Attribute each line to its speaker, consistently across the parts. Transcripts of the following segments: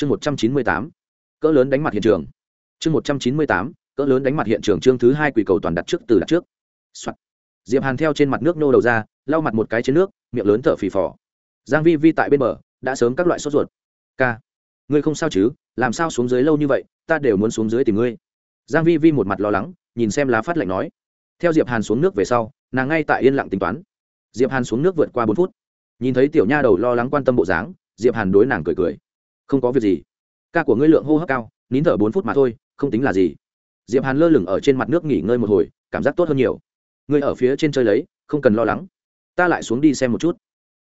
Speaker 1: chương một trăm chín mươi tám, cỡ lớn đánh mặt hiện trường. Chương một trăm chín mươi tám, cỡ lớn đánh mặt hiện trường chương thứ hai quỷ cầu toàn đặt trước từ đặt trước、Soạn. diệp hàn theo trên mặt nước nô đầu ra, lau mặt một cái trên nước, miệng lớn thở phì phò. Giang vi vi tại bên bờ, đã sớm các loại sốt ruột. K ngươi không sao chứ? Làm sao xuống dưới lâu như vậy? Ta đều muốn xuống dưới tìm ngươi. Giang vi vi một mặt lo lắng, nhìn xem lá phát lạnh nói. Theo diệp hàn xuống nước về sau, nàng ngay tại yên lặng tính toán. Diệp hàn xuống nước vượt qua bốn phút. Nhìn thấy tiểu nha đầu lo lắng quan tâm bộ dáng, diệp hàn đối nàng cười cười không có việc gì. Ca của ngươi lượng hô hấp cao, nín thở bốn phút mà thôi, không tính là gì. Diệp hàn lơ lửng ở trên mặt nước nghỉ ngơi một hồi, cảm giác tốt hơn nhiều. Ngươi ở phía trên chơi lấy, không cần lo lắng. Ta lại xuống đi xem một chút.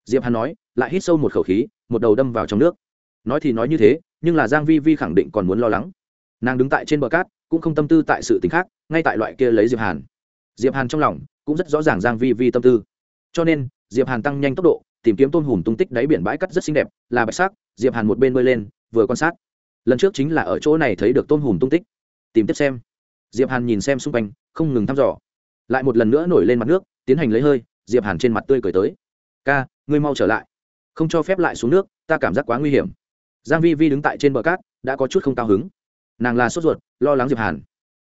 Speaker 1: Diệp hàn nói, lại hít sâu một khẩu khí, một đầu đâm vào trong nước. Nói thì nói như thế, nhưng là giang vi vi khẳng định còn muốn lo lắng. Nàng đứng tại trên bờ cát, cũng không tâm tư tại sự tình khác, ngay tại loại kia lấy diệp hàn. Diệp hàn trong lòng, cũng rất rõ ràng giang vi vi tâm tư. Cho nên, diệp hàn tăng nhanh tốc độ tìm kiếm tôn hùm tung tích đáy biển bãi cát rất xinh đẹp, là bạch sắc, diệp hàn một bên bơi lên, vừa quan sát. Lần trước chính là ở chỗ này thấy được tôn hùm tung tích. Tìm tiếp xem. Diệp hàn nhìn xem xung quanh, không ngừng thăm dò. Lại một lần nữa nổi lên mặt nước, tiến hành lấy hơi, diệp hàn trên mặt tươi cười tới. Ca, ngươi mau trở lại. Không cho phép lại xuống nước, ta cảm giác quá nguy hiểm. Giang vi vi đứng tại trên bờ cát, đã có chút không cao hứng. Nàng là sốt ruột, lo lắng diệp hàn.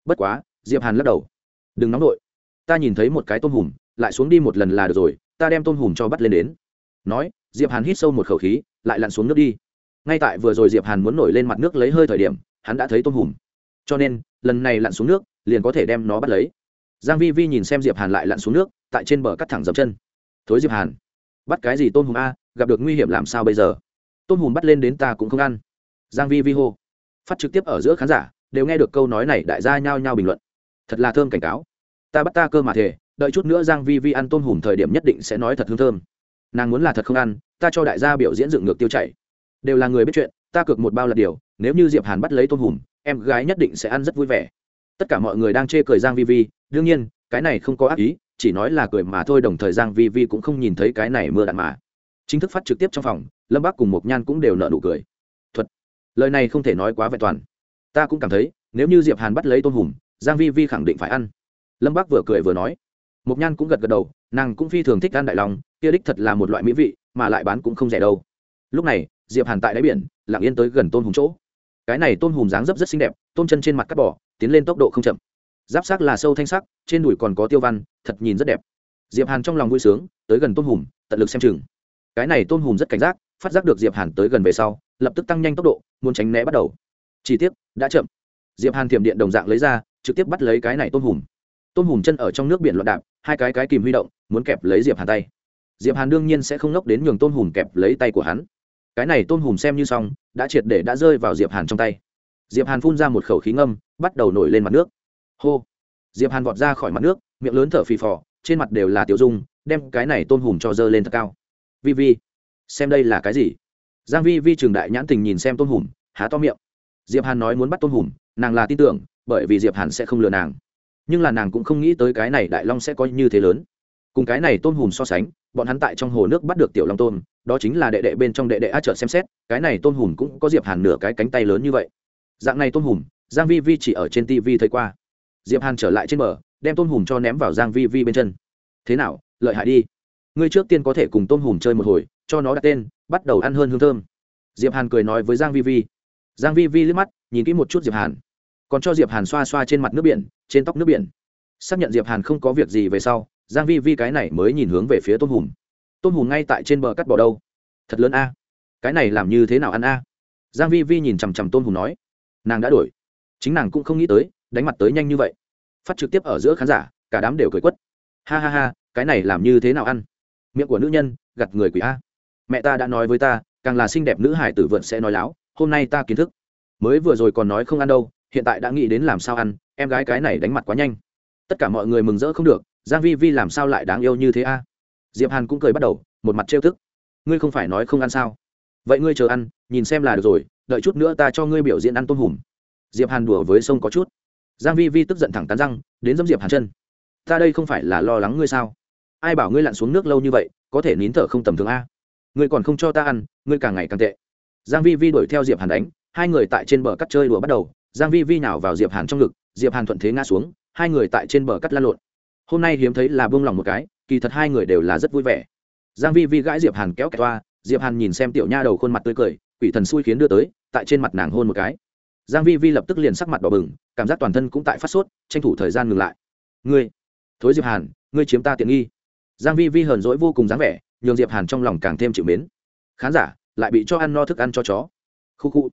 Speaker 1: Bất quá, diệp hàn lắc đầu. Đừng nóng nổi ta nhìn thấy một cái tôm hùm, lại xuống đi một lần là được rồi, ta đem tôm hùm cho bắt lên đến nói, diệp hàn hít sâu một khẩu khí, lại lặn xuống nước đi. Ngay tại vừa rồi diệp hàn muốn nổi lên mặt nước lấy hơi thời điểm, hắn đã thấy tôm hùm. Cho nên, lần này lặn xuống nước, liền có thể đem nó bắt lấy. Giang vi vi nhìn xem diệp hàn lại lặn xuống nước, tại trên bờ cắt thẳng dập chân. Thối diệp hàn, bắt cái gì tôm hùm a, gặp được nguy hiểm làm sao bây giờ? Tôm hùm bắt lên đến ta cũng không ăn. Giang vi vi hô. Phát trực tiếp ở giữa khán giả, đều nghe được câu nói này đại gia nhao nhao bình luận. Thật là thơm cảnh cáo. Ta bắt ta cơ mà thể đợi chút nữa giang vi vi ăn tôm hùm thời điểm nhất định sẽ nói thật hương thơm nàng muốn là thật không ăn, ta cho đại gia biểu diễn dựng ngược tiêu chảy. Đều là người biết chuyện, ta cược một bao là điều, nếu như diệp hàn bắt lấy tôm hùm, em gái nhất định sẽ ăn rất vui vẻ. Tất cả mọi người đang chê cười giang vi vi, đương nhiên, cái này không có ác ý, chỉ nói là cười mà thôi, đồng thời giang vi vi cũng không nhìn thấy cái này mưa đạn mà. Chính thức phát trực tiếp trong phòng, lâm bác cùng một nhan cũng đều nở nụ cười. Thuật, lời này không thể nói quá vẹn toàn. Ta cũng cảm thấy, nếu như diệp hàn bắt lấy tôm hùm, giang vi vi khẳng định phải ăn. Lâm bác vừa cười vừa nói. Một nhan cũng gật gật đầu, nàng cũng phi thường thích ăn đại lòng kia đích thật là một loại mỹ vị, mà lại bán cũng không rẻ đâu. Lúc này, diệp hàn tại đáy biển, lặng yên tới gần tôm hùm chỗ. Cái này tôm hùm dáng dấp rất xinh đẹp, tôm chân trên mặt cắt bỏ, tiến lên tốc độ không chậm. Giáp sắc là sâu thanh sắc, trên đùi còn có tiêu văn, thật nhìn rất đẹp. Diệp hàn trong lòng vui sướng, tới gần tôm hùm tận lực xem chừng. Cái này tôm hùm rất cảnh giác, phát giác được diệp hàn tới gần về sau, lập tức tăng nhanh tốc độ, muốn tránh né bắt đầu. Chi tiết đã chậm. Diệp hàn thiểm điện đồng dạng lấy ra, trực tiếp bắt lấy cái này tôm hùm tôm hùm chân ở trong nước biển loạn đạp, hai cái cái kìm huy động, muốn kẹp lấy diệp hàn tay diệp hàn đương nhiên sẽ không nốc đến nhường Tôn hùm kẹp lấy tay của hắn. Cái này Tôn hùm xem như xong, đã triệt để đã rơi vào diệp hàn trong tay. Diệp hàn phun ra một khẩu khí ngâm, bắt đầu nổi lên mặt nước. Hô! Diệp hàn vọt ra khỏi mặt nước, miệng lớn thở phì phò, trên mặt đều là tiểu dung, đem cái này Tôn hùm cho dơ lên thật cao. Vi vi, xem đây là cái gì? Giang vi vi trường đại nhãn tình nhìn xem Tôn hùm, há to miệng. Diệp hàn nói muốn bắt Tôn hùm, nàng là tin tưởng, bởi vì diệp hàn sẽ không lừa nàng. Nhưng là nàng cũng không nghĩ tới cái này đại long sẽ có như thế lớn cùng cái này tôm hùm so sánh, bọn hắn tại trong hồ nước bắt được tiểu long tôm, đó chính là đệ đệ bên trong đệ đệ a trợ xem xét, cái này tôm hùm cũng có diệp hàn nửa cái cánh tay lớn như vậy. Dạng này tôm hùm, giang vi vi chỉ ở trên tv thấy qua. Diệp hàn trở lại trên bờ, đem tôm hùm cho ném vào giang vi vi bên chân. Thế nào, lợi hại đi. Ngươi trước tiên có thể cùng tôm hùm chơi một hồi, cho nó đặt tên, bắt đầu ăn hơn hương thơm. Diệp hàn cười nói với giang vi vi. Giang vi vi liếc mắt, nhìn kỹ một chút diệp hàn. Còn cho diệp hàn xoa xoa trên mặt nước biển, trên tóc nước biển xác nhận diệp hàn không có việc gì về sau, giang vi vi cái này mới nhìn hướng về phía tôm hùm tôm hùm ngay tại trên bờ cắt bỏ đâu? Thật lớn a. Cái này làm như thế nào ăn a? Giang vi vi nhìn chằm chằm tôm hùm nói. Nàng đã đổi. Chính nàng cũng không nghĩ tới, đánh mặt tới nhanh như vậy. Phát trực tiếp ở giữa khán giả, cả đám đều cười quất. Ha ha ha, cái này làm như thế nào ăn? Miệng của nữ nhân gặt người quỷ a. Mẹ ta đã nói với ta, càng là xinh đẹp nữ hải tử vượn sẽ nói láo, hôm nay ta kiến thức. Mới vừa rồi còn nói không ăn đâu, hiện tại đã nghĩ đến làm sao ăn, em gái cái này đánh mặt quá nhanh tất cả mọi người mừng rỡ không được, giang vi vi làm sao lại đáng yêu như thế a? Diệp hàn cũng cười bắt đầu, một mặt trêu tức. Ngươi không phải nói không ăn sao? Vậy ngươi chờ ăn, nhìn xem là được rồi, đợi chút nữa ta cho ngươi biểu diễn ăn tôm hùm. Diệp hàn đùa với sông có chút. Giang vi vi tức giận thẳng tán răng, đến dẫm diệp hàn chân. Ta đây không phải là lo lắng ngươi sao? Ai bảo ngươi lặn xuống nước lâu như vậy, có thể nín thở không tầm thường a? Ngươi còn không cho ta ăn, ngươi càng ngày càng tệ. Giang vi vi đuổi theo diệp hàn đánh, hai người tại trên bờ cắt chơi đùa bắt đầu. Giang vi vi nào vào diệp hàn trong ngực, diệp hàn thuận thế ngã xuống hai người tại trên bờ cắt la lộn. Hôm nay hiếm thấy là buông lòng một cái, kỳ thật hai người đều là rất vui vẻ. Giang vi vi gãi diệp hàn kéo kẹt toa, diệp hàn nhìn xem tiểu nha đầu khuôn mặt tươi cười, quỷ thần xui khiến đưa tới, tại trên mặt nàng hôn một cái. Giang vi vi lập tức liền sắc mặt đỏ bừng, cảm giác toàn thân cũng tại phát sốt, tranh thủ thời gian ngừng lại. Ngươi, thối diệp hàn, ngươi chiếm ta tiện nghi. Giang vi vi hờn dỗi vô cùng dáng vẻ, nhường diệp hàn trong lòng càng thêm chịu mến. Khán giả, lại bị cho ăn no thức ăn cho chó. Khu khu,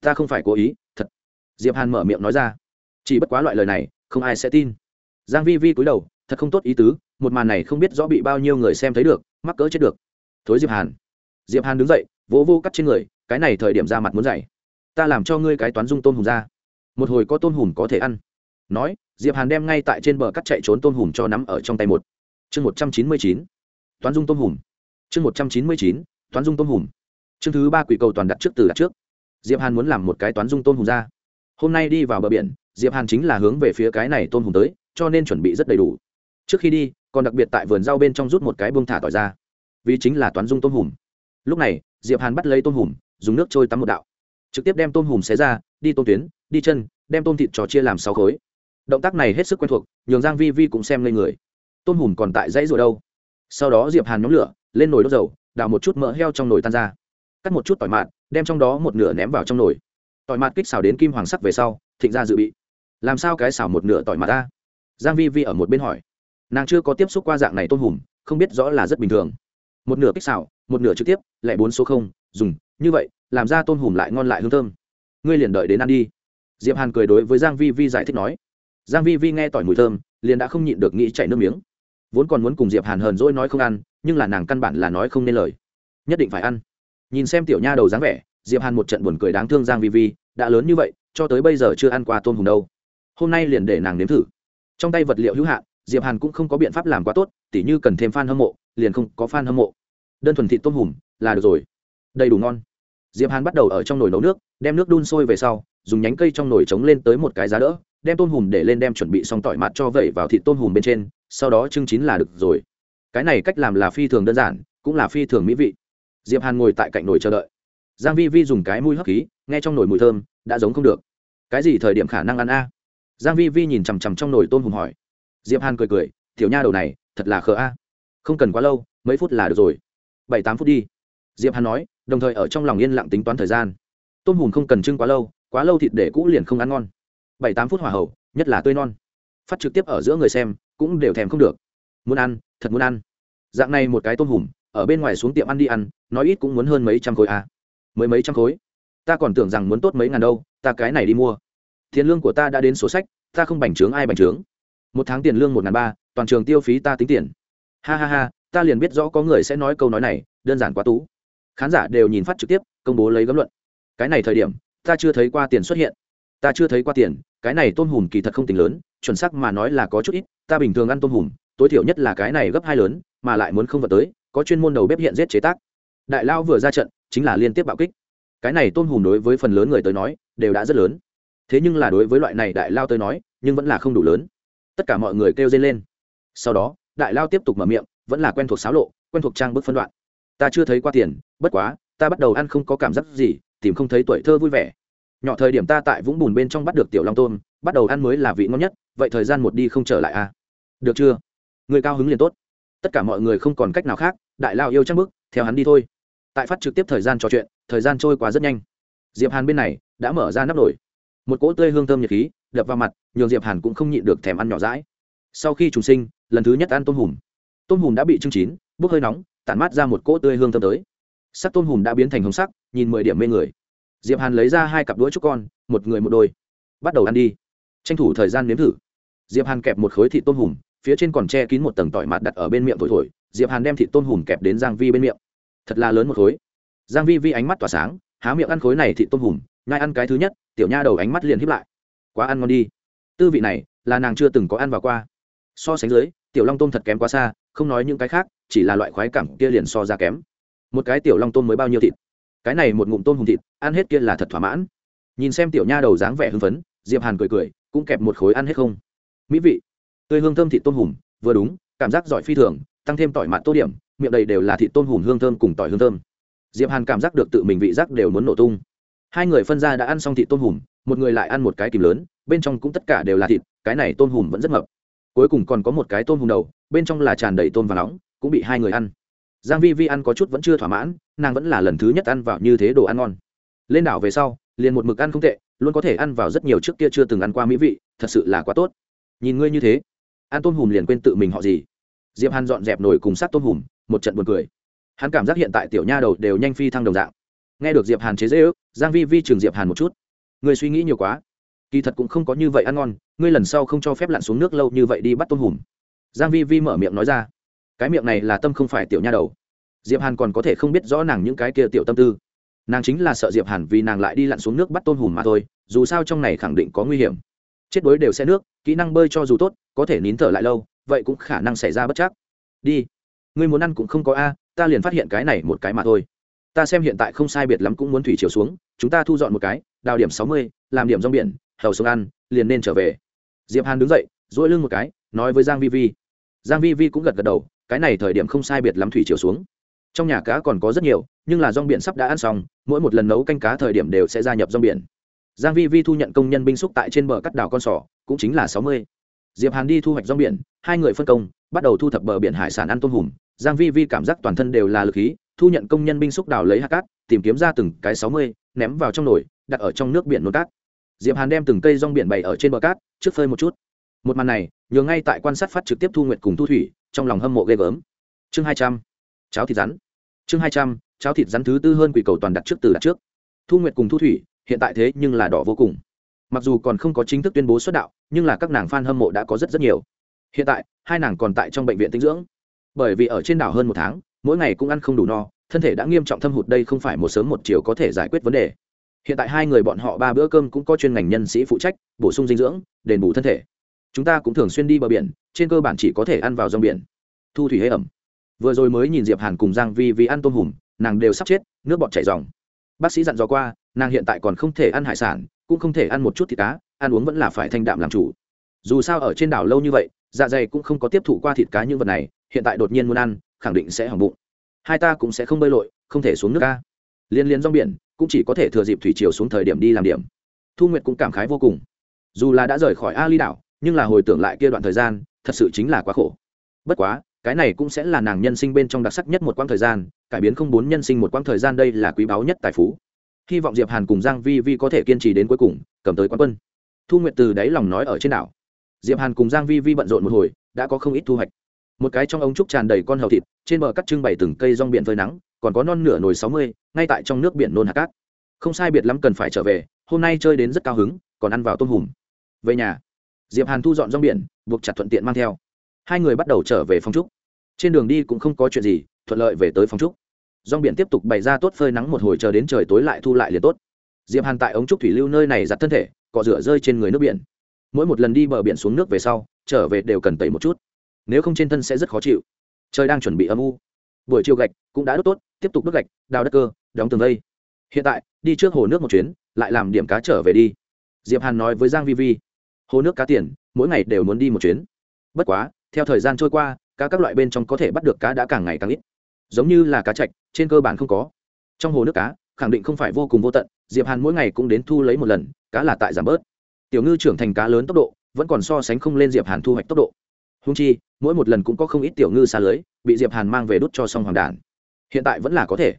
Speaker 1: ta không phải cố ý, thật. Diệp hàn mở miệng nói ra. Chỉ bất quá loại lời này không ai sẽ tin. Giang vi vi cúi đầu, thật không tốt ý tứ, một màn này không biết rõ bị bao nhiêu người xem thấy được, mắc cỡ chết được. Thối diệp hàn. Diệp hàn đứng dậy, vỗ vô cắt trên người, cái này thời điểm ra mặt muốn dạy. Ta làm cho ngươi cái toán dung tôm hùm ra. Một hồi có tôm hùm có thể ăn. Nói, diệp hàn đem ngay tại trên bờ cắt chạy trốn tôm hùm cho nắm ở trong tay một. Chương một trăm chín mươi chín. Toán dung tôm hùm. Chương một trăm chín mươi chín. Toán dung tôm hùm. Chương thứ ba quỷ cầu toàn đặt trước từ đặt trước. Diệp hàn muốn làm một cái toán dung tôm hùm ra. Hôm nay đi vào bờ biển diệp hàn chính là hướng về phía cái này tôm hùm tới, cho nên chuẩn bị rất đầy đủ. Trước khi đi, còn đặc biệt tại vườn rau bên trong rút một cái buông thả tỏi ra. Vì chính là toán dung tôm hùm lúc này, diệp hàn bắt lấy tôm hùm dùng nước trôi tắm một đạo. Trực tiếp đem tôm hùm xé ra, đi tôm tuyến, đi chân, đem tôm thịt trò chia làm sáu khối. Động tác này hết sức quen thuộc, nhường giang vi vi cũng xem lên người. Tôm hùm còn tại dãy rồi đâu? Sau đó diệp hàn nhóm lửa, lên nồi đốt dầu, đào một chút mỡ heo trong nồi tan ra. Cắt một chút tỏi mạt, đem trong đó một nửa ném vào trong nồi. Tỏi mạt kích xào đến kim hoàng sắc về sau, thịnh ra dự bị làm sao cái xào một nửa tỏi mà ta? Giang vi vi ở một bên hỏi. Nàng chưa có tiếp xúc qua dạng này tôm hùm, không biết rõ là rất bình thường. Một nửa kích xào, một nửa trực tiếp, lại bốn số không, dùng, như vậy, làm ra tôm hùm lại ngon lại hương thơm. Ngươi liền đợi đến ăn đi. Diệp hàn cười đối với giang vi vi giải thích nói. Giang vi vi nghe tỏi mùi thơm, liền đã không nhịn được nghĩ chảy nước miếng. Vốn còn muốn cùng diệp hàn hờn dỗi nói không ăn, nhưng là nàng căn bản là nói không nên lời. Nhất định phải ăn. Nhìn xem tiểu nha đầu dáng vẻ, diệp hàn một trận buồn cười đáng thương giang vi vi, đã lớn như vậy, cho tới bây giờ chưa ăn qua tôm hùm đâu hôm nay liền để nàng nếm thử. Trong tay vật liệu hữu hạn, diệp hàn cũng không có biện pháp làm quá tốt, tỉ như cần thêm fan hâm mộ, liền không có fan hâm mộ. Đơn thuần thịt tôm hùm, là được rồi. Đầy đủ ngon. Diệp hàn bắt đầu ở trong nồi nấu nước, đem nước đun sôi về sau, dùng nhánh cây trong nồi trống lên tới một cái giá đỡ, đem tôm hùm để lên đem chuẩn bị xong tỏi mặt cho vẩy vào thịt tôm hùm bên trên, sau đó chưng chín là được rồi. Cái này cách làm là phi thường đơn giản, cũng là phi thường mỹ vị. Diệp hàn ngồi tại cạnh nồi chờ đợi. Giang vi vi dùng cái mũi hấp khí, nghe trong nồi mùi thơm, đã giống không được. Cái gì thời điểm khả năng ăn a? Giang vi vi nhìn chằm chằm trong nồi tôm hùm hỏi. Diệp hàn cười cười, tiểu nha đầu này, thật là khờ a. Không cần quá lâu, mấy phút là được rồi. Bảy, tám phút đi. Diệp hàn nói, đồng thời ở trong lòng yên lặng tính toán thời gian. Tôm hùm không cần trưng quá lâu quá lâu thịt để cũ liền không ăn ngon. Bảy, tám phút hỏa hậu, nhất là tươi non. Phát trực tiếp ở giữa người xem, cũng đều thèm không được. Muốn ăn, thật muốn ăn. Dạng này một cái tôm hùm, ở bên ngoài xuống tiệm ăn đi ăn, nói ít cũng muốn hơn mấy trăm khối à. mới mấy trăm khối. Ta còn tưởng rằng muốn tốt mấy ngàn đâu, ta cái này đi mua tiền lương của ta đã đến sổ sách, ta không bành trướng, ai bành trướng? Một tháng tiền lương một ngàn ba, toàn trường tiêu phí ta tính tiền. Ha ha ha, ta liền biết rõ có người sẽ nói câu nói này, đơn giản quá tú. Khán giả đều nhìn phát trực tiếp, công bố lấy gấm luận. Cái này thời điểm, ta chưa thấy qua tiền xuất hiện. Ta chưa thấy qua tiền, cái này tôm hùm kỳ thật không tính lớn, chuẩn xác mà nói là có chút ít, ta bình thường ăn tôm hùm, tối thiểu nhất là cái này gấp hai lớn, mà lại muốn không vật tới, có chuyên môn đầu bếp hiện giết chế tác. Đại lao vừa ra trận, chính là liên tiếp bạo kích. Cái này tôm hùm đối với phần lớn người tới nói, đều đã rất lớn thế nhưng là đối với loại này đại lao tới nói, nhưng vẫn là không đủ lớn. Tất cả mọi người kêu dây lên. Sau đó, đại lao tiếp tục mở miệng, vẫn là quen thuộc xáo lộ, quen thuộc trang bức phân đoạn. Ta chưa thấy qua tiền, bất quá, ta bắt đầu ăn không có cảm giác gì, tìm không thấy tuổi thơ vui vẻ. Nhỏ thời điểm ta tại vũng bùn bên trong bắt được tiểu long tôm bắt đầu ăn mới là vị ngon nhất, vậy thời gian một đi không trở lại à? Được chưa? Người cao hứng liền tốt. Tất cả mọi người không còn cách nào khác, đại lao yêu trang bức, theo hắn đi thôi. Tại phát trực tiếp thời gian trò chuyện, thời gian trôi qua rất nhanh. Diệp hàn bên này đã mở ra nắp nổi một cỗ tươi hương thơm nhiệt khí đập vào mặt, nhường diệp hàn cũng không nhịn được thèm ăn nhỏ rãi sau khi trùng sinh, lần thứ nhất ăn tôm hùm. Tôm hùm đã bị trưng chín, bốc hơi nóng, tản mát ra một cỗ tươi hương thơm tới. Sắc tôm hùm đã biến thành hồng sắc, nhìn mười điểm mê người. Diệp hàn lấy ra hai cặp đũa chúc con, một người một đôi. Bắt đầu ăn đi. Tranh thủ thời gian nếm thử. Diệp hàn kẹp một khối thịt tôm hùm, phía trên còn che kín một tầng tỏi mặt đặt ở bên miệng thổi thổi. Diệp hàn đem thịt tôm hùm kẹp đến giang vi bên miệng. Thật là lớn một khối. Giang vi vi ánh mắt tỏa sáng, há miệng ăn khối này thịt tôm hùm ngay ăn cái thứ nhất, tiểu nha đầu ánh mắt liền hiếp lại. Quá ăn ngon đi. Tư vị này, là nàng chưa từng có ăn vào qua. So sánh dưới, tiểu long tôm thật kém quá xa, không nói những cái khác, chỉ là loại khoái cảm kia liền so ra kém. Một cái tiểu long tôm mới bao nhiêu thịt? Cái này một ngụm tôm hùng thịt, ăn hết kia là thật thỏa mãn. Nhìn xem tiểu nha đầu dáng vẻ hưng phấn, diệp hàn cười cười, cũng kẹp một khối ăn hết không? Mỹ vị. Tươi hương thơm thịt tôm hùm, vừa đúng, cảm giác giỏi phi thường, tăng thêm tỏi mặn tô điểm, miệng đầy đều là thịt tôm hùm hương thơm cùng tỏi hương thơm. Diệp hàn cảm giác được tự mình vị giác đều muốn nổ tung hai người phân ra đã ăn xong thịt tôm hùm, một người lại ăn một cái kìm lớn, bên trong cũng tất cả đều là thịt, cái này tôm hùm vẫn rất mập. Cuối cùng còn có một cái tôm hùm đầu, bên trong là tràn đầy tôm và nóng, cũng bị hai người ăn. Giang vi vi ăn có chút vẫn chưa thỏa mãn, nàng vẫn là lần thứ nhất ăn vào như thế đồ ăn ngon. Lên đảo về sau, liền một mực ăn không tệ, luôn có thể ăn vào rất nhiều trước kia chưa từng ăn qua mỹ vị, thật sự là quá tốt. Nhìn ngươi như thế, ăn tôm hùm liền quên tự mình họ gì? Diệp hàn dọn dẹp nồi cùng sát tôm hùm, một trận buồn cười. Hắn cảm giác hiện tại tiểu nha đầu đều nhanh phi thăng đồng dạng nghe được diệp hàn chế dễ ước giang vi vi trường diệp hàn một chút. Ngươi suy nghĩ nhiều quá. Kỳ thật cũng không có như vậy ăn ngon, ngươi lần sau không cho phép lặn xuống nước lâu như vậy đi bắt tôm hùm. Giang vi vi mở miệng nói ra. Cái miệng này là tâm không phải tiểu nha đầu. Diệp hàn còn có thể không biết rõ nàng những cái kia tiểu tâm tư. Nàng chính là sợ diệp hàn vì nàng lại đi lặn xuống nước bắt tôm hùm mà thôi, dù sao trong này khẳng định có nguy hiểm. Chết đuối đều sẽ nước, kỹ năng bơi cho dù tốt, có thể nín thở lại lâu, vậy cũng khả năng xảy ra bất chắc. Đi. Ngươi muốn ăn cũng không có a, ta liền phát hiện cái này một cái mà thôi ta xem hiện tại không sai biệt lắm cũng muốn thủy chiều xuống chúng ta thu dọn một cái đào điểm sáu mươi làm điểm rong biển hầu xuống ăn liền nên trở về. Diệp hàn đứng dậy dỗi lưng một cái nói với giang vi vi. Giang vi vi cũng gật gật đầu cái này thời điểm không sai biệt lắm thủy chiều xuống. Trong nhà cá còn có rất nhiều nhưng là rong biển sắp đã ăn xong mỗi một lần nấu canh cá thời điểm đều sẽ gia nhập rong biển. Giang vi vi thu nhận công nhân binh xúc tại trên bờ cắt đào con sò, cũng chính là sáu mươi. Diệp hàn đi thu hoạch rong biển hai người phân công bắt đầu thu thập bờ biển hải sản ăn tôm hùm. Giang vi vi cảm giác toàn thân đều là lực khí thu nhận công nhân binh xúc đào lấy hạt cát, tìm kiếm ra từng cái sáu mươi, ném vào trong nồi, đặt ở trong nước biển nôn cát. Diệp hàn đem từng cây rong biển bày ở trên bờ cát, trước phơi một chút. Một màn này, nhường ngay tại quan sát phát trực tiếp thu nguyện cùng thu thủy, trong lòng hâm mộ ghê gớm. Chương hai trăm, cháo thịt rắn. Chương hai trăm, cháo thịt rắn thứ tư hơn quỷ cầu toàn đặt trước từ đặt trước. Thu nguyệt cùng thu thủy, hiện tại thế nhưng là đỏ vô cùng. Mặc dù còn không có chính thức tuyên bố xuất đạo, nhưng là các nàng f a n hâm mộ đã có rất rất nhiều. Hiện tại, hai nàng còn tại trong bệnh viện tinh dưỡng. Bởi vì ở trên đảo hơn một tháng mỗi ngày cũng ăn không đủ no, thân thể đã nghiêm trọng thâm hụt đây không phải một sớm một chiều có thể giải quyết vấn đề. Hiện tại hai người bọn họ ba bữa cơm cũng có chuyên ngành nhân sĩ phụ trách, bổ sung dinh dưỡng, đền bù thân thể. Chúng ta cũng thường xuyên đi bờ biển, trên cơ bản chỉ có thể ăn vào rong biển. Thu thủy hơi ẩm. Vừa rồi mới nhìn diệp hàn cùng giang vi vì ăn tôm hùm, nàng đều sắp chết, nước bọt chảy ròng. Bác sĩ dặn dò qua, nàng hiện tại còn không thể ăn hải sản, cũng không thể ăn một chút thịt cá, ăn uống vẫn là phải thanh đạm làm chủ. Dù sao ở trên đảo lâu như vậy dạ dày cũng không có tiếp thụ qua thịt cá những vật này hiện tại đột nhiên muốn ăn, khẳng định sẽ hỏng bụng. Hai ta cũng sẽ không bơi lội, không thể xuống nước ca. Liên liên rong biển, cũng chỉ có thể thừa dịp thủy chiều xuống thời điểm đi làm điểm. Thu nguyệt cũng cảm khái vô cùng. Dù là đã rời khỏi a ly đảo, nhưng là hồi tưởng lại kia đoạn thời gian, thật sự chính là quá khổ. Bất quá, cái này cũng sẽ là nàng nhân sinh bên trong đặc sắc nhất một quãng thời gian, cải biến không bốn nhân sinh một quãng thời gian đây là quý báu nhất tài phú. Hy vọng diệp hàn cùng giang vi vi có thể kiên trì đến cuối cùng, cầm tới quán quân. Thu nguyệt từ đáy lòng nói ở trên đảo. Diệp hàn cùng giang vi vi bận rộn một hồi, đã có không ít thu hoạch một cái trong ống trúc tràn đầy con hầu thịt, trên bờ cắt trưng bày từng cây rong biển phơi nắng, còn có non nửa nồi sáu mươi, ngay tại trong nước biển nôn hạt cát. Không sai biệt lắm cần phải trở về, hôm nay chơi đến rất cao hứng, còn ăn vào tôm hùm. Về nhà, diệp hàn thu dọn rong biển, buộc chặt thuận tiện mang theo. Hai người bắt đầu trở về phòng trúc. Trên đường đi cũng không có chuyện gì, thuận lợi về tới phòng trúc. Rong biển tiếp tục bày ra tốt phơi nắng một hồi chờ đến trời tối lại thu lại liền tốt. Diệp hàn tại ống trúc thủy lưu nơi này giặt thân thể, cọ rửa rơi trên người nước biển. Mỗi một lần đi bờ biển xuống nước về sau, trở về đều cần tẩy một chút nếu không trên thân sẽ rất khó chịu. Trời đang chuẩn bị âm u. Buổi chiều gạch cũng đã đốt tốt, tiếp tục đốt gạch, đào đất cơ, đóng tường vây. Hiện tại, đi trước hồ nước một chuyến, lại làm điểm cá trở về đi. Diệp hàn nói với giang vi vi, hồ nước cá tiền, mỗi ngày đều muốn đi một chuyến. Bất quá, theo thời gian trôi qua, cá các loại bên trong có thể bắt được cá đã càng ngày càng ít. Giống như là cá chạch, trên cơ bản không có. Trong hồ nước cá, khẳng định không phải vô cùng vô tận, diệp hàn mỗi ngày cũng đến thu lấy một lần, cá là tại giảm bớt. Tiểu ngư trưởng thành cá lớn tốc độ, vẫn còn so sánh không lên diệp hàn thu hoạch tốc độ. Húng chi mỗi một lần cũng có không ít tiểu ngư xa lưới bị diệp hàn mang về đút cho xong hoàng đàn. Hiện tại vẫn là có thể,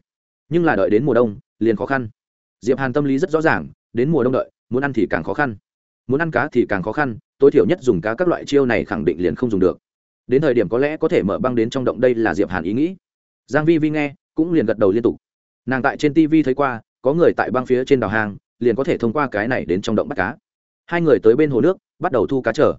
Speaker 1: nhưng là đợi đến mùa đông, liền khó khăn. Diệp hàn tâm lý rất rõ ràng, đến mùa đông đợi, muốn ăn thì càng khó khăn. Muốn ăn cá thì càng khó khăn, tối thiểu nhất dùng cá các loại chiêu này khẳng định liền không dùng được. Đến thời điểm có lẽ có thể mở băng đến trong động đây là diệp hàn ý nghĩ. Giang vi vi nghe, cũng liền gật đầu liên tục. Nàng tại trên tv thấy qua, có người tại băng phía trên đào hang liền có thể thông qua cái này đến trong động bắt cá. Hai người tới bên hồ nước, bắt đầu thu cá trở.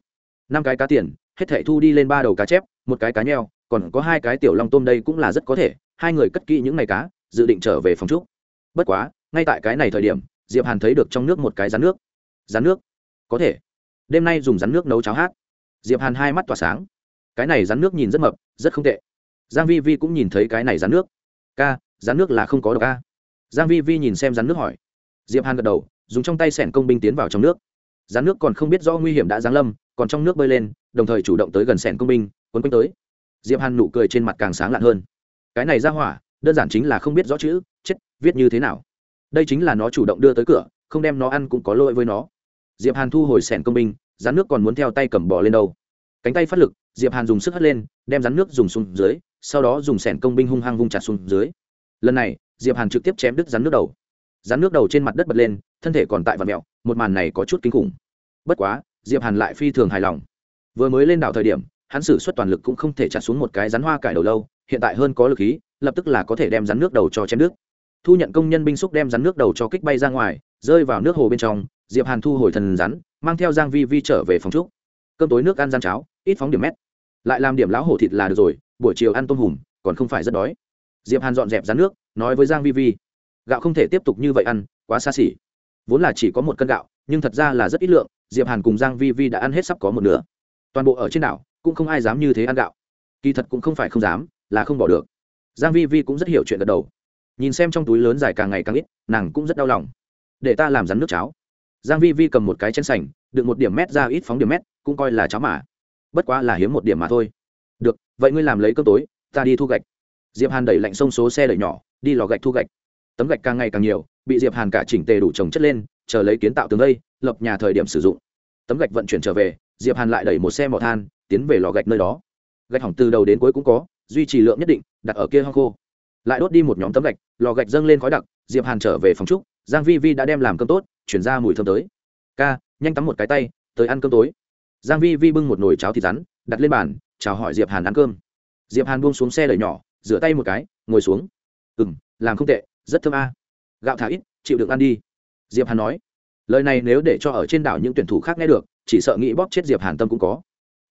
Speaker 1: Năm cái cá tiền hết thảy thu đi lên ba đầu cá chép, một cái cá nheo, còn có hai cái tiểu long tôm đây cũng là rất có thể, hai người cất kỹ những ngày cá, dự định trở về phòng trúc. Bất quá, ngay tại cái này thời điểm, diệp hàn thấy được trong nước một cái rắn nước. Rắn nước? Có thể. Đêm nay dùng rắn nước nấu cháo hát. Diệp hàn hai mắt tỏa sáng. Cái này rắn nước nhìn rất mập, rất không tệ. Giang vi vi cũng nhìn thấy cái này rắn nước. Ca, rắn nước là không có độc ca giang vi vi nhìn xem rắn nước hỏi. Diệp hàn gật đầu, dùng trong tay sẻn công binh tiến vào trong nước. Rắn nước còn không biết rõ nguy hiểm đã giáng lâm, còn trong nước bơi lên đồng thời chủ động tới gần sẻn công binh, quấn quanh tới. Diệp hàn nụ cười trên mặt càng sáng lạn hơn. Cái này ra hỏa, đơn giản chính là không biết rõ chữ, chết, viết như thế nào. Đây chính là nó chủ động đưa tới cửa, không đem nó ăn cũng có lỗi với nó. Diệp hàn thu hồi sẻn công binh, rắn nước còn muốn theo tay cầm bỏ lên đâu. Cánh tay phát lực, diệp hàn dùng sức hất lên, đem rắn nước dùng xuống dưới, sau đó dùng sẻn công binh hung hăng vung chặt xuống dưới. Lần này, diệp hàn trực tiếp chém đứt rắn nước đầu. Rắn nước đầu trên mặt đất bật lên, thân thể còn tại và mẹo, một màn này có chút kinh khủng. Bất quá, diệp hàn lại phi thường hài lòng vừa mới lên đảo thời điểm, hắn sử xuất toàn lực cũng không thể chặt xuống một cái rắn hoa cải đầu lâu, hiện tại hơn có lực khí, lập tức là có thể đem rắn nước đầu cho chém nước thu nhận công nhân binh xúc đem rắn nước đầu cho kích bay ra ngoài, rơi vào nước hồ bên trong, diệp hàn thu hồi thần rắn, mang theo giang vi vi trở về phòng trúc. Cơm tối nước ăn gian cháo, ít phóng điểm mét. Lại làm điểm lão hổ thịt là được rồi, buổi chiều ăn tôm hùm, còn không phải rất đói. Diệp hàn dọn dẹp rắn nước, nói với giang vi vi, gạo không thể tiếp tục như vậy ăn, quá xa xỉ. Vốn là chỉ có một cân gạo, nhưng thật ra là rất ít lượng. Diệp hàn cùng giang vi vi đã ăn hết sắp có một nửa toàn bộ ở trên đảo, cũng không ai dám như thế ăn gạo. Kỳ thật cũng không phải không dám, là không bỏ được. Giang vi vi cũng rất hiểu chuyện gật đầu. Nhìn xem trong túi lớn dài càng ngày càng ít, nàng cũng rất đau lòng. Để ta làm rắn nước cháo. Giang vi vi cầm một cái chén sành đựng một điểm mét ra ít phóng điểm mét, cũng coi là cháo mà. Bất quá là hiếm một điểm mà thôi. Được, vậy ngươi làm lấy cơm tối, ta đi thu gạch. Diệp hàn đẩy lạnh sông số xe đẩy nhỏ, đi lò gạch thu gạch. Tấm gạch càng ngày càng nhiều, bị diệp hàn cả chỉnh tề đủ trồng chất lên, chờ lấy kiến tạo tường đây, lập nhà thời điểm sử dụng. Tấm gạch vận chuyển trở về diệp hàn lại đẩy một xe mỏ than, tiến về lò gạch nơi đó. Gạch hỏng từ đầu đến cuối cũng có, duy trì lượng nhất định, đặt ở kia hang khô. Lại đốt đi một nhóm tấm gạch, lò gạch dâng lên khói đặc, diệp hàn trở về phòng trúc, giang vi vi đã đem làm cơm tốt, chuyển ra mùi thơm tới. Ca, nhanh tắm một cái tay, tới ăn cơm tối. Giang vi vi bưng một nồi cháo thịt rắn, đặt lên bàn, chào hỏi diệp hàn ăn cơm. Diệp hàn buông xuống xe đẩy nhỏ, rửa tay một cái, ngồi xuống. Ừm, làm không tệ, rất thơm a. Gạo thả ít, chịu đựng ăn đi. Diệp hàn nói. Lời này nếu để cho ở trên đảo những tuyển thủ khác nghe được chỉ sợ nghĩ bóp chết diệp hàn tâm cũng có.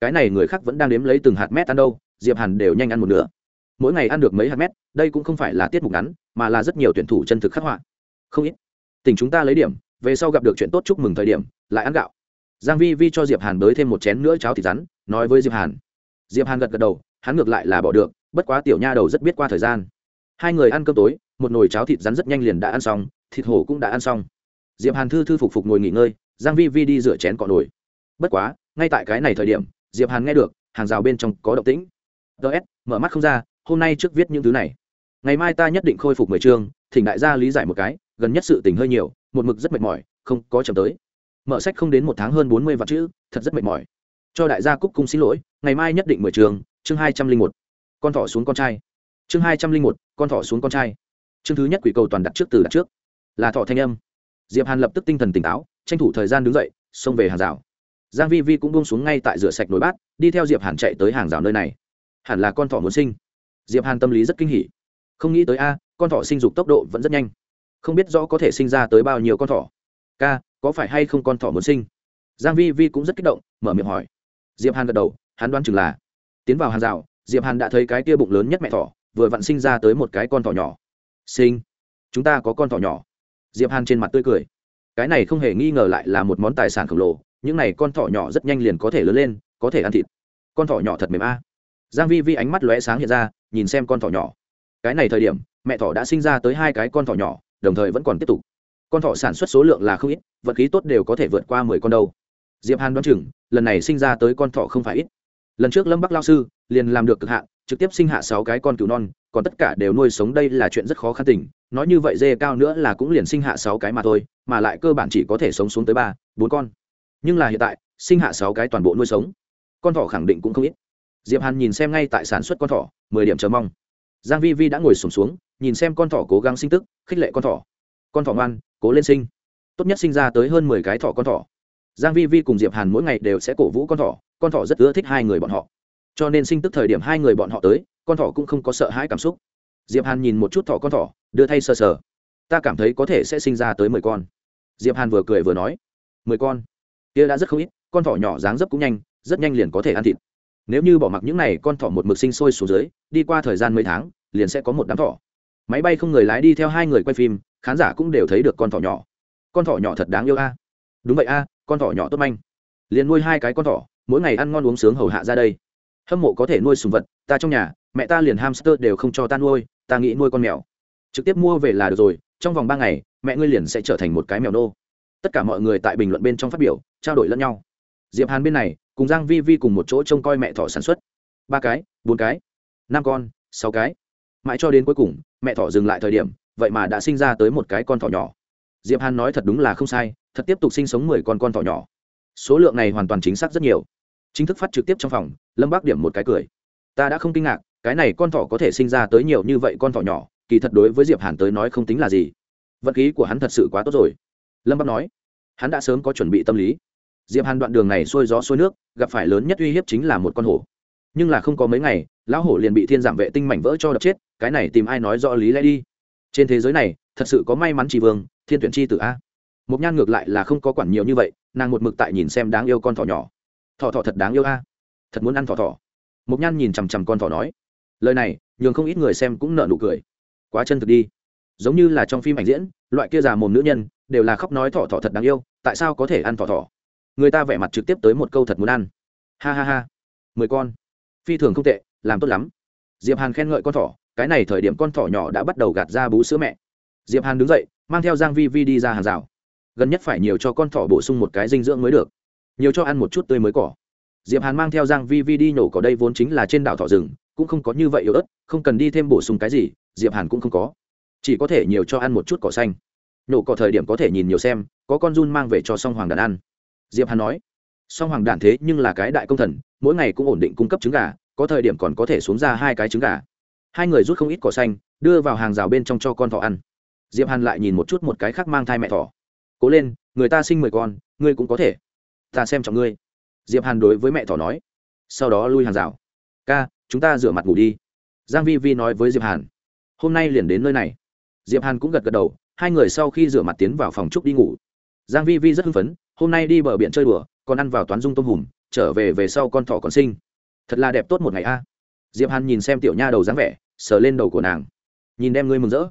Speaker 1: Cái này người khác vẫn đang đếm lấy từng hạt mét ăn đâu, diệp hàn đều nhanh ăn một nửa. Mỗi ngày ăn được mấy hạt mét, đây cũng không phải là tiết mục ngắn, mà là rất nhiều tuyển thủ chân thực khắc họa. Không ít. Tỉnh chúng ta lấy điểm, về sau gặp được chuyện tốt chúc mừng thời điểm, lại ăn gạo. Giang vi vi cho diệp hàn bới thêm một chén nữa cháo thịt rắn, nói với diệp hàn. Diệp hàn gật gật đầu, hắn ngược lại là bỏ được, bất quá tiểu nha đầu rất biết qua thời gian. Hai người ăn cơm tối, một nồi cháo thịt rắn rất nhanh liền đã ăn xong, thịt hổ cũng đã ăn xong. Diệp hàn thư thư phục phục ngồi nghỉ ngơi, giang vi vi đi rửa chén cọ nồi bất quá, ngay tại cái này thời điểm, diệp hàn nghe được, hàng rào bên trong có động tĩnh. Ts mở mắt không ra, hôm nay trước viết những thứ này. Ngày mai ta nhất định khôi phục mười chương, thỉnh đại gia lý giải một cái, gần nhất sự tình hơi nhiều, một mực rất mệt mỏi, không có chậm tới. Mở sách không đến một tháng hơn bốn mươi vạn chữ, thật rất mệt mỏi. Cho đại gia cúc cung xin lỗi, ngày mai nhất định mười trường chương hai trăm linh một. Con thỏ xuống con trai. Chương hai trăm linh một, con thỏ xuống con trai. Chương thứ nhất quỷ cầu toàn đặt trước từ đặt trước. Là thọ thanh âm. Diệp hàn lập tức tinh thần tỉnh táo, tranh thủ thời gian đứng dậy, xông về hàng rào giang vi vi cũng buông xuống ngay tại rửa sạch nồi bát, đi theo diệp hàn chạy tới hàng rào nơi này. Hẳn là con thỏ muốn sinh. Diệp hàn tâm lý rất kinh hỉ. Không nghĩ tới a, con thỏ sinh dục tốc độ vẫn rất nhanh. Không biết rõ có thể sinh ra tới bao nhiêu con thỏ. Ca, có phải hay không con thỏ muốn sinh? Giang vi vi cũng rất kích động, mở miệng hỏi. Diệp hàn gật đầu, hắn đoán chừng là. Tiến vào hàng rào, diệp hàn đã thấy cái kia bụng lớn nhất mẹ thỏ, vừa vặn sinh ra tới một cái con thỏ nhỏ. Sinh. Chúng ta có con thỏ nhỏ. Diệp hàn trên mặt tươi cười. Cái này không hề nghi ngờ lại là một món tài sản khổng lồ những này con thỏ nhỏ rất nhanh liền có thể lớn lên, có thể ăn thịt. Con thỏ nhỏ thật mềm a. Giang vi vi ánh mắt lóe sáng hiện ra, nhìn xem con thỏ nhỏ. Cái này thời điểm, mẹ thỏ đã sinh ra tới hai cái con thỏ nhỏ, đồng thời vẫn còn tiếp tục. Con thỏ sản xuất số lượng là không ít, vật khí tốt đều có thể vượt qua mười con đâu. Diệp hàn đoán chừng, lần này sinh ra tới con thỏ không phải ít. Lần trước lâm bắc lao sư liền làm được cực hạn, trực tiếp sinh hạ sáu cái con cừu non, còn tất cả đều nuôi sống đây là chuyện rất khó khăn tình. Nói như vậy dê cao nữa là cũng liền sinh hạ sáu cái mà thôi, mà lại cơ bản chỉ có thể sống xuống tới ba, bốn con nhưng là hiện tại sinh hạ sáu cái toàn bộ nuôi sống. Con thỏ khẳng định cũng không ít. Diệp hàn nhìn xem ngay tại sản xuất con thỏ mười điểm chờ mong. Giang vi vi đã ngồi sùng xuống, xuống nhìn xem con thỏ cố gắng sinh tức khích lệ con thỏ. Con thỏ ngoan cố lên sinh. Tốt nhất sinh ra tới hơn mười cái thỏ con thỏ. Giang vi vi cùng diệp hàn mỗi ngày đều sẽ cổ vũ con thỏ con thỏ rất ưa thích hai người bọn họ. Cho nên sinh tức thời điểm hai người bọn họ tới con thỏ cũng không có sợ hãi cảm xúc. Diệp hàn nhìn một chút thỏ con thỏ đưa thay sờ sờ. Ta cảm thấy có thể sẽ sinh ra tới mười con. Diệp hàn vừa cười vừa nói mười con kia đã rất không ít, con thỏ nhỏ dáng dấp cũng nhanh, rất nhanh liền có thể ăn thịt. Nếu như bỏ mặc những này con thỏ một mực sinh sôi xuống dưới, đi qua thời gian mấy tháng, liền sẽ có một đám thỏ. Máy bay không người lái đi theo hai người quay phim, khán giả cũng đều thấy được con thỏ nhỏ. Con thỏ nhỏ thật đáng yêu a. Đúng vậy a, con thỏ nhỏ tốt manh. Liền nuôi hai cái con thỏ, mỗi ngày ăn ngon uống sướng hầu hạ ra đây. Hâm mộ có thể nuôi sùng vật, ta trong nhà, mẹ ta liền hamster đều không cho ta nuôi, ta nghĩ nuôi con mèo. Trực tiếp mua về là được rồi, trong vòng ba ngày, mẹ ngươi liền sẽ trở thành một cái mèo nô. Tất cả mọi người tại bình luận bên trong phát biểu trao đổi lẫn nhau. Diệp hàn bên này, cùng giang vi vi cùng một chỗ trông coi mẹ thỏ sản xuất. Ba cái, bốn cái, năm con, sáu cái. Mãi cho đến cuối cùng, mẹ thỏ dừng lại thời điểm, vậy mà đã sinh ra tới một cái con thỏ nhỏ. Diệp hàn nói thật đúng là không sai, thật tiếp tục sinh sống mười con con thỏ nhỏ. Số lượng này hoàn toàn chính xác rất nhiều. Chính thức phát trực tiếp trong phòng, lâm bác điểm một cái cười. Ta đã không kinh ngạc, cái này con thỏ có thể sinh ra tới nhiều như vậy con thỏ nhỏ, kỳ thật đối với diệp hàn tới nói không tính là gì. Vật khí của hắn thật sự quá tốt rồi. Lâm Bác nói, hắn đã sớm có chuẩn bị tâm lý diệp hàn đoạn đường này xuôi gió xuôi nước, gặp phải lớn nhất uy hiếp chính là một con hổ. Nhưng là không có mấy ngày, lão hổ liền bị thiên giảm vệ tinh mảnh vỡ cho đập chết, cái này tìm ai nói rõ lý lẽ đi. Trên thế giới này, thật sự có may mắn chỉ vương, thiên tuyển chi tử a. Một nhan ngược lại là không có quản nhiều như vậy, nàng một mực tại nhìn xem đáng yêu con thỏ nhỏ. Thỏ thỏ thật đáng yêu a. Thật muốn ăn thỏ thỏ. Một nhan nhìn chằm chằm con thỏ nói. Lời này, nhường không ít người xem cũng nợ nụ cười. Quá chân thực đi. Giống như là trong phim ảnh diễn, loại kia già mồm nữ nhân, đều là khóc nói thỏ thỏ thật đáng yêu, tại sao có thể ăn thỏ thỏ? Người ta vẻ mặt trực tiếp tới một câu thật muốn ăn. Ha ha ha. Mười con. Phi thường không tệ, làm tốt lắm. Diệp hàn khen ngợi con thỏ, cái này thời điểm con thỏ nhỏ đã bắt đầu gạt ra bú sữa mẹ. Diệp hàn đứng dậy, mang theo giang vi vi đi ra hàng rào. Gần nhất phải nhiều cho con thỏ bổ sung một cái dinh dưỡng mới được. Nhiều cho ăn một chút tươi mới cỏ. Diệp hàn mang theo giang vi vi đi nhổ cỏ đây vốn chính là trên đảo thỏ rừng, cũng không có như vậy yếu ớt, không cần đi thêm bổ sung cái gì, diệp hàn cũng không có. Chỉ có thể nhiều cho ăn một chút cỏ xanh. Nhổ cỏ thời điểm có thể nhìn nhiều xem, có con run mang về cho song hoàng đàn ăn diệp hàn nói, song hoàng đàn thế nhưng là cái đại công thần, mỗi ngày cũng ổn định cung cấp trứng gà, có thời điểm còn có thể xuống ra hai cái trứng gà. Hai người rút không ít cỏ xanh, đưa vào hàng rào bên trong cho con thỏ ăn. Diệp hàn lại nhìn một chút một cái khác mang thai mẹ thỏ. Cố lên, người ta sinh mười con, ngươi cũng có thể. Ta xem trọng ngươi. Diệp hàn đối với mẹ thỏ nói. Sau đó lui hàng rào. Ca, chúng ta rửa mặt ngủ đi. Giang vi vi nói với diệp hàn. Hôm nay liền đến nơi này. Diệp hàn cũng gật gật đầu, hai người sau khi rửa mặt tiến vào phòng trúc đi ngủ. Giang vi vi rất hưng phấn hôm nay đi bờ biển chơi đùa, còn ăn vào toán dung tôm hùm, trở về về sau con thỏ còn sinh. Thật là đẹp tốt một ngày a. Diệp hàn nhìn xem tiểu nha đầu dáng vẻ, sờ lên đầu của nàng. Nhìn đem ngươi mừng rỡ.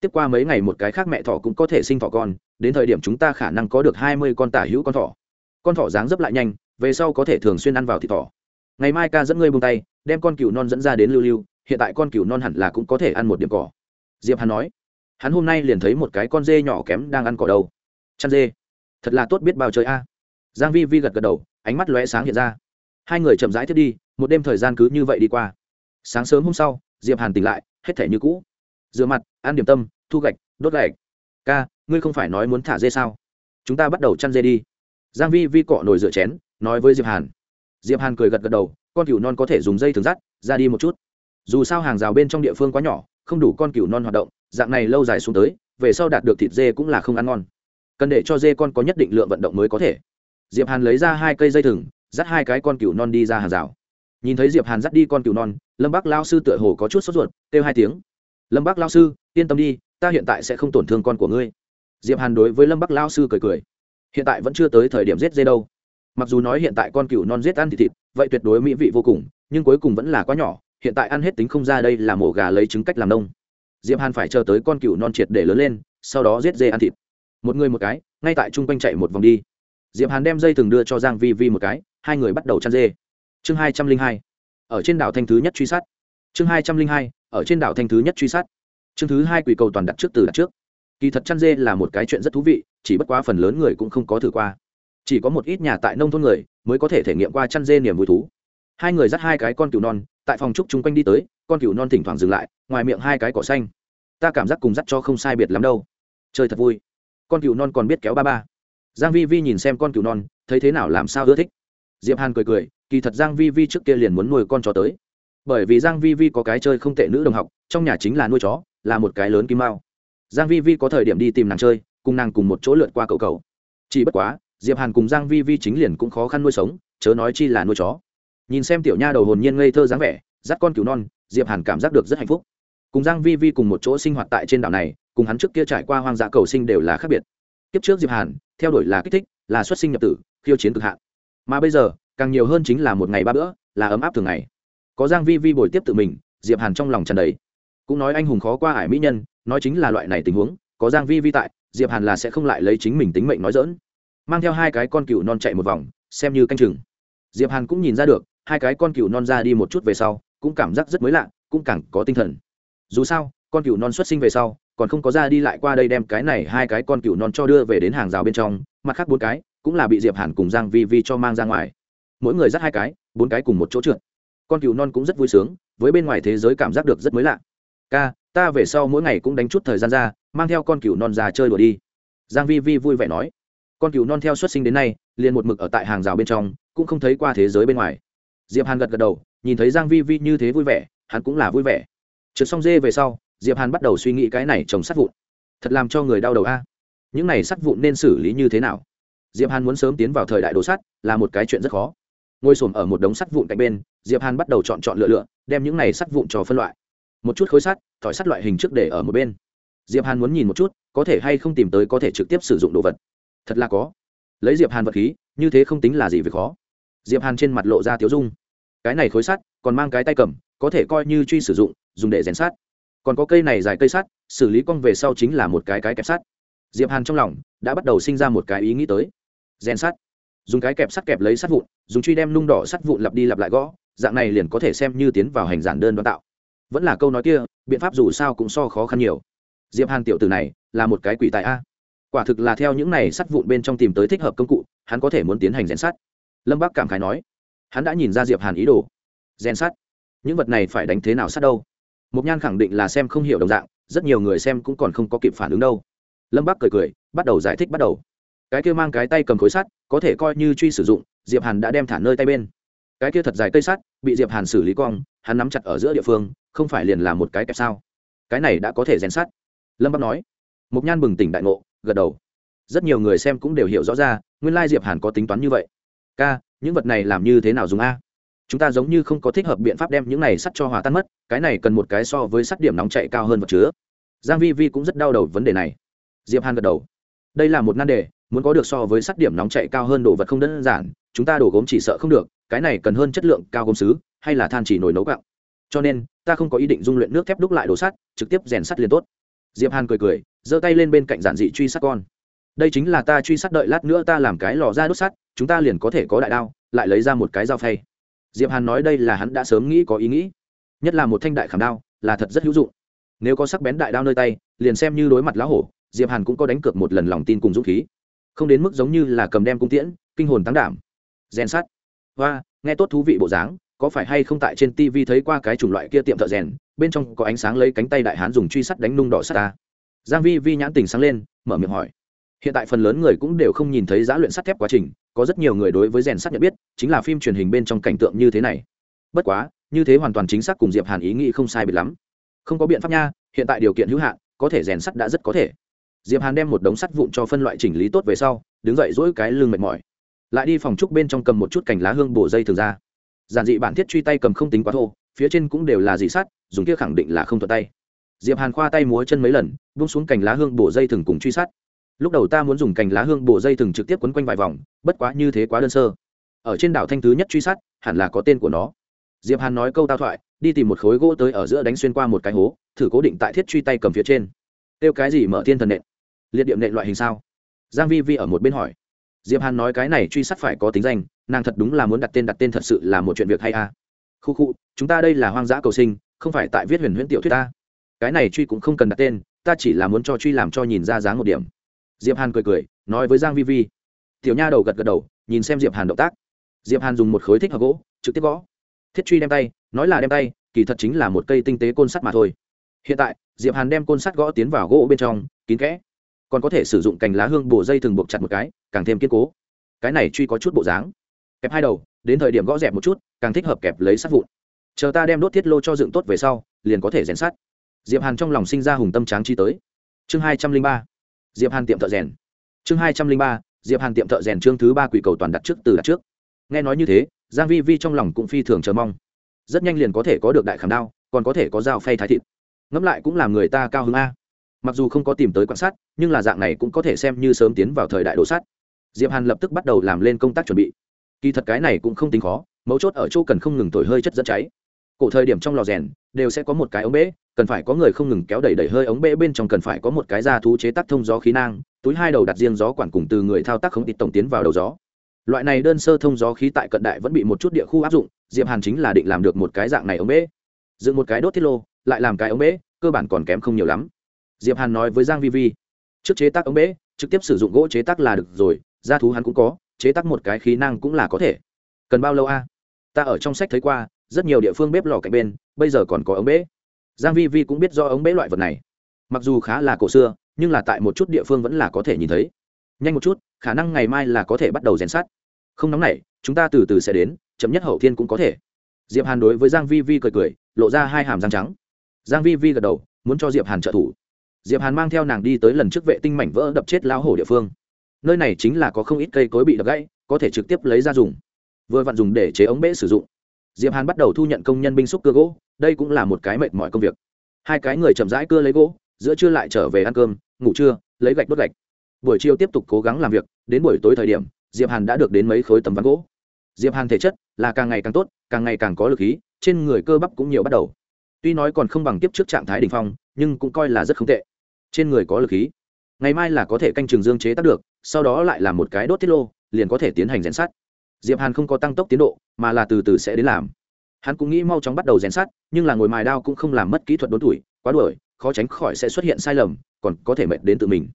Speaker 1: Tiếp qua mấy ngày một cái khác mẹ thỏ cũng có thể sinh thỏ con, đến thời điểm chúng ta khả năng có được hai mươi con tả hữu con thỏ. Con thỏ dáng dấp lại nhanh, về sau có thể thường xuyên ăn vào thịt thỏ. Ngày mai ca dẫn ngươi buông tay, đem con cừu non dẫn ra đến lưu lưu, hiện tại con cừu non hẳn là cũng có thể ăn một điểm cỏ. Diệp hàn nói. Hắn hôm nay liền thấy một cái con dê nhỏ kém đang ăn cỏ đâu. Chăn dê thật là tốt biết bao trời a. Giang vi vi gật gật đầu, ánh mắt lóe sáng hiện ra. Hai người chậm rãi thiết đi, một đêm thời gian cứ như vậy đi qua. Sáng sớm hôm sau, diệp hàn tỉnh lại, hết thể như cũ. Rửa mặt, ăn điểm tâm, thu gạch, đốt gạch. Ca, ngươi không phải nói muốn thả dê sao? Chúng ta bắt đầu chăn dê đi. Giang vi vi cọ nồi rửa chén, nói với diệp hàn. Diệp hàn cười gật gật đầu, con cừu non có thể dùng dây thường dắt ra đi một chút. Dù sao hàng rào bên trong địa phương quá nhỏ, không đủ con cừu non hoạt động, dạng này lâu dài xuống tới, về sau đạt được thịt dê cũng là không ăn ngon cần để cho dê con có nhất định lượng vận động mới có thể. Diệp hàn lấy ra hai cây dây thừng, dắt hai cái con cừu non đi ra hàng rào. Nhìn thấy diệp hàn dắt đi con cừu non, lâm Bác lao sư tựa hồ có chút sốt ruột, kêu hai tiếng. Lâm Bác lao sư, yên tâm đi, ta hiện tại sẽ không tổn thương con của ngươi. Diệp hàn đối với lâm Bác lao sư cười cười. Hiện tại vẫn chưa tới thời điểm giết dê đâu. Mặc dù nói hiện tại con cừu non giết ăn thịt thịt, vậy tuyệt đối mỹ vị vô cùng, nhưng cuối cùng vẫn là quá nhỏ, hiện tại ăn hết tính không ra đây là mổ gà lấy trứng cách làm nông. Diệp hàn phải chờ tới con cừu non triệt để lớn lên, sau đó giết dê ăn thịt một người một cái, ngay tại trung quanh chạy một vòng đi. Diệp hàn đem dây từng đưa cho giang vi vi một cái, hai người bắt đầu chăn dê. Chương hai trăm linh hai, ở trên đảo thanh thứ nhất truy sát. Chương hai trăm linh hai, ở trên đảo thanh thứ nhất truy sát. Chương thứ hai quỷ cầu toàn đặt trước từ đặt trước. Kỳ thật chăn dê là một cái chuyện rất thú vị, chỉ bất quá phần lớn người cũng không có thử qua. Chỉ có một ít nhà tại nông thôn người mới có thể thể nghiệm qua chăn dê niềm vui thú. Hai người dắt hai cái con cừu non, tại phòng trúc chung quanh đi tới, con cừu non thỉnh thoảng dừng lại, ngoài miệng hai cái cỏ xanh. Ta cảm giác cùng dắt cho không sai biệt lắm đâu. Chơi thật vui con cừu non còn biết kéo ba ba. Giang vi vi nhìn xem con cừu non, thấy thế nào làm sao ưa thích. Diệp hàn cười cười, kỳ thật giang vi vi trước kia liền muốn nuôi con chó tới. Bởi vì giang vi vi có cái chơi không tệ nữ đồng học, trong nhà chính là nuôi chó, là một cái lớn kim mao. Giang vi vi có thời điểm đi tìm nàng chơi, cùng nàng cùng một chỗ lượn qua cầu cầu. Chỉ bất quá, diệp hàn cùng giang vi vi chính liền cũng khó khăn nuôi sống, chớ nói chi là nuôi chó. Nhìn xem tiểu nha đầu hồn nhiên ngây thơ dáng vẻ, dắt con cừu non, diệp hàn cảm giác được rất hạnh phúc. Cùng giang vi vi cùng một chỗ sinh hoạt tại trên đảo này cùng hắn trước kia trải qua hoang dã cầu sinh đều là khác biệt. Kiếp trước diệp hàn, theo đuổi là kích thích, là xuất sinh nhập tử, khiêu chiến cực hạn. Mà bây giờ, càng nhiều hơn chính là một ngày ba bữa, là ấm áp thường ngày. Có giang vi vi bồi tiếp tự mình, diệp hàn trong lòng tràn đầy. Cũng nói anh hùng khó qua ải mỹ nhân, nói chính là loại này tình huống, có giang vi vi tại, diệp hàn là sẽ không lại lấy chính mình tính mệnh nói dỡn mang theo hai cái con cừu non chạy một vòng, xem như canh chừng. Diệp hàn cũng nhìn ra được, hai cái con cừu non ra đi một chút về sau, cũng cảm giác rất mới lạ, cũng càng có tinh thần. Dù sao, con cừu non xuất sinh về sau còn không có ra đi lại qua đây đem cái này hai cái con cừu non cho đưa về đến hàng rào bên trong, mặt khác bốn cái cũng là bị diệp hàn cùng giang vi vi cho mang ra ngoài. Mỗi người dắt hai cái, bốn cái cùng một chỗ trượt. Con cừu non cũng rất vui sướng, với bên ngoài thế giới cảm giác được rất mới lạ. Ca, ta về sau mỗi ngày cũng đánh chút thời gian ra, mang theo con cừu non ra chơi đùa đi. Giang vi vi vui vẻ nói. Con cừu non theo xuất sinh đến nay, liền một mực ở tại hàng rào bên trong, cũng không thấy qua thế giới bên ngoài. Diệp hàn gật gật đầu, nhìn thấy giang vi vi như thế vui vẻ, hắn cũng là vui vẻ. Trượt xong dê về sau diệp hàn bắt đầu suy nghĩ cái này trồng sắt vụn. Thật làm cho người đau đầu a. Những này sắt vụn nên xử lý như thế nào? Diệp hàn muốn sớm tiến vào thời đại đồ sắt, là một cái chuyện rất khó. Ngồi xổm ở một đống sắt vụn cạnh bên, diệp hàn bắt đầu chọn chọn lựa lựa, đem những này sắt vụn cho phân loại. Một chút khối sắt, thỏi sắt loại hình trước để ở một bên. Diệp hàn muốn nhìn một chút, có thể hay không tìm tới có thể trực tiếp sử dụng đồ vật. Thật là có. Lấy diệp hàn vật khí, như thế không tính là gì về khó. Diệp hàn trên mặt lộ ra tiếu dung. Cái này khối sắt, còn mang cái tay cầm, có thể coi như truy sử dụng, dùng để rèn sắt còn có cây này dài cây sắt, xử lý cong về sau chính là một cái cái kẹp sắt. Diệp hàn trong lòng đã bắt đầu sinh ra một cái ý nghĩ tới. Rèn sắt. Dùng cái kẹp sắt kẹp lấy sắt vụn, dùng truy đem nung đỏ sắt vụn lặp đi lặp lại gõ, dạng này liền có thể xem như tiến vào hành giản đơn đoán tạo. Vẫn là câu nói kia, biện pháp dù sao cũng so khó khăn nhiều. Diệp hàn tiểu tử này là một cái quỷ tài a. Quả thực là theo những này sắt vụn bên trong tìm tới thích hợp công cụ, hắn có thể muốn tiến hành rèn sắt. Lâm bác cảm khái nói. Hắn đã nhìn ra diệp hàn ý đồ. Rèn sắt. Những vật này phải đánh thế nào sắt đâu? Mộc nhan khẳng định là xem không hiểu đồng dạng, rất nhiều người xem cũng còn không có kịp phản ứng đâu. Lâm Bắc cười cười, bắt đầu giải thích bắt đầu. Cái kia mang cái tay cầm khối sắt, có thể coi như truy sử dụng, diệp hàn đã đem thả nơi tay bên. Cái kia thật dài cây sắt, bị diệp hàn xử lý cong, hắn nắm chặt ở giữa địa phương, không phải liền là một cái kẹp sao? Cái này đã có thể rèn sắt. Lâm bắc nói. Mộc nhan bừng tỉnh đại ngộ, gật đầu. Rất nhiều người xem cũng đều hiểu rõ ra, nguyên lai diệp hàn có tính toán như vậy. Ca, những vật này làm như thế nào dùng a? Chúng ta giống như không có thích hợp biện pháp đem những này sắt cho hòa tan mất, cái này cần một cái so với sắt điểm nóng chạy cao hơn vật chứa. Giang vi vi cũng rất đau đầu vấn đề này. Diệp hàn gật đầu. Đây là một nan đề, muốn có được so với sắt điểm nóng chạy cao hơn đồ vật không đơn giản, chúng ta đổ gốm chỉ sợ không được, cái này cần hơn chất lượng, cao gốm sứ hay là than chỉ nồi nấu gạo. Cho nên, ta không có ý định dung luyện nước thép đúc lại đồ sắt, trực tiếp rèn sắt liền tốt. Diệp hàn cười cười, giơ tay lên bên cạnh giản dị truy sát con. Đây chính là ta truy sát đợi lát nữa ta làm cái lò ra đốt sắt, chúng ta liền có thể có đại đao, lại lấy ra một cái dao phay diệp hàn nói đây là hắn đã sớm nghĩ có ý nghĩ. Nhất là một thanh đại khảm đao, là thật rất hữu dụng. Nếu có sắc bén đại đao nơi tay, liền xem như đối mặt lão hổ, diệp hàn cũng có đánh cược một lần lòng tin cùng dũng khí. Không đến mức giống như là cầm đem cung tiễn, kinh hồn tăng đảm. Rèn sắt. Và nghe tốt thú vị bộ dáng, có phải hay không tại trên tv thấy qua cái chủng loại kia tiệm thợ rèn, bên trong có ánh sáng lấy cánh tay đại hán dùng truy sắt đánh nung đỏ sắt ta. Giang vi vi nhãn tình sáng lên, mở miệng hỏi hiện tại phần lớn người cũng đều không nhìn thấy giá luyện sắt thép quá trình, có rất nhiều người đối với rèn sắt nhận biết, chính là phim truyền hình bên trong cảnh tượng như thế này. Bất quá, như thế hoàn toàn chính xác cùng diệp hàn ý nghĩ không sai biệt lắm. Không có biện pháp nha, hiện tại điều kiện hữu hạn, có thể rèn sắt đã rất có thể. Diệp hàn đem một đống sắt vụn cho phân loại chỉnh lý tốt về sau, đứng dậy dỗi cái lưng mệt mỏi. Lại đi phòng trúc bên trong cầm một chút cành lá hương bổ dây thường ra. Giản dị bản thiết truy tay cầm không tính quá thô, phía trên cũng đều là dị sắt, dùng kia khẳng định là không thuận tay. Diệp hàn khoa tay múa chân mấy lần bung xuống cành lá hương bổ dây thường cùng truy sát lúc đầu ta muốn dùng cành lá hương bổ dây thừng trực tiếp quấn quanh vài vòng, bất quá như thế quá đơn sơ. Ở trên đảo thanh thứ nhất truy sát, hẳn là có tên của nó. Diệp hàn nói câu tao thoại, đi tìm một khối gỗ tới ở giữa đánh xuyên qua một cái hố, thử cố định tại thiết truy tay cầm phía trên. Tiêu cái gì mở thiên thần nện? Liệt điệm nện loại hình sao? Giang vi vi ở một bên hỏi. Diệp hàn nói cái này truy sát phải có tính danh, nàng thật đúng là muốn đặt tên đặt tên thật sự là một chuyện việc hay à khu khu, chúng ta đây là hoang dã cầu sinh, không phải tại viết huyền huyễn tiểu thuyết ta. Cái này truy cũng không cần đặt tên, ta chỉ là muốn cho truy làm cho nhìn ra dáng một điểm diệp hàn cười cười, nói với giang vi vi. Tiểu nha đầu gật gật đầu, nhìn xem diệp hàn động tác. Diệp hàn dùng một khối thích hợp gỗ, trực tiếp gõ. Thiết truy đem tay, nói là đem tay, kỳ thật chính là một cây tinh tế côn sắt mà thôi. Hiện tại, diệp hàn đem côn sắt gõ tiến vào gỗ bên trong, kín kẽ. Còn có thể sử dụng cành lá hương bổ dây thường buộc chặt một cái, càng thêm kiên cố. Cái này truy có chút bộ dáng. Kẹp hai đầu, đến thời điểm gõ dẹp một chút, càng thích hợp kẹp lấy sắt vụn. Chờ ta đem đốt thiết lô cho dựng tốt về sau, liền có thể rèn sắt. Diệp hàn trong lòng sinh ra hùng tâm tráng chi tới. Chương hai trăm linh ba diệp hàn tiệm thợ rèn. Chương hai trăm linh ba, diệp hàn tiệm thợ rèn chương thứ ba quỷ cầu toàn đặt trước từ đặt trước. Nghe nói như thế, giang vi vi trong lòng cũng phi thường chờ mong. Rất nhanh liền có thể có được đại khảm đao, còn có thể có dao phay thái thịt. Ngẫm lại cũng làm người ta cao hứng a. Mặc dù không có tìm tới quan sát, nhưng là dạng này cũng có thể xem như sớm tiến vào thời đại đồ sắt. Diệp hàn lập tức bắt đầu làm lên công tác chuẩn bị. Kỳ thật cái này cũng không tính khó, mấu chốt ở chỗ cần không ngừng thổi hơi chất dẫn cháy. Cổ thời điểm trong lò rèn đều sẽ có một cái ống bể cần phải có người không ngừng kéo đẩy đẩy hơi ống bể bên trong cần phải có một cái da thú chế tác thông gió khí nang, túi hai đầu đặt riêng gió quản cùng từ người thao tác không tịt tổng tiến vào đầu gió. Loại này đơn sơ thông gió khí tại cận đại vẫn bị một chút địa khu áp dụng, diệp hàn chính là định làm được một cái dạng này ống bể dựng một cái đốt thiết lô, lại làm cái ống bể cơ bản còn kém không nhiều lắm. Diệp hàn nói với giang vi vi, trước chế tác ống bể trực tiếp sử dụng gỗ chế tác là được rồi, da thú hắn cũng có, chế tác một cái khí năng cũng là có thể. Cần bao lâu a? Ta ở trong sách thấy qua rất nhiều địa phương bếp lò cạnh bên, bây giờ còn có ống bể. Giang vi vi cũng biết do ống bể loại vật này. Mặc dù khá là cổ xưa, nhưng là tại một chút địa phương vẫn là có thể nhìn thấy. Nhanh một chút, khả năng ngày mai là có thể bắt đầu rèn sắt. Không nóng nảy chúng ta từ từ sẽ đến, chậm nhất hậu thiên cũng có thể. Diệp hàn đối với giang vi vi cười cười, lộ ra hai hàm răng trắng. Giang vi vi gật đầu, muốn cho diệp hàn trợ thủ. Diệp hàn mang theo nàng đi tới lần trước vệ tinh mảnh vỡ đập chết lão hổ địa phương. Nơi này chính là có không ít cây cối bị đập gãy, có thể trực tiếp lấy ra dùng. Vừa vặn dùng để chế ống bể sử dụng diệp hàn bắt đầu thu nhận công nhân binh xúc cưa gỗ, đây cũng là một cái mệt mỏi công việc. Hai cái người chậm rãi cưa lấy gỗ, giữa trưa lại trở về ăn cơm, ngủ trưa, lấy gạch đốt gạch. Buổi chiều tiếp tục cố gắng làm việc, đến buổi tối thời điểm, diệp hàn đã được đến mấy khối tấm ván gỗ. Diệp hàn thể chất là càng ngày càng tốt, càng ngày càng có lực khí, trên người cơ bắp cũng nhiều bắt đầu. Tuy nói còn không bằng tiếp trước trạng thái đỉnh phong, nhưng cũng coi là rất không tệ. Trên người có lực khí. Ngày mai là có thể canh trường dương chế tác được, sau đó lại làm một cái đốt tiết lô, liền có thể tiến hành rèn sắt diệp hàn không có tăng tốc tiến độ, mà là từ từ sẽ đến làm. Hắn cũng nghĩ mau chóng bắt đầu rèn sắt, nhưng là ngồi mài đao cũng không làm mất kỹ thuật đốn tuổi, quá đuổi, khó tránh khỏi sẽ xuất hiện sai lầm, còn có thể mệt đến tự mình.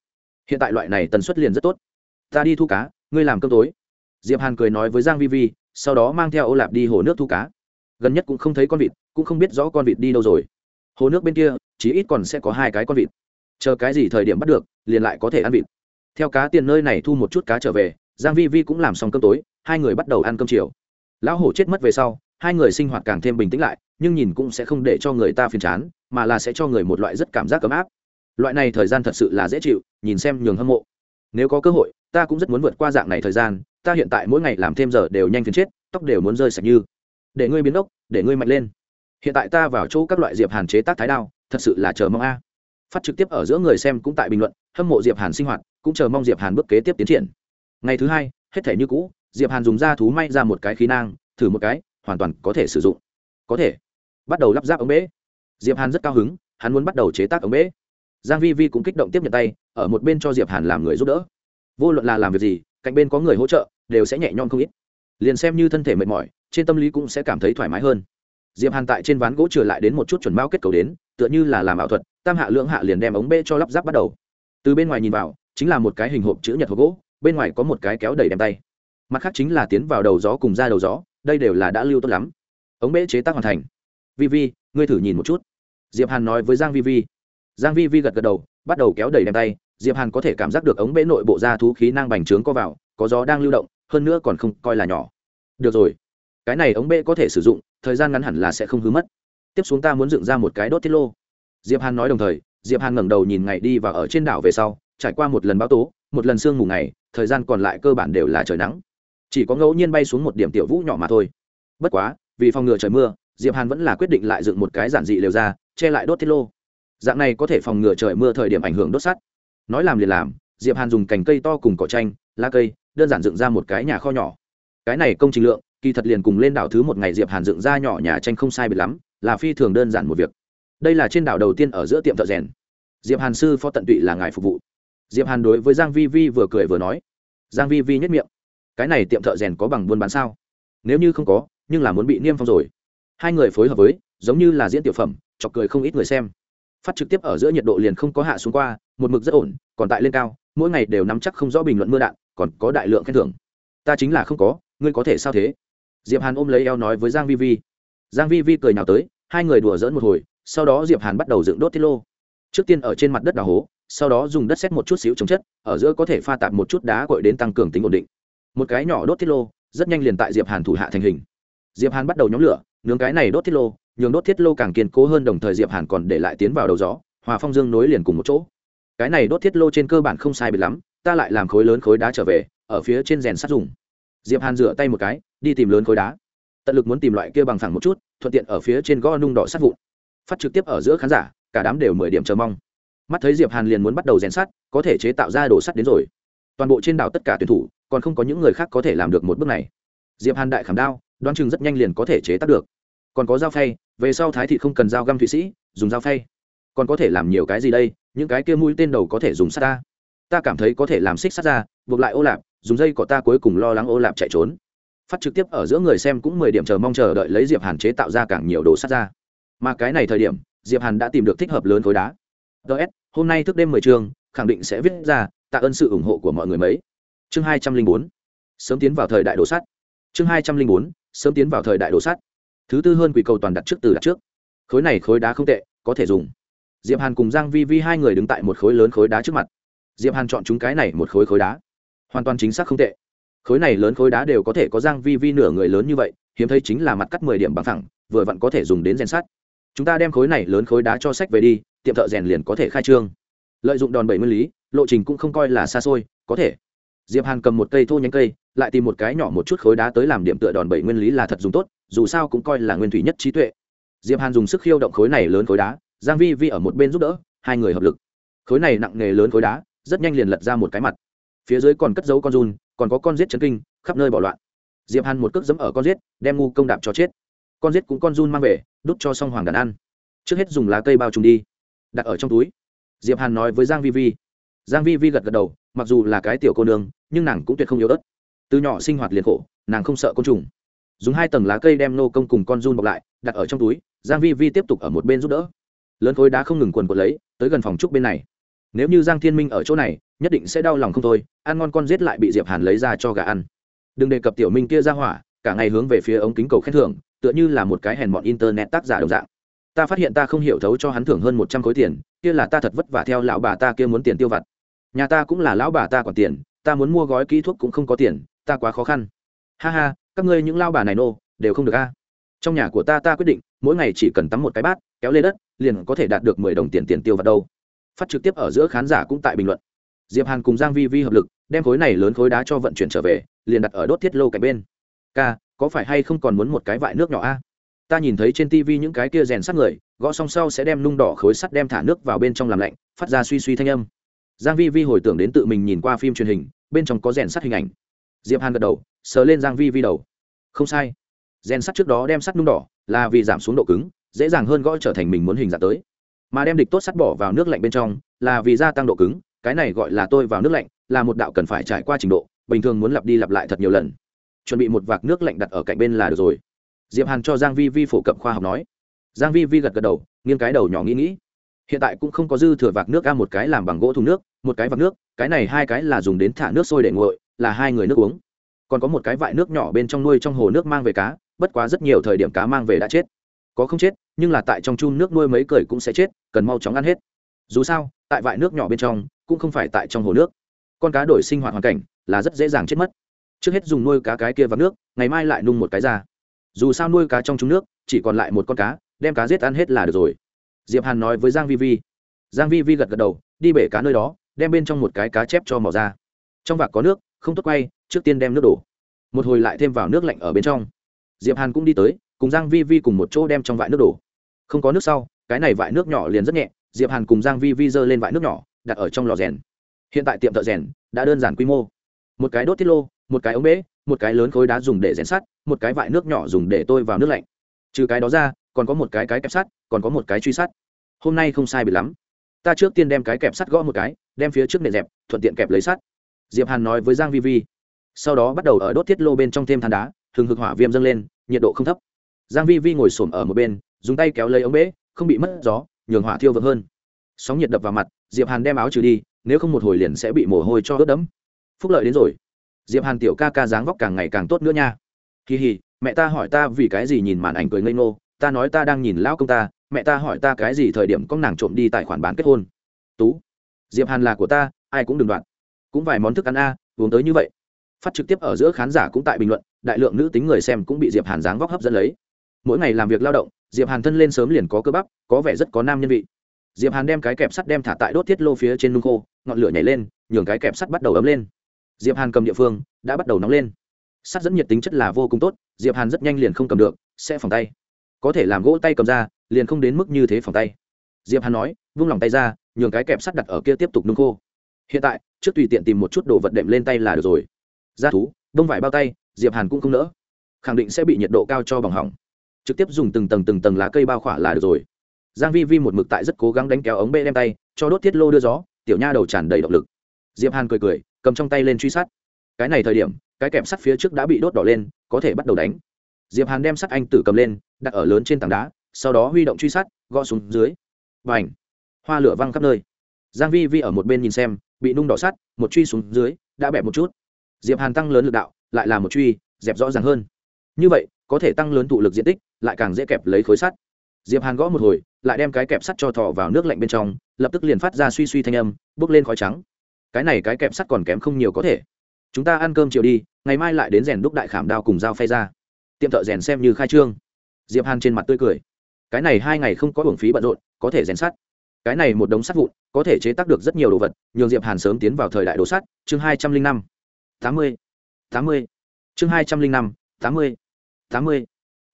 Speaker 1: Hiện tại loại này tần suất liền rất tốt. Ta đi thu cá, ngươi làm cơm tối. Diệp hàn cười nói với giang vi vi, sau đó mang theo ô lạp đi hồ nước thu cá. Gần nhất cũng không thấy con vịt, cũng không biết rõ con vịt đi đâu rồi. Hồ nước bên kia chỉ ít còn sẽ có hai cái con vịt. Chờ cái gì thời điểm bắt được, liền lại có thể ăn vịt. Theo cá tiền nơi này thu một chút cá trở về, giang vi vi cũng làm xong cơm tối hai người bắt đầu ăn cơm chiều. Lão hổ chết mất về sau, hai người sinh hoạt càng thêm bình tĩnh lại, nhưng nhìn cũng sẽ không để cho người ta phiền chán, mà là sẽ cho người một loại rất cảm giác ấm áp. Loại này thời gian thật sự là dễ chịu, nhìn xem nhường hâm mộ. Nếu có cơ hội, ta cũng rất muốn vượt qua dạng này thời gian, ta hiện tại mỗi ngày làm thêm giờ đều nhanh phiền chết, tóc đều muốn rơi sạch như. Để ngươi biến đốc để ngươi mạnh lên. Hiện tại ta vào chỗ các loại diệp hàn chế tác thái đao, thật sự là chờ mong a. Phát trực tiếp ở giữa người xem cũng tại bình luận, hâm mộ diệp hàn sinh hoạt, cũng chờ mong diệp hàn bước kế tiếp tiến triển. Ngày thứ hai, hết thể như cũ diệp hàn dùng da thú may ra một cái khí nang, thử một cái, hoàn toàn có thể sử dụng. Có thể. Bắt đầu lắp ráp ống bể diệp hàn rất cao hứng, hắn muốn bắt đầu chế tác ống bể giang vi vi cũng kích động tiếp nhận tay, ở một bên cho diệp hàn làm người giúp đỡ. Vô luận là làm việc gì, cạnh bên có người hỗ trợ, đều sẽ nhẹ nhõm không ít. Liền xem như thân thể mệt mỏi, trên tâm lý cũng sẽ cảm thấy thoải mái hơn. Diệp hàn tại trên ván gỗ trở lại đến một chút chuẩn mao kết cầu đến, tựa như là làm ảo thuật, tam hạ lưỡng hạ liền đem ống bê cho lắp ráp bắt đầu. Từ bên ngoài nhìn vào, chính là một cái hình hộp chữ nhật hộp gỗ, bên ngoài có một cái kéo đầy đem tay mặt khác chính là tiến vào đầu gió cùng ra đầu gió, đây đều là đã lưu tốt lắm. Ống bể chế tác hoàn thành. Vi vi, ngươi thử nhìn một chút. Diệp hàn nói với giang vi vi. Giang vi vi gật gật đầu, bắt đầu kéo đầy đem tay. Diệp hàn có thể cảm giác được ống bể nội bộ ra thú khí năng bành trướng có vào, có gió đang lưu động, hơn nữa còn không coi là nhỏ. Được rồi. Cái này ống bể có thể sử dụng, thời gian ngắn hẳn là sẽ không hư mất. Tiếp xuống ta muốn dựng ra một cái đốt tiết lô. Diệp hàn nói đồng thời, diệp hàn ngẩng đầu nhìn ngày đi và ở trên đảo về sau, trải qua một lần bão tố, một lần sương mù ngày, thời gian còn lại cơ bản đều là trời nắng chỉ có ngẫu nhiên bay xuống một điểm tiểu vũ nhỏ mà thôi. Bất quá, vì phòng ngừa trời mưa, diệp hàn vẫn là quyết định lại dựng một cái giản dị lều ra, che lại đốt tiết lô. Dạng này có thể phòng ngừa trời mưa thời điểm ảnh hưởng đốt sắt. Nói làm liền làm, diệp hàn dùng cành cây to cùng cỏ tranh lá cây, đơn giản dựng ra một cái nhà kho nhỏ. Cái này công trình lượng, kỳ thật liền cùng lên đảo thứ một ngày diệp hàn dựng ra nhỏ nhà tranh không sai biệt lắm, là phi thường đơn giản một việc. Đây là trên đảo đầu tiên ở giữa tiệm thợ rèn. Diệp hàn sư phó tận tụy là ngài phục vụ. Diệp hàn đối với giang vi vi vừa cười vừa nói. Giang vi vi nhất miệng cái này tiệm thợ rèn có bằng buôn bán sao? Nếu như không có, nhưng là muốn bị niêm phong rồi. Hai người phối hợp với, giống như là diễn tiểu phẩm, chọc cười không ít người xem. Phát trực tiếp ở giữa nhiệt độ liền không có hạ xuống qua, một mực rất ổn, còn tại lên cao, mỗi ngày đều nắm chắc không rõ bình luận mưa đạn, còn có đại lượng khen thưởng. Ta chính là không có, ngươi có thể sao thế? Diệp hàn ôm lấy eo nói với giang vi vi. Giang vi vi cười nào tới, hai người đùa giỡn một hồi, sau đó diệp hàn bắt đầu dựng đốt tiết lô. Trước tiên ở trên mặt đất đào hố, sau đó dùng đất xét một chút xíu chống chất, ở giữa có thể pha tạp một chút đá cội đến tăng cường tính ổn định một cái nhỏ đốt thiết lô, rất nhanh liền tại diệp hàn thủ hạ thành hình. Diệp hàn bắt đầu nhóm lửa, nướng cái này đốt thiết lô, nhường đốt thiết lô càng kiên cố hơn đồng thời diệp hàn còn để lại tiến vào đầu gió, hòa phong dương nối liền cùng một chỗ. Cái này đốt thiết lô trên cơ bản không sai biệt lắm, ta lại làm khối lớn khối đá trở về, ở phía trên rèn sắt dùng. Diệp hàn rửa tay một cái, đi tìm lớn khối đá. Tận lực muốn tìm loại kia bằng phẳng một chút, thuận tiện ở phía trên gõ nung đỏ sắt vụn. Phát trực tiếp ở giữa khán giả, cả đám đều mười điểm chờ mong. Mắt thấy diệp hàn liền muốn bắt đầu rèn sắt, có thể chế tạo ra đồ sắt đến rồi toàn bộ trên đảo tất cả tuyển thủ còn không có những người khác có thể làm được một bước này. Diệp hàn đại khảm đao đoán chừng rất nhanh liền có thể chế tác được. Còn có dao phay về sau thái thị không cần dao găm thụy sĩ dùng dao phay. Còn có thể làm nhiều cái gì đây? Những cái kia mũi tên đầu có thể dùng sắt ta ta cảm thấy có thể làm xích sắt ra buộc lại ô lạp dùng dây cọ ta cuối cùng lo lắng ô lạp chạy trốn. Phát trực tiếp ở giữa người xem cũng mười điểm chờ mong chờ đợi lấy diệp hàn chế tạo ra càng nhiều đồ sắt ra. Mà cái này thời điểm diệp hàn đã tìm được thích hợp lớn khối đá. Ts hôm nay thức đêm mười trường, khẳng định sẽ viết ra tạ ơn sự ủng hộ của mọi người mấy. Chương hai trăm linh bốn, sớm tiến vào thời đại đồ sắt. Chương hai trăm linh bốn, sớm tiến vào thời đại đồ sắt. Thứ tư hơn quỷ cầu toàn đặt trước từ đặt trước. Khối này khối đá không tệ, có thể dùng. Diệp hàn cùng giang vi vi hai người đứng tại một khối lớn khối đá trước mặt. Diệp hàn chọn chúng cái này một khối khối đá. Hoàn toàn chính xác không tệ. Khối này lớn khối đá đều có thể có giang vi vi nửa người lớn như vậy, hiếm thấy chính là mặt cắt mười điểm bằng thẳng vừa vặn có thể dùng đến rèn sắt. Chúng ta đem khối này lớn khối đá cho sách về đi, tiệm thợ rèn liền có thể khai trương. Lợi dụng đòn bẩy nguyên lý lộ trình cũng không coi là xa xôi, có thể. Diệp hàn cầm một cây thô nhánh cây, lại tìm một cái nhỏ một chút khối đá tới làm điểm tựa đòn bẩy nguyên lý là thật dùng tốt, dù sao cũng coi là nguyên thủy nhất trí tuệ. Diệp hàn dùng sức khiêu động khối này lớn khối đá, giang vi vi ở một bên giúp đỡ, hai người hợp lực. Khối này nặng nề lớn khối đá, rất nhanh liền lật ra một cái mặt. Phía dưới còn cất giấu con run, còn có con giết chấn kinh, khắp nơi bỏ loạn. Diệp hàn một cước dẫm ở con giết, đem ngu công đạp cho chết. Con giết cũng con run mang về, đút cho xong hoàng đàn ăn. Trước hết dùng lá cây bao trùm đi. Đặt ở trong túi. Diệp hàn nói với giang vi vi giang vi vi gật gật đầu, mặc dù là cái tiểu cô nương, nhưng nàng cũng tuyệt không yếu ớt. Từ nhỏ sinh hoạt liền khổ, nàng không sợ côn trùng. Dùng hai tầng lá cây đem nô công cùng con run bọc lại, đặt ở trong túi, giang vi vi tiếp tục ở một bên giúp đỡ. Lớn khối đá không ngừng quần quật lấy, tới gần phòng trúc bên này. Nếu như giang thiên minh ở chỗ này, nhất định sẽ đau lòng không thôi, ăn ngon con giết lại bị diệp hàn lấy ra cho gà ăn. Đừng đề cập tiểu minh kia ra hỏa, cả ngày hướng về phía ống kính cầu khen thưởng, tựa như là một cái hèn mọn internet tác giả đồng dạng. Ta phát hiện ta không hiểu thấu cho hắn thưởng hơn một trăm khối tiền, kia là ta thật vất vả theo lão bà ta kia muốn tiền tiêu vặt nhà ta cũng là lão bà ta còn tiền, ta muốn mua gói kỹ thuốc cũng không có tiền, ta quá khó khăn. Ha ha, các ngươi những lao bà này nô, đều không được a. Trong nhà của ta ta quyết định, mỗi ngày chỉ cần tắm một cái bát, kéo lên đất, liền có thể đạt được mười đồng tiền tiền tiêu vào đâu. Phát trực tiếp ở giữa khán giả cũng tại bình luận. Diệp hàn cùng giang vi vi hợp lực, đem khối này lớn khối đá cho vận chuyển trở về, liền đặt ở đốt thiết lô cạnh bên. Ca, có phải hay không còn muốn một cái vại nước nhỏ a? Ta nhìn thấy trên tivi những cái kia rèn sắt người, gõ xong sau sẽ đem nung đỏ khối sắt đem thả nước vào bên trong làm lạnh, phát ra suy suy thanh âm giang vi vi hồi tưởng đến tự mình nhìn qua phim truyền hình, bên trong có rèn sắt hình ảnh. Diệp hàn gật đầu, sờ lên giang vi vi đầu. Không sai. Rèn sắt trước đó đem sắt nung đỏ, là vì giảm xuống độ cứng, dễ dàng hơn gõ trở thành mình muốn hình dạng tới. Mà đem địch tốt sắt bỏ vào nước lạnh bên trong, là vì gia tăng độ cứng, cái này gọi là tôi vào nước lạnh, là một đạo cần phải trải qua trình độ, bình thường muốn lặp đi lặp lại thật nhiều lần. Chuẩn bị một vạc nước lạnh đặt ở cạnh bên là được rồi. Diệp hàn cho giang vi vi phổ cập khoa học nói. Giang vi vi gật gật đầu, nghiêng cái đầu nhỏ nghĩ nghĩ hiện tại cũng không có dư thừa vạc nước a, một cái làm bằng gỗ thùng nước, một cái vạc nước, cái này hai cái là dùng đến thả nước sôi để nguội, là hai người nước uống. Còn có một cái vại nước nhỏ bên trong nuôi trong hồ nước mang về cá, bất quá rất nhiều thời điểm cá mang về đã chết. Có không chết, nhưng là tại trong chun nước nuôi mấy cười cũng sẽ chết, cần mau chóng ăn hết. Dù sao, tại vại nước nhỏ bên trong, cũng không phải tại trong hồ nước. Con cá đổi sinh hoạt hoàn cảnh, là rất dễ dàng chết mất. Trước hết dùng nuôi cá cái kia vào nước, ngày mai lại nung một cái ra. Dù sao nuôi cá trong trúng nước, chỉ còn lại một con cá, đem cá giết ăn hết là được rồi diệp hàn nói với giang vi vi. Giang vi vi gật gật đầu, đi bể cá nơi đó, đem bên trong một cái cá chép cho mò ra. Trong vạc có nước, không tốt quay, trước tiên đem nước đổ. Một hồi lại thêm vào nước lạnh ở bên trong. Diệp hàn cũng đi tới, cùng giang vi vi cùng một chỗ đem trong vại nước đổ. Không có nước sau, cái này vại nước nhỏ liền rất nhẹ, diệp hàn cùng giang vi vi dơ lên vại nước nhỏ, đặt ở trong lò rèn. Hiện tại tiệm thợ rèn đã đơn giản quy mô. Một cái đốt tiết lô, một cái ống bể một cái lớn khối đá dùng để rèn sắt, một cái vại nước nhỏ dùng để tôi vào nước lạnh. Trừ cái đó ra, còn có một cái cái kẹp sắt, còn có một cái truy sắt hôm nay không sai bị lắm. Ta trước tiên đem cái kẹp sắt gõ một cái, đem phía trước nệm dẹp, thuận tiện kẹp lấy sắt. Diệp hàn nói với giang vi vi. Sau đó bắt đầu ở đốt thiết lô bên trong thêm than đá thường hực hỏa viêm dâng lên, nhiệt độ không thấp. Giang vi vi ngồi xổm ở một bên, dùng tay kéo lấy ống bể không bị mất gió, nhường hỏa thiêu vượng hơn. Sóng nhiệt đập vào mặt, diệp hàn đem áo trừ đi, nếu không một hồi liền sẽ bị mồ hôi cho ướt đẫm. Phúc lợi đến rồi. Diệp hàn tiểu ca ca dáng vóc càng ngày càng tốt nữa nha. Kỳ hì, mẹ ta hỏi ta vì cái gì nhìn màn ảnh cười ngây ngô, ta nói ta đang nhìn lão công ta mẹ ta hỏi ta cái gì thời điểm con nàng trộm đi tài khoản bán kết hôn? Tú, diệp hàn là của ta, ai cũng đừng đoạn. Cũng vài món thức ăn a, uống tới như vậy. Phát trực tiếp ở giữa khán giả cũng tại bình luận, đại lượng nữ tính người xem cũng bị diệp hàn dáng vóc hấp dẫn lấy. Mỗi ngày làm việc lao động, diệp hàn thân lên sớm liền có cơ bắp, có vẻ rất có nam nhân vị. Diệp hàn đem cái kẹp sắt đem thả tại đốt thiết lô phía trên nung khô, ngọn lửa nhảy lên, nhường cái kẹp sắt bắt đầu ấm lên. Diệp hàn cầm địa phương, đã bắt đầu nóng lên. Sắt dẫn nhiệt tính chất là vô cùng tốt, diệp hàn rất nhanh liền không cầm được, sẽ phòng tay. Có thể làm gỗ tay cầm ra liền không đến mức như thế phòng tay. Diệp hàn nói, vung lòng tay ra, nhường cái kẹp sắt đặt ở kia tiếp tục nung khô. Hiện tại, trước tùy tiện tìm một chút đồ vật đệm lên tay là được rồi. Ra thú, đông vải bao tay, diệp hàn cũng không nỡ. Khẳng định sẽ bị nhiệt độ cao cho bằng hỏng. Trực tiếp dùng từng tầng từng tầng lá cây bao khỏa là được rồi. Giang vi vi một mực tại rất cố gắng đánh kéo ống bê đem tay, cho đốt thiết lô đưa gió, tiểu nha đầu tràn đầy động lực. Diệp hàn cười cười, cầm trong tay lên truy sát. Cái này thời điểm, cái kẹp sắt phía trước đã bị đốt đỏ lên, có thể bắt đầu đánh. Diệp hàn đem sắt anh tử cầm lên, đặt ở lớn trên tảng đá sau đó huy động truy sát, gõ xuống dưới. Và ảnh hoa lửa văng khắp nơi. Giang vi vi ở một bên nhìn xem, bị nung đỏ sắt, một truy xuống dưới, đã bẹp một chút. Diệp hàn tăng lớn lực đạo, lại là một truy, dẹp rõ ràng hơn. Như vậy, có thể tăng lớn tụ lực diện tích, lại càng dễ kẹp lấy khối sắt. Diệp hàn gõ một hồi, lại đem cái kẹp sắt cho thọ vào nước lạnh bên trong, lập tức liền phát ra suy suy thanh âm, bước lên khói trắng. Cái này cái kẹp sắt còn kém không nhiều có thể. Chúng ta ăn cơm chiều đi, ngày mai lại đến rèn đúc đại khảm đao cùng dao phay ra. Tiệm thợ rèn xem như khai trương. Diệp hàn trên mặt tươi cười cái này hai ngày không có hưởng phí bận rộn, có thể rèn sắt. Cái này một đống sắt vụn, có thể chế tác được rất nhiều đồ vật, nhường diệp hàn sớm tiến vào thời đại đồ sắt. Chương hai trăm linh năm. Tám mươi. Tám mươi. Chương hai trăm linh năm. Tám mươi. Tám mươi.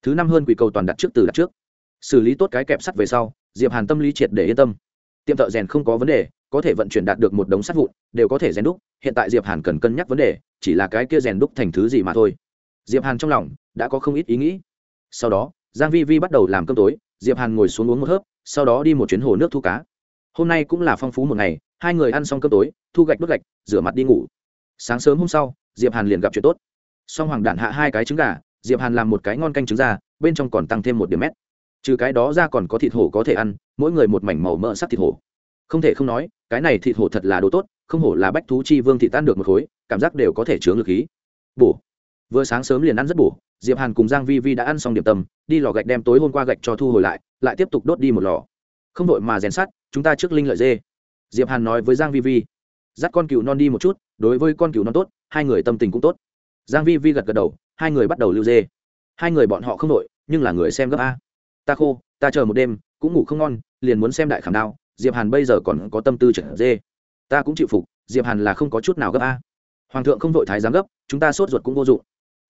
Speaker 1: Thứ năm hơn quỷ cầu toàn đặt trước từ đặt trước. Xử lý tốt cái kẹp sắt về sau, diệp hàn tâm lý triệt để yên tâm. Tiệm thợ rèn không có vấn đề, có thể vận chuyển đạt được một đống sắt vụn, đều có thể rèn đúc. Hiện tại diệp hàn cần cân nhắc vấn đề, chỉ là cái kia rèn đúc thành thứ gì mà thôi. Diệp hàn trong lòng, đã có không ít ý nghĩ. Sau đó giang vi vi bắt đầu làm cơm tối, diệp hàn ngồi xuống uống một hớp, sau đó đi một chuyến hồ nước thu cá. Hôm nay cũng là phong phú một ngày, hai người ăn xong cơm tối, thu gạch đốt gạch, rửa mặt đi ngủ. Sáng sớm hôm sau, diệp hàn liền gặp chuyện tốt. Song hoàng đạn hạ hai cái trứng gà, diệp hàn làm một cái ngon canh trứng ra, bên trong còn tăng thêm một điểm mét. Trừ cái đó ra còn có thịt hổ có thể ăn, mỗi người một mảnh màu mỡ sắc thịt hổ. Không thể không nói, cái này thịt hổ thật là đồ tốt, không hổ là bách thú chi vương thị tan được một khối, cảm giác đều có thể chứa ngược khí. Bổ. Vừa sáng sớm liền ăn rất bổ diệp hàn cùng giang vi vi đã ăn xong điểm tâm, đi lò gạch đem tối hôm qua gạch cho thu hồi lại lại tiếp tục đốt đi một lò. Không đội mà rèn sắt, chúng ta trước linh lợi dê. Diệp hàn nói với giang vi vi, dắt con cừu non đi một chút, đối với con cừu non tốt, hai người tâm tình cũng tốt. Giang vi vi gật gật đầu, hai người bắt đầu lưu dê. Hai người bọn họ không đội nhưng là người xem gấp a. Ta khô, ta chờ một đêm, cũng ngủ không ngon, liền muốn xem đại khảm đao, diệp hàn bây giờ còn có tâm tư trở dê. Ta cũng chịu phục, diệp hàn là không có chút nào gấp a. Hoàng thượng không vội thái giám gấp, chúng ta sốt ruột cũng vô dụng.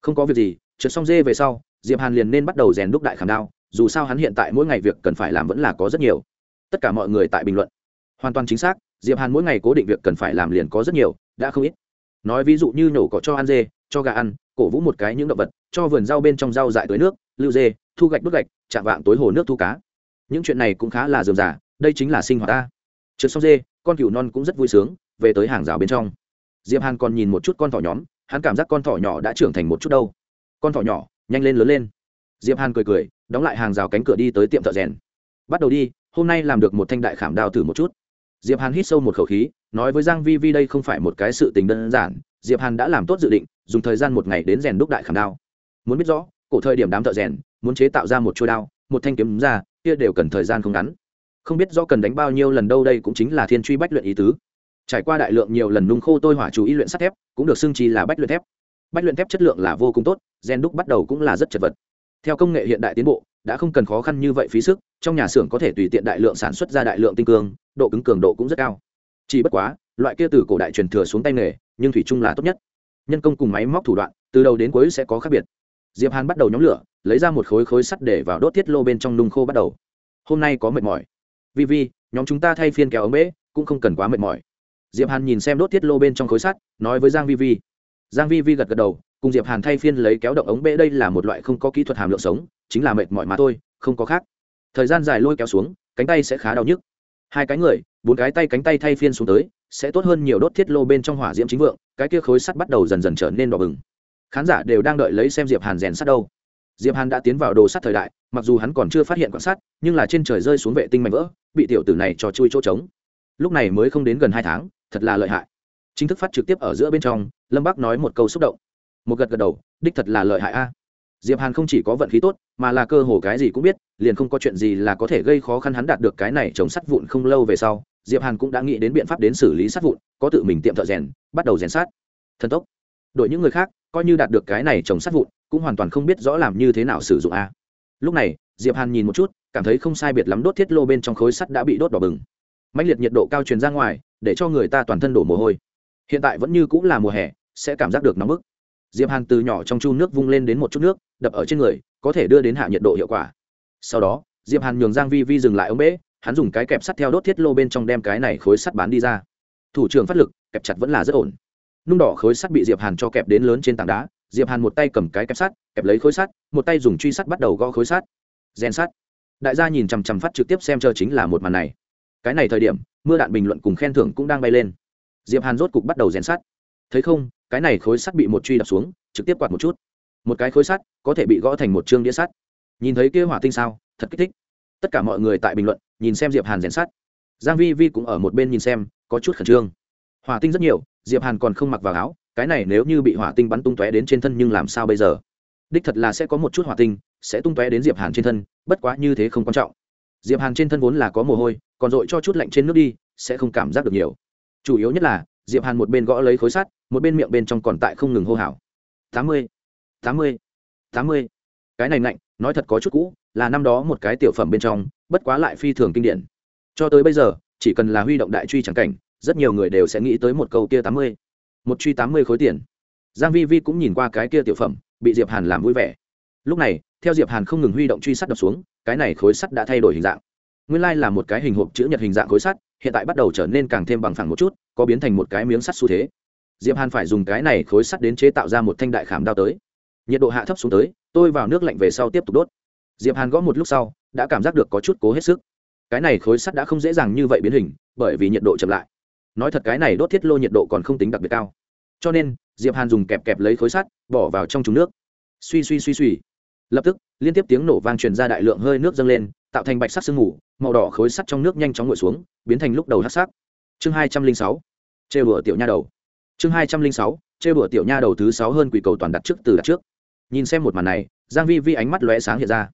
Speaker 1: Không có việc gì trượt xong dê về sau, diệp hàn liền nên bắt đầu rèn đúc đại khảm đao, dù sao hắn hiện tại mỗi ngày việc cần phải làm vẫn là có rất nhiều. Tất cả mọi người tại bình luận. Hoàn toàn chính xác, diệp hàn mỗi ngày cố định việc cần phải làm liền có rất nhiều, đã không ít. Nói ví dụ như nhổ cỏ cho ăn dê, cho gà ăn, cổ vũ một cái những động vật, cho vườn rau bên trong rau dại tưới nước, lưu dê, thu gạch đốt gạch, chạm vạng tối hồ nước thu cá. Những chuyện này cũng khá là dườm giả đây chính là sinh hoạt ta. Trượt xong dê, con cừu non cũng rất vui sướng, về tới hàng rào bên trong. Diệp hàn còn nhìn một chút con thỏ nhóm, hắn cảm giác con thỏ nhỏ đã trưởng thành một chút đâu con thỏ nhỏ, nhanh lên lớn lên. Diệp hàn cười cười, đóng lại hàng rào cánh cửa đi tới tiệm thợ rèn. Bắt đầu đi, hôm nay làm được một thanh đại khảm đao thử một chút. Diệp hàn hít sâu một khẩu khí, nói với giang vi vi đây không phải một cái sự tình đơn giản. Diệp hàn đã làm tốt dự định, dùng thời gian một ngày đến rèn đúc đại khảm đao. Muốn biết rõ, cổ thời điểm đám thợ rèn, muốn chế tạo ra một chuôi đao, một thanh kiếm ra, kia đều cần thời gian không ngắn. Không biết rõ cần đánh bao nhiêu lần đâu đây cũng chính là thiên truy bách luyện ý tứ. Trải qua đại lượng nhiều lần nung khô tôi hỏa chú ý luyện sắt thép, cũng được xưng chi là bách luyện thép bách luyện thép chất lượng là vô cùng tốt, gen đúc bắt đầu cũng là rất chật vật. Theo công nghệ hiện đại tiến bộ, đã không cần khó khăn như vậy phí sức, trong nhà xưởng có thể tùy tiện đại lượng sản xuất ra đại lượng tinh cương, độ cứng cường độ cũng rất cao. Chỉ bất quá, loại kia từ cổ đại truyền thừa xuống tay nghề, nhưng thủy chung là tốt nhất. Nhân công cùng máy móc thủ đoạn, từ đầu đến cuối sẽ có khác biệt. Diệp hàn bắt đầu nhóm lửa, lấy ra một khối khối sắt để vào đốt thiết lô bên trong nung khô bắt đầu. Hôm nay có mệt mỏi. Vi vi, nhóm chúng ta thay phiên kéo ống bể, cũng không cần quá mệt mỏi. Diệp hàn nhìn xem đốt thiết lô bên trong khối sắt, nói với giang vi vi giang vi vi gật gật đầu, cùng diệp hàn thay phiên lấy kéo động ống bể đây là một loại không có kỹ thuật hàm lượng sống, chính là mệt mỏi mà thôi, không có khác. Thời gian dài lôi kéo xuống, cánh tay sẽ khá đau nhức. Hai cái người, bốn cái tay cánh tay thay phiên xuống tới, sẽ tốt hơn nhiều đốt thiết lô bên trong hỏa diễm chính vượng, cái kia khối sắt bắt đầu dần dần trở nên đỏ bừng. Khán giả đều đang đợi lấy xem diệp hàn rèn sắt đâu. Diệp hàn đã tiến vào đồ sắt thời đại, mặc dù hắn còn chưa phát hiện quan sát nhưng là trên trời rơi xuống vệ tinh mảnh vỡ, bị tiểu tử này cho chui chỗ trống. Lúc này mới không đến gần hai tháng, thật là lợi hại chính thức phát trực tiếp ở giữa bên trong, lâm bắc nói một câu xúc động. Một gật gật đầu, đích thật là lợi hại a. Diệp hàn không chỉ có vận khí tốt, mà là cơ hồ cái gì cũng biết, liền không có chuyện gì là có thể gây khó khăn hắn đạt được cái này chống sắt vụn không lâu về sau, diệp hàn cũng đã nghĩ đến biện pháp đến xử lý sắt vụn, có tự mình tiệm thợ rèn, bắt đầu rèn sát thần tốc. Đội những người khác, coi như đạt được cái này trồng sắt vụn, cũng hoàn toàn không biết rõ làm như thế nào sử dụng a. Lúc này, diệp hàn nhìn một chút, cảm thấy không sai biệt lắm đốt thiết lô bên trong khối sắt đã bị đốt đỏ bừng. Mạnh liệt nhiệt độ cao truyền ra ngoài, để cho người ta toàn thân đổ mồ hôi hiện tại vẫn như cũng là mùa hè, sẽ cảm giác được nóng bức. Diệp hàn từ nhỏ trong chu nước vung lên đến một chút nước, đập ở trên người, có thể đưa đến hạ nhiệt độ hiệu quả. Sau đó, diệp hàn nhường giang vi vi dừng lại ống bể hắn dùng cái kẹp sắt theo đốt thiết lô bên trong đem cái này khối sắt bán đi ra. Thủ trưởng phát lực, kẹp chặt vẫn là rất ổn. Nung đỏ khối sắt bị diệp hàn cho kẹp đến lớn trên tảng đá, diệp hàn một tay cầm cái kẹp sắt, kẹp lấy khối sắt, một tay dùng truy sắt bắt đầu gõ khối sắt. Rèn sắt. Đại gia nhìn chằm chằm phát trực tiếp xem chờ chính là một màn này. Cái này thời điểm, mưa đạn bình luận cùng khen thưởng cũng đang bay lên diệp hàn rốt cục bắt đầu rèn sắt. Thấy không, cái này khối sắt bị một truy đập xuống, trực tiếp quạt một chút. Một cái khối sắt có thể bị gõ thành một chương đĩa sắt. Nhìn thấy kia hỏa tinh sao, thật kích thích. Tất cả mọi người tại bình luận, nhìn xem diệp hàn rèn sắt. Giang vi vi cũng ở một bên nhìn xem, có chút khẩn trương. Hỏa tinh rất nhiều, diệp hàn còn không mặc vào áo, cái này nếu như bị hỏa tinh bắn tung tóe đến trên thân nhưng làm sao bây giờ? Đích thật là sẽ có một chút hỏa tinh sẽ tung tóe đến diệp hàn trên thân, bất quá như thế không quan trọng. Diệp hàn trên thân vốn là có mồ hôi, còn dội cho chút lạnh trên nước đi, sẽ không cảm giác được nhiều chủ yếu nhất là, diệp hàn một bên gõ lấy khối sắt, một bên miệng bên trong còn tại không ngừng hô hào. Tám mươi tám mươi tám mươi. Cái này ngạnh, nói thật có chút cũ, là năm đó một cái tiểu phẩm bên trong, bất quá lại phi thường kinh điển. Cho tới bây giờ, chỉ cần là huy động đại truy chẳng cảnh, rất nhiều người đều sẽ nghĩ tới một câu kia tám mươi. Một truy tám mươi khối tiền. Giang vi vi cũng nhìn qua cái kia tiểu phẩm, bị diệp hàn làm vui vẻ. Lúc này, theo diệp hàn không ngừng huy động truy sắt đập xuống, cái này khối sắt đã thay đổi hình dạng. Nguyên lai là một cái hình hộp chữ nhật hình dạng khối sắt hiện tại bắt đầu trở nên càng thêm bằng phẳng một chút, có biến thành một cái miếng sắt xu thế. Diệp hàn phải dùng cái này khối sắt đến chế tạo ra một thanh đại khảm đao tới. Nhiệt độ hạ thấp xuống tới, tôi vào nước lạnh về sau tiếp tục đốt. Diệp hàn gõ một lúc sau, đã cảm giác được có chút cố hết sức. Cái này khối sắt đã không dễ dàng như vậy biến hình, bởi vì nhiệt độ chậm lại. Nói thật cái này đốt thiết lô nhiệt độ còn không tính đặc biệt cao. Cho nên, diệp hàn dùng kẹp kẹp lấy khối sắt, bỏ vào trong trúng nước. Suy suy suy suy. Lập tức, liên tiếp tiếng nổ vang truyền ra đại lượng hơi nước dâng lên tạo thành bạch sắc sương mù, màu đỏ khối sắt trong nước nhanh chóng ngồi xuống, biến thành lúc đầu hắc sắc. Chương hai trăm linh sáu chê bửa tiểu nha đầu. Chương hai trăm linh sáu chê bửa tiểu nha đầu thứ sáu hơn quỷ cầu toàn đặt trước từ đặt trước. Nhìn xem một màn này, giang vi vi ánh mắt lóe sáng hiện ra.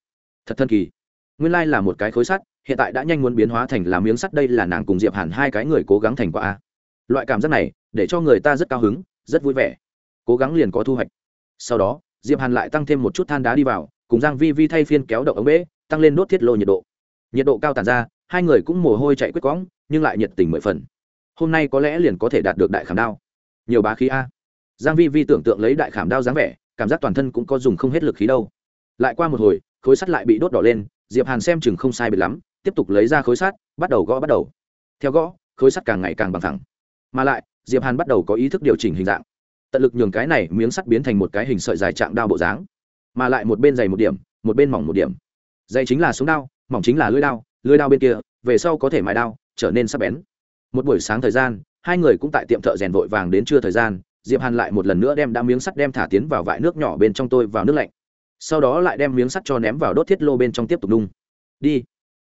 Speaker 1: Thật thân kỳ. Nguyên lai là một cái khối sắt, hiện tại đã nhanh muốn biến hóa thành làm miếng sắt, đây là nàng cùng diệp hàn hai cái người cố gắng thành quả a. Loại cảm giác này, để cho người ta rất cao hứng, rất vui vẻ. Cố gắng liền có thu hoạch. Sau đó, diệp hàn lại tăng thêm một chút than đá đi vào, cùng giang vi vi thay phiên kéo động ống bể tăng lên đốt thiết lô nhiệt độ. Nhiệt độ cao tàn ra, hai người cũng mồ hôi chạy quyết quõng, nhưng lại nhiệt tình mười phần. Hôm nay có lẽ liền có thể đạt được đại khảm đao. Nhiều bá khí a. Giang vi vi tưởng tượng lấy đại khảm đao dáng vẻ, cảm giác toàn thân cũng có dùng không hết lực khí đâu. Lại qua một hồi, khối sắt lại bị đốt đỏ lên, diệp hàn xem chừng không sai biệt lắm, tiếp tục lấy ra khối sắt, bắt đầu gõ bắt đầu. Theo gõ, khối sắt càng ngày càng bằng thẳng. Mà lại, diệp hàn bắt đầu có ý thức điều chỉnh hình dạng. Tận lực nhường cái này miếng sắt biến thành một cái hình sợi dài chạm đao bộ dáng. Mà lại một bên dày một điểm, một bên mỏng một điểm dày chính là súng đao, mỏng chính là lưỡi đao lưỡi đao bên kia, về sau có thể mài đao, trở nên sắc bén. Một buổi sáng thời gian, hai người cũng tại tiệm thợ rèn vội vàng đến trưa thời gian, diệp hàn lại một lần nữa đem đá miếng sắt đem thả tiến vào vại nước nhỏ bên trong tôi vào nước lạnh. Sau đó lại đem miếng sắt cho ném vào đốt thiết lô bên trong tiếp tục nung. Đi,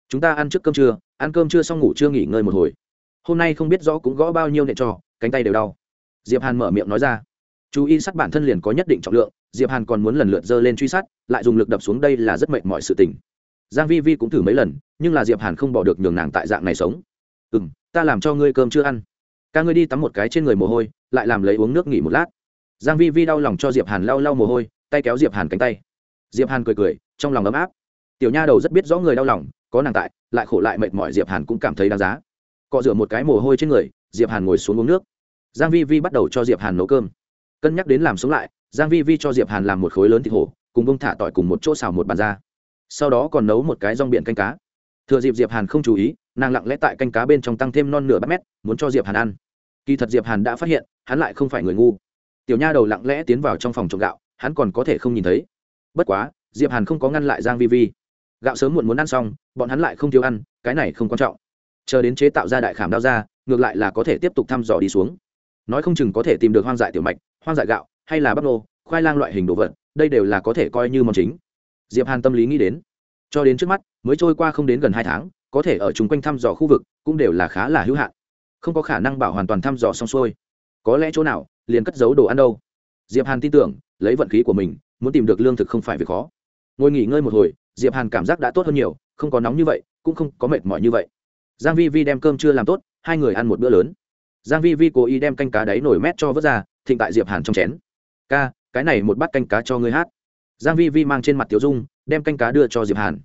Speaker 1: chúng ta ăn trước cơm trưa, ăn cơm trưa xong ngủ chưa nghỉ ngơi một hồi. Hôm nay không biết rõ cũng gõ bao nhiêu nệ trò, cánh tay đều đau. Diệp hàn mở miệng nói ra. Chú y sắt bản thân liền có nhất định trọng lượng, diệp hàn còn muốn lần lượt dơ lên truy sát lại dùng lực đập xuống đây là rất mệt mọi sự tình giang vi vi cũng thử mấy lần, nhưng là diệp hàn không bỏ được nhường nàng tại dạng này sống. Ừm, ta làm cho ngươi cơm chưa ăn? Ca ngươi đi tắm một cái trên người mồ hôi, lại làm lấy uống nước nghỉ một lát. Giang vi vi đau lòng cho diệp hàn lau lau mồ hôi, tay kéo diệp hàn cánh tay. Diệp hàn cười cười, trong lòng ấm áp. Tiểu nha đầu rất biết rõ người đau lòng, có nàng tại, lại khổ lại mệt mỏi diệp hàn cũng cảm thấy đáng giá. Cọ rửa một cái mồ hôi trên người, diệp hàn ngồi xuống uống nước. Giang vi vi bắt đầu cho diệp hàn nấu cơm. Cân nhắc đến làm sống lại, giang vi vi cho diệp hàn làm một khối lớn thịt hổ, cùng bông thả tỏi cùng một chỗ xào một bàn ra sau đó còn nấu một cái rong biển canh cá. Thừa dịp diệp hàn không chú ý, nàng lặng lẽ tại canh cá bên trong tăng thêm non nửa bát mét, muốn cho diệp hàn ăn. Kỳ thật diệp hàn đã phát hiện, hắn lại không phải người ngu. Tiểu nha đầu lặng lẽ tiến vào trong phòng trộm gạo, hắn còn có thể không nhìn thấy. Bất quá, diệp hàn không có ngăn lại giang vi vi. Gạo sớm muộn muốn ăn xong, bọn hắn lại không thiếu ăn, cái này không quan trọng. Chờ đến chế tạo ra đại khảm đao ra, ngược lại là có thể tiếp tục thăm dò đi xuống. Nói không chừng có thể tìm được hoang dại tiểu mạch, hoang dại gạo, hay là bắp nô, khoai lang loại hình đồ vật, đây đều là có thể coi như món chính diệp hàn tâm lý nghĩ đến. Cho đến trước mắt, mới trôi qua không đến gần hai tháng, có thể ở chung quanh thăm dò khu vực cũng đều là khá là hữu hạn. Không có khả năng bảo hoàn toàn thăm dò xong xuôi. Có lẽ chỗ nào, liền cất giấu đồ ăn đâu. Diệp hàn tin tưởng, lấy vận khí của mình, muốn tìm được lương thực không phải việc khó. Ngồi nghỉ ngơi một hồi, diệp hàn cảm giác đã tốt hơn nhiều, không có nóng như vậy, cũng không có mệt mỏi như vậy. Giang vi vi đem cơm chưa làm tốt, hai người ăn một bữa lớn. Giang vi vi cố ý đem canh cá đáy nổi mét cho vớt ra, thịnh tại diệp hàn trong chén. Ca, cái này một bát canh cá cho ngươi hát giang vi vi mang trên mặt tiểu dung, đem canh cá đưa cho diệp hàn.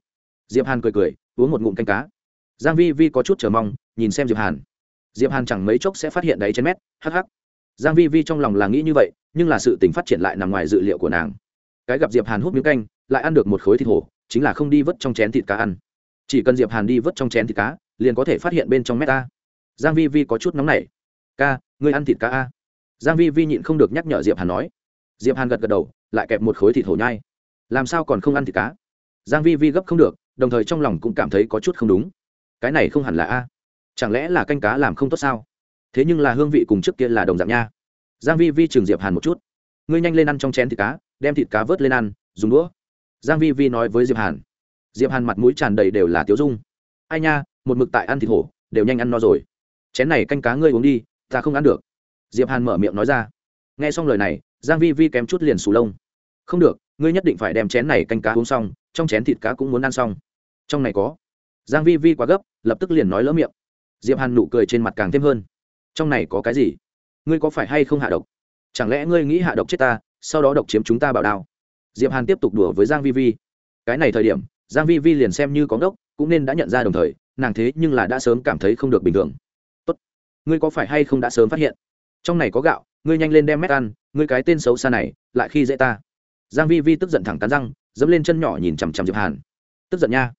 Speaker 1: Diệp hàn cười cười, uống một ngụm canh cá. Giang vi vi có chút chờ mong, nhìn xem diệp hàn. Diệp hàn chẳng mấy chốc sẽ phát hiện đáy trên mét, hắc hắc. Giang vi vi trong lòng là nghĩ như vậy, nhưng là sự tình phát triển lại nằm ngoài dự liệu của nàng. Cái gặp diệp hàn hút miếng canh, lại ăn được một khối thịt hổ, chính là không đi vớt trong chén thịt cá ăn. Chỉ cần diệp hàn đi vớt trong chén thịt cá, liền có thể phát hiện bên trong mét ta. Giang vi vi có chút nóng nảy. Ca, ngươi ăn thịt cá a? Giang vi vi nhịn không được nhắc nhở diệp hàn nói diệp hàn gật gật đầu, lại kẹp một khối thịt hổ nhai. Làm sao còn không ăn thịt cá? Giang vi vi gấp không được, đồng thời trong lòng cũng cảm thấy có chút không đúng. Cái này không hẳn là a. Chẳng lẽ là canh cá làm không tốt sao? Thế nhưng là hương vị cùng trước kia là đồng dạng nha. Giang vi vi trường diệp hàn một chút. Ngươi nhanh lên ăn trong chén thịt cá, đem thịt cá vớt lên ăn, dùng đũa. Giang vi vi nói với diệp hàn. Diệp hàn mặt mũi tràn đầy đều là tiếu dung. Ai nha, một mực tại ăn thịt hổ, đều nhanh ăn no rồi. Chén này canh cá ngươi uống đi, ta không ăn được. Diệp hàn mở miệng nói ra. Nghe xong lời này giang vi vi kém chút liền sù lông. Không được, ngươi nhất định phải đem chén này canh cá uống xong, trong chén thịt cá cũng muốn ăn xong. Trong này có. Giang vi vi quá gấp, lập tức liền nói lỡ miệng. Diệp hàn nụ cười trên mặt càng thêm hơn. Trong này có cái gì? Ngươi có phải hay không hạ độc? Chẳng lẽ ngươi nghĩ hạ độc chết ta, sau đó độc chiếm chúng ta bảo đao? Diệp hàn tiếp tục đùa với giang vi vi. Cái này thời điểm, giang vi vi liền xem như có đốc cũng nên đã nhận ra đồng thời, nàng thế nhưng là đã sớm cảm thấy không được bình thường. Tốt. Ngươi có phải hay không đã sớm phát hiện? Trong này có gạo ngươi nhanh lên đem mét ăn, ngươi cái tên xấu xa này, lại khi dễ ta. Giang vi vi tức giận thẳng cắn răng, dẫm lên chân nhỏ nhìn chằm chằm diệp hàn. Tức giận nha.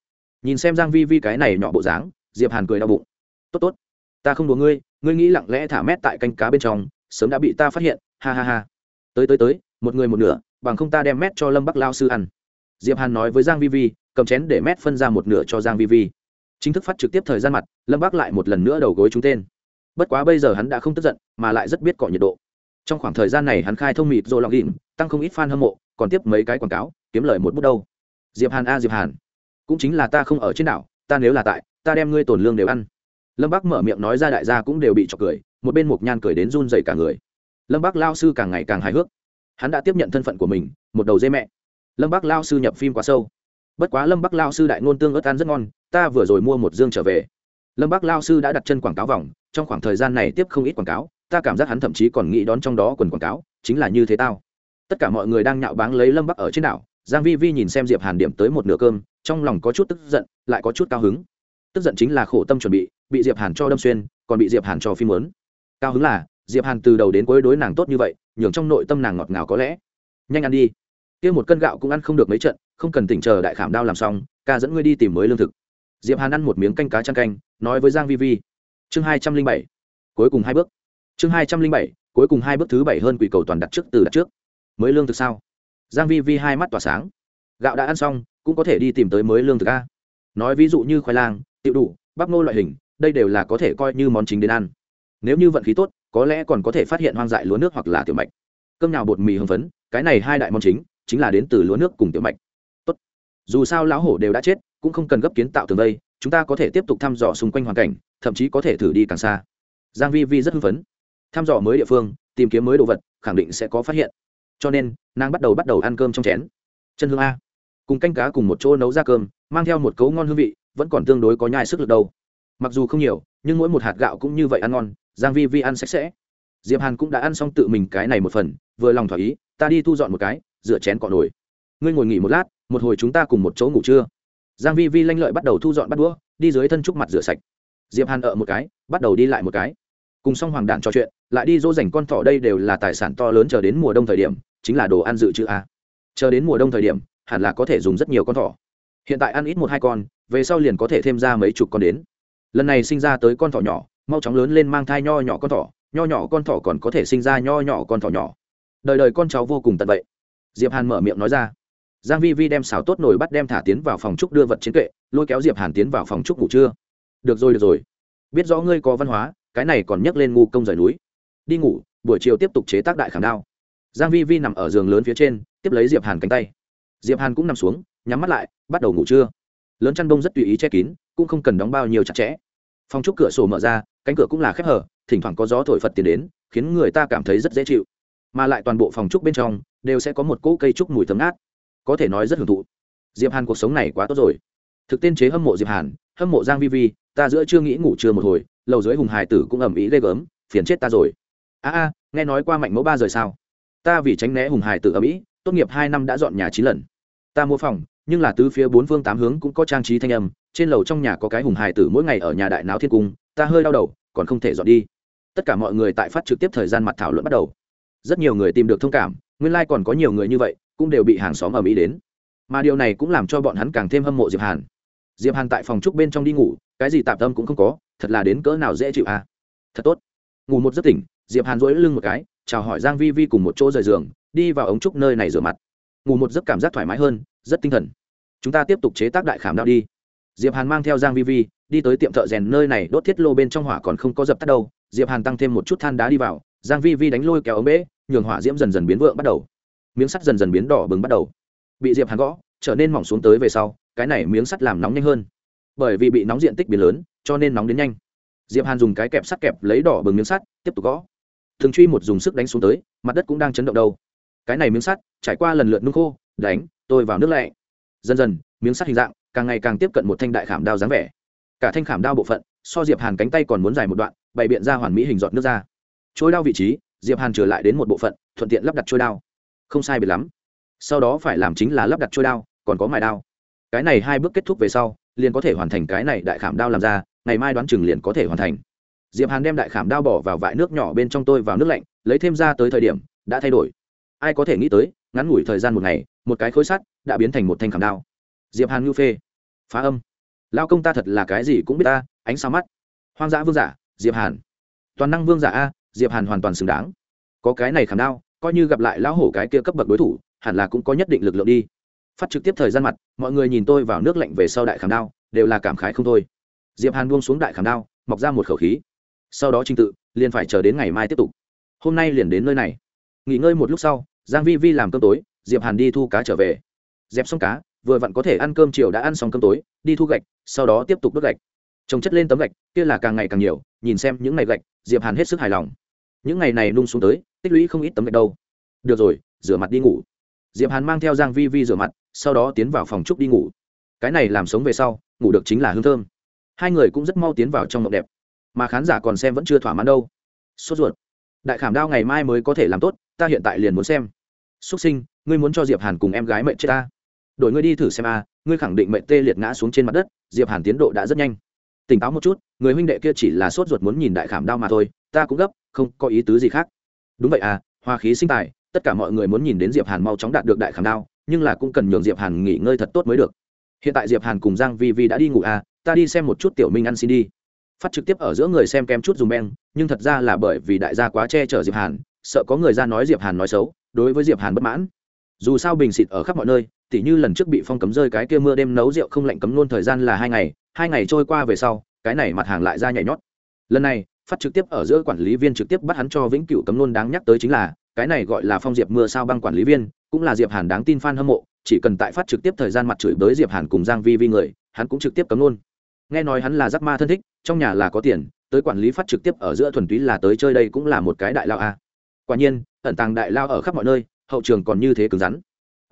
Speaker 1: Nhìn xem giang vi vi cái này nhỏ bộ dáng, diệp hàn cười đau bụng. Tốt tốt. Ta không đùa ngươi ngươi nghĩ lặng lẽ thả mét tại canh cá bên trong, sớm đã bị ta phát hiện, ha ha ha. Tới tới tới, một người một nửa, bằng không ta đem mét cho lâm bắc lao sư ăn. Diệp hàn nói với giang vi vi, cầm chén để mét phân ra một nửa cho giang vi vi. Chính thức phát trực tiếp thời gian mặt, lâm bắc lại một lần nữa đầu gối chúng tên. Bất quá bây giờ hắn đã không tức giận, mà lại rất biết cọ nhiệt độ trong khoảng thời gian này hắn khai thông mịt rồi lọc ghìm tăng không ít fan hâm mộ, còn tiếp mấy cái quảng cáo, kiếm lời một bút đâu. Diệp hàn a, diệp hàn. Cũng chính là ta không ở trên đảo, ta nếu là tại, ta đem ngươi tổn lương đều ăn. Lâm bác mở miệng nói ra đại gia cũng đều bị chọc cười, một bên mục nhan cười đến run dày cả người. Lâm bác lao sư càng ngày càng hài hước. Hắn đã tiếp nhận thân phận của mình, một đầu dê mẹ. Lâm bác lao sư nhập phim quá sâu. Bất quá lâm bác lao sư đại ngôn tương ớt ăn rất ngon, ta vừa rồi mua một dương trở về. Lâm bác lao sư đã đặt chân quảng cáo vòng, trong khoảng thời gian này tiếp không ít quảng cáo ta cảm giác hắn thậm chí còn nghĩ đón trong đó quần quảng cáo, chính là như thế tao. Tất cả mọi người đang nhạo báng lấy lâm bắc ở trên đảo, giang vi vi nhìn xem diệp hàn điểm tới một nửa cơm, trong lòng có chút tức giận, lại có chút cao hứng. Tức giận chính là khổ tâm chuẩn bị bị diệp hàn cho đâm xuyên, còn bị diệp hàn cho phim lớn cao hứng là, diệp hàn từ đầu đến cuối đối nàng tốt như vậy, nhường trong nội tâm nàng ngọt ngào có lẽ. Nhanh ăn đi. Kia một cân gạo cũng ăn không được mấy trận, không cần tỉnh chờ đại khảm đao làm xong, ca dẫn ngươi đi tìm mới lương thực. Diệp hàn ăn một miếng canh cá chăn canh, nói với giang vi vi. Chương hai trăm linh bảy. Cuối cùng hai bước chương hai trăm linh bảy cuối cùng hai bước thứ bảy hơn quỷ cầu toàn đặt trước từ đặt trước. Mới lương thực sao? Giang vi vi hai mắt tỏa sáng. Gạo đã ăn xong cũng có thể đi tìm tới mới lương thực a. Nói ví dụ như khoai lang tiêu đủ bắp ngô loại hình đây đều là có thể coi như món chính đến ăn. Nếu như vận khí tốt có lẽ còn có thể phát hiện hoang dại lúa nước hoặc là tiểu mạch. Cơm nào bột mì hưng phấn cái này hai đại món chính chính là đến từ lúa nước cùng tiểu mạch. Tốt. Dù sao lão hổ đều đã chết cũng không cần gấp kiến tạo tường đây, chúng ta có thể tiếp tục thăm dò xung quanh hoàn cảnh thậm chí có thể thử đi càng xa. Giang vi vi rất hưng phấn thăm dò mới địa phương, tìm kiếm mới đồ vật, khẳng định sẽ có phát hiện. Cho nên, nàng bắt đầu bắt đầu ăn cơm trong chén. Chân hương a. Cùng canh cá cùng một chỗ nấu ra cơm, mang theo một cấu ngon hương vị, vẫn còn tương đối có nhai sức lực đâu. Mặc dù không nhiều, nhưng mỗi một hạt gạo cũng như vậy ăn ngon, giang vi vi ăn sạch sẽ. Diệp hàn cũng đã ăn xong tự mình cái này một phần, vừa lòng thỏa ý, ta đi thu dọn một cái, rửa chén cọ nồi. Ngươi ngồi nghỉ một lát, một hồi chúng ta cùng một chỗ ngủ trưa. Giang vi vi lanh lợi bắt đầu thu dọn bắt đũa, đi dưới thân trúc mặt rửa sạch. Diệp hàn ở một cái, bắt đầu đi lại một cái cùng xong hoàng đạn trò chuyện, lại đi dỗ dành con thỏ đây đều là tài sản to lớn chờ đến mùa đông thời điểm, chính là đồ ăn dự trữ a. Chờ đến mùa đông thời điểm, hẳn là có thể dùng rất nhiều con thỏ. Hiện tại ăn ít một hai con, về sau liền có thể thêm ra mấy chục con đến. Lần này sinh ra tới con thỏ nhỏ, mau chóng lớn lên mang thai nho nhỏ con thỏ, nho nhỏ con thỏ còn có thể sinh ra nho nhỏ con thỏ nhỏ. Đời đời con cháu vô cùng tận vậy. Diệp hàn mở miệng nói ra. Giang vi vi đem xào tốt nồi bắt đem thả tiến vào phòng trúc đưa vật chiến kệ, lôi kéo diệp hàn tiến vào phòng trúc ngủ trưa. Được rồi được rồi. Biết rõ ngươi có văn hóa cái này còn nhấc lên ngu công rời núi. Đi ngủ, buổi chiều tiếp tục chế tác đại khảm đao. Giang vi vi nằm ở giường lớn phía trên, tiếp lấy diệp hàn cánh tay. Diệp hàn cũng nằm xuống, nhắm mắt lại, bắt đầu ngủ trưa. Lớn chăn đông rất tùy ý che kín, cũng không cần đóng bao nhiêu chặt chẽ. Phòng trúc cửa sổ mở ra, cánh cửa cũng là khép hở, thỉnh thoảng có gió thổi phật tiền đến, khiến người ta cảm thấy rất dễ chịu. Mà lại toàn bộ phòng trúc bên trong, đều sẽ có một cỗ cây trúc mùi thơm ngát. Có thể nói rất hưởng thụ. Diệp hàn cuộc sống này quá tốt rồi. Thực tên chế hâm mộ diệp hàn, hâm mộ giang vi vi, ta giữa chưa nghĩ ngủ trưa một hồi lầu dưới hùng hải tử cũng ầm ĩ ghê gớm, phiền chết ta rồi. A a, nghe nói qua mạnh mẫu ba rồi sao? Ta vì tránh né hùng hải tử ầm ĩ, tốt nghiệp hai năm đã dọn nhà chín lần. Ta mua phòng, nhưng là tứ phía bốn phương tám hướng cũng có trang trí thanh âm, trên lầu trong nhà có cái hùng hải tử mỗi ngày ở nhà đại náo thiên cung, ta hơi đau đầu, còn không thể dọn đi. Tất cả mọi người tại phát trực tiếp thời gian mặt thảo luận bắt đầu. Rất nhiều người tìm được thông cảm, nguyên lai、like、còn có nhiều người như vậy, cũng đều bị hàng xóm ở mỹ đến. Mà điều này cũng làm cho bọn hắn càng thêm hâm mộ diệp hàn. Diệp hàn tại phòng trúc bên trong đi ngủ cái gì tạm tâm cũng không có, thật là đến cỡ nào dễ chịu à? Thật tốt. Ngủ một giấc tỉnh, diệp hàn rỗi lưng một cái, chào hỏi giang vi vi cùng một chỗ rời giường, đi vào ống trúc nơi này rửa mặt. Ngủ một giấc cảm giác thoải mái hơn, rất tinh thần. Chúng ta tiếp tục chế tác đại khảm đạo đi. Diệp hàn mang theo giang vi vi, đi tới tiệm thợ rèn nơi này, đốt thiết lô bên trong hỏa còn không có dập tắt đâu. Diệp hàn tăng thêm một chút than đá đi vào, giang vi vi đánh lôi kéo ống bể nhường hỏa diễm dần dần biến vượng bắt đầu. Miếng sắt dần dần biến đỏ bừng bắt đầu. Bị diệp hàn gõ, trở nên mỏng xuống tới về sau, cái này miếng sắt làm nóng nhanh hơn bởi vì bị nóng diện tích biến lớn, cho nên nóng đến nhanh. Diệp hàn dùng cái kẹp sắt kẹp lấy đỏ bừng miếng sắt, tiếp tục gõ. Thường truy một dùng sức đánh xuống tới, mặt đất cũng đang chấn động đâu. Cái này miếng sắt, trải qua lần lượt nung khô, đánh, tôi vào nước lẹ dần dần, miếng sắt hình dạng, càng ngày càng tiếp cận một thanh đại khảm đao dáng vẻ. Cả thanh khảm đao bộ phận, so diệp hàn cánh tay còn muốn dài một đoạn, bày biện ra hoàn mỹ hình giọt nước ra. Trôi đao vị trí, diệp hàn trở lại đến một bộ phận, thuận tiện lắp đặt trôi đao. Không sai biệt lắm. Sau đó phải làm chính là lắp đặt trôi đao, còn có mài đao. Cái này hai bước kết thúc về sau liền có thể hoàn thành cái này đại khảm đao làm ra, ngày mai đoán chừng liền có thể hoàn thành. Diệp hàn đem đại khảm đao bỏ vào vại nước nhỏ bên trong tôi vào nước lạnh, lấy thêm ra tới thời điểm, đã thay đổi. Ai có thể nghĩ tới, ngắn ngủi thời gian một ngày, một cái khối sắt đã biến thành một thanh khảm đao. Diệp hàn ngưu phê. Phá âm. Lao công ta thật là cái gì cũng biết ta, ánh sao mắt. Hoang dã vương giả, diệp hàn. Toàn năng vương giả a, diệp hàn hoàn toàn xứng đáng. Có cái này khảm đao, coi như gặp lại lão hổ cái kia cấp bậc đối thủ, hẳn là cũng có nhất định lực lượng đi phát trực tiếp thời gian mặt, mọi người nhìn tôi vào nước lạnh về sau đại khảm đao, đều là cảm khái không thôi. Diệp hàn buông xuống đại khảm đao, mọc ra một khẩu khí. Sau đó trình tự, liền phải chờ đến ngày mai tiếp tục. Hôm nay liền đến nơi này. Nghỉ ngơi một lúc sau, giang vi vi làm cơm tối, diệp hàn đi thu cá trở về. Dẹp xong cá, vừa vặn có thể ăn cơm chiều đã ăn xong cơm tối, đi thu gạch, sau đó tiếp tục đốt gạch. Trồng chất lên tấm gạch, kia là càng ngày càng nhiều, nhìn xem những ngày gạch, diệp hàn hết sức hài lòng. Những ngày này nung xuống tới, tích lũy không ít tấm gạch đâu. Được rồi, rửa mặt đi ngủ. Diệp hàn mang theo giang vi vi rửa mặt sau đó tiến vào phòng trúc đi ngủ. Cái này làm sống về sau, ngủ được chính là hương thơm. Hai người cũng rất mau tiến vào trong mộng đẹp. Mà khán giả còn xem vẫn chưa thỏa mãn đâu. Sốt ruột. Đại khảm đao ngày mai mới có thể làm tốt, ta hiện tại liền muốn xem. Xuất sinh, ngươi muốn cho diệp hàn cùng em gái mệnh chết ta. Đổi ngươi đi thử xem a, ngươi khẳng định mệnh tê liệt ngã xuống trên mặt đất, diệp hàn tiến độ đã rất nhanh. Tỉnh táo một chút, người huynh đệ kia chỉ là sốt ruột muốn nhìn đại khảm đao mà thôi, ta cũng gấp, không có ý tứ gì khác. Đúng vậy à hoa khí sinh tài, tất cả mọi người muốn nhìn đến diệp hàn mau chóng đạt được đại khảm đao nhưng là cũng cần nhường diệp hàn nghỉ ngơi thật tốt mới được. Hiện tại diệp hàn cùng giang vi vi đã đi ngủ à ta đi xem một chút tiểu minh ăn xin đi. Phát trực tiếp ở giữa người xem kem chút dùng beng, nhưng thật ra là bởi vì đại gia quá che chở diệp hàn, sợ có người ra nói diệp hàn nói xấu, đối với diệp hàn bất mãn. Dù sao bình xịt ở khắp mọi nơi, tỉ như lần trước bị phong cấm rơi cái kia mưa đêm nấu rượu không lạnh cấm luôn thời gian là hai ngày hai ngày trôi qua về sau, cái này mặt hàng lại ra nhảy nhót. Lần này, phát trực tiếp ở giữa quản lý viên trực tiếp bắt hắn cho vĩnh cửu cấm luôn đáng nhắc tới chính là cái này gọi là phong diệp mưa sao băng quản lý viên, cũng là diệp hàn đáng tin fan hâm mộ, chỉ cần tại phát trực tiếp thời gian mặt chửi bới diệp hàn cùng giang vi vi người, hắn cũng trực tiếp cấm luôn. Nghe nói hắn là giáp ma thân thích, trong nhà là có tiền, tới quản lý phát trực tiếp ở giữa thuần túy là tới chơi đây cũng là một cái đại lao a. Quả nhiên, ẩn tàng đại lao ở khắp mọi nơi, hậu trường còn như thế cứng rắn.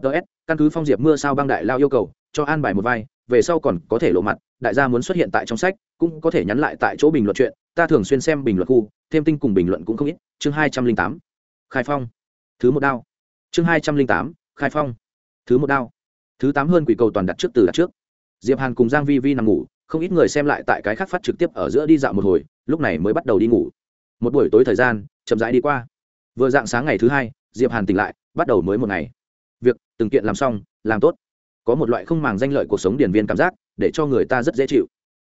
Speaker 1: Ts căn cứ phong diệp mưa sao băng đại lao yêu cầu, cho an bài một vai, về sau còn có thể lộ mặt, đại gia muốn xuất hiện tại trong sách, cũng có thể nhắn lại tại chỗ bình luận chuyện, ta thường xuyên xem bình luận khu, thêm tinh cùng bình luận cũng không ít, chương hai trăm linh tám khai phong. Thứ một đao. Chương hai trăm linh tám, khai phong. Thứ một đao. Thứ tám hơn quỷ cầu toàn đặt trước từ đặt trước. Diệp hàn cùng giang vi vi nằm ngủ, không ít người xem lại tại cái khác phát trực tiếp ở giữa đi dạo một hồi, lúc này mới bắt đầu đi ngủ. Một buổi tối thời gian, chậm rãi đi qua. Vừa dạng sáng ngày thứ hai, diệp hàn tỉnh lại, bắt đầu mới một ngày. Việc, từng kiện làm xong, làm tốt. Có một loại không màng danh lợi cuộc sống điển viên cảm giác, để cho người ta rất dễ chịu.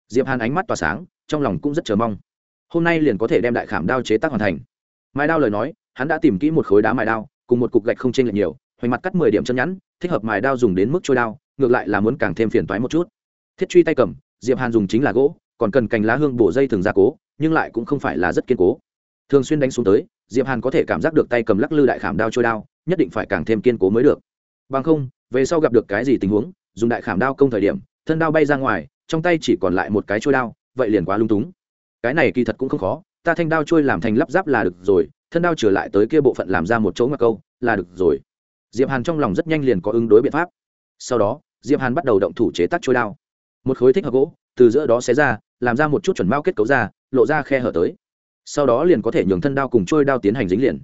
Speaker 1: Diệp hàn ánh mắt tỏa sáng, trong lòng cũng rất chờ mong. Hôm nay liền có thể đem đại khảm đao chế tác hoàn thành. Mai đao lời nói hắn đã tìm kỹ một khối đá mài đao, cùng một cục gạch không chênh lệch nhiều, hoành mặt cắt mười điểm chân nhẵn, thích hợp mài đao dùng đến mức trôi đao, ngược lại là muốn càng thêm phiền toái một chút. Thiết truy tay cầm, diệp hàn dùng chính là gỗ, còn cần cành lá hương bổ dây thường gia cố, nhưng lại cũng không phải là rất kiên cố. Thường xuyên đánh xuống tới, diệp hàn có thể cảm giác được tay cầm lắc lư đại khảm đao trôi đao, nhất định phải càng thêm kiên cố mới được. Bằng không, về sau gặp được cái gì tình huống, dùng đại khảm đao công thời điểm, thân đao bay ra ngoài, trong tay chỉ còn lại một cái trôi đao, vậy liền quá lung túng. Cái này kỳ thật cũng không khó, ta thanh đao trôi làm thành lắp ráp là được rồi thân đao trở lại tới kia bộ phận làm ra một chỗ ngoặc câu, là được rồi. Diệp hàn trong lòng rất nhanh liền có ứng đối biện pháp. Sau đó, diệp hàn bắt đầu động thủ chế tác trôi đao. Một khối thích hợp gỗ, từ giữa đó xé ra, làm ra một chút chuẩn bao kết cấu ra, lộ ra khe hở tới. Sau đó liền có thể nhường thân đao cùng trôi đao tiến hành dính liền.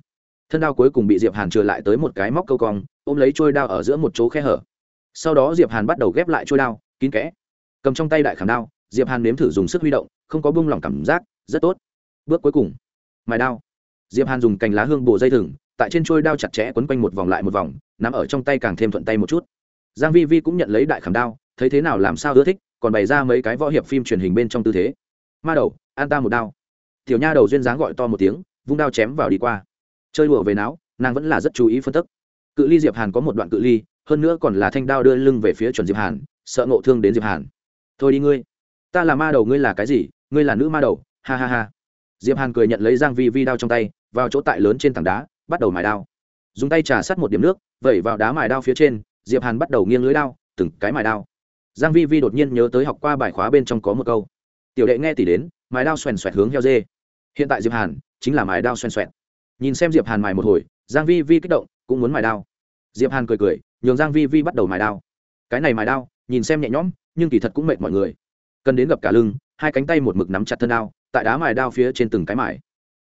Speaker 1: Thân đao cuối cùng bị diệp hàn trừ lại tới một cái móc câu cong, ôm lấy trôi đao ở giữa một chỗ khe hở. Sau đó diệp hàn bắt đầu ghép lại trôi đao, kín kẽ. Cầm trong tay đại khảm đao, diệp hàn nếm thử dùng sức huy động, không có bung lỏng cảm giác, rất tốt. Bước cuối cùng. Mài đao diệp hàn dùng cành lá hương bổ dây thừng, tại trên trôi đao chặt chẽ quấn quanh một vòng lại một vòng, nắm ở trong tay càng thêm thuận tay một chút. Giang vi vi cũng nhận lấy đại khảm đao, thấy thế nào làm sao ưa thích, còn bày ra mấy cái võ hiệp phim truyền hình bên trong tư thế. Ma đầu, an ta một đao. Tiểu nha đầu duyên dáng gọi to một tiếng, vung đao chém vào đi qua. Chơi đùa về não nàng vẫn là rất chú ý phân tích cự ly diệp hàn có một đoạn cự ly, hơn nữa còn là thanh đao đưa lưng về phía chuẩn diệp hàn, sợ ngộ thương đến diệp hàn. Thôi đi ngươi. Ta là ma đầu, ngươi là cái gì? Ngươi là nữ ma đầu. Ha ha ha diệp hàn cười nhận lấy giang vi vi đao trong tay, vào chỗ tại lớn trên tảng đá, bắt đầu mài đao. Dùng tay trà sát một điểm nước, vẩy vào đá mài đao phía trên, diệp hàn bắt đầu nghiêng lưới đao, từng cái mài đao. Giang vi vi đột nhiên nhớ tới học qua bài khóa bên trong có một câu. Tiểu đệ nghe tỷ đến, mài đao xoèn xoẹt hướng heo dê. Hiện tại diệp hàn chính là mài đao xoèn xoẹt. Nhìn xem diệp hàn mài một hồi, giang vi vi kích động, cũng muốn mài đao. Diệp hàn cười cười, nhường giang vi vi bắt đầu mài đao. Cái này mài đao, nhìn xem nhẹ nhõm, nhưng kỳ thật cũng mệt mọi người. Cần đến gặp cả lưng, hai cánh tay một mực nắm chặt thân đao tại đá mài đao phía trên từng cái mài.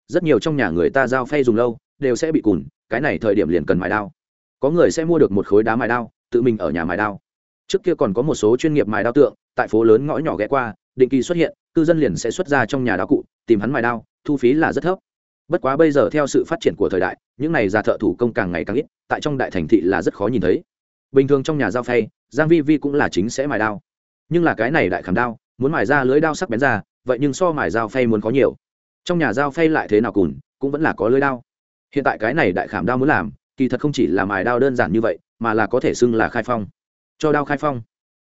Speaker 1: Rất nhiều trong nhà người ta giao phay dùng lâu, đều sẽ bị cùn, cái này thời điểm liền cần mài đao. Có người sẽ mua được một khối đá mài đao, tự mình ở nhà mài đao. Trước kia còn có một số chuyên nghiệp mài đao tượng, tại phố lớn ngõ nhỏ ghé qua, định kỳ xuất hiện, cư dân liền sẽ xuất ra trong nhà đao cụ, tìm hắn mài đao, thu phí là rất thấp. Bất quá bây giờ theo sự phát triển của thời đại, những này già thợ thủ công càng ngày càng ít, tại trong đại thành thị là rất khó nhìn thấy. Bình thường trong nhà dao phay, giang vi vi cũng là chính sẽ mài đao. Nhưng là cái này đại khảm đao, muốn mài ra lưới đao sắc bén ra vậy nhưng so mài dao phay muốn có nhiều. Trong nhà dao phay lại thế nào cùn, cũng vẫn là có lưới đao. Hiện tại cái này đại khảm đao muốn làm, kỳ thật không chỉ là mài đao đơn giản như vậy, mà là có thể xưng là khai phong. Cho đao khai phong.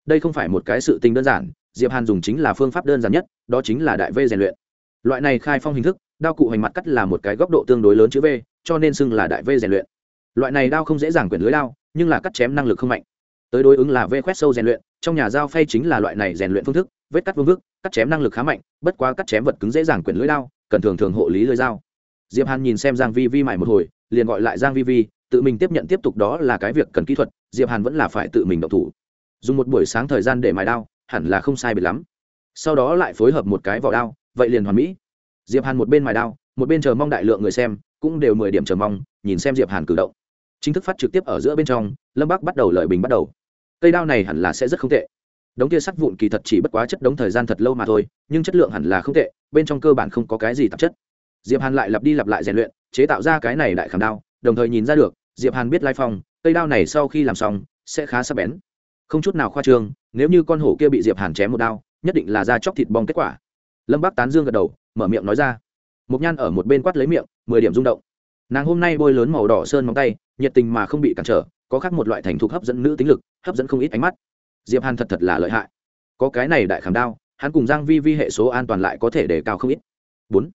Speaker 1: Đây không phải một cái sự tình đơn giản, diệp hàn dùng chính là phương pháp đơn giản nhất, đó chính là đại v rèn luyện. Loại này khai phong hình thức, đao cụ hành mặt cắt là một cái góc độ tương đối lớn chữ v, cho nên xưng là đại v rèn luyện. Loại này đao không dễ dàng quyển lưới đao, nhưng là cắt chém năng lực không mạnh. Tới đối ứng là v khoét sâu rèn luyện, trong nhà dao phay chính là loại này rèn luyện phương thức vết cắt vương vức, cắt chém năng lực khá mạnh, bất quá cắt chém vật cứng dễ dàng quyển lưỡi đao, cần thường thường hộ lý lưỡi dao. Diệp hàn nhìn xem giang vi vi mải một hồi, liền gọi lại giang vi vi, tự mình tiếp nhận tiếp tục đó là cái việc cần kỹ thuật, diệp hàn vẫn là phải tự mình động thủ. Dùng một buổi sáng thời gian để mài đao, hẳn là không sai biệt lắm. Sau đó lại phối hợp một cái vỏ đao, vậy liền hoàn mỹ. Diệp hàn một bên mài đao, một bên chờ mong đại lượng người xem, cũng đều mười điểm chờ mong, nhìn xem diệp hàn cử động. Chính thức phát trực tiếp ở giữa bên trong, lâm bắc bắt đầu lời bình bắt đầu. Cây đao này hẳn là sẽ rất không tệ đống kia sắt vụn kỳ thật chỉ bất quá chất đống thời gian thật lâu mà thôi, nhưng chất lượng hẳn là không tệ, bên trong cơ bản không có cái gì tạp chất. Diệp hàn lại lặp đi lặp lại rèn luyện, chế tạo ra cái này đại khảm đao, đồng thời nhìn ra được, diệp hàn biết lai phong, cây đao này sau khi làm xong, sẽ khá sắc bén. Không chút nào khoa trương, nếu như con hổ kia bị diệp hàn chém một đao, nhất định là ra chóc thịt bong kết quả. Lâm bắc tán dương gật đầu, mở miệng nói ra. Mục nhan ở một bên quát lấy miệng, mười điểm rung động. Nàng hôm nay bôi lớn màu đỏ sơn móng tay, nhiệt tình mà không bị cản trở, có khác một loại thành thục hấp dẫn nữ tính lực, hấp dẫn không ít ánh mắt diệp hàn thật thật là lợi hại. Có cái này đại khảm đao, hắn cùng giang vi vi hệ số an toàn lại có thể đề cao không ít. Bốn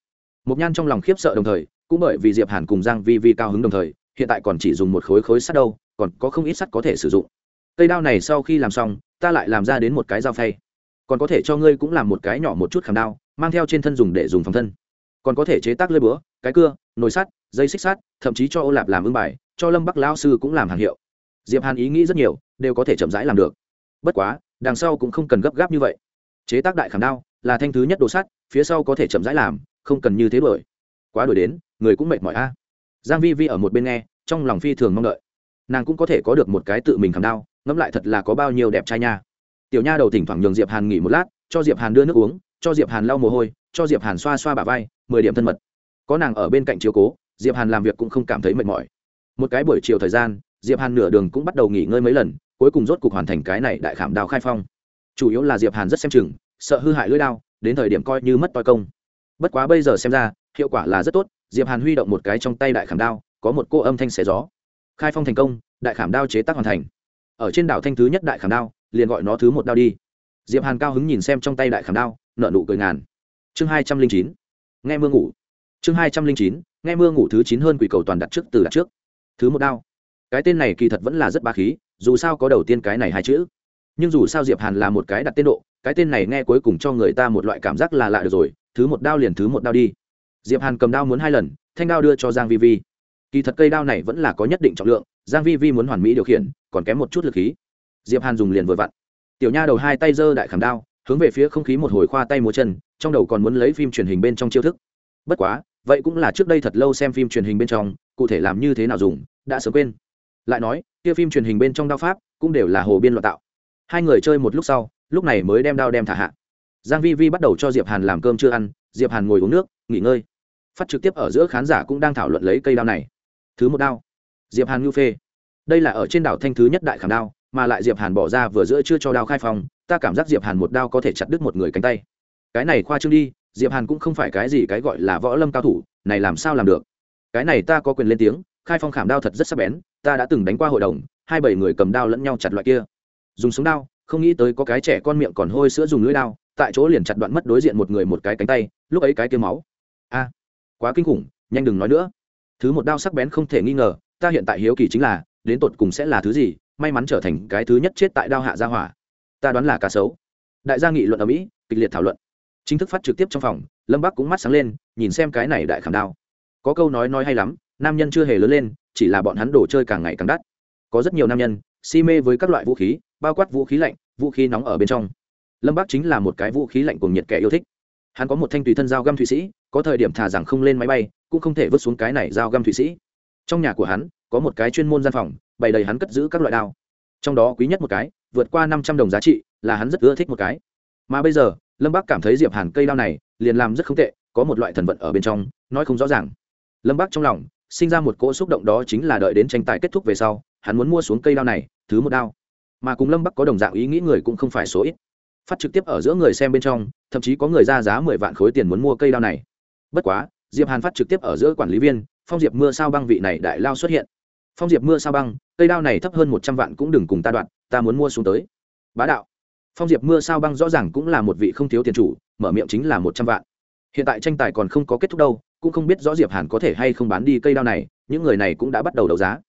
Speaker 1: một nhan trong lòng khiếp sợ đồng thời, cũng bởi vì diệp hàn cùng giang vi vi cao hứng đồng thời, hiện tại còn chỉ dùng một khối khối sắt đâu, còn có không ít sắt có thể sử dụng. Cây đao này sau khi làm xong, ta lại làm ra đến một cái dao phay. Còn có thể cho ngươi cũng làm một cái nhỏ một chút khảm đao, mang theo trên thân dùng để dùng phòng thân. Còn có thể chế tác lơi búa, cái cưa, nồi sắt, dây xích sắt, thậm chí cho ô lạp làm ưng bài, cho lâm bắc Lão sư cũng làm hàng hiệu. Diệp hàn ý nghĩ rất nhiều, đều có thể chậm rãi làm được bất quá, đằng sau cũng không cần gấp gáp như vậy. Chế tác đại khảm đao là thanh thứ nhất đồ sắt, phía sau có thể chậm rãi làm, không cần như thế đổi quá đổi đến, người cũng mệt mỏi a. Giang vi vi ở một bên nghe, trong lòng phi thường mong đợi. Nàng cũng có thể có được một cái tự mình khảm đao, ngẫm lại thật là có bao nhiêu đẹp trai nha. Tiểu nha đầu thỉnh thoảng nhường diệp hàn nghỉ một lát, cho diệp hàn đưa nước uống, cho diệp hàn lau mồ hôi, cho diệp hàn xoa xoa bả vai, mười điểm thân mật. Có nàng ở bên cạnh chiếu cố, diệp hàn làm việc cũng không cảm thấy mệt mỏi. Một cái buổi chiều thời gian diệp hàn nửa đường cũng bắt đầu nghỉ ngơi mấy lần, cuối cùng rốt cục hoàn thành cái này đại khảm đao khai phong. Chủ yếu là diệp hàn rất xem chừng, sợ hư hại lưỡi đao, đến thời điểm coi như mất toi công. Bất quá bây giờ xem ra, hiệu quả là rất tốt, diệp hàn huy động một cái trong tay đại khảm đao, có một cô âm thanh xé gió. Khai phong thành công, đại khảm đao chế tác hoàn thành. Ở trên đảo thanh thứ nhất đại khảm đao, liền gọi nó thứ một đao đi. Diệp hàn cao hứng nhìn xem trong tay đại khảm đao nợ nụ cười ngàn. Chương hai trăm linh chín, nghe mưa ngủ. Chương hai trăm linh chín, nghe mưa ngủ thứ chín hơn quỷ cầu toàn đặt trước từ đặt trước. Thứ một đao cái tên này kỳ thật vẫn là rất ba khí, dù sao có đầu tiên cái này hai chữ. Nhưng dù sao diệp hàn là một cái đặt tên độ, cái tên này nghe cuối cùng cho người ta một loại cảm giác là lạ được rồi, thứ một đao liền thứ một đao đi. Diệp hàn cầm đao muốn hai lần, thanh đao đưa cho giang vi vi. Kỳ thật cây đao này vẫn là có nhất định trọng lượng, giang vi vi muốn hoàn mỹ điều khiển, còn kém một chút lực khí. Diệp hàn dùng liền vừa vặn. Tiểu nha đầu hai tay giơ đại khảm đao, hướng về phía không khí một hồi khoa tay múa chân, trong đầu còn muốn lấy phim truyền hình bên trong chiêu thức. Bất quá, vậy cũng là trước đây thật lâu xem phim truyền hình bên trong, cụ thể làm như thế nào dùng, đã sớm quên lại nói, kia phim truyền hình bên trong đao pháp cũng đều là hồ biên loạn tạo. Hai người chơi một lúc sau, lúc này mới đem đao đem thả hạ. Giang vi vi bắt đầu cho diệp hàn làm cơm chưa ăn, diệp hàn ngồi uống nước, nghỉ ngơi. Phát trực tiếp ở giữa khán giả cũng đang thảo luận lấy cây đao này. Thứ một đao. Diệp hàn ngưu phê. Đây là ở trên đảo thanh thứ nhất đại khảm đao, mà lại diệp hàn bỏ ra vừa giữa chưa cho đao khai phòng ta cảm giác diệp hàn một đao có thể chặt đứt một người cánh tay. Cái này khoa trương đi, diệp hàn cũng không phải cái gì cái gọi là võ lâm cao thủ, này làm sao làm được? Cái này ta có quyền lên tiếng khai phong khảm đao thật rất sắc bén, ta đã từng đánh qua hội đồng, hai bảy người cầm đao lẫn nhau chặt loại kia. Dùng súng đao, không nghĩ tới có cái trẻ con miệng còn hôi sữa dùng lưỡi đao, tại chỗ liền chặt đoạn mất đối diện một người một cái cánh tay, lúc ấy cái kia máu. A, quá kinh khủng, nhanh đừng nói nữa. Thứ một đao sắc bén không thể nghi ngờ, ta hiện tại hiếu kỳ chính là, đến tột cùng sẽ là thứ gì, may mắn trở thành cái thứ nhất chết tại đao hạ gia hỏa. Ta đoán là cá sấu. Đại gia nghị luận ở mỹ, kịch liệt thảo luận. Chính thức phát trực tiếp trong phòng, lâm bắc cũng mắt sáng lên, nhìn xem cái này đại khảm đao. Có câu nói nói hay lắm nam nhân chưa hề lớn lên, chỉ là bọn hắn đồ chơi càng ngày càng đắt. Có rất nhiều nam nhân, si mê với các loại vũ khí, bao quát vũ khí lạnh, vũ khí nóng ở bên trong. Lâm bắc chính là một cái vũ khí lạnh cùng nhiệt kẻ yêu thích. Hắn có một thanh tùy thân dao găm thụy sĩ, có thời điểm thà rằng không lên máy bay, cũng không thể vứt xuống cái này dao găm thụy sĩ. Trong nhà của hắn, có một cái chuyên môn gian phòng, bày đầy hắn cất giữ các loại đao. Trong đó quý nhất một cái, vượt qua năm trăm đồng giá trị, là hắn rất ưa thích một cái. Mà bây giờ, lâm bắc cảm thấy diệp hàn cây đao này, liền làm rất không tệ, có một loại thần vận ở bên trong, nói không rõ ràng. Lâm bắc trong lòng sinh ra một cỗ xúc động đó chính là đợi đến tranh tài kết thúc về sau, hắn muốn mua xuống cây đao này, thứ một đao. Mà cùng lâm bắc có đồng dạng ý nghĩ người cũng không phải số ít. Phát trực tiếp ở giữa người xem bên trong, thậm chí có người ra giá mười vạn khối tiền muốn mua cây đao này. Bất quá, diệp hàn phát trực tiếp ở giữa quản lý viên, phong diệp mưa sao băng vị này đại lao xuất hiện. Phong diệp mưa sao băng, cây đao này thấp hơn một trăm vạn cũng đừng cùng ta đoạn, ta muốn mua xuống tới. Bá đạo. Phong diệp mưa sao băng rõ ràng cũng là một vị không thiếu tiền chủ, mở miệng chính là một trăm vạn. Hiện tại tranh tài còn không có kết thúc đâu cũng không biết rõ diệp hàn có thể hay không bán đi cây đao này, những người này cũng đã bắt đầu đấu giá.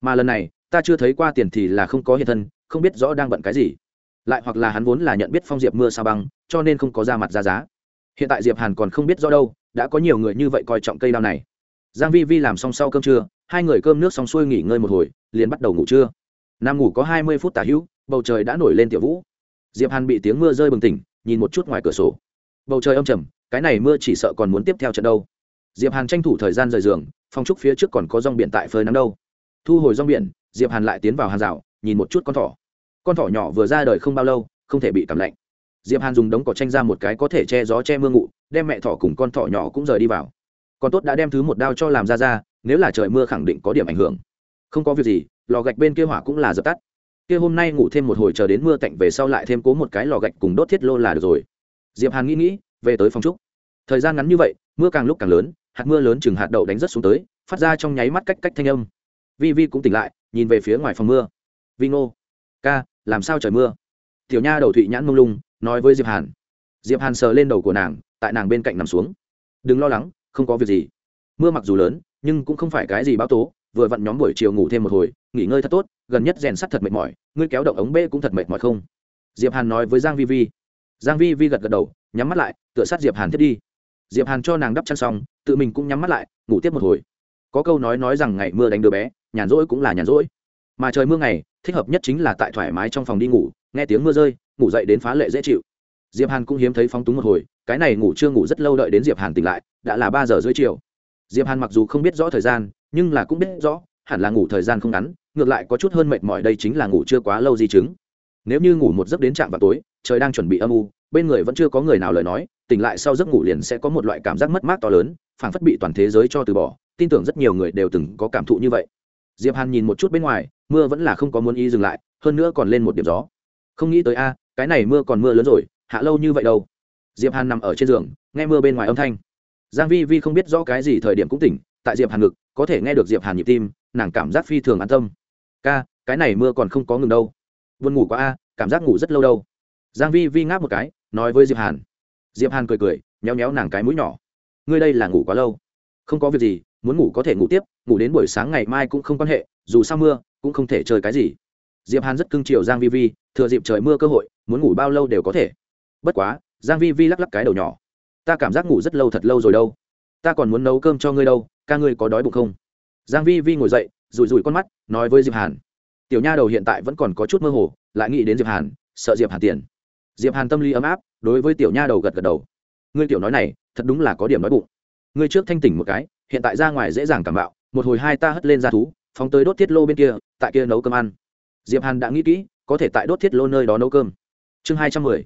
Speaker 1: Mà lần này, ta chưa thấy qua tiền thì là không có hiện thân, không biết rõ đang bận cái gì. Lại hoặc là hắn vốn là nhận biết phong diệp mưa sao băng, cho nên không có ra mặt ra giá. Hiện tại diệp hàn còn không biết rõ đâu, đã có nhiều người như vậy coi trọng cây đao này. Giang vi vi làm xong sau cơm trưa, hai người cơm nước xong xuôi nghỉ ngơi một hồi, liền bắt đầu ngủ trưa. Nam ngủ có hai mươi phút tả hữu, bầu trời đã nổi lên tiểu vũ. Diệp hàn bị tiếng mưa rơi bừng tỉnh, nhìn một chút ngoài cửa sổ. Bầu trời âm trầm, cái này mưa chỉ sợ còn muốn tiếp theo trận đâu diệp hàn tranh thủ thời gian rời giường, phong trúc phía trước còn có rong biển tại phơi nắng đâu. Thu hồi rong biển, diệp hàn lại tiến vào hàng rào, nhìn một chút con thỏ. Con thỏ nhỏ vừa ra đời không bao lâu, không thể bị cảm lạnh. Diệp hàn dùng đống cỏ tranh ra một cái có thể che gió che mưa ngụ đem mẹ thỏ cùng con thỏ nhỏ cũng rời đi vào. Con tốt đã đem thứ một đao cho làm ra ra, nếu là trời mưa khẳng định có điểm ảnh hưởng. Không có việc gì, lò gạch bên kia hỏa cũng là dập tắt. Kia hôm nay ngủ thêm một hồi chờ đến mưa tạnh về sau lại thêm cố một cái lò gạch cùng đốt thiết lô là được rồi. Diệp hàn nghĩ nghĩ, về tới phòng trúc. Thời gian ngắn như vậy, mưa càng lúc càng lớn hạt mưa lớn chừng hạt đậu đánh rất xuống tới, phát ra trong nháy mắt cách cách thanh âm. Vi vi cũng tỉnh lại, nhìn về phía ngoài phòng mưa. Vi ngô, ca, làm sao trời mưa? Tiểu nha đầu thụy nhãn mông lung, nói với diệp hàn. Diệp hàn sờ lên đầu của nàng, tại nàng bên cạnh nằm xuống. Đừng lo lắng, không có việc gì. Mưa mặc dù lớn, nhưng cũng không phải cái gì báo tố, vừa vặn nhóm buổi chiều ngủ thêm một hồi, nghỉ ngơi thật tốt, gần nhất rèn sắt thật mệt mỏi, ngươi kéo động ống bê cũng thật mệt mỏi không? Diệp hàn nói với giang vi vi. Giang vi vi gật gật đầu, nhắm mắt lại, tựa sát diệp hàn tiếp đi diệp hàn cho nàng đắp chăn xong, tự mình cũng nhắm mắt lại, ngủ tiếp một hồi. Có câu nói nói rằng ngày mưa đánh đứa bé, nhàn rỗi cũng là nhàn rỗi. Mà trời mưa ngày, thích hợp nhất chính là tại thoải mái trong phòng đi ngủ, nghe tiếng mưa rơi, ngủ dậy đến phá lệ dễ chịu. Diệp hàn cũng hiếm thấy phóng túng một hồi, cái này ngủ chưa ngủ rất lâu đợi đến diệp hàn tỉnh lại, đã là ba giờ rưỡi chiều. Diệp hàn mặc dù không biết rõ thời gian, nhưng là cũng biết rõ, hẳn là ngủ thời gian không ngắn, ngược lại có chút hơn mệt mỏi đây chính là ngủ chưa quá lâu di chứng. Nếu như ngủ một giấc đến trạm vào tối, trời đang chuẩn bị âm u bên người vẫn chưa có người nào lời nói, tỉnh lại sau giấc ngủ liền sẽ có một loại cảm giác mất mát to lớn, phảng phất bị toàn thế giới cho từ bỏ. Tin tưởng rất nhiều người đều từng có cảm thụ như vậy. Diệp hàn nhìn một chút bên ngoài, mưa vẫn là không có muốn ý dừng lại, hơn nữa còn lên một điểm gió. Không nghĩ tới a, cái này mưa còn mưa lớn rồi, hạ lâu như vậy đâu. Diệp hàn nằm ở trên giường, nghe mưa bên ngoài âm thanh. Giang vi vi không biết rõ cái gì thời điểm cũng tỉnh, tại diệp hàn ngực, có thể nghe được diệp hàn nhịp tim, nàng cảm giác phi thường an tâm. Ca, cái này mưa còn không có ngừng đâu. Buồn ngủ quá a, cảm giác ngủ rất lâu đâu. Giang vi vi ngáp một cái nói với diệp hàn. Diệp hàn cười cười nhéo nhéo nàng cái mũi nhỏ. Ngươi đây là ngủ quá lâu. Không có việc gì, muốn ngủ có thể ngủ tiếp, ngủ đến buổi sáng ngày mai cũng không quan hệ, dù sao mưa, cũng không thể chơi cái gì. Diệp hàn rất cưng chiều giang vi vi, thừa dịp trời mưa cơ hội, muốn ngủ bao lâu đều có thể. Bất quá, giang vi vi lắc lắc cái đầu nhỏ. Ta cảm giác ngủ rất lâu thật lâu rồi đâu. Ta còn muốn nấu cơm cho ngươi đâu, ca ngươi có đói bụng không? Giang vi vi ngồi dậy, rủi rủi con mắt, nói với diệp hàn. Tiểu nha đầu hiện tại vẫn còn có chút mơ hồ, lại nghĩ đến diệp hàn, sợ diệp hàn tiền diệp hàn tâm lý ấm áp, đối với tiểu nha đầu gật gật đầu. Ngươi tiểu nói này, thật đúng là có điểm nói bụng. Ngươi trước thanh tỉnh một cái, hiện tại ra ngoài dễ dàng cảm bạo, một hồi hai ta hất lên ra thú, phóng tới đốt thiết lô bên kia, tại kia nấu cơm ăn. Diệp hàn đã nghĩ kỹ, có thể tại đốt thiết lô nơi đó nấu cơm. Chương hai trăm mười.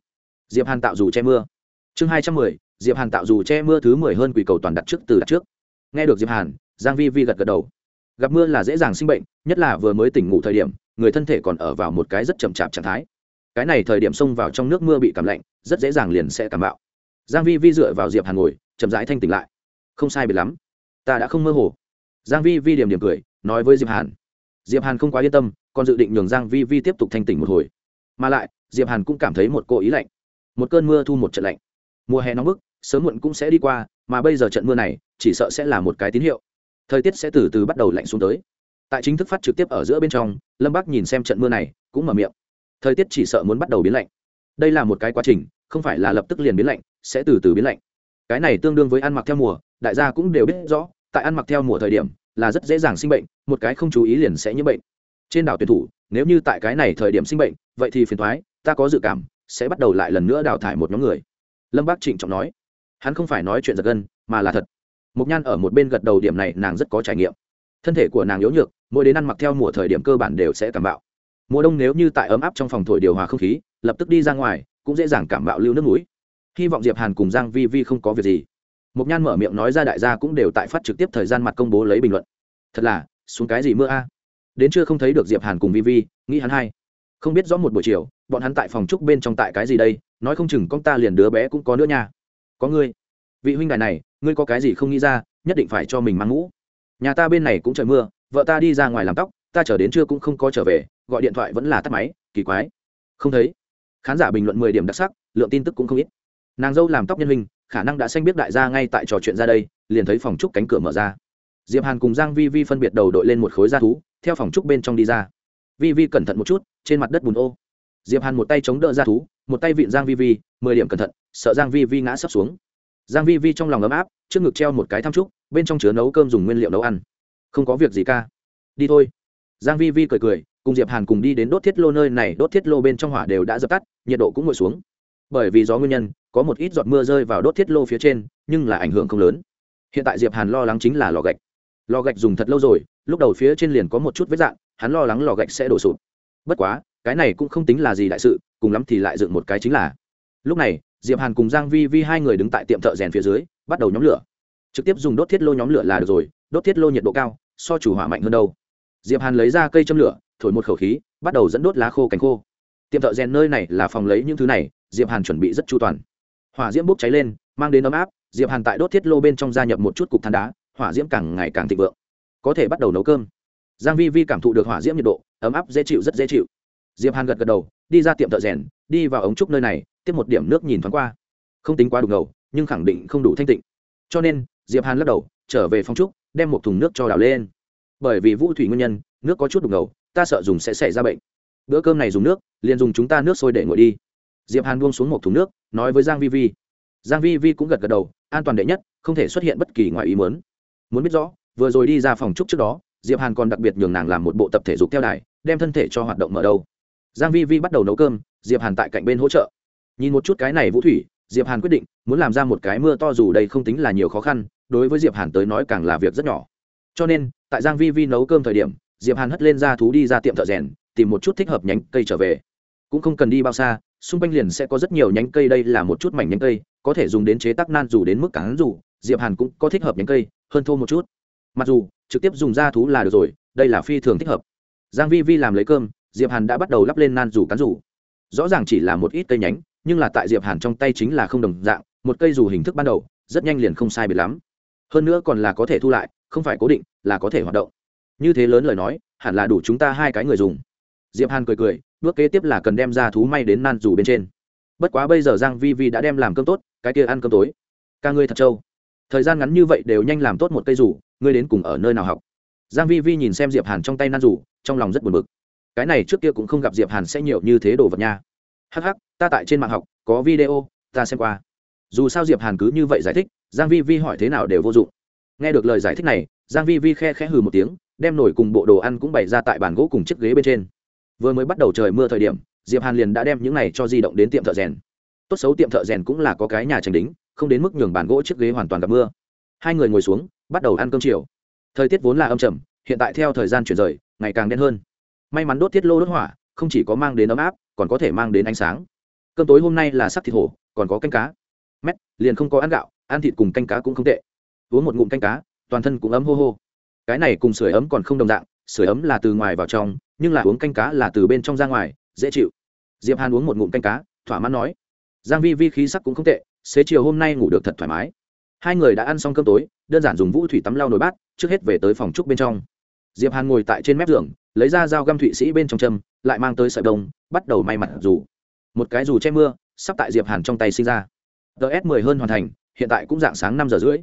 Speaker 1: Diệp hàn tạo dù che mưa. Chương hai trăm mười. Diệp hàn tạo dù che mưa thứ mười hơn quỷ cầu toàn đặt trước từ đặt trước. Nghe được diệp hàn, giang vi vi gật gật đầu. Gặp mưa là dễ dàng sinh bệnh, nhất là vừa mới tỉnh ngủ thời điểm, người thân thể còn ở vào một cái rất chậm chạp trạng thái cái này thời điểm xông vào trong nước mưa bị cảm lạnh, rất dễ dàng liền sẽ cảm bạo. Giang vi vi dựa vào diệp hàn ngồi, chậm rãi thanh tỉnh lại. Không sai biệt lắm. Ta đã không mơ hồ. Giang vi vi điểm điểm cười, nói với diệp hàn. Diệp hàn không quá yên tâm, còn dự định nhường giang vi vi tiếp tục thanh tỉnh một hồi. Mà lại, diệp hàn cũng cảm thấy một cô ý lạnh. Một cơn mưa thu một trận lạnh. Mùa hè nóng bức, sớm muộn cũng sẽ đi qua, mà bây giờ trận mưa này, chỉ sợ sẽ là một cái tín hiệu. Thời tiết sẽ từ từ bắt đầu lạnh xuống tới. Tại chính thức phát trực tiếp ở giữa bên trong, lâm bác nhìn xem trận mưa này, cũng mở miệng thời tiết chỉ sợ muốn bắt đầu biến lạnh. Đây là một cái quá trình, không phải là lập tức liền biến lạnh, sẽ từ từ biến lạnh. Cái này tương đương với ăn mặc theo mùa, đại gia cũng đều biết rõ, tại ăn mặc theo mùa thời điểm, là rất dễ dàng sinh bệnh, một cái không chú ý liền sẽ nhiễm bệnh. Trên đảo tuyển thủ, nếu như tại cái này thời điểm sinh bệnh, vậy thì phiền thoái ta có dự cảm, sẽ bắt đầu lại lần nữa đào thải một nhóm người. Lâm bác trịnh trọng nói. Hắn không phải nói chuyện giật gân, mà là thật. Mục nhan ở một bên gật đầu điểm này nàng rất có trải nghiệm. Thân thể của nàng yếu nhược, mỗi đến ăn mặc theo mùa thời điểm cơ bản đều sẽ cảm bạo mùa đông nếu như tại ấm áp trong phòng thổi điều hòa không khí, lập tức đi ra ngoài, cũng dễ dàng cảm bạo lưu nước mũi. Hy vọng diệp hàn cùng giang vi vi không có việc gì. Mục nhan mở miệng nói ra đại gia cũng đều tại phát trực tiếp thời gian mặt công bố lấy bình luận. Thật là, xuống cái gì mưa a? Đến chưa không thấy được diệp hàn cùng vi vi, nghĩ hắn hay. Không biết rõ một buổi chiều, bọn hắn tại phòng trúc bên trong tại cái gì đây, nói không chừng con ta liền đứa bé cũng có nữa nha. Có ngươi. Vị huynh đài này, ngươi có cái gì không nghĩ ra, nhất định phải cho mình mang mũ nhà ta bên này cũng trời mưa, vợ ta đi ra ngoài làm tóc, ta chờ đến trưa cũng không có trở về gọi điện thoại vẫn là tắt máy, kỳ quái. Không thấy. Khán giả bình luận mười điểm đặc sắc, lượng tin tức cũng không ít. Nàng dâu làm tóc nhân hình, khả năng đã xanh biết đại gia ngay tại trò chuyện ra đây, liền thấy phòng trúc cánh cửa mở ra. Diệp hàn cùng giang vi vi phân biệt đầu đội lên một khối da thú, theo phòng trúc bên trong đi ra. Vi vi cẩn thận một chút, trên mặt đất bùn ô. Diệp hàn một tay chống đỡ da thú, một tay vịn giang vi vi, mười điểm cẩn thận, sợ giang vi vi ngã sấp xuống. Giang vi vi trong lòng ấm áp, trước ngực treo một cái tham trúc bên trong chứa nấu cơm dùng nguyên liệu nấu ăn. Không có việc gì ca. Đi thôi. Giang vi vi cười cười cùng diệp hàn cùng đi đến đốt thiết lô nơi này, đốt thiết lô bên trong hỏa đều đã dập tắt, nhiệt độ cũng ngồi xuống. Bởi vì gió nguyên nhân, có một ít giọt mưa rơi vào đốt thiết lô phía trên, nhưng là ảnh hưởng không lớn. Hiện tại diệp hàn lo lắng chính là lò gạch. Lò gạch dùng thật lâu rồi, lúc đầu phía trên liền có một chút vết dạn hắn lo lắng lò gạch sẽ đổ sụp. Bất quá, cái này cũng không tính là gì đại sự, cùng lắm thì lại dựng một cái chính là. Lúc này, diệp hàn cùng giang vi vi hai người đứng tại tiệm thợ rèn phía dưới, bắt đầu nhóm lửa. Trực tiếp dùng đốt thiết lô nhóm lửa là được rồi, đốt thiết lô nhiệt độ cao, so chủ hỏa mạnh hơn đâu. Diệp hàn lấy ra cây châm lửa thổi một khẩu khí, bắt đầu dẫn đốt lá khô cánh khô. Tiệm thợ rèn nơi này là phòng lấy những thứ này, diệp hàn chuẩn bị rất chu toàn. Hỏa diễm bốc cháy lên, mang đến ấm áp, diệp hàn tại đốt thiết lô bên trong gia nhập một chút cục than đá, hỏa diễm càng ngày càng thịnh vượng. Có thể bắt đầu nấu cơm. Giang vi vi cảm thụ được hỏa diễm nhiệt độ, ấm áp, dễ chịu, rất dễ chịu. Diệp hàn gật gật đầu, đi ra tiệm thợ rèn, đi vào ống trúc nơi này, tiếp một điểm nước nhìn thoáng qua. Không tính quá đủ ngầu, nhưng khẳng định không đủ thanh tịnh. Cho nên, diệp hàn lắc đầu, trở về phòng trúc, đem một thùng nước cho đảo lên. Bởi vì vũ thủy nguyên nhân, nước có chút đục ngầu ta sợ dùng sẽ xảy ra bệnh. Bữa cơm này dùng nước, liền dùng chúng ta nước sôi để ngồi đi. Diệp hàn buông xuống một thùng nước, nói với giang vi vi. Giang vi vi cũng gật gật đầu, an toàn đệ nhất, không thể xuất hiện bất kỳ ngoài ý muốn. Muốn biết rõ, vừa rồi đi ra phòng trúc trước đó, diệp hàn còn đặc biệt nhường nàng làm một bộ tập thể dục theo đài, đem thân thể cho hoạt động mở đầu. giang vi vi bắt đầu nấu cơm, diệp hàn tại cạnh bên hỗ trợ. Nhìn một chút cái này vũ thủy, diệp hàn quyết định, muốn làm ra một cái mưa to dù đây không tính là nhiều khó khăn, đối với diệp hàn tới nói càng là việc rất nhỏ. Cho nên, tại giang vi vi nấu cơm thời điểm diệp hàn hất lên ra thú đi ra tiệm thợ rèn, tìm một chút thích hợp nhánh cây trở về. Cũng không cần đi bao xa, xung quanh liền sẽ có rất nhiều nhánh cây, đây là một chút mảnh nhánh cây, có thể dùng đến chế tác nan dù đến mức cán dù, diệp hàn cũng có thích hợp nhánh cây, hơn thô một chút. Mặc dù, trực tiếp dùng da thú là được rồi, đây là phi thường thích hợp. Giang vi vi làm lấy cơm, diệp hàn đã bắt đầu lắp lên nan dù cán dù. Rõ ràng chỉ là một ít cây nhánh, nhưng là tại diệp hàn trong tay chính là không đồng dạng, một cây dù hình thức ban đầu, rất nhanh liền không sai biệt lắm. Hơn nữa còn là có thể thu lại, không phải cố định, là có thể hoạt động như thế lớn lời nói, hẳn là đủ chúng ta hai cái người dùng. Diệp hàn cười cười, bước kế tiếp là cần đem ra thú may đến nan dù bên trên. Bất quá bây giờ giang vi vi đã đem làm cơm tốt, cái kia ăn cơm tối. Ca ngươi thật trâu. Thời gian ngắn như vậy đều nhanh làm tốt một cây rủ, ngươi đến cùng ở nơi nào học? Giang vi vi nhìn xem diệp hàn trong tay nan rủ, trong lòng rất buồn bực. Cái này trước kia cũng không gặp diệp hàn sẽ nhiều như thế đồ vật nha. Hắc hắc, ta tại trên mạng học, có video, ta xem qua. Dù sao diệp hàn cứ như vậy giải thích, giang vi vi hỏi thế nào đều vô dụng nghe được lời giải thích này, giang vi vi khe khẽ hừ một tiếng, đem nổi cùng bộ đồ ăn cũng bày ra tại bàn gỗ cùng chiếc ghế bên trên. Vừa mới bắt đầu trời mưa thời điểm, diệp hàn liền đã đem những này cho di động đến tiệm thợ rèn. Tốt xấu tiệm thợ rèn cũng là có cái nhà tránh đính, không đến mức nhường bàn gỗ chiếc ghế hoàn toàn gặp mưa. Hai người ngồi xuống, bắt đầu ăn cơm chiều. Thời tiết vốn là âm trầm, hiện tại theo thời gian chuyển rời, ngày càng đen hơn. May mắn đốt tiết lô đốt hỏa, không chỉ có mang đến ấm áp, còn có thể mang đến ánh sáng. Cơm tối hôm nay là sắc thịt hổ, còn có canh cá. Mét, liền không có ăn gạo, ăn thịt cùng canh cá cũng không tệ uống một ngụm canh cá toàn thân cũng ấm hô hô. Cái này cùng sưởi ấm còn không đồng dạng sưởi ấm là từ ngoài vào trong nhưng là uống canh cá là từ bên trong ra ngoài dễ chịu. Diệp hàn uống một ngụm canh cá thỏa mãn nói. Giang vi vi khí sắc cũng không tệ xế chiều hôm nay ngủ được thật thoải mái. Hai người đã ăn xong cơm tối đơn giản dùng vũ thủy tắm lau nồi bát trước hết về tới phòng trúc bên trong. Diệp hàn ngồi tại trên mép giường lấy ra dao găm thụy sĩ bên trong châm lại mang tới sợi đồng, bắt đầu may mặt dù. Một cái dù che mưa sắp tại diệp hàn trong tay sinh ra. Ts 10 hơn hoàn thành hiện tại cũng dạng sáng năm giờ rưỡi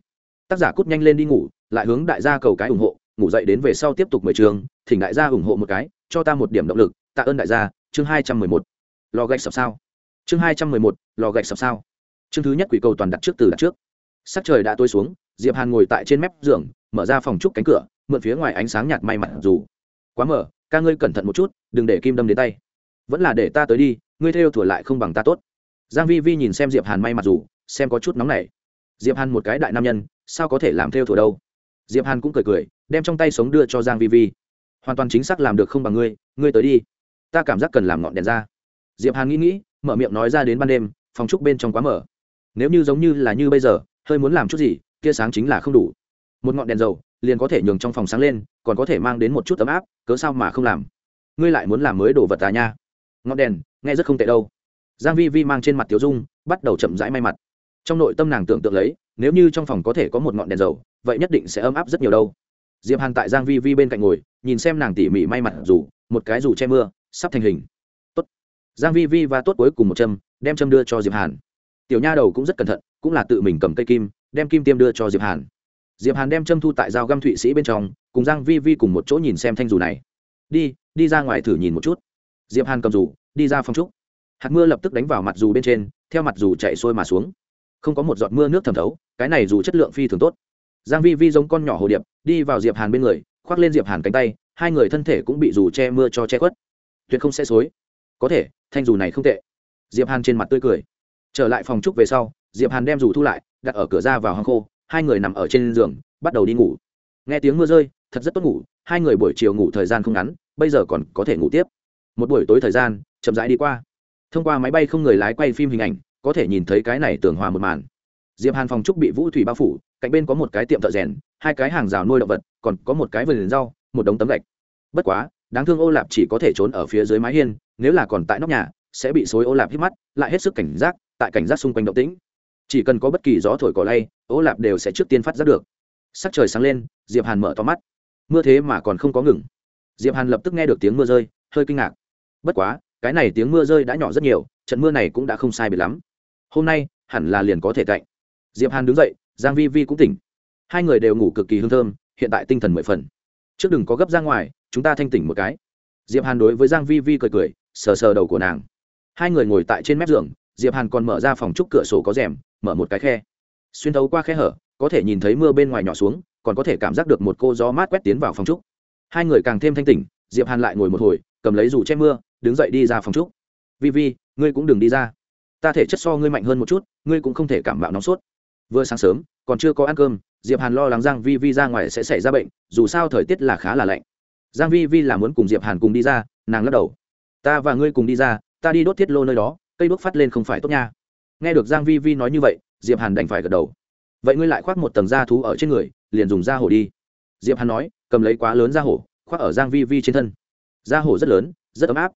Speaker 1: tác giả cút nhanh lên đi ngủ, lại hướng đại gia cầu cái ủng hộ, ngủ dậy đến về sau tiếp tục mười trường, thỉnh đại gia ủng hộ một cái, cho ta một điểm động lực, tạ ơn đại gia, chương hai trăm mười một. Lò gạch sập sao? Chương hai trăm mười một, lò gạch sập sao? Chương thứ nhất quỷ cầu toàn đặt trước từ đặt trước. Sắc trời đã tối xuống, diệp hàn ngồi tại trên mép giường, mở ra phòng trúc cánh cửa, mượn phía ngoài ánh sáng nhạt may mặt dù. Quá mở ca ngươi cẩn thận một chút, đừng để kim đâm đến tay. Vẫn là để ta tới đi, ngươi theo thủa lại không bằng ta tốt. Giang vi vi nhìn xem diệp hàn may mặt dù, xem có chút nóng nảy. Diệp hàn một cái đại nam nhân sao có thể làm theo thủa đâu? Diệp hàn cũng cười cười, đem trong tay sống đưa cho giang vi vi. Hoàn toàn chính xác làm được không bằng ngươi ngươi tới đi. Ta cảm giác cần làm ngọn đèn ra. Diệp hàn nghĩ nghĩ, mở miệng nói ra đến ban đêm, phòng trúc bên trong quá mở. Nếu như giống như là như bây giờ, hơi muốn làm chút gì, tia sáng chính là không đủ. Một ngọn đèn dầu, liền có thể nhường trong phòng sáng lên, còn có thể mang đến một chút ấm áp, cớ sao mà không làm? Ngươi lại muốn làm mới đồ vật à nha? Ngọn đèn, nghe rất không tệ đâu. Giang vi vi mang trên mặt tiểu dung, bắt đầu chậm rãi may mặt. Trong nội tâm nàng tưởng tượng lấy nếu như trong phòng có thể có một ngọn đèn dầu, vậy nhất định sẽ ấm áp rất nhiều đâu. Diệp hàn tại giang vi vi bên cạnh ngồi, nhìn xem nàng tỉ mỉ may mặt dù, một cái dù che mưa, sắp thành hình. Tốt. Giang vi vi và tốt cuối cùng một châm, đem châm đưa cho diệp hàn. Tiểu nha đầu cũng rất cẩn thận, cũng là tự mình cầm cây kim, đem kim tiêm đưa cho diệp hàn. Diệp hàn đem châm thu tại dao găm thụy sĩ bên trong, cùng giang vi vi cùng một chỗ nhìn xem thanh dù này. Đi đi ra ngoài thử nhìn một chút. Diệp hàn cầm dù, đi ra phòng trúc. Hạt mưa lập tức đánh vào mặt dù bên trên, theo mặt dù chạy xuôi mà xuống không có một giọt mưa nước thẩm thấu, cái này dù chất lượng phi thường tốt. Giang vi vi giống con nhỏ hồ điệp, đi vào diệp hàn bên người, khoác lên diệp hàn cánh tay, hai người thân thể cũng bị dù che mưa cho che khuất. Tuyệt không sẽ xối. Có thể, thanh dù này không tệ. Diệp hàn trên mặt tươi cười. Trở lại phòng trúc về sau, diệp hàn đem dù thu lại, đặt ở cửa ra vào hang khô, hai người nằm ở trên giường, bắt đầu đi ngủ. Nghe tiếng mưa rơi, thật rất tốt ngủ, hai người buổi chiều ngủ thời gian không ngắn, bây giờ còn có thể ngủ tiếp. Một buổi tối thời gian, chậm rãi đi qua. Thông qua máy bay không người lái quay phim hình ảnh có thể nhìn thấy cái này tường hòa một màn. Diệp hàn phòng trúc bị vũ thủy bao phủ, cạnh bên có một cái tiệm thợ rèn, hai cái hàng rào nuôi động vật, còn có một cái vườn rau, một đống tấm gạch. Bất quá, đáng thương ô lạp chỉ có thể trốn ở phía dưới mái hiên, nếu là còn tại nóc nhà, sẽ bị xối ô lạp hít mắt, lại hết sức cảnh giác, tại cảnh giác xung quanh động tĩnh. Chỉ cần có bất kỳ gió thổi cỏ lay, ô lạp đều sẽ trước tiên phát giác được. Sắc trời sáng lên, diệp hàn mở to mắt. Mưa thế mà còn không có ngừng. Diệp hàn lập tức nghe được tiếng mưa rơi, hơi kinh ngạc. Bất quá, cái này tiếng mưa rơi đã nhỏ rất nhiều, trận mưa này cũng đã không sai biệt lắm hôm nay, hẳn là liền có thể cạnh. Diệp hàn đứng dậy, giang vi vi cũng tỉnh. Hai người đều ngủ cực kỳ hương thơm, hiện tại tinh thần mười phần. Trước đừng có gấp ra ngoài, chúng ta thanh tỉnh một cái. Diệp hàn đối với giang vi vi cười cười, sờ sờ đầu của nàng. Hai người ngồi tại trên mép giường, diệp hàn còn mở ra phòng trúc cửa sổ có rèm, mở một cái khe. Xuyên thấu qua khe hở, có thể nhìn thấy mưa bên ngoài nhỏ xuống, còn có thể cảm giác được một cô gió mát quét tiến vào phòng trúc hai người càng thêm thanh tỉnh, diệp hàn lại ngồi một hồi, cầm lấy dù che mưa, đứng dậy đi ra phòng trúc vi vi, ngươi cũng đừng đi ra ta thể chất so ngươi mạnh hơn một chút, ngươi cũng không thể cảm bạo nóng sốt. Vừa sáng sớm, còn chưa có ăn cơm, diệp hàn lo lắng giang vi vi ra ngoài sẽ xảy ra bệnh, dù sao thời tiết là khá là lạnh. Giang vi vi là muốn cùng diệp hàn cùng đi ra, nàng lắc đầu. Ta và ngươi cùng đi ra, ta đi đốt thiết lô nơi đó, cây đốt phát lên không phải tốt nha. Nghe được giang vi vi nói như vậy, diệp hàn đành phải gật đầu. Vậy ngươi lại khoác một tầng da thú ở trên người, liền dùng da hổ đi. Diệp hàn nói, cầm lấy quá lớn da hổ, khoác ở giang vi vi trên thân. Da hổ rất lớn, rất ấm áp.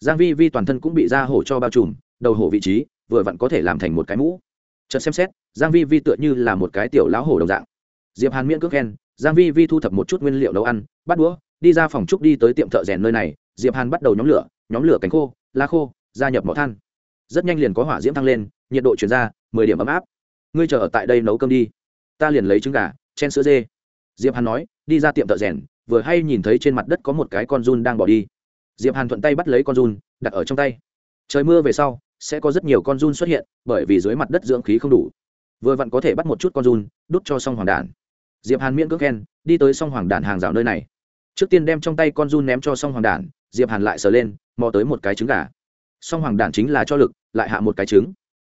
Speaker 1: Giang vi vi toàn thân cũng bị da hổ cho bao trùm đầu hổ vị trí, vừa vặn có thể làm thành một cái mũ. Chợt xem xét, giang vi vi tựa như là một cái tiểu lão hổ đồng dạng. Diệp hàn miễn cưỡng khen, giang vi vi thu thập một chút nguyên liệu nấu ăn, bắt đũa, đi ra phòng trúc đi tới tiệm thợ rèn nơi này, diệp hàn bắt đầu nhóm lửa nhóm lửa cánh khô lá khô, gia nhập mỏ than. Rất nhanh liền có hỏa diễm thăng lên, nhiệt độ chuyển ra, mười điểm ấm áp. Ngươi chờ ở tại đây nấu cơm đi. Ta liền lấy trứng gà, chen sữa dê. Diệp hàn nói, đi ra tiệm thợ rèn, vừa hay nhìn thấy trên mặt đất có một cái con run đang bỏ đi. Diệp hàn thuận tay bắt lấy con run, đặt ở trong tay. Trời mưa về sau sẽ có rất nhiều con run xuất hiện, bởi vì dưới mặt đất dưỡng khí không đủ. Vừa vặn có thể bắt một chút con run, đút cho xong hoàng đản. Diệp hàn miễn cưỡng khen, đi tới xong hoàng đản hàng rào nơi này. Trước tiên đem trong tay con run ném cho xong hoàng đản, diệp hàn lại sờ lên, mò tới một cái trứng gà. Song hoàng đản chính là cho lực, lại hạ một cái trứng.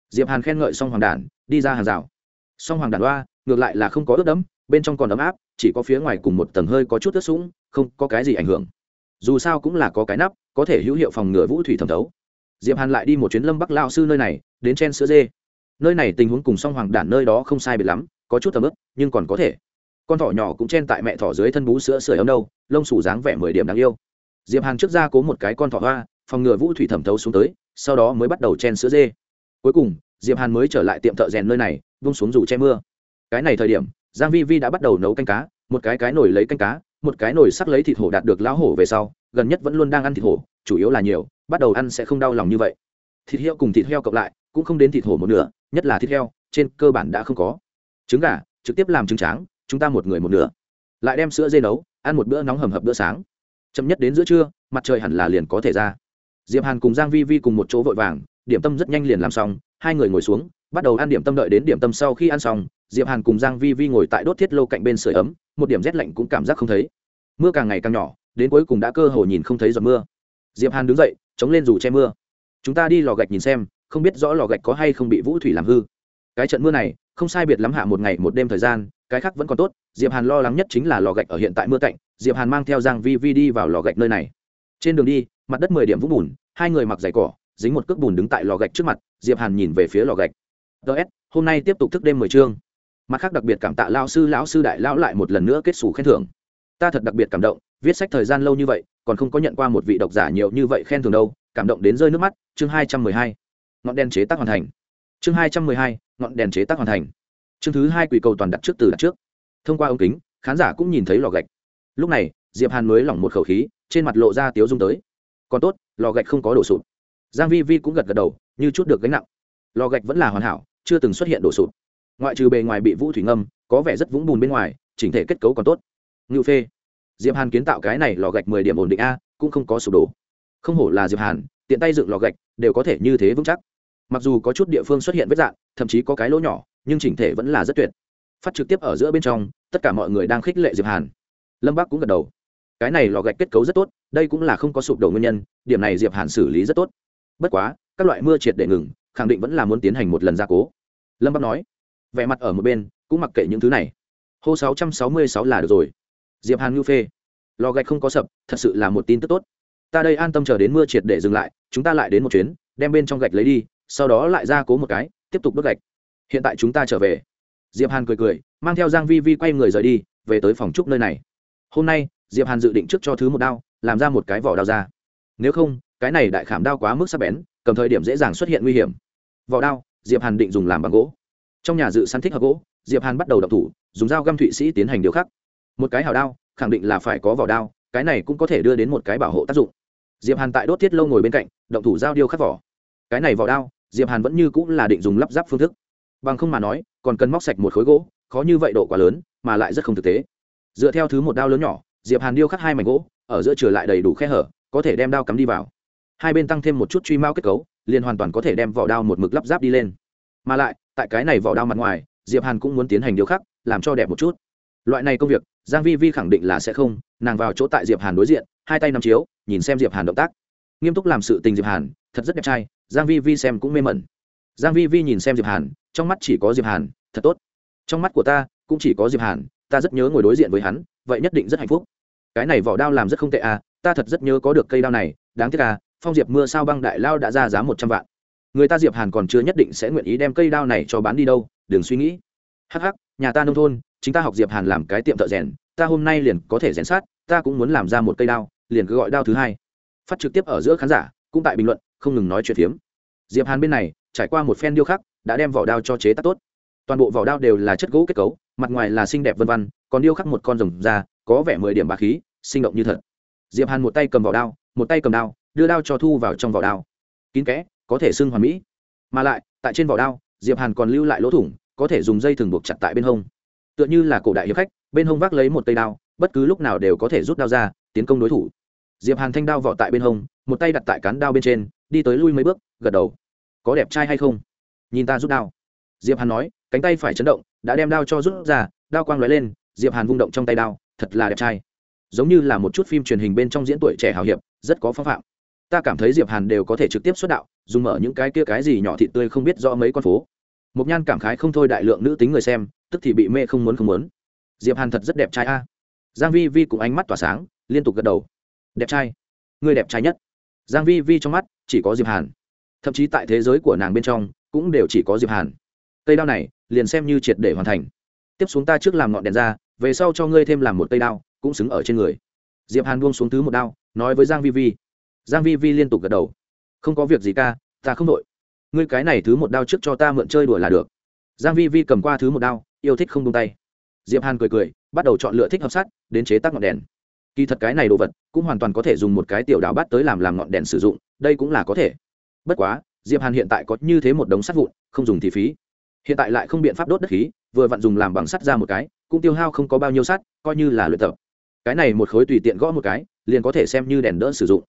Speaker 1: Diệp hàn khen ngợi song hoàng đản, đi ra hàng rào. Song hoàng đản loa ngược lại là không có ướt đẫm, bên trong còn ấm áp, chỉ có phía ngoài cùng một tầng hơi có chút ướt sũng, không có cái gì ảnh hưởng. Dù sao cũng là có cái nắp, có thể hữu hiệu phòng ngừa vũ thủy thẩm thấu diệp hàn lại đi một chuyến lâm bắc lao sư nơi này, đến chen sữa dê. Nơi này tình huống cùng song hoàng đản nơi đó không sai biệt lắm, có chút tầm ướp nhưng còn có thể. Con thỏ nhỏ cũng chen tại mẹ thỏ dưới thân bú sữa sưởi ấm đâu, lông sủ dáng vẻ mười điểm đáng yêu. Diệp hàn trước ra cố một cái con thỏ hoa, phòng ngừa vũ thủy thẩm thấu xuống tới, sau đó mới bắt đầu chen sữa dê. Cuối cùng, diệp hàn mới trở lại tiệm thợ rèn nơi này, vung xuống dù che mưa. Cái này thời điểm, giang vi vi đã bắt đầu nấu canh cá, một cái cái nồi lấy canh cá, một cái nồi sắc lấy thịt hổ đạt được lão hổ về sau, gần nhất vẫn luôn đang ăn thịt hổ, chủ yếu là nhiều bắt đầu ăn sẽ không đau lòng như vậy. Thịt heo cùng thịt heo cộng lại, cũng không đến thịt hổ một nửa, nhất là thịt heo, trên cơ bản đã không có. Trứng gà, trực tiếp làm trứng tráng, chúng ta một người một nửa. Lại đem sữa dê nấu, ăn một bữa nóng hầm hập bữa sáng. Chậm nhất đến giữa trưa, mặt trời hẳn là liền có thể ra. Diệp hàn cùng giang vi vi cùng một chỗ vội vàng, điểm tâm rất nhanh liền làm xong, hai người ngồi xuống, bắt đầu ăn điểm tâm đợi đến điểm tâm sau khi ăn xong, diệp hàn cùng giang vi vi ngồi tại đốt thiết lô cạnh bên sưởi ấm, một điểm rét lạnh cũng cảm giác không thấy. Mưa càng ngày càng nhỏ, đến cuối cùng đã cơ hồ nhìn không thấy giọt mưa. Diệp hàn đứng dậy chống lên dù che mưa. Chúng ta đi lò gạch nhìn xem, không biết rõ lò gạch có hay không bị vũ thủy làm hư. Cái trận mưa này, không sai biệt lắm hạ một ngày một đêm thời gian, cái khác vẫn còn tốt, diệp hàn lo lắng nhất chính là lò gạch ở hiện tại mưa cạnh, diệp hàn mang theo giang vi vi đi vào lò gạch nơi này. Trên đường đi, mặt đất mười điểm vũng bùn, hai người mặc giày cỏ, dính một cước bùn đứng tại lò gạch trước mặt, diệp hàn nhìn về phía lò gạch. Ts hôm nay tiếp tục thức đêm mười chương. Mặt khác đặc biệt cảm tạ lao sư, lão sư đại lão lại một lần nữa kết xù khen thưởng. Ta thật đặc biệt cảm động viết sách thời gian lâu như vậy, còn không có nhận qua một vị độc giả nhiều như vậy khen thưởng đâu, cảm động đến rơi nước mắt, chương hai trăm mười hai. Ngọn đèn chế tác hoàn thành. Chương hai trăm mười hai, ngọn đèn chế tác hoàn thành. Chương thứ hai quỷ cầu toàn đặt trước từ đặt trước. Thông qua ống kính, khán giả cũng nhìn thấy lò gạch. Lúc này, diệp hàn mới lỏng một khẩu khí, trên mặt lộ ra tiếu dung tới. Còn tốt, lò gạch không có đổ sụp giang vi vi cũng gật gật đầu, như chút được gánh nặng. Lò gạch vẫn là hoàn hảo, chưa từng xuất hiện đổ sụp ngoại trừ bề ngoài bị vũ thủy ngâm, có vẻ rất vũng bùn bên ngoài, chỉnh thể kết cấu còn tốt. Ngưu phê diệp hàn kiến tạo cái này lò gạch mười điểm ổn định a, cũng không có sụp đổ. Không hổ là diệp hàn, tiện tay dựng lò gạch, đều có thể như thế vững chắc. Mặc dù có chút địa phương xuất hiện vết dạn, thậm chí có cái lỗ nhỏ, nhưng chỉnh thể vẫn là rất tuyệt. Phát trực tiếp ở giữa bên trong, tất cả mọi người đang khích lệ diệp hàn. Lâm Bác cũng gật đầu. Cái này lò gạch kết cấu rất tốt, đây cũng là không có sụp đổ nguyên nhân, điểm này diệp hàn xử lý rất tốt. Bất quá, các loại mưa triệt để ngừng, khẳng định vẫn là muốn tiến hành một lần gia cố. Lâm Bác nói. Vẻ mặt ở một bên, cũng mặc kệ những thứ này. Hô 666 là được rồi diệp hàn ngưu phê. Lò gạch không có sập, thật sự là một tin tức tốt. Ta đây an tâm chờ đến mưa triệt để dừng lại, chúng ta lại đến một chuyến, đem bên trong gạch lấy đi, sau đó lại ra cố một cái, tiếp tục đốt gạch. Hiện tại chúng ta trở về. Diệp hàn cười cười, mang theo giang vi vi quay người rời đi, về tới phòng trúc nơi này. Hôm nay, diệp hàn dự định trước cho thứ một đao, làm ra một cái vỏ đao ra. Nếu không, cái này đại khảm đao quá mức sắc bén, cầm thời điểm dễ dàng xuất hiện nguy hiểm. Vỏ đao, diệp hàn định dùng làm bằng gỗ. Trong nhà dự săn thích hợp gỗ, diệp hàn bắt đầu đập thủ, dùng dao găm thụy sĩ tiến hành điều khắc một cái hào đao, khẳng định là phải có vỏ đao, cái này cũng có thể đưa đến một cái bảo hộ tác dụng. Diệp hàn tại đốt thiết lâu ngồi bên cạnh, động thủ dao điêu khắc vỏ. Cái này vỏ đao, diệp hàn vẫn như cũng là định dùng lắp ráp phương thức. Bằng không mà nói, còn cần móc sạch một khối gỗ, khó như vậy độ quá lớn, mà lại rất không thực tế. Dựa theo thứ một đao lớn nhỏ, diệp hàn điêu khắc hai mảnh gỗ, ở giữa trở lại đầy đủ khe hở, có thể đem đao cắm đi vào. Hai bên tăng thêm một chút truy mao kết cấu, liền hoàn toàn có thể đem vỏ đao một mực lắp ráp đi lên. Mà lại, tại cái này vỏ đao mặt ngoài, diệp hàn cũng muốn tiến hành điêu khắc, làm cho đẹp một chút. Loại này công việc giang vi vi khẳng định là sẽ không, nàng vào chỗ tại diệp hàn đối diện, hai tay nắm chiếu, nhìn xem diệp hàn động tác. Nghiêm túc làm sự tình diệp hàn, thật rất đẹp trai, giang vi vi xem cũng mê mẩn. Giang vi vi nhìn xem diệp hàn, trong mắt chỉ có diệp hàn, thật tốt. Trong mắt của ta, cũng chỉ có diệp hàn, ta rất nhớ ngồi đối diện với hắn, vậy nhất định rất hạnh phúc. Cái này vỏ đao làm rất không tệ à ta thật rất nhớ có được cây đao này, đáng tiếc à phong diệp mưa sao băng đại lao đã ra giá một trăm vạn. Người ta diệp hàn còn chưa nhất định sẽ nguyện ý đem cây đao này cho bán đi đâu, đừng suy nghĩ. Hắc hắc, nhà ta nông thôn chính ta học diệp hàn làm cái tiệm thợ rèn, ta hôm nay liền có thể rèn sát, ta cũng muốn làm ra một cây đao, liền cứ gọi đao thứ hai. Phát trực tiếp ở giữa khán giả, cũng tại bình luận, không ngừng nói chuyện phiếm. Diệp hàn bên này, trải qua một phen điêu khắc, đã đem vỏ đao cho chế tác tốt. Toàn bộ vỏ đao đều là chất gỗ kết cấu, mặt ngoài là xinh đẹp vân vân, còn điêu khắc một con rồng ra có vẻ mười điểm bá khí, sinh động như thật. Diệp hàn một tay cầm vỏ đao, một tay cầm đao, đưa đao cho thu vào trong vỏ đao. Kín kẽ, có thể xưng hoàn mỹ. Mà lại, tại trên vỏ đao, diệp hàn còn lưu lại lỗ thủng, có thể dùng dây thừng buộc chặt tại bên hông tựa như là cổ đại hiệp khách, bên hông vác lấy một cây đao, bất cứ lúc nào đều có thể rút đao ra, tiến công đối thủ. Diệp hàn thanh đao vỏ tại bên hông, một tay đặt tại cán đao bên trên, đi tới lui mấy bước, gật đầu. Có đẹp trai hay không? Nhìn ta rút đao. Diệp hàn nói, cánh tay phải chấn động, đã đem đao cho rút ra, đao quang lóe lên, diệp hàn vung động trong tay đao, thật là đẹp trai. Giống như là một chút phim truyền hình bên trong diễn tuổi trẻ hào hiệp, rất có phong phạm. Ta cảm thấy diệp hàn đều có thể trực tiếp xuất đạo, dùng mở những cái kia cái gì nhỏ thị tươi không biết rõ mấy con phố một nhan cảm khái không thôi đại lượng nữ tính người xem, tức thì bị mê không muốn không muốn. Diệp hàn thật rất đẹp trai a. Giang vi vi cũng ánh mắt tỏa sáng, liên tục gật đầu. Đẹp trai. Người đẹp trai nhất. Giang vi vi trong mắt chỉ có diệp hàn. Thậm chí tại thế giới của nàng bên trong cũng đều chỉ có diệp hàn. Cây đao này liền xem như triệt để hoàn thành. Tiếp xuống ta trước làm ngọn đèn ra, về sau cho ngươi thêm làm một cây đao, cũng xứng ở trên người. Diệp hàn buông xuống thứ một đao, nói với giang vi vi. Giang vi vi liên tục gật đầu. Không có việc gì ca, ta không đội ngươi cái này thứ một đao trước cho ta mượn chơi đùa là được. Giang vi vi cầm qua thứ một đao, yêu thích không buông tay. Diệp hàn cười cười, bắt đầu chọn lựa thích hợp sắt, đến chế tác ngọn đèn. Kỳ thật cái này đồ vật cũng hoàn toàn có thể dùng một cái tiểu đào bát tới làm làm ngọn đèn sử dụng, đây cũng là có thể. Bất quá, diệp hàn hiện tại có như thế một đống sắt vụn, không dùng thì phí. Hiện tại lại không biện pháp đốt đất khí, vừa vặn dùng làm bằng sắt ra một cái, cũng tiêu hao không có bao nhiêu sắt, coi như là luyện tập. Cái này một khối tùy tiện gõ một cái, liền có thể xem như đèn đỡ sử dụng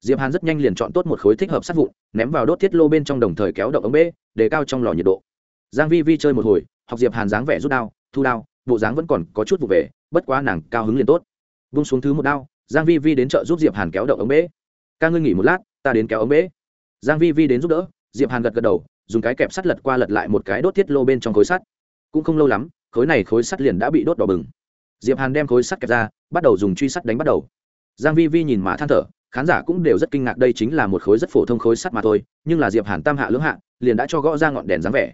Speaker 1: diệp hàn rất nhanh liền chọn tốt một khối thích hợp sắt vụn, ném vào đốt thiết lô bên trong đồng thời kéo động ống bê, để cao trong lò nhiệt độ. Giang vi vi chơi một hồi, học diệp hàn dáng vẻ rút đao, thu đao, bộ dáng vẫn còn có chút vụ về, bất quá nàng cao hứng liền tốt. Vung xuống thứ một đao, giang vi vi đến chợ giúp diệp hàn kéo động ống bê. Ca ngươi nghỉ một lát, ta đến kéo ống bê. Giang vi vi đến giúp đỡ, diệp hàn gật gật đầu, dùng cái kẹp sắt lật qua lật lại một cái đốt thiết lô bên trong khối sắt. Cũng không lâu lắm, khối này khối sắt liền đã bị đốt đỏ bừng. Diệp hàn đem khối sắt kẹp ra, bắt đầu dùng truy sắt đánh bắt đầu. Giang vi vi nhìn mà than thở khán giả cũng đều rất kinh ngạc đây chính là một khối rất phổ thông khối sắt mà thôi, nhưng là diệp hàn tam hạ lưỡng hạ, liền đã cho gõ ra ngọn đèn dáng vẻ.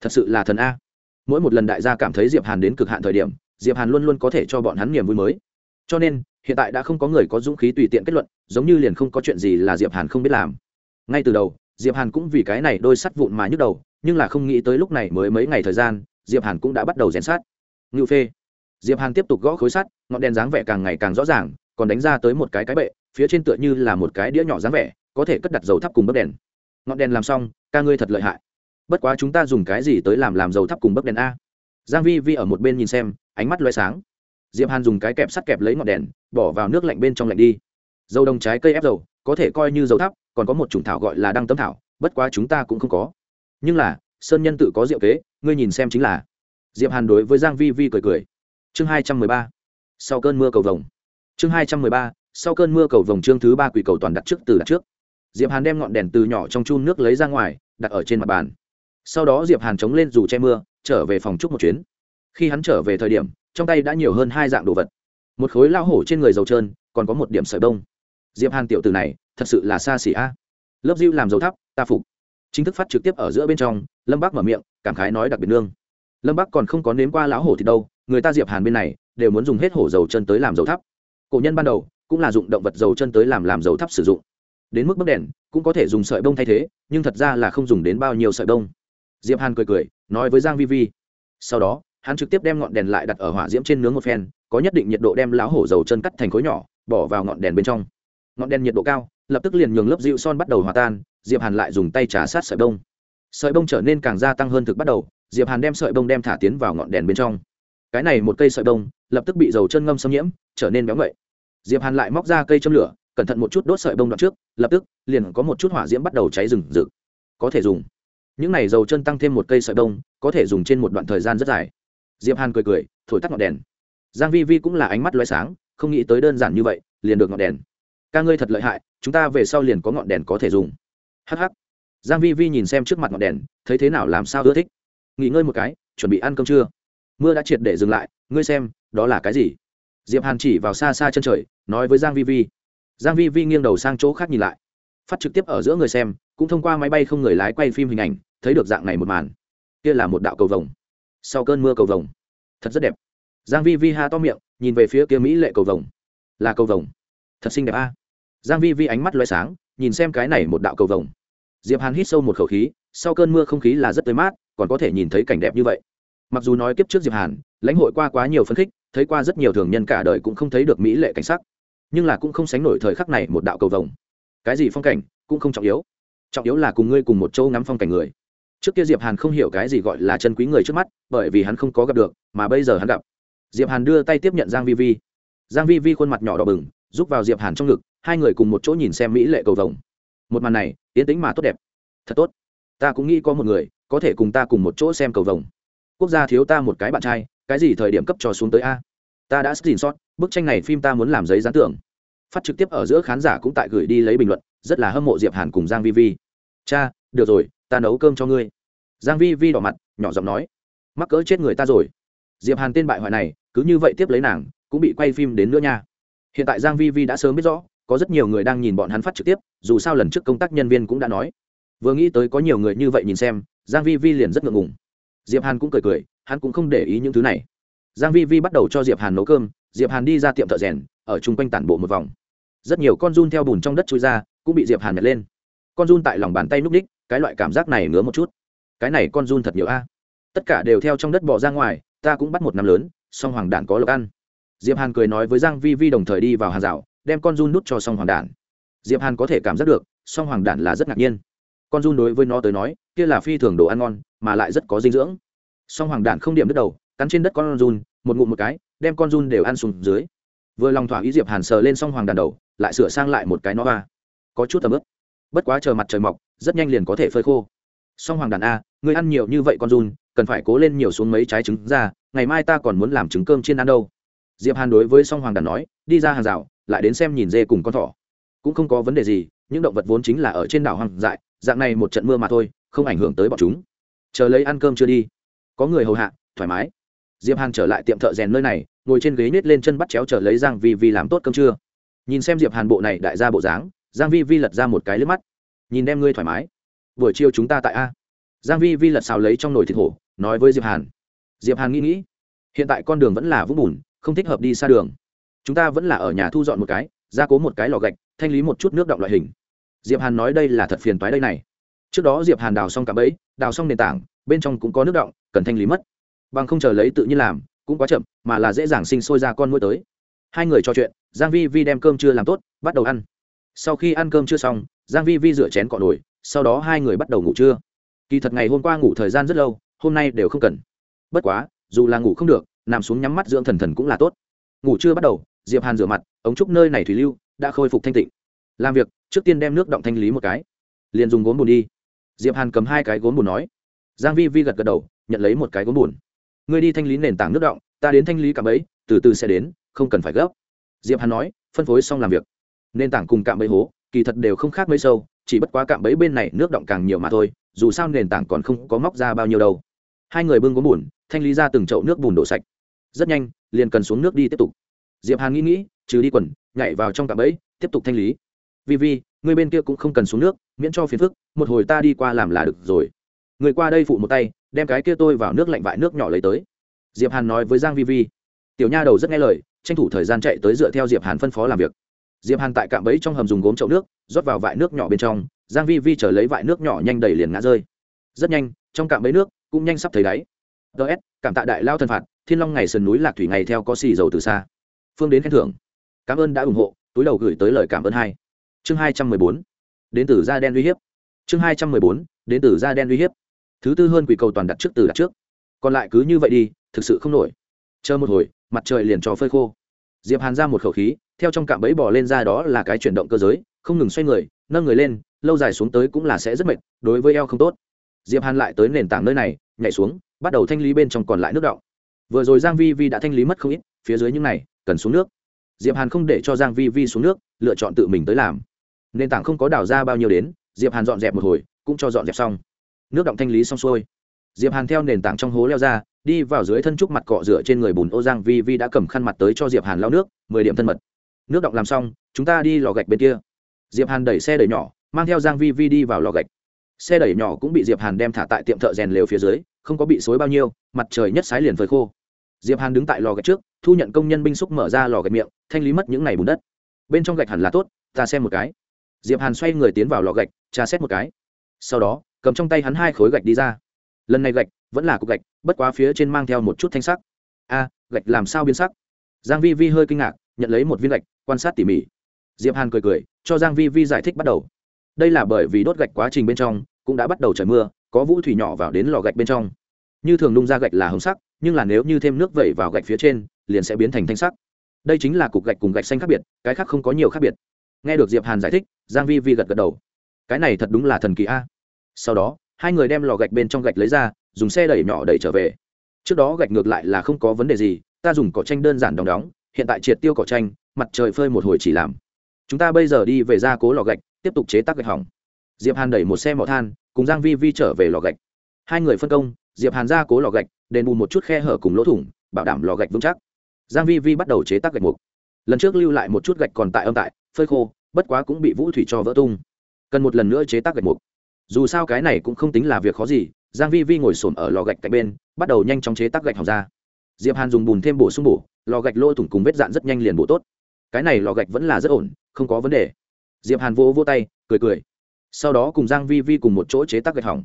Speaker 1: Thật sự là thần a. Mỗi một lần đại gia cảm thấy diệp hàn đến cực hạn thời điểm, diệp hàn luôn luôn có thể cho bọn hắn niềm vui mới. Cho nên, hiện tại đã không có người có dũng khí tùy tiện kết luận, giống như liền không có chuyện gì là diệp hàn không biết làm. Ngay từ đầu, diệp hàn cũng vì cái này đôi sắt vụn mà nhức đầu, nhưng là không nghĩ tới lúc này mới mấy ngày thời gian, diệp hàn cũng đã bắt đầu rèn sát ngự phê. Diệp hàn tiếp tục gõ khối sắt, ngọn đèn dáng vẻ càng ngày càng rõ ràng còn đánh ra tới một cái cái bệ, phía trên tựa như là một cái đĩa nhỏ dáng vẻ, có thể cất đặt dầu thắp cùng bấc đèn. Ngọn đèn làm xong, ca ngươi thật lợi hại. Bất quá chúng ta dùng cái gì tới làm làm dầu thắp cùng bấc đèn a? Giang vi vi ở một bên nhìn xem, ánh mắt loay sáng. Diệp hàn dùng cái kẹp sắt kẹp lấy ngọn đèn, bỏ vào nước lạnh bên trong lạnh đi. Dầu đồng trái cây ép dầu, có thể coi như dầu thắp, còn có một chủng thảo gọi là đăng tấm thảo, bất quá chúng ta cũng không có. Nhưng là, sơn nhân tự có diệu kế, ngươi nhìn xem chính là. Diệp hàn đối với giang vi vi cười cười. Chương hai trăm mười ba. Sau cơn mưa cầu vồng chương hai trăm mười ba, sau cơn mưa cầu vòng chương thứ ba quỷ cầu toàn đặt trước từ đặt trước. Diệp hàn đem ngọn đèn từ nhỏ trong chun nước lấy ra ngoài, đặt ở trên mặt bàn. Sau đó diệp hàn chống lên dù che mưa, trở về phòng trúc một chuyến. Khi hắn trở về thời điểm, trong tay đã nhiều hơn hai dạng đồ vật. Một khối lao hổ trên người dầu trơn, còn có một điểm sợi bông. Diệp hàn tiểu từ này, thật sự là xa xỉ a. Lớp diêu làm dầu thắp, ta phục. Chính thức phát trực tiếp ở giữa bên trong, lâm bắc mở miệng, cảm khái nói đặc biệt nương. Lâm bắc còn không có nếm qua lão hổ thì đâu, người ta diệp hàn bên này, đều muốn dùng hết hổ dầu chân tới làm dầu thắp cổ nhân ban đầu cũng là dụng động vật dầu chân tới làm làm dầu thắp sử dụng. Đến mức bấc đèn cũng có thể dùng sợi bông thay thế, nhưng thật ra là không dùng đến bao nhiêu sợi bông. Diệp hàn cười cười, nói với giang vi vi. Sau đó, hắn trực tiếp đem ngọn đèn lại đặt ở hỏa diễm trên nướng một phen, có nhất định nhiệt độ đem lão hổ dầu chân cắt thành khối nhỏ, bỏ vào ngọn đèn bên trong. Ngọn đèn nhiệt độ cao, lập tức liền nhường lớp dịu son bắt đầu hòa tan, diệp hàn lại dùng tay trà sát sợi bông. Sợi bông trở nên càng gia tăng hơn thực bắt đầu, diệp hàn đem sợi bông đem thả tiến vào ngọn đèn bên trong cái này một cây sợi đông lập tức bị dầu chân ngâm xâm nhiễm, trở nên béo ngậy. Diệp hàn lại móc ra cây châm lửa, cẩn thận một chút đốt sợi bông đoạn trước, lập tức liền có một chút hỏa diễm bắt đầu cháy rừng rực. Có thể dùng. Những này dầu chân tăng thêm một cây sợi bông, có thể dùng trên một đoạn thời gian rất dài. Diệp hàn cười cười, thổi tắt ngọn đèn. Giang vi vi cũng là ánh mắt loé sáng, không nghĩ tới đơn giản như vậy, liền được ngọn đèn. Ca ngươi thật lợi hại, chúng ta về sau liền có ngọn đèn có thể dùng. Hh giang vi vi nhìn xem trước mặt ngọn đèn, thấy thế nào làm sao ưa thích. Nghỉ ngơi một cái, chuẩn bị ăn cơm trưa mưa đã triệt để dừng lại, ngươi xem, đó là cái gì? Diệp hàn chỉ vào xa xa chân trời, nói với giang vi vi. Giang vi vi nghiêng đầu sang chỗ khác nhìn lại. Phát trực tiếp ở giữa người xem, cũng thông qua máy bay không người lái quay phim hình ảnh, thấy được dạng này một màn. Kia là một đạo cầu vồng. Sau cơn mưa cầu vồng. Thật rất đẹp. Giang vi vi ha to miệng, nhìn về phía kia mỹ lệ cầu vồng. Là cầu vồng. Thật xinh đẹp a. Giang vi vi ánh mắt loé sáng, nhìn xem cái này một đạo cầu vồng. Diệp hàn hít sâu một khẩu khí, sau cơn mưa không khí là rất tươi mát, còn có thể nhìn thấy cảnh đẹp như vậy mặc dù nói kiếp trước diệp hàn, lãnh hội qua quá nhiều phân khích, thấy qua rất nhiều thường nhân cả đời cũng không thấy được mỹ lệ cảnh sắc. Nhưng là cũng không sánh nổi thời khắc này một đạo cầu vồng. Cái gì phong cảnh, cũng không trọng yếu. Trọng yếu là cùng ngươi cùng một châu ngắm phong cảnh người. Trước kia diệp hàn không hiểu cái gì gọi là chân quý người trước mắt, bởi vì hắn không có gặp được, mà bây giờ hắn gặp. Diệp hàn đưa tay tiếp nhận giang vi vi. Giang vi vi khuôn mặt nhỏ đỏ bừng giúp vào diệp hàn trong ngực, hai người cùng một chỗ nhìn xem mỹ lệ cầu vồng. Một màn này, yên tĩnh mà tốt đẹp. Thật tốt. Ta cũng nghĩ có một người, có thể cùng ta cùng một chỗ xem cầu vồng quốc gia thiếu ta một cái bạn trai, cái gì thời điểm cấp cho xuống tới a? Ta đã xin sót, bức tranh này phim ta muốn làm giấy gián tưởng phát trực tiếp ở giữa khán giả cũng tại gửi đi lấy bình luận, rất là hâm mộ diệp hàn cùng giang vi vi. Cha, được rồi, ta nấu cơm cho ngươi. Giang vi vi đỏ mặt, nhỏ giọng nói. Mắc cỡ chết người ta rồi. Diệp hàn tên bại hoại này, cứ như vậy tiếp lấy nàng, cũng bị quay phim đến nữa nha. Hiện tại giang vi vi đã sớm biết rõ, có rất nhiều người đang nhìn bọn hắn phát trực tiếp, dù sao lần trước công tác nhân viên cũng đã nói. Vừa nghĩ tới có nhiều người như vậy nhìn xem, giang vi vi liền rất ngượng ngùng diệp hàn cũng cười cười, hắn cũng không để ý những thứ này. Giang vi vi bắt đầu cho diệp hàn nấu cơm, diệp hàn đi ra tiệm thợ rèn, ở chung quanh tản bộ một vòng. Rất nhiều con run theo bùn trong đất chui ra, cũng bị diệp hàn nhặt lên. Con run tại lòng bàn tay núp đích, cái loại cảm giác này ngứa một chút. Cái này con run thật nhiều a. Tất cả đều theo trong đất bò ra ngoài, ta cũng bắt một năm lớn, song hoàng đản có lộc ăn. Diệp hàn cười nói với giang vi vi đồng thời đi vào hàng rào, đem con run nút cho song hoàng đản. Diệp hàn có thể cảm giác được, song hoàng đản là rất ngạc nhiên. Con run đối với nó tới nói, kia là phi thường đồ ăn ngon mà lại rất có dinh dưỡng. Song hoàng đản không điểm đứt đầu, cắn trên đất con run, một ngụm một cái, đem con run đều ăn xuống dưới. Vừa lòng thỏa ý diệp hàn sờ lên song hoàng đàn đầu, lại sửa sang lại một cái nó va có chút tầm ướp bất quá chờ mặt trời mọc, rất nhanh liền có thể phơi khô. Song hoàng đàn a người ăn nhiều như vậy con run, cần phải cố lên nhiều xuống mấy trái trứng ra, ngày mai ta còn muốn làm trứng cơm trên ăn đâu. Diệp hàn đối với song hoàng đàn nói, đi ra hàng rào, lại đến xem nhìn dê cùng con thỏ. Cũng không có vấn đề gì, những động vật vốn chính là ở trên đảo hoang dại, dạng này một trận mưa mà thôi, không ảnh hưởng tới bọn chúng chờ lấy ăn cơm chưa đi. Có người hầu hạ, thoải mái. Diệp hàn trở lại tiệm thợ rèn nơi này, ngồi trên ghế nết lên chân bắt chéo chờ lấy giang vi vi làm tốt cơm trưa. Nhìn xem diệp hàn bộ này đại gia bộ dáng, giang vi vi lật ra một cái lướt mắt. Nhìn đem ngươi thoải mái. Buổi chiều chúng ta tại a. Giang vi vi lật xào lấy trong nồi thịt hổ, nói với diệp hàn. Diệp hàn nghĩ nghĩ, hiện tại con đường vẫn là vũng bùn, không thích hợp đi xa đường. Chúng ta vẫn là ở nhà thu dọn một cái, gia cố một cái lò gạch, thanh lý một chút nước động loại hình. Diệp hàn nói đây là thật phiền toái đây này trước đó diệp hàn đào xong cả bẫy, đào xong nền tảng, bên trong cũng có nước động, cần thanh lý mất. Bằng không chờ lấy tự nhiên làm, cũng quá chậm, mà là dễ dàng sinh sôi ra con mũi tới. Hai người trò chuyện, giang vi vi đem cơm chưa làm tốt, bắt đầu ăn. Sau khi ăn cơm chưa xong, giang vi vi rửa chén cọ nồi, sau đó hai người bắt đầu ngủ trưa. Kỳ thật ngày hôm qua ngủ thời gian rất lâu, hôm nay đều không cần. Bất quá, dù là ngủ không được, nằm xuống nhắm mắt dưỡng thần thần cũng là tốt. Ngủ trưa bắt đầu, diệp hàn rửa mặt, ống trúc nơi này thủy lưu, đã khôi phục thanh tịnh. Làm việc, trước tiên đem nước động thanh lý một cái. Liền dùng gốm bùn đi diệp hàn cầm hai cái gốm bùn nói. Giang vi vi gật gật đầu, nhận lấy một cái gốm bùn. Ngươi đi thanh lý nền tảng nước động, ta đến thanh lý cạm bẫy, từ từ sẽ đến, không cần phải gấp. Diệp hàn nói, phân phối xong làm việc. Nền tảng cùng cạm bẫy hố, kỳ thật đều không khác mấy sâu, chỉ bất quá cạm bẫy bên này nước động càng nhiều mà thôi, dù sao nền tảng còn không có móc ra bao nhiêu đâu. Hai người bưng gốm bùn, thanh lý ra từng chậu nước bùn đổ sạch. Rất nhanh, liền cần xuống nước đi tiếp tục. Diệp hàn nghĩ nghĩ, trừ đi quần, nhảy vào trong cạm bẫy, tiếp tục thanh lý. Vi Vi người bên kia cũng không cần xuống nước, miễn cho phiền phức, một hồi ta đi qua làm là được rồi. Người qua đây phụ một tay, đem cái kia tôi vào nước lạnh vại nước nhỏ lấy tới. Diệp hàn nói với giang vi vi, tiểu nha đầu rất nghe lời, tranh thủ thời gian chạy tới dựa theo diệp hàn phân phó làm việc. Diệp hàn tại cạm bẫy trong hầm dùng gốm chậu nước, rót vào vại nước nhỏ bên trong, giang vi vi chờ lấy vại nước nhỏ nhanh đầy liền ngã rơi. Rất nhanh, trong cạm bẫy nước cũng nhanh sắp thấy đáy. Ts cảm tạ đại lao thần phạt, thiên long ngày sườn núi lạc thủy ngày theo có xì dầu từ xa. Phương đến khen thưởng. Cảm ơn đã ủng hộ, túi đầu gửi tới lời cảm ơn hai chương hai trăm mười bốn, đến từ da đen uy hiếp. Chương hai trăm mười bốn, đến từ da đen uy hiếp. Thứ tư hơn quỷ cầu toàn đặt trước từ đặt trước. Còn lại cứ như vậy đi, thực sự không nổi. Chờ một hồi, mặt trời liền cho phơi khô. Diệp hàn ra một khẩu khí, theo trong cạm bẫy bò lên ra đó là cái chuyển động cơ giới, không ngừng xoay người, nâng người lên, lâu dài xuống tới cũng là sẽ rất mệt, đối với eo không tốt. Diệp hàn lại tới nền tảng nơi này, nhảy xuống, bắt đầu thanh lý bên trong còn lại nước đọng. Vừa rồi giang vi vi đã thanh lý mất không ít, phía dưới những này, cần xuống nước. Diệp hàn không để cho giang vi vi xuống nước, lựa chọn tự mình tới làm nền tảng không có đào ra bao nhiêu đến, diệp hàn dọn dẹp một hồi, cũng cho dọn dẹp xong. Nước động thanh lý xong xuôi. Diệp hàn theo nền tảng trong hố leo ra, đi vào dưới thân trúc mặt cọ rửa trên người bùn ô giang vi vi đã cầm khăn mặt tới cho diệp hàn lau nước, mười điểm thân mật. Nước động làm xong, chúng ta đi lò gạch bên kia. Diệp hàn đẩy xe đẩy nhỏ, mang theo giang vi vi đi vào lò gạch. Xe đẩy nhỏ cũng bị diệp hàn đem thả tại tiệm thợ rèn lều phía dưới, không có bị xối bao nhiêu, mặt trời nhất sái liền phơi khô. Diệp hàn đứng tại lò gạch trước, thu nhận công nhân binh xúc mở ra lò gạch miệng, thanh lý mất những ngày bùn đất. Bên trong gạch hẳn là tốt, ta xem một cái diệp hàn xoay người tiến vào lò gạch, tra xét một cái. Sau đó, cầm trong tay hắn hai khối gạch đi ra. Lần này gạch vẫn là cục gạch, bất quá phía trên mang theo một chút thanh sắc. A, gạch làm sao biến sắc? Giang vi vi hơi kinh ngạc, nhận lấy một viên gạch, quan sát tỉ mỉ. Diệp hàn cười cười, cho giang vi vi giải thích bắt đầu. Đây là bởi vì đốt gạch quá trình bên trong cũng đã bắt đầu trời mưa, có vũ thủy nhỏ vào đến lò gạch bên trong. Như thường nung ra gạch là hồng sắc, nhưng là nếu như thêm nước vẩy vào gạch phía trên, liền sẽ biến thành thanh sắc. Đây chính là cục gạch cùng gạch xanh khác biệt, cái khác không có nhiều khác biệt nghe được diệp hàn giải thích, giang vi vi gật gật đầu. Cái này thật đúng là thần kỳ a. Sau đó, hai người đem lò gạch bên trong gạch lấy ra, dùng xe đẩy nhỏ đẩy trở về. Trước đó gạch ngược lại là không có vấn đề gì, ta dùng cỏ tranh đơn giản đóng đóng, hiện tại triệt tiêu cỏ tranh mặt trời phơi một hồi chỉ làm. Chúng ta bây giờ đi về ra cố lò gạch, tiếp tục chế tác gạch hỏng. Diệp hàn đẩy một xe mỏ than, cùng giang vi vi trở về lò gạch. Hai người phân công, diệp hàn ra cố lò gạch, đền bù một chút khe hở cùng lỗ thủng, bảo đảm lò gạch vững chắc. Giang vi vi bắt đầu chế tác gạch mục lần trước lưu lại một chút gạch còn tại âm tại, phơi khô, bất quá cũng bị vũ thủy cho vỡ tung. Cần một lần nữa chế tác gạch mục. Dù sao cái này cũng không tính là việc khó gì, giang vi vi ngồi xổm ở lò gạch cạnh bên, bắt đầu nhanh chóng chế tác gạch hỏng ra. Diệp hàn dùng bùn thêm bổ sung bổ, lò gạch lỗ thủng cùng vết dạn rất nhanh liền bổ tốt. Cái này lò gạch vẫn là rất ổn, không có vấn đề. Diệp hàn vỗ vỗ tay, cười cười. Sau đó cùng giang vi vi cùng một chỗ chế tác gạch hỏng.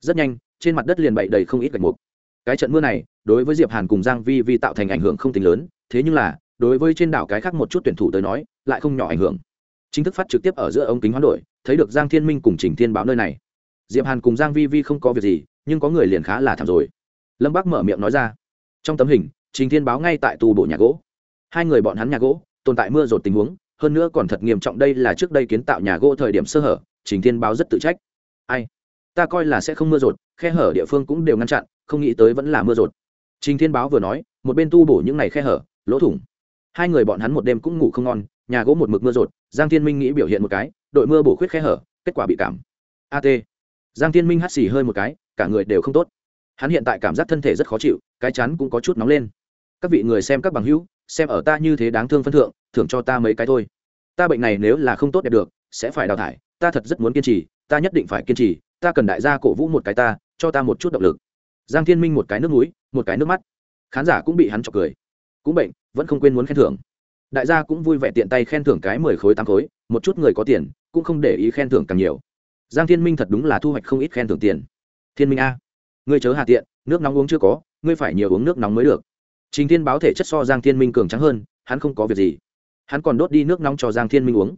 Speaker 1: Rất nhanh, trên mặt đất liền bậy đầy không ít gạch mục. Cái trận mưa này, đối với diệp hàn cùng giang vi vi tạo thành ảnh hưởng không tính lớn, thế nhưng là đối với trên đảo cái khác một chút tuyển thủ tới nói, lại không nhỏ ảnh hưởng. Chính thức phát trực tiếp ở giữa ống kính hoán đổi, thấy được giang thiên minh cùng trình thiên báo nơi này. Diệp hàn cùng giang vi vi không có việc gì, nhưng có người liền khá là thảm rồi. Lâm bác mở miệng nói ra. Trong tấm hình, trình thiên báo ngay tại tu bổ nhà gỗ. Hai người bọn hắn nhà gỗ, tồn tại mưa rột tình huống, hơn nữa còn thật nghiêm trọng đây là trước đây kiến tạo nhà gỗ thời điểm sơ hở, trình thiên báo rất tự trách. Ai? Ta coi là sẽ không mưa rột, khe hở địa phương cũng đều ngăn chặn, không nghĩ tới vẫn là mưa rột. Trình thiên báo vừa nói, một bên tu bổ những ngày khe hở, lỗ thủng hai người bọn hắn một đêm cũng ngủ không ngon, nhà gỗ một mực mưa rột, giang thiên minh nghĩ biểu hiện một cái, đội mưa bổ khuyết khe hở, kết quả bị cảm. At giang thiên minh hắt xì hơi một cái, cả người đều không tốt. Hắn hiện tại cảm giác thân thể rất khó chịu, cái chắn cũng có chút nóng lên. Các vị người xem các bằng hữu, xem ở ta như thế đáng thương phân thượng, thưởng cho ta mấy cái thôi. Ta bệnh này nếu là không tốt đẹp được, sẽ phải đào thải, ta thật rất muốn kiên trì, ta nhất định phải kiên trì, ta cần đại gia cổ vũ một cái ta, cho ta một chút động lực. Giang thiên minh một cái nước núi một cái nước mắt. Khán giả cũng bị hắn chọc cười cũng bệnh, vẫn không quên muốn khen thưởng. Đại gia cũng vui vẻ tiện tay khen thưởng cái mười khối tám khối, một chút người có tiền, cũng không để ý khen thưởng càng nhiều. Giang thiên minh thật đúng là thu hoạch không ít khen thưởng tiền. Thiên minh a, ngươi chớ hà tiện, nước nóng uống chưa có, ngươi phải nhiều uống nước nóng mới được. Trình thiên báo thể chất so giang thiên minh cường trắng hơn, hắn không có việc gì. Hắn còn đốt đi nước nóng cho giang thiên minh uống.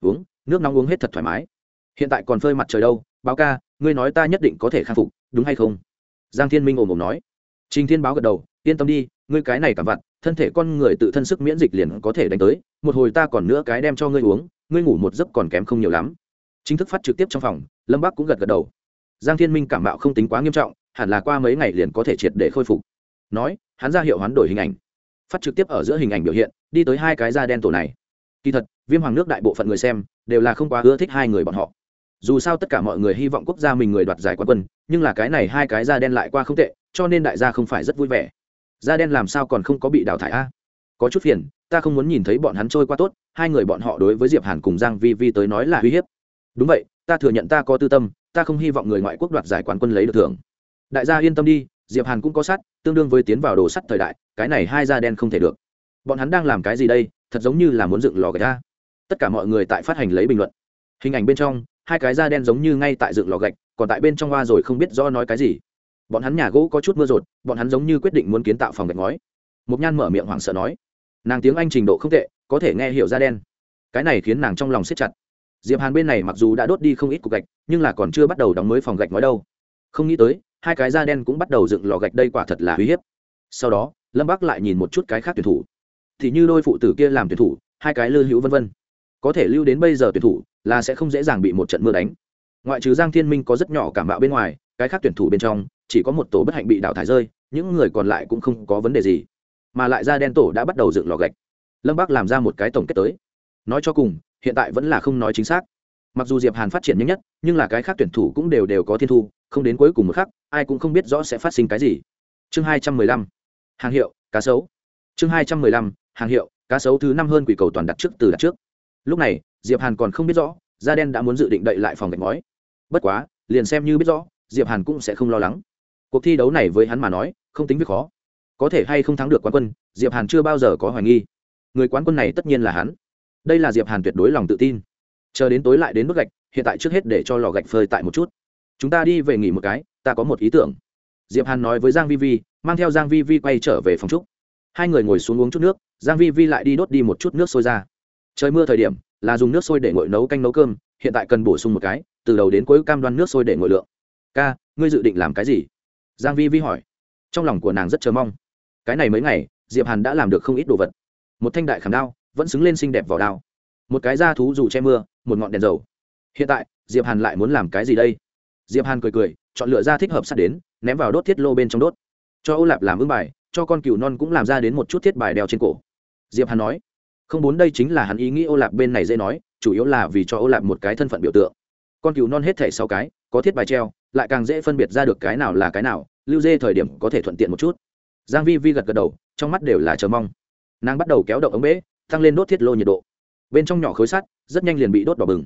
Speaker 1: Uống, nước nóng uống hết thật thoải mái. Hiện tại còn phơi mặt trời đâu, báo ca, ngươi nói ta nhất định có thể khắc phục, đúng hay không? Giang thiên minh ồm ồm nói. Trình thiên báo gật đầu, yên tâm đi ngươi cái này cảm vặt, thân thể con người tự thân sức miễn dịch liền có thể đánh tới, một hồi ta còn nữa cái đem cho ngươi uống, ngươi ngủ một giấc còn kém không nhiều lắm. Chính thức phát trực tiếp trong phòng, lâm bác cũng gật gật đầu. Giang thiên minh cảm bạo không tính quá nghiêm trọng, hẳn là qua mấy ngày liền có thể triệt để khôi phục. Nói, hắn ra hiệu hoán đổi hình ảnh. Phát trực tiếp ở giữa hình ảnh biểu hiện, đi tới hai cái da đen tổ này. Kỳ thật, viêm hoàng nước đại bộ phận người xem, đều là không quá ưa thích hai người bọn họ. Dù sao tất cả mọi người hy vọng quốc gia mình người đoạt giải quán quân, nhưng là cái này hai cái da đen lại qua không tệ, cho nên đại gia không phải rất vui vẻ da đen làm sao còn không có bị đào thải a? Có chút phiền, ta không muốn nhìn thấy bọn hắn trôi qua tốt, hai người bọn họ đối với diệp hàn cùng giang vi vi tới nói là uy hiếp. Đúng vậy, ta thừa nhận ta có tư tâm, ta không hy vọng người ngoại quốc đoạt giải quán quân lấy được thưởng. Đại gia yên tâm đi, diệp hàn cũng có sắt, tương đương với tiến vào đồ sắt thời đại, cái này hai da đen không thể được. Bọn hắn đang làm cái gì đây, thật giống như là muốn dựng lò gạch ra tất cả mọi người tại phát hành lấy bình luận. Hình ảnh bên trong, hai cái da đen giống như ngay tại dựng lò gạch, còn tại bên trong hoa rồi không biết do nói cái gì bọn hắn nhà gỗ có chút mưa rột, bọn hắn giống như quyết định muốn kiến tạo phòng gạch ngói. Mục nhan mở miệng hoảng sợ nói, nàng tiếng anh trình độ không tệ, có thể nghe hiểu da đen. Cái này khiến nàng trong lòng siết chặt. Diệp hàn bên này mặc dù đã đốt đi không ít cục gạch, nhưng là còn chưa bắt đầu đóng mới phòng gạch ngói đâu. Không nghĩ tới, hai cái da đen cũng bắt đầu dựng lò gạch đây quả thật là uy hiếp. Sau đó, lâm bắc lại nhìn một chút cái khác tuyển thủ. Thì như đôi phụ tử kia làm tuyển thủ, hai cái lư hữu vân vân. Có thể lưu đến bây giờ tuyển thủ là sẽ không dễ dàng bị một trận mưa đánh. Ngoại trừ giang thiên minh có rất nhỏ cảm bạo bên ngoài cái khác tuyển thủ bên trong, chỉ có một tổ bất hạnh bị đào thải rơi, những người còn lại cũng không có vấn đề gì. Mà lại ra đen tổ đã bắt đầu dựng lò gạch. Lâm bắc làm ra một cái tổng kết tới. Nói cho cùng, hiện tại vẫn là không nói chính xác. Mặc dù diệp hàn phát triển nhanh nhất, nhưng là cái khác tuyển thủ cũng đều đều có thiên thu, không đến cuối cùng một khắc, ai cũng không biết rõ sẽ phát sinh cái gì. Chương hai trăm mười lăm. Hàng hiệu, cá sấu. Chương hai trăm mười lăm. Hàng hiệu, cá sấu thứ năm hơn quỷ cầu toàn đặt trước từ đặt trước. Lúc này, diệp hàn còn không biết rõ, da đen đã muốn dự định đậy lại phòng gạch ngói. Bất quá, liền xem như biết rõ diệp hàn cũng sẽ không lo lắng. Cuộc thi đấu này với hắn mà nói, không tính việc khó. Có thể hay không thắng được quán quân, diệp hàn chưa bao giờ có hoài nghi. Người quán quân này tất nhiên là hắn. Đây là diệp hàn tuyệt đối lòng tự tin. Chờ đến tối lại đến bức gạch, hiện tại trước hết để cho lò gạch phơi tại một chút. Chúng ta đi về nghỉ một cái, ta có một ý tưởng. Diệp hàn nói với giang vi vi, mang theo giang vi vi quay trở về phòng trúc. Hai người ngồi xuống uống chút nước, giang vi vi lại đi đốt đi một chút nước sôi ra. Trời mưa thời điểm, là dùng nước sôi để nguội nấu canh nấu cơm, hiện tại cần bổ sung một cái, từ đầu đến cuối cam đoan nước sôi để nguội lượng ca, ngươi dự định làm cái gì? Giang vi vi hỏi. Trong lòng của nàng rất chờ mong. Cái này mấy ngày, diệp hàn đã làm được không ít đồ vật. Một thanh đại khảm đao, vẫn xứng lên xinh đẹp vỏ đao. Một cái da thú dù che mưa, một ngọn đèn dầu. Hiện tại, diệp hàn lại muốn làm cái gì đây? Diệp hàn cười cười, chọn lựa ra thích hợp sắt đến, ném vào đốt thiết lô bên trong đốt. Cho ô lạp làm ưng bài, cho con cừu non cũng làm ra đến một chút thiết bài đeo trên cổ. Diệp hàn nói. Không muốn đây chính là hắn ý nghĩ ô lạp bên này dễ nói, chủ yếu là vì cho ô lạp một cái thân phận biểu tượng. Con cừu non hết thảy sáu cái, có thiết bài treo lại càng dễ phân biệt ra được cái nào là cái nào, lưu dê thời điểm có thể thuận tiện một chút. Giang vi vi gật gật đầu, trong mắt đều là chờ mong. Nàng bắt đầu kéo động ống bể tăng lên đốt thiết lô nhiệt độ. Bên trong nhỏ khối sắt, rất nhanh liền bị đốt đỏ bừng.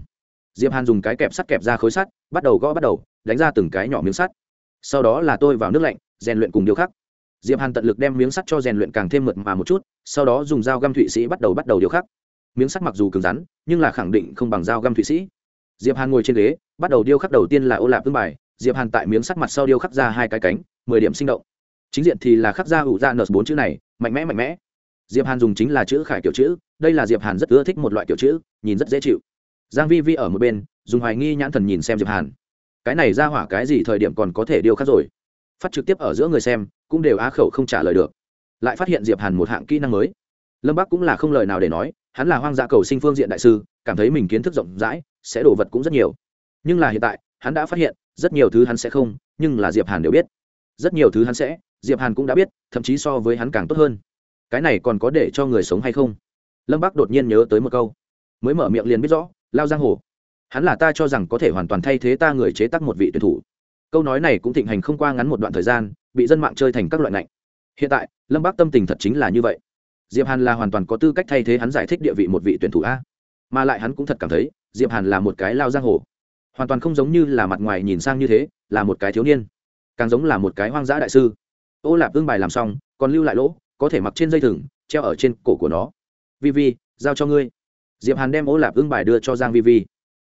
Speaker 1: Diệp hàn dùng cái kẹp sắt kẹp ra khối sắt, bắt đầu gõ bắt đầu, đánh ra từng cái nhỏ miếng sắt. Sau đó là tôi vào nước lạnh, rèn luyện cùng điều khắc. Diệp hàn tận lực đem miếng sắt cho rèn luyện càng thêm mượt mà một chút, sau đó dùng dao găm thụy sĩ bắt đầu bắt đầu điều khắc. Miếng sắt mặc dù cứng rắn, nhưng là khẳng định không bằng dao găm thụy sĩ. Diệp hàn ngồi trên ghế, bắt đầu điêu khắc đầu tiên là ô lạp tương bài diệp hàn tại miếng sắt mặt sau điêu khắc ra hai cái cánh, mười điểm sinh động. Chính diện thì là khắc ra ủ ra nợ bốn chữ này, mạnh mẽ mạnh mẽ. Diệp hàn dùng chính là chữ khải kiểu chữ, đây là diệp hàn rất ưa thích một loại kiểu chữ, nhìn rất dễ chịu. Giang vi vi ở một bên, dùng hoài nghi nhãn thần nhìn xem diệp hàn. Cái này ra hỏa cái gì thời điểm còn có thể điêu khắc rồi? Phát trực tiếp ở giữa người xem, cũng đều á khẩu không trả lời được. Lại phát hiện diệp hàn một hạng kỹ năng mới. Lâm bắc cũng là không lời nào để nói, hắn là hoang dã cầu sinh phương diện đại sư, cảm thấy mình kiến thức rộng rãi, sẽ đổ vật cũng rất nhiều. Nhưng là hiện tại, hắn đã phát hiện rất nhiều thứ hắn sẽ không, nhưng là diệp hàn đều biết. Rất nhiều thứ hắn sẽ, diệp hàn cũng đã biết, thậm chí so với hắn càng tốt hơn. Cái này còn có để cho người sống hay không? Lâm bắc đột nhiên nhớ tới một câu. Mới mở miệng liền biết rõ, lao giang hồ. Hắn là ta cho rằng có thể hoàn toàn thay thế ta người chế tác một vị tuyển thủ. Câu nói này cũng thịnh hành không qua ngắn một đoạn thời gian, bị dân mạng chơi thành các loại ngạnh. Hiện tại, lâm bác tâm tình thật chính là như vậy. Diệp hàn là hoàn toàn có tư cách thay thế hắn giải thích địa vị một vị tuyển thủ a. Mà lại hắn cũng thật cảm thấy, diệp hàn là một cái lao giang hồ hoàn toàn không giống như là mặt ngoài nhìn sang như thế, là một cái thiếu niên. Càng giống là một cái hoang dã đại sư. Ô lạp ương bài làm xong, còn lưu lại lỗ, có thể mặc trên dây thừng, treo ở trên cổ của nó. Vi vi giao cho ngươi. Diệp hàn đem ô lạp ương bài đưa cho giang vi vi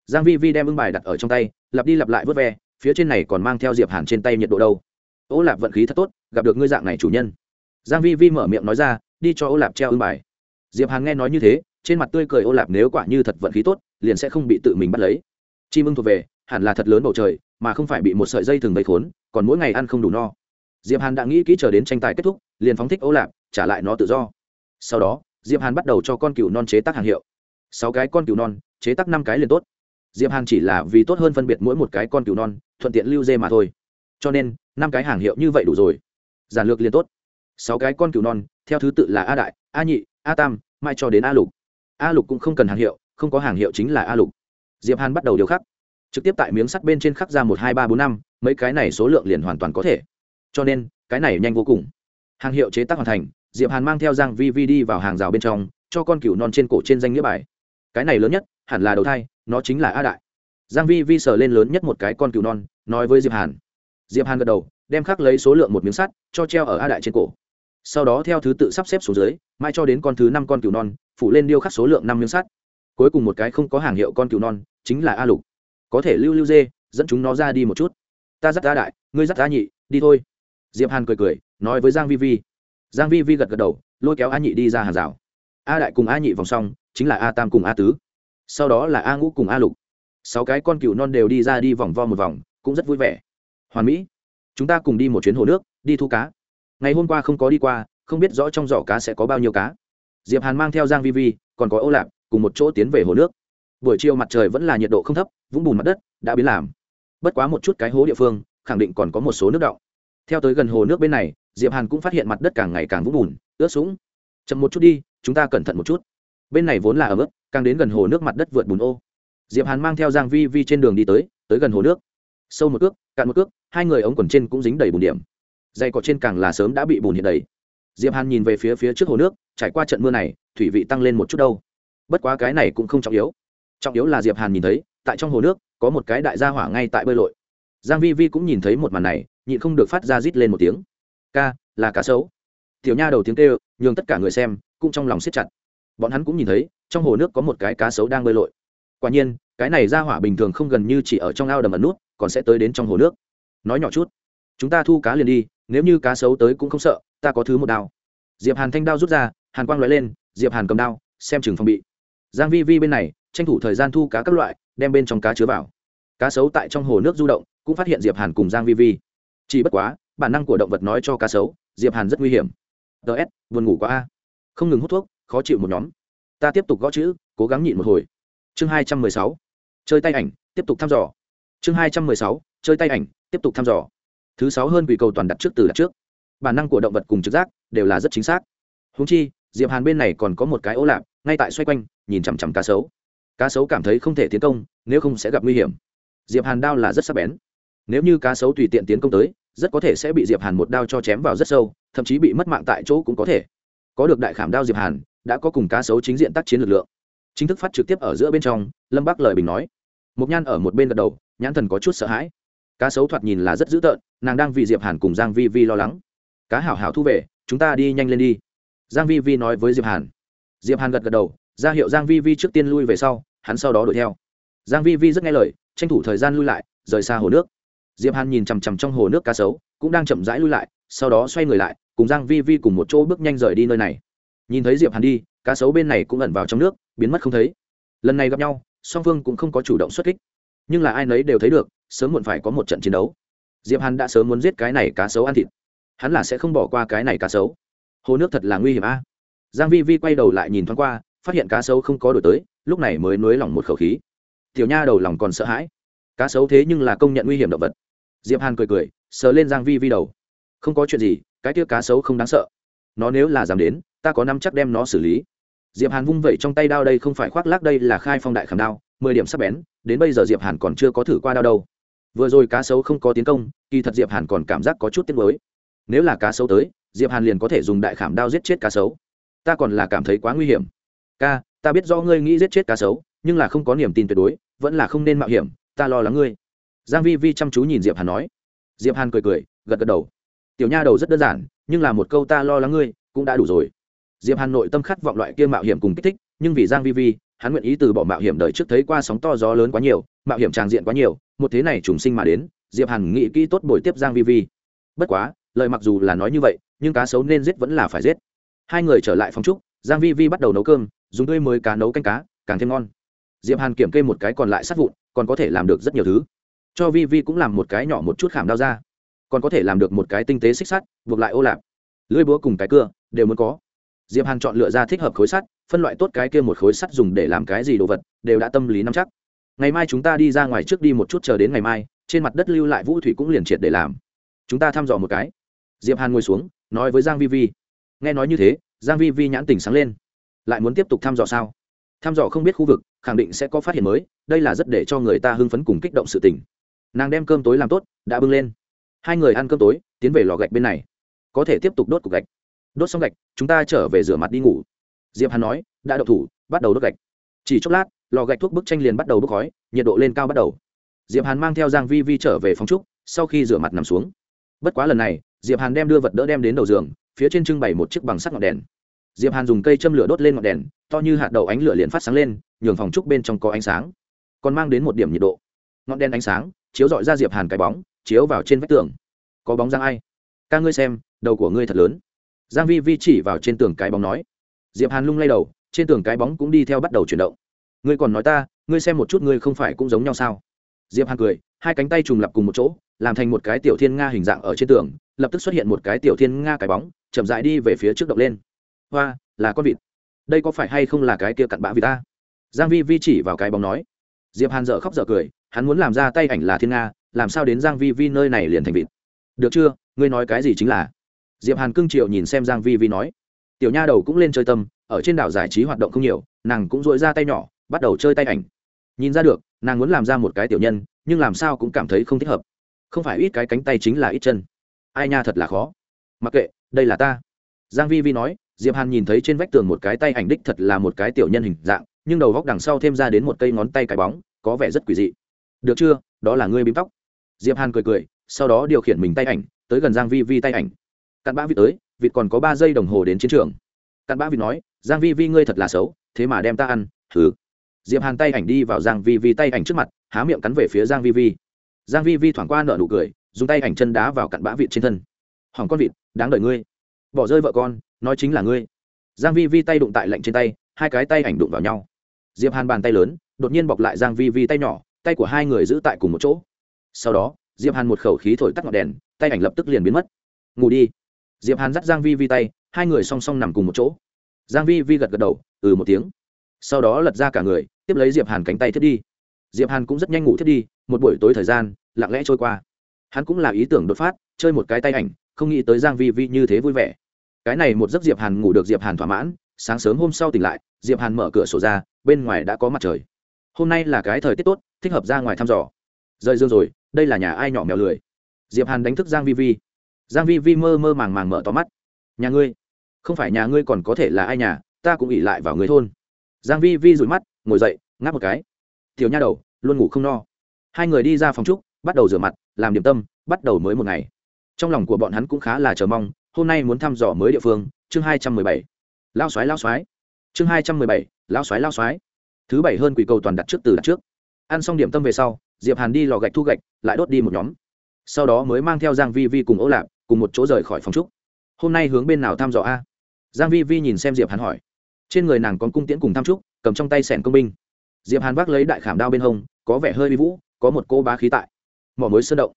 Speaker 1: giang vi vi đem ương bài đặt ở trong tay, lặp đi lặp lại vớt ve, phía trên này còn mang theo diệp hàn trên tay nhiệt độ đâu. Ô lạp vận khí thật tốt, gặp được ngươi dạng này chủ nhân. Giang vi vi mở miệng nói ra, đi cho ô lạp treo ương bài. Diệp hàn nghe nói như thế, trên mặt tươi cười ô lạp nếu quả như thật vận khí tốt, liền sẽ không bị tự mình bắt lấy chim ưng thuộc về, hẳn là thật lớn bầu trời, mà không phải bị một sợi dây thường vây khốn, còn mỗi ngày ăn không đủ no. Diệp hàn đã nghĩ kỹ chờ đến tranh tài kết thúc, liền phóng thích ô lạp trả lại nó tự do. Sau đó, diệp hàn bắt đầu cho con cừu non chế tác hàng hiệu. Sáu cái con cừu non, chế tác năm cái liền tốt. Diệp hàn chỉ là vì tốt hơn phân biệt mỗi một cái con cừu non, thuận tiện lưu dê mà thôi. Cho nên, năm cái hàng hiệu như vậy đủ rồi. Giản lược liền tốt. Sáu cái con cừu non, theo thứ tự là a đại, a nhị, a tam mai cho đến a lục. A lục cũng không cần hàng hiệu, không có hàng hiệu chính là a lục diệp hàn bắt đầu điều khắc. Trực tiếp tại miếng sắt bên trên khắc ra một, hai, ba, bốn, năm, mấy cái này số lượng liền hoàn toàn có thể. Cho nên, cái này nhanh vô cùng. Hàng hiệu chế tác hoàn thành, diệp hàn mang theo giang vi vi đi vào hàng rào bên trong, cho con cừu non trên cổ trên danh nghĩa bài. Cái này lớn nhất, hẳn là đầu thai, nó chính là a đại. Giang vi vi sờ lên lớn nhất một cái con cừu non, nói với diệp hàn. Diệp hàn gật đầu, đem khắc lấy số lượng một miếng sắt, cho treo ở a đại trên cổ. Sau đó theo thứ tự sắp xếp xuống dưới mai cho đến con thứ năm con cừu non, phủ lên điêu khắc số lượng năm miếng sắt. Cuối cùng một cái không có hàng hiệu con cừu non chính là a lục. Có thể lưu lưu dê, dẫn chúng nó ra đi một chút. Ta dắt a đại, ngươi dắt a nhị, đi thôi. Diệp hàn cười cười, nói với giang vi vi. Giang vi vi gật gật đầu, lôi kéo a nhị đi ra hàng rào. A đại cùng a nhị vòng xong, chính là a tam cùng a tứ. Sau đó là a ngũ cùng a lục. Sáu cái con cừu non đều đi ra đi vòng vo một vòng, cũng rất vui vẻ. Hoàn mỹ, chúng ta cùng đi một chuyến hồ nước, đi thu cá. Ngày hôm qua không có đi qua, không biết rõ trong giỏ cá sẽ có bao nhiêu cá. Diệp hàn mang theo giang vi vi, còn có ô lạp cùng một chỗ tiến về hồ nước buổi chiều mặt trời vẫn là nhiệt độ không thấp, vũng bùn mặt đất đã biến làm. Bất quá một chút cái hố địa phương, khẳng định còn có một số nước động theo tới gần hồ nước bên này, diệp hàn cũng phát hiện mặt đất càng ngày càng vũng bùn, ướt sũng. Chậm một chút đi, chúng ta cẩn thận một chút. Bên này vốn là ở mức càng đến gần hồ nước mặt đất vượt bùn ô. Diệp hàn mang theo giang vi vi trên đường đi tới tới gần hồ nước. Sâu một cước, cạn một cước, hai người ống quần trên cũng dính đầy bùn điểm. Dây cỏ trên càng là sớm đã bị bùn hiện đầy. Diệp hàn nhìn về phía phía trước hồ nước, trải qua trận mưa này, thủy vị tăng lên một chút đâu. Bất quá cái này cũng không trọng yếu trọng yếu là diệp hàn nhìn thấy, tại trong hồ nước, có một cái đại gia hỏa ngay tại bơi lội. Giang vi vi cũng nhìn thấy một màn này, nhịn không được phát ra rít lên một tiếng. Ca, là cá sấu. Tiểu nha đầu tiếng kêu, nhường tất cả người xem, cũng trong lòng siết chặt. Bọn hắn cũng nhìn thấy, trong hồ nước có một cái cá sấu đang bơi lội. Quả nhiên, cái này ra hỏa bình thường không gần như chỉ ở trong ao đầm ẩn nút, còn sẽ tới đến trong hồ nước. Nói nhỏ chút, chúng ta thu cá liền đi, nếu như cá sấu tới cũng không sợ, ta có thứ một đao. Diệp hàn thanh đao rút ra, hàn quang lóe lên, diệp hàn cầm đao, xem chừng phòng bị. Giang vi vi bên này tranh thủ thời gian thu cá các loại, đem bên trong cá chứa vào. Cá sấu tại trong hồ nước du động, cũng phát hiện diệp hàn cùng giang vi vi. Chỉ bất quá, bản năng của động vật nói cho cá sấu, diệp hàn rất nguy hiểm. Ts buồn ngủ quá a. Không ngừng hút thuốc, khó chịu một nhóm. Ta tiếp tục gõ chữ, cố gắng nhịn một hồi. Chương hai trăm mười sáu. Chơi tay ảnh, tiếp tục thăm dò. Chương hai trăm mười sáu. Chơi tay ảnh, tiếp tục thăm dò. Thứ sáu hơn quỷ cầu toàn đặt trước từ đặt trước. Bản năng của động vật cùng trực giác đều là rất chính xác. Húng chi, diệp hàn bên này còn có một cái ô lạp, ngay tại xoay quanh, nhìn chằm chằm cá sấu cá sấu cảm thấy không thể tiến công, nếu không sẽ gặp nguy hiểm. Diệp hàn đao là rất sắc bén. Nếu như cá sấu tùy tiện tiến công tới, rất có thể sẽ bị diệp hàn một đao cho chém vào rất sâu, thậm chí bị mất mạng tại chỗ cũng có thể. Có được đại khảm đao diệp hàn, đã có cùng cá sấu chính diện tác chiến lực lượng. Chính thức phát trực tiếp ở giữa bên trong, lâm Bác lời bình nói. Mục nhan ở một bên gật đầu, nhãn thần có chút sợ hãi. Cá sấu thoạt nhìn là rất dữ tợn, nàng đang vì diệp hàn cùng giang vi vi lo lắng. Cá hảo hảo thu về, chúng ta đi nhanh lên đi. Giang vi vi nói với diệp hàn. Diệp hàn gật gật đầu, ra hiệu giang vi vi trước tiên lui về sau hắn sau đó đuổi theo. Giang vi vi rất nghe lời, tranh thủ thời gian lui lại, rời xa hồ nước. Diệp hàn nhìn chằm chằm trong hồ nước cá sấu, cũng đang chậm rãi lui lại, sau đó xoay người lại, cùng giang vi vi cùng một chỗ bước nhanh rời đi nơi này. Nhìn thấy diệp hàn đi, cá sấu bên này cũng ẩn vào trong nước, biến mất không thấy. Lần này gặp nhau, song phương cũng không có chủ động xuất kích. Nhưng là ai nấy đều thấy được, sớm muộn phải có một trận chiến đấu. Diệp hàn đã sớm muốn giết cái này cá sấu ăn thịt. Hắn là sẽ không bỏ qua cái này cá sấu. Hồ nước thật là nguy hiểm a. Giang vi vi quay đầu lại nhìn thoáng qua phát hiện cá sấu không có đổi tới, lúc này mới nuối lòng một khẩu khí. Tiểu nha đầu lòng còn sợ hãi. Cá sấu thế nhưng là công nhận nguy hiểm động vật. Diệp hàn cười cười, sờ lên giang vi vi đầu. Không có chuyện gì, cái kia cá sấu không đáng sợ. Nó nếu là dám đến, ta có năm chắc đem nó xử lý. Diệp hàn vung vẩy trong tay đao đây không phải khoác lác đây là khai phong đại khảm đao, mười điểm sắc bén, đến bây giờ diệp hàn còn chưa có thử qua đao đâu. Vừa rồi cá sấu không có tiến công, kỳ thật diệp hàn còn cảm giác có chút tiếc nuối. Nếu là cá sấu tới, diệp hàn liền có thể dùng đại khảm đao giết chết cá sấu. Ta còn là cảm thấy quá nguy hiểm ca, ta biết do ngươi nghĩ giết chết cá sấu, nhưng là không có niềm tin tuyệt đối, vẫn là không nên mạo hiểm, ta lo lắng ngươi. Giang vi vi chăm chú nhìn diệp hàn nói. Diệp hàn cười cười, gật gật đầu. Tiểu nha đầu rất đơn giản, nhưng là một câu ta lo lắng ngươi cũng đã đủ rồi. Diệp hàn nội tâm khát vọng loại kia mạo hiểm cùng kích thích, nhưng vì giang vi vi, hắn nguyện ý từ bỏ mạo hiểm đời trước thấy qua sóng to gió lớn quá nhiều, mạo hiểm tràng diện quá nhiều, một thế này trùng sinh mà đến, diệp hàn nghĩ kỹ tốt bồi tiếp giang vi vi. Bất quá, lời mặc dù là nói như vậy, nhưng cá sấu nên giết vẫn là phải giết. Hai người trở lại phòng trúc giang vi vi bắt đầu nấu cơm dùng tươi mới cá nấu canh cá, càng thêm ngon. Diệp hàn kiểm kê một cái còn lại sát vụn, còn có thể làm được rất nhiều thứ. Cho vi vi cũng làm một cái nhỏ một chút khảm đao ra. Còn có thể làm được một cái tinh tế xích sắt, buộc lại ô lạp. Lưỡi búa cùng cái cưa, đều muốn có. Diệp hàn chọn lựa ra thích hợp khối sắt, phân loại tốt cái kia một khối sắt dùng để làm cái gì đồ vật, đều đã tâm lý nắm chắc. Ngày mai chúng ta đi ra ngoài trước đi một chút chờ đến ngày mai, trên mặt đất lưu lại vũ thủy cũng liền triệt để làm. Chúng ta thăm dò một cái. Diệp hàn ngồi xuống, nói với giang vi vi. Nghe nói như thế, giang vi vi nhãn tình sáng lên lại muốn tiếp tục thăm dò sao? Thăm dò không biết khu vực, khẳng định sẽ có phát hiện mới, đây là rất để cho người ta hưng phấn cùng kích động sự tình. Nàng đem cơm tối làm tốt, đã bưng lên. Hai người ăn cơm tối, tiến về lò gạch bên này. Có thể tiếp tục đốt cục gạch. Đốt xong gạch, chúng ta trở về rửa mặt đi ngủ. Diệp hàn nói, đã đậu thủ, bắt đầu đốt gạch. Chỉ chốc lát, lò gạch thuốc bức tranh liền bắt đầu bốc khói, nhiệt độ lên cao bắt đầu. Diệp hàn mang theo giang vi vi trở về phòng trúc, sau khi rửa mặt nằm xuống. Bất quá lần này, diệp hàn đem đưa vật đỡ đem đến đầu giường, phía trên trưng bày một chiếc bằng sắt ngọn đèn diệp hàn dùng cây châm lửa đốt lên ngọn đèn, to như hạt đậu ánh lửa liền phát sáng lên, nhường phòng trúc bên trong có ánh sáng. Còn mang đến một điểm nhiệt độ. Ngọn đèn ánh sáng chiếu dọi ra diệp hàn cái bóng, chiếu vào trên vách tường. Có bóng giang ai? Ca ngươi xem, đầu của ngươi thật lớn. Giang vi vi chỉ vào trên tường cái bóng nói. Diệp hàn lung lay đầu, trên tường cái bóng cũng đi theo bắt đầu chuyển động. Ngươi còn nói ta, ngươi xem một chút ngươi không phải cũng giống nhau sao? Diệp hàn cười, hai cánh tay trùng lập cùng một chỗ, làm thành một cái tiểu thiên nga hình dạng ở trên tường, lập tức xuất hiện một cái tiểu thiên nga cái bóng, chậm rãi đi về phía trước động lên hoa, là con vịt. Đây có phải hay không là cái kia cặn bã vịt ta? Giang vi vi chỉ vào cái bóng nói. Diệp hàn dở khóc dở cười, hắn muốn làm ra tay ảnh là thiên nga, làm sao đến giang vi vi nơi này liền thành vịt? Được chưa, ngươi nói cái gì chính là? Diệp hàn cương triệu nhìn xem giang vi vi nói. Tiểu nha đầu cũng lên chơi tâm, ở trên đảo giải trí hoạt động không nhiều, nàng cũng dội ra tay nhỏ, bắt đầu chơi tay ảnh. Nhìn ra được, nàng muốn làm ra một cái tiểu nhân, nhưng làm sao cũng cảm thấy không thích hợp. Không phải ít cái cánh tay chính là ít chân. Ai nha thật là khó. Mặc kệ, đây là ta. Giang vi vi nói diệp hàn nhìn thấy trên vách tường một cái tay ảnh đích thật là một cái tiểu nhân hình dạng, nhưng đầu góc đằng sau thêm ra đến một cây ngón tay cái bóng, có vẻ rất quỷ dị. Được chưa? Đó là ngươi bím tóc. Diệp hàn cười cười, sau đó điều khiển mình tay ảnh, tới gần giang vi vi tay ảnh. Cặn bã vịt tới, vịt còn có ba giây đồng hồ đến chiến trường. Cặn bã vịt nói, giang vi vi ngươi thật là xấu, thế mà đem ta ăn thử diệp hàn tay ảnh đi vào giang vi vi tay ảnh trước mặt, há miệng cắn về phía giang vi vi. Giang vi vi thoảng qua nở nụ cười, dùng tay ảnh chân đá vào cặn bã vịt trên thân. Hỏng con vịt, đáng đợi ngươi. Bỏ rơi vợ con nói chính là ngươi. Giang vi vi tay đụng tại lạnh trên tay, hai cái tay ảnh đụng vào nhau. Diệp hàn bàn tay lớn, đột nhiên bọc lại giang vi vi tay nhỏ, tay của hai người giữ tại cùng một chỗ. Sau đó, diệp hàn một khẩu khí thổi tắt ngọn đèn, tay ảnh lập tức liền biến mất. Ngủ đi. Diệp hàn dắt giang vi vi tay, hai người song song nằm cùng một chỗ. Giang vi vi gật gật đầu ừ một tiếng. Sau đó lật ra cả người, tiếp lấy diệp hàn cánh tay thiết đi. Diệp hàn cũng rất nhanh ngủ thiết đi, một buổi tối thời gian, lặng lẽ trôi qua. Hắn cũng là ý tưởng đột phát, chơi một cái tay ảnh, không nghĩ tới giang vi vi như thế vui vẻ cái này một giấc diệp hàn ngủ được diệp hàn thỏa mãn, sáng sớm hôm sau tỉnh lại, diệp hàn mở cửa sổ ra, bên ngoài đã có mặt trời. Hôm nay là cái thời tiết tốt, thích hợp ra ngoài thăm dò. Rời dương rồi, đây là nhà ai nhỏ mèo lười? Diệp hàn đánh thức giang vi vi. Giang vi vi mơ mơ màng màng mở to mắt. Nhà ngươi? Không phải nhà ngươi còn có thể là ai nhà, ta cũng ỉ lại vào người thôn. Giang vi vi rủi mắt, ngồi dậy, ngáp một cái. Tiểu nha đầu, luôn ngủ không no. Hai người đi ra phòng trúc, bắt đầu rửa mặt, làm điểm tâm, bắt đầu mới một ngày. Trong lòng của bọn hắn cũng khá là chờ mong hôm nay muốn thăm dò mới địa phương, chương hai trăm mười bảy. Lao xoái lao xoái chương hai trăm mười bảy lao xoái lao xoái thứ bảy hơn quỷ cầu toàn đặt trước từ đặt trước. Ăn xong điểm tâm về sau, diệp hàn đi lò gạch thu gạch, lại đốt đi một nhóm. Sau đó mới mang theo giang vi vi cùng ấu lạp, cùng một chỗ rời khỏi phòng trúc. Hôm nay hướng bên nào thăm dò a? Giang vi vi nhìn xem diệp hàn hỏi. Trên người nàng còn cung tiễn cùng tham trúc, cầm trong tay sẻn công binh. Diệp hàn vác lấy đại khảm đao bên hông, có vẻ hơi bi vũ, có một cô bá khí tại. Mỏ mối sơn động.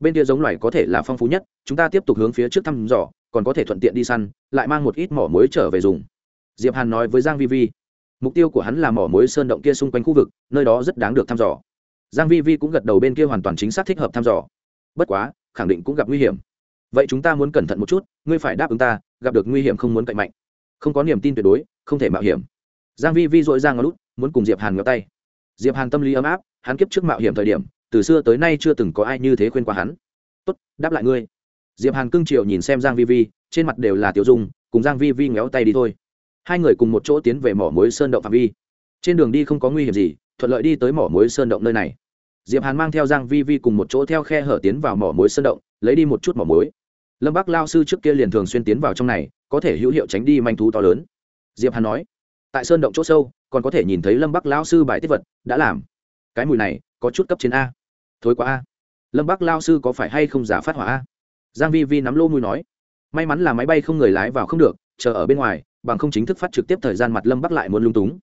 Speaker 1: Bên kia giống loài có thể là phong phú nhất, chúng ta tiếp tục hướng phía trước thăm dò còn có thể thuận tiện đi săn, lại mang một ít mỏ muối trở về dùng. Diệp hàn nói với giang vi vi, mục tiêu của hắn là mỏ muối sơn động kia xung quanh khu vực, nơi đó rất đáng được thăm dò. Giang vi vi cũng gật đầu bên kia hoàn toàn chính xác thích hợp thăm dò. Bất quá, khẳng định cũng gặp nguy hiểm. Vậy chúng ta muốn cẩn thận một chút, ngươi phải đáp ứng ta, gặp được nguy hiểm không muốn cạnh mạnh. Không có niềm tin tuyệt đối, không thể mạo hiểm. Giang vi vi dội ra ngón lút muốn cùng diệp hàn ngó tay. Diệp hàn tâm lý ấm áp, hắn kiếp trước mạo hiểm thời điểm, từ xưa tới nay chưa từng có ai như thế khuyên qua hắn. Tốt, đáp lại ngươi diệp hàn cưng triệu nhìn xem giang vi vi, trên mặt đều là tiểu dung, cùng giang vi vi ngéo tay đi thôi. Hai người cùng một chỗ tiến về mỏ muối sơn động phạm vi. Trên đường đi không có nguy hiểm gì, thuận lợi đi tới mỏ muối sơn động nơi này. Diệp hàn mang theo giang vi vi cùng một chỗ theo khe hở tiến vào mỏ muối sơn động, lấy đi một chút mỏ muối. Lâm bắc lao sư trước kia liền thường xuyên tiến vào trong này, có thể hữu hiệu tránh đi manh thú to lớn. Diệp hàn nói, tại sơn động chỗ sâu, còn có thể nhìn thấy lâm bắc lao sư bài tiết vật, đã làm. Cái mùi này, có chút cấp trên a. Thối quá a. Lâm bắc lao sư có phải hay không giả phát hỏa a? Giang vi vi nắm lô mùi nói, may mắn là máy bay không người lái vào không được, chờ ở bên ngoài, bằng không chính thức phát trực tiếp thời gian mặt lâm bắc lại muốn lung túng.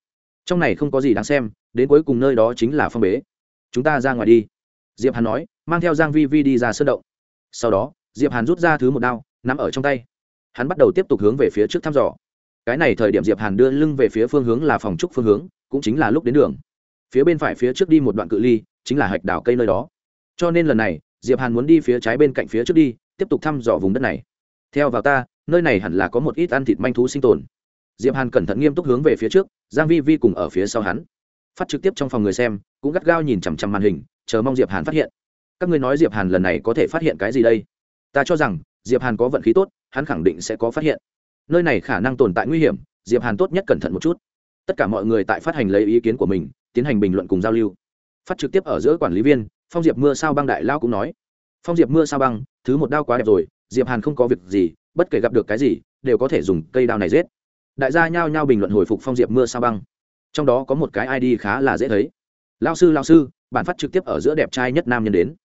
Speaker 1: Trong này không có gì đáng xem, đến cuối cùng nơi đó chính là phong bế. Chúng ta ra ngoài đi. Diệp hàn nói, mang theo giang vi vi đi ra sơn động. Sau đó, diệp hàn rút ra thứ một đao, nắm ở trong tay. Hắn bắt đầu tiếp tục hướng về phía trước thăm dò. Cái này thời điểm diệp hàn đưa lưng về phía phương hướng là phòng trúc phương hướng, cũng chính là lúc đến đường. Phía bên phải phía trước đi một đoạn cự ly, chính là hạch đảo cây nơi đó. Cho nên lần này, diệp hàn muốn đi phía trái bên cạnh phía trước đi tiếp tục thăm dò vùng đất này. Theo vào ta, nơi này hẳn là có một ít ăn thịt manh thú sinh tồn. Diệp hàn cẩn thận nghiêm túc hướng về phía trước, giang vi vi cùng ở phía sau hắn. Phát trực tiếp trong phòng người xem, cũng gắt gao nhìn chằm chằm màn hình, chờ mong diệp hàn phát hiện. Các ngươi nói diệp hàn lần này có thể phát hiện cái gì đây? Ta cho rằng, diệp hàn có vận khí tốt, hắn khẳng định sẽ có phát hiện. Nơi này khả năng tồn tại nguy hiểm, diệp hàn tốt nhất cẩn thận một chút. Tất cả mọi người tại phát hành lấy ý kiến của mình, tiến hành bình luận cùng giao lưu. Phát trực tiếp ở giữa quản lý viên, phong diệp mưa sao băng đại lao cũng nói phong diệp mưa sao băng, thứ một đao quá đẹp rồi, diệp hàn không có việc gì, bất kể gặp được cái gì, đều có thể dùng cây đao này giết. Đại gia nhao nhao bình luận hồi phục phong diệp mưa sao băng. Trong đó có một cái id khá là dễ thấy. Lao sư lao sư, bản phát trực tiếp ở giữa đẹp trai nhất nam nhân đến.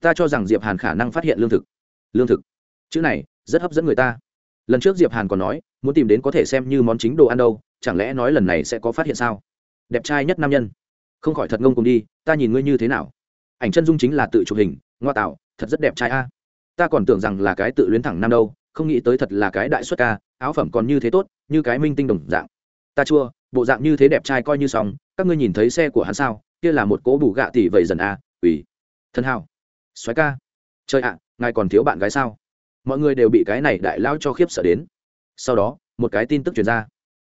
Speaker 1: Ta cho rằng diệp hàn khả năng phát hiện lương thực. Lương thực. Chữ này, rất hấp dẫn người ta. Lần trước diệp hàn còn nói, muốn tìm đến có thể xem như món chính đồ ăn đâu, chẳng lẽ nói lần này sẽ có phát hiện sao? Đẹp trai nhất nam nhân. Không khỏi thật ngông cùng đi, ta nhìn ngươi như thế nào? Ảnh chân dung chính là tự chụp hình, ngoa tạo thật rất đẹp trai a. Ta còn tưởng rằng là cái tự luyến thẳng nam đâu không nghĩ tới thật là cái đại xuất ca áo phẩm còn như thế tốt như cái minh tinh đồng dạng. Ta chua bộ dạng như thế đẹp trai coi như xong các ngươi nhìn thấy xe của hắn sao? Kia là một cố bù gạ tỷ vậy dần a à, ủy thân hào xoáy ca. Chơi ạ ngài còn thiếu bạn gái sao? Mọi người đều bị cái này đại lao cho khiếp sợ đến. Sau đó một cái tin tức truyền ra.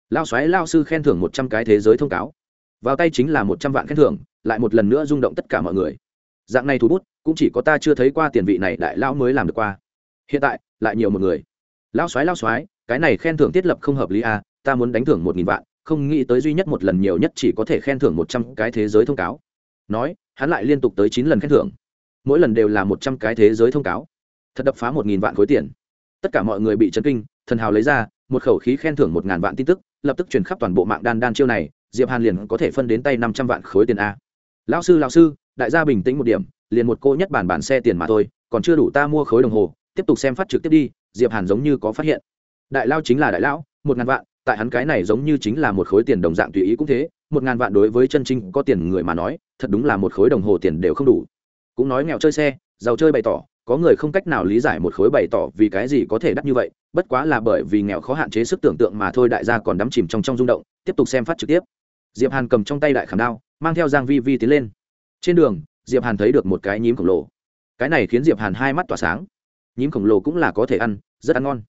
Speaker 1: Lao xoáy lao sư khen thưởng một trăm cái thế giới thông cáo. Vào tay chính là một trăm vạn khen thưởng lại một lần nữa rung động tất cả mọi người. Dạng này thú bút cũng chỉ có ta chưa thấy qua tiền vị này đại lão mới làm được qua. Hiện tại, lại nhiều một người. Lão xoáy lão xoáy cái này khen thưởng thiết lập không hợp lý à ta muốn đánh thưởng một nghìn vạn, không nghĩ tới duy nhất một lần nhiều nhất chỉ có thể khen thưởng một trăm cái thế giới thông cáo. Nói, hắn lại liên tục tới chín lần khen thưởng. Mỗi lần đều là một trăm cái thế giới thông cáo. Thật đập phá một nghìn vạn khối tiền. Tất cả mọi người bị chấn kinh, thần hào lấy ra, một khẩu khí khen thưởng một ngàn vạn tin tức, lập tức truyền khắp toàn bộ mạng đan đan chiêu này, diệp hàn liền có thể phân đến tay năm trăm vạn khối tiền a. Lão sư lão sư, đại gia bình tĩnh một điểm liền một cô nhất bản bản xe tiền mà thôi, còn chưa đủ ta mua khối đồng hồ, tiếp tục xem phát trực tiếp đi, diệp hàn giống như có phát hiện. Đại lao chính là đại lão, một ngàn vạn, tại hắn cái này giống như chính là một khối tiền đồng dạng tùy ý cũng thế, một ngàn vạn đối với chân trinh có tiền người mà nói, thật đúng là một khối đồng hồ tiền đều không đủ. Cũng nói nghèo chơi xe, giàu chơi bày tỏ, có người không cách nào lý giải một khối bày tỏ vì cái gì có thể đắt như vậy, bất quá là bởi vì nghèo khó hạn chế sức tưởng tượng mà thôi đại gia còn đắm chìm trong trong rung động, tiếp tục xem phát trực tiếp. Diệp hàn cầm trong tay đại khảm đao, mang theo giang vi vi tiến lên. Trên đường diệp hàn thấy được một cái nhím khổng lồ. Cái này khiến diệp hàn hai mắt tỏa sáng. Nhím khổng lồ cũng là có thể ăn, rất ăn ngon.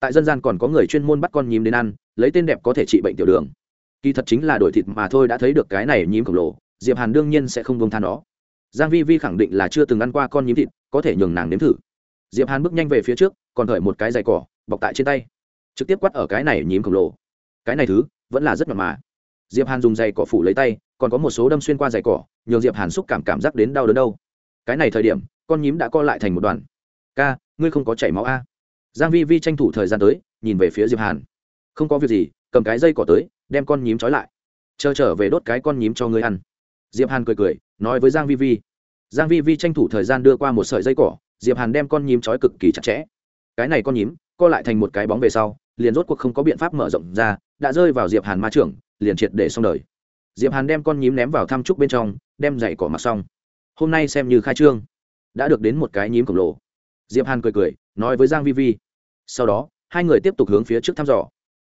Speaker 1: Tại dân gian còn có người chuyên môn bắt con nhím đến ăn, lấy tên đẹp có thể trị bệnh tiểu đường. Kỳ thật chính là đổi thịt mà thôi đã thấy được cái này nhím khổng lồ, diệp hàn đương nhiên sẽ không bông than đó giang vi vi khẳng định là chưa từng ăn qua con nhím thịt, có thể nhường nàng nếm thử. Diệp hàn bước nhanh về phía trước, còn khởi một cái dày cỏ, bọc tại trên tay. Trực tiếp quát ở cái này nhím khổng lồ. Cái này thứ, vẫn là rất mặn mà. Diệp hàn dùng dày cỏ phủ lấy tay còn có một số đâm xuyên qua giày cỏ, nhường diệp hàn xúc cảm cảm giác đến đau đớn đâu. Cái này thời điểm, con nhím đã co lại thành một đoàn. Ca, ngươi không có chảy máu a? Giang vi vi tranh thủ thời gian tới, nhìn về phía diệp hàn. Không có việc gì, cầm cái dây cỏ tới, đem con nhím trói lại. Chờ trở về đốt cái con nhím cho ngươi ăn. Diệp hàn cười cười, nói với giang vi vi. Giang vi vi tranh thủ thời gian đưa qua một sợi dây cỏ, diệp hàn đem con nhím trói cực kỳ chặt chẽ. Cái này con nhím, co lại thành một cái bóng về sau, liền rốt cuộc không có biện pháp mở rộng ra, đã rơi vào diệp hàn ma trưởng, liền triệt để xong đời diệp hàn đem con nhím ném vào thăm trúc bên trong, đem giày cỏ mặc xong. Hôm nay xem như khai trương. Đã được đến một cái nhím khổng lồ. Diệp hàn cười cười, nói với giang vi vi. Sau đó, hai người tiếp tục hướng phía trước thăm dò.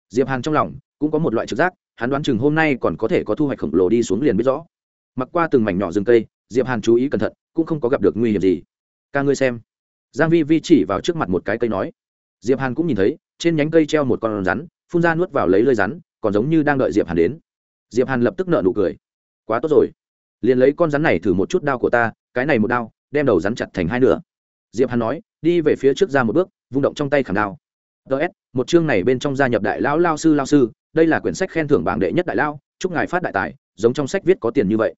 Speaker 1: Diệp hàn trong lòng cũng có một loại trực giác, hắn đoán chừng hôm nay còn có thể có thu hoạch khổng lồ đi xuống liền biết rõ. Mặc qua từng mảnh nhỏ rừng cây, diệp hàn chú ý cẩn thận, cũng không có gặp được nguy hiểm gì. Ca ngươi xem. Giang vi vi chỉ vào trước mặt một cái cây nói. Diệp hàn cũng nhìn thấy, trên nhánh cây treo một con rắn, phun ra nuốt vào lấy lưỡi rắn, còn giống như đang đợi diệp hàn đến diệp hàn lập tức nở nụ cười. Quá tốt rồi. Liền lấy con rắn này thử một chút đao của ta, cái này một đao, đem đầu rắn chặt thành hai nửa. Diệp hàn nói, đi về phía trước ra một bước, vung động trong tay khảm đao. Ts một chương này bên trong gia nhập đại lão lao sư lao sư, đây là quyển sách khen thưởng bảng đệ nhất đại lao, chúc ngài phát đại tài, giống trong sách viết có tiền như vậy.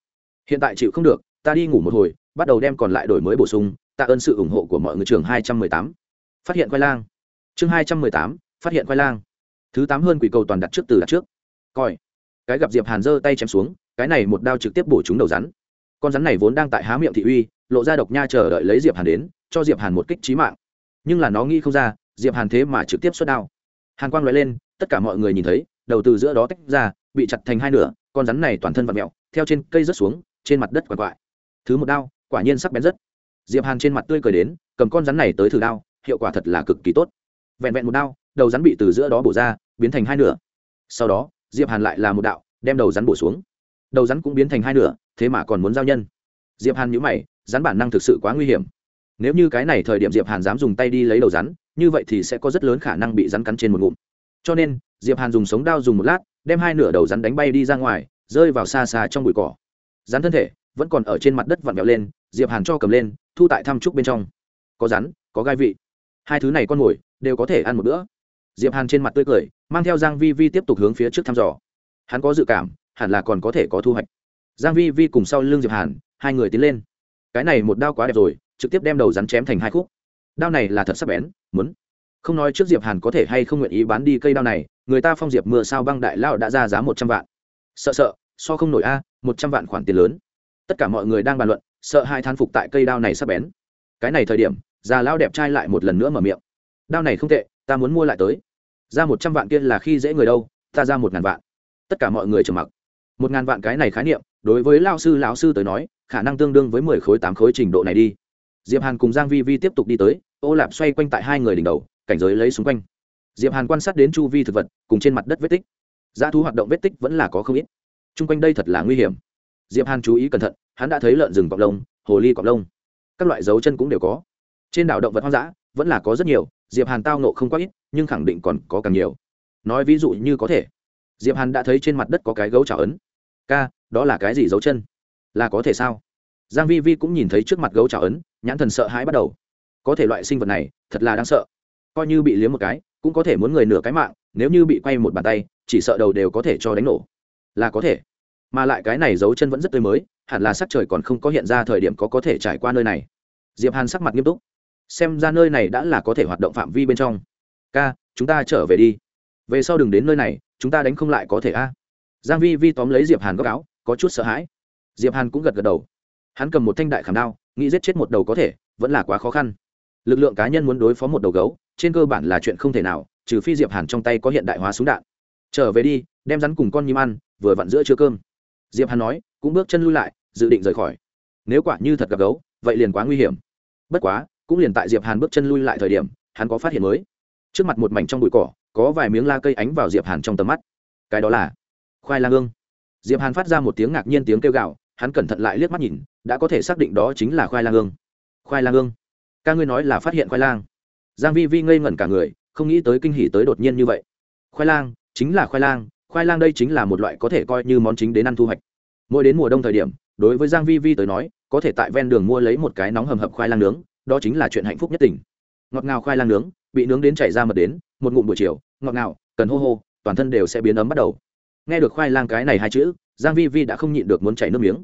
Speaker 1: Hiện tại chịu không được, ta đi ngủ một hồi, bắt đầu đem còn lại đổi mới bổ sung, tạ ơn sự ủng hộ của mọi người. Trường hai trăm mười tám. Phát hiện khoai lang. Chương hai trăm mười tám, phát hiện khoai lang. Thứ tám hơn quỷ cầu toàn đặt trước từ đặt trước. Coi cái gặp diệp hàn giơ tay chém xuống, cái này một đao trực tiếp bổ trúng đầu rắn. Con rắn này vốn đang tại há miệng thị uy, lộ ra độc nha chờ đợi lấy diệp hàn đến, cho diệp hàn một kích trí mạng. Nhưng là nó nghĩ không ra, diệp hàn thế mà trực tiếp xuất đao. Hàn quang lóe lên, tất cả mọi người nhìn thấy, đầu từ giữa đó tách ra, bị chặt thành hai nửa, con rắn này toàn thân vặn mẹo theo trên cây rớt xuống, trên mặt đất quằn quại. Thứ một đao, quả nhiên sắc bén rất. Diệp hàn trên mặt tươi cười đến, cầm con rắn này tới thử đao, hiệu quả thật là cực kỳ tốt. Vẹn vẹn một đao, đầu rắn bị từ giữa đó bổ ra, biến thành hai nửa. Sau đó diệp hàn lại là một đạo, đem đầu rắn bổ xuống. Đầu rắn cũng biến thành hai nửa, thế mà còn muốn giao nhân. Diệp hàn nhíu mày, rắn bản năng thực sự quá nguy hiểm. Nếu như cái này thời điểm diệp hàn dám dùng tay đi lấy đầu rắn, như vậy thì sẽ có rất lớn khả năng bị rắn cắn trên một ngụm. Cho nên, diệp hàn dùng sống đao dùng một lát, đem hai nửa đầu rắn đánh bay đi ra ngoài, rơi vào xa xa trong bụi cỏ. Rắn thân thể vẫn còn ở trên mặt đất vặn vẹo lên, diệp hàn cho cầm lên, thu tại thăm trúc bên trong. Có rắn, có gai vị. Hai thứ này con mồi đều có thể ăn một bữa diệp hàn trên mặt tươi cười, mang theo giang vi vi tiếp tục hướng phía trước thăm dò. Hắn có dự cảm, hẳn là còn có thể có thu hoạch. Giang vi vi cùng sau lưng diệp hàn, hai người tiến lên. Cái này một đao quá đẹp rồi, trực tiếp đem đầu rắn chém thành hai khúc. Đao này là thật sắc bén, muốn. Không nói trước diệp hàn có thể hay không nguyện ý bán đi cây đao này, người ta phong diệp mưa sao băng đại lao đã ra giá một trăm vạn. Sợ sợ, so không nổi a, một trăm vạn khoản tiền lớn. Tất cả mọi người đang bàn luận, sợ hai than phục tại cây đao này sắc bén. Cái này thời điểm, già lao đẹp trai lại một lần nữa mở miệng. Đao này không tệ, ta muốn mua lại tới ra một trăm vạn kia là khi dễ người đâu, ta ra một ngàn vạn. Tất cả mọi người trầm mặc. Một ngàn vạn cái này khái niệm, đối với lao sư, lão sư tới nói, khả năng tương đương với mười khối, tám khối trình độ này đi. Diệp hàn cùng giang vi vi tiếp tục đi tới, ô lạp xoay quanh tại hai người đỉnh đầu, cảnh giới lấy xung quanh. Diệp hàn quan sát đến chu vi thực vật, cùng trên mặt đất vết tích. Giá thú hoạt động vết tích vẫn là có không ít. Chung quanh đây thật là nguy hiểm. Diệp hàn chú ý cẩn thận, hắn đã thấy lợn rừng cọp lông, hồ ly cọp lông. Các loại dấu chân cũng đều có. Trên đảo động vật hoang dã, vẫn là có rất nhiều, diệp hàn tao nộ không quá ít nhưng khẳng định còn có càng nhiều. Nói ví dụ như có thể. Diệp hàn đã thấy trên mặt đất có cái gấu trào ấn. Ca, đó là cái gì dấu chân? Là có thể sao? Giang vi vi cũng nhìn thấy trước mặt gấu trào ấn, nhãn thần sợ hãi bắt đầu. Có thể loại sinh vật này, thật là đáng sợ. Coi như bị liếm một cái, cũng có thể muốn người nửa cái mạng, nếu như bị quay một bàn tay, chỉ sợ đầu đều có thể cho đánh nổ. Là có thể. Mà lại cái này dấu chân vẫn rất tươi mới, hẳn là sắc trời còn không có hiện ra thời điểm có có thể trải qua nơi này. Diệp hàn sắc mặt nghiêm túc. Xem ra nơi này đã là có thể hoạt động phạm vi bên trong ca, chúng ta trở về đi. Về sau đừng đến nơi này, chúng ta đánh không lại có thể a. Giang vi vi tóm lấy diệp hàn góc áo, có chút sợ hãi. Diệp hàn cũng gật gật đầu. Hắn cầm một thanh đại khảm đao, nghĩ giết chết một đầu có thể, vẫn là quá khó khăn. Lực lượng cá nhân muốn đối phó một đầu gấu, trên cơ bản là chuyện không thể nào, trừ phi diệp hàn trong tay có hiện đại hóa súng đạn. Trở về đi, đem rắn cùng con nhím ăn, vừa vặn giữa trưa cơm. Diệp hàn nói, cũng bước chân lui lại, dự định rời khỏi. Nếu quả như thật gặp gấu, vậy liền quá nguy hiểm. Bất quá, cũng liền tại diệp hàn bước chân lui lại thời điểm, hắn có phát hiện mới trước mặt một mảnh trong bụi cỏ, có vài miếng la cây ánh vào diệp hàn trong tầm mắt. Cái đó là khoai lang ương. Diệp hàn phát ra một tiếng ngạc nhiên tiếng kêu gạo hắn cẩn thận lại liếc mắt nhìn, đã có thể xác định đó chính là khoai lang ương. Khoai lang ương? Ca ngươi nói là phát hiện khoai lang. Giang vi vi ngây ngẩn cả người, không nghĩ tới kinh hỉ tới đột nhiên như vậy. Khoai lang, chính là khoai lang khoai lang đây chính là một loại có thể coi như món chính đến ăn thu hoạch. Mỗi đến mùa đông thời điểm, đối với giang vi vi tới nói, có thể tại ven đường mua lấy một cái nóng hầm hập khoai lang nướng, đó chính là chuyện hạnh phúc nhất tình. Ngọt ngào khoai lang nướng bị nướng đến chảy ra mật đến, một ngụm buổi chiều, ngọt ngào, cần hô hô, toàn thân đều sẽ biến ấm bắt đầu. Nghe được khoai lang cái này hai chữ, giang vi vi đã không nhịn được muốn chảy nước miếng.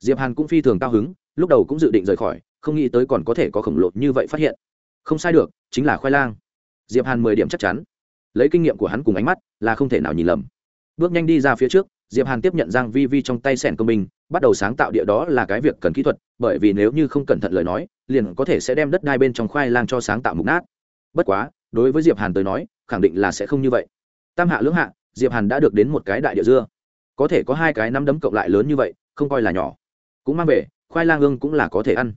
Speaker 1: Diệp hàn cũng phi thường cao hứng, lúc đầu cũng dự định rời khỏi, không nghĩ tới còn có thể có khổng lồ như vậy phát hiện. Không sai được, chính là khoai lang. Diệp hàn mười điểm chắc chắn. Lấy kinh nghiệm của hắn cùng ánh mắt, là không thể nào nhìn lầm. Bước nhanh đi ra phía trước, diệp hàn tiếp nhận giang vi vi trong tay sẻn công binh bắt đầu sáng tạo địa đó là cái việc cần kỹ thuật, bởi vì nếu như không cẩn thận lời nói, liền có thể sẽ đem đất đai bên trong khoai lang cho sáng tạo mục nát bất quá, đối với diệp hàn tới nói, khẳng định là sẽ không như vậy. Tam hạ lưỡng hạ, diệp hàn đã được đến một cái đại địa dưa. Có thể có hai cái năm đấm cộng lại lớn như vậy, không coi là nhỏ. Cũng mang về, khoai lang ương cũng là có thể ăn.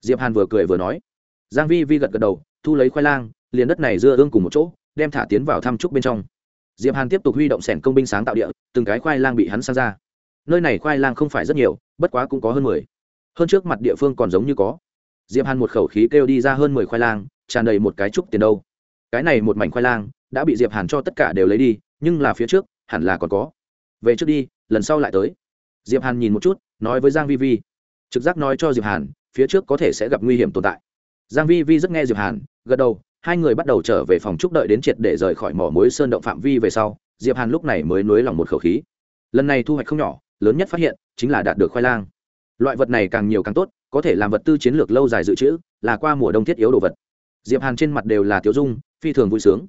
Speaker 1: Diệp hàn vừa cười vừa nói. Giang vi vi gật gật đầu, thu lấy khoai lang, liền đất này dưa ương cùng một chỗ, đem thả tiến vào thăm trúc bên trong. Diệp hàn tiếp tục huy động sẻn công binh sáng tạo địa, từng cái khoai lang bị hắn sang ra. Nơi này khoai lang không phải rất nhiều, bất quá cũng có hơn mười. Hơn trước mặt địa phương còn giống như có. Diệp hàn một khẩu khí kêu đi ra hơn mười khoai lang tràn đầy một cái trúc tiền đâu. Cái này một mảnh khoai lang, đã bị diệp hàn cho tất cả đều lấy đi, nhưng là phía trước, hẳn là còn có. Về trước đi, lần sau lại tới. Diệp hàn nhìn một chút, nói với giang vi vi. Trực giác nói cho diệp hàn, phía trước có thể sẽ gặp nguy hiểm tồn tại. Giang vi vi rất nghe diệp hàn, gật đầu, hai người bắt đầu trở về phòng trúc đợi đến triệt để rời khỏi mỏ muối sơn động phạm vi về sau, diệp hàn lúc này mới nuối lòng một khẩu khí. Lần này thu hoạch không nhỏ, lớn nhất phát hiện, chính là đạt được khoai lang. Loại vật này càng nhiều càng tốt, có thể làm vật tư chiến lược lâu dài dự trữ, là qua mùa đông thiết yếu đồ vật diệp hàn trên mặt đều là tiểu dung, phi thường vui sướng.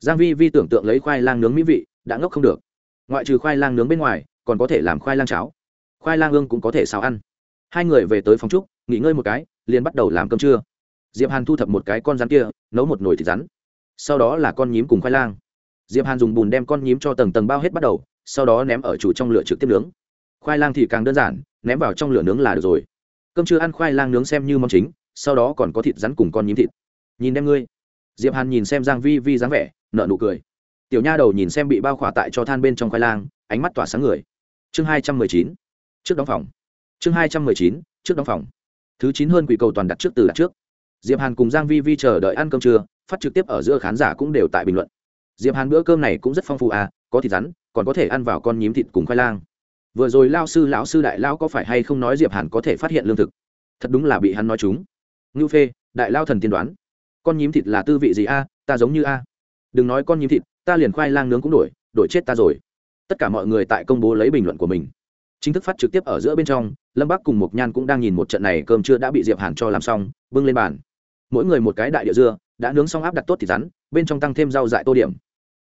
Speaker 1: Giang vi vi tưởng tượng lấy khoai lang nướng mỹ vị, đã ngốc không được. Ngoại trừ khoai lang nướng bên ngoài, còn có thể làm khoai lang cháo. Khoai lang ương cũng có thể xào ăn. Hai người về tới phòng trúc, nghỉ ngơi một cái, liền bắt đầu làm cơm trưa. Diệp hàn thu thập một cái con rắn kia, nấu một nồi thịt rắn. Sau đó là con nhím cùng khoai lang. Diệp hàn dùng bùn đem con nhím cho tầng tầng bao hết bắt đầu, sau đó ném ở chủ trong lửa trực tiếp nướng. Khoai lang thì càng đơn giản, ném vào trong lửa nướng là được rồi. Cơm chưa ăn khoai lang nướng xem như món chính, sau đó còn có thịt rắn cùng con nhím thịt nhìn đem ngươi. Diệp hàn nhìn xem giang vi vi dáng vẻ, nở nụ cười. Tiểu nha đầu nhìn xem bị bao khỏa tại cho than bên trong khoai lang, ánh mắt tỏa sáng người. Chương hai trăm mười chín, trước đóng phòng. Chương hai trăm mười chín, trước đóng phòng. Thứ chín hơn quỷ cầu toàn đặt trước từ đặt trước. Diệp hàn cùng giang vi vi chờ đợi ăn cơm trưa, phát trực tiếp ở giữa khán giả cũng đều tại bình luận. Diệp hàn bữa cơm này cũng rất phong phú à có thịt rắn, còn có thể ăn vào con nhím thịt cùng khoai lang. Vừa rồi lao sư, lão sư đại lao có phải hay không nói diệp hàn có thể phát hiện lương thực? Thật đúng là bị hắn nói chúng. Ngưu phê, đại lao thần tiên đoán con nhím thịt là tư vị gì a? Ta giống như a. Đừng nói con nhím thịt, ta liền khoai lang nướng cũng đổi đổi chết ta rồi. Tất cả mọi người tại công bố lấy bình luận của mình. Chính thức phát trực tiếp ở giữa bên trong, lâm bắc cùng mộc nhan cũng đang nhìn một trận này cơm chưa đã bị diệp hàn cho làm xong, bưng lên bàn. Mỗi người một cái đại địa dưa, đã nướng xong áp đặt tốt thì rắn, bên trong tăng thêm rau dại tô điểm.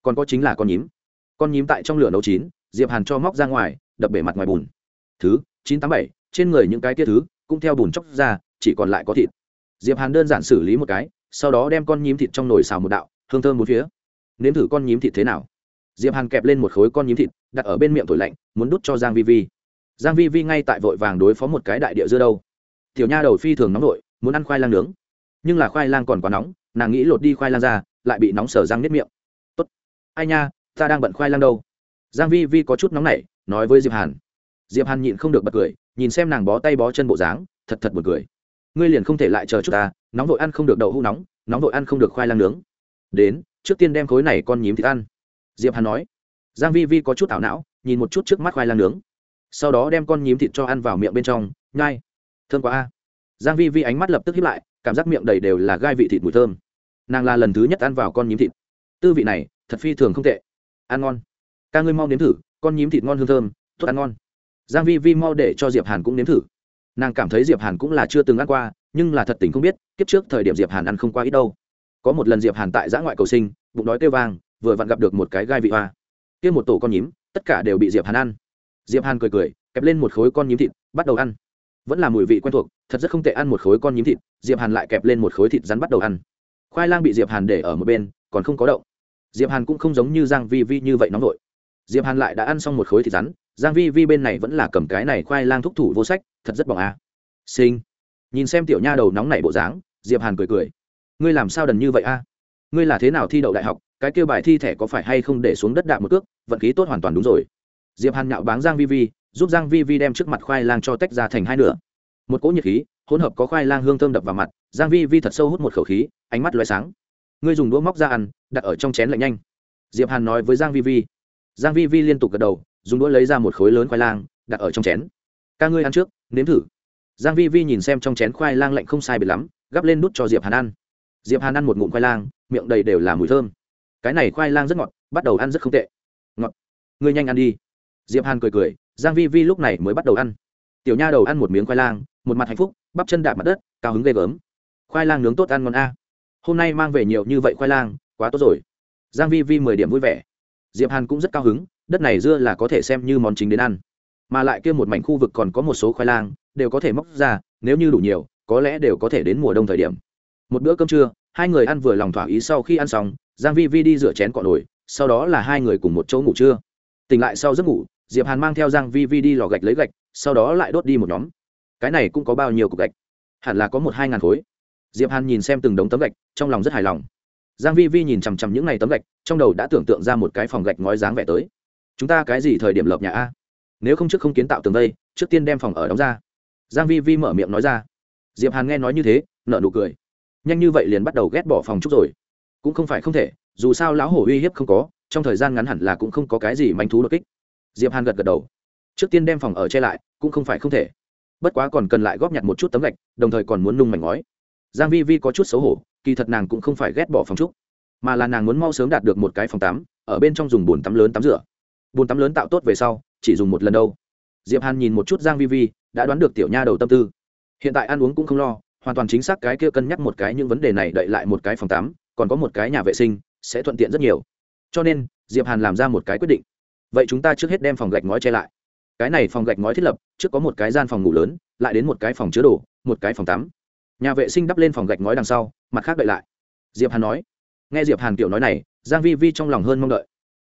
Speaker 1: Còn có chính là con nhím. Con nhím tại trong lửa nấu chín, diệp hàn cho móc ra ngoài, đập bể mặt ngoài bùn. Thứ chín tám bảy, trên người những cái kia thứ cũng theo bùn chóc ra, chỉ còn lại có thịt. Diệp hàn đơn giản xử lý một cái sau đó đem con nhím thịt trong nồi xào một đạo, hương thơm một phía. Nếm thử con nhím thịt thế nào? Diệp hàn kẹp lên một khối con nhím thịt, đặt ở bên miệng thổi lạnh, muốn đút cho giang vi vi. Giang vi vi ngay tại vội vàng đối phó một cái đại địa dưa đâu. Tiểu nha đầu phi thường nóng nổi muốn ăn khoai lang nướng. Nhưng là khoai lang còn quá nóng, nàng nghĩ lột đi khoai lang ra, lại bị nóng sở răng nếp miệng. Tốt. Ai nha, ta đang bận khoai lang đâu. Giang vi vi có chút nóng nảy, nói với diệp hàn. Diệp hàn nhịn không được bật cười, nhìn xem nàng bó tay bó chân bộ dáng, thật thật buồn cười ngươi liền không thể lại chờ chút ta, nóng vội ăn không được đậu hũ nóng nóng vội ăn không được khoai lang nướng. Đến, trước tiên đem khối này con nhím thịt ăn. Diệp hàn nói. Giang vi vi có chút ảo não, nhìn một chút trước mắt khoai lang nướng. Sau đó đem con nhím thịt cho ăn vào miệng bên trong, nhai. Thơm quá a. Giang vi vi ánh mắt lập tức híp lại, cảm giác miệng đầy đều là gai vị thịt mùi thơm. Nàng là lần thứ nhất ăn vào con nhím thịt. Tư vị này, thật phi thường không tệ. Ăn ngon. Ca ngươi mau nếm thử, con nhím thịt ngon hương thơm, tốt ăn ngon. Giang vi vi mau để cho diệp hàn cũng nếm thử nàng cảm thấy diệp hàn cũng là chưa từng ăn qua, nhưng là thật tình không biết, kiếp trước thời điểm diệp hàn ăn không qua ít đâu. Có một lần diệp hàn tại giã ngoại cầu sinh, bụng đói kêu vang, vừa vặn gặp được một cái gai vị hoa. Kia một tổ con nhím, tất cả đều bị diệp hàn ăn. Diệp hàn cười cười, kẹp lên một khối con nhím thịt, bắt đầu ăn. Vẫn là mùi vị quen thuộc, thật rất không tệ ăn một khối con nhím thịt, diệp hàn lại kẹp lên một khối thịt rắn bắt đầu ăn. Khoai lang bị diệp hàn để ở một bên, còn không có động. Diệp hàn cũng không giống như giang vi vi như vậy nóng nổi diệp hàn lại đã ăn xong một khối thịt rắn giang vi vi bên này vẫn là cầm cái này khoai lang thúc thủ vô sách, thật rất bỏng à? sinh nhìn xem tiểu nha đầu nóng nảy bộ dáng, diệp hàn cười cười. Ngươi làm sao đần như vậy a? Ngươi là thế nào thi đậu đại học, cái kêu bài thi thẻ có phải hay không để xuống đất đạm một cước, vận khí tốt hoàn toàn đúng rồi. Diệp hàn nhạo báng giang vi vi, giúp giang vi vi đem trước mặt khoai lang cho tách ra thành hai nửa. Một cỗ nhiệt khí, hỗn hợp có khoai lang hương thơm đập vào mặt, giang vi vi thật sâu hút một khẩu khí, ánh mắt lóe sáng. Ngươi dùng đũa móc ra ăn, đặt ở trong chén lạnh nhanh. Diệp hàn nói với giang vi vi. Giang vi vi liên tục gật đầu dùng đũa lấy ra một khối lớn khoai lang, đặt ở trong chén. Ca ngươi ăn trước, nếm thử. Giang vi vi nhìn xem trong chén khoai lang lạnh không sai biệt lắm, gắp lên đút cho diệp hàn ăn. Diệp hàn ăn một ngụm khoai lang, miệng đầy đều là mùi thơm. Cái này khoai lang rất ngọt, bắt đầu ăn rất không tệ. Ngọt. Ngươi nhanh ăn đi. Diệp hàn cười cười, giang vi vi lúc này mới bắt đầu ăn. Tiểu nha đầu ăn một miếng khoai lang, một mặt hạnh phúc, bắp chân đạp mặt đất, cao hứng ghê gớm. Khoai lang nướng tốt ăn ngon a. Hôm nay mang về nhiều như vậy khoai lang, quá tốt rồi. Giang vi vi mười điểm vui vẻ. Diệp hàn cũng rất cao hứng đất này dưa là có thể xem như món chính đến ăn. Mà lại kia một mảnh khu vực còn có một số khoai lang, đều có thể móc ra, nếu như đủ nhiều, có lẽ đều có thể đến mùa đông thời điểm. Một bữa cơm trưa, hai người ăn vừa lòng thỏa ý sau khi ăn xong, giang vi vi đi rửa chén cọ nồi, sau đó là hai người cùng một chỗ ngủ trưa. Tỉnh lại sau giấc ngủ, diệp hàn mang theo giang vi vi đi lò gạch lấy gạch, sau đó lại đốt đi một nhóm. Cái này cũng có bao nhiêu cục gạch? Hẳn là có một hai ngàn khối. Diệp hàn nhìn xem từng đống tấm gạch, trong lòng rất hài lòng. Giang vi vi nhìn chằm chằm những ngày tấm gạch, trong đầu đã tưởng tượng ra một cái phòng gạch ngói dáng vẻ tới chúng ta cái gì thời điểm lợp nhà a? Nếu không trước không kiến tạo tường vây, trước tiên đem phòng ở đóng ra. Giang vi vi mở miệng nói ra. Diệp hàn nghe nói như thế, nở nụ cười. Nhanh như vậy liền bắt đầu ghét bỏ phòng trúc rồi. Cũng không phải không thể, dù sao lão hổ uy hiếp không có, trong thời gian ngắn hẳn là cũng không có cái gì manh thú đột kích. Diệp hàn gật gật đầu. Trước tiên đem phòng ở che lại, cũng không phải không thể. Bất quá còn cần lại góp nhặt một chút tấm gạch, đồng thời còn muốn nung mảnh ngói. Giang vi vi có chút xấu hổ, kỳ thật nàng cũng không phải ghét bỏ phòng trúc mà là nàng muốn mau sớm đạt được một cái phòng tắm, ở bên trong dùng bồn tắm lớn tắm rửa bồn tắm lớn tạo tốt về sau, chỉ dùng một lần đâu. Diệp hàn nhìn một chút giang vi vi, đã đoán được tiểu nha đầu tâm tư. Hiện tại ăn uống cũng không lo, hoàn toàn chính xác cái kia cân nhắc một cái những vấn đề này đợi lại một cái phòng tắm, còn có một cái nhà vệ sinh, sẽ thuận tiện rất nhiều. Cho nên, diệp hàn làm ra một cái quyết định. Vậy chúng ta trước hết đem phòng gạch ngói che lại. Cái này phòng gạch ngói thiết lập, trước có một cái gian phòng ngủ lớn, lại đến một cái phòng chứa đồ, một cái phòng tắm. Nhà vệ sinh đắp lên phòng gạch ngói đằng sau, mặt khác đợi lại. Diệp hàn nói. Nghe diệp hàn kiểu nói này, giang vi vi trong lòng hơn mong đợi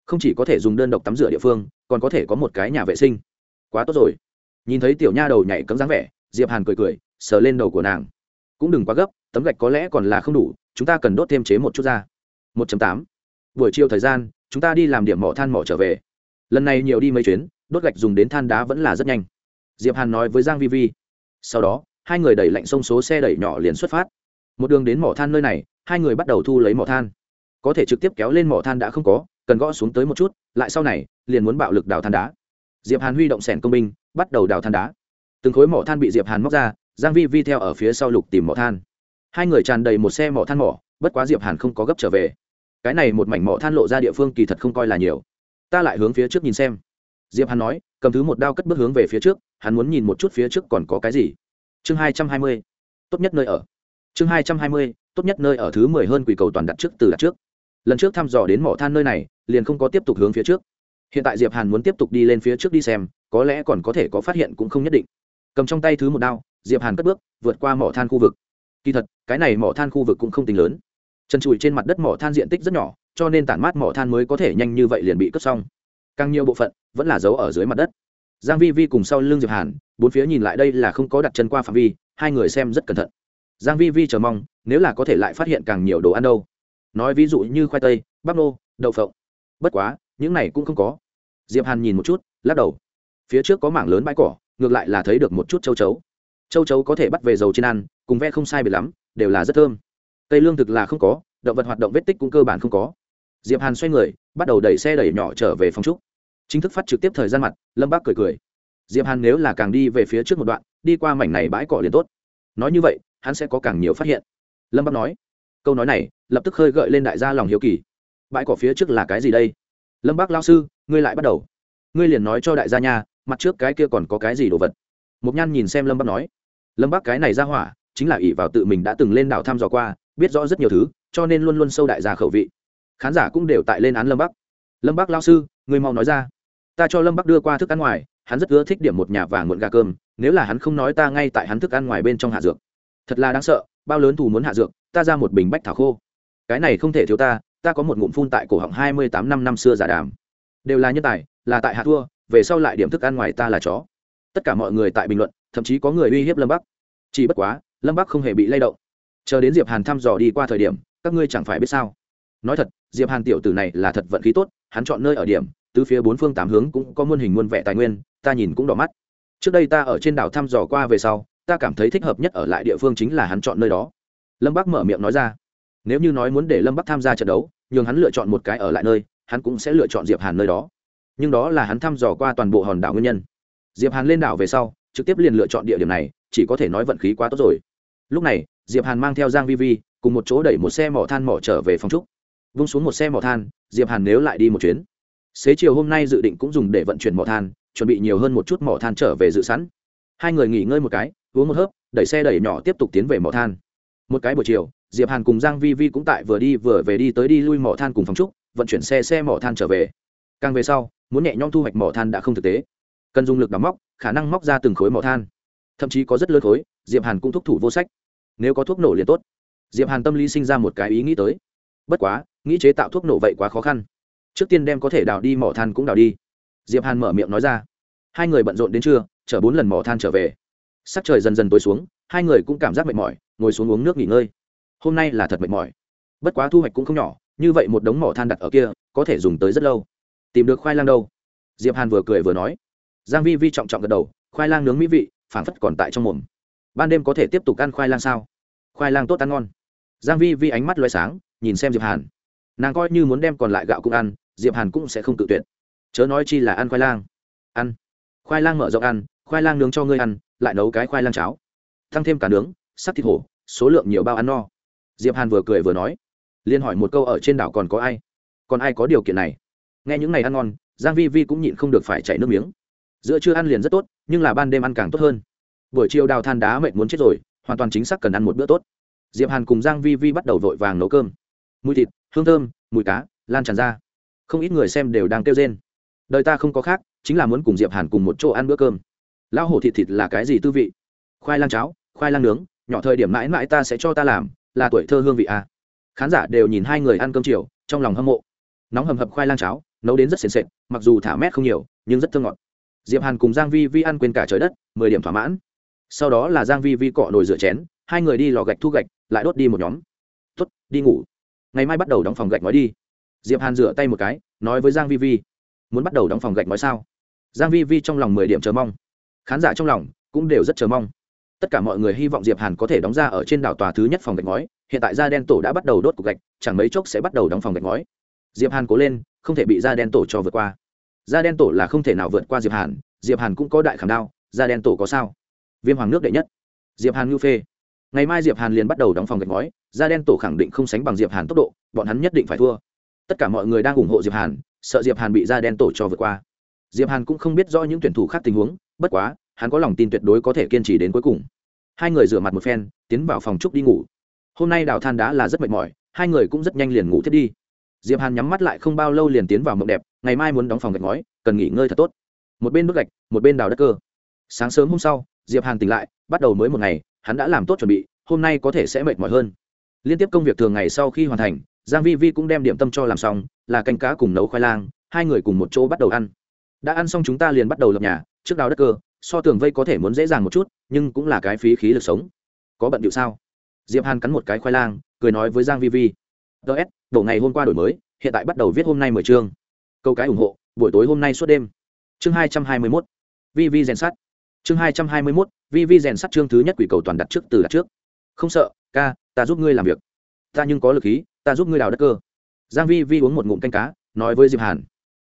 Speaker 1: không chỉ có thể dùng đơn độc tắm rửa địa phương, còn có thể có một cái nhà vệ sinh. Quá tốt rồi. Nhìn thấy tiểu nha đầu nhảy cấm dáng vẻ, diệp hàn cười cười, sờ lên đầu của nàng. Cũng đừng quá gấp, tấm gạch có lẽ còn là không đủ, chúng ta cần đốt thêm chế một chút ra. 1.8. buổi chiều thời gian, chúng ta đi làm điểm mỏ than mỏ trở về. Lần này nhiều đi mấy chuyến, đốt gạch dùng đến than đá vẫn là rất nhanh. Diệp hàn nói với giang vi vi. Sau đó, hai người đẩy lạnh sông số xe đẩy nhỏ liền xuất phát. Một đường đến mỏ than nơi này, hai người bắt đầu thu lấy mỏ than. Có thể trực tiếp kéo lên mỏ than đã không có cần gõ xuống tới một chút, lại sau này, liền muốn bạo lực đào than đá. Diệp hàn huy động sẻn công binh, bắt đầu đào than đá. Từng khối mỏ than bị diệp hàn móc ra, giang vi vi theo ở phía sau lục tìm mỏ than. Hai người tràn đầy một xe mỏ than mỏ, bất quá diệp hàn không có gấp trở về. Cái này một mảnh mỏ than lộ ra địa phương kỳ thật không coi là nhiều. Ta lại hướng phía trước nhìn xem. Diệp hàn nói, cầm thứ một đao cất bước hướng về phía trước, hắn muốn nhìn một chút phía trước còn có cái gì. Chương hai trăm hai mươi, tốt nhất nơi ở. Chương hai trăm hai mươi, tốt nhất nơi ở thứ mười hơn quỷ cầu toàn đặt trước từ đặt trước. Lần trước thăm dò đến mỏ than nơi này liền không có tiếp tục hướng phía trước. Hiện tại diệp hàn muốn tiếp tục đi lên phía trước đi xem, có lẽ còn có thể có phát hiện cũng không nhất định. Cầm trong tay thứ một đao, diệp hàn cất bước, vượt qua mỏ than khu vực. Kỳ thật, cái này mỏ than khu vực cũng không tính lớn. Chân trụi trên mặt đất mỏ than diện tích rất nhỏ, cho nên tản mát mỏ than mới có thể nhanh như vậy liền bị cướp xong. Càng nhiều bộ phận vẫn là giấu ở dưới mặt đất. Giang vi vi cùng sau lưng diệp hàn, bốn phía nhìn lại đây là không có đặt chân qua phạm vi, hai người xem rất cẩn thận. Giang vi vi chờ mong, nếu là có thể lại phát hiện càng nhiều đồ ăn đâu. Nói ví dụ như khoai tây, bắp nô, đậu phộng bất quá, những này cũng không có. Diệp hàn nhìn một chút, lắc đầu. Phía trước có mảng lớn bãi cỏ, ngược lại là thấy được một chút châu chấu. Châu chấu có thể bắt về dầu trên ăn, cùng ve không sai biệt lắm, đều là rất thơm. Cây lương thực là không có, động vật hoạt động vết tích cũng cơ bản không có. Diệp hàn xoay người, bắt đầu đẩy xe đẩy nhỏ trở về phòng trúc. Chính thức phát trực tiếp thời gian mặt, lâm bác cười cười. Diệp hàn nếu là càng đi về phía trước một đoạn, đi qua mảnh này bãi cỏ liền tốt. Nói như vậy, hắn sẽ có càng nhiều phát hiện. Lâm bác nói. Câu nói này, lập tức khơi gợi lên đại gia lòng hiếu kỳ bãi cỏ phía trước là cái gì đây? Lâm bác lao sư ngươi lại bắt đầu. Ngươi liền nói cho đại gia nhà, mặt trước cái kia còn có cái gì đồ vật? Mục nhan nhìn xem lâm bác nói. Lâm bác cái này ra hỏa chính là ỷ vào tự mình đã từng lên đảo thăm dò qua biết rõ rất nhiều thứ cho nên luôn luôn sâu đại gia khẩu vị. Khán giả cũng đều tại lên án lâm bắc lâm bắc lao sư người mau nói ra. Ta cho lâm bắc đưa qua thức ăn ngoài hắn rất ưa thích điểm một nhà vàng muộn gà cơm nếu là hắn không nói ta ngay tại hắn thức ăn ngoài bên trong hạ dược. Thật là đáng sợ bao lớn thù muốn hạ dược ta ra một bình bách thảo khô. Cái này không thể thiếu ta ta có một ngụm phun tại cổ họng hai mươi tám năm năm xưa giả đàm. Đều là nhân tài, là tại hạ thua, về sau lại điểm thức ăn ngoài ta là chó. Tất cả mọi người tại bình luận, thậm chí có người uy hiếp lâm bắc. Chỉ bất quá, lâm bắc không hề bị lay động. Chờ đến diệp hàn thăm dò đi qua thời điểm, các ngươi chẳng phải biết sao. Nói thật, diệp hàn tiểu tử này là thật vận khí tốt, hắn chọn nơi ở điểm từ phía bốn phương tám hướng cũng có muôn hình muôn vẻ tài nguyên, ta nhìn cũng đỏ mắt. Trước đây ta ở trên đảo thăm dò qua về sau, ta cảm thấy thích hợp nhất ở lại địa phương chính là hắn chọn nơi đó. Lâm bắc mở miệng nói ra nếu như nói muốn để lâm bắc tham gia trận đấu, nhường hắn lựa chọn một cái ở lại nơi, hắn cũng sẽ lựa chọn diệp hàn nơi đó. Nhưng đó là hắn thăm dò qua toàn bộ hòn đảo nguyên nhân. Diệp hàn lên đảo về sau, trực tiếp liền lựa chọn địa điểm này, chỉ có thể nói vận khí quá tốt rồi. Lúc này, diệp hàn mang theo giang vi vi, cùng một chỗ đẩy một xe mỏ than mỏ trở về phòng trúc. Vung xuống một xe mỏ than, diệp hàn nếu lại đi một chuyến. Xế chiều hôm nay dự định cũng dùng để vận chuyển mỏ than, chuẩn bị nhiều hơn một chút mỏ than trở về dự sẵn. Hai người nghỉ ngơi một cái, uống một hớp, đẩy xe đẩy nhỏ tiếp tục tiến về mỏ than. Một cái buổi chiều diệp hàn cùng giang vi vi cũng tại vừa đi vừa về đi tới đi lui mỏ than cùng phòng trúc, vận chuyển xe xe mỏ than trở về. Càng về sau, muốn nhẹ nhõm thu hoạch mỏ than đã không thực tế. Cần dùng lực đắm móc, khả năng móc ra từng khối mỏ than. Thậm chí có rất lớn khối, diệp hàn cũng thúc thủ vô sách. Nếu có thuốc nổ liền tốt. Diệp hàn tâm lý sinh ra một cái ý nghĩ tới. Bất quá, nghĩ chế tạo thuốc nổ vậy quá khó khăn. Trước tiên đem có thể đào đi mỏ than cũng đào đi. Diệp hàn mở miệng nói ra. Hai người bận rộn đến trưa, chở bốn lần mỏ than trở về. Sắc trời dần dần tối xuống, hai người cũng cảm giác mệt mỏi, ngồi xuống uống nước nghỉ ngơi hôm nay là thật mệt mỏi. Bất quá thu hoạch cũng không nhỏ, như vậy một đống mỏ than đặt ở kia, có thể dùng tới rất lâu. Tìm được khoai lang đâu? Diệp hàn vừa cười vừa nói. Giang vi vi trọng trọng gật đầu, khoai lang nướng mỹ vị, phảng phất còn tại trong mồm. Ban đêm có thể tiếp tục ăn khoai lang sao? Khoai lang tốt ăn ngon. Giang vi vi ánh mắt loay sáng, nhìn xem diệp hàn. Nàng coi như muốn đem còn lại gạo cũng ăn, diệp hàn cũng sẽ không tự tuyệt. Chớ nói chi là ăn khoai lang. Ăn. Khoai lang mở rộng ăn, khoai lang nướng cho ngươi ăn, lại nấu cái khoai lang cháo. Tăng thêm cả nướng sắc thịt hổ, số lượng nhiều bao ăn no diệp hàn vừa cười vừa nói liên hỏi một câu ở trên đảo còn có ai? Còn ai có điều kiện này? Nghe những này ăn ngon, giang vi vi cũng nhịn không được phải chảy nước miếng. Giữa trưa ăn liền rất tốt, nhưng là ban đêm ăn càng tốt hơn. Buổi chiều đào than đá mệt muốn chết rồi, hoàn toàn chính xác cần ăn một bữa tốt. Diệp hàn cùng giang vi vi bắt đầu vội vàng nấu cơm. Mùi thịt, hương thơm, mùi cá, lan tràn ra. Không ít người xem đều đang kêu rên. Đời ta không có khác, chính là muốn cùng diệp hàn cùng một chỗ ăn bữa cơm. Lão hổ thịt thịt là cái gì tư vị? Khoai lang cháo, khoai lang nướng, nhỏ thời điểm mãi mãi ta sẽ cho ta làm là tuổi thơ hương vị à. khán giả đều nhìn hai người ăn cơm chiều, trong lòng hâm mộ. Nóng hầm hập khoai lang cháo, nấu đến rất sền sệt, mặc dù thả mét không nhiều, nhưng rất thơm ngọt. Diệp hàn cùng giang vi vi ăn quên cả trời đất, mười điểm thỏa mãn. Sau đó là giang vi vi cọ nồi rửa chén, hai người đi lò gạch thu gạch, lại đốt đi một nhóm. Tốt, đi ngủ. Ngày mai bắt đầu đóng phòng gạch nói đi. Diệp hàn rửa tay một cái, nói với giang vi vi, muốn bắt đầu đóng phòng gạch nói sao? Giang vi vi trong lòng mười điểm chờ mong. Khán giả trong lòng cũng đều rất chờ mong tất cả mọi người hy vọng diệp hàn có thể đóng ra ở trên đảo tòa thứ nhất phòng gạch ngói. Hiện tại da đen tổ đã bắt đầu đốt cục gạch, chẳng mấy chốc sẽ bắt đầu đóng phòng gạch ngói. Diệp hàn cố lên, không thể bị da đen tổ cho vượt qua. Da đen tổ là không thể nào vượt qua diệp hàn diệp hàn cũng có đại khảm đao, da đen tổ có sao? Viêm hoàng nước đệ nhất. Diệp hàn ngưu phê. Ngày mai diệp hàn liền bắt đầu đóng phòng gạch ngói, da đen tổ khẳng định không sánh bằng diệp hàn tốc độ, bọn hắn nhất định phải thua. Tất cả mọi người đang ủng hộ diệp hàn, sợ diệp hàn bị da đen tổ cho vượt qua. Diệp hàn cũng không biết rõ những tuyển thủ khác tình huống, bất quá hắn có lòng tin tuyệt đối có thể kiên trì đến cuối cùng. Hai người rửa mặt một phen, tiến vào phòng trúc đi ngủ. Hôm nay đào than đá là rất mệt mỏi, hai người cũng rất nhanh liền ngủ thiết đi. Diệp hàn nhắm mắt lại không bao lâu liền tiến vào mộng đẹp, ngày mai muốn đóng phòng gạch ngói, cần nghỉ ngơi thật tốt. Một bên đốt gạch, một bên đào đất cơ. Sáng sớm hôm sau, diệp hàn tỉnh lại, bắt đầu mới một ngày, hắn đã làm tốt chuẩn bị, hôm nay có thể sẽ mệt mỏi hơn. Liên tiếp công việc thường ngày sau khi hoàn thành, giang vi vi cũng đem điểm tâm cho làm xong, là canh cá cùng nấu khoai lang, hai người cùng một chỗ bắt đầu ăn. Đã ăn xong chúng ta liền bắt đầu lập nhà, trước đào đất cơ so tường vây có thể muốn dễ dàng một chút, nhưng cũng là cái phí khí lực sống. Có bận điệu sao? Diệp hàn cắn một cái khoai lang, cười nói với giang vi vi. Ts đổ ngày hôm qua đổi mới, hiện tại bắt đầu viết hôm nay mười chương. Câu cái ủng hộ, buổi tối hôm nay suốt đêm. Chương hai trăm hai mươi 221. vi vi rèn sắt. Chương hai trăm hai mươi 221. vi vi rèn sắt chương thứ nhất quỷ cầu toàn đặt trước từ đặt trước. Không sợ, ca, ta giúp ngươi làm việc. Ta nhưng có lực khí, ta giúp ngươi đào đất cơ. Giang vi vi uống một ngụm canh cá, nói với diệp hàn.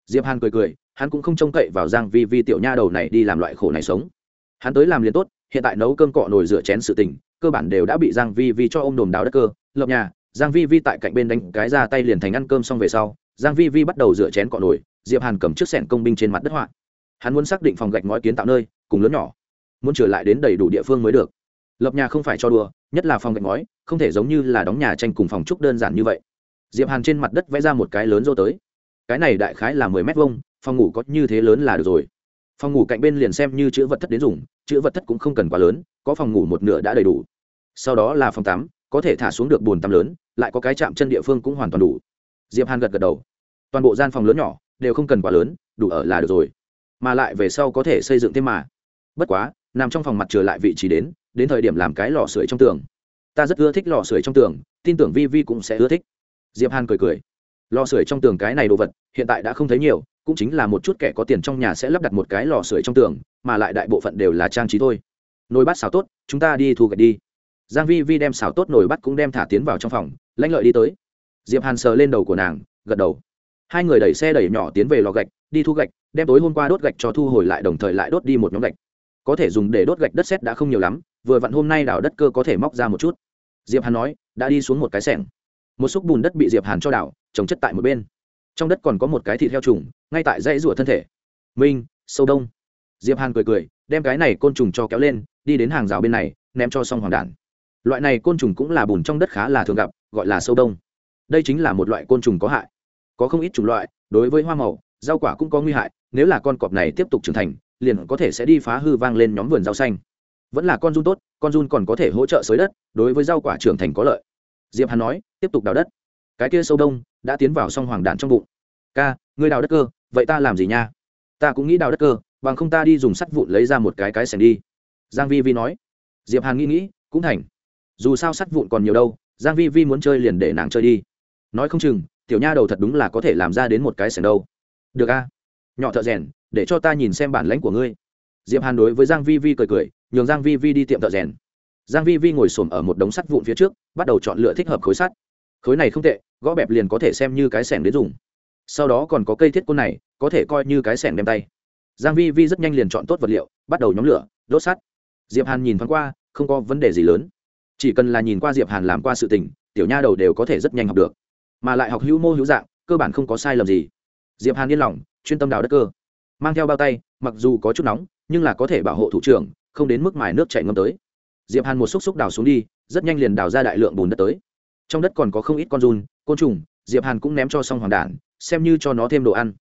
Speaker 1: Diệp hàn cười cười hắn cũng không trông cậy vào giang vi vi tiểu nha đầu này đi làm loại khổ này sống. Hắn tới làm liền tốt, hiện tại nấu cơm cọ nồi rửa chén sự tình, cơ bản đều đã bị giang vi vi cho ôm đồm đào đất cơ, lập nhà, giang vi vi tại cạnh bên đánh cái ra tay liền thành ăn cơm xong về sau, giang vi vi bắt đầu rửa chén cọ nồi, diệp hàn cầm chiếc sẻn công binh trên mặt đất họa. Hắn muốn xác định phòng gạch ngói kiến tạo nơi, cùng lớn nhỏ, muốn trở lại đến đầy đủ địa phương mới được. Lập nhà không phải cho đùa, nhất là phòng gạch ngói, không thể giống như là đóng nhà tranh cùng phòng trúc đơn giản như vậy. Diệp hàn trên mặt đất vẽ ra một cái lớn rô tới. Cái này đại khái là mười mét vuông phòng ngủ có như thế lớn là được rồi. Phòng ngủ cạnh bên liền xem như chữ vật thất đến dùng, chữ vật thất cũng không cần quá lớn, có phòng ngủ một nửa đã đầy đủ. Sau đó là phòng tắm, có thể thả xuống được bồn tắm lớn, lại có cái chạm chân địa phương cũng hoàn toàn đủ. Diệp hàn gật gật đầu. Toàn bộ gian phòng lớn nhỏ, đều không cần quá lớn, đủ ở là được rồi. Mà lại về sau có thể xây dựng thêm mà. Bất quá, nằm trong phòng mặt trở lại vị trí đến đến thời điểm làm cái lò sưởi trong tường. Ta rất ưa thích lò sưởi trong tường, tin tưởng vi vi cũng sẽ ưa thích. Diệp hàn cười cười. Lò sưởi trong tường cái này đồ vật, hiện tại đã không thấy nhiều cũng chính là một chút kẻ có tiền trong nhà sẽ lắp đặt một cái lò sưởi trong tường, mà lại đại bộ phận đều là trang trí thôi. Nồi bát xào tốt, chúng ta đi thu gạch đi. Giang vi vi đem xào tốt nồi bát cũng đem thả tiến vào trong phòng, lãnh lợi đi tới. Diệp hàn sờ lên đầu của nàng, gật đầu. Hai người đẩy xe đẩy nhỏ tiến về lò gạch, đi thu gạch, đem tối hôm qua đốt gạch cho thu hồi lại đồng thời lại đốt đi một nhóm gạch. Có thể dùng để đốt gạch đất sét đã không nhiều lắm, vừa vặn hôm nay đào đất cơ có thể móc ra một chút. Diệp hàn nói, đã đi xuống một cái sẻng. Một xúc bùn đất bị diệp hàn cho đảo, trồng chất tại một bên trong đất còn có một cái thịt heo trùng, ngay tại dãy rủa thân thể. Minh, sâu đông. Diệp hàn cười cười, đem cái này côn trùng cho kéo lên, đi đến hàng rào bên này, ném cho xong hoàng đản. Loại này côn trùng cũng là bùn trong đất khá là thường gặp, gọi là sâu đông. Đây chính là một loại côn trùng có hại. Có không ít chủng loại, đối với hoa màu, rau quả cũng có nguy hại, nếu là con cọp này tiếp tục trưởng thành, liền có thể sẽ đi phá hư vang lên nhóm vườn rau xanh. Vẫn là con run tốt, con run còn có thể hỗ trợ xới đất, đối với rau quả trưởng thành có lợi. Diệp hàn nói, tiếp tục đào đất cái kia sâu đông đã tiến vào song hoàng đạn trong bụng. Ca, ngươi đào đất cơ, vậy ta làm gì nha? Ta cũng nghĩ đào đất cơ, bằng không ta đi dùng sắt vụn lấy ra một cái cái sẻng đi. Giang vi vi nói. Diệp hàn nghĩ nghĩ, cũng thành. Dù sao sắt vụn còn nhiều đâu, giang vi vi muốn chơi liền để nàng chơi đi. Nói không chừng, tiểu nha đầu thật đúng là có thể làm ra đến một cái sẻng đâu. Được a, nhỏ thợ rèn, để cho ta nhìn xem bản lãnh của ngươi. Diệp hàn đối với giang vi vi cười cười, nhường giang vi vi đi tiệm thợ rèn. Giang vi vi ngồi xổm ở một đống sắt vụn phía trước, bắt đầu chọn lựa thích hợp khối sắt khối này không tệ, gõ bẹp liền có thể xem như cái sẻng đến dùng. Sau đó còn có cây thiết côn này, có thể coi như cái sẻng đem tay. Giang vi vi rất nhanh liền chọn tốt vật liệu, bắt đầu nhóm lửa, đốt sắt. Diệp hàn nhìn thoáng qua, không có vấn đề gì lớn. Chỉ cần là nhìn qua diệp hàn làm qua sự tình, tiểu nha đầu đều có thể rất nhanh học được. Mà lại học hữu mô hữu dạng, cơ bản không có sai lầm gì. Diệp hàn yên lòng, chuyên tâm đào đất cơ. Mang theo bao tay, mặc dù có chút nóng, nhưng là có thể bảo hộ thủ trưởng, không đến mức mài nước chảy ngâm tới. Diệp hàn một xúc xúc đào xuống đi, rất nhanh liền đào ra đại lượng bùn đất tới trong đất còn có không ít con giun côn trùng, diệp hàn cũng ném cho song hoàng đản, xem như cho nó thêm đồ ăn.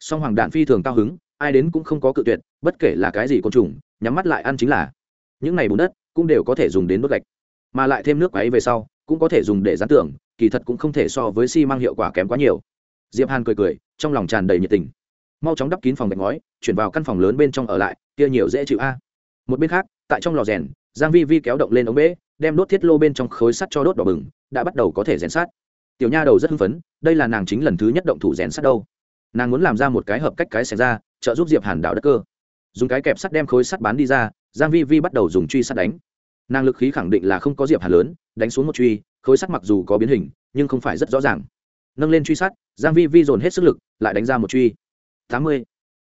Speaker 1: Song hoàng đản phi thường cao hứng, ai đến cũng không có cự tuyệt, bất kể là cái gì côn trùng, nhắm mắt lại ăn chính là. Những này bùn đất cũng đều có thể dùng đến đốt gạch, mà lại thêm nước ấy về sau cũng có thể dùng để dán tưởng kỳ thật cũng không thể so với xi măng hiệu quả kém quá nhiều. Diệp hàn cười cười, trong lòng tràn đầy nhiệt tình. Mau chóng đắp kín phòng gạch ngói, chuyển vào căn phòng lớn bên trong ở lại, kia nhiều dễ chịu a. Một bên khác, tại trong lò rèn, giang vi vi kéo động lên ống bể đem đốt thiết lô bên trong khối sắt cho đốt đỏ bừng, đã bắt đầu có thể rèn sắt tiểu nha đầu rất hưng phấn, đây là nàng chính lần thứ nhất động thủ rèn sắt đâu. Nàng muốn làm ra một cái hợp cách cái xẻ ra, trợ giúp diệp hàn đảo đất cơ. Dùng cái kẹp sắt đem khối sắt bán đi ra, giang vi vi bắt đầu dùng truy sắt đánh. Nàng lực khí khẳng định là không có diệp hàn lớn, đánh xuống một truy, khối sắt mặc dù có biến hình, nhưng không phải rất rõ ràng. Nâng lên truy sắt, giang vi vi dồn hết sức lực, lại đánh ra một truy. Tám mươi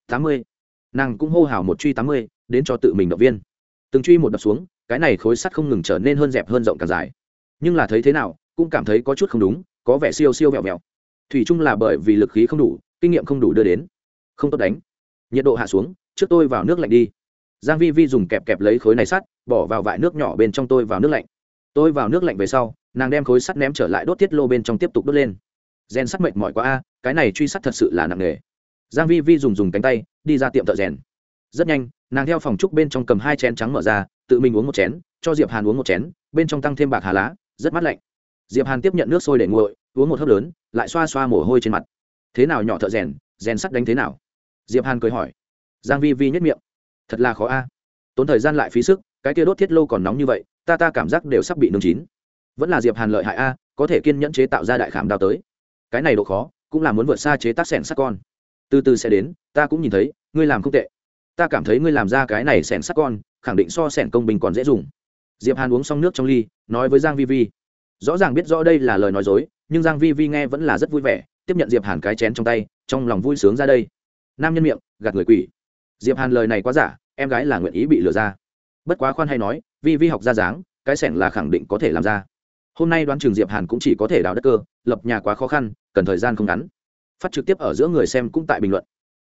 Speaker 1: tám mươi. Nàng cũng hô hào một truy tám mươi, đến cho tự mình động viên. Từng truy một đập xuống cái này khối sắt không ngừng trở nên hơn dẹp hơn rộng càng dài. Nhưng là thấy thế nào, cũng cảm thấy có chút không đúng, có vẻ siêu siêu vẹo vẹo. Thủy chung là bởi vì lực khí không đủ, kinh nghiệm không đủ đưa đến. Không tốt đánh. Nhiệt độ hạ xuống, trước tôi vào nước lạnh đi. Giang vi vi dùng kẹp kẹp lấy khối này sắt, bỏ vào vại nước nhỏ bên trong tôi vào nước lạnh. Tôi vào nước lạnh về sau, nàng đem khối sắt ném trở lại đốt tiết lô bên trong tiếp tục đốt lên. Rèn sắt mệt mỏi quá a, cái này truy sắt thật sự là nặng nghề giang vi vi dùng dùng cánh tay, đi ra tiệm thợ rèn rất nhanh, nàng theo phòng trúc bên trong cầm hai chén trắng mở ra, tự mình uống một chén, cho diệp hàn uống một chén, bên trong tăng thêm bạc hà lá, rất mát lạnh. Diệp hàn tiếp nhận nước sôi để nguội, uống một hớp lớn, lại xoa xoa mồ hôi trên mặt. Thế nào nhỏ thợ rèn rèn sắt đánh thế nào? Diệp hàn cười hỏi. Giang vi vi nhất miệng. Thật là khó a. Tốn thời gian lại phí sức, cái kia đốt thiết lâu còn nóng như vậy, ta ta cảm giác đều sắp bị nung chín. Vẫn là diệp hàn lợi hại a, có thể kiên nhẫn chế tạo ra đại khảm đao tới. Cái này độ khó, cũng là muốn vượt xa chế tác sẻn sắt con. Từ từ sẽ đến, ta cũng nhìn thấy, ngươi làm không tệ ta cảm thấy ngươi làm ra cái này sẻn sắt con, khẳng định so sẻn công bình còn dễ dùng. Diệp hàn uống xong nước trong ly, nói với giang vi vi. Rõ ràng biết rõ đây là lời nói dối, nhưng giang vi vi nghe vẫn là rất vui vẻ, tiếp nhận diệp hàn cái chén trong tay, trong lòng vui sướng ra đây. Nam nhân miệng, gạt người quỷ. Diệp hàn lời này quá giả, em gái là nguyện ý bị lừa ra. Bất quá khoan hay nói, vi vi học ra dáng, cái sẻn là khẳng định có thể làm ra. Hôm nay đoán trường diệp hàn cũng chỉ có thể đào đất cơ, lập nhà quá khó khăn, cần thời gian không ngắn. Phát trực tiếp ở giữa người xem cũng tại bình luận.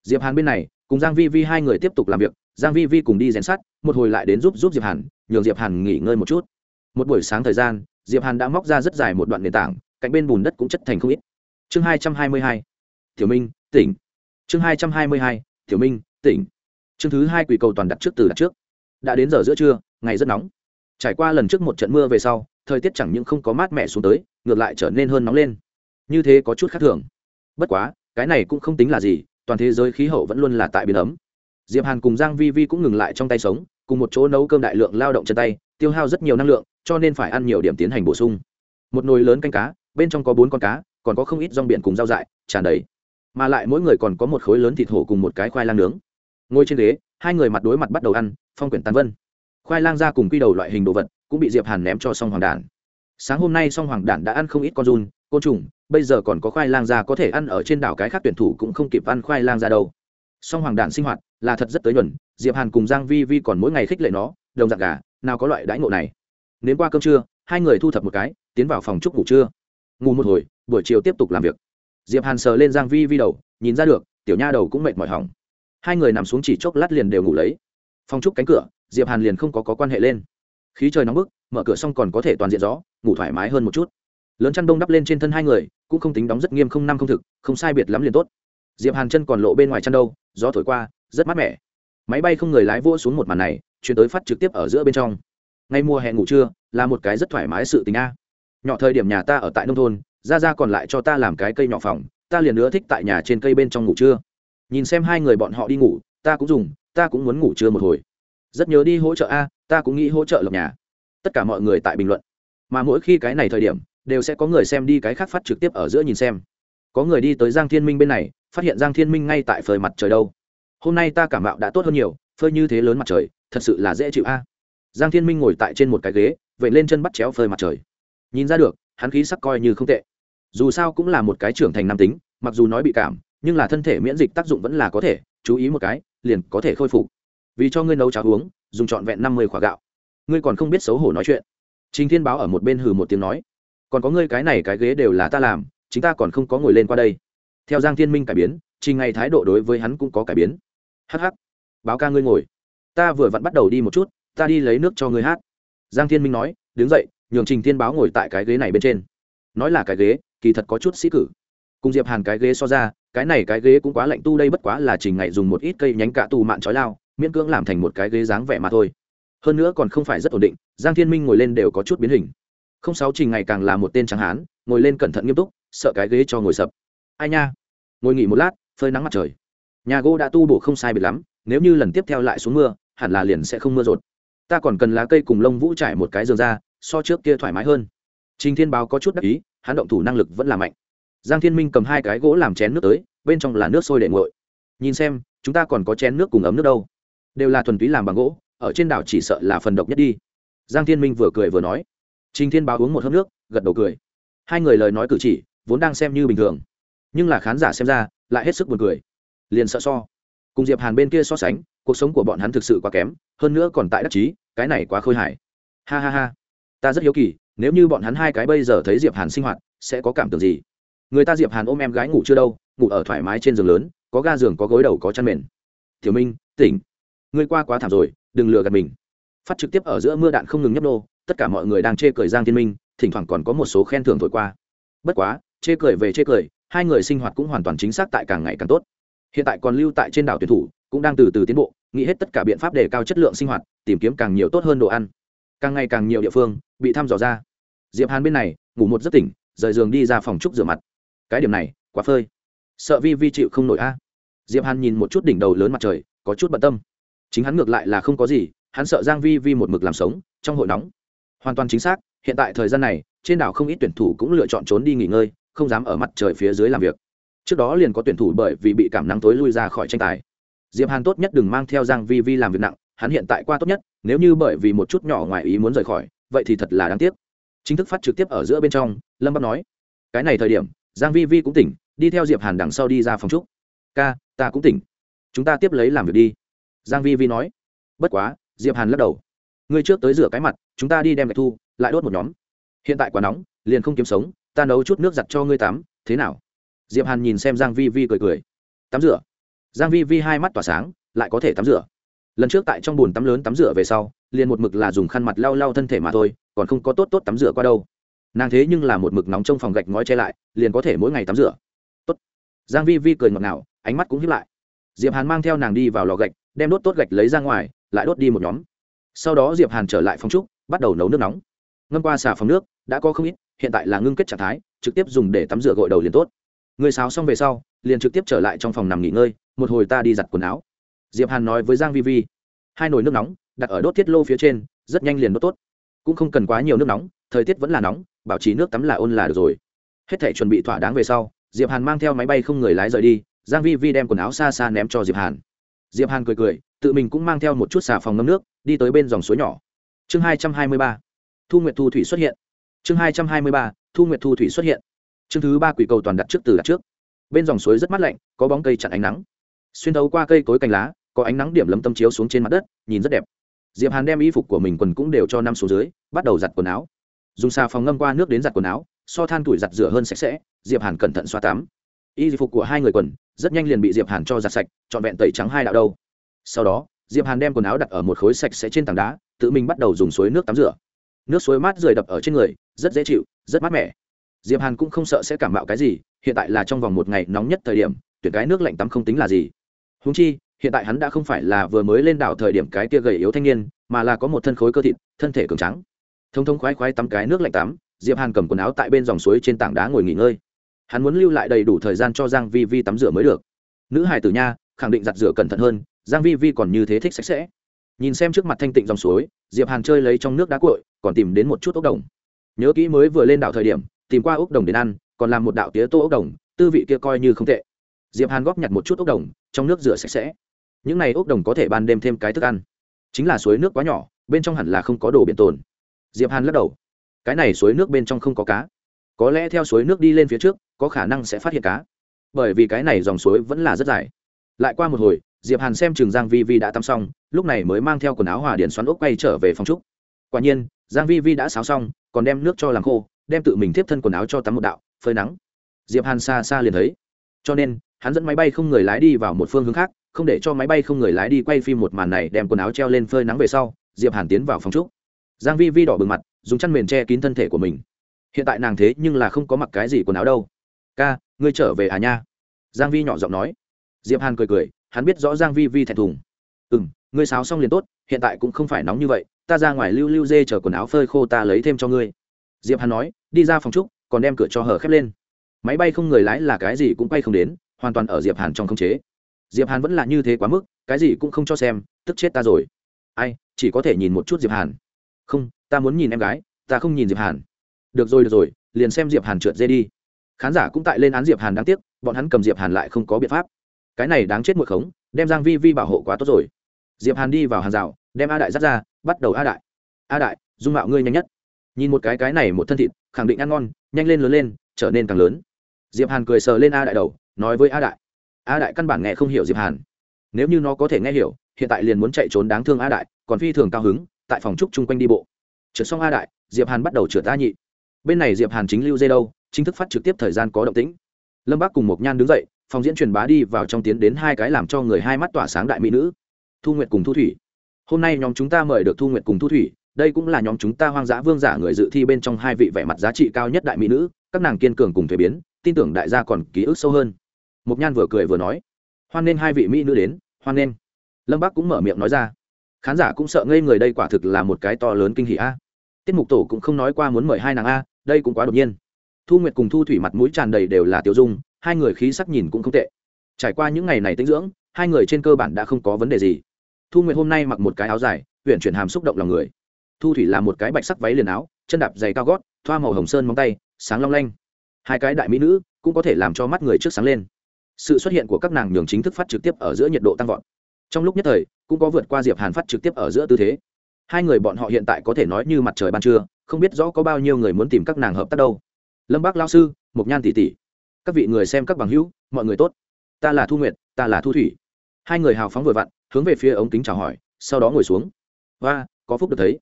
Speaker 1: Diệp hàn bên này cùng giang vi vi hai người tiếp tục làm việc, giang vi vi cùng đi rèn sắt, một hồi lại đến giúp giúp diệp hàn, nhường diệp hàn nghỉ ngơi một chút. Một buổi sáng thời gian, diệp hàn đã móc ra rất dài một đoạn nền tảng, cạnh bên bùn đất cũng chất thành không ít. Chương hai trăm hai mươi hai, tiểu minh, tỉnh. Chương hai trăm hai mươi hai, tiểu minh, tỉnh. Chương thứ hai quỷ cầu toàn đặt trước từ đặt trước. Đã đến giờ giữa trưa, ngày rất nóng. Trải qua lần trước một trận mưa về sau, thời tiết chẳng những không có mát mẻ xuống tới, ngược lại trở nên hơn nóng lên. Như thế có chút khác thường. Bất quá, cái này cũng không tính là gì toàn thế giới khí hậu vẫn luôn là tại biến ấm. Diệp hàn cùng giang vi vi cũng ngừng lại trong tay sống, cùng một chỗ nấu cơm đại lượng lao động chân tay, tiêu hao rất nhiều năng lượng, cho nên phải ăn nhiều điểm tiến hành bổ sung. Một nồi lớn canh cá, bên trong có bốn con cá, còn có không ít rong biển cùng rau dại, tràn đầy. Mà lại mỗi người còn có một khối lớn thịt hổ cùng một cái khoai lang nướng. Ngồi trên ghế, hai người mặt đối mặt bắt đầu ăn, phong quyển tán vân. Khoai lang ra cùng quy đầu loại hình đồ vật, cũng bị diệp hàn ném cho song hoàng đản. Sáng hôm nay song hoàng đản đã ăn không ít con giun côn trùng bây giờ còn có khoai lang ra có thể ăn ở trên đảo cái khác tuyển thủ cũng không kịp ăn khoai lang ra đâu. Song hoàng đản sinh hoạt là thật rất tới nhuần diệp hàn cùng giang vi vi còn mỗi ngày khích lệ nó đồng dạng gà nào có loại đãi ngộ này. Đến qua cơm trưa hai người thu thập một cái tiến vào phòng chúc ngủ trưa. Ngủ một hồi buổi chiều tiếp tục làm việc. Diệp hàn sờ lên giang vi vi đầu nhìn ra được tiểu nha đầu cũng mệt mỏi hỏng. Hai người nằm xuống chỉ chốc lát liền đều ngủ lấy. Phòng trúc cánh cửa diệp hàn liền không có, có quan hệ lên. Khí trời nóng bức mở cửa xong còn có thể toàn diện gió ngủ thoải mái hơn một chút lớn chăn đông đắp lên trên thân hai người, cũng không tính đóng rất nghiêm không năm không thực, không sai biệt lắm liền tốt. Diệp hàn chân còn lộ bên ngoài chăn đâu, gió thổi qua, rất mát mẻ. Máy bay không người lái vỗ xuống một màn này, chuyển tới phát trực tiếp ở giữa bên trong. Ngay mùa hè ngủ trưa, là một cái rất thoải mái sự tình a. Nhỏ thời điểm nhà ta ở tại nông thôn, ra ra còn lại cho ta làm cái cây nhỏ phòng, ta liền nữa thích tại nhà trên cây bên trong ngủ trưa. Nhìn xem hai người bọn họ đi ngủ, ta cũng dùng, ta cũng muốn ngủ trưa một hồi. Rất nhớ đi hỗ trợ a, ta cũng nghĩ hỗ trợ lập nhà. Tất cả mọi người tại bình luận. Mà mỗi khi cái này thời điểm đều sẽ có người xem đi cái khác phát trực tiếp ở giữa nhìn xem. Có người đi tới giang thiên minh bên này, phát hiện giang thiên minh ngay tại phơi mặt trời đâu. Hôm nay ta cảm mạo đã tốt hơn nhiều, phơi như thế lớn mặt trời, thật sự là dễ chịu a. Giang thiên minh ngồi tại trên một cái ghế vậy lên chân bắt chéo phơi mặt trời. Nhìn ra được, hắn khí sắc coi như không tệ. Dù sao cũng là một cái trưởng thành nam tính, mặc dù nói bị cảm, nhưng là thân thể miễn dịch tác dụng vẫn là có thể, chú ý một cái, liền có thể khôi phục. Vì cho ngươi nấu cháo uống, dùng trọn vẹn năm mươi quả gạo. Ngươi còn không biết xấu hổ nói chuyện. Trình thiên báo ở một bên hừ một tiếng nói còn có ngươi cái này cái ghế đều là ta làm, chính ta còn không có ngồi lên qua đây. Theo giang thiên minh cải biến trình ngày thái độ đối với hắn cũng có cải biến. Hh báo ca ngươi ngồi. Ta vừa vặn bắt đầu đi một chút, ta đi lấy nước cho ngươi hát. Giang thiên minh nói, đứng dậy, nhường trình thiên báo ngồi tại cái ghế này bên trên. Nói là cái ghế, kỳ thật có chút sĩ cử. Cùng diệp hàn cái ghế so ra, cái này cái ghế cũng quá lạnh tu đây bất quá là trình ngày dùng một ít cây nhánh cạ tù mạn trói lao, miễn cưỡng làm thành một cái ghế dáng vẻ mà thôi. Hơn nữa còn không phải rất ổn định, giang thiên minh ngồi lên đều có chút biến hình không sáu trình ngày càng là một tên trắng hán, ngồi lên cẩn thận nghiêm túc, sợ cái ghế cho ngồi sập. Ai nha? Ngồi nghỉ một lát, phơi nắng mặt trời. Nhà gỗ đã tu bổ không sai biệt lắm, nếu như lần tiếp theo lại xuống mưa, hẳn là liền sẽ không mưa rột. Ta còn cần lá cây cùng lông vũ trải một cái giường ra, so trước kia thoải mái hơn. Trình thiên báo có chút đắc ý, hắn động thủ năng lực vẫn là mạnh. Giang thiên minh cầm hai cái gỗ làm chén nước tới, bên trong là nước sôi để nguội. Nhìn xem, chúng ta còn có chén nước cùng ấm nước đâu. Đều là thuần túy làm bằng gỗ, ở trên đảo chỉ sợ là phần độc nhất đi. Giang thiên minh vừa cười vừa nói trình thiên báo uống một hớp nước, gật đầu cười. Hai người lời nói cử chỉ, vốn đang xem như bình thường. Nhưng là khán giả xem ra, lại hết sức buồn cười. Liền sợ so. Cùng diệp hàn bên kia so sánh, cuộc sống của bọn hắn thực sự quá kém, hơn nữa còn tại đắc chí, cái này quá khôi hài. Ha ha ha. Ta rất hiếu kỳ, nếu như bọn hắn hai cái bây giờ thấy diệp hàn sinh hoạt, sẽ có cảm tưởng gì? Người ta diệp hàn ôm em gái ngủ chưa đâu, ngủ ở thoải mái trên giường lớn, có ga giường, có gối đầu, có chăn mền. Tiểu minh, tỉnh. Ngươi qua quá thảm rồi, đừng lừa gạt mình. Phát trực tiếp ở giữa mưa đạn không ngừng nhấp nô tất cả mọi người đang chê cười giang thiên minh, thỉnh thoảng còn có một số khen thưởng thổi qua. Bất quá, chê cười về chê cười, hai người sinh hoạt cũng hoàn toàn chính xác tại càng ngày càng tốt. Hiện tại còn lưu tại trên đảo tuyển thủ, cũng đang từ từ tiến bộ, nghĩ hết tất cả biện pháp để cao chất lượng sinh hoạt, tìm kiếm càng nhiều tốt hơn đồ ăn. Càng ngày càng nhiều địa phương bị thăm dò ra. Diệp hàn bên này, ngủ một giấc tỉnh, rời giường đi ra phòng trúc rửa mặt. Cái điểm này, quá phơi. Sợ vi vi chịu không nổi a. Diệp hàn nhìn một chút đỉnh đầu lớn mặt trời, có chút bận tâm. Chính hắn ngược lại là không có gì, hắn sợ giang vi vi một mực làm sống, trong hội nóng hoàn toàn chính xác, hiện tại thời gian này, trên đảo không ít tuyển thủ cũng lựa chọn trốn đi nghỉ ngơi, không dám ở mặt trời phía dưới làm việc. Trước đó liền có tuyển thủ bởi vì bị cảm nắng tối lui ra khỏi tranh tài. Diệp hàn tốt nhất đừng mang theo giang vi vi làm việc nặng, hắn hiện tại qua tốt nhất, nếu như bởi vì một chút nhỏ ngoài ý muốn rời khỏi, vậy thì thật là đáng tiếc. Chính thức phát trực tiếp ở giữa bên trong, lâm bắc nói, cái này thời điểm, giang vi vi cũng tỉnh, đi theo diệp hàn đằng sau đi ra phòng trúc ca, ta cũng tỉnh. Chúng ta tiếp lấy làm việc đi. Giang vi vi nói. Bất quá, diệp hàn lắc đầu ngươi trước tới rửa cái mặt, chúng ta đi đem gạch thu, lại đốt một nhóm. Hiện tại quá nóng, liền không kiếm sống, ta nấu chút nước giặt cho ngươi tắm, thế nào? Diệp hàn nhìn xem giang vi vi cười cười. Tắm rửa. Giang vi vi hai mắt tỏa sáng, lại có thể tắm rửa. Lần trước tại trong bồn tắm lớn tắm rửa về sau, liền một mực là dùng khăn mặt lau lau thân thể mà thôi, còn không có tốt tốt tắm rửa qua đâu. Nàng thế nhưng là một mực nóng trong phòng gạch ngói che lại, liền có thể mỗi ngày tắm rửa. Tốt. Giang vi vi cười ngọt ngào, ánh mắt cũng hiếp lại. Diệp hàn mang theo nàng đi vào lò gạch, đem đốt tốt gạch lấy ra ngoài, lại đốt đi một nhóm sau đó diệp hàn trở lại phòng trúc, bắt đầu nấu nước nóng. Ngâm qua xả phòng nước, đã có không ít, hiện tại là ngưng kết trạng thái, trực tiếp dùng để tắm rửa gội đầu liền tốt. Người sáo xong về sau, liền trực tiếp trở lại trong phòng nằm nghỉ ngơi, một hồi ta đi giặt quần áo. Diệp hàn nói với giang vi vi, hai nồi nước nóng, đặt ở đốt thiết lô phía trên, rất nhanh liền đốt tốt. Cũng không cần quá nhiều nước nóng, thời tiết vẫn là nóng, bảo trì nước tắm là ôn là được rồi. Hết thể chuẩn bị thỏa đáng về sau, diệp hàn mang theo máy bay không người lái rời đi, giang vi vi đem quần áo xa xa ném cho diệp hàn diệp hàn cười cười, tự mình cũng mang theo một chút xà phòng ngâm nước, đi tới bên dòng suối nhỏ. Chương hai trăm hai mươi ba, thu nguyệt thu thủy xuất hiện. Chương hai trăm hai mươi ba, thu nguyệt thu thủy xuất hiện. Chương thứ ba quỷ cầu toàn đặt trước từ đặt trước. Bên dòng suối rất mát lạnh, có bóng cây chặn ánh nắng. Xuyên thấu qua cây cối cành lá, có ánh nắng điểm lấm tâm chiếu xuống trên mặt đất, nhìn rất đẹp. Diệp hàn đem y phục của mình quần cũng đều cho năm xuống dưới, bắt đầu giặt quần áo. Dùng xà phòng ngâm qua nước đến giặt quần áo, so than tuổi giặt rửa hơn sạch sẽ, diệp hàn cẩn thận xoa tắm y phục của hai người quần rất nhanh liền bị diệp hàn cho giặt sạch trọn vẹn tẩy trắng hai đạo đâu sau đó diệp hàn đem quần áo đặt ở một khối sạch sẽ trên tảng đá tự mình bắt đầu dùng suối nước tắm rửa nước suối mát rời đập ở trên người rất dễ chịu rất mát mẻ diệp hàn cũng không sợ sẽ cảm mạo cái gì hiện tại là trong vòng một ngày nóng nhất thời điểm tuyển cái nước lạnh tắm không tính là gì húng chi hiện tại hắn đã không phải là vừa mới lên đảo thời điểm cái tia gầy yếu thanh niên mà là có một thân khối cơ thịt thân thể cường trắng thông thông khoái khoái tắm cái nước lạnh tắm diệp hàn cầm quần áo tại bên dòng suối trên tảng đá ngồi nghỉ ngơi hắn muốn lưu lại đầy đủ thời gian cho giang vi vi tắm rửa mới được. Nữ hài tử nha, khẳng định giặt rửa cẩn thận hơn, giang vi vi còn như thế thích sạch sẽ. Nhìn xem trước mặt thanh tịnh dòng suối, diệp hàn chơi lấy trong nước đá cội còn tìm đến một chút ốc đồng. Nhớ kỹ mới vừa lên đảo thời điểm, tìm qua ốc đồng đến ăn, còn làm một đạo tía tô ốc đồng, tư vị kia coi như không tệ. Diệp hàn góp nhặt một chút ốc đồng, trong nước rửa sạch sẽ. Những này ốc đồng có thể ban đêm thêm cái thức ăn. Chính là suối nước quá nhỏ, bên trong hẳn là không có đồ biển tồn. Diệp hàn lắc đầu. Cái này suối nước bên trong không có cá có lẽ theo suối nước đi lên phía trước, có khả năng sẽ phát hiện cá. Bởi vì cái này dòng suối vẫn là rất dài. Lại qua một hồi, diệp hàn xem trường giang vi vi đã tắm xong, lúc này mới mang theo quần áo hòa điện xoắn ốc quay trở về phòng trúc. Quả nhiên, giang vi vi đã xáo xong, còn đem nước cho làm khô, đem tự mình tiếp thân quần áo cho tắm một đạo, phơi nắng. Diệp hàn xa xa liền thấy. Cho nên, hắn dẫn máy bay không người lái đi vào một phương hướng khác, không để cho máy bay không người lái đi quay phim một màn này đem quần áo treo lên phơi nắng về sau, diệp hàn tiến vào phòng trúc. Giang vi vi đỏ bừng mặt, dùng chăn mền che kín thân thể của mình hiện tại nàng thế nhưng là không có mặc cái gì quần áo đâu. Ca, ngươi trở về à nha? Giang vi nhỏ giọng nói. Diệp hàn cười cười, hắn biết rõ giang vi vi thẹn thùng. Ừm, ngươi sáo xong liền tốt, hiện tại cũng không phải nóng như vậy, ta ra ngoài lưu lưu dê chờ quần áo phơi khô ta lấy thêm cho ngươi. Diệp hàn nói, đi ra phòng trúc, còn đem cửa cho hở khép lên. Máy bay không người lái là cái gì cũng quay không đến, hoàn toàn ở diệp hàn trong không chế. Diệp hàn vẫn là như thế quá mức, cái gì cũng không cho xem, tức chết ta rồi. Ai, chỉ có thể nhìn một chút diệp hàn. Không, ta muốn nhìn em gái, ta không nhìn diệp hàn được rồi được rồi, liền xem diệp hàn trượt dê đi. Khán giả cũng tại lên án diệp hàn đáng tiếc, bọn hắn cầm diệp hàn lại không có biện pháp. Cái này đáng chết một khống, đem giang vi vi bảo hộ quá tốt rồi. Diệp hàn đi vào hàng rào, đem a đại dắt ra, bắt đầu a đại. A đại, dung mạo ngươi nhanh nhất. Nhìn một cái cái này một thân thịt, khẳng định ăn ngon, nhanh lên lớn lên, trở nên càng lớn. Diệp hàn cười sờ lên a đại đầu, nói với a đại. A đại căn bản nghe không hiểu diệp hàn. Nếu như nó có thể nghe hiểu, hiện tại liền muốn chạy trốn đáng thương a đại, còn phi thường cao hứng, tại phòng trúc chung quanh đi bộ. Trượt xong a đại, diệp hàn bắt đầu trượt a nhị bên này diệp hàn chính lưu dây đâu, chính thức phát trực tiếp thời gian có động tĩnh. Lâm bác cùng một nhan đứng dậy, phòng diễn truyền bá đi vào trong tiến đến hai cái làm cho người hai mắt tỏa sáng đại mỹ nữ. Thu nguyệt cùng thu thủy. Hôm nay nhóm chúng ta mời được thu nguyệt cùng thu thủy, đây cũng là nhóm chúng ta hoang dã vương giả người dự thi bên trong hai vị vẻ mặt giá trị cao nhất đại mỹ nữ, các nàng kiên cường cùng thuế biến, tin tưởng đại gia còn ký ức sâu hơn. Một nhan vừa cười vừa nói, hoan nên hai vị mỹ nữ đến, hoan nên. Lâm bác cũng mở miệng nói ra, khán giả cũng sợ ngây người đây quả thực là một cái to lớn kinh hỷ a. Tiết mục tổ cũng không nói qua muốn mời hai nàng a đây cũng quá đột nhiên. Thu nguyệt cùng thu thủy mặt mũi tràn đầy đều là tiêu dung, hai người khí sắc nhìn cũng không tệ. Trải qua những ngày này tinh dưỡng, hai người trên cơ bản đã không có vấn đề gì. Thu nguyệt hôm nay mặc một cái áo dài huyện chuyển hàm xúc động lòng người. Thu thủy là một cái bạch sắc váy liền áo, chân đạp dày cao gót, thoa màu hồng sơn móng tay, sáng long lanh. Hai cái đại mỹ nữ cũng có thể làm cho mắt người trước sáng lên. Sự xuất hiện của các nàng nhường chính thức phát trực tiếp ở giữa nhiệt độ tăng vọt. Trong lúc nhất thời, cũng có vượt qua diệp hàn phát trực tiếp ở giữa tư thế. Hai người bọn họ hiện tại có thể nói như mặt trời ban trưa không biết rõ có bao nhiêu người muốn tìm các nàng hợp tác đâu. Lâm bác lao sư, mộc nhan tỷ tỷ, các vị người xem các bằng hữu, mọi người tốt. Ta là thu nguyệt, ta là thu thủy. Hai người hào phóng vừa vặn, hướng về phía ống kính chào hỏi, sau đó ngồi xuống. Và có phúc được thấy.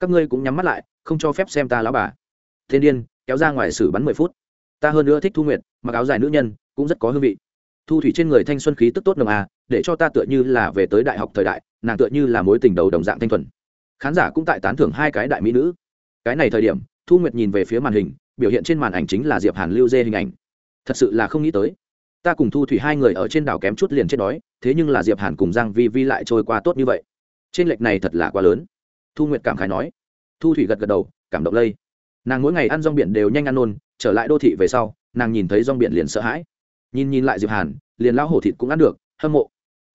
Speaker 1: Các ngươi cũng nhắm mắt lại, không cho phép xem ta lão bà. Thiên điên, kéo ra ngoài xử bắn mười phút. Ta hơn nữa thích thu nguyệt, mặc áo dài nữ nhân, cũng rất có hương vị. Thu thủy trên người thanh xuân khí tức tốt nồng à để cho ta tựa như là về tới đại học thời đại, nàng tựa như là mối tình đầu đồng dạng thanh thuần. Khán giả cũng tại tán thưởng hai cái đại mỹ nữ cái này thời điểm, thu nguyệt nhìn về phía màn hình, biểu hiện trên màn ảnh chính là diệp hàn lưu dê hình ảnh. Thật sự là không nghĩ tới. Ta cùng thu thủy hai người ở trên đảo kém chút liền chết đói, thế nhưng là diệp hàn cùng giang vi vi lại trôi qua tốt như vậy. Trên lệch này thật là quá lớn. Thu nguyệt cảm khái nói. Thu thủy gật gật đầu, cảm động lây. Nàng mỗi ngày ăn rong biển đều nhanh ăn nôn, trở lại đô thị về sau, nàng nhìn thấy rong biển liền sợ hãi. Nhìn nhìn lại diệp hàn, liền lão hổ thịt cũng ăn được, hâm mộ.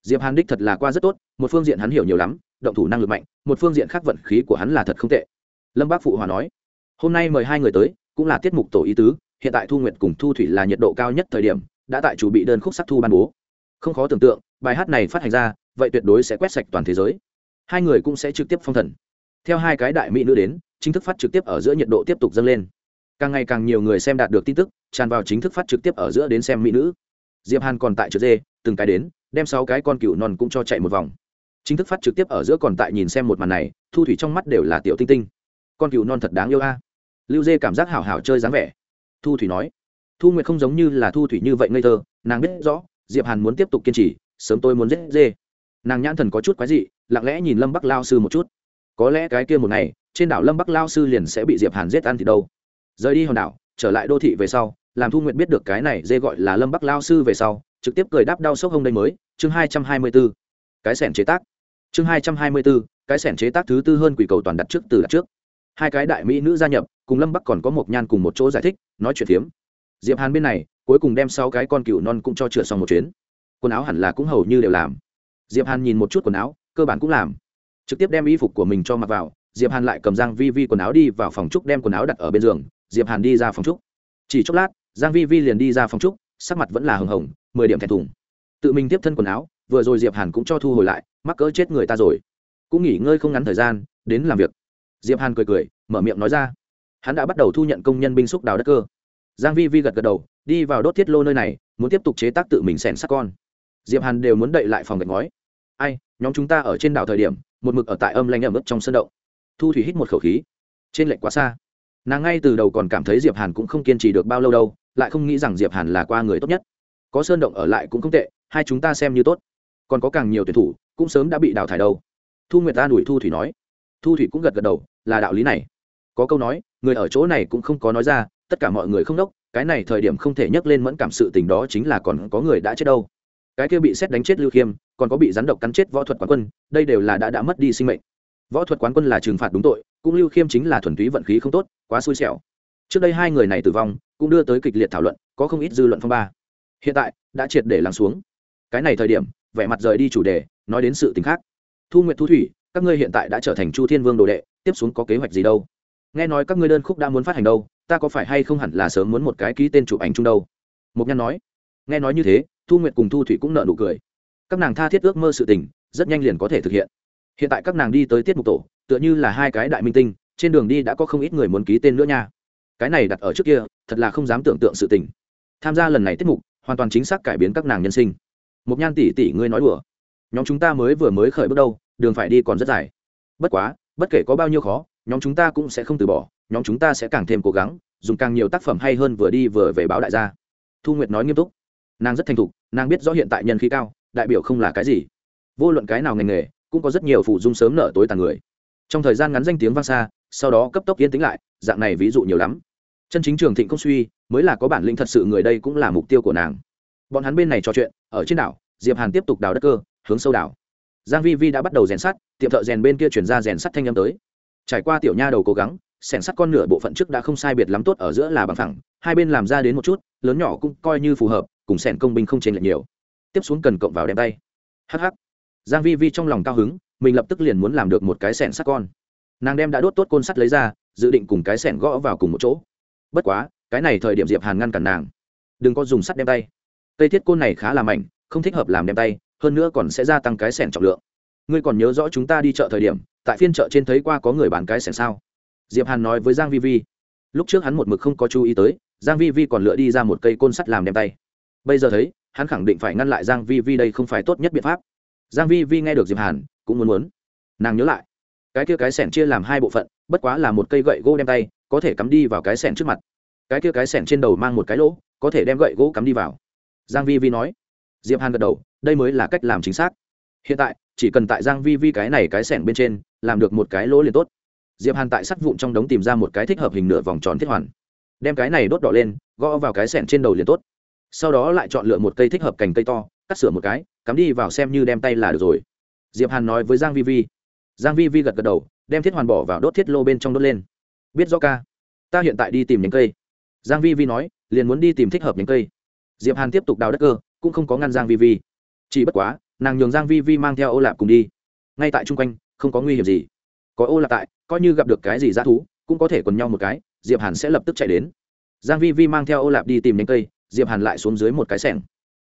Speaker 1: Diệp hàn đích thật là qua rất tốt, một phương diện hắn hiểu nhiều lắm, động thủ năng lực mạnh, một phương diện khác vận khí của hắn là thật không tệ lâm bác phụ hòa nói, hôm nay mời hai người tới, cũng là tiết mục tổ ý tứ, hiện tại thu nguyệt cùng thu thủy là nhiệt độ cao nhất thời điểm, đã tại chủ bị đơn khúc sắc thu ban bố. Không khó tưởng tượng, bài hát này phát hành ra, vậy tuyệt đối sẽ quét sạch toàn thế giới. Hai người cũng sẽ trực tiếp phong thần. Theo hai cái đại mỹ nữ đến, chính thức phát trực tiếp ở giữa nhiệt độ tiếp tục dâng lên. Càng ngày càng nhiều người xem đạt được tin tức, tràn vào chính thức phát trực tiếp ở giữa đến xem mỹ nữ. Diệp hàn còn tại trượt dê, từng cái đến, đem sáu cái con cừu non cũng cho chạy một vòng. Chính thức phát trực tiếp ở giữa còn tại nhìn xem một màn này, thu thủy trong mắt đều là tiểu tinh tinh con cừu non thật đáng yêu a. Lưu dê cảm giác hảo hảo chơi dáng vẻ. Thu thủy nói, thu nguyệt không giống như là thu thủy như vậy ngây thơ, nàng biết rõ, diệp hàn muốn tiếp tục kiên trì, sớm tôi muốn giết dê. Nàng nhãn thần có chút quái dị, lặng lẽ nhìn lâm bắc lao sư một chút. Có lẽ cái kia một ngày, trên đảo lâm bắc lao sư liền sẽ bị diệp hàn giết ăn thì đâu. Rời đi hòn đảo, trở lại đô thị về sau, làm thu nguyện biết được cái này dê gọi là lâm bắc lao sư về sau, trực tiếp cười đáp đau sốc hông đây mới, chương hai trăm hai mươi b ố cái sẻn chế tác. Chương hai trăm hai mươi b ố cái sẻn chế tác thứ tư hơn quỷ cầu toàn đặt trước từ đặt trước hai cái đại mỹ nữ gia nhập, cùng lâm bắc còn có một nhan cùng một chỗ giải thích, nói chuyện phiếm. Diệp hàn bên này, cuối cùng đem sáu cái con cựu non cũng cho trượt xong một chuyến. Quần áo hẳn là cũng hầu như đều làm. Diệp hàn nhìn một chút quần áo, cơ bản cũng làm. Trực tiếp đem y phục của mình cho mặc vào, diệp hàn lại cầm giang vi vi quần áo đi vào phòng trúc đem quần áo đặt ở bên giường, diệp hàn đi ra phòng trúc. Chỉ chốc lát, giang vi vi liền đi ra phòng trúc, sắc mặt vẫn là hừng hồng, mười điểm thẹn thùng. Tự mình tiếp thân quần áo, vừa rồi diệp hàn cũng cho thu hồi lại, mắc cỡ chết người ta rồi. Cũng nghỉ ngơi không ngắn thời gian, đến làm việc diệp hàn cười cười, mở miệng nói ra. Hắn đã bắt đầu thu nhận công nhân binh xúc đào đất cơ. Giang vi vi gật gật đầu, đi vào đốt thiết lô nơi này, muốn tiếp tục chế tác tự mình xẻn sắc con. Diệp hàn đều muốn đậy lại phòng gạch ngói. Ai, nhóm chúng ta ở trên đảo thời điểm, một mực ở tại âm lanh ẩm ướt trong sân động. Thu thủy hít một khẩu khí. Trên lệnh quá xa. Nàng ngay từ đầu còn cảm thấy diệp hàn cũng không kiên trì được bao lâu đâu, lại không nghĩ rằng diệp hàn là qua người tốt nhất. Có sơn động ở lại cũng không tệ, hai chúng ta xem như tốt. Còn có càng nhiều tuyển thủ, cũng sớm đã bị đào thải đâu. Thu nguyệt ta đuổi thu thủy nói thu thủy cũng gật gật đầu, là đạo lý này. Có câu nói, người ở chỗ này cũng không có nói ra, tất cả mọi người không đốc, cái này thời điểm không thể nhắc lên mẫn cảm sự tình đó chính là còn có người đã chết đâu. Cái kia bị xét đánh chết lưu khiêm, còn có bị rắn độc cắn chết võ thuật quán quân, đây đều là đã đã mất đi sinh mệnh. Võ thuật quán quân là trừng phạt đúng tội, cũng lưu khiêm chính là thuần túy vận khí không tốt, quá xui xẻo. Trước đây hai người này tử vong, cũng đưa tới kịch liệt thảo luận, có không ít dư luận phong ba. Hiện tại, đã triệt để lắng xuống. Cái này thời điểm, vẻ mặt rời đi chủ đề, nói đến sự t ì n h khác. Thu nguyện thu thủy các ngươi hiện tại đã trở thành chu thiên vương đồ đệ, tiếp xuống có kế hoạch gì đâu? Nghe nói các ngươi đơn khúc đã muốn phát hành đâu, ta có phải hay không hẳn là sớm muốn một cái ký tên chụp ảnh chung đâu? Mục nhân nói. Nghe nói như thế, thu nguyệt cùng thu thủy cũng nợ nụ cười. Các nàng tha thiết ước mơ sự tình, rất nhanh liền có thể thực hiện. Hiện tại các nàng đi tới tiết mục tổ, tựa như là hai cái đại minh tinh, trên đường đi đã có không ít người muốn ký tên nữa nha. Cái này đặt ở trước kia, thật là không dám tưởng tượng sự tình. Tham gia lần này tiết mục, hoàn toàn chính xác cải biến các nàng nhân sinh. Một nhan tỷ tỷ, ngươi nói đùa. Nhóm chúng ta mới vừa mới khởi bước đâu đường phải đi còn rất dài. Bất quá, bất kể có bao nhiêu khó, nhóm chúng ta cũng sẽ không từ bỏ, nhóm chúng ta sẽ càng thêm cố gắng, dùng càng nhiều tác phẩm hay hơn vừa đi vừa về báo đại gia. Thu nguyệt nói nghiêm túc. Nàng rất thành thục, nàng biết rõ hiện tại nhân khí cao, đại biểu không là cái gì. Vô luận cái nào ngành nghề, cũng có rất nhiều phụ dung sớm nở tối tàn người. Trong thời gian ngắn danh tiếng vang xa, sau đó cấp tốc yên tĩnh lại, dạng này ví dụ nhiều lắm. Chân chính trường thịnh công suy, mới là có bản lĩnh thật sự người đây cũng là mục tiêu của nàng. Bọn hắn bên này trò chuyện, ở trên đảo, diệp hàn tiếp tục đào đất cơ, hướng sâu đảo giang vi vi đã bắt đầu rèn sắt tiệm thợ rèn bên kia chuyển ra rèn sắt thanh âm tới. Trải qua tiểu nha đầu cố gắng sẻn sắt con nửa bộ phận trước đã không sai biệt lắm tốt ở giữa là bằng thẳng hai bên làm ra đến một chút lớn nhỏ cũng coi như phù hợp cùng sẻn công binh không chênh lệch nhiều. Tiếp xuống cần cộng vào đem tay. Hắc hắc. Giang vi vi trong lòng cao hứng mình lập tức liền muốn làm được một cái sẻn sắt con. Nàng đem đã đốt tốt côn sắt lấy ra dự định cùng cái sẻn gõ vào cùng một chỗ. Bất quá cái này thời điểm diệp hàn ngăn cản nàng. Đừng có dùng sắt đem tay. Cây thiết côn này khá là mạnh, không thích hợp làm đem tay hơn nữa còn sẽ gia tăng cái sẻn trọng lượng. Ngươi còn nhớ rõ chúng ta đi chợ thời điểm, tại phiên chợ trên thấy qua có người bán cái sẻn sao? Diệp hàn nói với giang vi vi. Lúc trước hắn một mực không có chú ý tới, giang vi vi còn lựa đi ra một cây côn sắt làm đem tay. Bây giờ thấy, hắn khẳng định phải ngăn lại giang vi vi đây không phải tốt nhất biện pháp. Giang vi vi nghe được diệp hàn, cũng muốn muốn. Nàng nhớ lại, cái kia cái sẻn chia làm hai bộ phận, bất quá là một cây gậy gỗ đem tay, có thể cắm đi vào cái sẻn trước mặt. Cái kia cái sẻn trên đầu mang một cái lỗ, có thể đem gậy gỗ cắm đi vào. Giang vi vi nói diệp hàn gật đầu, đây mới là cách làm chính xác. Hiện tại, chỉ cần tại giang vi vi cái này cái sẻng bên trên, làm được một cái lỗ liền tốt. Diệp hàn tại sắt vụn trong đống tìm ra một cái thích hợp hình nửa vòng tròn thiết hoàn. Đem cái này đốt đỏ lên, gõ vào cái sẻng trên đầu liền tốt. Sau đó lại chọn lựa một cây thích hợp cành cây to, cắt sửa một cái, cắm đi vào xem như đem tay là được rồi. Diệp hàn nói với giang vi vi. Giang vi vi gật gật đầu, đem thiết hoàn bỏ vào đốt thiết lô bên trong đốt lên. Biết rõ ca, ta hiện tại đi tìm nhánh cây. Giang vi vi nói, liền muốn đi tìm thích hợp nhánh cây. Diệp hàn tiếp tục đào đất cơ cũng không có ngăn giang vi vi. Chỉ bất quá, nàng nhường giang vi vi mang theo ô lạp cùng đi. Ngay tại trung quanh, không có nguy hiểm gì. Có ô lạp tại, coi như gặp được cái gì dã thú, cũng có thể quần nhau một cái, diệp hàn sẽ lập tức chạy đến. Giang vi vi mang theo ô lạp đi tìm nhánh cây, diệp hàn lại xuống dưới một cái sẻng.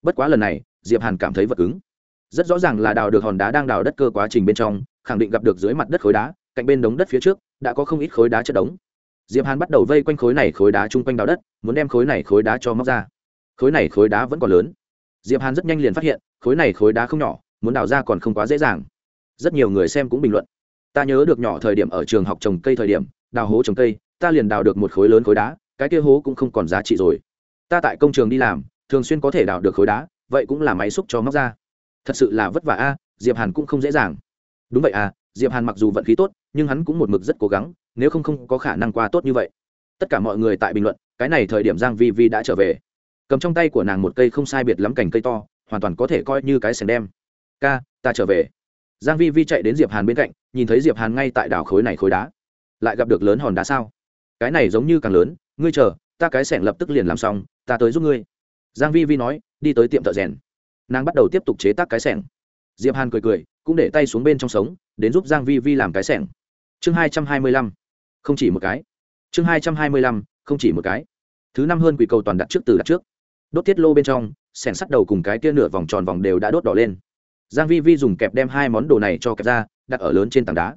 Speaker 1: Bất quá lần này, diệp hàn cảm thấy vật cứng. Rất rõ ràng là đào được hòn đá đang đào đất cơ quá trình bên trong, khẳng định gặp được dưới mặt đất khối đá, cạnh bên đống đất phía trước, đã có không ít khối đá chất đống. Diệp hàn bắt đầu vây quanh khối này khối đá chung quanh đào đất, muốn đem khối này khối đá cho móc ra. Khối này khối đá vẫn còn lớn diệp hàn rất nhanh liền phát hiện, khối này khối đá không nhỏ, muốn đào ra còn không quá dễ dàng. Rất nhiều người xem cũng bình luận. Ta nhớ được nhỏ thời điểm ở trường học trồng cây thời điểm, đào hố trồng cây, ta liền đào được một khối lớn khối đá, cái kia hố cũng không còn giá trị rồi. Ta tại công trường đi làm, thường xuyên có thể đào được khối đá, vậy cũng là máy xúc cho móc ra. Thật sự là vất vả a, diệp hàn cũng không dễ dàng. Đúng vậy à diệp hàn mặc dù vận khí tốt, nhưng hắn cũng một mực rất cố gắng, nếu không không có khả năng qua tốt như vậy. Tất cả mọi người tại bình luận, cái này thời điểm giang vi vi đã trở về cầm trong tay của nàng một cây không sai biệt lắm cành cây to, hoàn toàn có thể coi như cái sèn đem ca, ta trở về. Giang vi vi chạy đến diệp hàn bên cạnh, nhìn thấy diệp hàn ngay tại đảo khối này khối đá. Lại gặp được lớn hòn đá sao? Cái này giống như càng lớn. Ngươi chờ, ta cái sẻng lập tức liền làm xong, ta tới giúp ngươi. Giang vi vi nói, đi tới tiệm thợ rèn. Nàng bắt đầu tiếp tục chế tác cái sẻng. Diệp hàn cười cười, cũng để tay xuống bên trong sống, đến giúp giang vi vi làm cái sẻng. Chương hai trăm hai mươi lăm. Không chỉ một cái. Chương hai trăm hai mươi lăm, không chỉ một cái. Thứ năm hơn quỷ cầu toàn đặt trước từ đặt trước đốt tiết lô bên trong sẻng sắt đầu cùng cái kia nửa vòng tròn vòng đều đã đốt đỏ lên. Giang vi vi dùng kẹp đem hai món đồ này cho kẹp ra, đặt ở lớn trên tảng đá.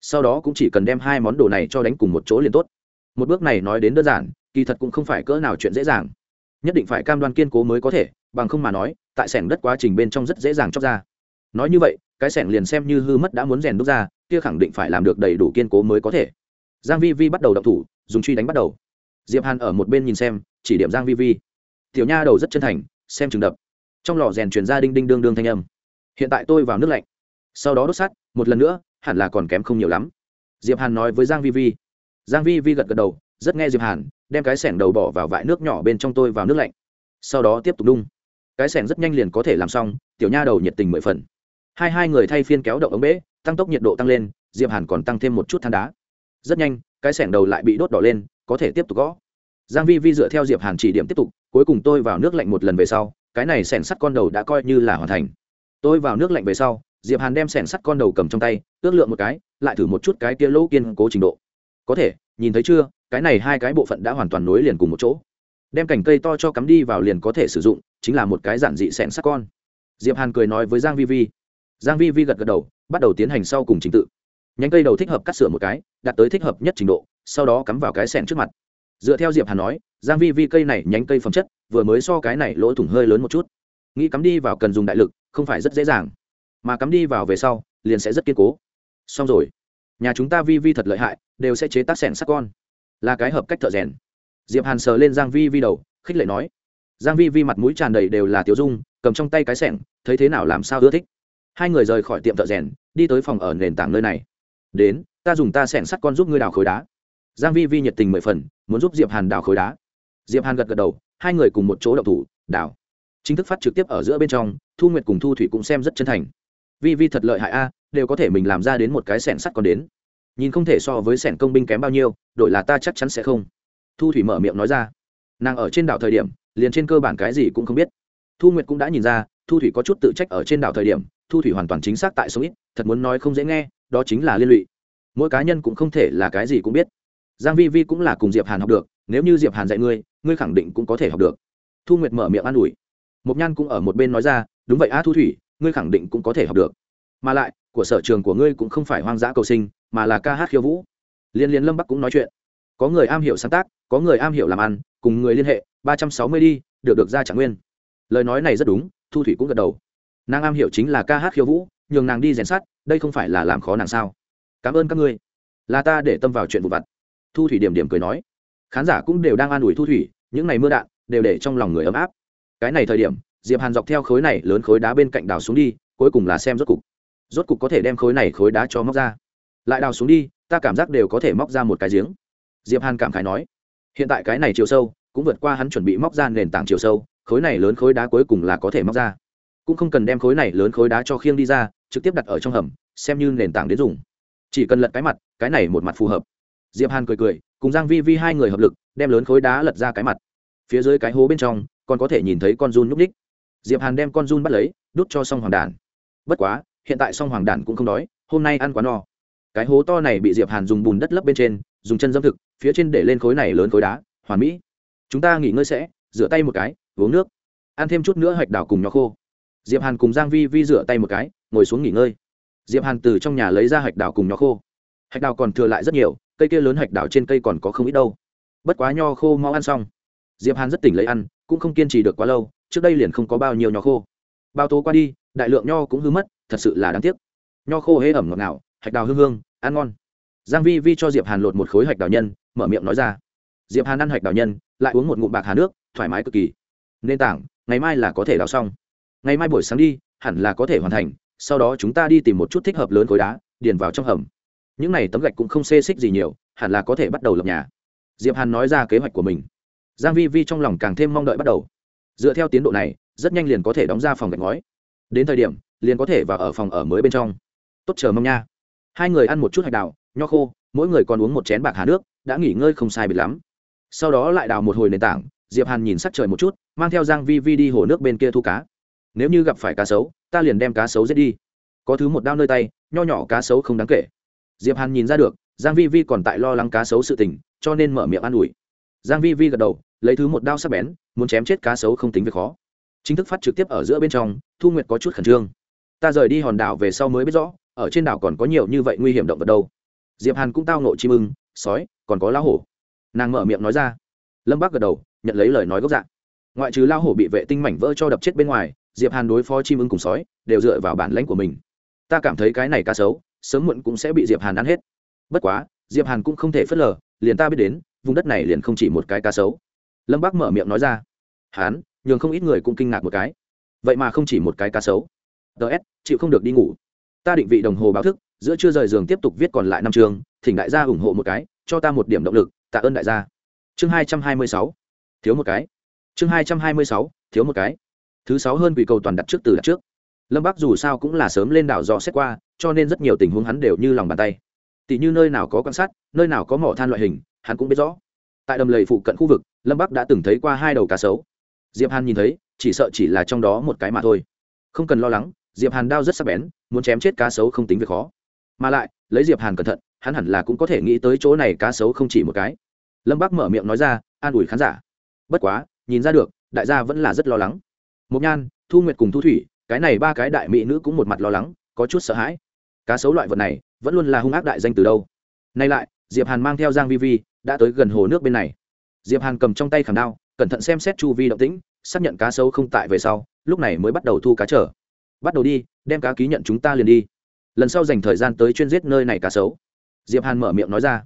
Speaker 1: Sau đó cũng chỉ cần đem hai món đồ này cho đánh cùng một chỗ liền tốt. Một bước này nói đến đơn giản, kỳ thật cũng không phải cỡ nào chuyện dễ dàng. Nhất định phải cam đoan kiên cố mới có thể, bằng không mà nói, tại sẻng đất quá trình bên trong rất dễ dàng chóc ra. Nói như vậy, cái sẻng liền xem như hư mất đã muốn rèn đúc ra, kia khẳng định phải làm được đầy đủ kiên cố mới có thể. Giang vi vi bắt đầu động thủ, dùng truy đánh bắt đầu. Diệp hàn ở một bên nhìn xem, chỉ điểm giang vi vi tiểu nha đầu rất chân thành, xem chừng đập. Trong lò rèn chuyển ra đinh đinh đương đương thanh âm. Hiện tại tôi vào nước lạnh. Sau đó đốt sắt, một lần nữa, hẳn là còn kém không nhiều lắm. Diệp hàn nói với giang vi vi. Giang vi vi gật gật đầu, rất nghe diệp hàn, đem cái sẻng đầu bỏ vào vại nước nhỏ bên trong tôi vào nước lạnh. Sau đó tiếp tục đung. cái sẻng rất nhanh liền có thể làm xong, tiểu nha đầu nhiệt tình mười phần. Hai hai người thay phiên kéo động ống bể tăng tốc nhiệt độ tăng lên, diệp hàn còn tăng thêm một chút than đá. Rất nhanh, cái sẻng đầu lại bị đốt đỏ lên, có thể tiếp tục gõ. Giang vi vi dựa theo diệp hàn chỉ điểm tiếp tục cuối cùng tôi vào nước lạnh một lần về sau, cái này sẻn sắt con đầu đã coi như là hoàn thành. Tôi vào nước lạnh về sau, diệp hàn đem sẻn sắt con đầu cầm trong tay, ước lượng một cái, lại thử một chút cái kia lỗ kiên cố trình độ. Có thể, nhìn thấy chưa, cái này hai cái bộ phận đã hoàn toàn nối liền cùng một chỗ. Đem cành cây to cho cắm đi vào liền có thể sử dụng, chính là một cái giản dị sẻn sắt con. Diệp hàn cười nói với giang vi vi. Giang vi vi gật gật đầu, bắt đầu tiến hành sau cùng trình tự. Nhánh cây đầu thích hợp cắt sửa một cái đạt tới thích hợp nhất trình độ, sau đó cắm vào cái sẻn trước mặt. Dựa theo diệp hàn nói giang vi vi cây này nhánh cây phẩm chất, vừa mới so cái này lỗ thủng hơi lớn một chút. Nghĩ cắm đi vào cần dùng đại lực, không phải rất dễ dàng. Mà cắm đi vào về sau, liền sẽ rất kiên cố. Xong rồi. Nhà chúng ta vi vi thật lợi hại, đều sẽ chế tác sẻn sắt con. Là cái hợp cách thợ rèn. Diệp hàn sờ lên giang vi vi đầu, khích lệ nói. Giang vi vi mặt mũi tràn đầy đều là tiểu dung, cầm trong tay cái sẻng, thấy thế nào làm sao ưa thích. Hai người rời khỏi tiệm thợ rèn, đi tới phòng ở nền tảng nơi này. Đến, ta dùng ta sẻn sắt con giúp ngươi đào khối đá. Giang vi vi nhiệt tình mười phần, muốn giúp diệp hàn đào khối đá diệp hàn gật gật đầu hai người cùng một chỗ đậu thủ đảo, chính thức phát trực tiếp ở giữa bên trong thu nguyệt cùng thu thủy cũng xem rất chân thành. Vi vi thật lợi hại a đều có thể mình làm ra đến một cái sẻn sắt còn đến. Nhìn không thể so với sẻn công binh kém bao nhiêu đội là ta chắc chắn sẽ không. Thu thủy mở miệng nói ra. Nàng ở trên đảo thời điểm liền trên cơ bản cái gì cũng không biết. Thu nguyệt cũng đã nhìn ra thu thủy có chút tự trách ở trên đảo thời điểm thu thủy hoàn toàn chính xác tại số ít thật muốn nói không dễ nghe đó chính là liên lụy. Mỗi cá nhân cũng không thể là cái gì cũng biết. Giang vi vi cũng là cùng diệp hàn học được nếu như diệp hàn dạy ngươi ngươi khẳng định cũng có thể học được. Thu nguyệt mở miệng an ủi. Mộc nhan cũng ở một bên nói ra, đúng vậy a thu thủy, ngươi khẳng định cũng có thể học được. Mà lại, của sở trường của ngươi cũng không phải hoang dã cầu sinh, mà là ca hát khiêu vũ. Liên liên lâm bắc cũng nói chuyện. Có người am hiểu sáng tác, có người am hiểu làm ăn, cùng người liên hệ, ba trăm sáu mươi đi, được được ra trạng nguyên. Lời nói này rất đúng, thu thủy cũng gật đầu. Nàng am hiểu chính là ca hát khiêu vũ, nhường nàng đi rèn sát đây không phải là làm khó nàng sao. Cảm ơn các ngươi. Là ta để tâm vào chuyện vụ vặt. Thu thủy điểm điểm cười nói khán giả cũng đều đang an ủi thu thủy, những ngày mưa đạn đều để trong lòng người ấm áp. Cái này thời điểm, diệp hàn dọc theo khối này lớn khối đá bên cạnh đào xuống đi, cuối cùng là xem rốt cục. Rốt cục có thể đem khối này khối đá cho móc ra. Lại đào xuống đi, ta cảm giác đều có thể móc ra một cái giếng. Diệp hàn cảm khái nói. Hiện tại cái này chiều sâu, cũng vượt qua hắn chuẩn bị móc ra nền tảng chiều sâu, khối này lớn khối đá cuối cùng là có thể móc ra. Cũng không cần đem khối này lớn khối đá cho khiêng đi ra, trực tiếp đặt ở trong hầm, xem như nền tảng đến dùng. Chỉ cần lật cái mặt, cái này một mặt phù hợp. Diệp hàn cười cười cùng giang vi vi hai người hợp lực, đem lớn khối đá lật ra cái mặt. Phía dưới cái hố bên trong, còn có thể nhìn thấy con run núp ních diệp hàn đem con run bắt lấy, đút cho Song hoàng đản bất quá, hiện tại Song hoàng đản cũng không đói, hôm nay ăn quá no. Cái hố to này bị diệp hàn dùng bùn đất lấp bên trên, dùng chân dâm thực, phía trên để lên khối này lớn khối đá, hoàn mỹ. Chúng ta nghỉ ngơi sẽ, rửa tay một cái, uống nước. Ăn thêm chút nữa hạch đào cùng nhỏ khô. Diệp hàn cùng giang vi vi rửa tay một cái, ngồi xuống nghỉ ngơi. Diệp hàn từ trong nhà lấy ra hạch đào cùng nhỏ khô. Hạch đào còn thừa lại rất nhiều cây kia lớn hạch đào trên cây còn có không ít đâu. Bất quá nho khô mau ăn xong. Diệp hàn rất tỉnh lấy ăn, cũng không kiên trì được quá lâu, trước đây liền không có bao nhiêu nho khô. Bao tố qua đi, đại lượng nho cũng hư mất, thật sự là đáng tiếc. Nho khô hế ẩm ngọt ngào, hạch đào hương hương, ăn ngon. Giang vi vi cho diệp hàn lột một khối hạch đào nhân, mở miệng nói ra. Diệp hàn ăn hạch đào nhân, lại uống một ngụm bạc hà nước, thoải mái cực kỳ. Nên tảng, ngày mai là có thể đào xong. Ngày mai buổi sáng đi, hẳn là có thể hoàn thành, sau đó chúng ta đi tìm một chút thích hợp lớn khối đá, điền vào trong hầm những này tấm gạch cũng không xê xích gì nhiều, hẳn là có thể bắt đầu lập nhà. Diệp hàn nói ra kế hoạch của mình. Giang vi vi trong lòng càng thêm mong đợi bắt đầu. Dựa theo tiến độ này, rất nhanh liền có thể đóng ra phòng gạch ngói. Đến thời điểm, liền có thể vào ở phòng ở mới bên trong. Tốt, chờ mong nha. Hai người ăn một chút hạch đào, nho khô, mỗi người còn uống một chén bạc hà nước, đã nghỉ ngơi không sai biệt lắm. Sau đó lại đào một hồi nền tảng, diệp hàn nhìn sắc trời một chút, mang theo giang vi vi đi hồ nước bên kia thu cá. Nếu như gặp phải cá sấu, ta liền đem cá sấu giết đi. Có thứ một đao nơi tay, nho nhỏ cá sấu không đáng kể diệp hàn nhìn ra được, giang vi vi còn tại lo lắng cá sấu sự tình, cho nên mở miệng an ủi. Giang vi vi gật đầu, lấy thứ một đao sắc bén, muốn chém chết cá sấu không tính việc khó. Chính thức phát trực tiếp ở giữa bên trong, thu nguyệt có chút khẩn trương. Ta rời đi hòn đảo về sau mới biết rõ, ở trên đảo còn có nhiều như vậy nguy hiểm động vật đâu. Diệp hàn cũng tao nộ chim ưng, sói, còn có lão hổ. Nàng mở miệng nói ra. Lâm bác gật đầu, nhận lấy lời nói gốc dạng. Ngoại trừ lão hổ bị vệ tinh mảnh vỡ cho đập chết bên ngoài, diệp hàn đối phó chim ưng cùng sói, đều dựa vào bản lãnh của mình. Ta cảm thấy cái này cá sấu sớm muộn cũng sẽ bị diệp hàn ăn hết. Bất quá, diệp hàn cũng không thể phớt lờ, liền ta biết đến, vùng đất này liền không chỉ một cái cá sấu. Lâm bác mở miệng nói ra. Hán, nhường không ít người cũng kinh ngạc một cái. Vậy mà không chỉ một cái cá sấu. Ts chịu không được đi ngủ. Ta định vị đồng hồ báo thức, giữa chưa rời giường tiếp tục viết còn lại năm trường thỉnh đại gia ủng hộ một cái, cho ta một điểm động lực, tạ ơn đại gia. Chương hai trăm hai mươi sáu. Thiếu một cái. Chương hai trăm hai mươi sáu, thiếu một cái. Thứ sáu hơn quỷ cầu toàn đặt trước từ đặt trước lâm bắc dù sao cũng là sớm lên đảo dò xét qua, cho nên rất nhiều tình huống hắn đều như lòng bàn tay. Tỷ như nơi nào có quan sát, nơi nào có mỏ than loại hình, hắn cũng biết rõ. Tại đầm lầy phụ cận khu vực, lâm bắc đã từng thấy qua hai đầu cá sấu. Diệp hàn nhìn thấy, chỉ sợ chỉ là trong đó một cái mà thôi. Không cần lo lắng, diệp hàn đao rất sắc bén, muốn chém chết cá sấu không tính việc khó. Mà lại, lấy diệp hàn cẩn thận, hắn hẳn là cũng có thể nghĩ tới chỗ này cá sấu không chỉ một cái. Lâm bắc mở miệng nói ra, an ủi khán giả. Bất quá, nhìn ra được, đại gia vẫn là rất lo lắng. Mộc nhan, thu nguyệt cùng thu thủy cái này ba cái đại mỹ nữ cũng một mặt lo lắng, có chút sợ hãi. Cá sấu loại vật này, vẫn luôn là hung ác đại danh từ đâu. Nay lại, diệp hàn mang theo giang vi vi, đã tới gần hồ nước bên này. Diệp hàn cầm trong tay khảm đao, cẩn thận xem xét chu vi động tĩnh, xác nhận cá sấu không tại về sau, lúc này mới bắt đầu thu cá trở. Bắt đầu đi, đem cá ký nhận chúng ta liền đi. Lần sau dành thời gian tới chuyên giết nơi này cá sấu. Diệp hàn mở miệng nói ra.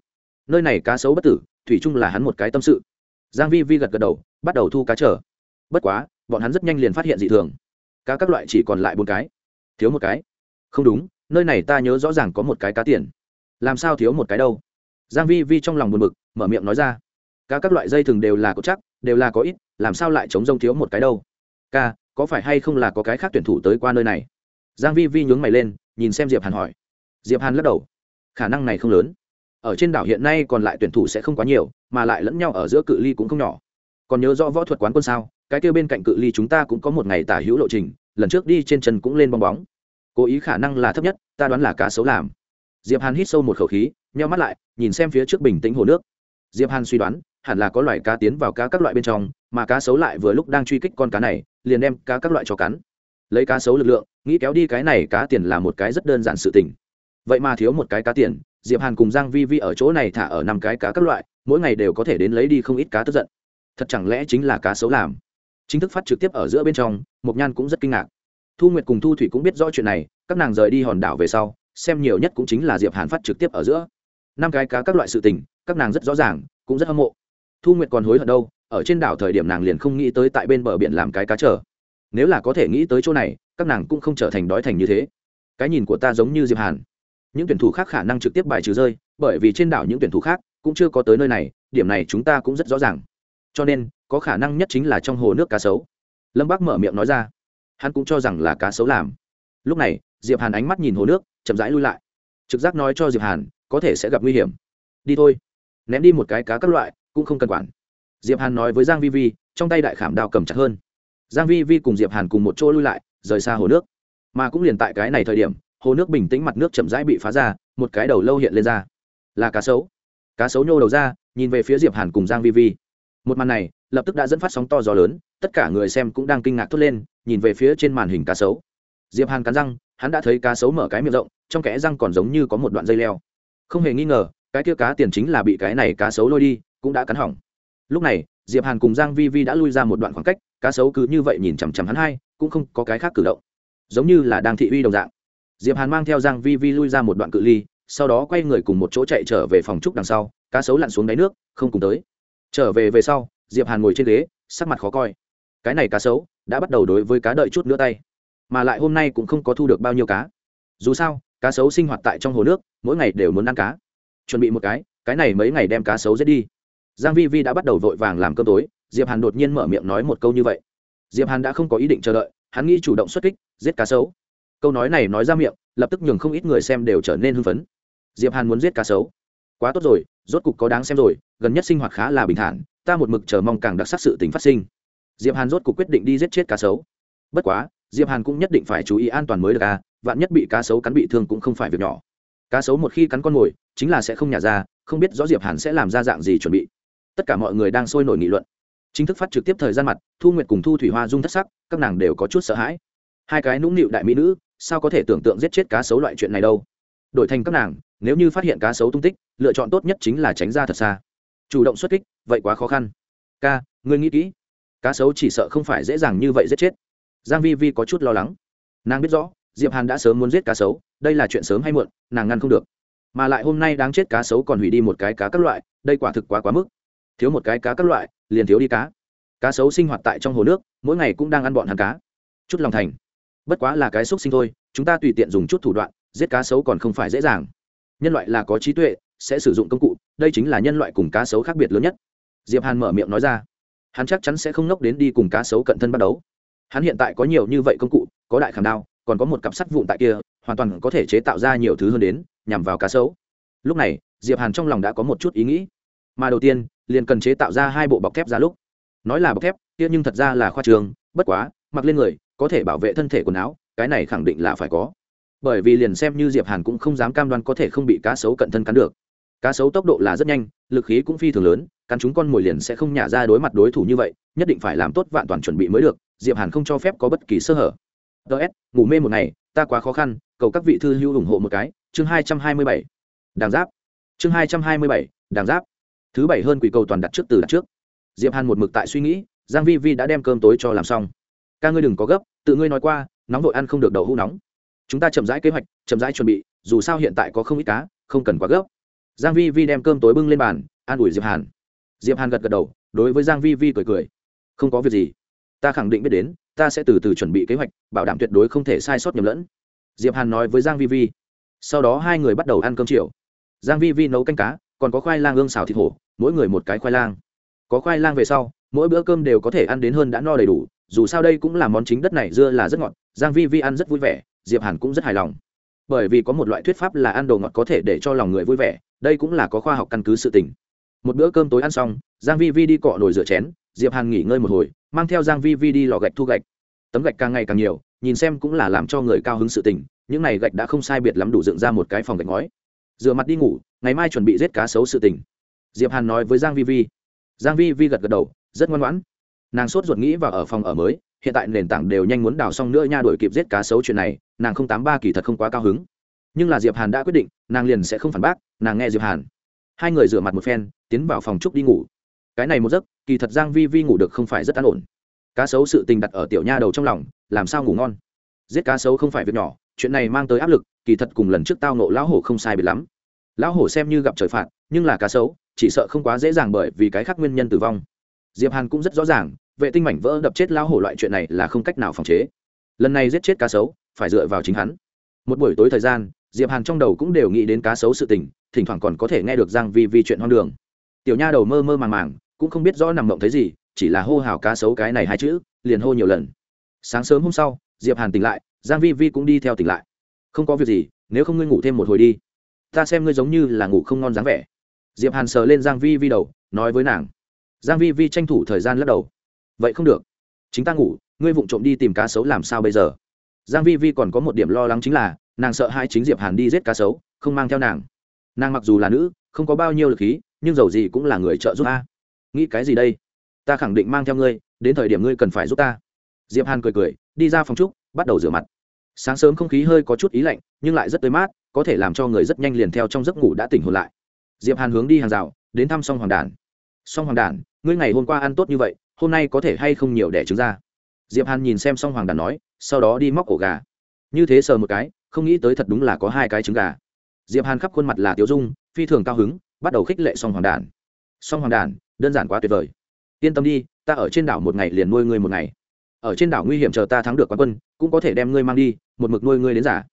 Speaker 1: Nơi này cá sấu bất tử, thủy chung là hắn một cái tâm sự. Giang vi vi gật gật đầu, bắt đầu thu cá trở. Bất quá, bọn hắn rất nhanh liền phát hiện dị thường cá các loại chỉ còn lại bốn cái. Thiếu một cái. Không đúng, nơi này ta nhớ rõ ràng có một cái cá tiền. Làm sao thiếu một cái đâu? Giang vi vi trong lòng buồn bực, mở miệng nói ra. Cá các loại dây thường đều là có chắc, đều là có ít, làm sao lại chống rông thiếu một cái đâu? Ca, có phải hay không là có cái khác tuyển thủ tới qua nơi này? Giang vi vi nhướng mày lên, nhìn xem diệp hàn hỏi. Diệp hàn lắc đầu. Khả năng này không lớn. Ở trên đảo hiện nay còn lại tuyển thủ sẽ không quá nhiều, mà lại lẫn nhau ở giữa cự ly cũng không nhỏ. Còn nhớ rõ võ thuật quán quân sao? Cái kia bên cạnh cự ly chúng ta cũng có một ngày tả hữu lộ trình, lần trước đi trên chân cũng lên bong bóng. Cố ý khả năng là thấp nhất, ta đoán là cá xấu làm. Diệp hàn hít sâu một khẩu khí, nheo mắt lại, nhìn xem phía trước bình tĩnh hồ nước. Diệp hàn suy đoán, hẳn là có loài cá tiến vào cá các loại bên trong, mà cá xấu lại vừa lúc đang truy kích con cá này, liền đem cá các loại cho cắn. Lấy cá xấu lực lượng, nghĩ kéo đi cái này cá tiền là một cái rất đơn giản sự tình. Vậy mà thiếu một cái cá tiền, diệp hàn cùng giang vi vi ở chỗ này thả ở năm cái cá các loại, mỗi ngày đều có thể đến lấy đi không ít cá tức giận. Thật chẳng lẽ chính là cá xấu làm? Chính thức phát trực tiếp ở giữa bên trong, mộc nhan cũng rất kinh ngạc. Thu nguyệt cùng thu thủy cũng biết rõ chuyện này, các nàng rời đi hòn đảo về sau, xem nhiều nhất cũng chính là diệp hàn phát trực tiếp ở giữa. Năm cái cá các loại sự tình, các nàng rất rõ ràng, cũng rất hâm mộ. Thu nguyệt còn hối hận đâu, ở trên đảo thời điểm nàng liền không nghĩ tới tại bên bờ biển làm cái cá trở nếu là có thể nghĩ tới chỗ này, các nàng cũng không trở thành đói thành như thế. Cái nhìn của ta giống như diệp hàn. Những tuyển thủ khác khả năng trực tiếp bài trừ rơi, bởi vì trên đảo những tuyển thủ khác cũng chưa có tới nơi này, điểm này chúng ta cũng rất rõ ràng. Cho nên có khả năng nhất chính là trong hồ nước cá sấu. Lâm bác mở miệng nói ra. Hắn cũng cho rằng là cá sấu làm. Lúc này, diệp hàn ánh mắt nhìn hồ nước, chậm rãi lui lại. Trực giác nói cho diệp hàn, có thể sẽ gặp nguy hiểm. Đi thôi. Ném đi một cái cá các loại, cũng không cần quản. Diệp hàn nói với giang vi vi, trong tay đại khảm đao cầm chặt hơn. Giang vi vi cùng diệp hàn cùng một chỗ lui lại, rời xa hồ nước. Mà cũng liền tại cái này thời điểm, hồ nước bình tĩnh mặt nước chậm rãi bị phá ra, một cái đầu lâu hiện lên ra. Là cá sấu. Cá sấu nhô đầu ra, nhìn về phía diệp hàn cùng giang vi vi một màn này, lập tức đã dẫn phát sóng to gió lớn, tất cả người xem cũng đang kinh ngạc thốt lên, nhìn về phía trên màn hình cá sấu. Diệp hàn cắn răng, hắn đã thấy cá sấu mở cái miệng rộng, trong kẽ răng còn giống như có một đoạn dây leo. Không hề nghi ngờ, cái kia cá tiền chính là bị cái này cá sấu lôi đi, cũng đã cắn hỏng. Lúc này, diệp hàn cùng giang vi vi đã lui ra một đoạn khoảng cách, cá sấu cứ như vậy nhìn chằm chằm hắn hai, cũng không có cái khác cử động. Giống như là đang thị uy đồng dạng. Diệp hàn mang theo giang vi vi lui ra một đoạn cự ly, sau đó quay người cùng một chỗ chạy trở về phòng trúc đằng sau, cá sấu lặn xuống đáy nước, không cùng tới trở về về sau, diệp hàn ngồi trên ghế, sắc mặt khó coi. Cái này cá sấu đã bắt đầu đối với cá đợi chút nữa tay, mà lại hôm nay cũng không có thu được bao nhiêu cá. Dù sao, cá sấu sinh hoạt tại trong hồ nước, mỗi ngày đều muốn ăn cá. Chuẩn bị một cái cái này mấy ngày đem cá sấu giết đi. Giang vi vi đã bắt đầu vội vàng làm cơm tối, diệp hàn đột nhiên mở miệng nói một câu như vậy. Diệp hàn đã không có ý định chờ đợi, hắn nghĩ chủ động xuất kích, giết cá sấu. Câu nói này nói ra miệng, lập tức nhường không ít người xem đều trở nên hưng phấn. Diệp hàn muốn giết cá sấu quá tốt rồi, rốt cục có đáng xem rồi, gần nhất sinh hoạt khá là bình thản, ta một mực chờ mong càng đặc sắc sự tình phát sinh. Diệp hàn rốt cục quyết định đi giết chết cá sấu. Bất quá, diệp hàn cũng nhất định phải chú ý an toàn mới được à vạn nhất bị cá sấu cắn bị thương cũng không phải việc nhỏ. Cá sấu một khi cắn con mồi, chính là sẽ không nhả ra, không biết rõ diệp hàn sẽ làm ra dạng gì chuẩn bị. Tất cả mọi người đang sôi nổi nghị luận. Chính thức phát trực tiếp thời gian mặt, thu nguyệt cùng thu thủy hoa dung thất sắc, các nàng đều có chút sợ hãi. Hai cái nũng nịu đại mỹ nữ, sao có thể tưởng tượng giết chết cá sấu loại chuyện này đâu? Đổi thành các nàng, nếu như phát hiện cá sấu tung tích lựa chọn tốt nhất chính là tránh ra thật xa. Chủ động xuất kích, vậy quá khó khăn. Ca, ngươi nghĩ kỹ. Cá sấu chỉ sợ không phải dễ dàng như vậy giết chết. Giang vi vi có chút lo lắng. Nàng biết rõ, diệp hàn đã sớm muốn giết cá sấu, đây là chuyện sớm hay muộn, nàng ngăn không được. Mà lại hôm nay đáng chết cá sấu còn hủy đi một cái cá các loại, đây quả thực quá quá mức. Thiếu một cái cá các loại, liền thiếu đi cá. Cá sấu sinh hoạt tại trong hồ nước, mỗi ngày cũng đang ăn bọn hàng cá. Chút lòng thành. Bất quá là cái xúc sinh thôi, chúng ta tùy tiện dùng chút thủ đoạn, giết cá sấu còn không phải dễ dàng. Nhân loại là có trí tuệ sẽ sử dụng công cụ, đây chính là nhân loại cùng cá sấu khác biệt lớn nhất. Diệp hàn mở miệng nói ra. Hắn chắc chắn sẽ không nốc đến đi cùng cá sấu cận thân bắt đấu hắn hiện tại có nhiều như vậy công cụ, có đại khảm đao, còn có một cặp sắt vụn tại kia, hoàn toàn có thể chế tạo ra nhiều thứ hơn đến, nhằm vào cá sấu. Lúc này, diệp hàn trong lòng đã có một chút ý nghĩ. Mà đầu tiên, liền cần chế tạo ra hai bộ bọc thép ra lúc. Nói là bọc thép, kia nhưng thật ra là khoa trường, bất quá, mặc lên người, có thể bảo vệ thân thể quần áo, cái này khẳng định là phải có. Bởi vì liền xem như diệp hàn cũng không dám cam đoan có thể không bị cá sấu cận thân cắn được cá sấu tốc độ là rất nhanh, lực khí cũng phi thường lớn, cắn chúng con mồi liền sẽ không nhả ra đối mặt đối thủ như vậy, nhất định phải làm tốt vạn toàn chuẩn bị mới được, diệp hàn không cho phép có bất kỳ sơ hở. Ts ngủ mê một ngày, ta quá khó khăn, cầu các vị thư hữu ủng hộ một cái, chương hai trăm hai mươi bảy. Đàng giáp. Chương hai trăm hai mươi bảy, đàng giáp. Thứ bảy hơn quỷ cầu toàn đặt trước từ đặt trước. Diệp hàn một mực tại suy nghĩ, giang vi vi đã đem cơm tối cho làm xong. Ca ngươi đừng có gấp, tự ngươi nói qua, nóng vội ăn không được đậu hũ nóng. Chúng ta chậm rãi kế hoạch, chậm rãi chuẩn bị, dù sao hiện tại có không ít cá, không cần quá gấp giang vi vi đem cơm tối bưng lên bàn, an ủi diệp hàn. Diệp hàn gật gật đầu, đối với giang vi vi cười cười. Không có việc gì. Ta khẳng định biết đến, ta sẽ từ từ chuẩn bị kế hoạch, bảo đảm tuyệt đối không thể sai sót nhầm lẫn. Diệp hàn nói với giang vi vi. Sau đó hai người bắt đầu ăn cơm chiều. Giang vi vi nấu canh cá, còn có khoai lang ương xào thịt hổ, mỗi người một cái khoai lang. Có khoai lang về sau, mỗi bữa cơm đều có thể ăn đến hơn đã no đầy đủ, dù sao đây cũng là món chính đất này dưa là rất ngọt, giang vi vi ăn rất vui vẻ, diệp hàn cũng rất hài lòng. Bởi vì có một loại thuyết pháp là ăn đồ ngọt có thể để cho lòng người vui vẻ đây cũng là có khoa học căn cứ sự tình. Một bữa cơm tối ăn xong, giang vi vi đi cọ nồi rửa chén, diệp hàn nghỉ ngơi một hồi, mang theo giang vi vi đi lò gạch thu gạch. Tấm gạch càng ngày càng nhiều, nhìn xem cũng là làm cho người cao hứng sự tình, những này gạch đã không sai biệt lắm đủ dựng ra một cái phòng gạch ngói. Rửa mặt đi ngủ, ngày mai chuẩn bị giết cá sấu sự tình. Diệp hàn nói với giang vi vi. Giang vi vi gật gật đầu, rất ngoan ngoãn. Nàng sốt ruột nghĩ vào ở phòng ở mới, hiện tại nền tảng đều nhanh muốn đào xong nữa nha đuổi kịp giết cá sấu chuyện này, nàng không tám ba kỳ thật không quá cao hứng nhưng là diệp hàn đã quyết định, nàng liền sẽ không phản bác, nàng nghe diệp hàn. Hai người rửa mặt một phen, tiến vào phòng trúc đi ngủ. Cái này một giấc, kỳ thật giang vi vi ngủ được không phải rất an ổn. Cá sấu sự tình đặt ở tiểu nha đầu trong lòng, làm sao ngủ ngon? Giết cá sấu không phải việc nhỏ, chuyện này mang tới áp lực, kỳ thật cùng lần trước tao nộ lão hổ không sai biệt lắm. Lão hổ xem như gặp trời phạt, nhưng là cá sấu, chỉ sợ không quá dễ dàng bởi vì cái khác nguyên nhân tử vong. Diệp hàn cũng rất rõ ràng, vệ tinh mảnh vỡ đập chết lão hổ loại chuyện này là không cách nào phòng chế. Lần này giết chết cá sấu, phải dựa vào chính hắn. Một buổi tối thời gian diệp hàn trong đầu cũng đều nghĩ đến cá sấu sự tình, thỉnh thoảng còn có thể nghe được giang vi vi chuyện hoang đường. Tiểu nha đầu mơ mơ màng màng, cũng không biết rõ nằm mộng thấy gì, chỉ là hô hào cá sấu cái này hai chữ, liền hô nhiều lần. Sáng sớm hôm sau, diệp hàn tỉnh lại, giang vi vi cũng đi theo tỉnh lại. Không có việc gì, nếu không ngươi ngủ thêm một hồi đi. Ta xem ngươi giống như là ngủ không ngon dáng vẻ. Diệp hàn sờ lên giang vi vi đầu, nói với nàng. Giang vi vi tranh thủ thời gian lắc đầu. Vậy không được. Chính ta ngủ, ngươi vụng trộm đi tìm cá sấu làm sao bây giờ? Giang vi vi còn có một điểm lo lắng chính là nàng sợ hai chính diệp hàn đi giết cá sấu không mang theo nàng. Nàng mặc dù là nữ không có bao nhiêu lực khí nhưng dầu gì cũng là người trợ giúp a. Nghĩ cái gì đây? Ta khẳng định mang theo ngươi đến thời điểm ngươi cần phải giúp ta. Diệp hàn cười cười đi ra phòng trúc bắt đầu rửa mặt. Sáng sớm không khí hơi có chút ý lạnh nhưng lại rất tươi mát có thể làm cho người rất nhanh liền theo trong giấc ngủ đã tỉnh hồn lại. Diệp hàn hướng đi hàng rào đến thăm song hoàng Đản. song hoàng Đản, ngươi ngày hôm qua ăn tốt như vậy hôm nay có thể hay không nhiều đẻ trứng ra? Diệp hàn nhìn xem song hoàng Đản nói sau đó đi móc cổ gà. Như thế sờ một cái không nghĩ tới thật đúng là có hai cái trứng gà. Diệp hàn khắp khuôn mặt là tiêu dung, phi thường cao hứng, bắt đầu khích lệ song hoàng đàn song hoàng đàn đơn giản quá tuyệt vời. Yên tâm đi, ta ở trên đảo một ngày liền nuôi ngươi một ngày. Ở trên đảo nguy hiểm chờ ta thắng được quán quân, cũng có thể đem ngươi mang đi, một mực nuôi ngươi đến giả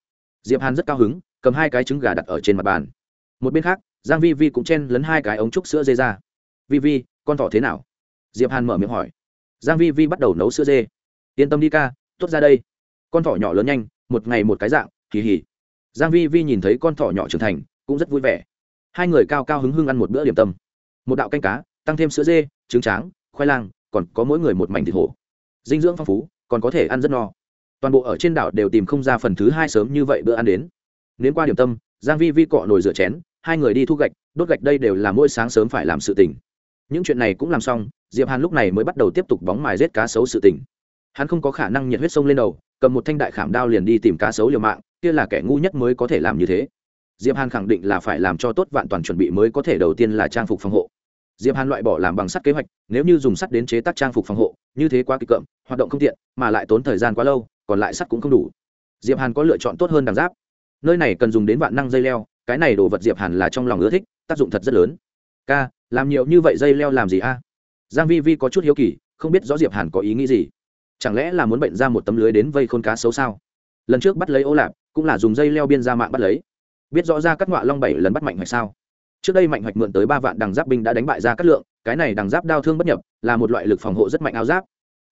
Speaker 1: diệp hàn rất cao hứng, cầm hai cái trứng gà đặt ở trên mặt bàn. Một bên khác, giang vi vi cũng chen lấn hai cái ống trúc sữa dê ra. Vi vi, con thỏ thế nào? Diệp hàn mở miệng hỏi. Giang vi vi bắt đầu nấu sữa dê. Yên tâm đi ca, tốt ra đây. Con thỏ nhỏ lớn nhanh, một ngày một cái dạng kỳ hỉ giang vi vi nhìn thấy con thỏ nhỏ trưởng thành, cũng rất vui vẻ. Hai người cao cao hứng hưng ăn một bữa điểm tâm. Một đạo canh cá, tăng thêm sữa dê, trứng tráng, khoai lang, còn có mỗi người một mảnh thịt hổ. Dinh dưỡng phong phú, còn có thể ăn rất no. Toàn bộ ở trên đảo đều tìm không ra phần thứ hai sớm như vậy bữa ăn đến. Nếm qua điểm tâm, giang vi vi cọ nồi rửa chén, hai người đi thu gạch, đốt gạch đây đều là mỗi sáng sớm phải làm sự tình. Những chuyện này cũng làm xong, diệp hàn lúc này mới bắt đầu tiếp tục bóng mài rết cá sấu sự tình. Hắn không có khả năng nhiệt huyết sông lên đầu, cầm một thanh đại khảm đao liền đi tìm cá sấu liều mạng kia là kẻ ngu nhất mới có thể làm như thế. Diệp hàn khẳng định là phải làm cho tốt vạn toàn chuẩn bị mới có thể đầu tiên là trang phục phòng hộ. Diệp hàn loại bỏ làm bằng sắt kế hoạch nếu như dùng sắt đến chế tác trang phục phòng hộ như thế quá kịch cậm, hoạt động không tiện mà lại tốn thời gian quá lâu còn lại sắt cũng không đủ. Diệp hàn có lựa chọn tốt hơn đằng giáp. Nơi này cần dùng đến vạn năng dây leo cái này đồ vật diệp hàn là trong lòng ưa thích tác dụng thật rất lớn. Ca làm nhiều như vậy dây leo làm gì a? Giang vi vi có chút hiếu kỳ không biết rõ diệp hàn có ý nghĩ gì. Chẳng lẽ là muốn bệnh ra một tấm lưới đến vây khôn cá xấu sao? Lần trước bắt lấy ô lạp cũng là dùng dây leo biên ra mạng bắt lấy. Biết rõ ra các ngọa long bảy lần bắt mạnh hoạch sao? Trước đây mạnh hoạch mượn tới ba vạn đằng giáp binh đã đánh bại ra các lượng, cái này đằng giáp đao thương bất nhập, là một loại lực phòng hộ rất mạnh áo giáp.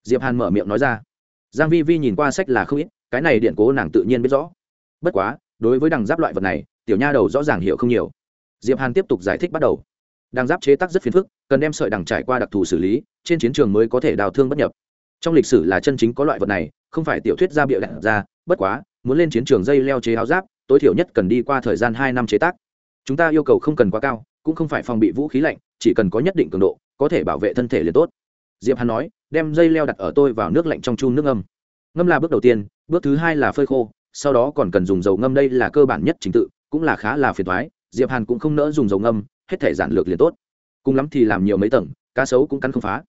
Speaker 1: Diệp hàn mở miệng nói ra. Giang vi vi nhìn qua sách là không ít, cái này điện cố nàng tự nhiên biết rõ. Bất quá, đối với đằng giáp loại vật này, tiểu nha đầu rõ ràng hiểu không nhiều. Diệp hàn tiếp tục giải thích bắt đầu. Đằng giáp chế tác rất phiền phức, cần đem sợi đằng trải qua đặc thù xử lý, trên chiến trường mới có thể đào thương bất nhập. Trong lịch sử là chân chính có loại vật này, không phải tiểu thuyết ra bịa đặt ra, bất quá muốn lên chiến trường dây leo chế áo giáp, tối thiểu nhất cần đi qua thời gian hai năm chế tác. Chúng ta yêu cầu không cần quá cao, cũng không phải phòng bị vũ khí lạnh, chỉ cần có nhất định cường độ, có thể bảo vệ thân thể liền tốt. Diệp hàn nói, đem dây leo đặt ở tôi vào nước lạnh trong chun nước ngâm. Ngâm là bước đầu tiên, bước thứ hai là phơi khô, sau đó còn cần dùng dầu ngâm, đây là cơ bản nhất trình tự, cũng là khá là phiền thoái diệp hàn cũng không nỡ dùng dầu ngâm, hết thể giản lược liền tốt. Cùng lắm thì làm nhiều mấy tầng, cá sấu cũng cắn không phá.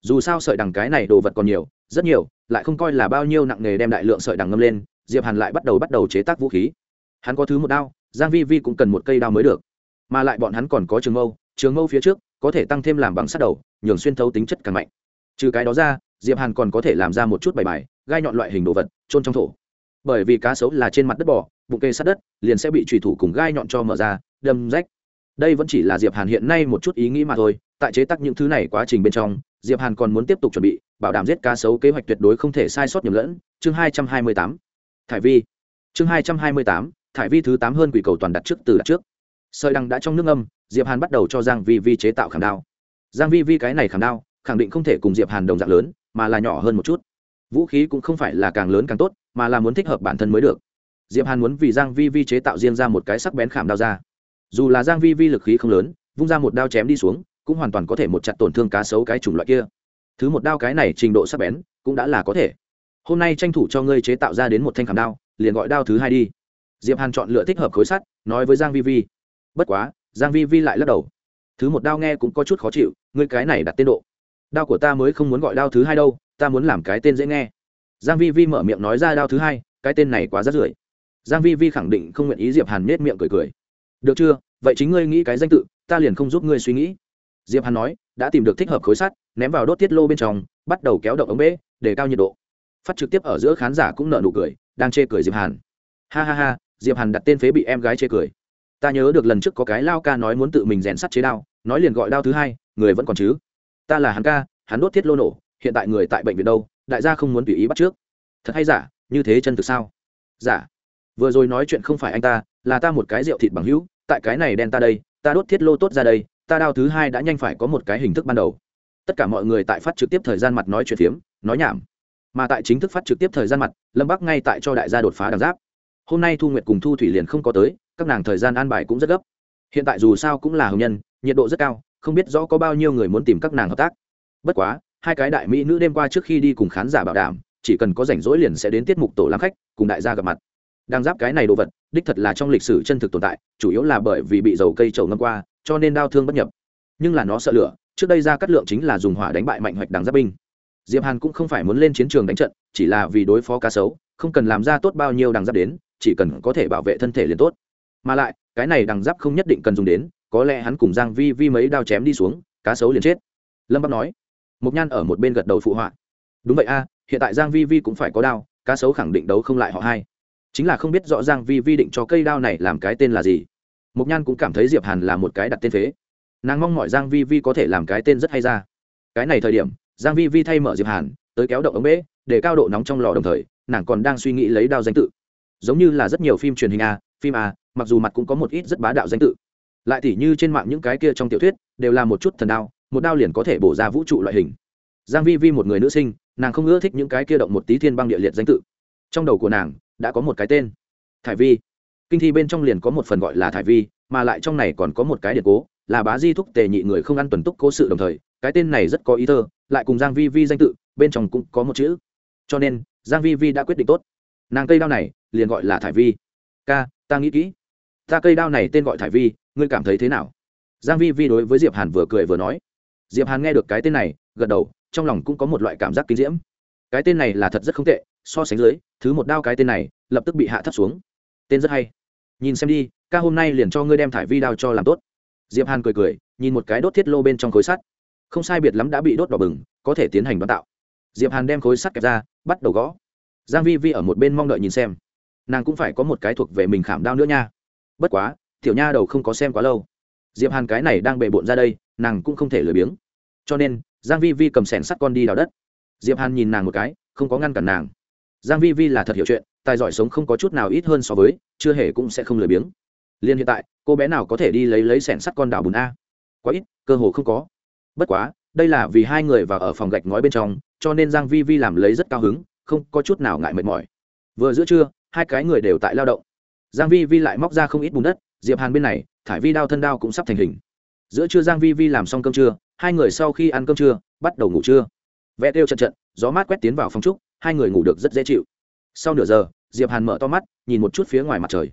Speaker 1: Dù sao sợi đằng cái này đồ vật còn nhiều, rất nhiều, lại không coi là bao nhiêu nặng nghề đem đại lượng sợi đằng ngâm lên diệp hàn lại bắt đầu bắt đầu chế tác vũ khí hắn có thứ một đao giang vi vi cũng cần một cây đao mới được mà lại bọn hắn còn có trường mâu trường mâu phía trước có thể tăng thêm làm bằng sắt đầu nhường xuyên thấu tính chất càng mạnh trừ cái đó ra diệp hàn còn có thể làm ra một chút bài bài gai nhọn loại hình đồ vật trôn trong thổ bởi vì cá sấu là trên mặt đất bò bụng kê sát đất liền sẽ bị trùy thủ cùng gai nhọn cho mở ra đâm rách đây vẫn chỉ là diệp hàn hiện nay một chút ý nghĩ mà thôi tại chế tác những thứ này quá trình bên trong diệp hàn còn muốn tiếp tục chuẩn bị bảo đảm giết cá sấu kế hoạch tuyệt đối không thể sai sót nhầm lẫn chương hai trăm hai mươi tám thải vi. Chương hai trăm hai mươi tám, thải vi thứ tám hơn quỷ cầu toàn đặt trước từ đặt trước. Sợi đăng đã trong nước âm diệp hàn bắt đầu cho giang vi vi chế tạo khảm đao. Giang vi vi cái này khảm đao, khẳng định không thể cùng diệp hàn đồng dạng lớn, mà là nhỏ hơn một chút. Vũ khí cũng không phải là càng lớn càng tốt, mà là muốn thích hợp bản thân mới được. Diệp hàn muốn vì giang vi vi chế tạo riêng ra một cái sắc bén khảm đao ra. Dù là giang vi vi lực khí không lớn, vung ra một đao chém đi xuống, cũng hoàn toàn có thể một chặt tổn thương cá sấu cái chủng loại kia. Thứ một đao cái này trình độ sắc bén, cũng đã là có thể hôm nay tranh thủ cho ngươi chế tạo ra đến một thanh khảm đao, liền gọi đao thứ hai đi. Diệp hàn chọn lựa thích hợp khối sắt, nói với giang vi vi. Bất quá, giang vi vi lại lắc đầu. Thứ một đao nghe cũng có chút khó chịu, ngươi cái này đặt tên độ. Đao của ta mới không muốn gọi đao thứ hai đâu, ta muốn làm cái tên dễ nghe. Giang vi vi mở miệng nói ra đao thứ hai, cái tên này quá rất rưởi. Giang vi vi khẳng định không nguyện ý diệp hàn nết miệng cười cười. Được chưa, vậy chính ngươi nghĩ cái danh tự, ta liền không giúp ngươi suy nghĩ. Diệp hàn nói, đã tìm được thích hợp khối sắt, ném vào đốt tiết lô bên trong, bắt đầu kéo động ống bê, để cao nhiệt độ phát trực tiếp ở giữa khán giả cũng nở nụ cười, đang chê cười diệp hàn. Ha ha ha, diệp hàn đặt tên phế bị em gái chê cười. Ta nhớ được lần trước có cái lao ca nói muốn tự mình rèn sắt chế đao, nói liền gọi đao thứ hai, người vẫn còn chứ. Ta là hắn ca, hắn đốt thiết lô nổ, hiện tại người tại bệnh viện đâu, đại gia không muốn tùy ý bắt trước. Thật hay giả, như thế chân thực sao? Giả. Vừa rồi nói chuyện không phải anh ta, là ta một cái rượu thịt bằng hữu, tại cái này đen ta đây, ta đốt thiết lô tốt ra đây, ta đao thứ hai đã nhanh phải có một cái hình thức ban đầu. Tất cả mọi người tại phát trực tiếp thời gian mặt nói chuyện phiếm, nói nhảm mà tại chính thức phát trực tiếp thời gian mặt, lâm bắc ngay tại cho đại gia đột phá đằng giáp. Hôm nay thu nguyệt cùng thu thủy liền không có tới, các nàng thời gian an bài cũng rất gấp. Hiện tại dù sao cũng là hồng nhân, nhiệt độ rất cao, không biết rõ có bao nhiêu người muốn tìm các nàng hợp tác. Bất quá, hai cái đại mỹ nữ đêm qua trước khi đi cùng khán giả bảo đảm, chỉ cần có rảnh rỗi liền sẽ đến tiết mục tổ làm khách, cùng đại gia gặp mặt. Đang giáp cái này đồ vật, đích thật là trong lịch sử chân thực tồn tại, chủ yếu là bởi vì bị dầu cây trầu ngâm qua, cho nên đau thương bất nhập. Nhưng là nó sợ lửa, trước đây ra cắt lượng chính là dùng hỏa đánh bại mạnh hoạch đằng giáp binh diệp hàn cũng không phải muốn lên chiến trường đánh trận, chỉ là vì đối phó cá sấu, không cần làm ra tốt bao nhiêu đằng giáp đến, chỉ cần có thể bảo vệ thân thể liền tốt. Mà lại, cái này đằng giáp không nhất định cần dùng đến, có lẽ hắn cùng giang vi vi mấy đao chém đi xuống, cá sấu liền chết. Lâm bắc nói. Mục nhan ở một bên gật đầu phụ họa. Đúng vậy a, hiện tại giang vi vi cũng phải có đao, cá sấu khẳng định đấu không lại họ hai. Chính là không biết rõ giang vi vi định cho cây đao này làm cái tên là gì. Mục nhan cũng cảm thấy diệp hàn là một cái đặt tên phế. Nàng mong mọi giang vi vi có thể làm cái tên rất hay ra. Cái này thời điểm giang vi vi thay mở diệp hàn, tới kéo động ống bể để cao độ nóng trong lò đồng thời, nàng còn đang suy nghĩ lấy đao danh tự. Giống như là rất nhiều phim truyền hình a, phim a, mặc dù mặt cũng có một ít rất bá đạo danh tự. Lại tỉ như trên mạng những cái kia trong tiểu thuyết, đều là một chút thần đao, một đao liền có thể bổ ra vũ trụ loại hình. Giang vi vi một người nữ sinh, nàng không ưa thích những cái kia động một tí thiên băng địa liệt danh tự. Trong đầu của nàng, đã có một cái tên, thải vi. Kinh thi bên trong liền có một phần gọi là thải vi, mà lại trong này còn có một cái điện cố, là bá di thúc tề nhị người không ăn tuần túc cố sự đồng thời cái tên này rất có ý thơ, lại cùng giang vi vi danh tự, bên trong cũng có một chữ. Cho nên, giang vi vi đã quyết định tốt. Nàng cây đao này, liền gọi là thải vi. Ca, ta nghĩ kỹ. Ta cây đao này tên gọi thải vi, ngươi cảm thấy thế nào? Giang vi vi đối với diệp hàn vừa cười vừa nói. Diệp hàn nghe được cái tên này, gật đầu, trong lòng cũng có một loại cảm giác kinh diễm. Cái tên này là thật rất không tệ, so sánh dưới, thứ một đao cái tên này, lập tức bị hạ thấp xuống. Tên rất hay. Nhìn xem đi, ca hôm nay liền cho ngươi đem thải vi đao cho làm tốt. Diệp hàn cười cười, nhìn một cái đốt thiết lô bên trong khối sắt không sai biệt lắm đã bị đốt đỏ bừng, có thể tiến hành đoán tạo. Diệp hàn đem khối sắt kẹp ra, bắt đầu gõ. Giang vi vi ở một bên mong đợi nhìn xem. Nàng cũng phải có một cái thuộc về mình khảm đao nữa nha. Bất quá, tiểu nha đầu không có xem quá lâu. Diệp hàn cái này đang bề bộn ra đây, nàng cũng không thể lười biếng. Cho nên, giang vi vi cầm sẻn sắt con đi đào đất. Diệp hàn nhìn nàng một cái, không có ngăn cản nàng. Giang vi vi là thật hiểu chuyện, tài giỏi sống không có chút nào ít hơn so với, chưa hề cũng sẽ không lười biếng. Liên hiện tại, cô bé nào có thể đi lấy lấy sẻn sắt con đào bùn a? Quá ít, cơ hồ không có bất quá, đây là vì hai người vào ở phòng gạch ngói bên trong, cho nên giang vi vi làm lấy rất cao hứng, không có chút nào ngại mệt mỏi. Vừa giữa trưa, hai cái người đều tại lao động. Giang vi vi lại móc ra không ít bùn đất, diệp hàn bên này, thải vi đao thân đao cũng sắp thành hình. Giữa trưa giang vi vi làm xong cơm trưa, hai người sau khi ăn cơm trưa, bắt đầu ngủ trưa. Vẽ tiêu trận trận, gió mát quét tiến vào phòng trúc, hai người ngủ được rất dễ chịu. Sau nửa giờ, diệp hàn mở to mắt, nhìn một chút phía ngoài mặt trời.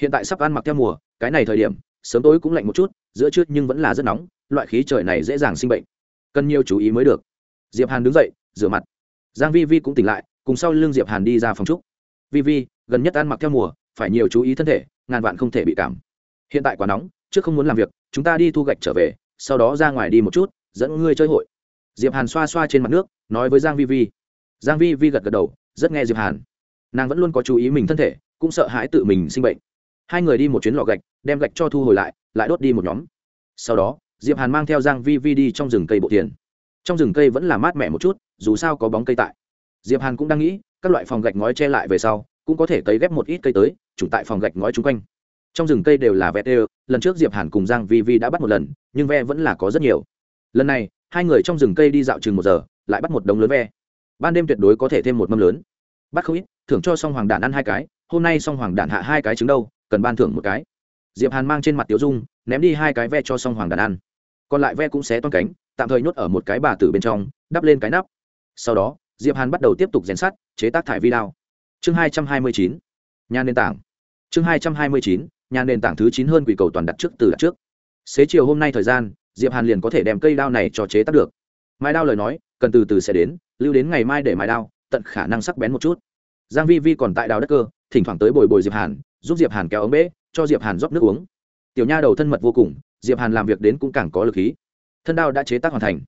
Speaker 1: Hiện tại sắp ăn mặc theo mùa, cái này thời điểm, sớm tối cũng lạnh một chút, giữa trưa nhưng vẫn là rất nóng loại khí trời này dễ dàng sinh bệnh. Cần nhiều chú ý mới được. Diệp hàn đứng dậy, rửa mặt. Giang vi vi cũng tỉnh lại, cùng sau lưng diệp hàn đi ra phòng trúc. Vi vi, gần nhất ăn mặc theo mùa, phải nhiều chú ý thân thể, ngàn vạn không thể bị cảm. Hiện tại quá nóng, trước không muốn làm việc, chúng ta đi thu gạch trở về, sau đó ra ngoài đi một chút, dẫn ngươi chơi hội. Diệp hàn xoa xoa trên mặt nước, nói với giang vi vi. Giang vi vi gật gật đầu, rất nghe diệp hàn. Nàng vẫn luôn có chú ý mình thân thể, cũng sợ hãi tự mình sinh bệnh. Hai người đi một chuyến lò gạch, đem gạch cho thu hồi lại lại đốt đi một nhóm. Sau đó diệp hàn mang theo giang vi vi đi trong rừng cây bộ tiền. Trong rừng cây vẫn là mát mẻ một chút, dù sao có bóng cây tại. Diệp hàn cũng đang nghĩ, các loại phòng gạch ngói che lại về sau, cũng có thể cấy ghép một ít cây tới trùng tại phòng gạch ngói chung quanh. Trong rừng cây đều là ve đều, lần trước diệp hàn cùng giang vi vi đã bắt một lần, nhưng ve vẫn là có rất nhiều. Lần này, hai người trong rừng cây đi dạo chừng một giờ, lại bắt một đống lớn ve. Ban đêm tuyệt đối có thể thêm một mâm lớn. Bắt không ít, thưởng cho song hoàng đản ăn hai cái, hôm nay song hoàng đản hạ hai cái trứng đâu, cần ban thưởng một cái. Diệp hàn mang trên mặt tiểu dung, ném đi hai cái ve cho song hoàng đản ăn còn lại ve cũng xé toan cánh, tạm thời nhốt ở một cái bà tử bên trong, đắp lên cái nắp. Sau đó, diệp hàn bắt đầu tiếp tục rèn sắt, chế tác thải vi đao. Chương hai trăm hai mươi chín, nhà nền tảng. Chương hai trăm hai mươi chín, nhà nền tảng thứ chín hơn quỷ cầu toàn đặt trước từ đặt trước. Xế chiều hôm nay thời gian, diệp hàn liền có thể đem cây đao này cho chế tác được. Mai đao lời nói, cần từ từ sẽ đến, lưu đến ngày mai để mai đao, tận khả năng sắc bén một chút. Giang vi vi còn tại đào đất cơ, thỉnh thoảng tới bồi bồi diệp hàn, giúp diệp hàn kéo ống bể cho diệp hàn rót nước uống. Tiểu nha đầu thân mật vô cùng diệp hàn làm việc đến cũng càng có lực khí. Thân đao đã chế tác hoàn thành.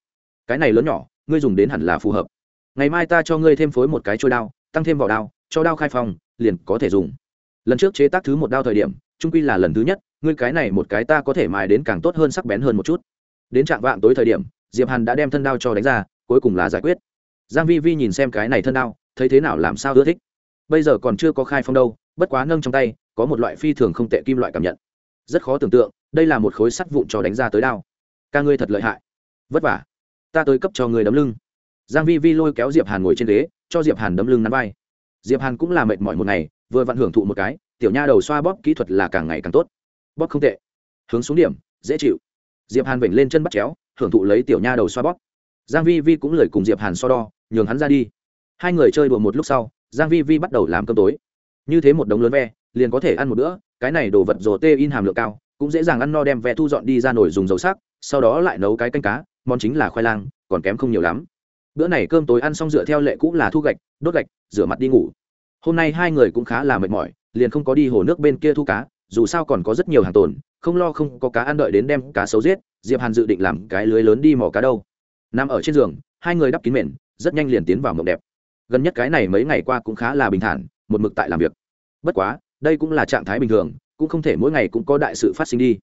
Speaker 1: Cái này lớn nhỏ, ngươi dùng đến hẳn là phù hợp. Ngày mai ta cho ngươi thêm phối một cái trôi đao, tăng thêm vỏ đao, cho đao khai phong, liền có thể dùng. Lần trước chế tác thứ một đao thời điểm, trung quy là lần thứ nhất, ngươi cái này một cái ta có thể mài đến càng tốt hơn sắc bén hơn một chút. Đến trạng vạng tối thời điểm, diệp hàn đã đem thân đao cho đánh ra, cuối cùng là giải quyết. Giang vi vi nhìn xem cái này thân đao, thấy thế nào làm sao ưa thích. Bây giờ còn chưa có khai phong đâu, bất quá nâng trong tay, có một loại phi thường không tệ kim loại cảm nhận. Rất khó tưởng tượng đây là một khối sắt vụn cho đánh ra tới đao. Ca ngươi thật lợi hại. Vất vả. Ta tới cấp cho người đấm lưng. Giang vi vi lôi kéo diệp hàn ngồi trên ghế, cho diệp hàn đấm lưng nắm vai. Diệp hàn cũng là mệt mỏi một ngày, vừa vặn hưởng thụ một cái, tiểu nha đầu xoa bóp kỹ thuật là càng ngày càng tốt. Bóp không tệ. Hướng xuống điểm, dễ chịu. Diệp hàn vểnh lên chân bắt chéo, hưởng thụ lấy tiểu nha đầu xoa bóp. Giang vi vi cũng lời cùng diệp hàn so đo, nhường hắn ra đi. Hai người chơi đùa một lúc sau, giang vi vi bắt đầu làm cơm tối. Như thế một đống lớn ve, liền có thể ăn một bữa, cái này đồ vật rồ tê in hàm lượng cao cũng dễ dàng ăn no đem vẽ thu dọn đi ra nồi dùng dầu sắc, sau đó lại nấu cái canh cá, món chính là khoai lang, còn kém không nhiều lắm. Bữa này cơm tối ăn xong dựa theo lệ cũ là thu gạch, đốt gạch, rửa mặt đi ngủ. Hôm nay hai người cũng khá là mệt mỏi, liền không có đi hồ nước bên kia thu cá, dù sao còn có rất nhiều hàng tồn, không lo không có cá ăn đợi đến đem cá xấu giết, diệp hàn dự định làm cái lưới lớn đi mò cá đâu. Nằm ở trên giường, hai người đắp kín mền, rất nhanh liền tiến vào mộng đẹp. Gần nhất cái này mấy ngày qua cũng khá là bình thản, một mực tại làm việc. Bất quá, đây cũng là trạng thái bình thường cũng không thể mỗi ngày cũng có đại sự phát sinh đi.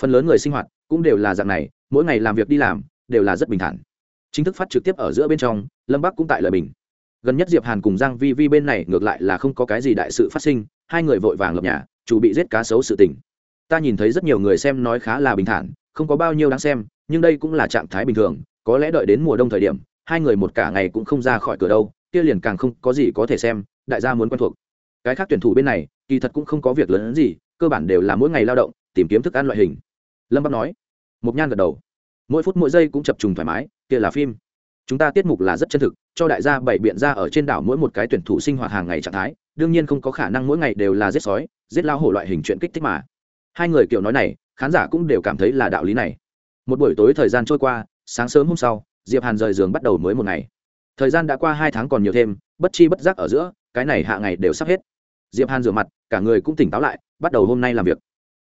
Speaker 1: Phần lớn người sinh hoạt cũng đều là dạng này, mỗi ngày làm việc đi làm đều là rất bình thản. Chính thức phát trực tiếp ở giữa bên trong, lâm bắc cũng tại lời bình. Gần nhất diệp hàn cùng giang vi vi bên này ngược lại là không có cái gì đại sự phát sinh, hai người vội vàng lập nhà, chủ bị giết cá sấu sự tình. Ta nhìn thấy rất nhiều người xem nói khá là bình thản, không có bao nhiêu đáng xem, nhưng đây cũng là trạng thái bình thường, có lẽ đợi đến mùa đông thời điểm, hai người một cả ngày cũng không ra khỏi cửa đâu, kia liền càng không có gì có thể xem, đại gia muốn quen thuộc. Cái khác tuyển thủ bên này, kỳ thật cũng không có việc lớn hơn gì cơ bản đều là mỗi ngày lao động, tìm kiếm thức ăn loại hình. Lâm bắc nói. Một nhan gật đầu. Mỗi phút mỗi giây cũng chập trùng thoải mái, kia là phim. Chúng ta tiết mục là rất chân thực, cho đại gia bảy biện ra ở trên đảo mỗi một cái tuyển thủ sinh hoạt hàng ngày trạng thái, đương nhiên không có khả năng mỗi ngày đều là giết sói, giết lao hổ loại hình chuyện kích thích mà. Hai người kiểu nói này, khán giả cũng đều cảm thấy là đạo lý này. Một buổi tối thời gian trôi qua, sáng sớm hôm sau, diệp hàn rời giường bắt đầu mới một ngày. Thời gian đã qua hai tháng còn nhiều thêm, bất chi bất giác ở giữa, cái này hạ ngày đều sắp hết. Diệp hàn rửa mặt cả người cũng tỉnh táo lại, bắt đầu hôm nay làm việc.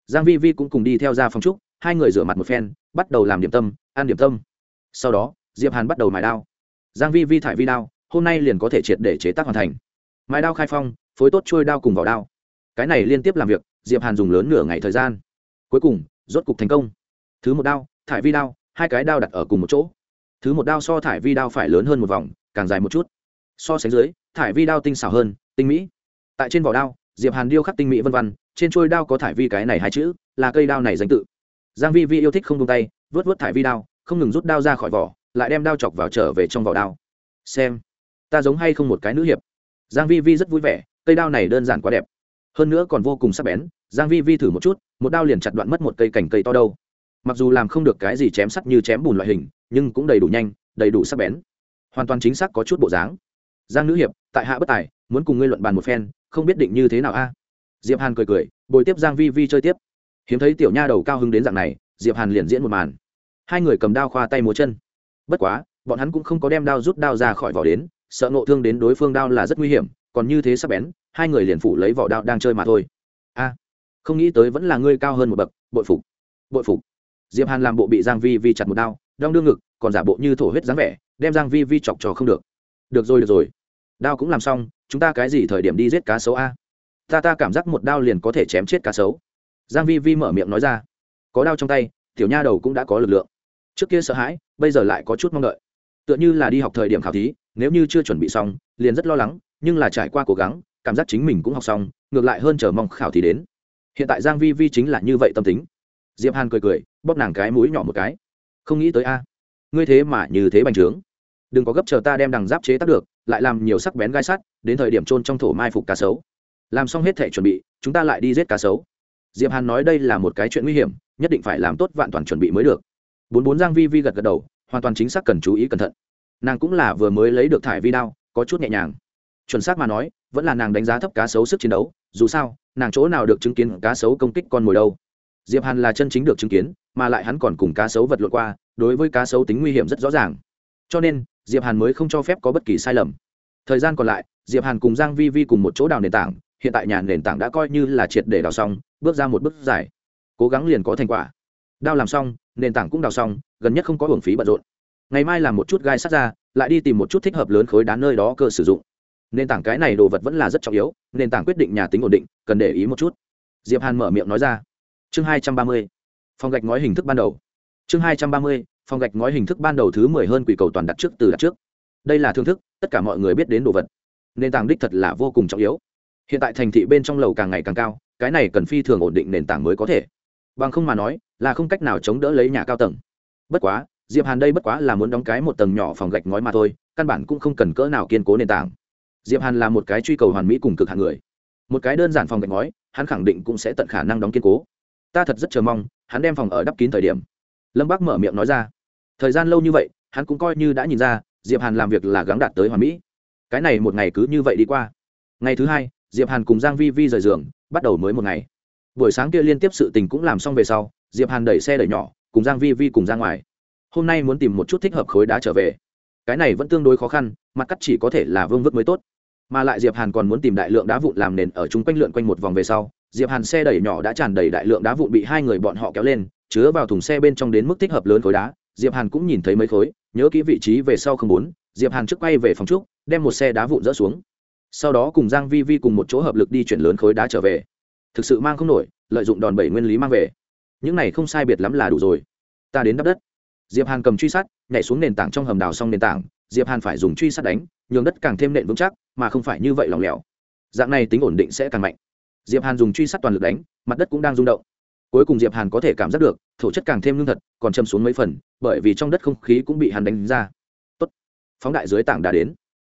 Speaker 1: Giang vi vi cũng cùng đi theo ra phòng trúc, hai người rửa mặt một phen, bắt đầu làm điểm tâm, ăn điểm tâm. Sau đó, diệp hàn bắt đầu mài đao. Giang vi vi thải vi đao, hôm nay liền có thể triệt để chế tác hoàn thành. Mài đao khai phong, phối tốt trôi đao cùng vào đao. Cái này liên tiếp làm việc, diệp hàn dùng lớn nửa ngày thời gian. Cuối cùng, rốt cục thành công. Thứ một đao, thải vi đao, hai cái đao đặt ở cùng một chỗ. Thứ một đao so thải vi đao phải lớn hơn một vòng, càng dài một chút. So sánh dưới, thải vi đao tinh xảo hơn, tinh mỹ. Tại trên vỏ đao diệp hàn điêu khắc tinh mỹ vân vân, trên trôi đao có thải vi cái này hai chữ, là cây đao này danh tự. Giang vi vi yêu thích không buông tay, vớt vớt thải vi đao, không ngừng rút đao ra khỏi vỏ, lại đem đao chọc vào trở về trong vỏ đao. Xem, ta giống hay không một cái nữ hiệp? Giang vi vi rất vui vẻ, cây đao này đơn giản quá đẹp. Hơn nữa còn vô cùng sắc bén, giang vi vi thử một chút, một đao liền chặt đoạn mất một cây cành cây to đâu. Mặc dù làm không được cái gì chém sắt như chém bùn loại hình, nhưng cũng đầy đủ nhanh, đầy đủ sắc bén. Hoàn toàn chính xác có chút bộ dáng. Giang nữ hiệp, tại hạ bất tài muốn cùng ngươi luận bàn một phen, không biết định như thế nào a? Diệp hàn cười cười, bồi tiếp giang vi vi chơi tiếp. Hiếm thấy tiểu nha đầu cao hứng đến dạng này, diệp hàn liền diễn một màn. Hai người cầm đao khoa tay múa chân. Bất quá, bọn hắn cũng không có đem đao rút đao ra khỏi vỏ đến, sợ ngộ thương đến đối phương đao là rất nguy hiểm, còn như thế sắp bén, hai người liền phủ lấy vỏ đao đang chơi mà thôi. A, không nghĩ tới vẫn là ngươi cao hơn một bậc, bội phục bội phục. Diệp hàn làm bộ bị giang vi vi chặt một đao, đong đương ngực, còn giả bộ như thổ huyết dáng vẻ, đem giang vi vi chọc trò không được. Được rồi được rồi đao cũng làm xong, chúng ta cái gì thời điểm đi giết cá sấu a? Ta ta cảm giác một đao liền có thể chém chết cá sấu. Giang vi vi mở miệng nói ra. Có đao trong tay, tiểu nha đầu cũng đã có lực lượng. Trước kia sợ hãi, bây giờ lại có chút mong đợi. Tựa như là đi học thời điểm khảo thí, nếu như chưa chuẩn bị xong, liền rất lo lắng, nhưng là trải qua cố gắng, cảm giác chính mình cũng học xong, ngược lại hơn chờ mong khảo thí đến. Hiện tại giang vi vi chính là như vậy tâm tính. Diệp hàn cười cười, bóp nàng cái mũi nhỏ một cái. Không nghĩ tới a. Ngươi thế mà như thế bành trướng. Đừng có gấp chờ ta đem đằng giáp chế tác được lại làm nhiều sắc bén gai sắt, đến thời điểm trôn trong thổ mai phục cá sấu. Làm xong hết thể chuẩn bị, chúng ta lại đi giết cá sấu. Diệp hàn nói đây là một cái chuyện nguy hiểm, nhất định phải làm tốt vạn toàn chuẩn bị mới được. Bốn bốn giang vi vi gật gật đầu, hoàn toàn chính xác cần chú ý cẩn thận. Nàng cũng là vừa mới lấy được thải vi đao, có chút nhẹ nhàng. Chuẩn xác mà nói, vẫn là nàng đánh giá thấp cá sấu sức chiến đấu, dù sao, nàng chỗ nào được chứng kiến cá sấu công kích con mồi đâu. Diệp hàn là chân chính được chứng kiến, mà lại hắn còn cùng cá sấu vật lộn qua, đối với cá sấu tính nguy hiểm rất rõ ràng. Cho nên diệp hàn mới không cho phép có bất kỳ sai lầm. Thời gian còn lại, diệp hàn cùng giang vi vi cùng một chỗ đào nền tảng, hiện tại nhà nền tảng đã coi như là triệt để đào xong, bước ra một bước dài. Cố gắng liền có thành quả. Đao làm xong, nền tảng cũng đào xong, gần nhất không có hưởng phí bận rộn. Ngày mai làm một chút gai sắt ra, lại đi tìm một chút thích hợp lớn khối đá nơi đó cơ sử dụng. Nền tảng cái này đồ vật vẫn là rất trọng yếu, nền tảng quyết định nhà tính ổn định, cần để ý một chút. Diệp hàn mở miệng nói ra. Chương hai trăm ba mươi. Phòng gạch ngói hình thức ban đầu. Chương hai trăm ba mươi phòng gạch ngói hình thức ban đầu thứ mười hơn quỷ cầu toàn đặt trước từ đặt trước. Đây là thưởng thức, tất cả mọi người biết đến đồ vật. Nền tảng đích thật là vô cùng trọng yếu. Hiện tại thành thị bên trong lầu càng ngày càng cao, cái này cần phi thường ổn định nền tảng mới có thể. Bằng không mà nói, là không cách nào chống đỡ lấy nhà cao tầng. Bất quá, diệp hàn đây bất quá là muốn đóng cái một tầng nhỏ phòng gạch ngói mà thôi, căn bản cũng không cần cỡ nào kiên cố nền tảng. Diệp hàn là một cái truy cầu hoàn mỹ cùng cực hạng người. Một cái đơn giản phòng gạch ngói, hắn khẳng định cũng sẽ tận khả năng đóng kiên cố. Ta thật rất chờ mong, hắn đem phòng ở đắp kín thời điểm. Lâm bác mở miệng nói ra thời gian lâu như vậy, hắn cũng coi như đã nhìn ra, diệp hàn làm việc là gắng đạt tới hoàn mỹ. Cái này một ngày cứ như vậy đi qua. Ngày thứ hai, diệp hàn cùng giang vi vi rời giường, bắt đầu mới một ngày. Buổi sáng kia liên tiếp sự tình cũng làm xong về sau, diệp hàn đẩy xe đẩy nhỏ, cùng giang vi vi cùng ra ngoài. Hôm nay muốn tìm một chút thích hợp khối đá trở về. Cái này vẫn tương đối khó khăn, mặt cắt chỉ có thể là vương vức mới tốt. Mà lại diệp hàn còn muốn tìm đại lượng đá vụn làm nền ở chung quanh lượn quanh một vòng về sau, diệp hàn xe đẩy nhỏ đã tràn đầy đại lượng đá vụn bị hai người bọn họ kéo lên, chứa vào thùng xe bên trong đến mức thích hợp lớn khối đá diệp hàn cũng nhìn thấy mấy khối, nhớ kỹ vị trí về sau không bốn diệp hàn trước quay về phòng trúc, đem một xe đá vụn dỡ xuống. Sau đó cùng giang vi vi cùng một chỗ hợp lực đi chuyển lớn khối đá trở về. Thực sự mang không nổi, lợi dụng đòn bẩy nguyên lý mang về. Những này không sai biệt lắm là đủ rồi. Ta đến đắp đất. Diệp hàn cầm truy sát, nhảy xuống nền tảng trong hầm đào xong nền tảng, diệp hàn phải dùng truy sát đánh, nhường đất càng thêm nện vững chắc, mà không phải như vậy lỏng lẻo. Dạng này tính ổn định sẽ càng mạnh. Diệp hàn dùng truy sát toàn lực đánh, mặt đất cũng đang rung động cuối cùng diệp hàn có thể cảm giác được thổ chất càng thêm lương thật còn châm xuống mấy phần bởi vì trong đất không khí cũng bị hàn đánh ra Tốt. phóng đại dưới tảng đã đến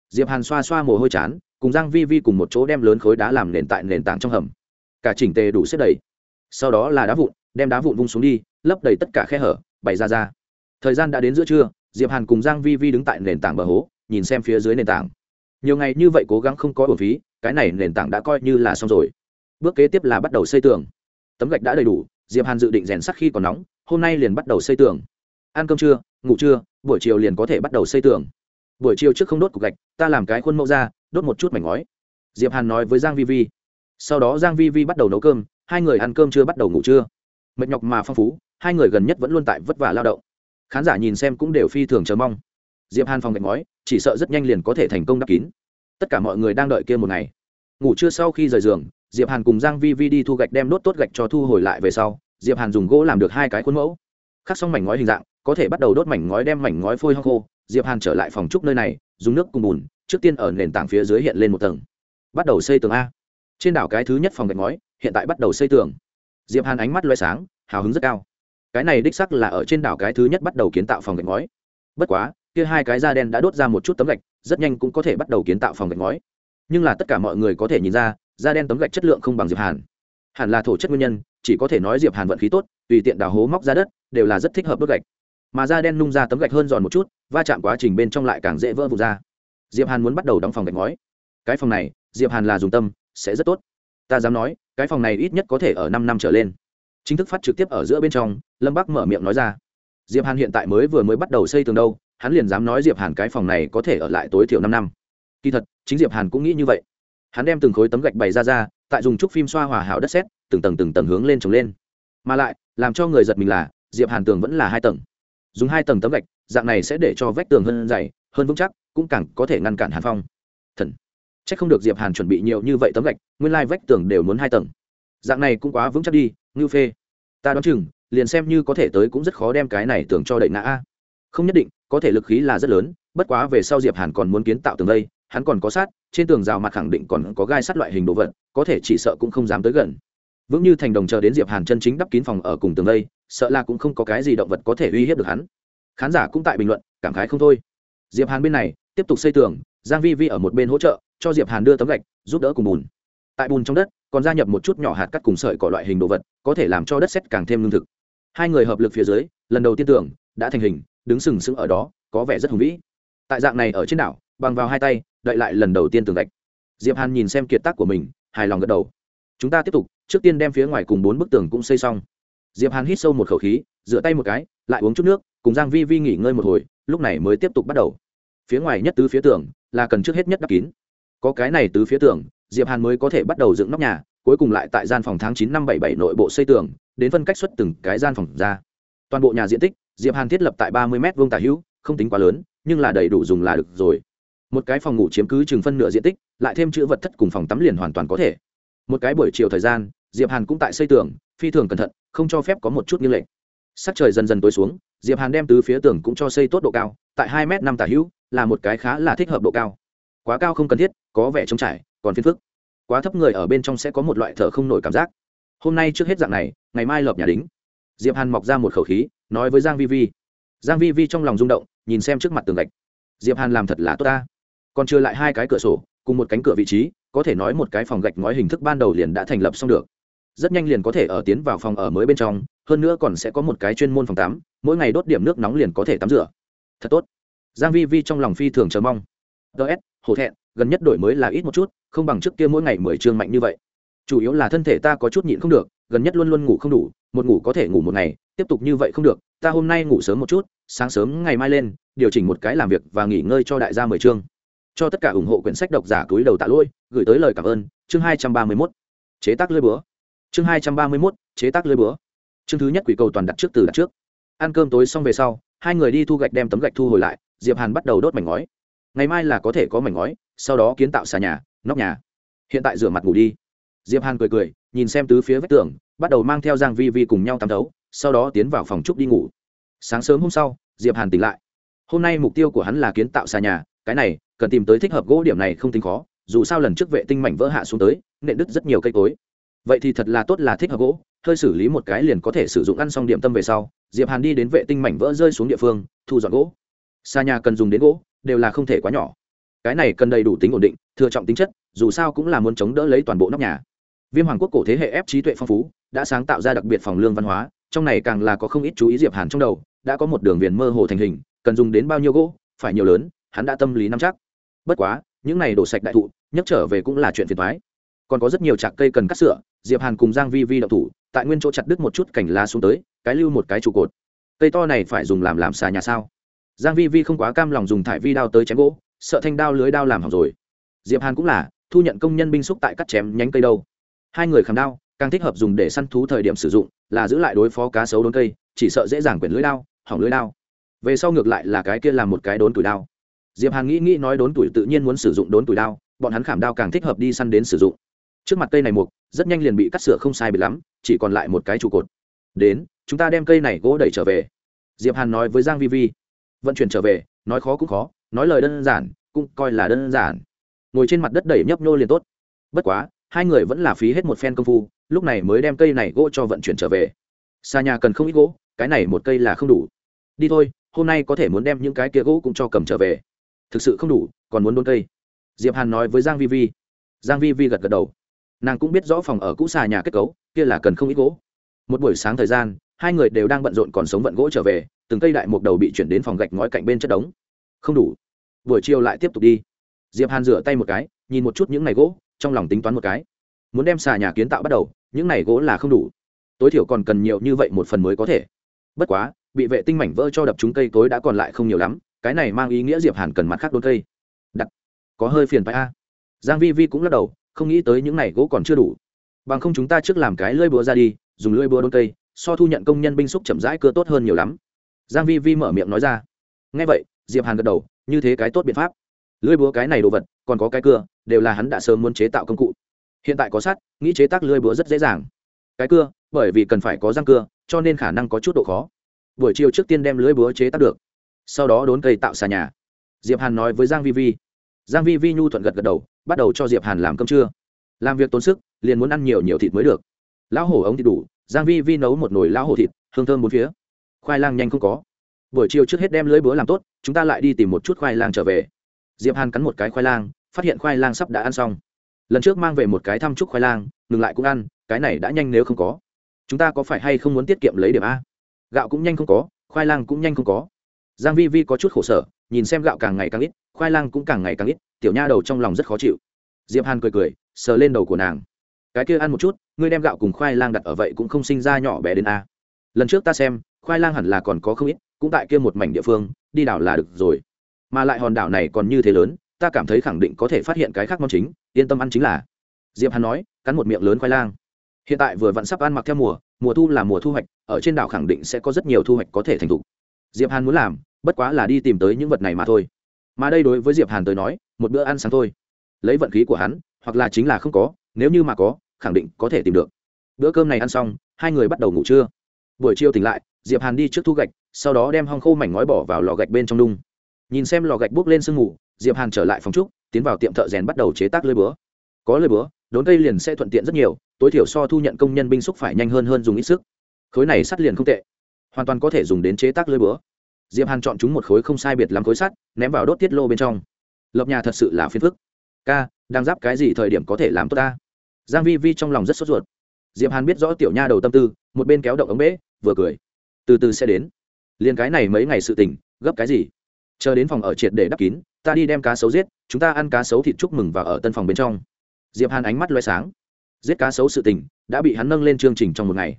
Speaker 1: diệp hàn xoa xoa mồ hôi chán cùng giang vi vi cùng một chỗ đem lớn khối đá làm nền tại nền tảng trong hầm cả chỉnh tề đủ xếp đầy sau đó là đá vụn đem đá vụn vung xuống đi lấp đầy tất cả khe hở bày ra ra thời gian đã đến giữa trưa diệp hàn cùng giang vi vi đứng tại nền tảng bờ hố nhìn xem phía dưới nền tảng nhiều ngày như vậy cố gắng không có ở phí cái này nền tảng đã coi như là xong rồi bước kế tiếp là bắt đầu xây tường tấm gạch đã đầy đủ, diệp hàn dự định rèn sắt khi còn nóng, hôm nay liền bắt đầu xây tường. Ăn cơm trưa, ngủ trưa, buổi chiều liền có thể bắt đầu xây tường. Buổi chiều trước không đốt cục gạch, ta làm cái khuôn mẫu ra, đốt một chút mảnh ngói. Diệp hàn nói với giang vi vi. Sau đó giang vi vi bắt đầu nấu cơm, hai người ăn cơm chưa bắt đầu ngủ trưa. Mệt nhọc mà phong phú, hai người gần nhất vẫn luôn tại vất vả lao động. Khán giả nhìn xem cũng đều phi thường chờ mong. Diệp hàn phòng gạch ngói, chỉ sợ rất nhanh liền có thể thành công đắp kín. Tất cả mọi người đang đợi kia một ngày. Ngủ trưa sau khi rời giường diệp hàn cùng giang vi vi đi thu gạch đem đốt tốt gạch cho thu hồi lại về sau, diệp hàn dùng gỗ làm được hai cái khuôn mẫu. Khắc xong mảnh ngói hình dạng, có thể bắt đầu đốt mảnh ngói đem mảnh ngói phôi hong khô. Diệp hàn trở lại phòng trúc nơi này, dùng nước cùng bùn, trước tiên ở nền tảng phía dưới hiện lên một tầng. Bắt đầu xây tường a. Trên đảo cái thứ nhất phòng gạch ngói, hiện tại bắt đầu xây tường. Diệp hàn ánh mắt loay sáng, hào hứng rất cao. Cái này đích sắc là ở trên đảo cái thứ nhất bắt đầu kiến tạo phòng gạch ngói. Bất quá, kia hai cái da đen đã đốt ra một chút tấm gạch, rất nhanh cũng có thể bắt đầu kiến tạo phòng gạch ngói. Nhưng là tất cả mọi người có thể nhìn ra da đen tấm gạch chất lượng không bằng diệp hàn hẳn là thổ chất nguyên nhân chỉ có thể nói diệp hàn vận khí tốt tùy tiện đào hố móc ra đất đều là rất thích hợp đốt gạch mà da đen nung ra tấm gạch hơn giòn một chút va chạm quá trình bên trong lại càng dễ vỡ vụn ra diệp hàn muốn bắt đầu đóng phòng gạch ngói cái phòng này diệp hàn là dùng tâm sẽ rất tốt ta dám nói cái phòng này ít nhất có thể ở năm năm trở lên chính thức phát trực tiếp ở giữa bên trong lâm bắc mở miệng nói ra diệp hàn hiện tại mới vừa mới bắt đầu xây tường đâu hắn liền dám nói diệp hàn cái phòng này có thể ở lại tối thiểu năm năm kỳ thật chính diệp hàn cũng nghĩ như vậy hắn đem từng khối tấm gạch bày ra ra, tại dùng trúc phim xoa hòa hảo đất sét, từng tầng từng tầng hướng lên trồng lên. Mà lại, làm cho người giật mình là, diệp hàn tường vẫn là hai tầng. Dùng hai tầng tấm gạch, dạng này sẽ để cho vách tường hơn dày, hơn vững chắc, cũng càng có thể ngăn cản hàn phong. Thần. Chắc không được diệp hàn chuẩn bị nhiều như vậy tấm gạch, nguyên lai vách tường đều muốn hai tầng. Dạng này cũng quá vững chắc đi, ngưu phê. Ta đoán chừng, liền xem như có thể tới cũng rất khó đem cái này tưởng cho đậy ngã không nhất định, có thể lực khí là rất lớn, bất quá về sau diệp hàn còn muốn kiến tạo tường đây hắn còn có sát, trên tường rào mặt khẳng định còn có gai sắt loại hình đồ vật, có thể chỉ sợ cũng không dám tới gần. Vững như thành đồng chờ đến diệp hàn chân chính đắp kín phòng ở cùng tường đây, sợ là cũng không có cái gì động vật có thể uy hiếp được hắn. Khán giả cũng tại bình luận, cảm khái không thôi. Diệp hàn bên này, tiếp tục xây tường, giang vi vi ở một bên hỗ trợ, cho diệp hàn đưa tấm gạch, giúp đỡ cùng bùn. Tại bùn trong đất, còn gia nhập một chút nhỏ hạt cắt cùng sợi cỏ loại hình đồ vật, có thể làm cho đất sét càng thêm lương thực. Hai người hợp lực phía dưới, lần đầu tiên tưởng đã thành hình, đứng sừng sững ở đó, có vẻ rất hùng vĩ. Tại dạng này ở trên đảo bằng vào hai tay, đợi lại lần đầu tiên tường gạch. Diệp hàn nhìn xem kiệt tác của mình, hài lòng gật đầu. Chúng ta tiếp tục, trước tiên đem phía ngoài cùng bốn bức tường cũng xây xong. Diệp hàn hít sâu một khẩu khí, rửa tay một cái, lại uống chút nước, cùng giang vi vi nghỉ ngơi một hồi, lúc này mới tiếp tục bắt đầu. Phía ngoài nhất tứ phía tường là cần trước hết nhất đắp kín. Có cái này tứ phía tường, diệp hàn mới có thể bắt đầu dựng nóc nhà, cuối cùng lại tại gian phòng tháng chín năm bảy bảy nội bộ xây tường, đến phân cách xuất từng cái gian phòng ra. Toàn bộ nhà diện tích, diệp hàn thiết lập tại ba mươi m vuông tả hữu, không tính quá lớn, nhưng là đầy đủ dùng là được rồi một cái phòng ngủ chiếm cứ chừng phân nửa diện tích, lại thêm chữ vật thất cùng phòng tắm liền hoàn toàn có thể. Một cái buổi chiều thời gian, diệp hàn cũng tại xây tường, phi thường cẩn thận, không cho phép có một chút như lệnh sắc trời dần dần tối xuống, diệp hàn đem tứ phía tường cũng cho xây tốt độ cao, tại hai m năm tả hữu, là một cái khá là thích hợp độ cao. Quá cao không cần thiết, có vẻ trống trải, còn phiền phức. Quá thấp người ở bên trong sẽ có một loại thở không nổi cảm giác. Hôm nay trước hết dạng này, ngày mai lợp nhà đính. Diệp hàn mọc ra một khẩu khí, nói với giang vi vi. Giang vi vi trong lòng rung động, nhìn xem trước mặt tường gạch. Diệp hàn làm thật là tốt ta còn chưa lại hai cái cửa sổ, cùng một cánh cửa vị trí, có thể nói một cái phòng gạch ngói hình thức ban đầu liền đã thành lập xong được. Rất nhanh liền có thể ở tiến vào phòng ở mới bên trong, hơn nữa còn sẽ có một cái chuyên môn phòng tắm, mỗi ngày đốt điểm nước nóng liền có thể tắm rửa. Thật tốt. Giang vi vi trong lòng phi thường chờ mong. Ts hổ thẹn, gần nhất đổi mới là ít một chút, không bằng trước kia mỗi ngày mười chương mạnh như vậy. Chủ yếu là thân thể ta có chút nhịn không được, gần nhất luôn luôn ngủ không đủ, một ngủ có thể ngủ một ngày, tiếp tục như vậy không được, ta hôm nay ngủ sớm một chút, sáng sớm ngày mai lên, điều chỉnh một cái làm việc và nghỉ ngơi cho đại gia mười chương cho tất cả ủng hộ quyển sách độc giả túi đầu tạ lôi gửi tới lời cảm ơn, chương hai trăm ba mươi mốt. Chế tác lơi búa. Chương hai trăm ba mươi mốt, chế tác lơi búa. Chương thứ nhất quỷ cầu toàn đặt trước từ đặt trước. Ăn cơm tối xong về sau, hai người đi thu gạch đem tấm gạch thu hồi lại, diệp hàn bắt đầu đốt mảnh ngói. Ngày mai là có thể có mảnh ngói, sau đó kiến tạo xà nhà, nóc nhà. Hiện tại rửa mặt ngủ đi. Diệp hàn cười cười, nhìn xem tứ phía vách tường, bắt đầu mang theo giang vi vi cùng nhau tắm thấu sau đó tiến vào phòng trúc đi ngủ. Sáng sớm hôm sau, diệp hàn tỉnh lại. Hôm nay mục tiêu của hắn là kiến tạo xà nhà, cái này cần tìm tới thích hợp gỗ điểm này không tính khó, dù sao lần trước vệ tinh mảnh vỡ hạ xuống tới, nện đứt rất nhiều cây cối. Vậy thì thật là tốt là thích hợp gỗ, hơi xử lý một cái liền có thể sử dụng ăn xong điểm tâm về sau, diệp hàn đi đến vệ tinh mảnh vỡ rơi xuống địa phương, thu dọn gỗ. Xa nhà cần dùng đến gỗ, đều là không thể quá nhỏ. Cái này cần đầy đủ tính ổn định, thừa trọng tính chất, dù sao cũng là muốn chống đỡ lấy toàn bộ nóc nhà. Viêm hoàng quốc cổ thế hệ ép trí tuệ phong phú, đã sáng tạo ra đặc biệt phòng lương văn hóa, trong này càng là có không ít chú ý diệp hàn trong đầu, đã có một đường viền mơ hồ thành hình, cần dùng đến bao nhiêu gỗ, phải nhiều lớn, hắn đã tâm lý nắm chắc bất quá, những này đổ sạch đại thụ, nhấc trở về cũng là chuyện phiền thoái còn có rất nhiều trạc cây cần cắt sửa, diệp hàn cùng giang vi vi đậu thủ, tại nguyên chỗ chặt đứt một chút cành lá xuống tới, cái lưu một cái trụ cột. Cây to này phải dùng làm làm xà nhà sao? Giang vi vi không quá cam lòng dùng thải vi đao tới chém gỗ, sợ thanh đao lưới đao làm hỏng rồi. Diệp hàn cũng là, thu nhận công nhân binh xúc tại cắt chém nhánh cây đâu. Hai người khảm đao, càng thích hợp dùng để săn thú thời điểm sử dụng, là giữ lại đối phó cá sấu đốn cây, chỉ sợ dễ dàng quyển lưới đao, hỏng lưới đao. Về sau ngược lại là cái kia làm một cái đốn tuổi đao diệp hàn nghĩ nghĩ nói đốn tuổi tự nhiên muốn sử dụng đốn tuổi đao, bọn hắn khảm đao càng thích hợp đi săn đến sử dụng. Trước mặt cây này mục, rất nhanh liền bị cắt sửa không sai biệt lắm, chỉ còn lại một cái trụ cột. Đến, chúng ta đem cây này gỗ đẩy trở về. Diệp hàn nói với giang vi vi. Vận chuyển trở về, nói khó cũng khó, nói lời đơn giản, cũng coi là đơn giản. Ngồi trên mặt đất đẩy nhấp nhô liền tốt. Bất quá, hai người vẫn là phí hết một phen công phu, lúc này mới đem cây này gỗ cho vận chuyển trở về. Xa nhà cần không ít gỗ, cái này một cây là không đủ. Đi thôi, hôm nay có thể muốn đem những cái kia gỗ cũng cho cầm trở về thực sự không đủ, còn muốn đốn cây. Diệp hàn nói với giang vi vi. Giang vi vi gật gật đầu. Nàng cũng biết rõ phòng ở cũ xà nhà kết cấu, kia là cần không ít gỗ. Một buổi sáng thời gian, hai người đều đang bận rộn còn sống vận gỗ trở về, từng cây đại mục đầu bị chuyển đến phòng gạch ngói cạnh bên chất đống. Không đủ. Buổi chiều lại tiếp tục đi. Diệp hàn rửa tay một cái, nhìn một chút những này gỗ, trong lòng tính toán một cái. Muốn đem xà nhà kiến tạo bắt đầu, những này gỗ là không đủ. Tối thiểu còn cần nhiều như vậy một phần mới có thể. Bất quá, bị vệ tinh mảnh vỡ cho đập chúng cây cối đã còn lại không nhiều lắm cái này mang ý nghĩa diệp hàn cần mặt khác đôn cây. Đặt. Có hơi phiền phải a. Giang vi vi cũng lắc đầu, không nghĩ tới những này gỗ còn chưa đủ. Bằng không chúng ta trước làm cái lưỡi búa ra đi, dùng lưỡi búa đôn cây, so thu nhận công nhân binh xúc chậm rãi cưa tốt hơn nhiều lắm. Giang vi vi mở miệng nói ra. Nghe vậy, diệp hàn gật đầu, như thế cái tốt biện pháp. Lưỡi búa cái này đồ vật, còn có cái cưa, đều là hắn đã sớm muốn chế tạo công cụ. Hiện tại có sắt, nghĩ chế tác lưỡi búa rất dễ dàng. Cái cưa, bởi vì cần phải có răng cưa, cho nên khả năng có chút độ khó. Buổi chiều trước tiên đem lưỡi búa chế tác được sau đó đốn cây tạo xà nhà. Diệp hàn nói với giang vi vi. Giang vi vi nhu thuận gật gật đầu, bắt đầu cho diệp hàn làm cơm trưa. Làm việc tốn sức, liền muốn ăn nhiều nhiều thịt mới được. Lão hổ ống thì đủ, giang vi vi nấu một nồi lão hổ thịt, hương thơm bốn phía. Khoai lang nhanh không có. Buổi chiều trước hết đem lưới búa làm tốt, chúng ta lại đi tìm một chút khoai lang trở về. Diệp hàn cắn một cái khoai lang, phát hiện khoai lang sắp đã ăn xong. Lần trước mang về một cái thăm chút khoai lang, ngừng lại cũng ăn, cái này đã nhanh nếu không có. Chúng ta có phải hay không muốn tiết kiệm lấy điểm a? Gạo cũng nhanh không có, khoai lang cũng nhanh không có giang vi vi có chút khổ sở, nhìn xem gạo càng ngày càng ít, khoai lang cũng càng ngày càng ít, tiểu nha đầu trong lòng rất khó chịu. Diệp hàn cười cười, sờ lên đầu của nàng. Cái kia ăn một chút, ngươi đem gạo cùng khoai lang đặt ở vậy cũng không sinh ra nhỏ bé đến a. Lần trước ta xem, khoai lang hẳn là còn có không ít, cũng tại kia một mảnh địa phương, đi đảo là được rồi. Mà lại hòn đảo này còn như thế lớn, ta cảm thấy khẳng định có thể phát hiện cái khác món chính, yên tâm ăn chính là. Diệp hàn nói, cắn một miệng lớn khoai lang. Hiện tại vừa vặn sắp ăn mặc theo mùa mùa thu là mùa thu hoạch, ở trên đảo khẳng định sẽ có rất nhiều thu hoạch có thể thành thục diệp hàn muốn làm, bất quá là đi tìm tới những vật này mà thôi. Mà đây đối với diệp hàn tới nói, một bữa ăn sáng thôi. Lấy vận khí của hắn, hoặc là chính là không có, nếu như mà có, khẳng định có thể tìm được. Bữa cơm này ăn xong, hai người bắt đầu ngủ trưa. Buổi chiều tỉnh lại, diệp hàn đi trước thu gạch, sau đó đem hong khô mảnh ngói bỏ vào lò gạch bên trong đung nhìn xem lò gạch bốc lên sương ngủ diệp hàn trở lại phòng trúc, tiến vào tiệm thợ rèn bắt đầu chế tác lưới búa. Có lưới búa, đốn cây liền sẽ thuận tiện rất nhiều, tối thiểu so thu nhận công nhân binh xúc phải nhanh hơn hơn dùng ít sức. Khối này sắt liền không tệ hoàn toàn có thể dùng đến chế tác lưới búa. Diệp hàn chọn chúng một khối không sai biệt lắm khối sắt, ném vào đốt tiết lô bên trong. Lập nhà thật sự là phiền phức. Ca, đang giáp cái gì thời điểm có thể làm tốt ta? Giang vi vi trong lòng rất sốt ruột. Diệp hàn biết rõ tiểu nha đầu tâm tư, một bên kéo động ống bể vừa cười. Từ từ sẽ đến. Liên cái này mấy ngày sự tình, gấp cái gì? Chờ đến phòng ở triệt để đắp kín, ta đi đem cá sấu giết, chúng ta ăn cá sấu thịt chúc mừng và ở tân phòng bên trong. Diệp hàn ánh mắt loay sáng. Giết cá sấu sự tình, đã bị hắn nâng lên chương trình trong một ngày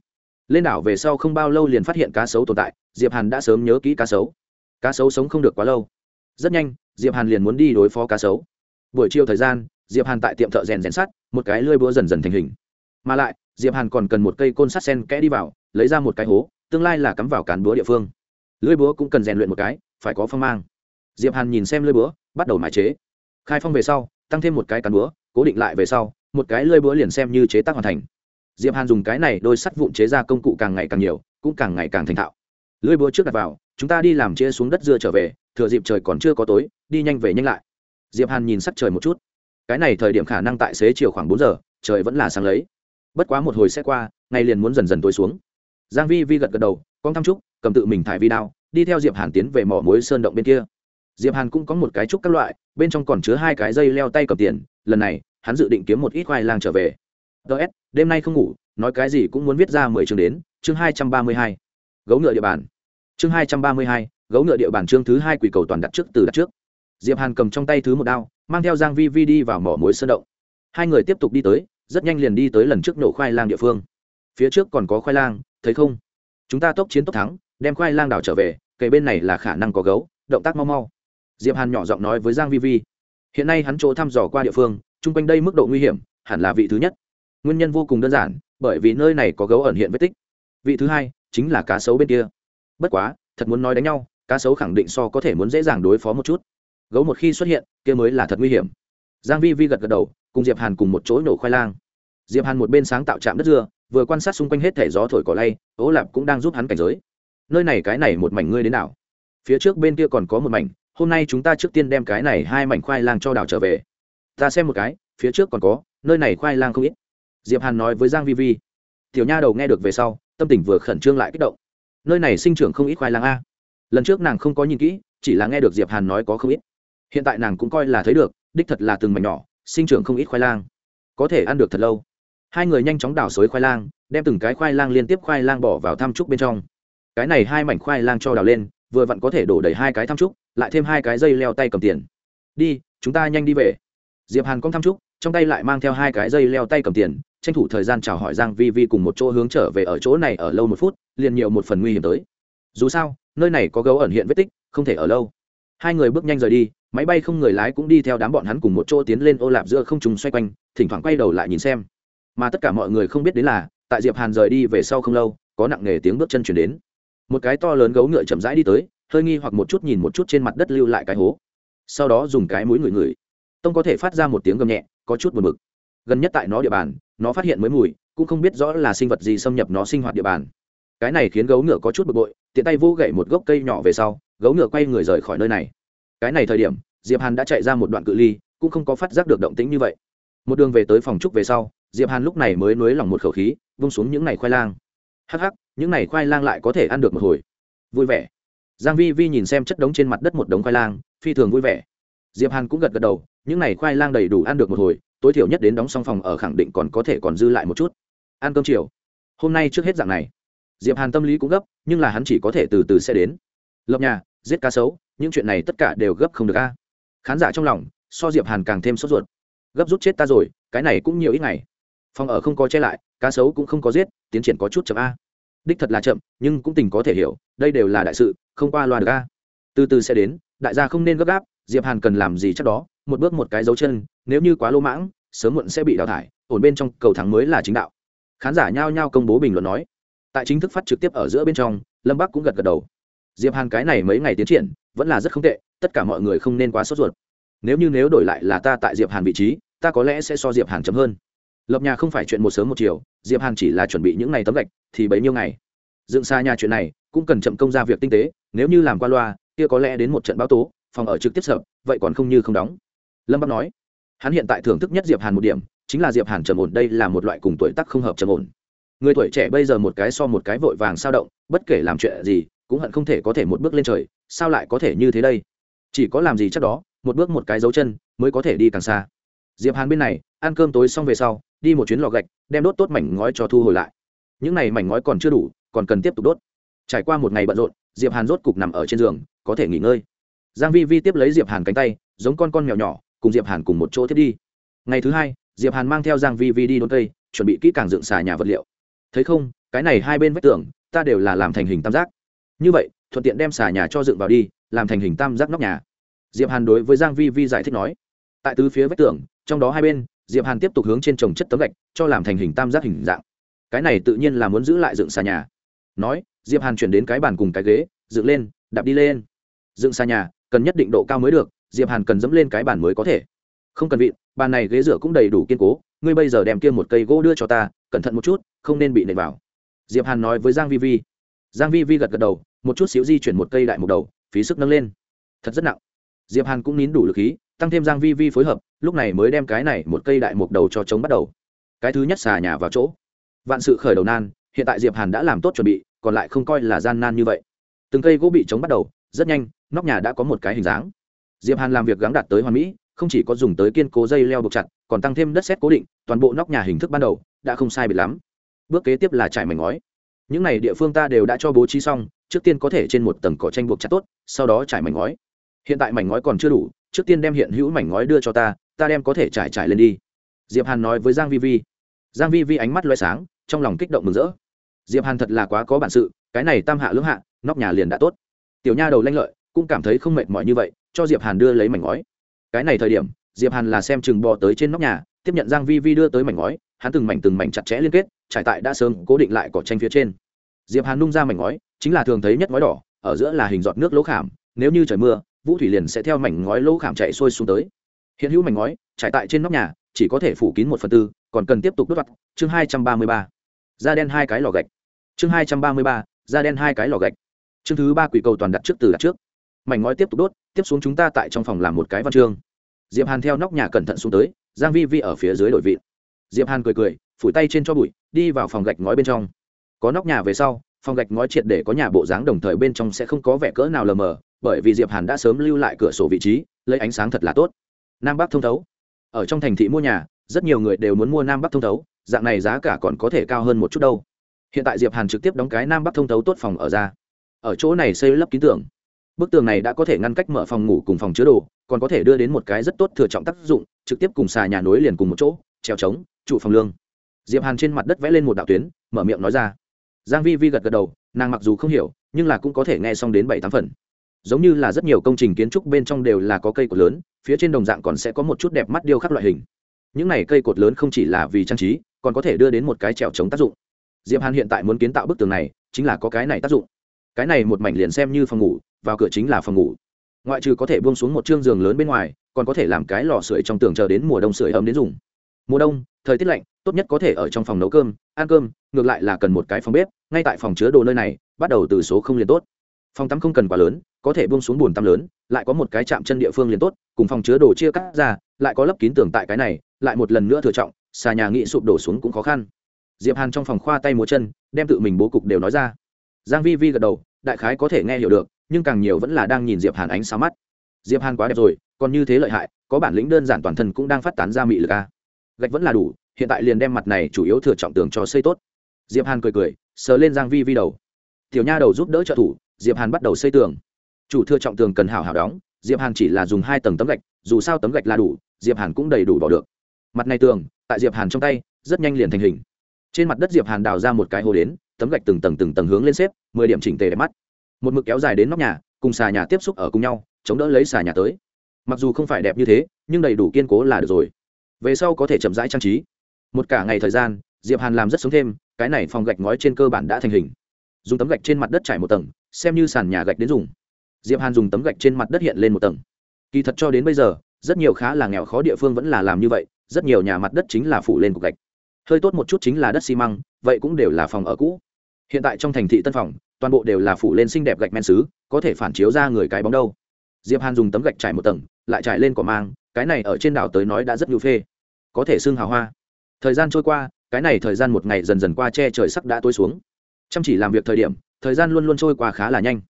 Speaker 1: lên đảo về sau không bao lâu liền phát hiện cá sấu tồn tại, diệp hàn đã sớm nhớ kỹ cá sấu. Cá sấu sống không được quá lâu. Rất nhanh, diệp hàn liền muốn đi đối phó cá sấu. Buổi chiều thời gian, diệp hàn tại tiệm thợ rèn rèn sắt, một cái lưỡi búa dần dần thành hình. Mà lại, diệp hàn còn cần một cây côn sắt sen kẽ đi vào, lấy ra một cái hố, tương lai là cắm vào cán búa địa phương. Lưỡi búa cũng cần rèn luyện một cái, phải có phong mang. Diệp hàn nhìn xem lưỡi búa, bắt đầu mài chế. Khai phong về sau, tăng thêm một cái cán búa, cố định lại về sau, một cái lưỡi búa liền xem như chế tác hoàn thành diệp hàn dùng cái này đôi sắt vụn chế ra công cụ càng ngày càng nhiều, cũng càng ngày càng thành thạo. Lưỡi búa trước đặt vào, chúng ta đi làm chia xuống đất dưa trở về, thừa dịp trời còn chưa có tối, đi nhanh về nhanh lại. Diệp hàn nhìn sắc trời một chút. Cái này thời điểm khả năng tại xế chiều khoảng bốn giờ, trời vẫn là sáng lấy. Bất quá một hồi sẽ qua ngày liền muốn dần dần tối xuống. Giang vi vi gật gật đầu, con thăm trúc cầm tự mình thải vi đao, đi theo diệp hàn tiến về mỏ muối sơn động bên kia. Diệp hàn cũng có một cái trúc các loại, bên trong còn chứa hai cái dây leo tay cầm tiền, lần này, hắn dự định kiếm một ít khoai lang trở về ts đêm nay không ngủ, nói cái gì cũng muốn viết ra mười chương đến, chương hai trăm ba mươi hai. Gấu ngựa địa bàn. Chương hai trăm ba mươi hai, gấu ngựa địa bàn chương thứ hai quỷ cầu toàn đặt trước, từ đặt trước. Diệp hàn cầm trong tay thứ một đao, mang theo giang vi vi đi vào mỏ muối sơn động. Hai người tiếp tục đi tới, rất nhanh liền đi tới lần trước nổ khoai lang địa phương. Phía trước còn có khoai lang, thấy không? Chúng ta tốc chiến tốc thắng, đem khoai lang đảo trở về cây bên này là khả năng có gấu, động tác mau mau. Diệp hàn nhỏ giọng nói với giang vi vi. Hiện nay hắn chỗ thăm dò qua địa phương, chung quanh đây mức độ nguy hiểm, hẳn là vị thứ nhất nguyên nhân vô cùng đơn giản, bởi vì nơi này có gấu ẩn hiện vết tích. Vị thứ hai chính là cá sấu bên kia. Bất quá, thật muốn nói đánh nhau, cá sấu khẳng định so có thể muốn dễ dàng đối phó một chút. Gấu một khi xuất hiện, kia mới là thật nguy hiểm. Giang vi vi gật gật đầu, cùng diệp hàn cùng một chỗ nổ khoai lang. Diệp hàn một bên sáng tạo trạm đất dưa, vừa quan sát xung quanh hết thể gió thổi cỏ lay, ố lạp cũng đang giúp hắn cảnh giới. Nơi này cái này một mảnh ngươi đến nào phía trước bên kia còn có một mảnh, hôm nay chúng ta trước tiên đem cái này hai mảnh khoai lang cho đảo trở về. Ta xem một cái, phía trước còn có, nơi này khoai lang không ít diệp hàn nói với giang vi vi, tiểu nha đầu nghe được về sau, tâm tình vừa khẩn trương lại kích động. Nơi này sinh trưởng không ít khoai lang a. Lần trước nàng không có nhìn kỹ, chỉ là nghe được diệp hàn nói có không ít. Hiện tại nàng cũng coi là thấy được, đích thật là từng mảnh nhỏ, sinh trưởng không ít khoai lang. Có thể ăn được thật lâu. Hai người nhanh chóng đào xới khoai lang, đem từng cái khoai lang liên tiếp khoai lang bỏ vào thăm trúc bên trong. Cái này hai mảnh khoai lang cho đào lên, vừa vặn có thể đổ đầy hai cái thăm trúc, lại thêm hai cái dây leo tay cầm tiền. Đi, chúng ta nhanh đi về. Diệp hàn cong thăm trúc, trong tay lại mang theo hai cái dây leo tay cầm tiền tranh thủ thời gian chào hỏi giang vi vi cùng một chỗ hướng trở về ở chỗ này ở lâu một phút, liền nhiều một phần nguy hiểm tới. Dù sao, nơi này có gấu ẩn hiện vết tích, không thể ở lâu. Hai người bước nhanh rời đi, máy bay không người lái cũng đi theo đám bọn hắn cùng một chỗ tiến lên ô lạp giữa không trùng xoay quanh, thỉnh thoảng quay đầu lại nhìn xem. Mà tất cả mọi người không biết đến là, tại diệp hàn rời đi về sau không lâu, có nặng nề tiếng bước chân chuyển đến. Một cái to lớn gấu ngựa chậm rãi đi tới, hơi nghi hoặc một chút nhìn một chút trên mặt đất lưu lại cái hố. Sau đó dùng cái mũi ngửi ngửi. Tông có thể phát ra một tiếng gầm nhẹ, có chút buồn bực. Gần nhất tại nó địa bàn nó phát hiện mới mùi, cũng không biết rõ là sinh vật gì xâm nhập nó sinh hoạt địa bàn. Cái này khiến gấu ngựa có chút bực bội, tiện tay vô gậy một gốc cây nhỏ về sau, gấu ngựa quay người rời khỏi nơi này. Cái này thời điểm, diệp hàn đã chạy ra một đoạn cự ly, cũng không có phát giác được động tĩnh như vậy. Một đường về tới phòng trúc về sau, diệp hàn lúc này mới nuối lòng một khẩu khí, vung xuống những này khoai lang. Hắc hắc, những này khoai lang lại có thể ăn được một hồi. Vui vẻ. Giang vi vi nhìn xem chất đống trên mặt đất một đống khoai lang, phi thường vui vẻ. Diệp hàn cũng gật gật đầu, những này khoai lang đầy đủ ăn được một hồi tối thiểu nhất đến đóng xong phòng ở khẳng định còn có thể còn dư lại một chút. Ăn cơm chiều. Hôm nay trước hết dạng này. Diệp hàn tâm lý cũng gấp, nhưng là hắn chỉ có thể từ từ sẽ đến. Lập nhà, giết cá sấu, những chuyện này tất cả đều gấp không được a. Khán giả trong lòng, so diệp hàn càng thêm sốt ruột. Gấp rút chết ta rồi, cái này cũng nhiều ít ngày. Phòng ở không có che lại, cá sấu cũng không có giết, tiến triển có chút chậm a. Đích thật là chậm, nhưng cũng tình có thể hiểu, đây đều là đại sự, không qua loa được a. Từ từ sẽ đến, đại gia không nên gấp gáp, diệp hàn cần làm gì chắc đó, một bước một cái dấu chân nếu như quá lô mãng, sớm muộn sẽ bị đào thải, ổn bên trong cầu thắng mới là chính đạo. Khán giả nhao nhao công bố bình luận nói. Tại chính thức phát trực tiếp ở giữa bên trong, lâm bắc cũng gật gật đầu. Diệp hàn cái này mấy ngày tiến triển, vẫn là rất không tệ, tất cả mọi người không nên quá sốt ruột. Nếu như nếu đổi lại là ta tại diệp hàn vị trí, ta có lẽ sẽ so diệp hàn chấm hơn. Lập nhà không phải chuyện một sớm một chiều, diệp hàn chỉ là chuẩn bị những ngày tấm gạch, thì bấy nhiêu ngày. Dựng xa nhà chuyện này, cũng cần chậm công ra việc tinh tế, nếu như làm qua loa, kia có lẽ đến một trận báo tố, phòng ở trực tiếp sợ, vậy còn không như không đóng. Lâm bắc nói hắn hiện tại thưởng thức nhất diệp hàn một điểm, chính là diệp hàn trầm ổn, đây là một loại cùng tuổi tác không hợp trầm ổn. Người tuổi trẻ bây giờ một cái so một cái vội vàng sao động, bất kể làm chuyện gì, cũng hận không thể có thể một bước lên trời, sao lại có thể như thế đây? Chỉ có làm gì chắc đó, một bước một cái dấu chân, mới có thể đi càng xa. Diệp hàn bên này, ăn cơm tối xong về sau, đi một chuyến lò gạch, đem đốt tốt mảnh ngói cho thu hồi lại. Những này mảnh ngói còn chưa đủ, còn cần tiếp tục đốt. Trải qua một ngày bận rộn, diệp hàn rốt cục nằm ở trên giường, có thể nghỉ ngơi. Giang vi vi tiếp lấy diệp hàn cánh tay, giống con con mèo nhỏ cùng diệp hàn cùng một chỗ tiếp đi. Ngày thứ hai, diệp hàn mang theo giang vi vi đi đốn cây, chuẩn bị kỹ càng dựng xà nhà vật liệu. Thấy không, cái này hai bên vách tường, ta đều là làm thành hình tam giác. Như vậy, thuận tiện đem xà nhà cho dựng vào đi, làm thành hình tam giác nóc nhà. Diệp hàn đối với giang vi vi giải thích nói. Tại tứ phía vách tường, trong đó hai bên, diệp hàn tiếp tục hướng trên trồng chất tấm gạch, cho làm thành hình tam giác hình dạng. Cái này tự nhiên là muốn giữ lại dựng xà nhà. Nói, diệp hàn chuyển đến cái bàn cùng cái ghế, dựng lên, đạp đi lên. Dựng xà nhà, cần nhất định độ cao mới được diệp hàn cần dẫm lên cái bàn mới có thể. Không cần vịn, bàn này ghế dựa cũng đầy đủ kiên cố, ngươi bây giờ đem kia một cây gỗ đưa cho ta, cẩn thận một chút, không nên bị nện vào. Diệp hàn nói với giang vi vi. Giang vi vi gật gật đầu, một chút xíu di chuyển một cây đại một đầu, phí sức nâng lên. Thật rất nặng. Diệp hàn cũng nín đủ lực khí, tăng thêm giang vi vi phối hợp, lúc này mới đem cái này một cây đại một đầu cho chống bắt đầu. Cái thứ nhất xà nhà vào chỗ. Vạn sự khởi đầu nan, hiện tại diệp hàn đã làm tốt chuẩn bị, còn lại không coi là gian nan như vậy. Từng cây gỗ bị chống bắt đầu, rất nhanh, nóc nhà đã có một cái hình dáng diệp hàn làm việc gắng đạt tới hoàn mỹ, không chỉ có dùng tới kiên cố dây leo buộc chặt, còn tăng thêm đất sét cố định, toàn bộ nóc nhà hình thức ban đầu đã không sai biệt lắm. Bước kế tiếp là trải mảnh ngói. Những này địa phương ta đều đã cho bố trí xong, trước tiên có thể trên một tầng cỏ tranh buộc chặt tốt, sau đó trải mảnh ngói. Hiện tại mảnh ngói còn chưa đủ, trước tiên đem hiện hữu mảnh ngói đưa cho ta ta đem có thể trải trải lên đi. Diệp hàn nói với giang vi vi. Giang vi vi ánh mắt loé sáng, trong lòng kích động mừng rỡ. Diệp hàn thật là quá có bản sự, cái này tam hạ lưỡng hạ, nóc nhà liền đã tốt. Tiểu nha đầu lanh lợi cũng cảm thấy không mệt mỏi như vậy, cho diệp hàn đưa lấy mảnh ngói. Cái này thời điểm, diệp hàn là xem chừng bò tới trên nóc nhà, tiếp nhận giang vi vi đưa tới mảnh ngói, hắn từng mảnh từng mảnh chặt chẽ liên kết, trải tại đã sớm cố định lại cỏ tranh phía trên. Diệp hàn nung ra mảnh ngói, chính là thường thấy nhất ngói đỏ, ở giữa là hình giọt nước lỗ khảm, nếu như trời mưa, vũ thủy liền sẽ theo mảnh ngói lỗ khảm chạy xuôi xuống tới. Hiện hữu mảnh ngói, trải tại trên nóc nhà, chỉ có thể phủ kín một phần tư, còn cần tiếp tục đốt vặt. Chương hai trăm ba mươi ba. Da đen hai cái lò gạch. Chương hai trăm ba mươi ba, da đen hai cái lò gạch. Chương thứ ba quỷ cầu toàn đặt trước từ đặt trước mảnh ngói tiếp tục đốt, tiếp xuống chúng ta tại trong phòng làm một cái văn chương. Diệp hàn theo nóc nhà cẩn thận xuống tới, giang vi vi ở phía dưới đội vị diệp hàn cười cười, phủi tay trên cho bụi, đi vào phòng gạch ngói bên trong. Có nóc nhà về sau, phòng gạch ngói triệt để có nhà bộ dáng đồng thời bên trong sẽ không có vẻ cỡ nào lờ mờ, bởi vì diệp hàn đã sớm lưu lại cửa sổ vị trí, lấy ánh sáng thật là tốt. Nam bắc thông thấu. Ở trong thành thị mua nhà, rất nhiều người đều muốn mua nam bắc thông thấu, dạng này giá cả còn có thể cao hơn một chút đâu. Hiện tại diệp hàn trực tiếp đóng cái nam bắc thông thấu tốt phòng ở ra. Ở chỗ này xây lấp ký tưởng bức tường này đã có thể ngăn cách mở phòng ngủ cùng phòng chứa đồ, còn có thể đưa đến một cái rất tốt thừa trọng tác dụng, trực tiếp cùng xà nhà nối liền cùng một chỗ treo trống, trụ phòng lương. Diệp hàn trên mặt đất vẽ lên một đạo tuyến, mở miệng nói ra. Giang vi vi gật gật đầu, nàng mặc dù không hiểu, nhưng là cũng có thể nghe xong đến bảy tám phần. Giống như là rất nhiều công trình kiến trúc bên trong đều là có cây cột lớn, phía trên đồng dạng còn sẽ có một chút đẹp mắt điêu khắc loại hình. Những này cây cột lớn không chỉ là vì trang trí, còn có thể đưa đến một cái trèo chống tác dụng. Diệp hàn hiện tại muốn kiến tạo bức tường này, chính là có cái này tác dụng. Cái này một mảnh liền xem như phòng ngủ vào cửa chính là phòng ngủ. Ngoại trừ có thể buông xuống một chương giường lớn bên ngoài, còn có thể làm cái lò sưởi trong tường chờ đến mùa đông sưởi ấm đến dùng. Mùa đông, thời tiết lạnh, tốt nhất có thể ở trong phòng nấu cơm, ăn cơm, ngược lại là cần một cái phòng bếp, ngay tại phòng chứa đồ nơi này, bắt đầu từ số không liền tốt. Phòng tắm không cần quá lớn, có thể buông xuống bùn tắm lớn, lại có một cái chạm chân địa phương liền tốt, cùng phòng chứa đồ chia cắt ra, lại có lấp kín tường tại cái này, lại một lần nữa thừa trọng, xà nhà nghị sụp đổ xuống cũng khó khăn. Diệp hàn trong phòng khoa tay múa chân, đem tự mình bố cục đều nói ra. Giang vi vi gật đầu, đại khái có thể nghe hiểu được nhưng càng nhiều vẫn là đang nhìn diệp hàn ánh sáng mắt. Diệp hàn quá đẹp rồi, còn như thế lợi hại, có bản lĩnh đơn giản toàn thân cũng đang phát tán ra mị lực a. Gạch vẫn là đủ, hiện tại liền đem mặt này chủ yếu thừa trọng tường cho xây tốt. Diệp hàn cười cười, sờ lên giang vi vi đầu. Tiểu nha đầu giúp đỡ trợ thủ, diệp hàn bắt đầu xây tường. Chủ thừa trọng tường cần hảo hảo đóng, diệp hàn chỉ là dùng hai tầng tấm gạch, dù sao tấm gạch là đủ, diệp hàn cũng đầy đủ bỏ được. Mặt này tường, tại diệp hàn trong tay, rất nhanh liền thành hình. Trên mặt đất diệp hàn đào ra một cái hố đến, tấm gạch từng tầng từng tầng hướng lên xếp, mười điểm chỉnh tề đẹp mắt một mực kéo dài đến nóc nhà, cùng xà nhà tiếp xúc ở cùng nhau, chống đỡ lấy xà nhà tới. Mặc dù không phải đẹp như thế, nhưng đầy đủ kiên cố là được rồi. Về sau có thể chậm rãi trang trí. Một cả ngày thời gian, diệp hàn làm rất sống thêm, cái này phòng gạch ngói trên cơ bản đã thành hình. Dùng tấm gạch trên mặt đất trải một tầng, xem như sàn nhà gạch đến dùng. Diệp hàn dùng tấm gạch trên mặt đất hiện lên một tầng. Kỳ thật cho đến bây giờ, rất nhiều khá là nghèo khó địa phương vẫn là làm như vậy, rất nhiều nhà mặt đất chính là phủ lên cục gạch. Hơi tốt một chút chính là đất xi măng, vậy cũng đều là phòng ở cũ. Hiện tại trong thành thị tân phòng toàn bộ đều là phủ lên xinh đẹp gạch men xứ, có thể phản chiếu ra người cái bóng đâu. Diệp hàn dùng tấm gạch trải một tầng, lại trải lên cỏ mang, cái này ở trên đảo tới nói đã rất nhu phê. Có thể xưng hào hoa. Thời gian trôi qua, cái này thời gian một ngày dần dần qua che trời sắc đã tối xuống. Chăm chỉ làm việc thời điểm, thời gian luôn luôn trôi qua khá là nhanh.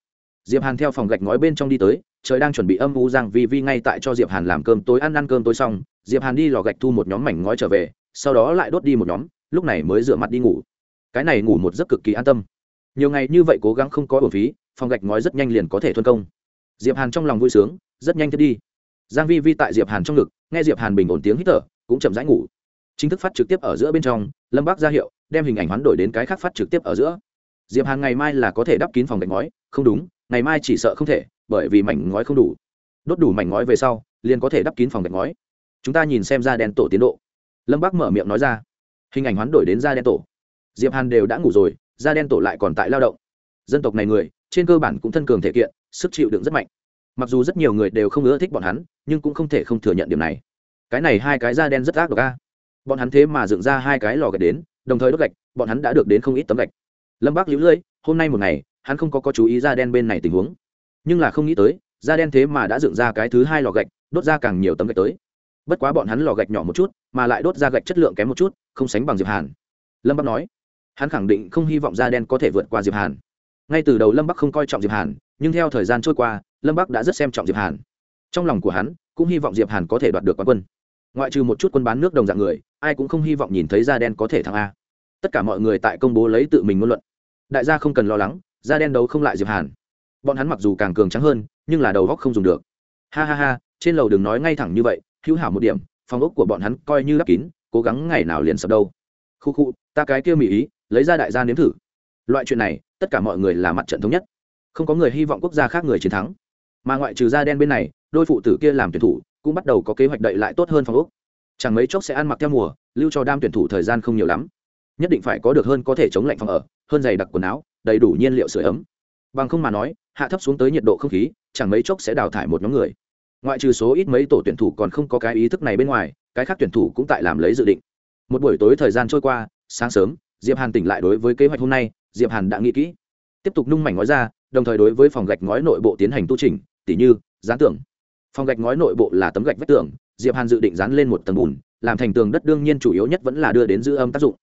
Speaker 1: Diệp hàn theo phòng gạch ngói bên trong đi tới, trời đang chuẩn bị âm u giang vi vi ngay tại cho diệp hàn làm cơm tối, ăn ăn cơm tối xong, diệp hàn đi lò gạch thu một nhóm mảnh ngói trở về, sau đó lại đốt đi một nhóm, lúc này mới rửa mặt đi ngủ. Cái này ngủ một giấc cực kỳ an tâm nhiều ngày như vậy cố gắng không có bổ phí, phòng gạch ngói rất nhanh liền có thể thuân công. Diệp hàn trong lòng vui sướng, rất nhanh thiết đi. Giang vi vi tại diệp hàn trong ngực, nghe diệp hàn bình ổn tiếng hít thở, cũng chậm rãi ngủ. Chính thức phát trực tiếp ở giữa bên trong, lâm bác ra hiệu, đem hình ảnh hoán đổi đến cái khác phát trực tiếp ở giữa. Diệp hàn ngày mai là có thể đắp kín phòng gạch ngói, không đúng, ngày mai chỉ sợ không thể, bởi vì mảnh ngói không đủ. Đốt đủ mảnh ngói về sau, liền có thể đắp kín phòng gạch ngói. Chúng ta nhìn xem ra đen tổ tiến độ. Lâm bác mở miệng nói ra. Hình ảnh hoán đổi đến ra đen tổ. Diệp hàn đều đã ngủ rồi da đen tổ lại còn tại lao động. Dân tộc này người, trên cơ bản cũng thân cường thể kiện, sức chịu đựng rất mạnh. Mặc dù rất nhiều người đều không ưa thích bọn hắn, nhưng cũng không thể không thừa nhận điểm này. Cái này hai cái da đen rất ác độc a. Bọn hắn thế mà dựng ra hai cái lò gạch đến, đồng thời đốt gạch, bọn hắn đã được đến không ít tấm gạch. Lâm bác lũ lưỡi hôm nay một ngày, hắn không có có chú ý da đen bên này tình huống. Nhưng là không nghĩ tới, da đen thế mà đã dựng ra cái thứ hai lò gạch, đốt ra càng nhiều tấm gạch tới. Bất quá bọn hắn lò gạch nhỏ một chút, mà lại đốt ra gạch chất lượng kém một chút, không sánh bằng diệp hàn. Lâm bác nói hắn khẳng định không hy vọng da đen có thể vượt qua diệp hàn. Ngay từ đầu lâm bắc không coi trọng diệp hàn, nhưng theo thời gian trôi qua, lâm bắc đã rất xem trọng diệp hàn. Trong lòng của hắn, cũng hy vọng diệp hàn có thể đoạt được quán quân. Ngoại trừ một chút quân bán nước đồng dạng người, ai cũng không hy vọng nhìn thấy da đen có thể thắng a. Tất cả mọi người tại công bố lấy tự mình ngôn luận. Đại gia không cần lo lắng, da đen đấu không lại diệp hàn. Bọn hắn mặc dù càng cường trắng hơn, nhưng là đầu góc không dùng được. Ha ha ha, trên lầu đừng nói ngay thẳng như vậy, hữu hảo một điểm, phòng ốc của bọn hắn coi như lắp kín, cố gắng ngày nào liền sập đâu. Khu khu, ta cái kia mỹ ý lấy ra đại gia nếm thử. Loại chuyện này, tất cả mọi người là mặt trận thống nhất. Không có người hy vọng quốc gia khác người chiến thắng. Mà ngoại trừ da đen bên này, đôi phụ tử kia làm tuyển thủ, cũng bắt đầu có kế hoạch đậy lại tốt hơn phòng ốc. Chẳng mấy chốc sẽ ăn mặc theo mùa, lưu cho đam tuyển thủ thời gian không nhiều lắm. Nhất định phải có được hơn có thể chống lạnh phòng ở, hơn dày đặc quần áo, đầy đủ nhiên liệu sửa ấm. Bằng không mà nói, hạ thấp xuống tới nhiệt độ không khí, chẳng mấy chốc sẽ đào thải một nhóm người. Ngoại trừ số ít mấy tổ tuyển thủ còn không có cái ý thức này bên ngoài, cái khác tuyển thủ cũng tại làm lấy dự định. Một buổi tối thời gian trôi qua, sáng sớm diệp hàn tỉnh lại đối với kế hoạch hôm nay, diệp hàn đã nghĩ kỹ. Tiếp tục nung mảnh ngói ra, đồng thời đối với phòng gạch ngói nội bộ tiến hành tu chỉnh, tỉ như, dán tường. Phòng gạch ngói nội bộ là tấm gạch vách tường, diệp hàn dự định dán lên một tầng bùn, làm thành tường đất đương nhiên chủ yếu nhất vẫn là đưa đến giữ âm tác dụng.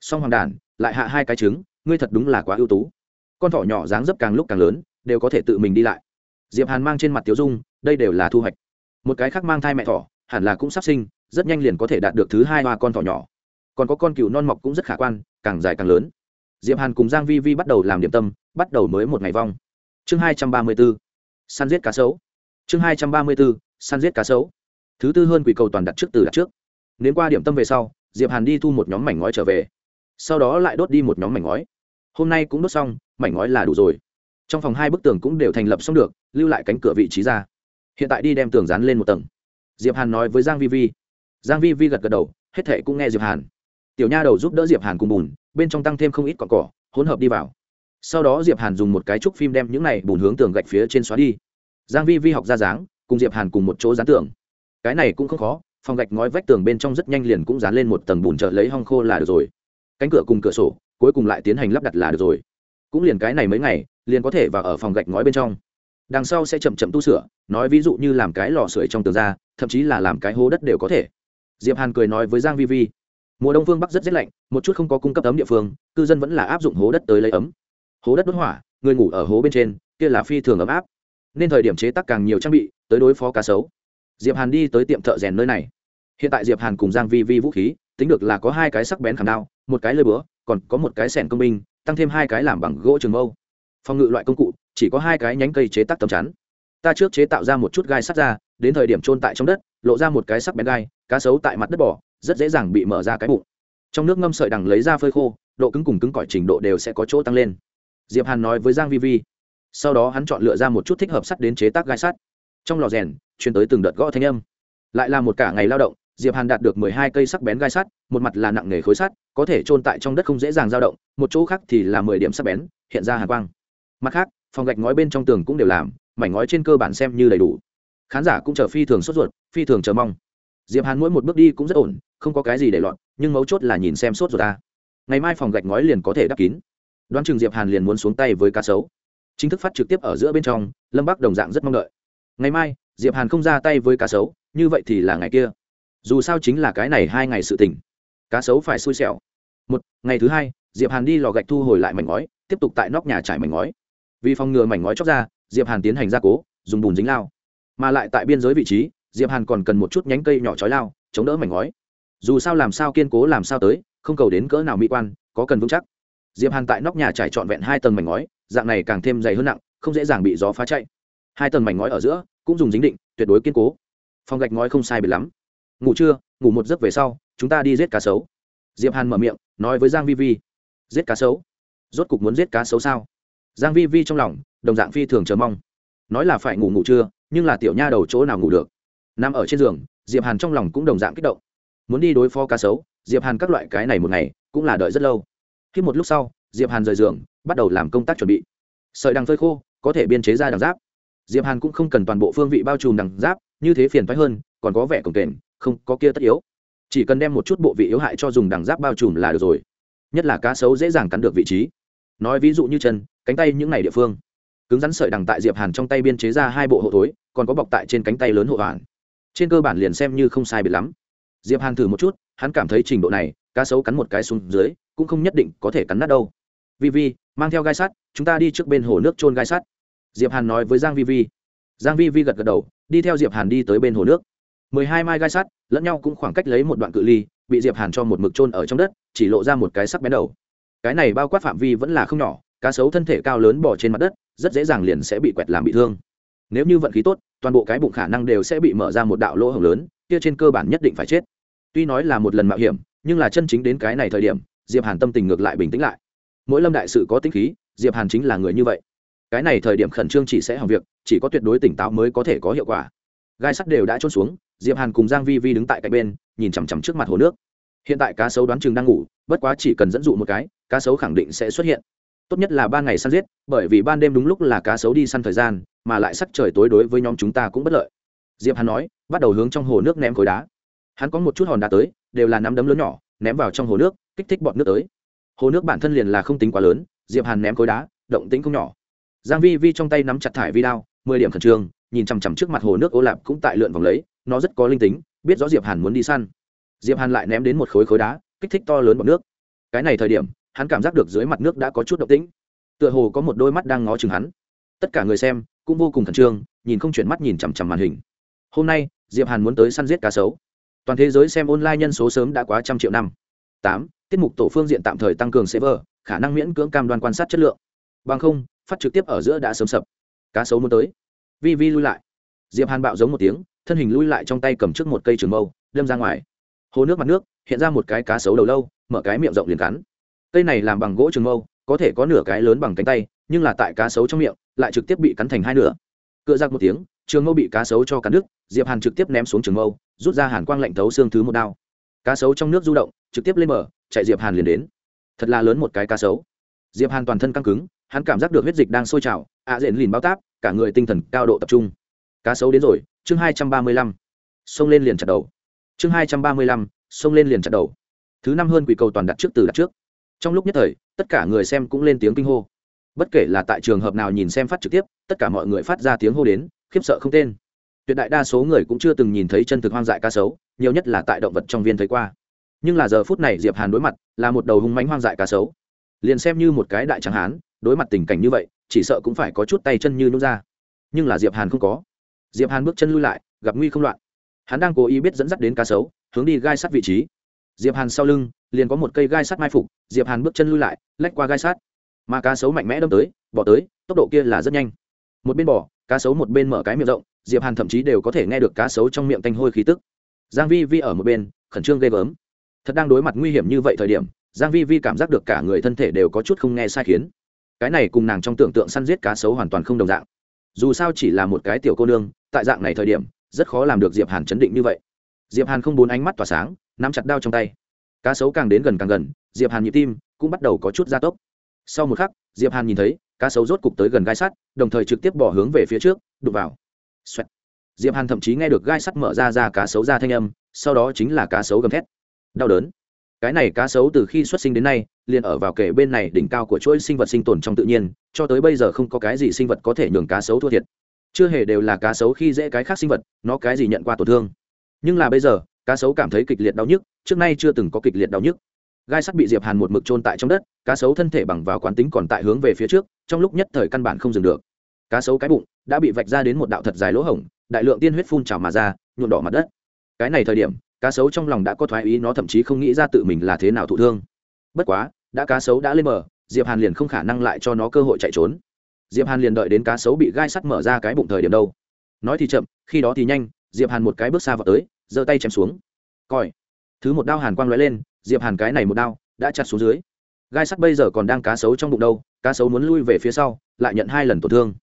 Speaker 1: Song hoàng đàn, lại hạ hai cái trứng, ngươi thật đúng là quá ưu tú. Con thỏ nhỏ dáng dấp càng lúc càng lớn, đều có thể tự mình đi lại. Diệp hàn mang trên mặt tiểu dung, đây đều là thu hoạch. Một cái khác mang thai mẹ thỏ, hẳn là cũng sắp sinh, rất nhanh liền có thể đạt được thứ hai hoa con thỏ nhỏ còn có con cừu non mọc cũng rất khả quan, càng dài càng lớn. Diệp hàn cùng giang vi vi bắt đầu làm điểm tâm, bắt đầu mới một ngày vong. Chương hai trăm ba mươi 234 săn giết cá sấu. Chương hai trăm ba mươi 234 săn giết cá sấu. Thứ tư hơn quỷ cầu toàn đặt trước từ đặt trước. Nếu qua điểm tâm về sau, diệp hàn đi thu một nhóm mảnh ngói trở về. Sau đó lại đốt đi một nhóm mảnh ngói. Hôm nay cũng đốt xong, mảnh ngói là đủ rồi. Trong phòng hai bức tường cũng đều thành lập xong được, lưu lại cánh cửa vị trí ra. Hiện tại đi đem tường dán lên một tầng. Diệp hàn nói với giang vi vi. Giang vi vi gật gật đầu, hết thệ cũng nghe diệp hàn tiểu nha đầu giúp đỡ diệp hàn cùng bùn, bên trong tăng thêm không ít cọn cỏ, hỗn hợp đi vào. Sau đó diệp hàn dùng một cái trúc phim đem những này bùn hướng tường gạch phía trên xóa đi. Giang vi vi học ra dáng, cùng diệp hàn cùng một chỗ dán tường. Cái này cũng không khó, phòng gạch ngói vách tường bên trong rất nhanh liền cũng dán lên một tầng bùn trợ lấy hong khô là được rồi. Cánh cửa cùng cửa sổ, cuối cùng lại tiến hành lắp đặt là được rồi. Cũng liền cái này mấy ngày, liền có thể vào ở phòng gạch ngói bên trong. Đằng sau sẽ chậm chậm tu sửa, nói ví dụ như làm cái lò sưởi trong tường ra, thậm chí là làm cái hố đất đều có thể. Diệp hàn cười nói với giang vi vi mùa đông phương bắc rất rét lạnh, một chút không có cung cấp ấm địa phương, cư dân vẫn là áp dụng hố đất tới lấy ấm. Hố đất đốt hỏa, người ngủ ở hố bên trên, kia là phi thường ấm áp. Nên thời điểm chế tác càng nhiều trang bị, tới đối phó cá sấu. Diệp hàn đi tới tiệm thợ rèn nơi này. Hiện tại diệp hàn cùng giang vi vi vũ khí, tính được là có hai cái sắc bén khảm đao, một cái lưỡi búa, còn có một cái sẻn công binh, tăng thêm hai cái làm bằng gỗ trường mâu. Phòng ngự loại công cụ, chỉ có hai cái nhánh cây chế tác tấm chắn. Ta trước chế tạo ra một chút gai sắt ra, đến thời điểm trôn tại trong đất, lộ ra một cái sắc bén gai, cá sấu tại mặt đất bỏ rất dễ dàng bị mở ra cái bụng. Trong nước ngâm sợi đằng lấy ra phơi khô, độ cứng cùng cứng cỏi trình độ đều sẽ có chỗ tăng lên. Diệp hàn nói với giang vi vi. Sau đó hắn chọn lựa ra một chút thích hợp sắt đến chế tác gai sắt. Trong lò rèn, truyền tới từng đợt gõ thanh âm. Lại là một cả ngày lao động, diệp hàn đạt được mười hai cây sắc bén gai sắt, một mặt là nặng nghề khối sắt, có thể trôn tại trong đất không dễ dàng dao động, một chỗ khác thì là mười điểm sắc bén, hiện ra hàn quang. Mặt khác, phòng gạch ngói bên trong tường cũng đều làm, mảnh ngói trên cơ bản xem như đầy đủ. Khán giả cũng chờ phi thường sốt ruột, phi thường chờ mong diệp hàn mỗi một bước đi cũng rất ổn, không có cái gì để loạn nhưng mấu chốt là nhìn xem sốt rồi ta. Ngày mai phòng gạch ngói liền có thể đắp kín. Đoán chừng diệp hàn liền muốn xuống tay với cá sấu. Chính thức phát trực tiếp ở giữa bên trong, lâm bắc đồng dạng rất mong đợi. Ngày mai, diệp hàn không ra tay với cá sấu, như vậy thì là ngày kia. Dù sao chính là cái này hai ngày sự tỉnh cá sấu phải xui xẻo. Một, ngày thứ hai, diệp hàn đi lò gạch thu hồi lại mảnh ngói, tiếp tục tại nóc nhà trải mảnh ngói. Vì phòng ngừa mảnh ngói chóc ra, diệp hàn tiến hành gia cố, dùng bùn dính lao. Mà lại tại biên giới vị trí diệp hàn còn cần một chút nhánh cây nhỏ chói lao, chống đỡ mảnh ngói. Dù sao làm sao kiên cố làm sao tới, không cầu đến cỡ nào mỹ quan, có cần vững chắc. Diệp hàn tại nóc nhà trải trọn vẹn hai tầng mảnh ngói, dạng này càng thêm dày hơn nặng, không dễ dàng bị gió phá chạy. Hai tầng mảnh ngói ở giữa cũng dùng dính định, tuyệt đối kiên cố. Phòng gạch ngói không sai biệt lắm. Ngủ trưa, ngủ một giấc về sau, chúng ta đi giết cá sấu. Diệp hàn mở miệng, nói với giang vi vi. Giết cá sấu? Rốt cục muốn giết cá sấu sao? Giang vi vi trong lòng, đồng dạng phi thường chờ mong. Nói là phải ngủ ngủ trưa, nhưng là tiểu nha đầu chỗ nào ngủ được? Nằm ở trên giường, diệp hàn trong lòng cũng đồng dạng kích động. Muốn đi đối phó cá sấu, diệp hàn các loại cái này một ngày, cũng là đợi rất lâu. Khi một lúc sau, diệp hàn rời giường, bắt đầu làm công tác chuẩn bị. Sợi đằng phơi khô, có thể biên chế ra đằng giáp. Diệp hàn cũng không cần toàn bộ phương vị bao trùm đằng giáp, như thế phiền thoái hơn, còn có vẻ cổng kềnh, không có kia tất yếu. Chỉ cần đem một chút bộ vị yếu hại cho dùng đằng giáp bao trùm là được rồi. Nhất là cá sấu dễ dàng cắn được vị trí. Nói ví dụ như chân, cánh tay những ngày địa phương. Cứng rắn sợi đằng tại diệp hàn trong tay biên chế ra hai bộ hộ thối, còn có bọc tại trên cánh tay lớn hộ hoàn trên cơ bản liền xem như không sai biệt lắm. Diệp hàn thử một chút, hắn cảm thấy trình độ này, cá sấu cắn một cái xuống dưới, cũng không nhất định có thể cắn nát đâu. Vi vi mang theo gai sắt, chúng ta đi trước bên hồ nước trôn gai sắt. Diệp hàn nói với giang vi vi giang vi vi gật gật đầu, đi theo diệp hàn đi tới bên hồ nước. Mười hai mai gai sắt, lẫn nhau cũng khoảng cách lấy một đoạn cự ly, bị diệp hàn cho một mực trôn ở trong đất, chỉ lộ ra một cái sắc bén đầu. Cái này bao quát phạm vi vẫn là không nhỏ, cá sấu thân thể cao lớn bỏ trên mặt đất, rất dễ dàng liền sẽ bị quẹt làm bị thương nếu như vận khí tốt, toàn bộ cái bụng khả năng đều sẽ bị mở ra một đạo lỗ hổng lớn, kia trên cơ bản nhất định phải chết. Tuy nói là một lần mạo hiểm, nhưng là chân chính đến cái này thời điểm, diệp hàn tâm tình ngược lại bình tĩnh lại. Mỗi lâm đại sự có tính khí, diệp hàn chính là người như vậy. Cái này thời điểm khẩn trương chỉ sẽ hỏng việc, chỉ có tuyệt đối tỉnh táo mới có thể có hiệu quả. Gai sắt đều đã trôn xuống, diệp hàn cùng giang vi vi đứng tại cạnh bên, nhìn chằm chằm trước mặt hồ nước. Hiện tại cá sấu đoán chừng đang ngủ, bất quá chỉ cần dẫn dụ một cái, cá sấu khẳng định sẽ xuất hiện. Tốt nhất là ban ngày săn giết, bởi vì ban đêm đúng lúc là cá sấu đi săn thời gian mà lại sắc trời tối đối với nhóm chúng ta cũng bất lợi. Diệp hàn nói, bắt đầu hướng trong hồ nước ném khối đá. Hắn có một chút hòn đá tới, đều là nắm đấm lớn nhỏ, ném vào trong hồ nước, kích thích bọn nước tới. Hồ nước bản thân liền là không tính quá lớn, diệp hàn ném khối đá, động tĩnh không nhỏ. Giang vi vi trong tay nắm chặt thải vi đao, mười điểm khẩn trương, nhìn chằm chằm trước mặt hồ nước ô lạp cũng tại lượn vòng lấy, nó rất có linh tính, biết rõ diệp hàn muốn đi săn. Diệp hàn lại ném đến một khối khối đá, kích thích to lớn bọt nước. Cái này thời điểm, hắn cảm giác được dưới mặt nước đã có chút động tĩnh. Tựa hồ có một đôi mắt đang ngó chừng hắn. Tất cả người xem cũng vô cùng khẩn trương, nhìn không chuyển mắt nhìn chằm chằm màn hình. Hôm nay, diệp hàn muốn tới săn giết cá sấu. Toàn thế giới xem online nhân số sớm đã quá trăm triệu năm. Tám, tiết mục tổ phương diện tạm thời tăng cường server, khả năng miễn cưỡng cam đoan quan sát chất lượng. Bằng không, phát trực tiếp ở giữa đã sớm sập. Cá sấu muốn tới. Vi vi lui lại. Diệp hàn bạo giống một tiếng, thân hình lui lại trong tay cầm trước một cây trường mâu, đâm ra ngoài. Hồ nước mặt nước, hiện ra một cái cá sấu đầu lâu, mở cái miệng rộng liền cắn. Cây này làm bằng gỗ trường mâu, có thể có nửa cái lớn bằng cánh tay nhưng là tại cá sấu trong miệng, lại trực tiếp bị cắn thành hai nửa. Cựa giặc một tiếng, trường mâu bị cá sấu cho cắn đứt, diệp hàn trực tiếp ném xuống trường mâu, rút ra hàn quang lạnh thấu xương thứ một đao. Cá sấu trong nước du động, trực tiếp lên mở chạy diệp hàn liền đến. Thật là lớn một cái cá sấu. Diệp hàn toàn thân căng cứng, hắn cảm giác được huyết dịch đang sôi trào, ạ à diện lìn bao táp, cả người tinh thần cao độ tập trung. Cá sấu đến rồi, chương hai trăm ba mươi lăm. Xông lên liền chặt đầu. Chương hai trăm ba mươi lăm, xông lên liền chặt đầu. Thứ năm hơn quỷ cầu toàn đặt trước từ đặt trước. Trong lúc nhất thời, tất cả người xem cũng lên tiếng kinh hô bất kể là tại trường hợp nào nhìn xem phát trực tiếp, tất cả mọi người phát ra tiếng hô đến, khiếp sợ không tên. Tuyệt đại đa số người cũng chưa từng nhìn thấy chân thực hoang dại cá sấu, nhiều nhất là tại động vật trong viên thấy qua. Nhưng là giờ phút này diệp hàn đối mặt, là một đầu hung mánh hoang dại cá sấu. Liền xem như một cái đại tráng hán, đối mặt tình cảnh như vậy, chỉ sợ cũng phải có chút tay chân như nút ra. Nhưng là diệp hàn không có. Diệp hàn bước chân lui lại, gặp nguy không loạn. Hắn đang cố ý biết dẫn dắt đến cá sấu, hướng đi gai sắt vị trí. Diệp hàn sau lưng, liền có một cây gai sắt mai phục. Diệp hàn bước chân lui lại, lách qua gai sắt mà cá sấu mạnh mẽ đâm tới, bỏ tới, tốc độ kia là rất nhanh. Một bên bỏ, cá sấu một bên mở cái miệng rộng, diệp hàn thậm chí đều có thể nghe được cá sấu trong miệng tanh hôi khí tức. Giang vi vi ở một bên, khẩn trương ghê gớm. Thật đang đối mặt nguy hiểm như vậy thời điểm, giang vi vi cảm giác được cả người thân thể đều có chút không nghe sai khiến. Cái này cùng nàng trong tưởng tượng săn giết cá sấu hoàn toàn không đồng dạng. Dù sao chỉ là một cái tiểu cô nương, tại dạng này thời điểm, rất khó làm được diệp hàn chấn định như vậy. Diệp hàn không bốn ánh mắt tỏa sáng, nắm chặt đao trong tay. Cá sấu càng đến gần càng gần, diệp hàn nhịp tim cũng bắt đầu có chút gia tốc sau một khắc, diệp hàn nhìn thấy, cá sấu rốt cục tới gần gai sắt, đồng thời trực tiếp bỏ hướng về phía trước đục vào. Xoẹt. diệp hàn thậm chí nghe được gai sắt mở ra ra cá sấu ra thanh âm, sau đó chính là cá sấu gầm thét. Đau đớn. Cái này cá sấu từ khi xuất sinh đến nay, liền ở vào kể bên này đỉnh cao của chuỗi sinh vật sinh tồn trong tự nhiên, cho tới bây giờ không có cái gì sinh vật có thể nhường cá sấu thua thiệt. Chưa hề đều là cá sấu khi dễ cái khác sinh vật, nó cái gì nhận qua tổn thương. Nhưng là bây giờ, cá sấu cảm thấy kịch liệt đau nhức, trước nay chưa từng có kịch liệt đau nhức gai sắt bị diệp hàn một mực trôn tại trong đất, cá sấu thân thể bằng vào quán tính còn tại hướng về phía trước, trong lúc nhất thời căn bản không dừng được. Cá sấu cái bụng đã bị vạch ra đến một đạo thật dài lỗ hổng, đại lượng tiên huyết phun trào mà ra, nhuộm đỏ mặt đất. Cái này thời điểm, cá sấu trong lòng đã có thoái ý, nó thậm chí không nghĩ ra tự mình là thế nào thụ thương. Bất quá, đã cá sấu đã lên bờ, diệp hàn liền không khả năng lại cho nó cơ hội chạy trốn. Diệp hàn liền đợi đến cá sấu bị gai sắt mở ra cái bụng thời điểm đâu. Nói thì chậm, khi đó thì nhanh, diệp hàn một cái bước xa vào tới, giơ tay chém xuống. Coi thứ một đao hàn quang lóe lên, diệp hàn cái này một đao, đã chặt xuống dưới. Gai sắt bây giờ còn đang cá sấu trong bụng đâu, cá sấu muốn lui về phía sau, lại nhận hai lần tổn thương.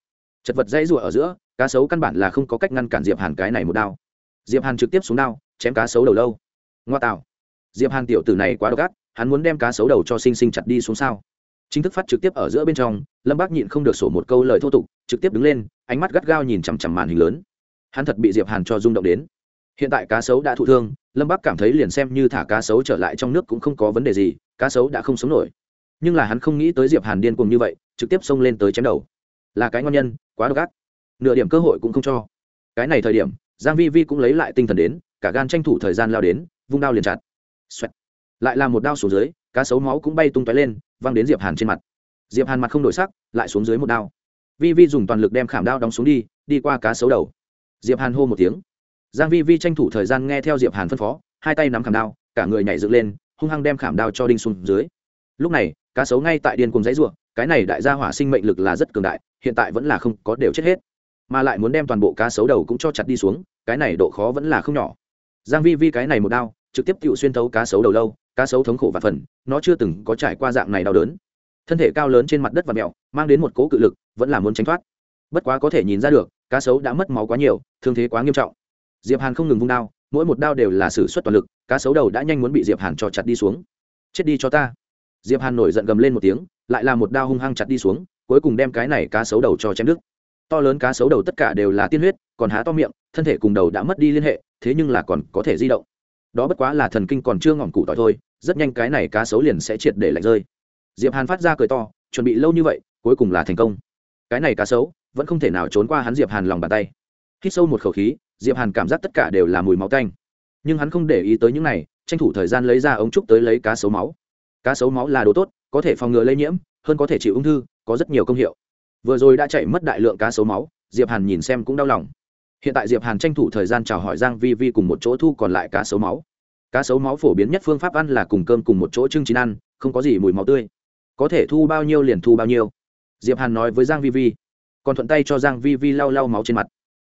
Speaker 1: Chật vật dãy rụa ở giữa, cá sấu căn bản là không có cách ngăn cản diệp hàn cái này một đao. Diệp hàn trực tiếp xuống đao, chém cá sấu đầu lâu. Ngoa tạo. Diệp hàn tiểu tử này quá độc ác, hắn muốn đem cá sấu đầu cho sinh sinh chặt đi xuống sao? Chính thức phát trực tiếp ở giữa bên trong, lâm bác nhịn không được sổ một câu lời thô tục, trực tiếp đứng lên, ánh mắt gắt gao nhìn chằm chằm màn hình lớn. Hắn thật bị diệp hàn cho rung động đến hiện tại cá sấu đã thụ thương, lâm bắc cảm thấy liền xem như thả cá sấu trở lại trong nước cũng không có vấn đề gì, cá sấu đã không sống nổi. Nhưng là hắn không nghĩ tới diệp hàn điên cuồng như vậy, trực tiếp xông lên tới chém đầu. Là cái ngon nhân, quá độc ác. Nửa điểm cơ hội cũng không cho. Cái này thời điểm, giang vi vi cũng lấy lại tinh thần đến, cả gan tranh thủ thời gian lao đến, vung đao liền chặt. Xoẹt. lại là một đao xuống dưới, cá sấu máu cũng bay tung tóe lên, văng đến diệp hàn trên mặt. Diệp hàn mặt không đổi sắc, lại xuống dưới một đao. Vi vi dùng toàn lực đem khảm đao đóng xuống đi đi qua cá sấu đầu. Diệp hàn hô một tiếng giang vi vi tranh thủ thời gian nghe theo diệp hàn phân phó, hai tay nắm khảm đao, cả người nhảy dựng lên, hung hăng đem khảm đao cho đinh xuống dưới. Lúc này, cá sấu ngay tại điên cùng dãy ruộng cái này đại gia hỏa sinh mệnh lực là rất cường đại, hiện tại vẫn là không có đều chết hết. Mà lại muốn đem toàn bộ cá sấu đầu cũng cho chặt đi xuống, cái này độ khó vẫn là không nhỏ. Giang vi vi cái này một đao, trực tiếp tự xuyên thấu cá sấu đầu lâu, cá sấu thống khổ và phần, nó chưa từng có trải qua dạng này đau đớn. Thân thể cao lớn trên mặt đất và mèo mang đến một cố cự lực, vẫn là muốn tránh thoát. Bất quá có thể nhìn ra được, cá sấu đã mất máu quá nhiều, thương thế quá nghiêm trọng diệp hàn không ngừng vung đao, mỗi một đao đều là sử xuất toàn lực, cá sấu đầu đã nhanh muốn bị diệp hàn cho chặt đi xuống. Chết đi cho ta. Diệp hàn nổi giận gầm lên một tiếng, lại là một đao hung hăng chặt đi xuống, cuối cùng đem cái này cá sấu đầu cho chém đứt. To lớn cá sấu đầu tất cả đều là tiên huyết, còn há to miệng, thân thể cùng đầu đã mất đi liên hệ, thế nhưng là còn có thể di động. Đó bất quá là thần kinh còn chưa ngỏm cụ tỏi thôi, rất nhanh cái này cá sấu liền sẽ triệt để lạnh rơi. Diệp hàn phát ra cười to, chuẩn bị lâu như vậy, cuối cùng là thành công. Cái này cá sấu vẫn không thể nào trốn qua hắn diệp hàn lòng bàn tay. Hít sâu một khẩu khí diệp hàn cảm giác tất cả đều là mùi máu tanh. Nhưng hắn không để ý tới những này, tranh thủ thời gian lấy ra ống trúc tới lấy cá sấu máu. Cá sấu máu là đồ tốt, có thể phòng ngừa lây nhiễm, hơn có thể chịu ung thư, có rất nhiều công hiệu. Vừa rồi đã chạy mất đại lượng cá sấu máu, diệp hàn nhìn xem cũng đau lòng. Hiện tại diệp hàn tranh thủ thời gian chào hỏi giang vi vi cùng một chỗ thu còn lại cá sấu máu. Cá sấu máu phổ biến nhất phương pháp ăn là cùng cơm cùng một chỗ trưng chín ăn, không có gì mùi máu tươi. Có thể thu bao nhiêu liền thu bao nhiêu. Diệp hàn nói với giang vi vi, còn thuận tay cho giang vi vi lau lau máu trên mặt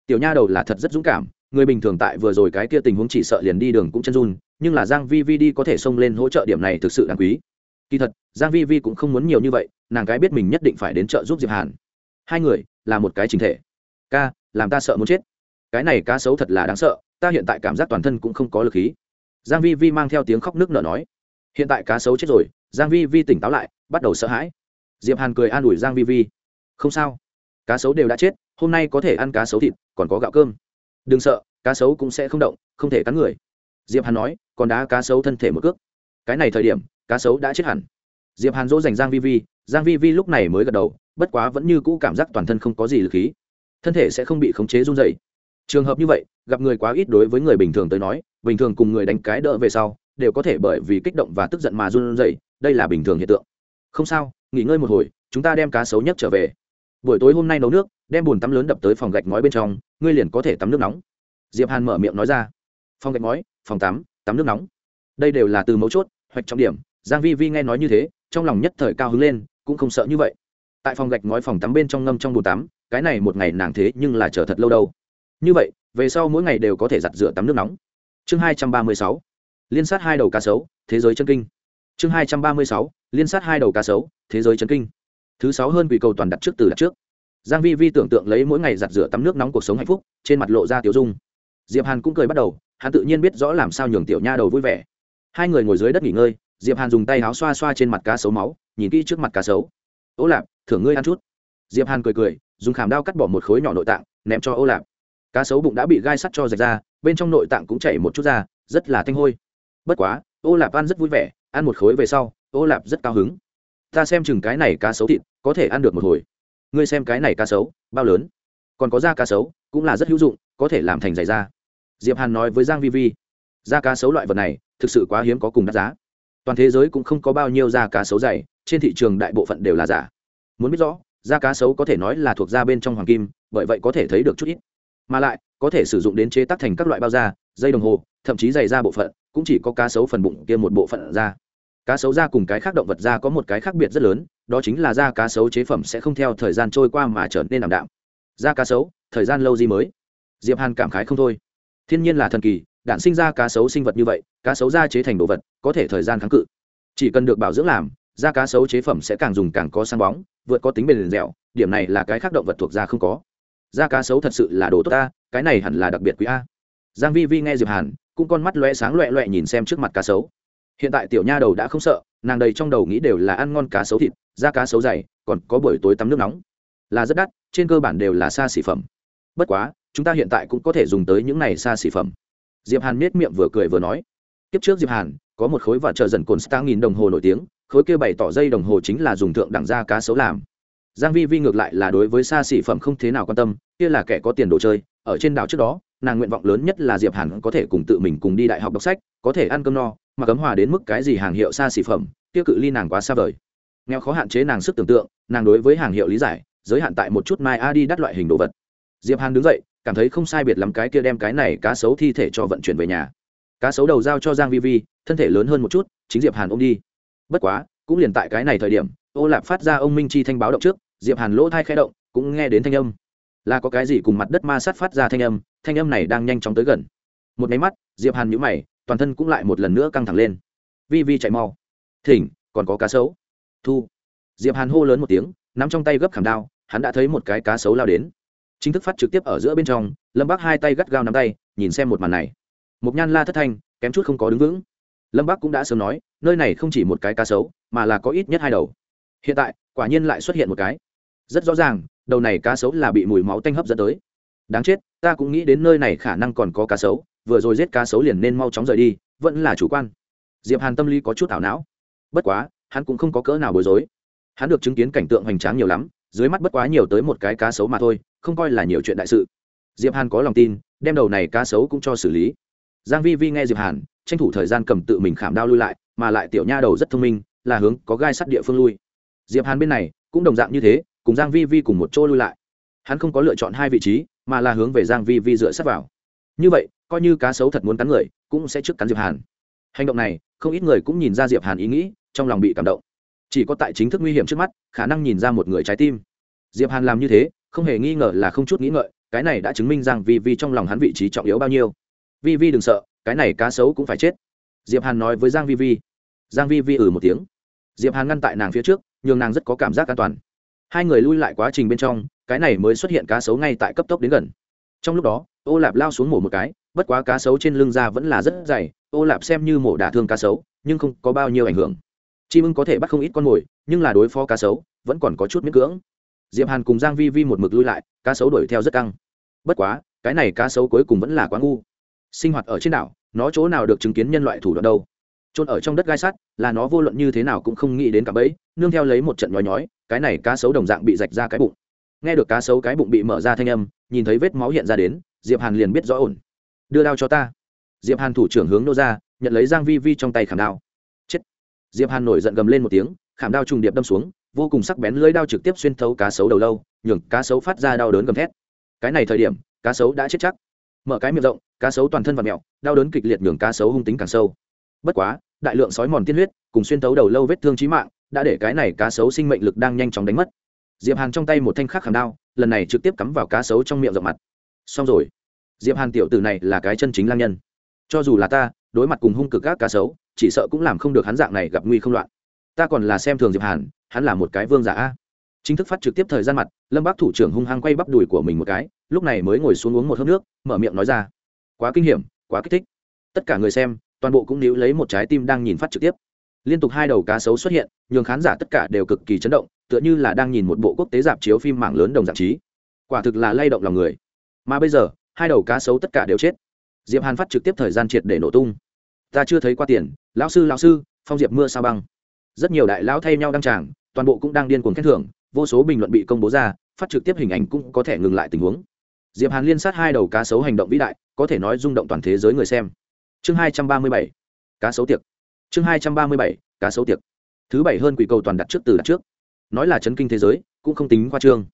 Speaker 1: tiểu nha đầu là thật rất dũng cảm, người bình thường tại vừa rồi cái kia tình huống chỉ sợ liền đi đường cũng chân run, nhưng là giang vi vi đi có thể xông lên hỗ trợ điểm này thực sự đáng quý. Kỳ thật, giang vi vi cũng không muốn nhiều như vậy, nàng cái biết mình nhất định phải đến trợ giúp diệp hàn. Hai người, là một cái chính thể. Ca, làm ta sợ muốn chết. Cái này cá xấu thật là đáng sợ, ta hiện tại cảm giác toàn thân cũng không có lực khí. Giang vi vi mang theo tiếng khóc nước nở nói. Hiện tại cá xấu chết rồi, giang vi vi tỉnh táo lại, bắt đầu sợ hãi. Diệp hàn cười an ủi giang vi vi. Không sao. Cá xấu đều đã chết, hôm nay có thể ăn cá xấu thịt còn có gạo cơm. Đừng sợ, cá sấu cũng sẽ không động, không thể cắn người. Diệp hàn nói, còn đá cá sấu thân thể một cước. Cái này thời điểm, cá sấu đã chết hẳn. Diệp hàn dỗ dành giang vi vi, giang vi vi lúc này mới gật đầu, bất quá vẫn như cũ cảm giác toàn thân không có gì lực khí. Thân thể sẽ không bị khống chế run rẩy. Trường hợp như vậy, gặp người quá ít đối với người bình thường tới nói, bình thường cùng người đánh cái đỡ về sau, đều có thể bởi vì kích động và tức giận mà run rẩy, đây là bình thường hiện tượng. Không sao, nghỉ ngơi một hồi, chúng ta đem cá sấu nhất trở về. Buổi tối hôm nay nấu nước đem bùn tắm lớn đập tới phòng gạch ngói bên trong, ngươi liền có thể tắm nước nóng. Diệp hàn mở miệng nói ra. Phòng gạch ngói, phòng tắm tắm nước nóng. Đây đều là từ mấu chốt, hoạch trọng điểm. Giang vi vi nghe nói như thế, trong lòng nhất thời cao hứng lên, cũng không sợ như vậy. Tại phòng gạch ngói phòng tắm bên trong ngâm trong bồn tắm, cái này một ngày nàng thế nhưng là chờ thật lâu đâu. Như vậy, về sau mỗi ngày đều có thể giặt rửa tắm nước nóng. Chương hai trăm ba mươi sáu. Liên sát hai đầu cá sấu, thế giới chân kinh. Chương hai trăm ba mươi sáu. Liên sát hai đầu cá sấu, thế giới chân kinh. Thứ sáu hơn quỷ cầu toàn đặt trước từ đặt trước giang vi vi tưởng tượng lấy mỗi ngày giặt rửa tắm nước nóng cuộc sống hạnh phúc, trên mặt lộ ra tiểu dung. Diệp hàn cũng cười bắt đầu, hắn tự nhiên biết rõ làm sao nhường tiểu nha đầu vui vẻ. Hai người ngồi dưới đất nghỉ ngơi, diệp hàn dùng tay áo xoa xoa trên mặt cá sấu máu, nhìn kỹ trước mặt cá sấu. Ô lạp, thưởng ngươi ăn chút. Diệp hàn cười cười, dùng khảm đao cắt bỏ một khối nhỏ nội tạng, ném cho ô lạp. Cá sấu bụng đã bị gai sắt cho rạch ra, bên trong nội tạng cũng chảy một chút ra, rất là thanh hôi. Bất quá, ô lạp ăn rất vui vẻ, ăn một khối về sau, ô lạp rất cao hứng. Ta xem chừng cái này cá sấu thịt, có thể ăn được một hồi ngươi xem cái này cá sấu, bao lớn? Còn có da cá sấu, cũng là rất hữu dụng, có thể làm thành giày da. Diệp hàn nói với giang vi vi, da cá sấu loại vật này, thực sự quá hiếm có cùng đắt giá. Toàn thế giới cũng không có bao nhiêu da cá sấu dày, trên thị trường đại bộ phận đều là giả. Muốn biết rõ, da cá sấu có thể nói là thuộc da bên trong hoàng kim, bởi vậy có thể thấy được chút ít. Mà lại, có thể sử dụng đến chế tác thành các loại bao da, dây đồng hồ, thậm chí giày da bộ phận, cũng chỉ có cá sấu phần bụng kia một bộ phận da cá sấu da cùng cái khác động vật da có một cái khác biệt rất lớn, đó chính là da cá sấu chế phẩm sẽ không theo thời gian trôi qua mà trở nên ảm đạm. Da cá sấu, thời gian lâu gì mới? Diệp hàn cảm khái không thôi. Thiên nhiên là thần kỳ đạn sinh ra cá sấu sinh vật như vậy, cá sấu da chế thành đồ vật, có thể thời gian kháng cự. Chỉ cần được bảo dưỡng làm, da cá sấu chế phẩm sẽ càng dùng càng có sáng bóng, vượt có tính bền dẻo, điểm này là cái khác động vật thuộc da không có. Da cá sấu thật sự là đồ tốt ta, cái này hẳn là đặc biệt quý a. Giang vi vi nghe diệp hàn, cũng con mắt loe sáng loẹ loẹ nhìn xem trước mặt cá sấu hiện tại tiểu nha đầu đã không sợ, nàng đầy trong đầu nghĩ đều là ăn ngon cá sấu thịt, da cá sấu dày, còn có buổi tối tắm nước nóng. Là rất đắt, trên cơ bản đều là xa xỉ phẩm. Bất quá, chúng ta hiện tại cũng có thể dùng tới những này xa xỉ phẩm. Diệp hàn miết miệng vừa cười vừa nói. Tiếp trước diệp hàn, có một khối và chờ dần cồn star nghìn đồng hồ nổi tiếng, khối kia bày tỏ dây đồng hồ chính là dùng thượng đẳng da cá sấu làm. Giang vi vi ngược lại là đối với xa xỉ phẩm không thế nào quan tâm, kia là kẻ có tiền đồ chơi, ở trên đảo trước đó nàng nguyện vọng lớn nhất là diệp hàn có thể cùng tự mình cùng đi đại học đọc sách, có thể ăn cơm no, mà cấm hòa đến mức cái gì hàng hiệu xa xỉ phẩm tiêu cự ly nàng quá xa vời. Nghèo khó hạn chế nàng sức tưởng tượng, nàng đối với hàng hiệu lý giải, giới hạn tại một chút mai a đi đắt loại hình đồ vật. Diệp hàn đứng dậy, cảm thấy không sai biệt lắm cái kia đem cái này cá sấu thi thể cho vận chuyển về nhà. Cá sấu đầu giao cho giang vi vi, thân thể lớn hơn một chút, chính diệp hàn ôm đi. Bất quá, cũng liền tại cái này thời điểm, ô lạp phát ra ông minh chi thanh báo động trước, diệp hàn lỗ thai khẽ động, cũng nghe đến thanh âm là có cái gì cùng mặt đất ma sát phát ra thanh âm thanh âm này đang nhanh chóng tới gần. Một máy mắt, diệp hàn nhíu mày, toàn thân cũng lại một lần nữa căng thẳng lên. Vi vi chạy mau. Thỉnh, còn có cá sấu. Thu. Diệp hàn hô lớn một tiếng, nắm trong tay gấp khảm đao, hắn đã thấy một cái cá sấu lao đến. Chính thức phát trực tiếp ở giữa bên trong, lâm Bác hai tay gắt gao nắm tay, nhìn xem một màn này. Một nhan la thất thanh, kém chút không có đứng vững. Lâm Bác cũng đã sớm nói, nơi này không chỉ một cái cá sấu, mà là có ít nhất hai đầu. Hiện tại, quả nhiên lại xuất hiện một cái. Rất rõ ràng đầu này cá sấu là bị mùi máu tanh hấp dẫn tới. Đáng chết, ta cũng nghĩ đến nơi này khả năng còn có cá sấu, vừa rồi giết cá sấu liền nên mau chóng rời đi, vẫn là chủ quan. Diệp hàn tâm lý có chút ảo não. Bất quá, hắn cũng không có cỡ nào bối rối. Hắn được chứng kiến cảnh tượng hoành tráng nhiều lắm, dưới mắt bất quá nhiều tới một cái cá sấu mà thôi, không coi là nhiều chuyện đại sự. Diệp hàn có lòng tin, đem đầu này cá sấu cũng cho xử lý. Giang vi vi nghe diệp hàn, tranh thủ thời gian cầm tự mình khảm đao lui lại, mà lại tiểu nha đầu rất thông minh, là hướng có gai sắt địa phương lui. Diệp hàn bên này cũng đồng dạng như thế cùng giang vi vi cùng một chỗ lui lại. Hắn không có lựa chọn hai vị trí, mà là hướng về giang vi vi dựa sát vào. Như vậy, coi như cá sấu thật muốn cắn người, cũng sẽ trước cắn diệp hàn. Hành động này, không ít người cũng nhìn ra diệp hàn ý nghĩ, trong lòng bị cảm động. Chỉ có tại chính thức nguy hiểm trước mắt, khả năng nhìn ra một người trái tim. Diệp hàn làm như thế, không hề nghi ngờ là không chút nghĩ ngợi, cái này đã chứng minh rằng vi vi trong lòng hắn vị trí trọng yếu bao nhiêu. Vi vi đừng sợ, cái này cá sấu cũng phải chết. Diệp hàn nói với giang vi vi. Giang vi vi ừ một tiếng. Diệp hàn ngăn tại nàng phía trước, nhường nàng rất có cảm giác an toàn hai người lui lại quá trình bên trong, cái này mới xuất hiện cá sấu ngay tại cấp tốc đến gần. Trong lúc đó, ô lạp lao xuống mổ một cái, bất quá cá sấu trên lưng da vẫn là rất dày, ô lạp xem như mổ đả thương cá sấu, nhưng không có bao nhiêu ảnh hưởng. Chim ưng có thể bắt không ít con mồi, nhưng là đối phó cá sấu, vẫn còn có chút miễn cưỡng. Diệp hàn cùng giang vi vi một mực lui lại, cá sấu đuổi theo rất căng. Bất quá, cái này cá sấu cuối cùng vẫn là quá ngu. Sinh hoạt ở trên đảo, nó chỗ nào được chứng kiến nhân loại thủ đoạn đâu? Trôn ở trong đất gai sắt là nó vô luận như thế nào cũng không nghĩ đến cả bẫy nương theo lấy một trận nhói nhói cái này cá sấu đồng dạng bị rạch ra cái bụng. Nghe được cá sấu cái bụng bị mở ra thanh âm nhìn thấy vết máu hiện ra đến diệp hàn liền biết rõ ổn. Đưa đao cho ta. Diệp hàn thủ trưởng hướng nô ra nhận lấy giang vi vi trong tay khảm đao. Chết. Diệp hàn nổi giận gầm lên một tiếng khảm đao trùng điệp đâm xuống vô cùng sắc bén lưỡi đao trực tiếp xuyên thấu cá sấu đầu lâu nhường cá sấu phát ra đau đớn gầm thét. Cái này thời điểm cá sấu đã chết chắc. Mở cái miệng rộng cá sấu toàn thân và mèo, đau đớn kịch liệt nhường cá sấu hung tính càng sâu. Bất quá đại lượng sói mòn tiên huyết, cùng xuyên tấu đầu lâu vết thương chí mạng, đã để cái này cá sấu sinh mệnh lực đang nhanh chóng đánh mất. Diệp hàn trong tay một thanh khắc khảm đao, lần này trực tiếp cắm vào cá sấu trong miệng rộng mặt. Xong rồi. Diệp hàn tiểu tử này là cái chân chính lang nhân. Cho dù là ta, đối mặt cùng hung cực các cá sấu, chỉ sợ cũng làm không được hắn dạng này gặp nguy không loạn. Ta còn là xem thường diệp hàn, hắn là một cái vương giả a. Chính thức phát trực tiếp thời gian mặt, lâm bác thủ trưởng hung hăng quay bắp đùi của mình một cái, lúc này mới ngồi xuống uống một hớp nước, mở miệng nói ra. Quá kinh hiểm, quá kích thích. Tất cả người xem toàn bộ cũng níu lấy một trái tim đang nhìn phát trực tiếp. Liên tục hai đầu cá sấu xuất hiện, nhường khán giả tất cả đều cực kỳ chấn động, tựa như là đang nhìn một bộ quốc tế dạp chiếu phim mạng lớn đồng dạng trí. Quả thực là lay động lòng người. Mà bây giờ, hai đầu cá sấu tất cả đều chết. Diệp hàn phát trực tiếp thời gian triệt để nổ tung. Ta chưa thấy qua tiền, lão sư lão sư, phong diệp mưa sao băng. Rất nhiều đại lão thay nhau đăng tràng, toàn bộ cũng đang điên cuồng khen thưởng, vô số bình luận bị công bố ra, phát trực tiếp hình ảnh cũng có thể ngừng lại tình huống. Diệp hàn liên sát hai đầu cá sấu hành động vĩ đại, có thể nói rung động toàn thế giới người xem chương hai trăm ba mươi bảy, cá sấu tiệc. Chương hai trăm ba mươi bảy, cá sấu tiệc. Thứ bảy hơn quỷ cầu toàn đặt trước từ đặt trước. Nói là chấn kinh thế giới, cũng không tính khoa trương.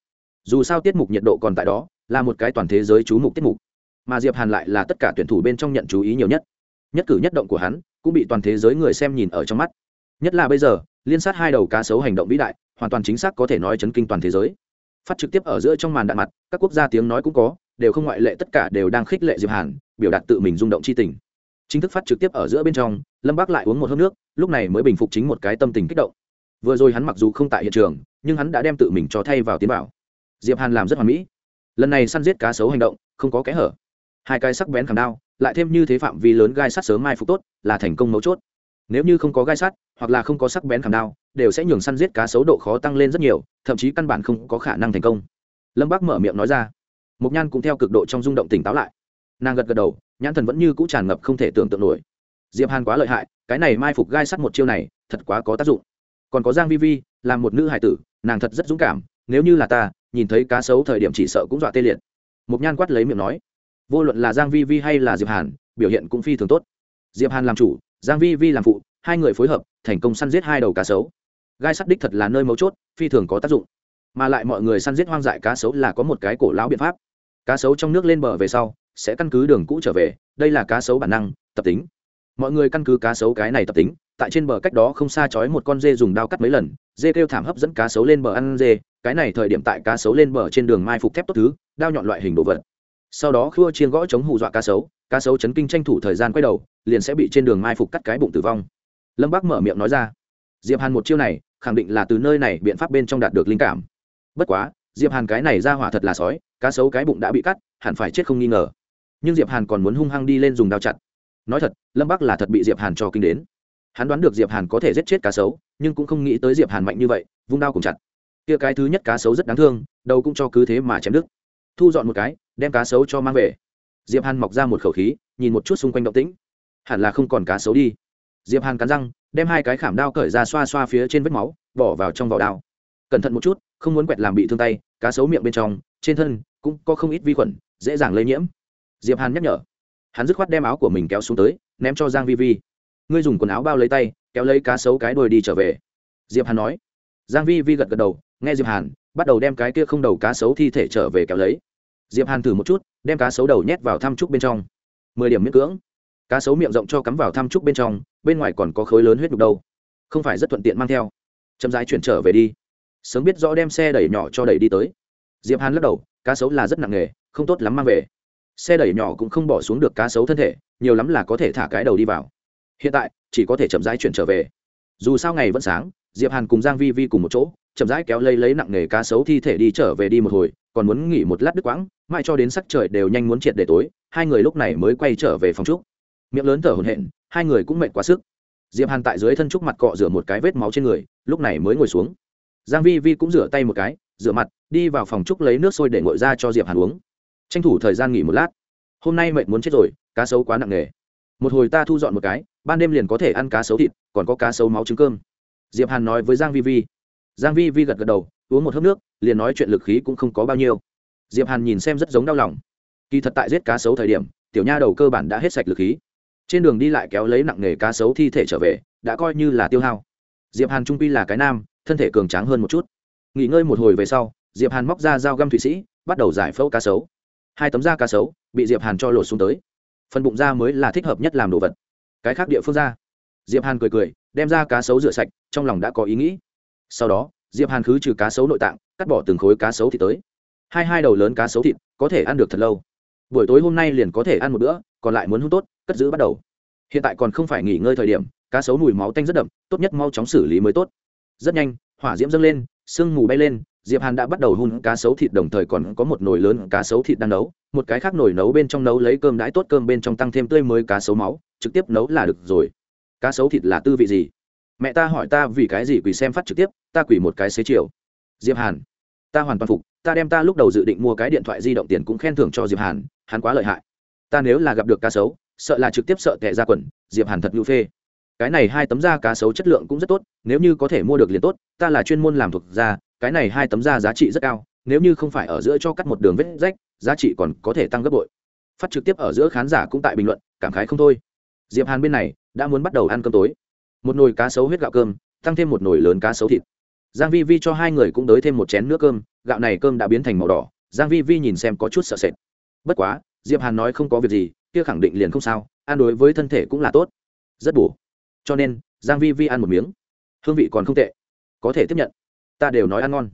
Speaker 1: Dù sao tiết mục nhiệt độ còn tại đó, là một cái toàn thế giới chú mục tiết mục. Mà diệp hàn lại là tất cả tuyển thủ bên trong nhận chú ý nhiều nhất. Nhất cử nhất động của hắn, cũng bị toàn thế giới người xem nhìn ở trong mắt. Nhất là bây giờ, liên sát hai đầu cá sấu hành động vĩ đại, hoàn toàn chính xác có thể nói chấn kinh toàn thế giới. Phát trực tiếp ở giữa trong màn đạn mặt, các quốc gia tiếng nói cũng có, đều không ngoại lệ tất cả đều đang khích lệ diệp hàn, biểu đạt tự mình rung động chi tình chính thức phát trực tiếp ở giữa bên trong, lâm bác lại uống một hớp nước, lúc này mới bình phục chính một cái tâm tình kích động. Vừa rồi hắn mặc dù không tại hiện trường, nhưng hắn đã đem tự mình cho thay vào tiến bảo diệp hàn làm rất hoàn mỹ. Lần này săn giết cá sấu hành động, không có kẽ hở. Hai cái sắc bén khảm đao, lại thêm như thế phạm vi lớn gai sắt sớm mai phục tốt, là thành công mấu chốt. Nếu như không có gai sắt, hoặc là không có sắc bén khảm đao, đều sẽ nhường săn giết cá sấu độ khó tăng lên rất nhiều, thậm chí căn bản không có khả năng thành công. Lâm bác mở miệng nói ra. Mục nhan cũng theo cực độ trong rung động tỉnh táo lại. Nàng gật gật đầu nhãn thần vẫn như cũ tràn ngập không thể tưởng tượng nổi. Diệp hàn quá lợi hại, cái này mai phục gai sắt một chiêu này, thật quá có tác dụng. Còn có giang vi vi, là một nữ hải tử, nàng thật rất dũng cảm, nếu như là ta, nhìn thấy cá sấu thời điểm chỉ sợ cũng dọa tê liệt. Mục nhan quát lấy miệng nói, vô luận là giang vi vi hay là diệp hàn, biểu hiện cũng phi thường tốt. Diệp hàn làm chủ, giang vi vi làm phụ, hai người phối hợp, thành công săn giết hai đầu cá sấu. Gai sắt đích thật là nơi mấu chốt, phi thường có tác dụng. Mà lại mọi người săn giết hoang dại cá sấu là có một cái cổ lão biện pháp cá sấu trong nước lên bờ về sau, sẽ căn cứ đường cũ trở về, đây là cá sấu bản năng, tập tính. Mọi người căn cứ cá sấu cái này tập tính, tại trên bờ cách đó không xa chói một con dê dùng đao cắt mấy lần, dê kêu thảm hấp dẫn cá sấu lên bờ ăn dê, cái này thời điểm tại cá sấu lên bờ trên đường mai phục thép tốt thứ, đao nhọn loại hình đồ vật. Sau đó khua chiên gõ chống hù dọa cá sấu cá sấu chấn kinh tranh thủ thời gian quay đầu, liền sẽ bị trên đường mai phục cắt cái bụng tử vong. Lâm bác mở miệng nói ra, diệp hàn một chiêu này, khẳng định là từ nơi này biện pháp bên trong đạt được linh cảm. Bất quá diệp hàn cái này ra hỏa thật là sói, cá sấu cái bụng đã bị cắt, hẳn phải chết không nghi ngờ. Nhưng diệp hàn còn muốn hung hăng đi lên dùng đao chặt. Nói thật, lâm bắc là thật bị diệp hàn cho kinh đến. Hắn đoán được diệp hàn có thể giết chết cá sấu, nhưng cũng không nghĩ tới diệp hàn mạnh như vậy, vung đao cùng chặt. Kia cái thứ nhất cá sấu rất đáng thương, đầu cũng cho cứ thế mà chém đứt. Thu dọn một cái, đem cá sấu cho mang về. Diệp hàn mọc ra một khẩu khí, nhìn một chút xung quanh động tĩnh. Hẳn là không còn cá sấu đi. Diệp hàn cắn răng, đem hai cái khảm đao cởi ra xoa xoa phía trên vết máu, bỏ vào trong vỏ đao cẩn thận một chút, không muốn quẹt làm bị thương tay, cá sấu miệng bên trong, trên thân cũng có không ít vi khuẩn, dễ dàng lây nhiễm. Diệp hàn nhắc nhở. Hắn dứt khoát đem áo của mình kéo xuống tới, ném cho giang vi vi. Ngươi dùng quần áo bao lấy tay, kéo lấy cá sấu cái đuôi đi trở về. Diệp hàn nói. Giang vi vi gật gật đầu, nghe diệp hàn, bắt đầu đem cái kia không đầu cá sấu thi thể trở về kéo lấy. Diệp hàn thử một chút, đem cá sấu đầu nhét vào thăm trúc bên trong. Mười điểm miễn cưỡng. Cá sấu miệng rộng cho cắm vào thăm trúc bên trong, bên ngoài còn có khối lớn huyết nhục đâu. Không phải rất thuận tiện mang theo. Chậm rãi chuyển trở về đi sớm biết rõ đem xe đẩy nhỏ cho đẩy đi tới. Diệp hàn lắc đầu, cá sấu là rất nặng nghề, không tốt lắm mang về. Xe đẩy nhỏ cũng không bỏ xuống được cá sấu thân thể, nhiều lắm là có thể thả cái đầu đi vào. Hiện tại, chỉ có thể chậm rãi chuyển trở về. Dù sao ngày vẫn sáng, diệp hàn cùng giang vi vi cùng một chỗ, chậm rãi kéo lấy lấy nặng nghề cá sấu thi thể đi trở về đi một hồi, còn muốn nghỉ một lát đứt quãng, mãi cho đến sắc trời đều nhanh muốn triệt để tối, hai người lúc này mới quay trở về phòng trúc miệng lớn thở hổn hển, hai người cũng mệt quá sức. Diệp hàn tại dưới thân trúc mặt cọ rửa một cái vết máu trên người, lúc này mới ngồi xuống giang vi vi cũng rửa tay một cái, rửa mặt, đi vào phòng trúc lấy nước sôi để nguội ra cho diệp hàn uống. Tranh thủ thời gian nghỉ một lát. Hôm nay mệt muốn chết rồi, cá sấu quá nặng nề. Một hồi ta thu dọn một cái, ban đêm liền có thể ăn cá sấu thịt, còn có cá sấu máu trứng cơm. Diệp hàn nói với giang vi vi. Giang vi vi gật gật đầu, uống một hớp nước, liền nói chuyện lực khí cũng không có bao nhiêu. Diệp hàn nhìn xem rất giống đau lòng. Kỳ thật tại giết cá sấu thời điểm, tiểu nha đầu cơ bản đã hết sạch lực khí. Trên đường đi lại kéo lấy nặng nghề cá sấu thi thể trở về, đã coi như là tiêu hao. Diệp hàn trung quy là cái nam thân thể cường tráng hơn một chút. Nghỉ ngơi một hồi về sau, diệp hàn móc ra dao găm thụy sĩ, bắt đầu giải phẫu cá sấu. Hai tấm da cá sấu bị diệp hàn cho lột xuống tới. Phần bụng da mới là thích hợp nhất làm đồ vật. Cái khác địa phương da diệp hàn cười cười, đem ra cá sấu rửa sạch, trong lòng đã có ý nghĩ. Sau đó, diệp hàn khứ trừ cá sấu nội tạng, cắt bỏ từng khối cá sấu thịt tới. Hai hai đầu lớn cá sấu thịt có thể ăn được thật lâu. Buổi tối hôm nay liền có thể ăn một bữa, còn lại muốn hút tốt, cất giữ bắt đầu. Hiện tại còn không phải nghỉ ngơi thời điểm, cá sấu mùi máu tanh rất đậm, tốt nhất mau chóng xử lý mới tốt rất nhanh, hỏa diễm dâng lên, sương mù bay lên, diệp hàn đã bắt đầu hun cá sấu thịt đồng thời còn có một nồi lớn cá sấu thịt đang nấu, một cái khác nồi nấu bên trong nấu lấy cơm đãi tốt cơm bên trong tăng thêm tươi mới cá sấu máu, trực tiếp nấu là được rồi. Cá sấu thịt là tư vị gì? Mẹ ta hỏi ta vì cái gì quỳ xem phát trực tiếp, ta quỳ một cái xế chiều. Diệp hàn, ta hoàn toàn phục, ta đem ta lúc đầu dự định mua cái điện thoại di động tiền cũng khen thưởng cho diệp hàn, hắn quá lợi hại. Ta nếu là gặp được cá sấu, sợ là trực tiếp sợ tệ ra quần, diệp hàn thật lưu phê cái này hai tấm da cá sấu chất lượng cũng rất tốt, nếu như có thể mua được liền tốt, ta là chuyên môn làm thuộc da, cái này hai tấm da giá trị rất cao, nếu như không phải ở giữa cho cắt một đường vết rách, giá trị còn có thể tăng gấp bội. Phát trực tiếp ở giữa khán giả cũng tại bình luận, cảm khái không thôi. Diệp hàn bên này đã muốn bắt đầu ăn cơm tối. Một nồi cá sấu huyết gạo cơm, tăng thêm một nồi lớn cá sấu thịt. Giang vi vi cho hai người cũng đới thêm một chén nước cơm, gạo này cơm đã biến thành màu đỏ, giang vi vi nhìn xem có chút sợ sệt. Bất quá, diệp hàn nói không có việc gì, kia khẳng định liền không sao, ăn đối với thân thể cũng là tốt. Rất bổ cho nên giang vi vi ăn một miếng hương vị còn không tệ có thể tiếp nhận ta đều nói ăn ngon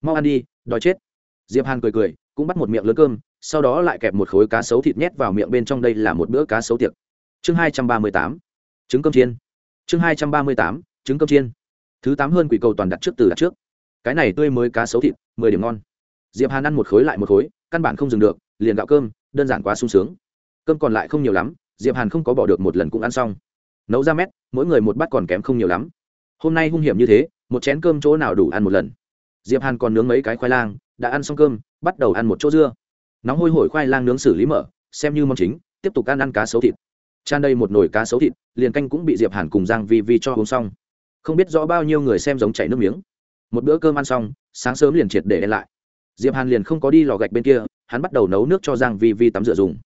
Speaker 1: mau ăn đi đói chết diệp hàn cười cười cũng bắt một miệng lớn cơm sau đó lại kẹp một khối cá sấu thịt nhét vào miệng bên trong đây là một bữa cá sấu tiệc chương hai trăm ba mươi tám trứng cơm chiên chương hai trăm ba mươi tám trứng cơm chiên thứ tám hơn quỷ cầu toàn đặt trước từ đặt trước cái này tươi mới cá sấu thịt mười điểm ngon diệp hàn ăn một khối lại một khối căn bản không dừng được liền gạo cơm đơn giản quá sung sướng cơm còn lại không nhiều lắm diệp hàn không có bỏ được một lần cũng ăn xong nấu ra mét, mỗi người một bát còn kém không nhiều lắm. Hôm nay hung hiểm như thế, một chén cơm chỗ nào đủ ăn một lần. Diệp hàn còn nướng mấy cái khoai lang, đã ăn xong cơm, bắt đầu ăn một chỗ dưa. Nóng hôi hổi khoai lang nướng xử lý mở, xem như món chính, tiếp tục ăn ăn cá sấu thịt. Tràn đầy một nồi cá sấu thịt, liền canh cũng bị diệp hàn cùng giang vi vi cho uống xong. Không biết rõ bao nhiêu người xem giống chảy nước miếng. Một bữa cơm ăn xong, sáng sớm liền triệt để đen lại. Diệp hàn liền không có đi lò gạch bên kia, hắn bắt đầu nấu nước cho giang vi vi tắm rửa dùng.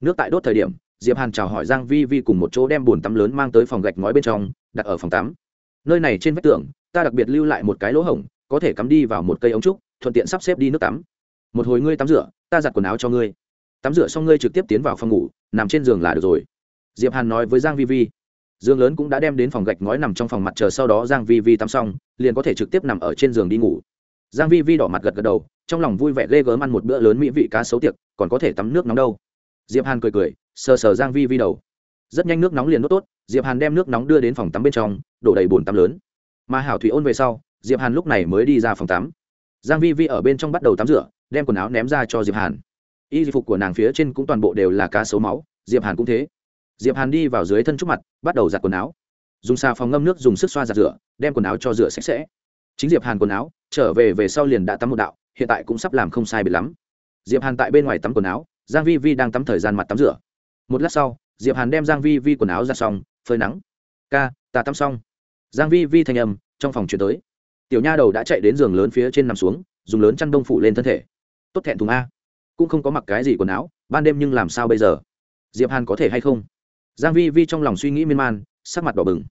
Speaker 1: Nước tại đốt thời điểm diệp hàn chào hỏi giang vi vi cùng một chỗ đem bồn tắm lớn mang tới phòng gạch ngói bên trong, đặt ở phòng tắm. Nơi này trên vách tường, ta đặc biệt lưu lại một cái lỗ hổng, có thể cắm đi vào một cây ống trúc, thuận tiện sắp xếp đi nước tắm. Một hồi ngươi tắm rửa, ta giặt quần áo cho ngươi. Tắm rửa xong ngươi trực tiếp tiến vào phòng ngủ, nằm trên giường là được rồi. Diệp hàn nói với giang vi vi. Giường lớn cũng đã đem đến phòng gạch ngói nằm trong phòng mặt chờ sau đó giang vi vi tắm xong, liền có thể trực tiếp nằm ở trên giường đi ngủ. Giang vi vi đỏ mặt gật gật đầu, trong lòng vui vẻ ghê gớm ăn một bữa lớn mỹ vị cá sấu tiệc, còn có thể tắm nước nóng đâu diệp hàn cười cười, sờ sờ giang vi vi đầu. Rất nhanh nước nóng liền đốt tốt, diệp hàn đem nước nóng đưa đến phòng tắm bên trong, đổ đầy bồn tắm lớn. Mà hảo thủy ôn về sau, diệp hàn lúc này mới đi ra phòng tắm. Giang vi vi ở bên trong bắt đầu tắm rửa, đem quần áo ném ra cho diệp hàn. Y phục của nàng phía trên cũng toàn bộ đều là cá sấu máu, diệp hàn cũng thế. Diệp hàn đi vào dưới thân trúc mặt, bắt đầu giặt quần áo. Dùng xà phòng ngâm nước, dùng sức xoa giặt rửa, đem quần áo cho rửa sạch sẽ. Chính diệp hàn quần áo, trở về về sau liền đã tắm một đạo, hiện tại cũng sắp làm không sai biệt lắm. Diệp hàn tại bên ngoài tắm quần áo giang vi vi đang tắm thời gian mặt tắm rửa. Một lát sau, diệp hàn đem giang vi vi quần áo ra xong, phơi nắng. Ca, ta tắm xong. Giang vi vi thanh âm trong phòng chuyển tới. Tiểu nha đầu đã chạy đến giường lớn phía trên nằm xuống, dùng lớn chăn đông phủ lên thân thể. Tốt thẹn thùng a, cũng không có mặc cái gì quần áo, ban đêm nhưng làm sao bây giờ? Diệp hàn có thể hay không? Giang vi vi trong lòng suy nghĩ miên man, sắc mặt đỏ bừng.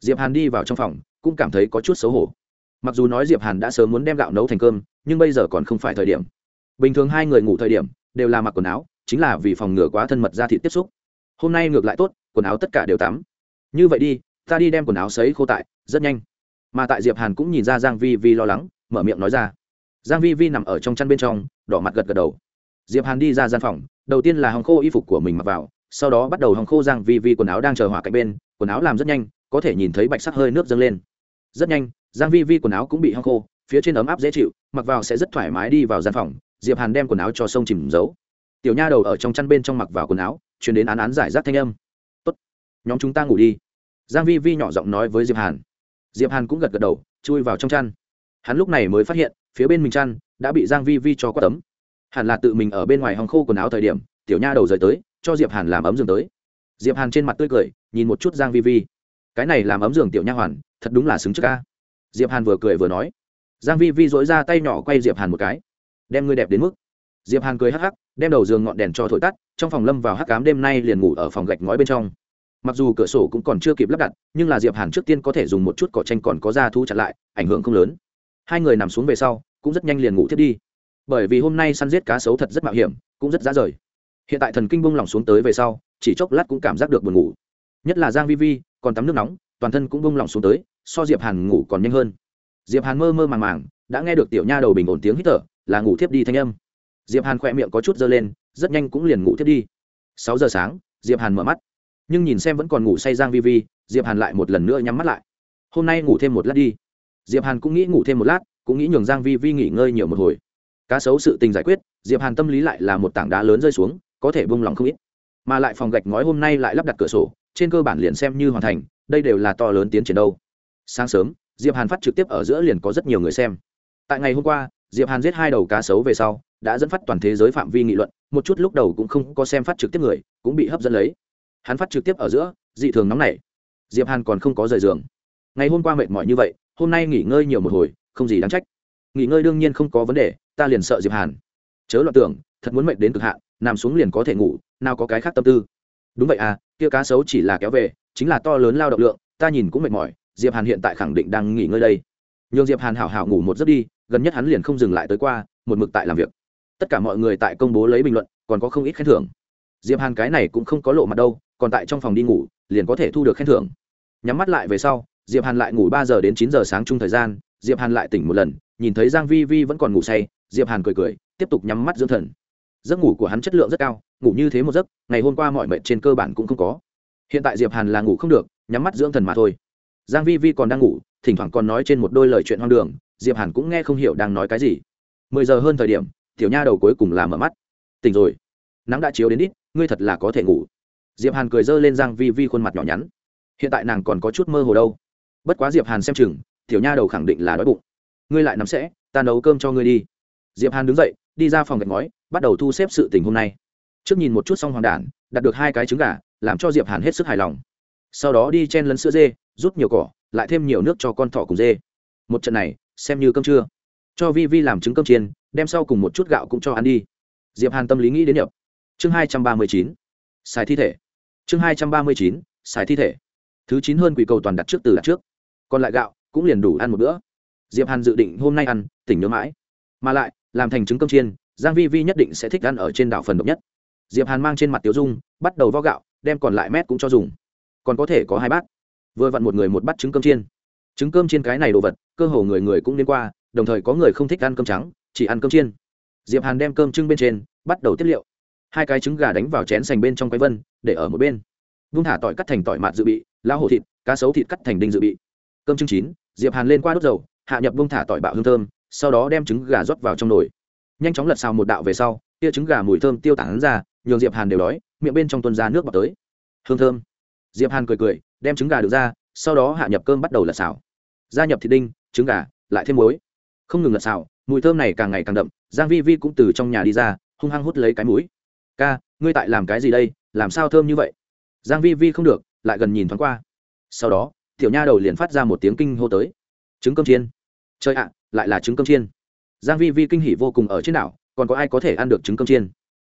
Speaker 1: Diệp hàn đi vào trong phòng, cũng cảm thấy có chút xấu hổ. Mặc dù nói diệp hàn đã sớm muốn đem gạo nấu thành cơm, nhưng bây giờ còn không phải thời điểm. Bình thường hai người ngủ thời điểm đều là mặc quần áo, chính là vì phòng ngừa quá thân mật ra thị tiếp xúc. Hôm nay ngược lại tốt, quần áo tất cả đều tắm. Như vậy đi, ta đi đem quần áo sấy khô tại, rất nhanh. Mà tại diệp hàn cũng nhìn ra giang vi vi lo lắng, mở miệng nói ra. Giang vi vi nằm ở trong chăn bên trong, đỏ mặt gật gật đầu. Diệp hàn đi ra gian phòng, đầu tiên là hòng khô y phục của mình mặc vào, sau đó bắt đầu hòng khô giang vi vi quần áo đang chờ hỏa cạnh bên, quần áo làm rất nhanh, có thể nhìn thấy bạch sắc hơi nước dâng lên. Rất nhanh, giang vi vi quần áo cũng bị hong khô, phía trên ấm áp dễ chịu, mặc vào sẽ rất thoải mái đi vào gian phòng diệp hàn đem quần áo cho sông chìm giấu. Tiểu nha đầu ở trong chăn bên trong mặc vào quần áo chuyển đến án án giải rác thanh âm. Tốt, nhóm chúng ta ngủ đi. Giang vi vi nhỏ giọng nói với diệp hàn. Diệp hàn cũng gật gật đầu, chui vào trong chăn. Hắn lúc này mới phát hiện, phía bên mình chăn đã bị giang vi vi cho quát tấm. Hẳn là tự mình ở bên ngoài hong khô quần áo thời điểm, tiểu nha đầu rời tới, cho diệp hàn làm ấm giường tới. Diệp hàn trên mặt tươi cười, nhìn một chút giang vi vi. Cái này làm ấm giường tiểu nha hoàn, thật đúng là xứng trước ca. Diệp hàn vừa cười vừa nói. Giang vi vi dỗi ra tay nhỏ quay diệp hàn một cái đem ngươi đẹp đến mức. Diệp hàn cười hắc hắc, đem đầu giường ngọn đèn cho thổi tắt, trong phòng lâm vào hắc cám đêm nay liền ngủ ở phòng gạch ngói bên trong. Mặc dù cửa sổ cũng còn chưa kịp lắp đặt, nhưng là diệp hàn trước tiên có thể dùng một chút cỏ tranh còn có da thu chặn lại, ảnh hưởng không lớn. Hai người nằm xuống về sau, cũng rất nhanh liền ngủ thiết đi. Bởi vì hôm nay săn giết cá sấu thật rất mạo hiểm, cũng rất giá rời. Hiện tại thần kinh bông lỏng xuống tới về sau, chỉ chốc lát cũng cảm giác được buồn ngủ. Nhất là giang vi vi, còn tắm nước nóng, toàn thân cũng bông lỏng xuống tới, so diệp hàn ngủ còn nhanh hơn. Diệp hàn mơ mơ màng màng, đã nghe được tiểu nha đầu bình ổn tiếng hít thở là ngủ thiếp đi thanh âm. Diệp hàn khỏe miệng có chút dơ lên, rất nhanh cũng liền ngủ thiếp đi. Sáu giờ sáng, diệp hàn mở mắt. Nhưng nhìn xem vẫn còn ngủ say giang vi vi, diệp hàn lại một lần nữa nhắm mắt lại. Hôm nay ngủ thêm một lát đi. Diệp hàn cũng nghĩ ngủ thêm một lát, cũng nghĩ nhường giang vi vi nghỉ ngơi nhiều một hồi. Cá sấu sự tình giải quyết, diệp hàn tâm lý lại là một tảng đá lớn rơi xuống, có thể buông lòng không ít. Mà lại phòng gạch ngói hôm nay lại lắp đặt cửa sổ, trên cơ bản liền xem như hoàn thành, đây đều là to lớn tiến triển đâu. Sáng sớm, diệp hàn phát trực tiếp ở giữa liền có rất nhiều người xem. Tại ngày hôm qua diệp hàn giết hai đầu cá sấu về sau, đã dẫn phát toàn thế giới phạm vi nghị luận, một chút lúc đầu cũng không có xem phát trực tiếp người, cũng bị hấp dẫn lấy. Hắn phát trực tiếp ở giữa, dị thường nóng nảy. Diệp hàn còn không có rời giường. Ngày hôm qua mệt mỏi như vậy, hôm nay nghỉ ngơi nhiều một hồi, không gì đáng trách. Nghỉ ngơi đương nhiên không có vấn đề, ta liền sợ diệp hàn. Chớ loạn tưởng, thật muốn mệt đến cực hạn, nằm xuống liền có thể ngủ, nào có cái khác tâm tư. Đúng vậy à kia cá sấu chỉ là kéo về, chính là to lớn lao động lượng, ta nhìn cũng mệt mỏi, diệp hàn hiện tại khẳng định đang nghỉ ngơi đây. Nhường diệp hàn hảo hảo ngủ một giấc đi gần nhất hắn liền không dừng lại tới qua, một mực tại làm việc. Tất cả mọi người tại công bố lấy bình luận, còn có không ít khen thưởng. Diệp hàn cái này cũng không có lộ mặt đâu, còn tại trong phòng đi ngủ, liền có thể thu được khen thưởng. Nhắm mắt lại về sau, diệp hàn lại ngủ ba giờ đến chín giờ sáng chung thời gian, diệp hàn lại tỉnh một lần, nhìn thấy giang vi vi vẫn còn ngủ say, diệp hàn cười cười, tiếp tục nhắm mắt dưỡng thần. Giấc ngủ của hắn chất lượng rất cao, ngủ như thế một giấc, ngày hôm qua mọi mệt trên cơ bản cũng không có. Hiện tại diệp hàn là ngủ không được, nhắm mắt dưỡng thần mà thôi. Giang vi vi còn đang ngủ, thỉnh thoảng còn nói trên một đôi lời chuyện hoang đường diệp hàn cũng nghe không hiểu đang nói cái gì. Mười giờ hơn thời điểm tiểu nha đầu cuối cùng là mở mắt. Tỉnh rồi. Nắng đã chiếu đến ít, ngươi thật là có thể ngủ. Diệp hàn cười dơ lên giang vi vi khuôn mặt nhỏ nhắn. Hiện tại nàng còn có chút mơ hồ đâu. Bất quá diệp hàn xem chừng tiểu nha đầu khẳng định là đói bụng. Ngươi lại nằm sẽ ta nấu cơm cho ngươi đi. Diệp hàn đứng dậy đi ra phòng gạch ngói bắt đầu thu xếp sự tình hôm nay. Trước nhìn một chút xong hoàng đản đặt được hai cái trứng gà làm cho diệp hàn hết sức hài lòng. Sau đó đi chen lấn sữa dê rút nhiều cỏ lại thêm nhiều nước cho con thỏ cùng dê. Một trận này xem như cơm trưa. Cho vi vi làm trứng cơm chiên, đem sau cùng một chút gạo cũng cho ăn đi. Diệp hàn tâm lý nghĩ đến nhập. Chương hai trăm ba mươi chín. Xài thi thể. Chương hai trăm ba mươi chín, xài thi thể. Thứ chín hơn quỷ cầu toàn đặt trước từ đặt trước. Còn lại gạo cũng liền đủ ăn một bữa. Diệp hàn dự định hôm nay ăn, tỉnh nhớ mãi. Mà lại, làm thành trứng cơm chiên, giang vi vi nhất định sẽ thích ăn ở trên đảo phần độc nhất. Diệp hàn mang trên mặt tiểu dung, bắt đầu vo gạo, đem còn lại mét cũng cho dùng. Còn có thể có hai bát. Vừa vặn một người một bát trứng cơm chiên trứng cơm chiên cái này đồ vật, cơ hồ người người cũng liên qua, đồng thời có người không thích ăn cơm trắng, chỉ ăn cơm chiên. Diệp hàn đem cơm trưng bên trên, bắt đầu tiết liệu. Hai cái trứng gà đánh vào chén sành bên trong cái vân, để ở một bên. Vung thả tỏi cắt thành tỏi mạt dự bị lao hổ thịt, cá sấu thịt cắt thành đinh dự bị. Cơm trưng chín, diệp hàn lên qua đốt dầu, hạ nhập vung thả tỏi bạo hương thơm, sau đó đem trứng gà rót vào trong nồi. Nhanh chóng lật xào một đạo về sau, tia trứng gà mùi thơm tiêu tản ra, nhường diệp hàn đều đói, miệng bên trong tuân ra nước bọt tới. Hương thơm. Diệp hàn cười cười, đem trứng gà được ra, sau đó hạ nhập cơm bắt đầu lật xào gia nhập thịt đinh, trứng gà, lại thêm muối. Không ngừng lật xào, mùi thơm này càng ngày càng đậm, giang vi vi cũng từ trong nhà đi ra, hung hăng hút lấy cái mũi. Ca, ngươi tại làm cái gì đây? Làm sao thơm như vậy? Giang vi vi không được, lại gần nhìn thoáng qua. Sau đó, tiểu nha đầu liền phát ra một tiếng kinh hô tới. Trứng cơm chiên. Trời ạ, lại là trứng cơm chiên. Giang vi vi kinh hỉ vô cùng ở trên đảo, còn có ai có thể ăn được trứng cơm chiên?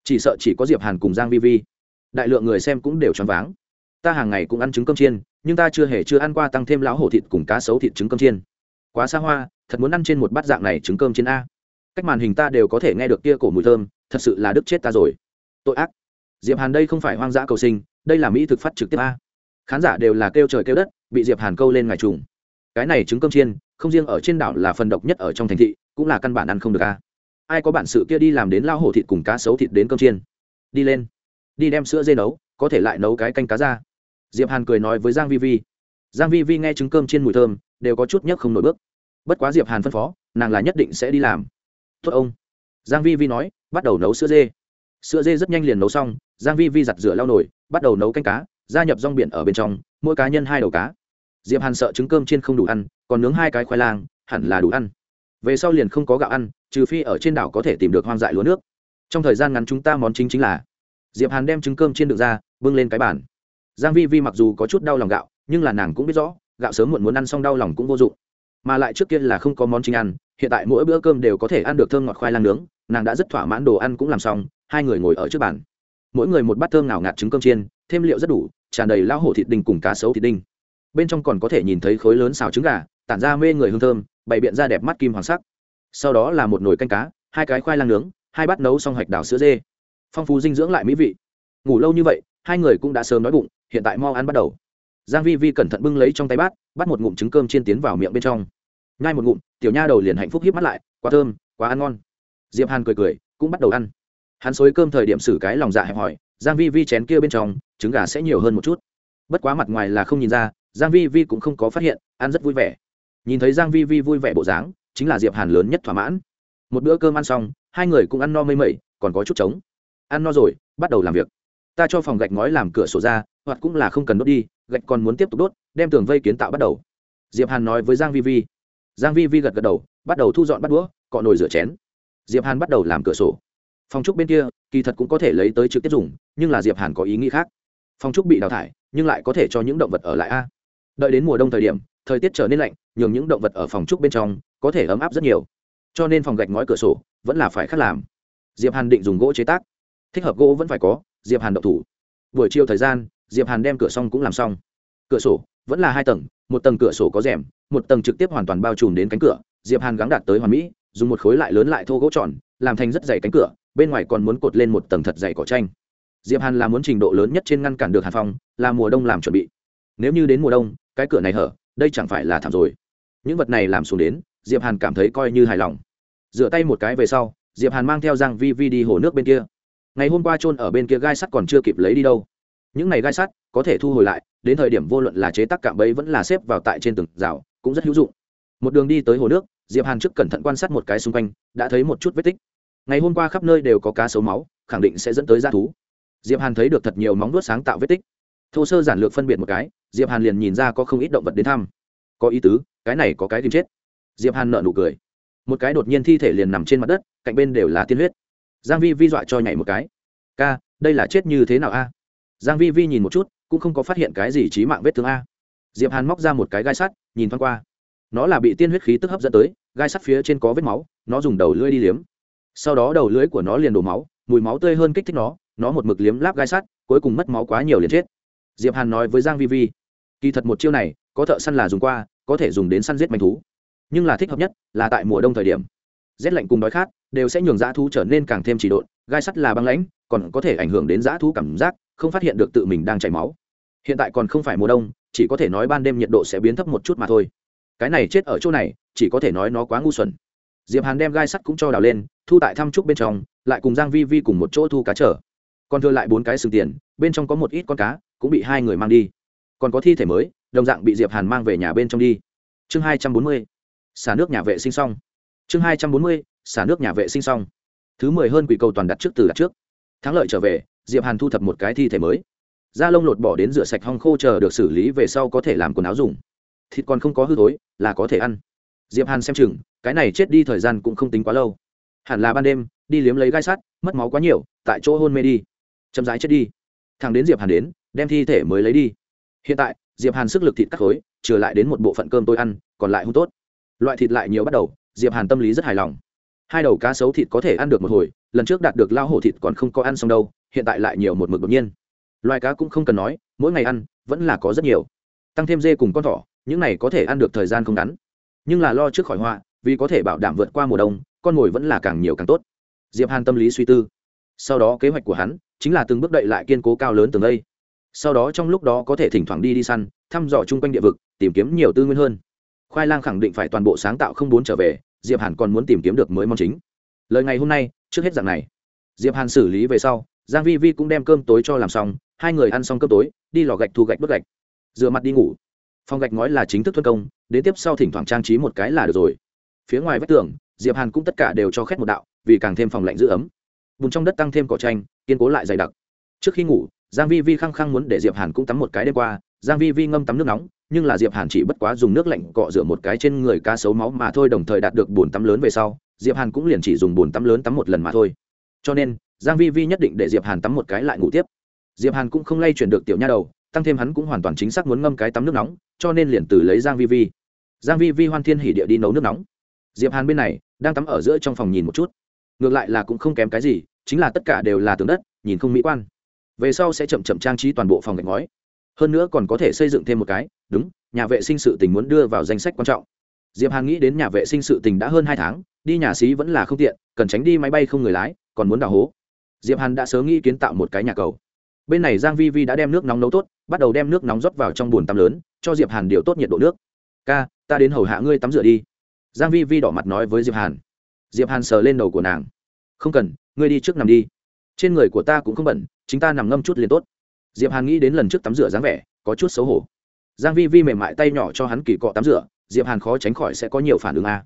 Speaker 1: Chỉ sợ chỉ có diệp hàn cùng giang vi vi. Đại lượng người xem cũng đều choáng váng. Ta hàng ngày cũng ăn trứng cơm chiên nhưng ta chưa hề chưa ăn qua tăng thêm lão hổ thịt cùng cá sấu thịt trứng cơm chiên. Quá xa hoa, thật muốn ăn trên một bát dạng này trứng cơm chiên a. Cách màn hình ta đều có thể nghe được kia cổ mùi thơm, thật sự là đức chết ta rồi. Tội ác. Diệp hàn đây không phải hoang dã cầu sinh, đây là mỹ thực phát trực tiếp a. Khán giả đều là kêu trời kêu đất, bị diệp hàn câu lên ngài trùng. Cái này trứng cơm chiên, không riêng ở trên đảo là phần độc nhất ở trong thành thị, cũng là căn bản ăn không được a. Ai có bản sự kia đi làm đến lao hổ thịt cùng cá sấu thịt đến cơm chiên? Đi lên. Đi đem sữa dê nấu, có thể lại nấu cái canh cá ra diệp hàn cười nói với giang vi vi. Giang vi vi nghe trứng cơm trên mùi thơm, đều có chút nhấc không nổi bước. Bất quá diệp hàn phân phó, nàng là nhất định sẽ đi làm. Thưa ông. Giang vi vi nói, bắt đầu nấu sữa dê. Sữa dê rất nhanh liền nấu xong, giang vi vi giặt rửa lau nồi, bắt đầu nấu canh cá, gia nhập rong biển ở bên trong, mỗi cá nhân hai đầu cá. Diệp hàn sợ trứng cơm trên không đủ ăn, còn nướng hai cái khoai lang, hẳn là đủ ăn. Về sau liền không có gạo ăn, trừ phi ở trên đảo có thể tìm được hoang dại lúa nước. Trong thời gian ngắn chúng ta món chính chính là. Diệp hàn đem trứng cơm trên được ra, bưng lên cái bàn giang vi vi mặc dù có chút đau lòng gạo, nhưng là nàng cũng biết rõ, gạo sớm muộn muốn ăn xong đau lòng cũng vô dụng. Mà lại trước kia là không có món chính ăn, hiện tại mỗi bữa cơm đều có thể ăn được thơm ngọt khoai lang nướng, nàng đã rất thỏa mãn đồ ăn cũng làm xong, hai người ngồi ở trước bàn. Mỗi người một bát thơm nào ngạt trứng cơm chiên, thêm liệu rất đủ, tràn đầy lao hổ thịt đinh cùng cá sấu thịt đinh. Bên trong còn có thể nhìn thấy khối lớn xào trứng gà, tản ra mê người hương thơm, bày biện ra đẹp mắt kim hoàng sắc. Sau đó là một nồi canh cá, hai cái khoai lang nướng, hai bát nấu xong hạch đào sữa dê. Phong phú dinh dưỡng lại mỹ vị. Ngủ lâu như vậy hai người cũng đã sớm nói bụng, hiện tại mau ăn bắt đầu. Giang vi vi cẩn thận bưng lấy trong tay bát bắt một ngụm trứng cơm chiên tiến vào miệng bên trong. Nhai một ngụm, tiểu nha đầu liền hạnh phúc híp mắt lại, quá thơm, quá ăn ngon. Diệp hàn cười cười, cũng bắt đầu ăn. Hắn xối cơm thời điểm xử cái lòng dạ hẹp hỏi giang vi vi chén kia bên trong, trứng gà sẽ nhiều hơn một chút. Bất quá mặt ngoài là không nhìn ra, giang vi vi cũng không có phát hiện, ăn rất vui vẻ. Nhìn thấy giang vi vi vui vẻ bộ dáng, chính là diệp hàn lớn nhất thỏa mãn. Một bữa cơm ăn xong, hai người cũng ăn no mây mẩy, còn có chút trống. Ăn no rồi, bắt đầu làm việc ta cho phòng gạch ngói làm cửa sổ ra, hoặc cũng là không cần đốt đi, gạch còn muốn tiếp tục đốt, đem tường vây kiến tạo bắt đầu. Diệp hàn nói với giang vi vi. Giang vi vi gật gật đầu, bắt đầu thu dọn bắt đũa, cọ nồi rửa chén. Diệp hàn bắt đầu làm cửa sổ. Phòng trúc bên kia, kỳ thật cũng có thể lấy tới trực tiếp dùng, nhưng là diệp hàn có ý nghĩ khác. Phòng trúc bị đào thải, nhưng lại có thể cho những động vật ở lại a. Đợi đến mùa đông thời điểm, thời tiết trở nên lạnh, nhường những động vật ở phòng trúc bên trong có thể ấm áp rất nhiều. Cho nên phòng gạch ngói cửa sổ vẫn là phải khác làm. Diệp hàn định dùng gỗ chế tác. Thích hợp gỗ vẫn phải có diệp hàn đậu thủ. Buổi chiều thời gian, diệp hàn đem cửa xong cũng làm xong. Cửa sổ vẫn là hai tầng, một tầng cửa sổ có rèm, một tầng trực tiếp hoàn toàn bao trùm đến cánh cửa. Diệp hàn gắng đạt tới hoàn mỹ, dùng một khối lại lớn lại thô gỗ tròn, làm thành rất dày cánh cửa, bên ngoài còn muốn cột lên một tầng thật dày cỏ tranh diệp hàn là muốn trình độ lớn nhất trên ngăn cản được hàn phong, là mùa đông làm chuẩn bị. Nếu như đến mùa đông, cái cửa này hở, đây chẳng phải là thảm rồi. Những vật này làm xuống đến, diệp hàn cảm thấy coi như hài lòng. Rửa tay một cái về sau, diệp hàn mang theo giang vi vi đi hồ nước bên kia ngày hôm qua trôn ở bên kia gai sắt còn chưa kịp lấy đi đâu. Những này gai sắt có thể thu hồi lại, đến thời điểm vô luận là chế tác cạm bẫy vẫn là xếp vào tại trên từng rào, cũng rất hữu dụng. Một đường đi tới hồ nước, diệp hàn trước cẩn thận quan sát một cái xung quanh, đã thấy một chút vết tích. Ngày hôm qua khắp nơi đều có cá sấu máu, khẳng định sẽ dẫn tới g thú. Diệp hàn thấy được thật nhiều móng vuốt sáng tạo vết tích. Thô sơ giản lược phân biệt một cái, diệp hàn liền nhìn ra có không ít động vật đến thăm. Có ý tứ, cái này có cái tìm chết. Diệp hàn nợ nụ cười. Một cái đột nhiên thi thể liền nằm trên mặt đất, cạnh bên đều là tiên huyết giang vi vi dọa cho nhảy một cái. Ca, đây là chết như thế nào a? Giang vi vi nhìn một chút, cũng không có phát hiện cái gì chí mạng vết thương a. Diệp hàn móc ra một cái gai sắt, nhìn thoáng qua. Nó là bị tiên huyết khí tức hấp dẫn tới, gai sắt phía trên có vết máu, nó dùng đầu lưỡi đi liếm. Sau đó đầu lưỡi của nó liền đổ máu, mùi máu tươi hơn kích thích nó nó một mực liếm láp gai sắt, cuối cùng mất máu quá nhiều liền chết. Diệp hàn nói với giang vi vi, kỳ thật một chiêu này, có thợ săn là dùng qua, có thể dùng đến săn giết manh thú. Nhưng là thích hợp nhất là tại mùa đông thời điểm. Rét lạnh cùng đói khát đều sẽ nhường dã thú trở nên càng thêm chỉ độn, gai sắt là băng lãnh, còn có thể ảnh hưởng đến dã thú cảm giác, không phát hiện được tự mình đang chảy máu. Hiện tại còn không phải mùa đông, chỉ có thể nói ban đêm nhiệt độ sẽ biến thấp một chút mà thôi. Cái này chết ở chỗ này, chỉ có thể nói nó quá ngu xuẩn. Diệp hàn đem gai sắt cũng cho đào lên, thu tại thăm trúc bên trong, lại cùng giang vi vi cùng một chỗ thu cá trở. Còn thừa lại bốn cái sừng tiền, bên trong có một ít con cá, cũng bị hai người mang đi. Còn có thi thể mới, đồng dạng bị diệp hàn mang về nhà bên trong đi. Chương hai trăm bốn mươi, xả nước nhà vệ sinh xong. Chương hai trăm bốn mươi xả nước nhà vệ sinh xong. Thứ mười hơn quỷ cầu toàn đặt trước từ đặt trước. Thắng lợi trở về, diệp hàn thu thập một cái thi thể mới. Da lông lột bỏ đến rửa sạch hong khô chờ được xử lý về sau có thể làm quần áo dùng. Thịt còn không có hư thối, là có thể ăn. Diệp hàn xem chừng, cái này chết đi thời gian cũng không tính quá lâu. Hẳn là ban đêm, đi liếm lấy gai sắt, mất máu quá nhiều, tại chỗ hôn mê đi. Chậm rãi chết đi. Thằng đến diệp hàn đến, đem thi thể mới lấy đi. Hiện tại, diệp hàn sức lực thịt cắt khối, trừ lại đến một bộ phận cơm tôi ăn, còn lại hung tốt. Loại thịt lại nhiều bắt đầu, diệp hàn tâm lý rất hài lòng hai đầu cá sấu thịt có thể ăn được một hồi, lần trước đạt được lao hổ thịt còn không có ăn xong đâu, hiện tại lại nhiều một mực đột nhiên. Loài cá cũng không cần nói, mỗi ngày ăn, vẫn là có rất nhiều. Tăng thêm dê cùng con thỏ, những này có thể ăn được thời gian không ngắn. Nhưng là lo trước khỏi họa, vì có thể bảo đảm vượt qua mùa đông, con mồi vẫn là càng nhiều càng tốt. Diệp hàn tâm lý suy tư. Sau đó kế hoạch của hắn chính là từng bước đậy lại kiên cố cao lớn từng đây. Sau đó trong lúc đó có thể thỉnh thoảng đi đi săn, thăm dò chung quanh địa vực, tìm kiếm nhiều tư nguyên hơn. Khoai lang khẳng định phải toàn bộ sáng tạo không bốn trở về diệp hàn còn muốn tìm kiếm được mới mong chính. Lời ngày hôm nay, trước hết dạng này. Diệp hàn xử lý về sau, giang vi vi cũng đem cơm tối cho làm xong, hai người ăn xong cơm tối, đi lò gạch thu gạch bớt gạch. Rửa mặt đi ngủ. Phòng gạch ngói là chính thức thuần công, đến tiếp sau thỉnh thoảng trang trí một cái là được rồi. Phía ngoài vách tường, diệp hàn cũng tất cả đều cho khét một đạo, vì càng thêm phòng lạnh giữ ấm. Bùn trong đất tăng thêm cỏ tranh kiên cố lại dày đặc. Trước khi ngủ, giang vi vi khăng khăng muốn để diệp hàn cũng tắm một cái đêm qua, giang vi vi ngâm tắm nước nóng nhưng là diệp hàn chỉ bất quá dùng nước lạnh cọ rửa một cái trên người cá sấu máu mà thôi, đồng thời đạt được bồn tắm lớn về sau, diệp hàn cũng liền chỉ dùng bồn tắm lớn tắm một lần mà thôi. Cho nên, giang vi vi nhất định để diệp hàn tắm một cái lại ngủ tiếp. Diệp hàn cũng không lay chuyển được tiểu nha đầu, tăng thêm hắn cũng hoàn toàn chính xác muốn ngâm cái tắm nước nóng, cho nên liền từ lấy giang vi vi. Giang vi vi hoan thiên hỉ địa đi nấu nước nóng. Diệp hàn bên này, đang tắm ở giữa trong phòng nhìn một chút. Ngược lại là cũng không kém cái gì, chính là tất cả đều là tường đất, nhìn không mỹ quan. Về sau sẽ chậm chậm trang trí toàn bộ phòng gạch ngói hơn nữa còn có thể xây dựng thêm một cái, đúng, nhà vệ sinh sự tình muốn đưa vào danh sách quan trọng. Diệp hàn nghĩ đến nhà vệ sinh sự tình đã hơn hai tháng, đi nhà xí vẫn là không tiện, cần tránh đi máy bay không người lái, còn muốn đào hố. Diệp hàn đã sớm nghĩ kiến tạo một cái nhà cầu. Bên này giang vi vi đã đem nước nóng nấu tốt, bắt đầu đem nước nóng rót vào trong bồn tắm lớn, cho diệp hàn điều tốt nhiệt độ nước. Ca, ta đến hầu hạ ngươi tắm rửa đi. Giang vi vi đỏ mặt nói với diệp hàn. Diệp hàn sờ lên đầu của nàng. Không cần, ngươi đi trước nằm đi. Trên người của ta cũng không bẩn, chính ta nằm ngâm chút liền tốt diệp hàn nghĩ đến lần trước tắm rửa dáng vẻ, có chút xấu hổ. Giang vi vi mềm mại tay nhỏ cho hắn kỳ cọ tắm rửa, diệp hàn khó tránh khỏi sẽ có nhiều phản ứng a.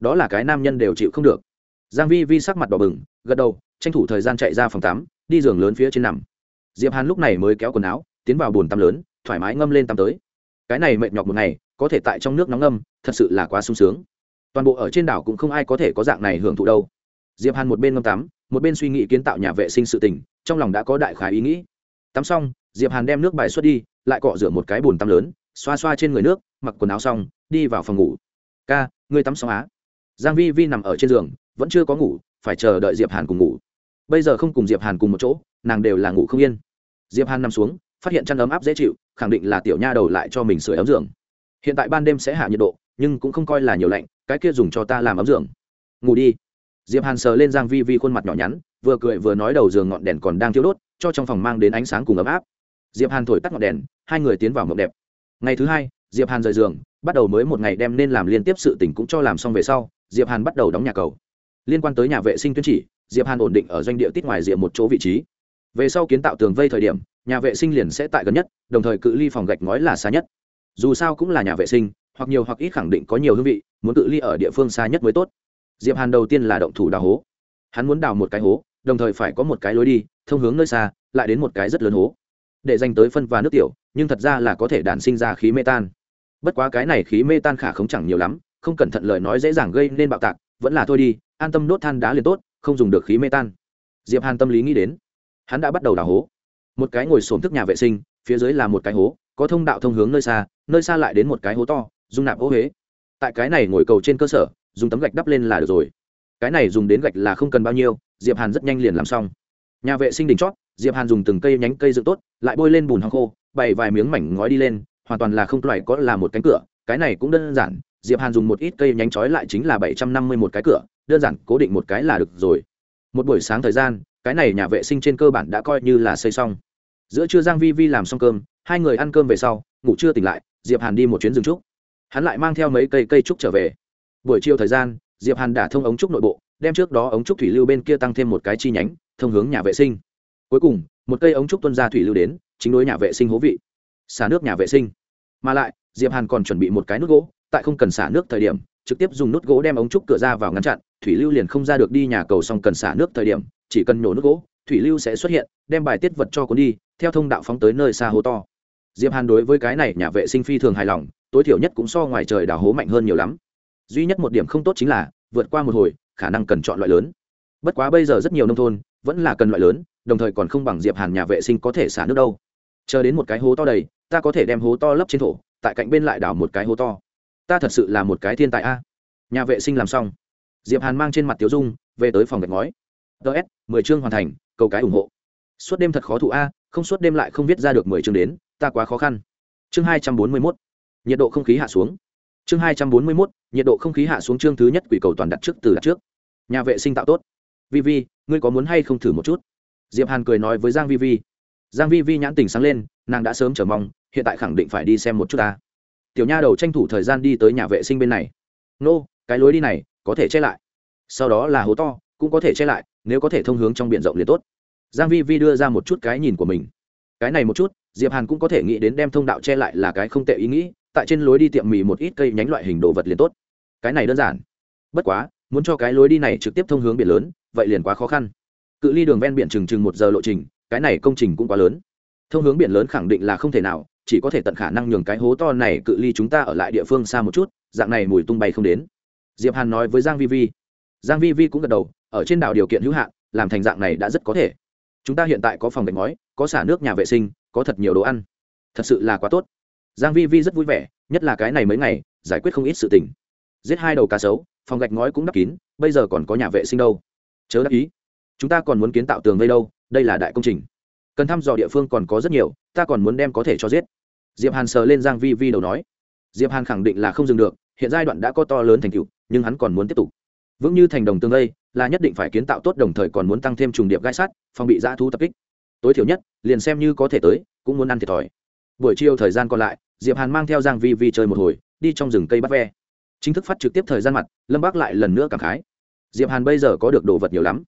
Speaker 1: Đó là cái nam nhân đều chịu không được. Giang vi vi sắc mặt đỏ bừng, gật đầu, tranh thủ thời gian chạy ra phòng tắm, đi giường lớn phía trên nằm. Diệp hàn lúc này mới kéo quần áo, tiến vào bồn tắm lớn, thoải mái ngâm lên tắm tới. Cái này mệt nhọc một ngày, có thể tại trong nước nóng ngâm, thật sự là quá sung sướng. Toàn bộ ở trên đảo cũng không ai có thể có dạng này hưởng thụ đâu. Diệp hàn một bên ngâm tắm, một bên suy nghĩ kiến tạo nhà vệ sinh sự tình, trong lòng đã có đại khái ý nghĩ tắm xong, diệp hàn đem nước bài xuất đi, lại cọ rửa một cái bồn tắm lớn, xoa xoa trên người nước, mặc quần áo xong, đi vào phòng ngủ. Ca, ngươi tắm xong á? Giang vi vi nằm ở trên giường, vẫn chưa có ngủ, phải chờ đợi diệp hàn cùng ngủ. Bây giờ không cùng diệp hàn cùng một chỗ, nàng đều là ngủ không yên. Diệp hàn nằm xuống, phát hiện chăn ấm áp dễ chịu, khẳng định là tiểu nha đầu lại cho mình sưởi ấm giường. Hiện tại ban đêm sẽ hạ nhiệt độ, nhưng cũng không coi là nhiều lạnh, cái kia dùng cho ta làm ấm giường. Ngủ đi. Diệp hàn sờ lên giang vi vi khuôn mặt nhỏ nhắn, vừa cười vừa nói đầu giường ngọn đèn còn đang thiêu đốt cho trong phòng mang đến ánh sáng cùng ấm áp. Diệp hàn thổi tắt ngọn đèn, hai người tiến vào mộng đẹp. Ngày thứ hai, diệp hàn rời giường, bắt đầu mới một ngày đem nên làm liên tiếp sự tình cũng cho làm xong về sau, diệp hàn bắt đầu đóng nhà cầu. Liên quan tới nhà vệ sinh tuyên chỉ, diệp hàn ổn định ở doanh địa tít ngoài diệp một chỗ vị trí. Về sau kiến tạo tường vây thời điểm, nhà vệ sinh liền sẽ tại gần nhất, đồng thời cự ly phòng gạch ngói là xa nhất. Dù sao cũng là nhà vệ sinh, hoặc nhiều hoặc ít khẳng định có nhiều hương vị, muốn cự ly ở địa phương xa nhất mới tốt. Diệp hàn đầu tiên là động thủ đào hố. Hắn muốn đào một cái hố đồng thời phải có một cái lối đi, thông hướng nơi xa, lại đến một cái rất lớn hố. Để dành tới phân và nước tiểu, nhưng thật ra là có thể đản sinh ra khí mê tan. Bất quá cái này khí mê tan khả không chẳng nhiều lắm, không cẩn thận lời nói dễ dàng gây nên bạo tạc, vẫn là thôi đi, an tâm đốt than đá liền tốt, không dùng được khí mê tan. Diệp hàn tâm lý nghĩ đến, hắn đã bắt đầu đào hố. Một cái ngồi xổm thức nhà vệ sinh, phía dưới là một cái hố, có thông đạo thông hướng nơi xa nơi xa lại đến một cái hố to, dung nạp ô huế. Tại cái này ngồi cầu trên cơ sở, dùng tấm gạch đắp lên là được rồi cái này dùng đến gạch là không cần bao nhiêu, diệp hàn rất nhanh liền làm xong. Nhà vệ sinh đỉnh chót, diệp hàn dùng từng cây nhánh cây dựng tốt, lại bôi lên bùn hăng khô, bày vài miếng mảnh ngói đi lên, hoàn toàn là không loại có là một cánh cửa, cái này cũng đơn giản, diệp hàn dùng một ít cây nhánh chói lại chính là bảy trăm năm mươi một cái cửa, đơn giản, cố định một cái là được rồi. Một buổi sáng thời gian, cái này nhà vệ sinh trên cơ bản đã coi như là xây xong. Giữa trưa giang vi vi làm xong cơm, hai người ăn cơm về sau, ngủ chưa tỉnh lại, diệp hàn đi một chuyến rừng trúc. Hắn lại mang theo mấy cây cây trúc trở về. Buổi chiều thời gian diệp hàn đã thông ống trúc nội bộ, đem trước đó ống trúc thủy lưu bên kia tăng thêm một cái chi nhánh, thông hướng nhà vệ sinh. Cuối cùng, một cây ống trúc tuân ra thủy lưu đến, chính đối nhà vệ sinh hố vị. Xả nước nhà vệ sinh. Mà lại, diệp hàn còn chuẩn bị một cái nút gỗ, tại không cần xả nước thời điểm, trực tiếp dùng nút gỗ đem ống trúc cửa ra vào ngăn chặn, thủy lưu liền không ra được đi nhà cầu xong cần xả nước thời điểm, chỉ cần nổ nước gỗ, thủy lưu sẽ xuất hiện, đem bài tiết vật cho cuốn đi, theo thông đạo phóng tới nơi xa hố to. Diệp hàn đối với cái này nhà vệ sinh phi thường hài lòng, tối thiểu nhất cũng so ngoài trời đào hố mạnh hơn nhiều lắm duy nhất một điểm không tốt chính là vượt qua một hồi, khả năng cần chọn loại lớn. Bất quá bây giờ rất nhiều nông thôn vẫn là cần loại lớn, đồng thời còn không bằng diệp hàn nhà vệ sinh có thể xả nước đâu. Chờ đến một cái hố to đầy, ta có thể đem hố to lấp trên thổ, tại cạnh bên lại đào một cái hố to. Ta thật sự là một cái thiên tài a. Nhà vệ sinh làm xong. Diệp hàn mang trên mặt tiểu dung, về tới phòng gạch ngói. Ts mười chương hoàn thành, cầu cái ủng hộ. Suốt đêm thật khó thụ a, không suốt đêm lại không viết ra được mười chương đến, ta quá khó khăn. Chương hai trăm bốn mươi mốt, nhiệt độ không khí hạ xuống. Chương hai trăm bốn mươi mốt nhiệt độ không khí hạ xuống chương thứ nhất quỷ cầu toàn đặt trước từ đặt trước. Nhà vệ sinh tạo tốt. Vi vi ngươi có muốn hay không thử một chút? Diệp hàn cười nói với giang vi vi giang vi vi nhãn tình sáng lên, nàng đã sớm chờ mong, hiện tại khẳng định phải đi xem một chút ta. Tiểu nha đầu tranh thủ thời gian đi tới nhà vệ sinh bên này. Nô, cái lối đi này, có thể che lại. Sau đó là hố to, cũng có thể che lại, nếu có thể thông hướng trong biển rộng liền tốt. Giang vi vi đưa ra một chút cái nhìn của mình. Cái này một chút, diệp hàn cũng có thể nghĩ đến đem thông đạo che lại là cái không tệ ý nghĩ, tại trên lối đi tiệm mì một ít cây nhánh loại hình đồ vật liền tốt cái này đơn giản. Bất quá, muốn cho cái lối đi này trực tiếp thông hướng biển lớn, vậy liền quá khó khăn. Cự ly đường ven biển chừng chừng một giờ lộ trình, cái này công trình cũng quá lớn. Thông hướng biển lớn khẳng định là không thể nào, chỉ có thể tận khả năng nhường cái hố to này cự ly chúng ta ở lại địa phương xa một chút, dạng này mùi tung bay không đến. Diệp hàn nói với giang vi vi. Giang vi vi cũng gật đầu, ở trên đảo điều kiện hữu hạn, làm thành dạng này đã rất có thể. Chúng ta hiện tại có phòng gạch ngói, có xả nước nhà vệ sinh, có thật nhiều đồ ăn. Thật sự là quá tốt. Giang vi vi rất vui vẻ, nhất là cái này mấy ngày, giải quyết không ít sự tình giết hai đầu cá sấu, phòng gạch ngói cũng đắp kín, bây giờ còn có nhà vệ sinh đâu. Chớ đắc ý. Chúng ta còn muốn kiến tạo tường vây đâu, đây là đại công trình. Cần thăm dò địa phương còn có rất nhiều, ta còn muốn đem có thể cho giết. Diệp hàn sờ lên giang vi vi đầu nói. Diệp hàn khẳng định là không dừng được, hiện giai đoạn đã có to lớn thành tựu, nhưng hắn còn muốn tiếp tục. Vững như thành đồng tường vây, là nhất định phải kiến tạo tốt đồng thời còn muốn tăng thêm trùng điệp gai sắt, phòng bị dã thú tập kích. Tối thiểu nhất, liền xem như có thể tới, cũng muốn ăn thiệt thòi. Buổi chiều thời gian còn lại, diệp hàn mang theo giang vi vi chơi một hồi, đi trong rừng cây bắt ve chính thức phát trực tiếp thời gian mặt, lâm bác lại lần nữa cảm khái. Diệp hàn bây giờ có được đồ vật nhiều lắm.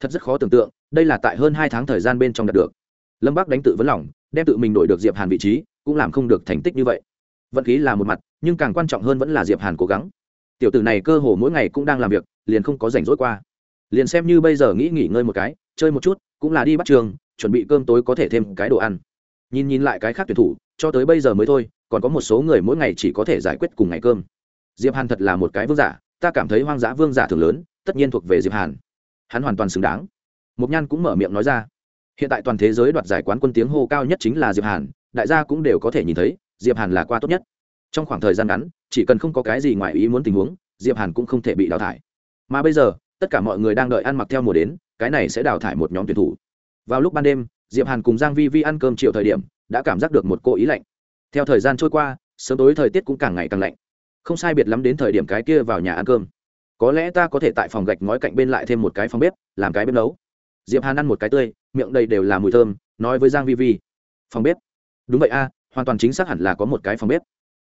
Speaker 1: Thật rất khó tưởng tượng, đây là tại hơn hai tháng thời gian bên trong đạt được. Lâm bác đánh tự vấn lòng, đem tự mình đổi được diệp hàn vị trí, cũng làm không được thành tích như vậy. Vận khí là một mặt, nhưng càng quan trọng hơn vẫn là diệp hàn cố gắng. Tiểu tử này cơ hồ mỗi ngày cũng đang làm việc, liền không có rảnh rỗi qua. Liền xem như bây giờ nghĩ nghỉ ngơi một cái, chơi một chút, cũng là đi bắt trường, chuẩn bị cơm tối có thể thêm cái đồ ăn. Nhìn nhìn lại cái khác tuyển thủ, cho tới bây giờ mới thôi, còn có một số người mỗi ngày chỉ có thể giải quyết cùng ngày cơm diệp hàn thật là một cái vương giả, ta cảm thấy hoang dã vương giả thường lớn, tất nhiên thuộc về diệp hàn. Hắn hoàn toàn xứng đáng. Mục nhan cũng mở miệng nói ra. Hiện tại toàn thế giới đoạt giải quán quân tiếng hô cao nhất chính là diệp hàn, đại gia cũng đều có thể nhìn thấy, diệp hàn là qua tốt nhất. Trong khoảng thời gian ngắn, chỉ cần không có cái gì ngoài ý muốn tình huống, diệp hàn cũng không thể bị đào thải. Mà bây giờ, tất cả mọi người đang đợi ăn mặc theo mùa đến, cái này sẽ đào thải một nhóm tuyển thủ. Vào lúc ban đêm, diệp hàn cùng giang vi vi ăn cơm chiều thời điểm, đã cảm giác được một cô ý lạnh. Theo thời gian trôi qua, sớm tối thời tiết cũng càng ngày càng lạnh không sai biệt lắm đến thời điểm cái kia vào nhà ăn cơm. Có lẽ ta có thể tại phòng gạch ngói cạnh bên lại thêm một cái phòng bếp, làm cái bếp nấu. Diệp hàn ăn một cái tươi, miệng đầy đều là mùi thơm, nói với giang vi vi. Phòng bếp? Đúng vậy a, hoàn toàn chính xác hẳn là có một cái phòng bếp.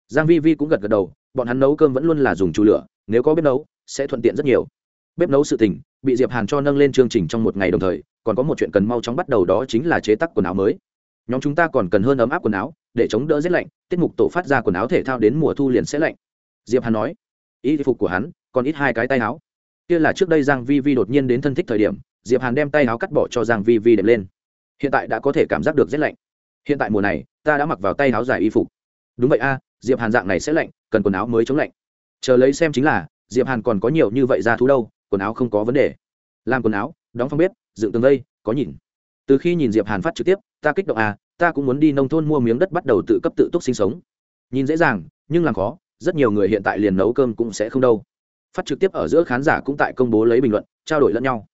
Speaker 1: Giang vi vi cũng gật gật đầu, bọn hắn nấu cơm vẫn luôn là dùng chu lửa, nếu có bếp nấu, sẽ thuận tiện rất nhiều. Bếp nấu sự tình, bị diệp hàn cho nâng lên chương trình trong một ngày đồng thời, còn có một chuyện cần mau chóng bắt đầu đó chính là chế tác quần áo mới. Nhóm chúng ta còn cần hơn ấm áp quần áo, để chống đỡ rét lạnh, tiết mục tổ phát ra quần áo thể thao đến mùa thu liền sẽ lạnh diệp hàn nói y phục của hắn còn ít hai cái tay áo. Kia là trước đây giang vi vi đột nhiên đến thân thích thời điểm diệp hàn đem tay áo cắt bỏ cho giang vi vi đẹp lên. Hiện tại đã có thể cảm giác được rét lạnh. Hiện tại mùa này ta đã mặc vào tay áo dài y phục. Đúng vậy a diệp hàn dạng này sẽ lạnh cần quần áo mới chống lạnh. Chờ lấy xem chính là diệp hàn còn có nhiều như vậy ra thú đâu quần áo không có vấn đề. Làm quần áo đóng phong bếp dựng tường đây, có nhìn. Từ khi nhìn diệp hàn phát trực tiếp ta kích động à ta cũng muốn đi nông thôn mua miếng đất bắt đầu tự cấp tự túc sinh sống. Nhìn dễ dàng nhưng làm khó rất nhiều người hiện tại liền nấu cơm cũng sẽ không đâu. Phát trực tiếp ở giữa khán giả cũng tại công bố lấy bình luận, trao đổi lẫn nhau.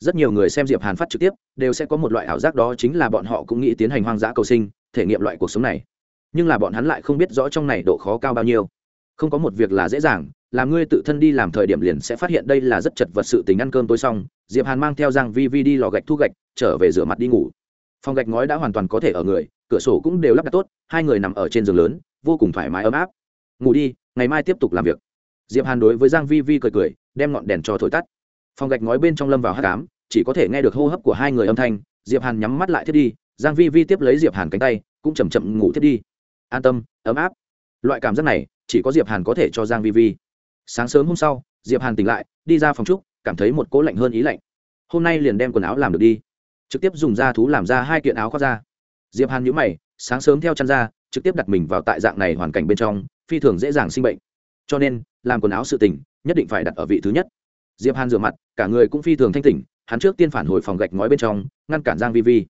Speaker 1: Rất nhiều người xem diệp hàn phát trực tiếp, đều sẽ có một loại ảo giác đó chính là bọn họ cũng nghĩ tiến hành hoang dã cầu sinh, thể nghiệm loại cuộc sống này. Nhưng là bọn hắn lại không biết rõ trong này độ khó cao bao nhiêu. Không có một việc là dễ dàng làm ngươi tự thân đi làm thời điểm liền sẽ phát hiện đây là rất chật vật sự tình ăn cơm tối xong, diệp hàn mang theo giang vi vi đi lò gạch thu gạch, trở về rửa mặt đi ngủ. Phòng gạch ngói đã hoàn toàn có thể ở người, cửa sổ cũng đều lắp đặt tốt, hai người nằm ở trên giường lớn, vô cùng thoải mái ấm áp ngủ đi, ngày mai tiếp tục làm việc. Diệp hàn đối với giang vi vi cười cười, đem ngọn đèn cho thổi tắt. Phòng gạch ngói bên trong lâm vào hắc ám, chỉ có thể nghe được hô hấp của hai người âm thanh. Diệp hàn nhắm mắt lại thiết đi, giang vi vi tiếp lấy diệp hàn cánh tay, cũng chậm chậm ngủ thiết đi. An tâm, ấm áp. Loại cảm giác này, chỉ có diệp hàn có thể cho giang vi vi. Sáng sớm hôm sau, diệp hàn tỉnh lại, đi ra phòng trúc, cảm thấy một cỗ lạnh hơn ý lạnh. Hôm nay liền đem quần áo làm được đi. Trực tiếp dùng da thú làm ra hai kiện áo khoác ra. Diệp hàn nhíu mày, sáng sớm theo chăn ra, trực tiếp đặt mình vào tại dạng này hoàn cảnh bên trong phi thường dễ dàng sinh bệnh. Cho nên, làm quần áo sự tình, nhất định phải đặt ở vị thứ nhất. Diệp hàn rửa mặt, cả người cũng phi thường thanh tỉnh, hắn trước tiên phản hồi phòng gạch ngói bên trong, ngăn cản giang vi vi.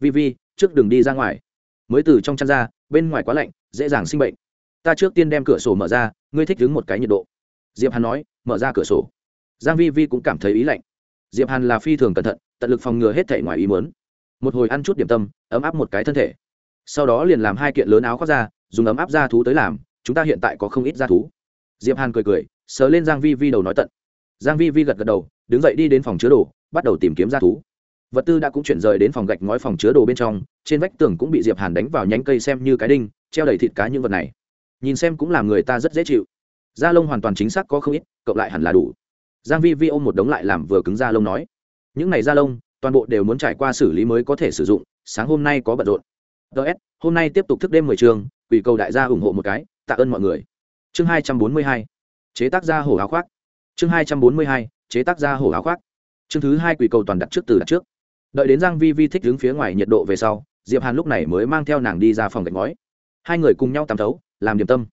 Speaker 1: Vi vi, trước đường đi ra ngoài. Mới từ trong chăn ra, bên ngoài quá lạnh, dễ dàng sinh bệnh. Ta trước tiên đem cửa sổ mở ra, ngươi thích đứng một cái nhiệt độ. Diệp hàn nói, mở ra cửa sổ. Giang vi vi cũng cảm thấy ý lạnh. Diệp hàn là phi thường cẩn thận, tận lực phòng ngừa hết thể ngoài ý muốn. Một hồi ăn chút điểm tâm, ấm áp một cái thân thể. Sau đó liền làm hai kiện lớn áo khoác ra, dùng ấm áp ra thú tới làm chúng ta hiện tại có không ít ra thú. Diệp hàn cười cười, sờ lên giang vi vi đầu nói tận. Giang vi vi gật gật đầu, đứng dậy đi đến phòng chứa đồ, bắt đầu tìm kiếm ra thú. Vật tư đã cũng chuyển rời đến phòng gạch ngói phòng chứa đồ bên trong, trên vách tường cũng bị diệp hàn đánh vào nhánh cây xem như cái đinh, treo đầy thịt cá những vật này. Nhìn xem cũng làm người ta rất dễ chịu. Da lông hoàn toàn chính xác có không ít, cộng lại hẳn là đủ. Giang vi vi ôm một đống lại làm vừa cứng da lông nói, những này da lông, toàn bộ đều muốn trải qua xử lý mới có thể sử dụng, sáng hôm nay có bận rộn. Ts hôm nay tiếp tục thức đêm mười trường, quỷ cầu đại gia ủng hộ một cái tạ ơn mọi người. Chương hai trăm bốn mươi hai, chế tác gia hổ áo khoác. Chương hai trăm bốn mươi hai, chế tác gia hổ áo khoác. Chương thứ hai quỷ cầu toàn đặt trước từ đặt trước. Đợi đến giang vi vi thích đứng phía ngoài nhiệt độ về sau, diệp hàn lúc này mới mang theo nàng đi ra phòng gạch ngói. Hai người cùng nhau tắm thấu, làm điểm tâm.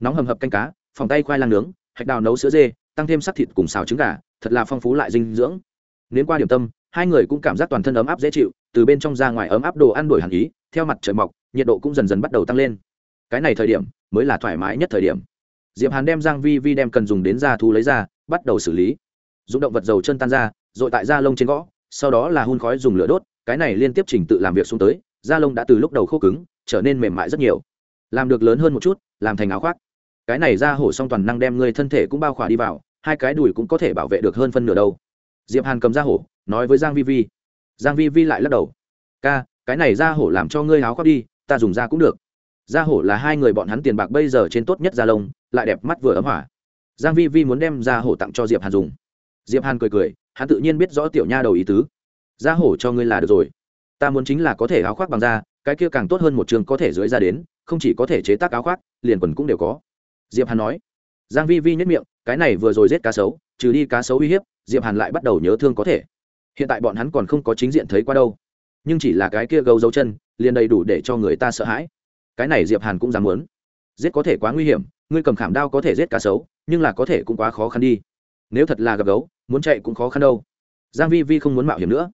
Speaker 1: Nóng hầm hập canh cá, phòng tay khoai lang nướng, hạch đào nấu sữa dê, tăng thêm sắc thịt cùng xào trứng gà, thật là phong phú lại dinh dưỡng. Nếu qua điểm tâm, hai người cũng cảm giác toàn thân ấm áp dễ chịu, từ bên trong ra ngoài ấm áp đồ ăn đổi hẳn ý, theo mặt trời mọc, nhiệt độ cũng dần dần bắt đầu tăng lên. Cái này thời điểm mới là thoải mái nhất thời điểm. Diệp hàn đem giang vi vi đem cần dùng đến da thú lấy ra, bắt đầu xử lý. Dùng động vật dầu chân tan ra, rồi tại da lông trên gõ, sau đó là hun khói dùng lửa đốt, cái này liên tiếp trình tự làm việc xuống tới, da lông đã từ lúc đầu khô cứng, trở nên mềm mại rất nhiều. Làm được lớn hơn một chút, làm thành áo khoác. Cái này da hổ song toàn năng đem người thân thể cũng bao khỏa đi vào, hai cái đùi cũng có thể bảo vệ được hơn phân nửa đâu. Diệp hàn cầm da hổ, nói với giang vi vi. Giang vi vi lại lắc đầu. Ca, cái này da hổ làm cho ngươi áo khoác đi, ta dùng da cũng được. Gia hổ là hai người bọn hắn tiền bạc bây giờ trên tốt nhất gia lông lại đẹp mắt vừa ấm hỏa. Giang vi vi muốn đem Gia hổ tặng cho diệp hàn dùng. Diệp hàn cười cười, hắn tự nhiên biết rõ tiểu nha đầu ý tứ. Gia hổ cho ngươi là được rồi. Ta muốn chính là có thể áo khoác bằng da, cái kia càng tốt hơn một trường có thể dưới ra đến, không chỉ có thể chế tác áo khoác, liền quần cũng đều có. Diệp hàn nói. Giang vi vi nhất miệng, cái này vừa rồi giết cá sấu, trừ đi cá sấu uy hiếp, diệp hàn lại bắt đầu nhớ thương có thể. Hiện tại bọn hắn còn không có chính diện thấy qua đâu. Nhưng chỉ là cái kia gấu dấu chân, liền đầy đủ để cho người ta sợ hãi cái này diệp hàn cũng dám muốn. Giết có thể quá nguy hiểm, ngươi cầm khảm đao có thể giết cá sấu nhưng là có thể cũng quá khó khăn đi. Nếu thật là gặp gấu, muốn chạy cũng khó khăn đâu. Giang vi vi không muốn mạo hiểm nữa.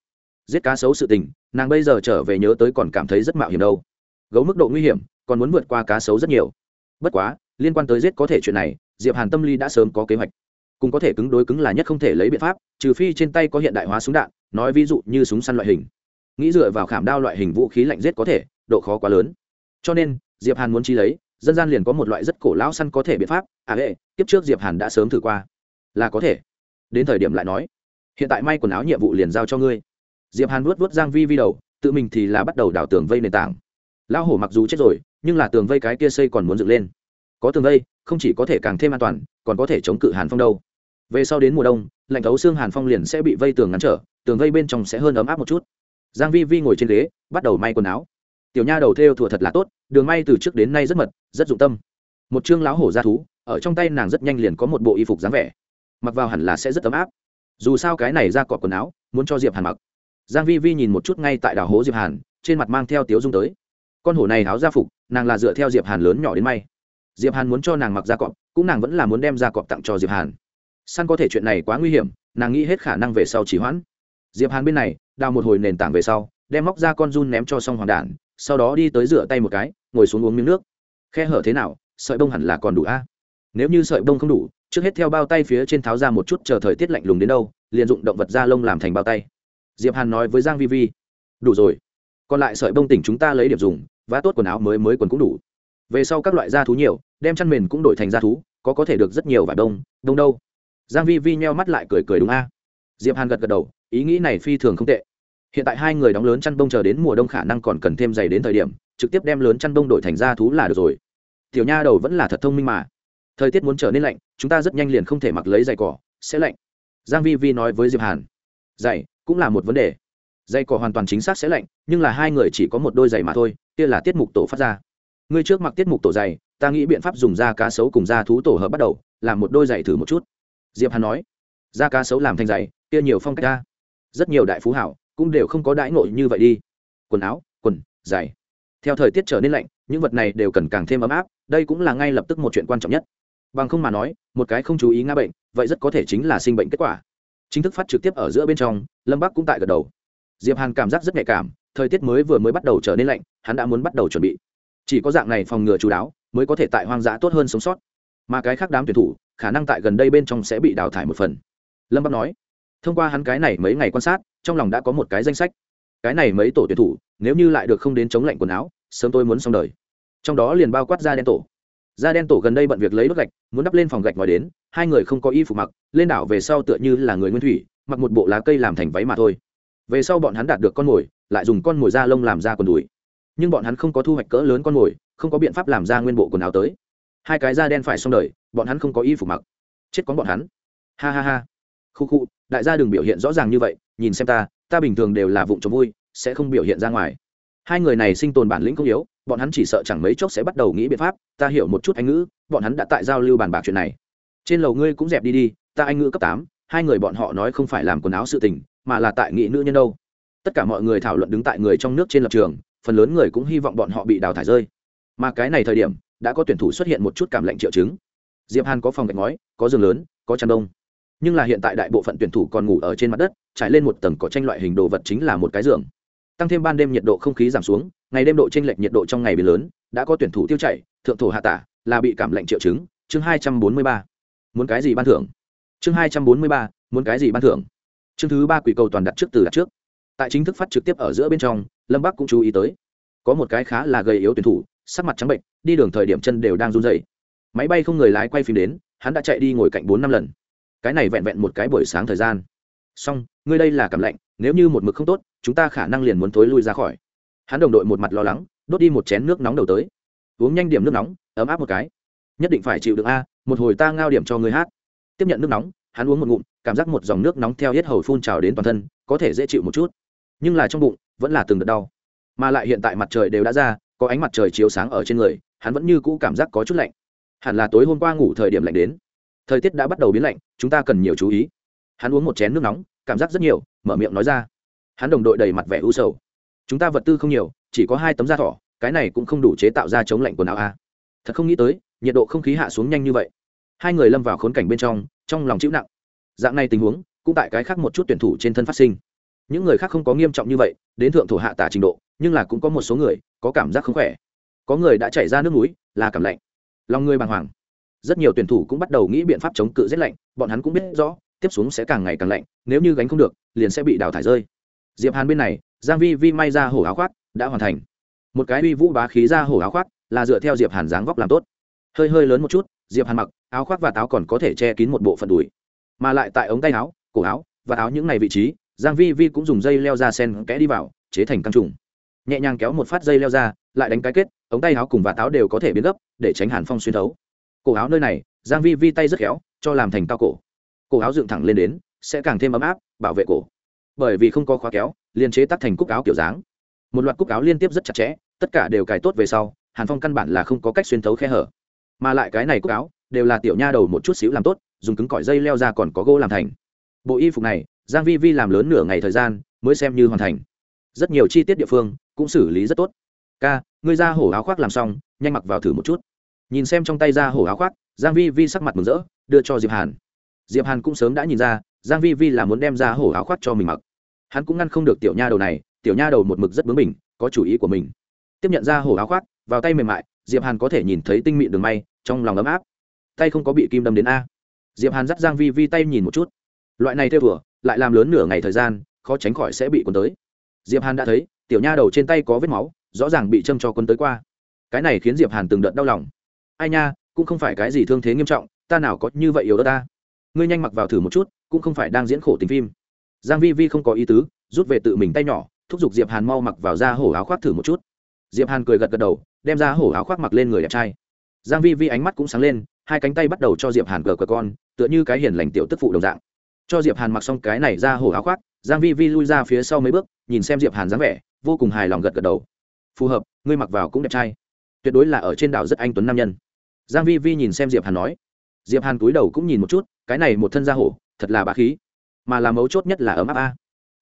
Speaker 1: Giết cá sấu sự tình, nàng bây giờ trở về nhớ tới còn cảm thấy rất mạo hiểm đâu. Gấu mức độ nguy hiểm, còn muốn vượt qua cá sấu rất nhiều. Bất quá, liên quan tới giết có thể chuyện này, diệp hàn tâm lý đã sớm có kế hoạch. Cùng có thể cứng đối cứng là nhất không thể lấy biện pháp, trừ phi trên tay có hiện đại hóa súng đạn, nói ví dụ như súng săn loại hình. Nghĩ dựa vào khảm đao loại hình vũ khí lạnh giết có thể, độ khó quá lớn cho nên, diệp hàn muốn chi lấy, dân gian liền có một loại rất cổ lão săn có thể biện pháp. À hệ tiếp trước diệp hàn đã sớm thử qua. Là có thể. Đến thời điểm lại nói. Hiện tại may quần áo nhiệm vụ liền giao cho ngươi. Diệp hàn vuốt vuốt giang vi vi đầu, tự mình thì là bắt đầu đào tường vây nền tảng. Lão hổ mặc dù chết rồi, nhưng là tường vây cái kia xây còn muốn dựng lên. Có tường vây, không chỉ có thể càng thêm an toàn, còn có thể chống cự hàn phong đâu. Về sau đến mùa đông, lạnh thấu xương hàn phong liền sẽ bị vây tường ngăn trở, tường vây bên trong sẽ hơn ấm áp một chút. Giang vi vi ngồi trên ghế, bắt đầu may quần áo tiểu nha đầu theo thùa thật là tốt, đường may từ trước đến nay rất mật, rất dụng tâm. Một trương lão hổ ra thú, ở trong tay nàng rất nhanh liền có một bộ y phục dáng vẻ. Mặc vào hẳn là sẽ rất ấm áp. Dù sao cái này ra cọp quần áo, muốn cho diệp hàn mặc. Giang vi vi nhìn một chút ngay tại đảo hố diệp hàn, trên mặt mang theo tiếu dung tới. Con hổ này áo gia phục, nàng là dựa theo diệp hàn lớn nhỏ đến may. Diệp hàn muốn cho nàng mặc da cọp cũng nàng vẫn là muốn đem da cọp tặng cho diệp hàn. Săn có thể chuyện này quá nguy hiểm, nàng nghĩ hết khả năng về sau chỉ hoãn. Diệp hàn bên này, đào một hồi nền tảng về sau, đem móc ra con run ném cho xong hoàng đản sau đó đi tới rửa tay một cái, ngồi xuống uống miếng nước. Khe hở thế nào, sợi bông hẳn là còn đủ a? Nếu như sợi bông không đủ, trước hết theo bao tay phía trên tháo ra một chút chờ thời tiết lạnh lùng đến đâu, liền dụng động vật da lông làm thành bao tay. Diệp hàn nói với giang vi vi, đủ rồi. Còn lại sợi bông tỉnh chúng ta lấy điểm dùng, vá tốt quần áo mới mới quần cũng đủ. Về sau các loại da thú nhiều, đem chăn mền cũng đổi thành da thú, có có thể được rất nhiều vải đông đông đâu. Giang vi vi nheo mắt lại cười cười đúng a. Diệp hàn gật gật đầu, ý nghĩ này phi thường không tệ hiện tại hai người đóng lớn chăn bông chờ đến mùa đông khả năng còn cần thêm giày đến thời điểm, trực tiếp đem lớn chăn bông đổi thành da thú là được rồi. Tiểu nha đầu vẫn là thật thông minh mà. Thời tiết muốn trở nên lạnh, chúng ta rất nhanh liền không thể mặc lấy giày cỏ, sẽ lạnh. Giang vi vi nói với diệp hàn. Giày cũng là một vấn đề. Giày cỏ hoàn toàn chính xác sẽ lạnh, nhưng là hai người chỉ có một đôi giày mà thôi, kia là tiết mục tổ phát ra. Ngươi trước mặc tiết mục tổ giày, ta nghĩ biện pháp dùng da cá sấu cùng da thú tổ hợp bắt đầu, làm một đôi giày thử một chút. Diệp hàn nói. Da cá sấu làm thành giày, kia nhiều phong cách ra. Rất nhiều đại phú hảo cũng đều không có đãi ngộ như vậy đi. Quần áo, quần, giày. Theo thời tiết trở nên lạnh, những vật này đều cần càng thêm ấm áp, đây cũng là ngay lập tức một chuyện quan trọng nhất. Bằng không mà nói, một cái không chú ý ngã bệnh, vậy rất có thể chính là sinh bệnh kết quả. Chính thức phát trực tiếp ở giữa bên trong, lâm bắc cũng tại gật đầu. Diệp hàn cảm giác rất nhạy cảm, thời tiết mới vừa mới bắt đầu trở nên lạnh, hắn đã muốn bắt đầu chuẩn bị. Chỉ có dạng này phòng ngừa chú đáo, mới có thể tại hoang dã tốt hơn sống sót. Mà cái khác đám tuyển thủ, khả năng tại gần đây bên trong sẽ bị đào thải một phần. Lâm bắc nói, thông qua hắn cái này mấy ngày quan sát trong lòng đã có một cái danh sách. Cái này mấy tổ tuyển thủ, nếu như lại được không đến chống lạnh quần áo, sớm tôi muốn xong đời. Trong đó liền bao quát da đen tổ. Da đen tổ gần đây bận việc lấy đốt gạch, muốn đắp lên phòng gạch ngoài đến, hai người không có y phục mặc, lên đảo về sau tựa như là người nguyên thủy, mặc một bộ lá cây làm thành váy mà thôi. Về sau bọn hắn đạt được con mồi, lại dùng con mồi da lông làm ra quần đùi. Nhưng bọn hắn không có thu hoạch cỡ lớn con mồi, không có biện pháp làm ra nguyên bộ quần áo tới. Hai cái da đen phải xong đời, bọn hắn không có y phục mặc. Chết con bọn hắn. Ha ha ha khu khu, đại gia đừng biểu hiện rõ ràng như vậy, nhìn xem ta ta bình thường đều là vụng trộm vui, sẽ không biểu hiện ra ngoài. Hai người này sinh tồn bản lĩnh không yếu, bọn hắn chỉ sợ chẳng mấy chốc sẽ bắt đầu nghĩ biện pháp, ta hiểu một chút anh ngữ, bọn hắn đã tại giao lưu bàn bạc chuyện này. Trên lầu ngươi cũng dẹp đi đi, ta anh ngữ cấp tám, hai người bọn họ nói không phải làm quần áo sự tình, mà là tại nghị nữ nhân đâu. Tất cả mọi người thảo luận đứng tại người trong nước trên lập trường, phần lớn người cũng hy vọng bọn họ bị đào thải rơi. Mà cái này thời điểm, đã có tuyển thủ xuất hiện một chút cảm lạnh triệu chứng. Diệp hàn có phòng gạch ngói, có giường lớn, có chăn đông nhưng là hiện tại đại bộ phận tuyển thủ còn ngủ ở trên mặt đất, trải lên một tầng có tranh loại hình đồ vật chính là một cái giường. Tăng thêm ban đêm nhiệt độ không khí giảm xuống, ngày đêm độ tranh lệch nhiệt độ trong ngày bị lớn, đã có tuyển thủ tiêu chảy, thượng thổ hạ tả, là bị cảm lạnh triệu chứng. Chương hai trăm bốn mươi ba, muốn cái gì ban thưởng? Chương hai trăm bốn mươi ba, muốn cái gì ban thưởng? Chương thứ ba quỷ cầu toàn đặt trước từ đặt trước. Tại chính thức phát trực tiếp ở giữa bên trong, lâm bắc cũng chú ý tới. Có một cái khá là gầy yếu tuyển thủ, sắc mặt trắng bệnh, đi đường thời điểm chân đều đang run dày máy bay không người lái quay phim đến, hắn đã chạy đi ngồi cạnh bốn năm lần cái này vẹn vẹn một cái buổi sáng thời gian. Xong, ngươi đây là cảm lạnh, nếu như một mực không tốt, chúng ta khả năng liền muốn thối lui ra khỏi. Hắn đồng đội một mặt lo lắng, đốt đi một chén nước nóng đầu tới. Uống nhanh điểm nước nóng, ấm áp một cái. Nhất định phải chịu được a, một hồi ta ngao điểm cho người hát. Tiếp nhận nước nóng, hắn uống một ngụm, cảm giác một dòng nước nóng theo hết hầu phun trào đến toàn thân, có thể dễ chịu một chút. Nhưng là trong bụng, vẫn là từng đợt đau. Mà lại hiện tại mặt trời đều đã ra, có ánh mặt trời chiếu sáng ở trên người, hắn vẫn như cũ cảm giác có chút lạnh. Hẳn là tối hôm qua ngủ thời điểm lạnh đến thời tiết đã bắt đầu biến lạnh, chúng ta cần nhiều chú ý. Hắn uống một chén nước nóng, cảm giác rất nhiều, mở miệng nói ra. Hắn đồng đội đầy mặt vẻ u sầu. Chúng ta vật tư không nhiều, chỉ có hai tấm da thỏ, cái này cũng không đủ chế tạo ra chống lạnh quần áo a. Thật không nghĩ tới, nhiệt độ không khí hạ xuống nhanh như vậy. Hai người lâm vào khốn cảnh bên trong trong lòng chịu nặng. Dạng này tình huống, cũng tại cái khác một chút tuyển thủ trên thân phát sinh. Những người khác không có nghiêm trọng như vậy, đến thượng thổ hạ tả trình độ, nhưng là cũng có một số người, có cảm giác không khỏe. Có người đã chảy ra nước núi là cảm lạnh. Lòng người bàng hoàng rất nhiều tuyển thủ cũng bắt đầu nghĩ biện pháp chống cự rét lạnh, bọn hắn cũng biết rõ, tiếp xuống sẽ càng ngày càng lạnh, nếu như gánh không được, liền sẽ bị đào thải rơi. Diệp hàn bên này, giang vi vi may ra hổ áo khoác, đã hoàn thành. Một cái uy vũ bá khí ra hổ áo khoác, là dựa theo diệp hàn dáng vóc làm tốt. Hơi hơi lớn một chút, diệp hàn mặc, áo khoác và áo còn có thể che kín một bộ phận đùi. Mà lại tại ống tay áo, cổ áo và áo những này vị trí, giang vi vi cũng dùng dây leo ra sen kẽ đi vào, chế thành căng trùng. Nhẹ nhàng kéo một phát dây leo ra, lại đánh cái kết, ống tay áo cùng và áo đều có thể biến gấp, để tránh hàn phong xuyên thấu cổ áo nơi này, giang vi vi tay rất khéo, cho làm thành cao cổ. Cổ áo dựng thẳng lên đến, sẽ càng thêm ấm áp, bảo vệ cổ. Bởi vì không có khóa kéo, liền chế tác thành cúc áo kiểu dáng. Một loạt cúc áo liên tiếp rất chặt chẽ, tất cả đều cài tốt về sau, hàn phong căn bản là không có cách xuyên thấu khe hở. Mà lại cái này cúc áo, đều là tiểu nha đầu một chút xíu làm tốt, dùng cứng cỏi dây leo ra còn có gỗ làm thành. Bộ y phục này, giang vi vi làm lớn nửa ngày thời gian, mới xem như hoàn thành. Rất nhiều chi tiết địa phương, cũng xử lý rất tốt. Ca, ngươi ra hổ áo khoác làm xong, nhanh mặc vào thử một chút nhìn xem trong tay ra hổ áo khoác, giang vi vi sắc mặt mừng rỡ, đưa cho diệp hàn. Diệp hàn cũng sớm đã nhìn ra, giang vi vi là muốn đem ra hổ áo khoác cho mình mặc. Hắn cũng ngăn không được tiểu nha đầu này, tiểu nha đầu một mực rất bướng bỉnh, có chủ ý của mình. Tiếp nhận ra hổ áo khoác, vào tay mềm mại, diệp hàn có thể nhìn thấy tinh mịn đường may, trong lòng ấm áp. Tay không có bị kim đâm đến a. Diệp hàn dắt giang vi vi tay nhìn một chút. Loại này theo vừa lại làm lớn nửa ngày thời gian, khó tránh khỏi sẽ bị cuốn tới. Diệp hàn đã thấy, tiểu nha đầu trên tay có vết máu, rõ ràng bị châm cho cuốn tới qua. Cái này khiến diệp hàn từng đợt đau lòng ai nha, cũng không phải cái gì thương thế nghiêm trọng, ta nào có như vậy yếu đó ta? Ngươi nhanh mặc vào thử một chút, cũng không phải đang diễn khổ tình phim. Giang vi vi không có ý tứ, rút về tự mình tay nhỏ, thúc giục diệp hàn mau mặc vào da hổ áo khoác thử một chút. Diệp hàn cười gật gật đầu, đem ra hổ áo khoác mặc lên người đẹp trai. Giang vi vi ánh mắt cũng sáng lên, hai cánh tay bắt đầu cho diệp hàn cờ cờ con, tựa như cái hiền lành tiểu tức phụ đồng dạng. Cho diệp hàn mặc xong cái này ra hổ áo khoác, giang vi vi lui ra phía sau mấy bước, nhìn xem diệp hàn dáng vẻ, vô cùng hài lòng gật gật đầu. Phù hợp, ngươi mặc vào cũng đẹp trai. Tuyệt đối là ở trên đảo rất anh tuấn nam nhân giang vi vi nhìn xem diệp hàn nói. Diệp hàn cúi đầu cũng nhìn một chút, cái này một thân da hổ, thật là bá khí. Mà là mấu chốt nhất là ấm áp a.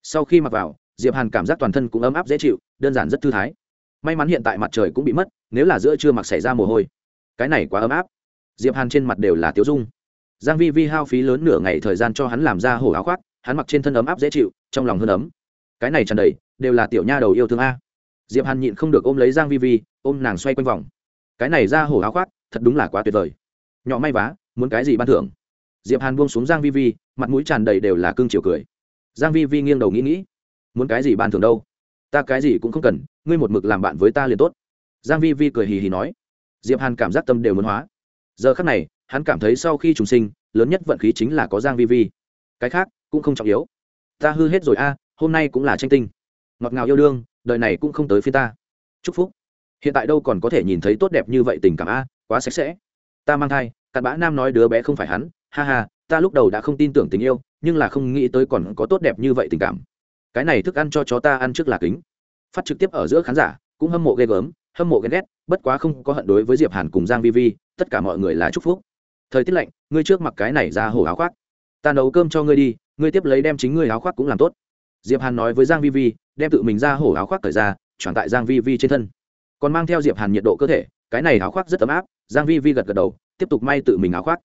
Speaker 1: Sau khi mặc vào, diệp hàn cảm giác toàn thân cũng ấm áp dễ chịu, đơn giản rất thư thái. May mắn hiện tại mặt trời cũng bị mất, nếu là giữa trưa mặc xảy ra mồ hôi. Cái này quá ấm áp. Diệp hàn trên mặt đều là tiếu dung. Giang vi vi hao phí lớn nửa ngày thời gian cho hắn làm ra hổ áo khoác, hắn mặc trên thân ấm áp dễ chịu, trong lòng hơn ấm. Cái này tràn đầy, đều là tiểu nha đầu yêu thương a. Diệp hàn nhịn không được ôm lấy giang vi vi, ôm nàng xoay quanh vòng. Cái này ra hổ áo khoác thật đúng là quá tuyệt vời. Nhỏ may vá, muốn cái gì ban thưởng? Diệp hàn buông xuống giang vi vi, mặt mũi tràn đầy đều là cương chiều cười. Giang vi vi nghiêng đầu nghĩ nghĩ, muốn cái gì ban thưởng đâu? Ta cái gì cũng không cần, ngươi một mực làm bạn với ta liền tốt. Giang vi vi cười hì hì nói. Diệp hàn cảm giác tâm đều muốn hóa. Giờ khắc này, hắn cảm thấy sau khi trùng sinh, lớn nhất vận khí chính là có giang vi vi. Cái khác, cũng không trọng yếu. Ta hư hết rồi a, hôm nay cũng là tranh tinh. Ngọt ngào yêu đương, đời này cũng không tới phía ta. Chúc phúc. Hiện tại đâu còn có thể nhìn thấy tốt đẹp như vậy tình cảm a quá sạch sẽ. Ta mang thai, cặn bã nam nói đứa bé không phải hắn, ha ha, ta lúc đầu đã không tin tưởng tình yêu, nhưng là không nghĩ tới còn có tốt đẹp như vậy tình cảm. Cái này thức ăn cho chó ta ăn trước là kính. Phát trực tiếp ở giữa khán giả, cũng hâm mộ ghê gớm, hâm mộ ghen ghét, bất quá không có hận đối với diệp hàn cùng giang vi vi, tất cả mọi người là chúc phúc. Thời tiết lạnh, ngươi trước mặc cái này ra hổ áo khoác. Ta nấu cơm cho ngươi đi, ngươi tiếp lấy đem chính ngươi áo khoác cũng làm tốt. Diệp hàn nói với giang vi vi, đem tự mình ra hổ áo khoác cởi ra chuẩn tại giang vi vi trên thân. Còn mang theo diệp hàn nhiệt độ cơ thể cái này áo khoác rất ấm áp, giang vi vi gật gật đầu, tiếp tục may tự mình áo khoác.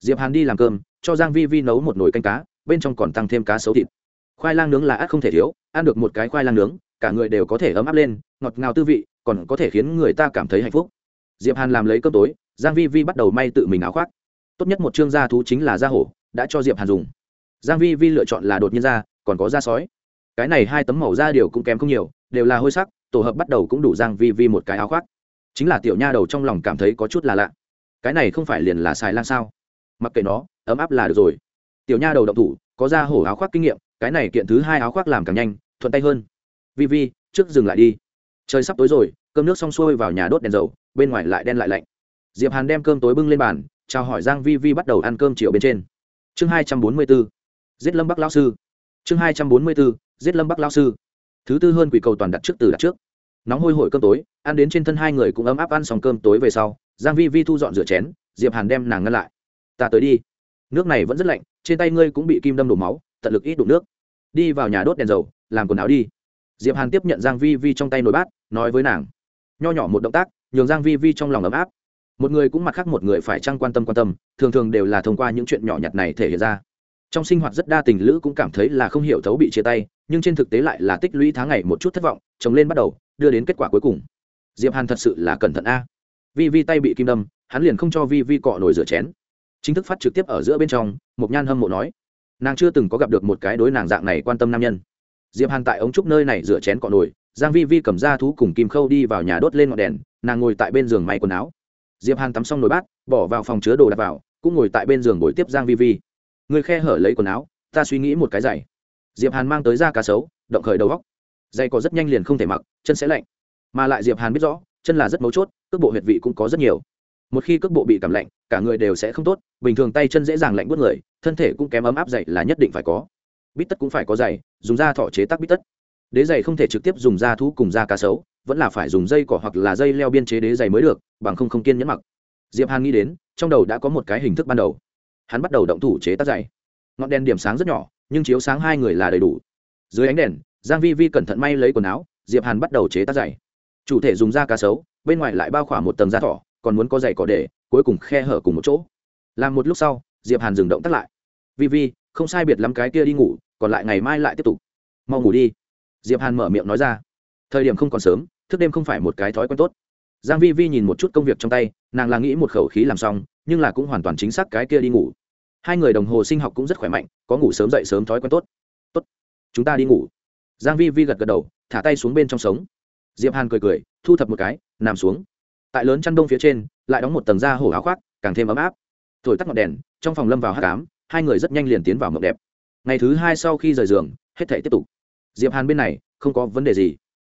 Speaker 1: Diệp hàn đi làm cơm, cho giang vi vi nấu một nồi canh cá, bên trong còn tăng thêm cá sấu thịt. Khoai lang nướng là ắt không thể thiếu, ăn được một cái khoai lang nướng, cả người đều có thể ấm áp lên, ngọt ngào tư vị, còn có thể khiến người ta cảm thấy hạnh phúc. Diệp hàn làm lấy cơm tối, giang vi vi bắt đầu may tự mình áo khoác. Tốt nhất một chương da thú chính là da hổ, đã cho diệp hàn dùng. Giang vi vi lựa chọn là đột nhiên da còn có da sói. Cái này hai tấm màu da đều cũng kém không nhiều, đều là hôi sắc, tổ hợp bắt đầu cũng đủ giang vi vi một cái áo khoác chính là tiểu nha đầu trong lòng cảm thấy có chút là lạ. Cái này không phải liền là xài lang sao? Mặc kệ nó, ấm áp là được rồi. Tiểu nha đầu động thủ, có ra hổ áo khoác kinh nghiệm, cái này kiện thứ hai áo khoác làm càng nhanh, thuận tay hơn. Vi vi, trước dừng lại đi. Trời sắp tối rồi, cơm nước xong xuôi vào nhà đốt đèn dầu, bên ngoài lại đen lại lạnh. Diệp hàn đem cơm tối bưng lên bàn, chào hỏi giang vi vi bắt đầu ăn cơm chiều bên trên. Chương hai trăm bốn mươi 244 giết lâm bắc lão sư. Chương hai trăm bốn mươi 244 giết lâm bắc lão sư. Thứ tư hơn quỷ cầu toàn đặt trước từ đặt trước nóng hôi hổi cơm tối, ăn đến trên thân hai người cũng ấm áp ăn xong cơm tối về sau, giang vi vi thu dọn rửa chén, diệp hàn đem nàng ngăn lại. Ta tới đi. Nước này vẫn rất lạnh, trên tay ngươi cũng bị kim đâm đổ máu, tận lực ít đụng nước. Đi vào nhà đốt đèn dầu, làm quần áo đi. Diệp hàn tiếp nhận giang vi vi trong tay nồi bát, nói với nàng. Nho nhỏ một động tác, nhường giang vi vi trong lòng ấm áp. Một người cũng mặt khác một người phải chăng quan tâm quan tâm, thường thường đều là thông qua những chuyện nhỏ nhặt này thể hiện ra. Trong sinh hoạt rất đa tình lữ cũng cảm thấy là không hiểu thấu bị chia tay, nhưng trên thực tế lại là tích lũy tháng ngày một chút thất vọng, chồng lên bắt đầu đưa đến kết quả cuối cùng. Diệp hàn thật sự là cẩn thận a. Vi vi tay bị kim đâm, hắn liền không cho vi vi cọ nồi rửa chén. Chính thức phát trực tiếp ở giữa bên trong một nhan hâm mộ nói, nàng chưa từng có gặp được một cái đối nàng dạng này quan tâm nam nhân. Diệp hàn tại ống trúc nơi này rửa chén cọ nồi, giang vi vi cầm ra thú cùng kim khâu đi vào nhà đốt lên ngọn đèn, nàng ngồi tại bên giường may quần áo. Diệp hàn tắm xong nồi bát, bỏ vào phòng chứa đồ đặt vào, cũng ngồi tại bên giường ngồi tiếp giang vi vi. Người khe hở lấy quần áo, ta suy nghĩ một cái giày diệp hàn mang tới da cá sấu, động khởi đầu góc dây có rất nhanh liền không thể mặc, chân sẽ lạnh. Mà lại diệp hàn biết rõ, chân là rất mấu chốt, cước bộ huyệt vị cũng có rất nhiều. Một khi cước bộ bị cảm lạnh, cả người đều sẽ không tốt, bình thường tay chân dễ dàng lạnh buốt người, thân thể cũng kém ấm áp dày là nhất định phải có. Bít tất cũng phải có giày, dùng da thỏ chế tác bít tất. Đế giày không thể trực tiếp dùng da thú cùng da cá sấu, vẫn là phải dùng dây cỏ hoặc là dây leo biên chế đế giày mới được, bằng không không kiên nhẫn mặc. Diệp hàn nghĩ đến, trong đầu đã có một cái hình thức ban đầu. Hắn bắt đầu động thủ chế tác giày. Ngọn đèn điểm sáng rất nhỏ, nhưng chiếu sáng hai người là đầy đủ. Dưới ánh đèn giang vi vi cẩn thận may lấy quần áo, diệp hàn bắt đầu chế tác giày. Chủ thể dùng da cá sấu, bên ngoài lại bao khỏa một tầng da thỏ, còn muốn có giày cỏ để, cuối cùng khe hở cùng một chỗ. Làm một lúc sau, diệp hàn dừng động tác lại. Vi vi, không sai biệt lắm cái kia đi ngủ, còn lại ngày mai lại tiếp tục. Mau ngủ đi. Diệp hàn mở miệng nói ra. Thời điểm không còn sớm, thức đêm không phải một cái thói quen tốt. Giang vi vi nhìn một chút công việc trong tay, nàng là nghĩ một khẩu khí làm xong, nhưng là cũng hoàn toàn chính xác cái kia đi ngủ. Hai người đồng hồ sinh học cũng rất khỏe mạnh, có ngủ sớm dậy sớm thói quen tốt. Tốt, chúng ta đi ngủ giang vi vi gật gật đầu, thả tay xuống bên trong sống. Diệp hàn cười cười, thu thập một cái, nằm xuống. Tại lớn chăn đông phía trên, lại đóng một tầng da hổ áo khoác, càng thêm ấm áp. Thổi tắt ngọn đèn, trong phòng lâm vào hắc ám, hai người rất nhanh liền tiến vào mộng đẹp. Ngày thứ hai sau khi rời giường, hết thể tiếp tục. Diệp hàn bên này, không có vấn đề gì.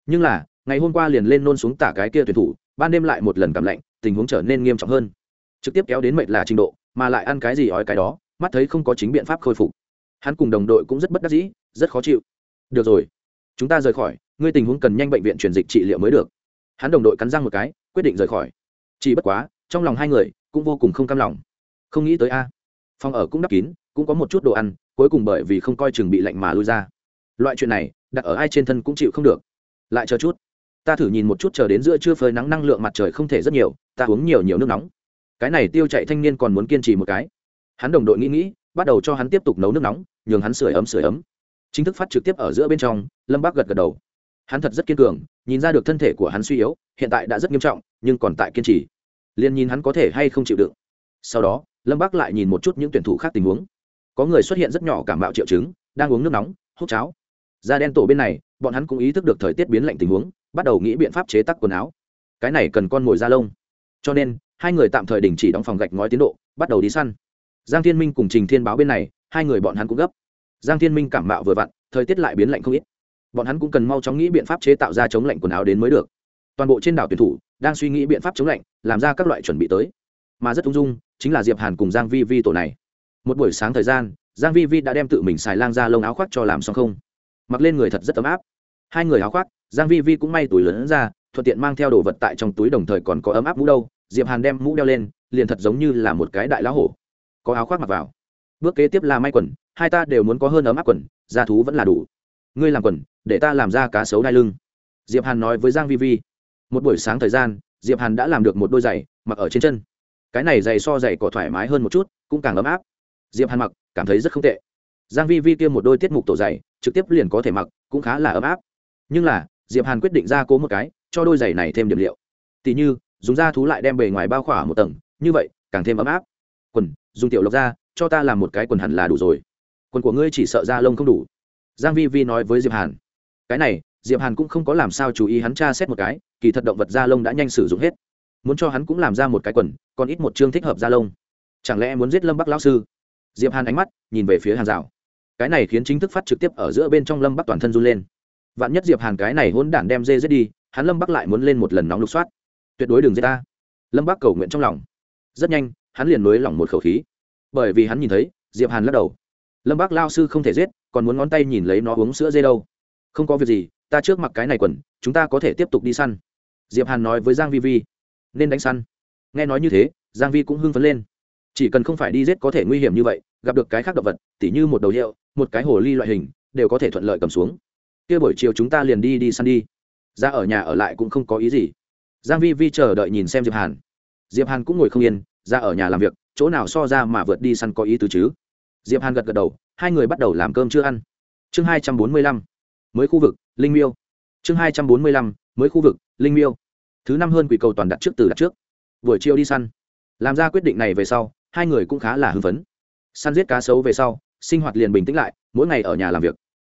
Speaker 1: Nhưng là, ngày hôm qua liền lên nôn xuống tả cái kia tuyển thủ, ban đêm lại một lần cảm lạnh, tình huống trở nên nghiêm trọng hơn. Trực tiếp kéo đến mệt là trình độ, mà lại ăn cái gì ói cái đó, mắt thấy không có chính biện pháp khôi phục. Hắn cùng đồng đội cũng rất bất đắc dĩ, rất khó chịu được rồi. Chúng ta rời khỏi, ngươi tình huống cần nhanh bệnh viện truyền dịch trị liệu mới được. Hắn đồng đội cắn răng một cái, quyết định rời khỏi. Chỉ bất quá, trong lòng hai người cũng vô cùng không cam lòng. Không nghĩ tới a. Phòng ở cũng đắp kín, cũng có một chút đồ ăn, cuối cùng bởi vì không coi chừng bị lạnh mà lui ra. Loại chuyện này, đặt ở ai trên thân cũng chịu không được. Lại chờ chút. Ta thử nhìn một chút chờ đến giữa trưa phơi nắng năng lượng mặt trời không thể rất nhiều, ta uống nhiều nhiều nước nóng. Cái này tiêu chạy thanh niên còn muốn kiên trì một cái. Hắn đồng đội nghĩ nghĩ, bắt đầu cho hắn tiếp tục nấu nước nóng, nhường hắn sửa ấm sửa ấm chính thức phát trực tiếp ở giữa bên trong, lâm bác gật gật đầu. Hắn thật rất kiên cường, nhìn ra được thân thể của hắn suy yếu, hiện tại đã rất nghiêm trọng, nhưng còn tại kiên trì. Liền nhìn hắn có thể hay không chịu đựng. Sau đó, lâm bác lại nhìn một chút những tuyển thủ khác tình huống. Có người xuất hiện rất nhỏ cảm bạo triệu chứng, đang uống nước nóng, hút cháo. Da đen tổ bên này, bọn hắn cũng ý thức được thời tiết biến lạnh tình huống, bắt đầu nghĩ biện pháp chế tắc quần áo. Cái này cần con mồi da lông. Cho nên, hai người tạm thời đình chỉ đóng phòng gạch ngói tiến độ, bắt đầu đi săn. Giang thiên minh cùng trình thiên báo bên này, hai người bọn hắn cũng gấp giang thiên minh cảm mạo vừa vặn, thời tiết lại biến lạnh không ít. Bọn hắn cũng cần mau chóng nghĩ biện pháp chế tạo ra chống lạnh quần áo đến mới được. Toàn bộ trên đảo tuyển thủ đang suy nghĩ biện pháp chống lạnh, làm ra các loại chuẩn bị tới. Mà rất ung dung, chính là diệp hàn cùng giang vi vi tổ này. Một buổi sáng thời gian, giang vi vi đã đem tự mình xài lang ra lông áo khoác cho làm xong không. Mặc lên người thật rất ấm áp. Hai người áo khoác, giang vi vi cũng may túi lớn ra, thuận tiện mang theo đồ vật tại trong túi đồng thời còn có ấm áp mũ đâu. Diệp hàn đem mũ đeo lên, liền thật giống như là một cái đại lá hổ. Có áo khoác mặc vào. Bước kế tiếp là may quần hai ta đều muốn có hơn ấm áp quần, da thú vẫn là đủ. Ngươi làm quần, để ta làm ra cá sấu đai lưng. Diệp hàn nói với giang vi vi. Một buổi sáng thời gian, diệp hàn đã làm được một đôi giày, mặc ở trên chân. Cái này giày so giày cỏ thoải mái hơn một chút, cũng càng ấm áp. Diệp hàn mặc, cảm thấy rất không tệ. Giang vi vi kia một đôi tiết mục tổ giày, trực tiếp liền có thể mặc, cũng khá là ấm áp. Nhưng là, diệp hàn quyết định ra cố một cái, cho đôi giày này thêm điểm liệu. Tỷ như, dùng da thú lại đem bề ngoài bao khỏa một tầng, như vậy, càng thêm ấm áp. Quần, dùng tiểu lộc ra, cho ta làm một cái quần hẳn là đủ rồi quần của ngươi chỉ sợ da lông không đủ. Giang vi vi nói với diệp hàn. Cái này, diệp hàn cũng không có làm sao chú ý hắn tra xét một cái, kỳ thật động vật da lông đã nhanh sử dụng hết. Muốn cho hắn cũng làm ra một cái quần, còn ít một chương thích hợp da lông. Chẳng lẽ muốn giết lâm bắc lão sư? Diệp hàn ánh mắt nhìn về phía hàng rào cái này khiến chính thức phát trực tiếp ở giữa bên trong lâm bắc toàn thân run lên. Vạn nhất diệp hàn cái này hỗn đản đem dê giết đi, hắn lâm bắc lại muốn lên một lần nóng lục soát. Tuyệt đối đừng giết ta. Lâm bắc cầu nguyện trong lòng. Rất nhanh, hắn liền nới lỏng một khẩu khí. Bởi vì hắn nhìn thấy, diệp hàn lắc đầu lâm bác lao sư không thể giết, còn muốn ngón tay nhìn lấy nó uống sữa dê đâu. Không có việc gì, ta trước mặc cái này quần, chúng ta có thể tiếp tục đi săn. Diệp hàn nói với giang vi vi. Nên đánh săn. Nghe nói như thế, giang vi cũng hưng phấn lên. Chỉ cần không phải đi giết có thể nguy hiểm như vậy, gặp được cái khác động vật, tỉ như một đầu hiệu một cái hồ ly loại hình, đều có thể thuận lợi cầm xuống. Kia buổi chiều chúng ta liền đi đi săn đi. Ra ở nhà ở lại cũng không có ý gì. Giang vi vi chờ đợi nhìn xem diệp hàn. Diệp hàn cũng ngồi không yên, ra ở nhà làm việc, chỗ nào so ra mà vượt đi săn có ý tứ chứ? Diệp hàn gật gật đầu, hai người bắt đầu làm cơm chưa ăn. Chương hai trăm bốn mươi lăm, mới khu vực, linh miêu. Chương hai trăm bốn mươi lăm, mới khu vực, linh miêu. Thứ năm hơn quỷ cầu toàn đặt trước từ đặt trước. Buổi chiều đi săn. Làm ra quyết định này về sau, hai người cũng khá là hưng phấn. Săn giết cá sấu về sau, sinh hoạt liền bình tĩnh lại, mỗi ngày ở nhà làm việc.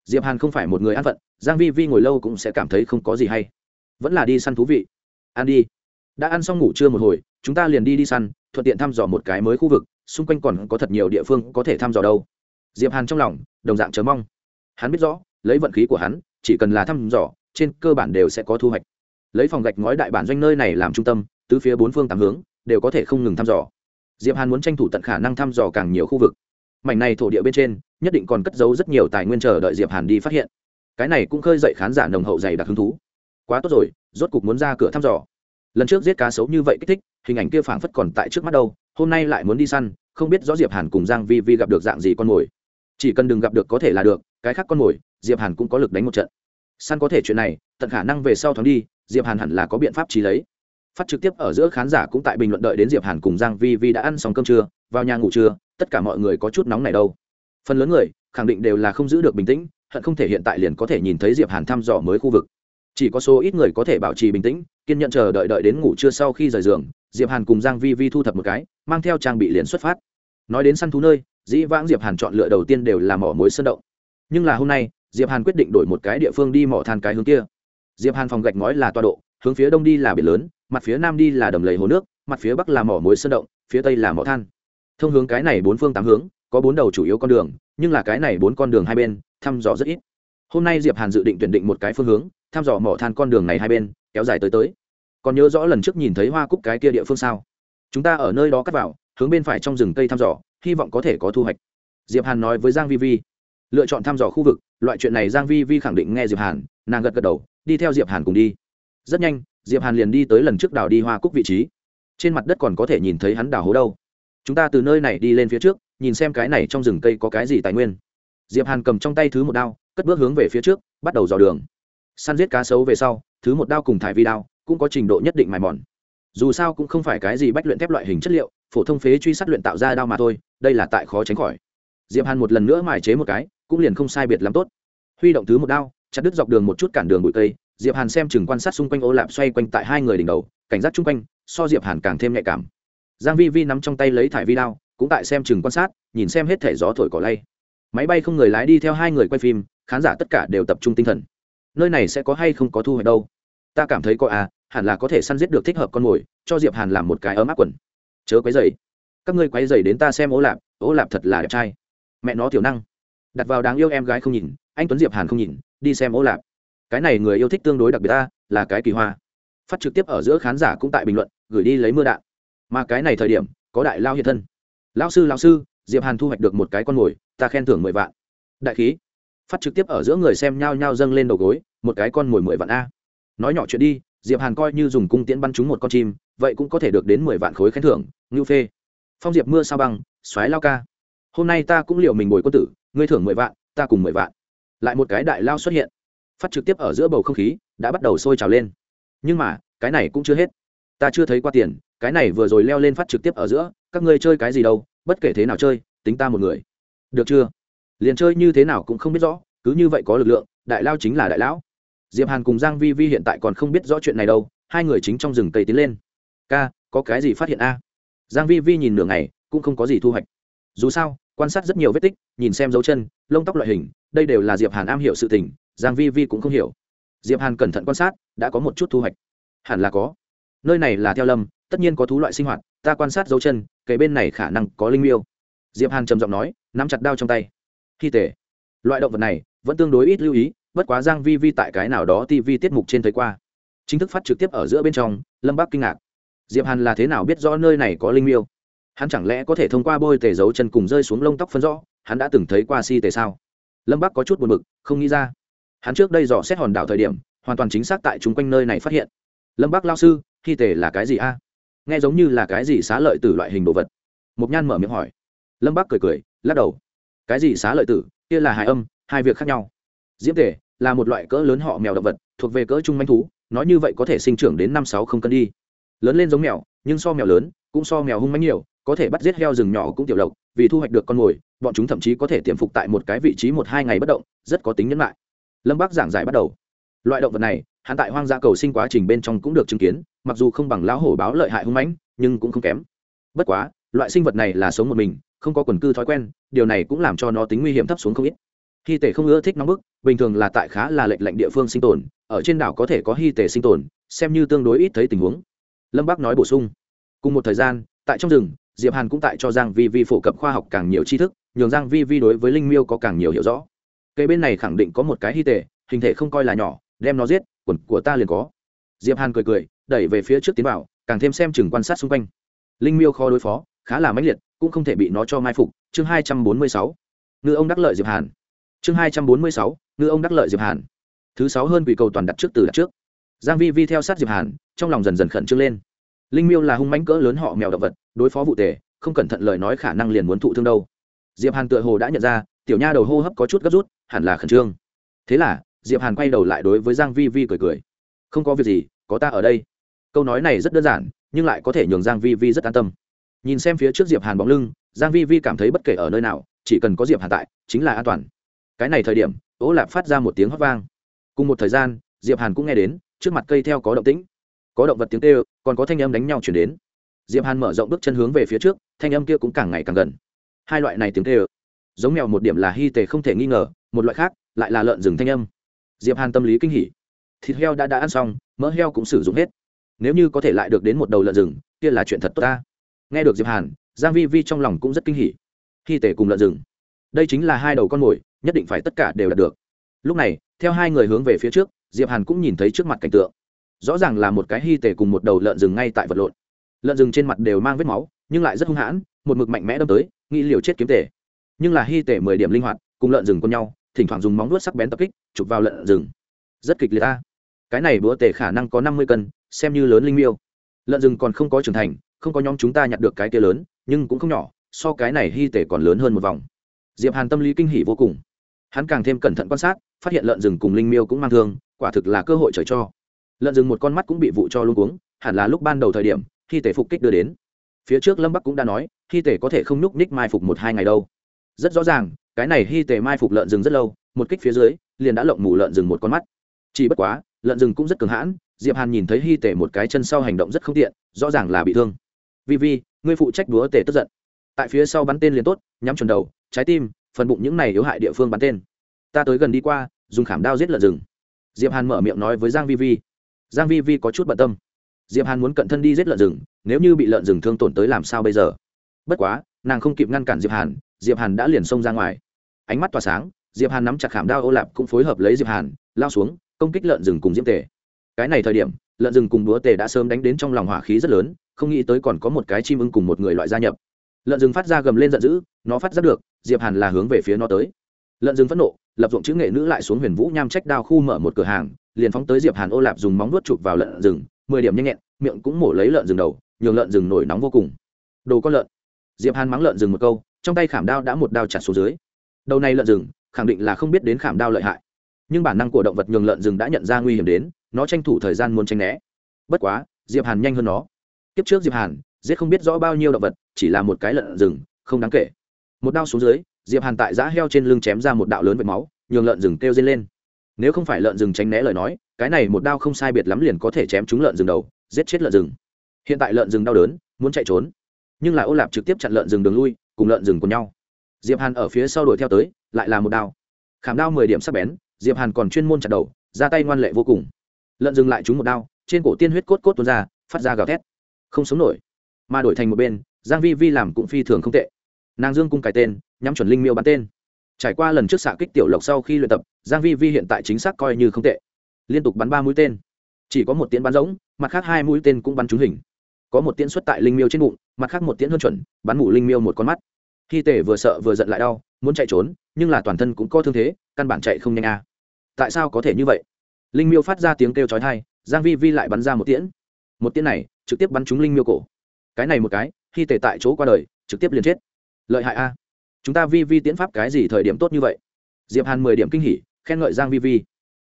Speaker 1: Diệp hàn không phải một người ăn phận giang vi vi ngồi lâu cũng sẽ cảm thấy không có gì hay. Vẫn là đi săn thú vị. Ăn đi. Đã ăn xong ngủ trưa một hồi, chúng ta liền đi đi săn, thuận tiện thăm dò một cái mới khu vực xung quanh còn có thật nhiều địa phương có thể thăm dò đâu. Diệp hàn trong lòng, đồng dạng chờ mong. Hắn biết rõ, lấy vận khí của hắn, chỉ cần là thăm dò, trên cơ bản đều sẽ có thu hoạch. Lấy phòng gạch ngói đại bản doanh nơi này làm trung tâm, tứ phía bốn phương tám hướng, đều có thể không ngừng thăm dò. Diệp hàn muốn tranh thủ tận khả năng thăm dò càng nhiều khu vực. Mảnh này thổ địa bên trên, nhất định còn cất giấu rất nhiều tài nguyên chờ đợi diệp hàn đi phát hiện. Cái này cũng khơi dậy khán giả nồng hậu dày đặc hứng thú. Quá tốt rồi, rốt cục muốn ra cửa thăm dò lần trước giết cá sấu như vậy kích thích, hình ảnh kia phảng phất còn tại trước mắt đâu, hôm nay lại muốn đi săn, không biết rõ diệp hàn cùng giang vi vi gặp được dạng gì con mồi. Chỉ cần đừng gặp được có thể là được, cái khác con mồi, diệp hàn cũng có lực đánh một trận. Săn có thể chuyện này, tận khả năng về sau thoáng đi, diệp hàn hẳn là có biện pháp trí lấy. Phát trực tiếp ở giữa khán giả cũng tại bình luận đợi đến diệp hàn cùng giang vi vi đã ăn xong cơm trưa, vào nhà ngủ trưa, tất cả mọi người có chút nóng này đâu. Phần lớn người, khẳng định đều là không giữ được bình tĩnh, hận không thể hiện tại liền có thể nhìn thấy diệp hàn thăm dò mới khu vực. Chỉ có số ít người có thể bảo trì bình tĩnh kiên nhận chờ đợi đợi đến ngủ trưa sau khi rời giường, diệp hàn cùng giang vi vi thu thập một cái, mang theo trang bị liền xuất phát. Nói đến săn thú nơi, dĩ vãng diệp hàn chọn lựa đầu tiên đều là mỏ mối sơn động. Nhưng là hôm nay, diệp hàn quyết định đổi một cái địa phương đi mỏ than cái hướng kia. Diệp hàn phòng gạch ngói là toa độ, hướng phía đông đi là biển lớn, mặt phía nam đi là đầm lầy hồ nước, mặt phía bắc là mỏ mối sơn động, phía tây là mỏ than. Thông hướng cái này bốn phương tám hướng, có bốn đầu chủ yếu con đường, nhưng là cái này bốn con đường hai bên, thăm dò rất ít. Hôm nay diệp hàn dự định tuyển định một cái phương hướng thăm dò mỏ than con đường này hai bên, kéo dài tới tới. Còn nhớ rõ lần trước nhìn thấy hoa cúc cái kia địa phương sao? Chúng ta ở nơi đó cắt vào, hướng bên phải trong rừng cây thăm dò, hy vọng có thể có thu hoạch. Diệp hàn nói với giang vi vi. Lựa chọn thăm dò khu vực, loại chuyện này giang vi vi khẳng định nghe diệp hàn, nàng gật gật đầu, đi theo diệp hàn cùng đi. Rất nhanh, diệp hàn liền đi tới lần trước đào đi hoa cúc vị trí. Trên mặt đất còn có thể nhìn thấy hắn đào hố đâu. Chúng ta từ nơi này đi lên phía trước, nhìn xem cái này trong rừng cây có cái gì tài nguyên. Diệp hàn cầm trong tay thứ một đao, cất bước hướng về phía trước, bắt đầu dò đường săn giết cá sấu về sau, thứ một đao cùng thải vi đao cũng có trình độ nhất định mài mòn. Dù sao cũng không phải cái gì bách luyện thép loại hình chất liệu, phổ thông phế truy sát luyện tạo ra đao mà thôi, đây là tại khó tránh khỏi. Diệp hàn một lần nữa mài chế một cái, cũng liền không sai biệt lắm tốt. Huy động thứ một đao, chặt đứt dọc đường một chút cản đường bụi cây, diệp hàn xem chừng quan sát xung quanh ô lạp xoay quanh tại hai người đỉnh đầu, cảnh giác chung quanh, so diệp hàn càng thêm nhạy cảm. Giang vi vi nắm trong tay lấy thải vi đao, cũng tại xem chừng quan sát, nhìn xem hết thể gió thổi cỏ lay. Máy bay không người lái đi theo hai người quay phim, khán giả tất cả đều tập trung tinh thần nơi này sẽ có hay không có thu hoạch đâu? Ta cảm thấy có à hẳn là có thể săn giết được thích hợp con mồi, cho diệp hàn làm một cái ấm áp quần. Chớ quấy dày các ngươi quấy dày đến ta xem ố lạp ố lạp thật là đẹp trai. Mẹ nó tiểu năng. Đặt vào đáng yêu em gái không nhìn, anh tuấn diệp hàn không nhìn, đi xem ố lạp. Cái này người yêu thích tương đối đặc biệt ta, là cái kỳ hoa. Phát trực tiếp ở giữa khán giả cũng tại bình luận, gửi đi lấy mưa đạn. Mà cái này thời điểm, có đại lao hiện thân. Lão sư lão sư, diệp hàn thu hoạch được một cái con mồi, ta khen thưởng mười vạn. Đại khí phát trực tiếp ở giữa người xem nhao nhao dâng lên đầu gối, một cái con mồi mười vạn a. Nói nhỏ chuyện đi, diệp hàn coi như dùng cung tiễn bắn trúng một con chim, vậy cũng có thể được đến mười vạn khối khen thưởng, ngưu phê. Phong diệp mưa sao băng xoáy lao ca. Hôm nay ta cũng liệu mình bồi quân tử, ngươi thưởng mười vạn, ta cùng mười vạn. Lại một cái đại lao xuất hiện. Phát trực tiếp ở giữa bầu không khí, đã bắt đầu sôi trào lên. Nhưng mà, cái này cũng chưa hết. Ta chưa thấy qua tiền, cái này vừa rồi leo lên phát trực tiếp ở giữa, các ngươi chơi cái gì đâu, bất kể thế nào chơi, tính ta một người. Được chưa? Liền chơi như thế nào cũng không biết rõ, cứ như vậy có lực lượng, đại lao chính là đại lão. Diệp hàn cùng giang vi vi hiện tại còn không biết rõ chuyện này đâu, hai người chính trong rừng cây tiến lên. Ca, có cái gì phát hiện a? Giang vi vi nhìn nửa ngày, cũng không có gì thu hoạch. Dù sao, quan sát rất nhiều vết tích, nhìn xem dấu chân, lông tóc loại hình, đây đều là diệp hàn am hiểu sự tình, giang vi vi cũng không hiểu. Diệp hàn cẩn thận quan sát, đã có một chút thu hoạch. Hẳn là có. Nơi này là theo lâm, tất nhiên có thú loại sinh hoạt, ta quan sát dấu chân kề bên này khả năng có linh miêu. Diệp hàn trầm giọng nói, nắm chặt đao trong tay thi tể loại động vật này vẫn tương đối ít lưu ý, bất quá giang vi vi tại cái nào đó tv tiết mục trên thấy qua. Chính thức phát trực tiếp ở giữa bên trong, lâm bắc kinh ngạc. Diệp hàn là thế nào biết rõ nơi này có linh miêu? Hắn chẳng lẽ có thể thông qua bôi tề dấu chân cùng rơi xuống lông tóc phân rõ, hắn đã từng thấy qua si tề sao? Lâm bắc có chút buồn bực, không nghĩ ra. Hắn trước đây dò xét hòn đảo thời điểm, hoàn toàn chính xác tại chúng quanh nơi này phát hiện. Lâm bắc lao sư thi tề là cái gì a? Nghe giống như là cái gì xá lợi từ loại hình đồ vật. Mục nhan mở miệng hỏi. Lâm bắc cười cười, lắc đầu cái gì xá lợi tử, kia là hài âm, hai việc khác nhau. Diễm tể là một loại cỡ lớn họ mèo động vật, thuộc về cỡ trung manh thú, nói như vậy có thể sinh trưởng đến năm sáu không cân đi. Lớn lên giống mèo, nhưng so mèo lớn, cũng so mèo hung manh nhiều, có thể bắt giết heo rừng nhỏ cũng tiểu lộc, vì thu hoạch được con mồi, bọn chúng thậm chí có thể tiềm phục tại một cái vị trí một hai ngày bất động, rất có tính nhẫn lại lâm bác giảng giải bắt đầu. Loại động vật này, hắn tại hoang dã cầu sinh quá trình bên trong cũng được chứng kiến, mặc dù không bằng lão hổ báo lợi hại hung mãnh, nhưng cũng không kém. Bất quá, loại sinh vật này là sống một mình không có quần cư thói quen, điều này cũng làm cho nó tính nguy hiểm thấp xuống không ít. Hy tể không ưa thích nóng bức, bình thường là tại khá là lệnh lệnh địa phương sinh tồn, ở trên đảo có thể có hy tể sinh tồn, xem như tương đối ít thấy tình huống. Lâm bác nói bổ sung. Cùng một thời gian, tại trong rừng, diệp hàn cũng tại cho giang vi vi phổ cập khoa học càng nhiều tri thức, nhường giang vi vi đối với linh miêu có càng nhiều hiểu rõ. Cây bên này khẳng định có một cái hy tể, hình thể không coi là nhỏ, đem nó giết, quần của ta liền có. Diệp hàn cười cười, đẩy về phía trước tiến vào, càng thêm xem chừng quan sát xung quanh. Linh miêu khó đối phó khá là mãnh liệt, cũng không thể bị nó cho mai phục. Chương hai trăm bốn mươi sáu, ngư ông đắc lợi diệp hàn. Chương hai trăm bốn mươi sáu, ngư ông đắc lợi diệp hàn. Thứ sáu hơn quỷ cầu toàn đặt trước từ đặt trước. Giang vi vi theo sát diệp hàn, trong lòng dần dần khẩn trương lên. Linh miêu là hung mãnh cỡ lớn họ mèo động vật, đối phó vụ tề, không cẩn thận lời nói khả năng liền muốn thụ thương đâu. Diệp hàn tựa hồ đã nhận ra, tiểu nha đầu hô hấp có chút gấp rút, hẳn là khẩn trương. Thế là, diệp hàn quay đầu lại đối với giang vi vi cười cười. Không có việc gì, có ta ở đây. Câu nói này rất đơn giản, nhưng lại có thể nhường giang vi vi rất an tâm nhìn xem phía trước diệp hàn bóng lưng, giang vi vi cảm thấy bất kể ở nơi nào, chỉ cần có diệp hàn tại, chính là an toàn. Cái này thời điểm, ố lạp phát ra một tiếng hót vang. Cùng một thời gian, diệp hàn cũng nghe đến, trước mặt cây theo có động tĩnh. Có động vật tiếng kêu, còn có thanh âm đánh nhau chuyển đến. Diệp hàn mở rộng bước chân hướng về phía trước, thanh âm kia cũng càng ngày càng gần. Hai loại này tiếng kêu, giống mèo một điểm là hy tề không thể nghi ngờ, một loại khác, lại là lợn rừng thanh âm. Diệp hàn tâm lý kinh hỉ. Thịt heo đã đã ăn xong, mỡ heo cũng sử dụng hết. Nếu như có thể lại được đến một đầu lợn rừng, kia là chuyện thật tốt ta nghe được diệp hàn, giang vi vi trong lòng cũng rất kinh hỉ. Khi tề cùng lợn rừng. Đây chính là hai đầu con mồi, nhất định phải tất cả đều đạt được. Lúc này, theo hai người hướng về phía trước, diệp hàn cũng nhìn thấy trước mặt cảnh tượng. Rõ ràng là một cái hy tề cùng một đầu lợn rừng ngay tại vật lộn. Lợn rừng trên mặt đều mang vết máu, nhưng lại rất hung hãn, một mực mạnh mẽ đâm tới, nghĩ liều chết kiếm tề. Nhưng là hy tề mười điểm linh hoạt, cùng lợn rừng con nhau, thỉnh thoảng dùng móng vuốt sắc bén tập kích, chụp vào lợn rừng. Rất kịch liệt ta cái này búa tề khả năng có năm mươi cân, xem như lớn linh miêu. Lợn rừng còn không có trưởng thành không có nhóm chúng ta nhặt được cái kia lớn, nhưng cũng không nhỏ, so cái này hy tể còn lớn hơn một vòng. Diệp hàn tâm lý kinh hỉ vô cùng. Hắn càng thêm cẩn thận quan sát, phát hiện lợn rừng cùng linh miêu cũng mang thương, quả thực là cơ hội trời cho. Lợn rừng một con mắt cũng bị vụ cho luôn cuống, hẳn là lúc ban đầu thời điểm khi tể phục kích đưa đến. Phía trước lâm bắc cũng đã nói khi tể có thể không nhúc ních mai phục một hai ngày đâu. Rất rõ ràng, cái này hy tể mai phục lợn rừng rất lâu, một kích phía dưới, liền đã lộng mù lợn rừng một con mắt. Chỉ bất quá, lợn rừng cũng rất cường hãn, diệp hàn nhìn thấy hy tể một cái chân sau hành động rất không tiện, rõ ràng là bị thương vi vi, ngươi phụ trách đúa tể tức giận. Tại phía sau bắn tên liền tốt, nhắm chuẩn đầu, trái tim, phần bụng những này yếu hại địa phương bắn tên. Ta tới gần đi qua, dùng khảm đao giết lợn rừng. Diệp hàn mở miệng nói với giang vi vi. Giang vi vi có chút bận tâm. Diệp hàn muốn cận thân đi giết lợn rừng, nếu như bị lợn rừng thương tổn tới làm sao bây giờ? Bất quá, nàng không kịp ngăn cản diệp hàn diệp hàn đã liền xông ra ngoài. Ánh mắt tỏa sáng, diệp hàn nắm chặt khảm đao ô lạp cũng phối hợp lấy diệp hàn, lao xuống, công kích lợn rừng cùng diễm tề. Cái này thời điểm, lợn rừng cùng đúa tề đã sớm đánh đến trong lòng hỏa khí rất lớn không nghĩ tới còn có một cái chim ưng cùng một người loại gia nhập. Lợn rừng phát ra gầm lên giận dữ, nó phát giác được, diệp hàn là hướng về phía nó tới. Lợn rừng phẫn nộ, lập dụng chữ nghệ nữ lại xuống huyền vũ nham trách đao khu mở một cửa hàng, liền phóng tới diệp hàn ô lạp dùng móng nuốt chụp vào lợn rừng, mười điểm nhanh nhẹn, miệng cũng mổ lấy lợn rừng đầu, nhường lợn rừng nổi nóng vô cùng. Đồ con lợn. Diệp hàn mắng lợn rừng một câu, trong tay khảm đao đã một đao chặt xuống dưới. Đầu này lợn rừng, khẳng định là không biết đến khảm đao lợi hại. Nhưng bản năng của động vật nhường lợn rừng đã nhận ra nguy hiểm đến, nó tranh thủ thời gian muốn tranh né. Bất quá, diệp hàn nhanh hơn nó tiếp trước diệp hàn, giết không biết rõ bao nhiêu động vật, chỉ là một cái lợn rừng, không đáng kể. Một đao xuống dưới, diệp hàn tại giã heo trên lưng chém ra một đạo lớn vệt máu, nhường lợn rừng kêu dây lên. Nếu không phải lợn rừng tránh né lời nói, cái này một đao không sai biệt lắm liền có thể chém trúng lợn rừng đầu, giết chết lợn rừng. Hiện tại lợn rừng đau đớn, muốn chạy trốn. Nhưng lại ô lạp trực tiếp chặn lợn rừng đường lui, cùng lợn rừng cùng nhau. Diệp hàn ở phía sau đuổi theo tới, lại là một đao. Khảm đao mười điểm sắc bén, diệp hàn còn chuyên môn chặt đầu, ra tay ngoan lệ vô cùng. Lợn rừng lại trúng một đao, trên cổ tiên huyết cốt cốt tuôn ra, phát ra gào thét không sống nổi. Mà đổi thành một bên, giang vi vi làm cũng phi thường không tệ. Nàng dương cung cài tên, nhắm chuẩn linh miêu bắn tên. Trải qua lần trước xạ kích tiểu lộc sau khi luyện tập, giang vi vi hiện tại chính xác coi như không tệ. Liên tục bắn ba mũi tên. Chỉ có một tiễn bắn rỗng, mặt khác hai mũi tên cũng bắn trúng hình. Có một tiễn xuất tại linh miêu trên bụng, mặt khác một tiễn hơn chuẩn, bắn mù linh miêu một con mắt. Khi tể vừa sợ vừa giận lại đau, muốn chạy trốn, nhưng là toàn thân cũng có thương thế, căn bản chạy không nhanh a à. tại sao có thể như vậy? Linh miêu phát ra tiếng kêu chói tai, giang vi vi lại bắn ra một tiễn một tiếng này trực tiếp bắn trúng linh miêu cổ. Cái này một cái, khi tể tại chỗ qua đời, trực tiếp liền chết. Lợi hại a. Chúng ta vi vi tiễn pháp cái gì thời điểm tốt như vậy? Diệp hàn mười điểm kinh hỉ, khen ngợi giang vi vi.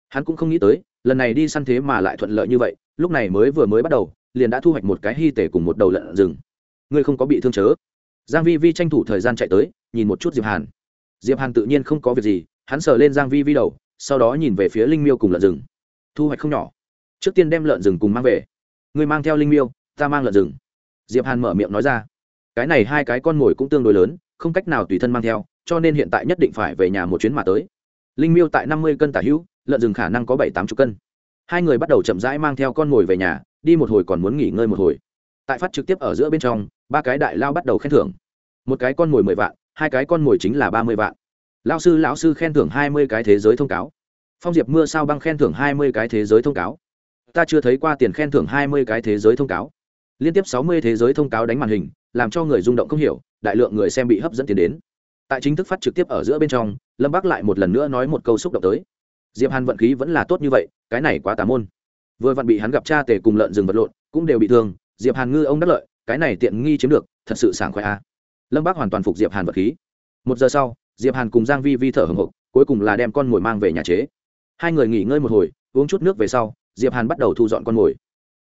Speaker 1: Hắn cũng không nghĩ tới, lần này đi săn thế mà lại thuận lợi như vậy, lúc này mới vừa mới bắt đầu, liền đã thu hoạch một cái hy tể cùng một đầu lợn rừng. Ngươi không có bị thương chớ. Giang vi vi tranh thủ thời gian chạy tới, nhìn một chút diệp hàn. Diệp hàn tự nhiên không có việc gì, hắn sờ lên giang vi vi đầu, sau đó nhìn về phía linh miêu cùng lợn rừng. Thu hoạch không nhỏ. Trước tiên đem lợn rừng cùng mang về ngươi mang theo linh miêu, ta mang lợn rừng. Diệp hàn mở miệng nói ra. Cái này hai cái con mồi cũng tương đối lớn, không cách nào tùy thân mang theo, cho nên hiện tại nhất định phải về nhà một chuyến mà tới. Linh miêu tại năm mươi cân tả hữu, lợn rừng khả năng có bảy tám chục cân. Hai người bắt đầu chậm rãi mang theo con mồi về nhà, đi một hồi còn muốn nghỉ ngơi một hồi. Tại phát trực tiếp ở giữa bên trong, ba cái đại lao bắt đầu khen thưởng. Một cái con mồi mười vạn, hai cái con mồi chính là ba mươi vạn. Lao sư, lão sư khen thưởng hai mươi cái thế giới thông cáo. Phong diệp mưa sao băng khen thưởng hai mươi cái thế giới thông cáo ta chưa thấy qua tiền khen thưởng hai mươi cái thế giới thông cáo. Liên tiếp sáu mươi thế giới thông cáo đánh màn hình, làm cho người rung động không hiểu, đại lượng người xem bị hấp dẫn tiền đến. Tại chính thức phát trực tiếp ở giữa bên trong, lâm bắc lại một lần nữa nói một câu xúc động tới. Diệp hàn vận khí vẫn là tốt như vậy, cái này quá tà môn. Vừa vặn bị hắn gặp cha tề cùng lợn rừng vật lộn, cũng đều bị thương, diệp hàn ngư ông đắc lợi, cái này tiện nghi chiếm được, thật sự sảng khoái a. Lâm bác hoàn toàn phục diệp hàn vật khí. Một giờ sau, diệp hàn cùng giang vi vi thở hồng hộc, cuối cùng là đem con ngồi mang về nhà chế. Hai người nghỉ ngơi một hồi, uống chút nước về sau diệp hàn bắt đầu thu dọn con mồi.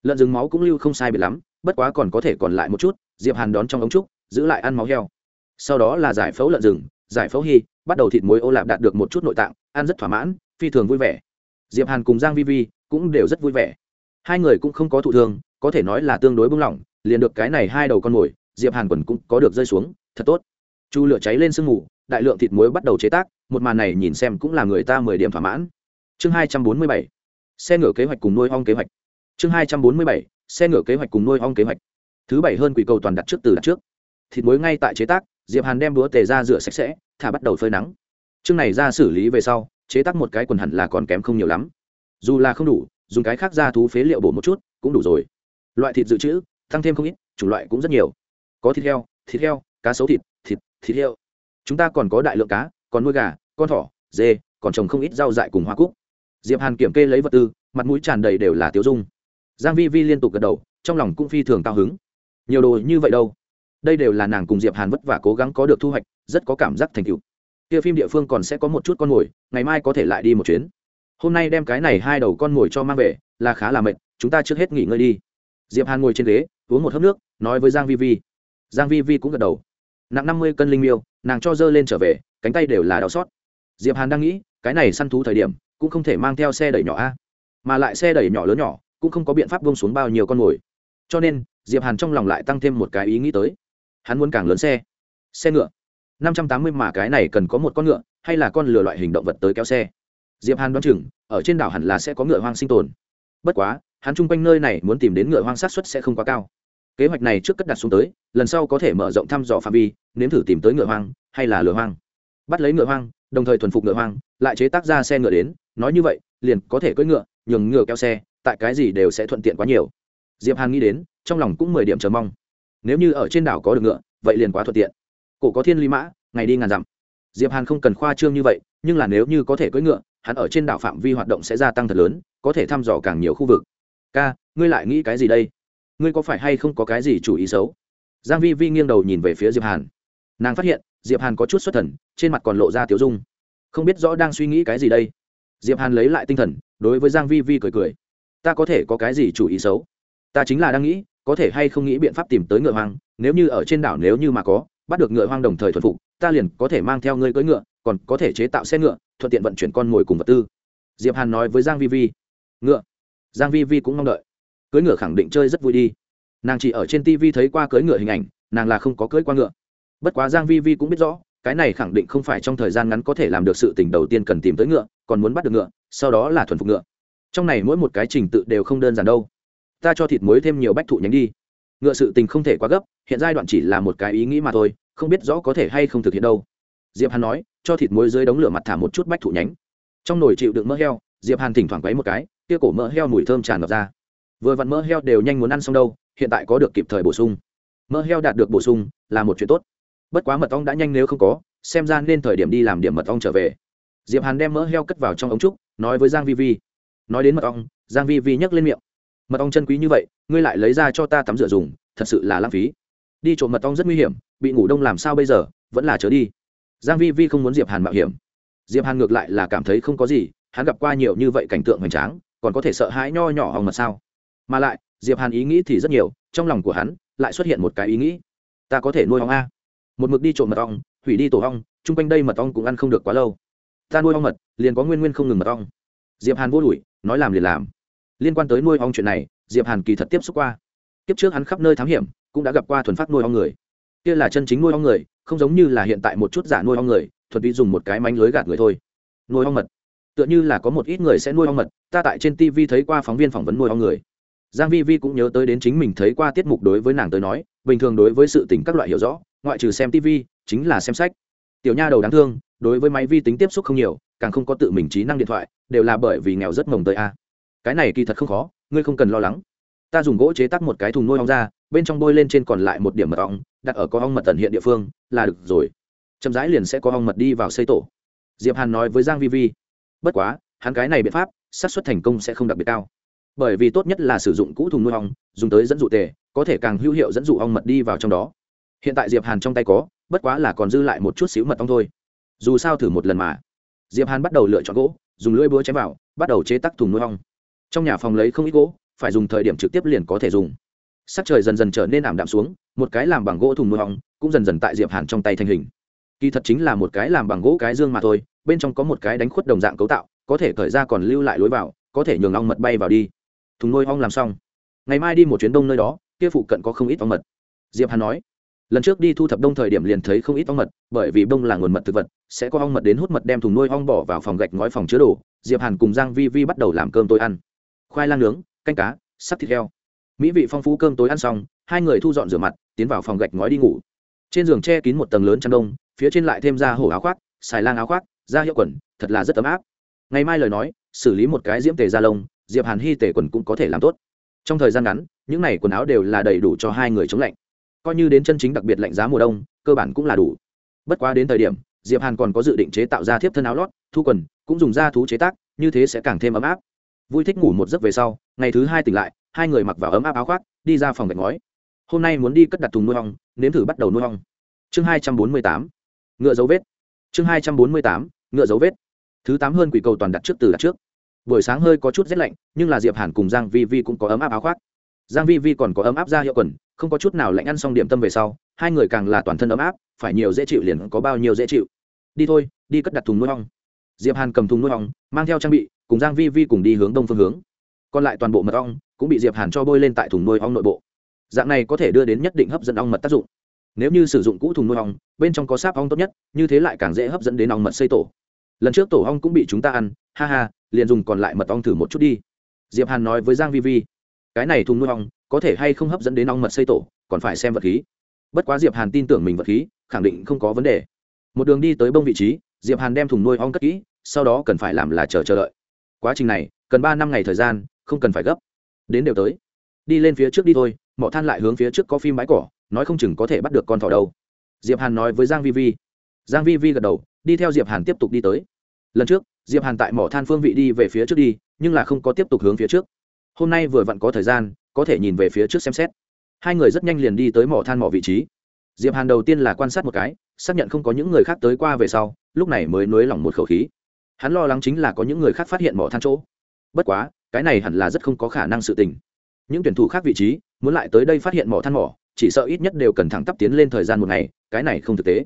Speaker 1: Lợn rừng máu cũng lưu không sai biệt lắm, bất quá còn có thể còn lại một chút, diệp hàn đón trong ống trúc, giữ lại ăn máu heo. Sau đó là giải phẫu lợn rừng, giải phẫu hy, bắt đầu thịt muối ô lạp đạt được một chút nội tạng, ăn rất thỏa mãn, phi thường vui vẻ. Diệp hàn cùng giang vi vi cũng đều rất vui vẻ. Hai người cũng không có thụ thương, có thể nói là tương đối bung lỏng, liền được cái này hai đầu con mồi, diệp hàn quần cũng có được rơi xuống, thật tốt. Chu lửa cháy lên sương mù, đại lượng thịt muối bắt đầu chế tác, một màn này nhìn xem cũng là người ta mười điểm thỏa mãn. Chương hai trăm bốn mươi bảy xe ngựa kế hoạch cùng nuôi ong kế hoạch. Chương hai trăm bốn mươi bảy, xe ngựa kế hoạch cùng nuôi ong kế hoạch. Thứ bảy hơn quỷ cầu toàn đặt trước từ đặt trước. Thịt muối ngay tại chế tác, diệp hàn đem đũa tề ra rửa sạch sẽ, thả bắt đầu phơi nắng. Chương này ra xử lý về sau, chế tác một cái quần hẳn là còn kém không nhiều lắm. Dù là không đủ, dùng cái khác ra thú phế liệu bổ một chút, cũng đủ rồi. Loại thịt dự trữ, tăng thêm không ít, chủng loại cũng rất nhiều. Có thịt heo thịt heo, cá sấu thịt thịt thịt heo. Chúng ta còn có đại lượng cá, còn nuôi gà, con thỏ, dê, còn trồng không ít rau dại cùng hoa cúc diệp hàn kiểm kê lấy vật tư, mặt mũi tràn đầy đều là tiêu dung. Giang vi vi liên tục gật đầu, trong lòng cũng phi thường cao hứng. Nhiều đồ như vậy đâu? Đây đều là nàng cùng diệp hàn vất vả cố gắng có được thu hoạch, rất có cảm giác thành tựu. Kia phim địa phương còn sẽ có một chút con mồi, ngày mai có thể lại đi một chuyến. Hôm nay đem cái này hai đầu con ngồi cho mang về, là khá là mệt, chúng ta trước hết nghỉ ngơi đi. Diệp hàn ngồi trên ghế, uống một hớp nước, nói với giang vi vi. Giang vi vi cũng gật đầu. Nặng năm mươi cân linh miêu, nàng cho dơ lên trở về, cánh tay đều là đau xót. Diệp hàn đang nghĩ, cái này săn thú thời điểm cũng không thể mang theo xe đẩy nhỏ a. Mà lại xe đẩy nhỏ lớn nhỏ, cũng không có biện pháp bông xuống bao nhiêu con ngồi cho nên, diệp hàn trong lòng lại tăng thêm một cái ý nghĩ tới. Hắn muốn càng lớn xe. Xe ngựa. Năm trăm tám mươi mà cái này cần có một con ngựa, hay là con lừa loại hình động vật tới kéo xe? Diệp hàn đoán chừng, ở trên đảo hẳn là sẽ có ngựa hoang sinh tồn. Bất quá, hắn chung quanh nơi này muốn tìm đến ngựa hoang sát xuất sẽ không quá cao. Kế hoạch này trước cất đặt xuống tới, lần sau có thể mở rộng thăm dò phạm vi, nếm thử tìm tới ngựa hoang, hay là lừa hoang. Bắt lấy ngựa hoang đồng thời thuần phục ngựa hoang, lại chế tác ra xe ngựa đến, nói như vậy, liền có thể cưỡi ngựa, nhường ngựa kéo xe, tại cái gì đều sẽ thuận tiện quá nhiều. Diệp hàn nghĩ đến, trong lòng cũng mười điểm chờ mong. Nếu như ở trên đảo có được ngựa, vậy liền quá thuận tiện. Cổ có thiên ly mã, ngày đi ngàn dặm. Diệp hàn không cần khoa trương như vậy, nhưng là nếu như có thể cưỡi ngựa, hắn ở trên đảo phạm vi hoạt động sẽ gia tăng thật lớn, có thể thăm dò càng nhiều khu vực. Ca, ngươi lại nghĩ cái gì đây? Ngươi có phải hay không có cái gì chủ ý xấu? Giang vi vi nghiêng đầu nhìn về phía diệp hàn. Nàng phát hiện diệp hàn có chút xuất thần, trên mặt còn lộ ra tiếu dung. Không biết rõ đang suy nghĩ cái gì đây. Diệp hàn lấy lại tinh thần, đối với giang vi vi cười cười. Ta có thể có cái gì chủ ý xấu? Ta chính là đang nghĩ, có thể hay không nghĩ biện pháp tìm tới ngựa hoang, nếu như ở trên đảo nếu như mà có, bắt được ngựa hoang đồng thời thuần phục, ta liền có thể mang theo ngươi cưỡi ngựa, còn có thể chế tạo xe ngựa, thuận tiện vận chuyển con mồi cùng vật tư. Diệp hàn nói với giang vi vi. Ngựa. Giang vi vi cũng mong đợi. Cưỡi ngựa khẳng định chơi rất vui đi. Nàng chỉ ở trên tv thấy qua cưỡi ngựa hình ảnh, nàng là không có cưỡi qua ngựa bất quá giang vi vi cũng biết rõ, cái này khẳng định không phải trong thời gian ngắn có thể làm được sự tình đầu tiên cần tìm tới ngựa, còn muốn bắt được ngựa, sau đó là thuần phục ngựa. Trong này mỗi một cái trình tự đều không đơn giản đâu. Ta cho thịt muối thêm nhiều bách thụ nhánh đi. Ngựa sự tình không thể quá gấp, hiện giai đoạn chỉ là một cái ý nghĩ mà thôi, không biết rõ có thể hay không thực hiện đâu. Diệp hàn nói, cho thịt muối dưới đống lửa mặt thả một chút bách thụ nhánh. Trong nồi chịu đựng mỡ heo, diệp hàn thỉnh thoảng quấy một cái, kia cổ mỡ heo mùi thơm tràn ngập ra. Vừa vặn mỡ heo đều nhanh muốn ăn xong đâu, hiện tại có được kịp thời bổ sung. Mỡ heo đạt được bổ sung là một chuyện tốt bất quá mật ong đã nhanh nếu không có, xem ra nên thời điểm đi làm điểm mật ong trở về. Diệp hàn đem mỡ heo cất vào trong ống trúc, nói với giang vi vi. Nói đến mật ong, giang vi vi nhấc lên miệng. Mật ong chân quý như vậy, ngươi lại lấy ra cho ta tắm rửa dùng, thật sự là lãng phí. Đi trộm mật ong rất nguy hiểm, bị ngủ đông làm sao bây giờ, vẫn là chớ đi. Giang vi vi không muốn diệp hàn mạo hiểm. Diệp hàn ngược lại là cảm thấy không có gì, hắn gặp qua nhiều như vậy cảnh tượng hoành tráng, còn có thể sợ hãi nho nhỏ hòng mật sao? Mà lại, diệp hàn ý nghĩ thì rất nhiều, trong lòng của hắn lại xuất hiện một cái ý nghĩ. Ta có thể nuôi ong a một mực đi trộm mật ong, hủy đi tổ ong, chung quanh đây mật ong cũng ăn không được quá lâu. Ta nuôi ong mật, liền có nguyên nguyên không ngừng mật ong. Diệp hàn vô đuổi, nói làm liền làm. Liên quan tới nuôi ong chuyện này, diệp hàn kỳ thật tiếp xúc qua. Kiếp trước hắn khắp nơi thám hiểm, cũng đã gặp qua thuần phát nuôi ong người. Kia là chân chính nuôi ong người, không giống như là hiện tại một chút giả nuôi ong người, thuần túy dùng một cái mánh lưới gạt người thôi. Nuôi ong mật. Tựa như là có một ít người sẽ nuôi ong mật, ta tại trên tv thấy qua phóng viên phỏng vấn nuôi ong người. Giang vi vi cũng nhớ tới đến chính mình thấy qua tiết mục đối với nàng tới nói, bình thường đối với sự tình các loại hiểu rõ ngoại trừ xem tv, chính là xem sách. Tiểu nha đầu đáng thương, đối với máy vi tính tiếp xúc không nhiều, càng không có tự mình trí năng điện thoại, đều là bởi vì nghèo rất mồng tới a. Cái này kỳ thật không khó, ngươi không cần lo lắng. Ta dùng gỗ chế tác một cái thùng nuôi ong ra, bên trong bôi lên trên còn lại một điểm mật ong, đặt ở có ong mật tận hiện địa phương, là được rồi. Chậm rãi liền sẽ có ong mật đi vào xây tổ. Diệp hàn nói với giang vi vi. Bất quá, hắn cái này biện pháp, xác suất thành công sẽ không đặc biệt cao. Bởi vì tốt nhất là sử dụng cũ thùng nuôi ong, dùng tới dẫn dụ tề, có thể càng hữu hiệu dẫn dụ ong mật đi vào trong đó hiện tại diệp hàn trong tay có, bất quá là còn dư lại một chút xíu mật ong thôi. Dù sao thử một lần mà. Diệp hàn bắt đầu lựa chọn gỗ, dùng lưỡi búa chém vào, bắt đầu chế tác thùng nuôi ong. Trong nhà phòng lấy không ít gỗ, phải dùng thời điểm trực tiếp liền có thể dùng. Sắc trời dần dần trở nên ảm đạm xuống, một cái làm bằng gỗ thùng nuôi ong cũng dần dần tại diệp hàn trong tay thành hình. Kỳ thật chính là một cái làm bằng gỗ cái dương mà thôi, bên trong có một cái đánh khuất đồng dạng cấu tạo, có thể thời ra còn lưu lại lối vào, có thể nhường ong mật bay vào đi. Thùng nuôi ong làm xong. Ngày mai đi một chuyến đông nơi đó, kia phụ cận có không ít ong mật. Diệp hàn nói lần trước đi thu thập đông thời điểm liền thấy không ít ong mật, bởi vì đông là nguồn mật thực vật, sẽ có ong mật đến hút mật đem thùng nuôi ong bỏ vào phòng gạch ngói phòng chứa đồ, diệp hàn cùng giang vi vi bắt đầu làm cơm tối ăn. Khoai lang nướng, canh cá sắp thịt heo. Mỹ vị phong phú cơm tối ăn xong, hai người thu dọn rửa mặt, tiến vào phòng gạch ngói đi ngủ. Trên giường che kín một tầng lớn chăn đông, phía trên lại thêm ra hổ áo khoác, xài lang áo khoác, da hiệu quần, thật là rất ấm áp. Ngày mai lời nói, xử lý một cái diễm tề da lông, diệp hàn hy tề quần cũng có thể làm tốt. Trong thời gian ngắn, những này quần áo đều là đầy đủ cho hai người chống lạnh coi như đến chân chính đặc biệt lạnh giá mùa đông, cơ bản cũng là đủ. Bất quá đến thời điểm, diệp hàn còn có dự định chế tạo ra thiếp thân áo lót, thu quần, cũng dùng da thú chế tác, như thế sẽ càng thêm ấm áp. Vui thích ngủ một giấc về sau, ngày thứ hai tỉnh lại, hai người mặc vào ấm áp áo khoác, đi ra phòng gạch ngói. Hôm nay muốn đi cất đặt thùng nuôi ong, nếm thử bắt đầu nuôi ong. Chương hai trăm bốn mươi tám, ngựa dấu vết. Chương hai trăm bốn mươi tám, ngựa dấu vết. Thứ tám hơn quỷ cầu toàn đặt trước từ đặt trước. Buổi sáng hơi có chút rét lạnh, nhưng là diệp hàn cùng giang vi vi cũng có ấm áp áo khoác giang vi vi còn có ấm áp ra hiệu quần, không có chút nào lạnh ăn xong điểm tâm về sau, hai người càng là toàn thân ấm áp, phải nhiều dễ chịu liền có bao nhiêu dễ chịu. Đi thôi, đi cất đặt thùng nuôi ong. Diệp hàn cầm thùng nuôi ong, mang theo trang bị, cùng giang vi vi cùng đi hướng đông phương hướng. Còn lại toàn bộ mật ong cũng bị diệp hàn cho bôi lên tại thùng nuôi ong nội bộ. Dạng này có thể đưa đến nhất định hấp dẫn ong mật tác dụng. Nếu như sử dụng cũ thùng nuôi ong, bên trong có sáp ong tốt nhất, như thế lại càng dễ hấp dẫn đến ong mật xây tổ. Lần trước tổ ong cũng bị chúng ta ăn, ha ha, liền dùng còn lại mật ong thử một chút đi. Diệp hàn nói với giang vi vi cái này thùng nuôi ong có thể hay không hấp dẫn đến ong mật xây tổ, còn phải xem vật khí. Bất quá diệp hàn tin tưởng mình vật khí, khẳng định không có vấn đề. Một đường đi tới bông vị trí, diệp hàn đem thùng nuôi ong cất kỹ, sau đó cần phải làm là chờ chờ đợi. Quá trình này, cần ba năm ngày thời gian, không cần phải gấp. Đến đều tới. Đi lên phía trước đi thôi, mỏ than lại hướng phía trước có phim bãi cỏ, nói không chừng có thể bắt được con thỏ đâu. Diệp hàn nói với giang vi vi. Giang vi vi gật đầu, đi theo diệp hàn tiếp tục đi tới. Lần trước, diệp hàn tại mỏ than phương vị đi về phía trước đi, nhưng là không có tiếp tục hướng phía trước hôm nay vừa vặn có thời gian, có thể nhìn về phía trước xem xét. Hai người rất nhanh liền đi tới mỏ than mỏ vị trí. Diệp hàn đầu tiên là quan sát một cái, xác nhận không có những người khác tới qua về sau, lúc này mới nới lỏng một khẩu khí. Hắn lo lắng chính là có những người khác phát hiện mỏ than chỗ. Bất quá, cái này hẳn là rất không có khả năng sự tình. Những tuyển thủ khác vị trí, muốn lại tới đây phát hiện mỏ than mỏ, chỉ sợ ít nhất đều cần thẳng tắp tiến lên thời gian một ngày, cái này không thực tế.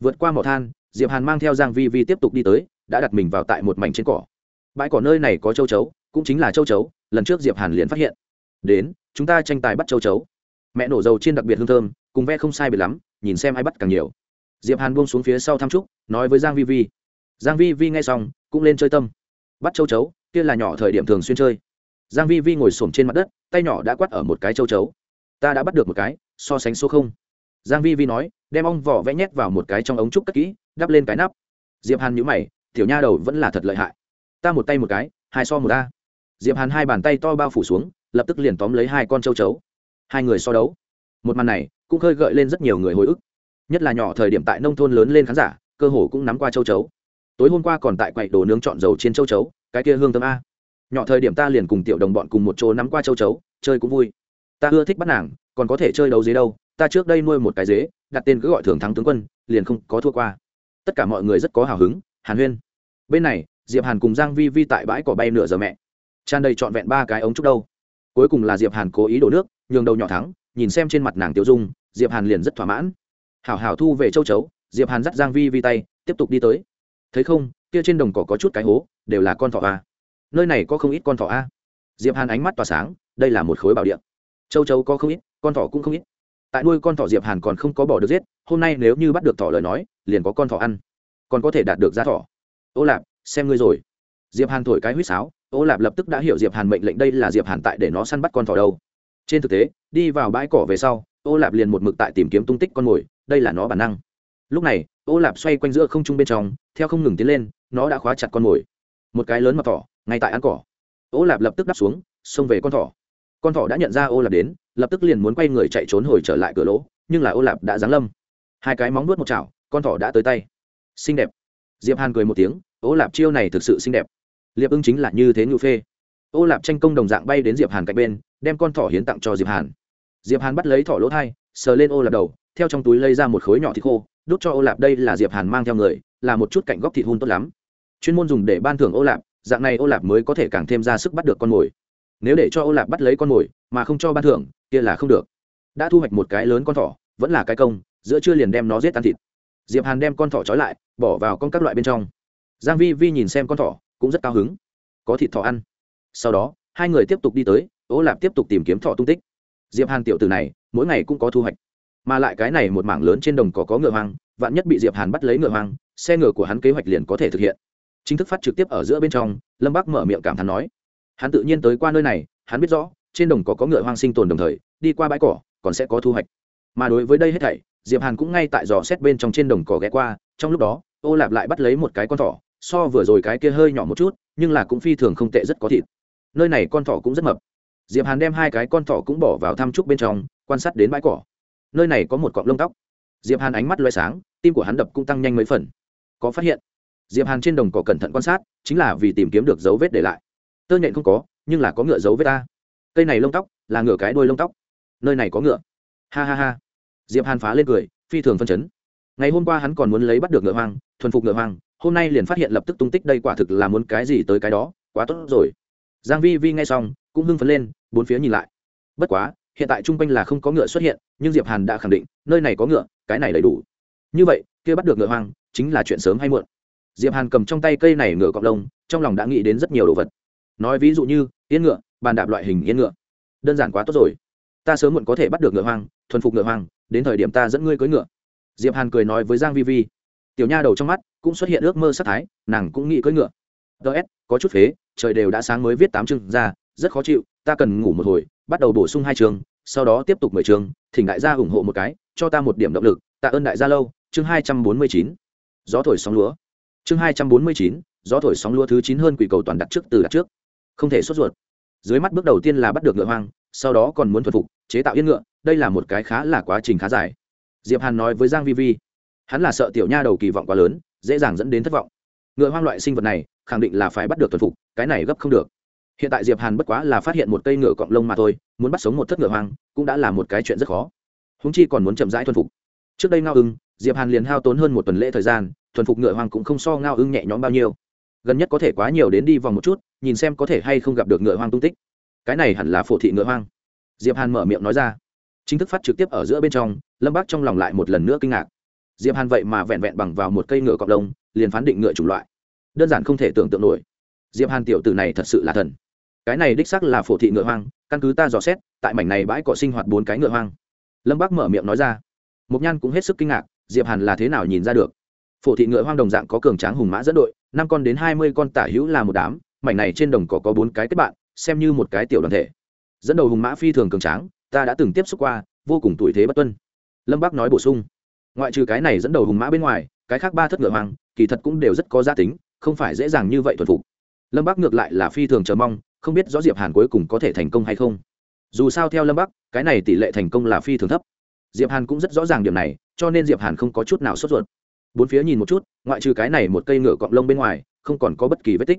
Speaker 1: Vượt qua mỏ than, diệp hàn mang theo giang vi vi tiếp tục đi tới, đã đặt mình vào tại một mảnh trên cỏ. Bãi cỏ nơi này có châu chấu, cũng chính là châu chấu lần trước diệp hàn liền phát hiện. Đến, chúng ta tranh tài bắt châu chấu. Mẹ nổ dầu chiên đặc biệt hương thơm, cùng ve không sai biệt lắm, nhìn xem ai bắt càng nhiều. Diệp hàn buông xuống phía sau thăm trúc, nói với giang vi vi. Giang vi vi nghe xong, cũng lên chơi tâm. Bắt châu chấu, kia là nhỏ thời điểm thường xuyên chơi. Giang vi vi ngồi xổm trên mặt đất, tay nhỏ đã quát ở một cái châu chấu. Ta đã bắt được một cái, so sánh số không. Giang vi vi nói, đem ong vỏ vẽ nhét vào một cái trong ống trúc cất kỹ, đắp lên cái nắp. Diệp hàn nhíu mày, tiểu nha đầu vẫn là thật lợi hại. Ta một tay một cái, hai so một ta diệp hàn hai bàn tay to bao phủ xuống, lập tức liền tóm lấy hai con châu chấu. Hai người so đấu. Một màn này cũng khơi gợi lên rất nhiều người hồi ức. Nhất là nhỏ thời điểm tại nông thôn lớn lên khán giả, cơ hồ cũng nắm qua châu chấu. Tối hôm qua còn tại quậy đồ nướng chọn dầu trên châu chấu, cái kia hương tâm a. Nhỏ thời điểm ta liền cùng tiểu đồng bọn cùng một chỗ nắm qua châu chấu, chơi cũng vui. Ta ưa thích bắt nàng, còn có thể chơi đấu dế đâu, ta trước đây nuôi một cái dế, đặt tên cứ gọi thường thắng tướng quân, liền không có thua qua. Tất cả mọi người rất có hào hứng, hàn huyên. Bên này, diệp hàn cùng giang vi vi tại bãi cỏ bay nửa giờ mẹ tràn đầy trọn vẹn ba cái ống trúc đâu. Cuối cùng là diệp hàn cố ý đổ nước, nhường đầu nhỏ thắng, nhìn xem trên mặt nàng tiêu dung, diệp hàn liền rất thỏa mãn. Hảo hảo thu về châu chấu, diệp hàn dắt giang vi vi tay, tiếp tục đi tới. Thấy không, kia trên đồng cỏ có chút cái hố, đều là con thỏ a. Nơi này có không ít con thỏ a. Diệp hàn ánh mắt tỏa sáng, đây là một khối bảo địa. Châu chấu có không ít, con thỏ cũng không ít. Tại nuôi con thỏ diệp hàn còn không có bỏ được giết, hôm nay nếu như bắt được thỏ lời nói, liền có con thỏ ăn. Còn có thể đạt được giá thỏ. Ô lạp, xem ngươi rồi. Diệp hàn thổi cái huýt sáo ô lạp lập tức đã hiểu diệp hàn mệnh lệnh đây là diệp hàn tại để nó săn bắt con thỏ đâu. Trên thực tế, đi vào bãi cỏ về sau ô lạp liền một mực tại tìm kiếm tung tích con mồi, đây là nó bản năng. Lúc này ô lạp xoay quanh giữa không trung bên trong, theo không ngừng tiến lên, nó đã khóa chặt con mồi. Một cái lớn mập thỏ, ngay tại ăn cỏ. Ô lạp lập tức đáp xuống, xông về con thỏ. Con thỏ đã nhận ra ô lạp đến, lập tức liền muốn quay người chạy trốn hồi trở lại cửa lỗ, nhưng là ô lạp đã giáng lâm. Hai cái móng nuốt một chảo, con thỏ đã tới tay. Xinh đẹp. Diệp hàn cười một tiếng ô lạp chiêu này thực sự xinh đẹp liệp ưng chính là như thế ngự phê. Ô lạp tranh công đồng dạng bay đến diệp hàn cạnh bên, đem con thỏ hiến tặng cho diệp hàn. Diệp hàn bắt lấy thỏ lỗ thai, sờ lên ô lạp đầu, theo trong túi lấy ra một khối nhỏ thịt khô, đút cho ô lạp đây là diệp hàn mang theo người, là một chút cạnh góc thịt hun tốt lắm. Chuyên môn dùng để ban thưởng ô lạp, dạng này ô lạp mới có thể càng thêm ra sức bắt được con mồi. Nếu để cho ô lạp bắt lấy con mồi, mà không cho ban thưởng, kia là không được. Đã thu hoạch một cái lớn con thỏ, vẫn là cái công, giữa trưa liền đem nó giết ăn thịt. Diệp hàn đem con thỏ trói lại, bỏ vào con các loại bên trong. Giang vi vi nhìn xem con thỏ cũng rất cao hứng. Có thịt thỏ ăn. Sau đó, hai người tiếp tục đi tới ô lạp tiếp tục tìm kiếm thỏ tung tích. Diệp hàn tiểu tử này, mỗi ngày cũng có thu hoạch. Mà lại cái này một mảng lớn trên đồng cỏ có ngựa hoang, vạn nhất bị diệp hàn bắt lấy ngựa hoang, xe ngựa của hắn kế hoạch liền có thể thực hiện. Chính thức phát trực tiếp ở giữa bên trong, lâm bắc mở miệng cảm thán nói. Hắn tự nhiên tới qua nơi này, hắn biết rõ, trên đồng cỏ có ngựa hoang sinh tồn đồng thời, đi qua bãi cỏ, còn sẽ có thu hoạch. Mà đối với đây hết thảy, diệp hàn cũng ngay tại dò xét bên trong trên đồng cỏ ghé qua, trong lúc đó ô lạp lại bắt lấy một cái con thỏ so vừa rồi cái kia hơi nhỏ một chút, nhưng là cũng phi thường không tệ, rất có thịt. Nơi này con thỏ cũng rất mập. Diệp hàn đem hai cái con thỏ cũng bỏ vào thăm trúc bên trong, quan sát đến bãi cỏ. Nơi này có một cọng lông tóc. Diệp hàn ánh mắt loay sáng, tim của hắn đập cũng tăng nhanh mấy phần. Có phát hiện. Diệp hàn trên đồng cỏ cẩn thận quan sát, chính là vì tìm kiếm được dấu vết để lại. Tơ nhện không có, nhưng là có ngựa dấu vết ta. Cây này lông tóc, là ngựa cái đuôi lông tóc. Nơi này có ngựa. Ha ha ha. Diệp hàn phá lên cười, phi thường phân chấn. Ngày hôm qua hắn còn muốn lấy bắt được ngựa hoang, thuần phục ngựa hoang hôm nay liền phát hiện lập tức tung tích đây quả thực là muốn cái gì tới cái đó, quá tốt rồi. Giang vi vi nghe xong, cũng hưng phấn lên, bốn phía nhìn lại. Bất quá, hiện tại trung quanh là không có ngựa xuất hiện, nhưng diệp hàn đã khẳng định, nơi này có ngựa, cái này đầy đủ. Như vậy, kia bắt được ngựa hoang, chính là chuyện sớm hay muộn. Diệp hàn cầm trong tay cây này ngựa cọp lông, trong lòng đã nghĩ đến rất nhiều đồ vật. Nói ví dụ như, yên ngựa, bàn đạp loại hình yên ngựa. Đơn giản quá tốt rồi. Ta sớm muộn có thể bắt được ngựa hoang, thuần phục ngựa hoang, đến thời điểm ta dẫn ngươi cưỡi ngựa. Diệp hàn cười nói với giang vi vi tiểu nha đầu trong mắt cũng xuất hiện ước mơ sát thái, nàng cũng nghĩ cưỡi ngựa. Ts có chút phế, trời đều đã sáng mới viết tám chương ra, rất khó chịu, ta cần ngủ một hồi, bắt đầu bổ sung hai chương, sau đó tiếp tục mười chương, thỉnh đại gia ủng hộ một cái, cho ta một điểm động lực, tạ ơn đại gia lâu, chương hai trăm bốn mươi chín. Gió thổi sóng lúa. Chương hai trăm bốn mươi chín, gió thổi sóng lúa thứ chín hơn quỷ cầu toàn đặt trước, từ đặt trước. Không thể sốt ruột. Dưới mắt bước đầu tiên là bắt được ngựa hoang, sau đó còn muốn thuần phục, chế tạo yên ngựa, đây là một cái khá là quá trình khá dài. Diệp hàn nói với giang vi vi hắn là sợ tiểu nha đầu kỳ vọng quá lớn, dễ dàng dẫn đến thất vọng. Ngựa hoang loại sinh vật này, khẳng định là phải bắt được thuần phục, cái này gấp không được. Hiện tại diệp hàn bất quá là phát hiện một cây ngựa cọng lông mà thôi, muốn bắt sống một thất ngựa hoang, cũng đã là một cái chuyện rất khó. Húng chi còn muốn chậm rãi thuần phục. Trước đây ngao ưng, diệp hàn liền hao tốn hơn một tuần lễ thời gian, thuần phục ngựa hoang cũng không so ngao ưng nhẹ nhõm bao nhiêu. Gần nhất có thể quá nhiều đến đi vòng một chút, nhìn xem có thể hay không gặp được ngựa hoang tung tích. Cái này hẳn là phổ thị ngựa hoang. Diệp hàn mở miệng nói ra. Chính thức phát trực tiếp ở giữa bên trong, lâm bác trong lòng lại một lần nữa kinh ngạc diệp hàn vậy mà vẹn vẹn bằng vào một cây ngựa cọc lông, liền phán định ngựa chủng loại. Đơn giản không thể tưởng tượng nổi. Diệp hàn tiểu tử này thật sự là thần. Cái này đích xác là phổ thị ngựa hoang, căn cứ ta dò xét, tại mảnh này bãi cỏ sinh hoạt bốn cái ngựa hoang. Lâm bác mở miệng nói ra. Mục nhan cũng hết sức kinh ngạc, diệp hàn là thế nào nhìn ra được? Phổ thị ngựa hoang đồng dạng có cường tráng hùng mã dẫn đội, năm con đến hai mươi con tả hữu là một đám, mảnh này trên đồng cỏ có bốn cái kết bạn, xem như một cái tiểu đoàn thể. Dẫn đầu hùng mã phi thường cường tráng, ta đã từng tiếp xúc qua, vô cùng tuổi thế bất tuân. Lâm bác nói bổ sung ngoại trừ cái này dẫn đầu hùng mã bên ngoài, cái khác ba thất ngựa hoang, kỳ thật cũng đều rất có gia tính, không phải dễ dàng như vậy thuần phục. Lâm bác ngược lại là phi thường chờ mong, không biết rõ diệp hàn cuối cùng có thể thành công hay không. Dù sao theo lâm bắc, cái này tỷ lệ thành công là phi thường thấp. Diệp hàn cũng rất rõ ràng điểm này, cho nên diệp hàn không có chút nào sốt ruột. Bốn phía nhìn một chút, ngoại trừ cái này một cây ngựa cọng lông bên ngoài, không còn có bất kỳ vết tích.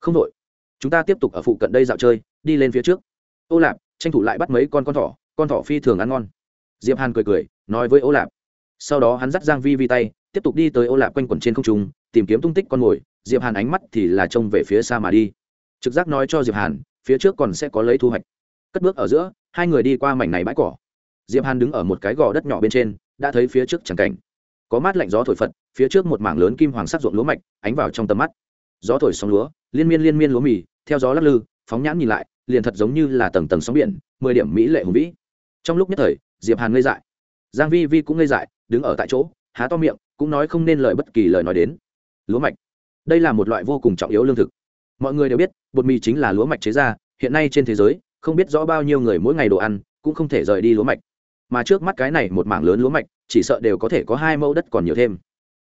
Speaker 1: Không đội. Chúng ta tiếp tục ở phụ cận đây dạo chơi, đi lên phía trước. Ô lạp, tranh thủ lại bắt mấy con con thỏ con thỏ phi thường ăn ngon. Diệp hàn cười cười, nói với ô lạp sau đó hắn dắt giang vi vi tay, tiếp tục đi tới ô lạp quanh quẩn trên không trung, tìm kiếm tung tích con mồi. Diệp hàn ánh mắt thì là trông về phía xa mà đi. Trực giác nói cho diệp hàn, phía trước còn sẽ có lấy thu hoạch. Cất bước ở giữa, hai người đi qua mảnh này bãi cỏ. Diệp hàn đứng ở một cái gò đất nhỏ bên trên, đã thấy phía trước chẳng cảnh. Có mát lạnh gió thổi phật, phía trước một mảng lớn kim hoàng sắc ruộng lúa mạch, ánh vào trong tầm mắt. Gió thổi sóng lúa, liên miên liên miên lúa mì, theo gió lắc lư, phóng nhãn nhìn lại, liền thật giống như là tầng tầng sóng biển, mười điểm mỹ lệ hùng vĩ. Trong lúc nhất thời, diệp hàn ngây dại giang vi vi cũng ngây dại, đứng ở tại chỗ, há to miệng, cũng nói không nên lời bất kỳ lời nói đến. Lúa mạch. Đây là một loại vô cùng trọng yếu lương thực. Mọi người đều biết, bột mì chính là lúa mạch chế ra, hiện nay trên thế giới, không biết rõ bao nhiêu người mỗi ngày đồ ăn, cũng không thể rời đi lúa mạch. Mà trước mắt cái này một mảng lớn lúa mạch, chỉ sợ đều có thể có hai mẫu đất còn nhiều thêm.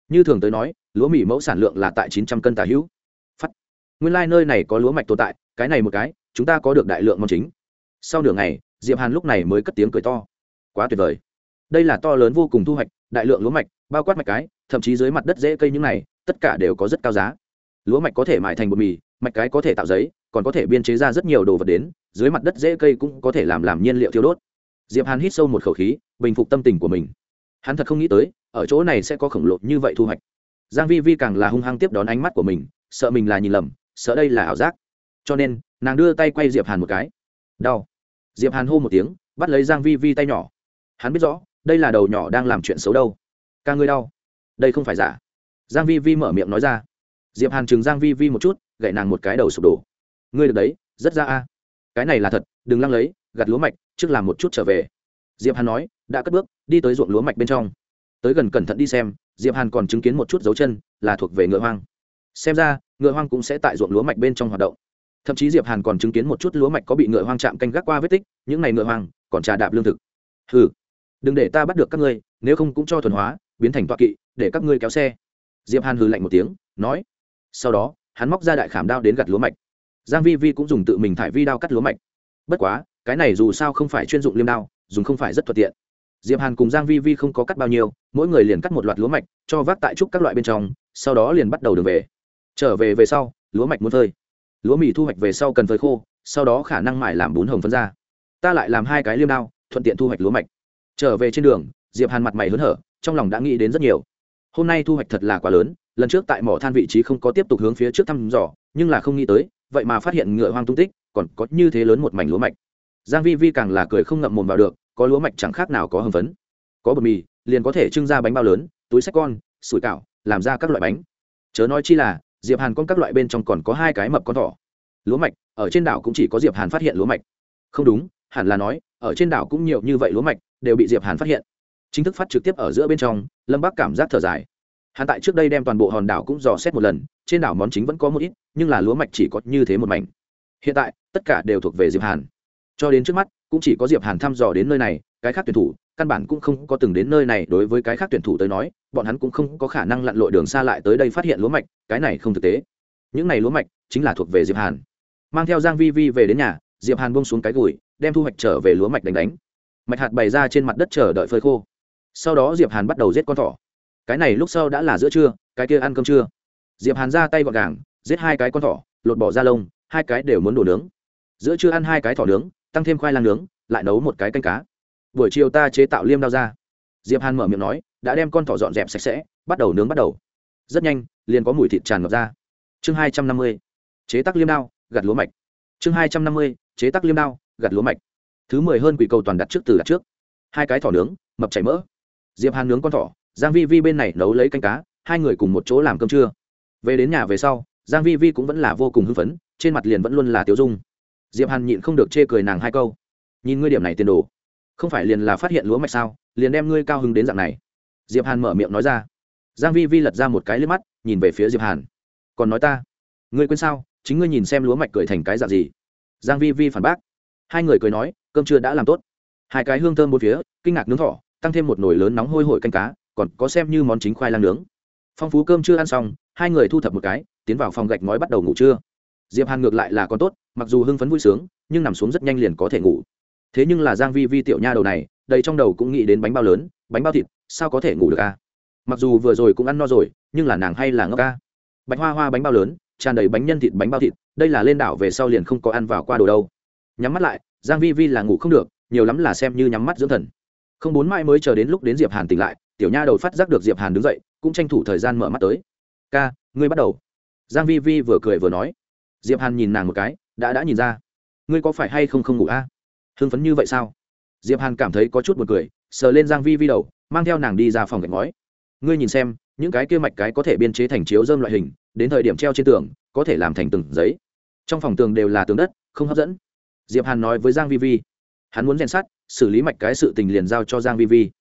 Speaker 1: Như thường tới nói, lúa mì mẫu sản lượng là tại chín trăm cân tà hữu. Phát. Nguyên lai、like、nơi này có lúa mạch tồn tại, cái này một cái, chúng ta có được đại lượng món chính. Sau nửa ngày, diệp hàn lúc này mới cất tiếng cười to. Quá tuyệt vời đây là to lớn vô cùng thu hoạch, đại lượng lúa mạch, bao quát mạch cái, thậm chí dưới mặt đất dễ cây những này, tất cả đều có rất cao giá. Lúa mạch có thể mại thành bột mì, mạch cái có thể tạo giấy, còn có thể biên chế ra rất nhiều đồ vật đến, dưới mặt đất dễ cây cũng có thể làm làm nhiên liệu thiêu đốt. Diệp hàn hít sâu một khẩu khí, bình phục tâm tình của mình. Hắn thật không nghĩ tới, ở chỗ này sẽ có khổng lồ như vậy thu hoạch. Giang vi vi càng là hung hăng tiếp đón ánh mắt của mình, sợ mình là nhìn lầm, sợ đây là ảo giác. Cho nên, nàng đưa tay quay diệp hàn một cái. Đau. Diệp hàn hô một tiếng, bắt lấy giang vi vi tay nhỏ. Hắn biết rõ đây là đầu nhỏ đang làm chuyện xấu đâu. Ca ngươi đau. Đây không phải giả. Giang vi vi mở miệng nói ra. Diệp hàn chừng giang vi vi một chút gậy nàng một cái đầu sụp đổ. Ngươi được đấy, rất ra a. Cái này là thật, đừng lăng lấy, gặt lúa mạch, trước làm một chút trở về. Diệp hàn nói, đã cất bước, đi tới ruộng lúa mạch bên trong. Tới gần cẩn thận đi xem, diệp hàn còn chứng kiến một chút dấu chân, là thuộc về ngựa hoang. Xem ra, ngựa hoang cũng sẽ tại ruộng lúa mạch bên trong hoạt động. Thậm chí diệp hàn còn chứng kiến một chút lúa mạch có bị ngựa hoang chạm canh gác qua vết tích, những này ngựa hoang còn trà đạp lương thực. Hừ đừng để ta bắt được các ngươi, nếu không cũng cho thuần hóa, biến thành toa kỵ, để các ngươi kéo xe. Diệp hàn hừ lạnh một tiếng, nói. Sau đó, hắn móc ra đại khảm đao đến gặt lúa mạch. Giang vi vi cũng dùng tự mình thải vi đao cắt lúa mạch. Bất quá, cái này dù sao không phải chuyên dụng liêm đao, dùng không phải rất thuận tiện. Diệp hàn cùng giang vi vi không có cắt bao nhiêu, mỗi người liền cắt một loạt lúa mạch, cho vác tại trúc các loại bên trong, sau đó liền bắt đầu đường về. Trở về về sau, lúa mạch muốn phơi. Lúa mì thu hoạch về sau cần phơi khô, sau đó khả năng mải làm bún hồng phân ra. Ta lại làm hai cái liêm đao, thuận tiện thu hoạch lúa mạch trở về trên đường, diệp hàn mặt mày hớn hở, trong lòng đã nghĩ đến rất nhiều. Hôm nay thu hoạch thật là quá lớn, lần trước tại mỏ than vị trí không có tiếp tục hướng phía trước thăm dò, nhưng là không nghĩ tới, vậy mà phát hiện ngựa hoang tung tích, còn có như thế lớn một mảnh lúa mạch. Giang vi vi càng là cười không ngậm mồm vào được, có lúa mạch chẳng khác nào có hưng phấn. Có bột mì, liền có thể trưng ra bánh bao lớn, túi sách con, sủi cảo, làm ra các loại bánh. Chớ nói chi là, diệp hàn con các loại bên trong còn có hai cái mập con thỏ. Lúa mạch, ở trên đảo cũng chỉ có diệp hàn phát hiện lúa mạch. Không đúng, hẳn là nói, ở trên đảo cũng nhiều như vậy lúa mạch đều bị diệp hàn phát hiện. Chính thức phát trực tiếp ở giữa bên trong, lâm bắc cảm giác thở dài. Hắn tại trước đây đem toàn bộ hòn đảo cũng dò xét một lần, trên đảo món chính vẫn có một ít, nhưng là lúa mạch chỉ có như thế một mảnh. Hiện tại, tất cả đều thuộc về diệp hàn. Cho đến trước mắt, cũng chỉ có diệp hàn thăm dò đến nơi này, cái khác tuyển thủ, căn bản cũng không có từng đến nơi này, đối với cái khác tuyển thủ tới nói, bọn hắn cũng không có khả năng lặn lội đường xa lại tới đây phát hiện lúa mạch, cái này không thực tế. Những này lúa mạch chính là thuộc về diệp hàn. Mang theo giang vi vi về đến nhà, diệp hàn buông xuống cái gùi, đem thu hoạch trở về lúa mạch đánh đánh mạch hạt bày ra trên mặt đất chờ đợi phơi khô. Sau đó diệp hàn bắt đầu giết con thỏ. Cái này lúc sau đã là giữa trưa, cái kia ăn cơm trưa. Diệp hàn ra tay gọn gàng, giết hai cái con thỏ, lột bỏ da lông, hai cái đều muốn đổ nướng. Giữa trưa ăn hai cái thỏ nướng, tăng thêm khoai lang nướng, lại nấu một cái canh cá. Buổi chiều ta chế tạo liêm đao ra. Diệp hàn mở miệng nói, đã đem con thỏ dọn dẹp sạch sẽ, bắt đầu nướng bắt đầu. Rất nhanh, liền có mùi thịt tràn ngập ra. Chương hai trăm năm mươi, chế tác liêm đao, gặt lúa mạch. Chương hai trăm năm mươi, chế tác liêm đao, gặt lúa mạch thứ mười hơn quỷ cầu toàn đặt trước từ đặt trước. Hai cái thỏ nướng, mập chảy mỡ. Diệp hàn nướng con thỏ, giang vi vi bên này nấu lấy canh cá, hai người cùng một chỗ làm cơm trưa. Về đến nhà về sau, giang vi vi cũng vẫn là vô cùng hưng phấn, trên mặt liền vẫn luôn là tiêu dung. Diệp hàn nhịn không được chê cười nàng hai câu. Nhìn ngươi điểm này tiền đồ, không phải liền là phát hiện lúa mạch sao, liền đem ngươi cao hứng đến dạng này. Diệp hàn mở miệng nói ra. Giang vi vi lật ra một cái lưỡi mắt, nhìn về phía diệp hàn. Còn nói ta, ngươi quên sao, chính ngươi nhìn xem lúa mạch cười thành cái dạng gì. Giang vi vi phản bác. Hai người cười nói cơm trưa đã làm tốt. Hai cái hương thơm bốn phía, kinh ngạc nướng thỏ, tăng thêm một nồi lớn nóng hôi hổi canh cá, còn có xem như món chính khoai lang nướng. Phong phú cơm chưa ăn xong, hai người thu thập một cái, tiến vào phòng gạch ngói bắt đầu ngủ trưa. Diệp hàn ngược lại là còn tốt, mặc dù hưng phấn vui sướng, nhưng nằm xuống rất nhanh liền có thể ngủ. Thế nhưng là giang vi vi tiểu nha đầu này, đầy trong đầu cũng nghĩ đến bánh bao lớn, bánh bao thịt, sao có thể ngủ được a mặc dù vừa rồi cũng ăn no rồi, nhưng là nàng hay là ngốc à? a bánh hoa hoa bánh bao lớn, tràn đầy bánh nhân thịt bánh bao thịt, đây là lên đảo về sau liền không có ăn vào qua đồ đâu. Nhắm mắt lại giang vi vi là ngủ không được, nhiều lắm là xem như nhắm mắt dưỡng thần. Không bốn mai mới chờ đến lúc đến diệp hàn tỉnh lại, tiểu nha đầu phát giác được diệp hàn đứng dậy, cũng tranh thủ thời gian mở mắt tới. Ca, ngươi bắt đầu. Giang vi vi vừa cười vừa nói. Diệp hàn nhìn nàng một cái, đã đã nhìn ra. Ngươi có phải hay không không ngủ a? À? hưng phấn như vậy sao? Diệp hàn cảm thấy có chút buồn cười, sờ lên giang vi vi đầu, mang theo nàng đi ra phòng gạch ngói. Ngươi nhìn xem, những cái kia mạch cái có thể biên chế thành chiếu dơm loại hình, đến thời điểm treo trên tường, có thể làm thành từng giấy. Trong phòng tường đều là tường đất, không hấp dẫn diệp hàn nói với giang vi vi. Hắn muốn rèn sắt, xử lý mạch cái sự tình liền giao cho giang vi vi.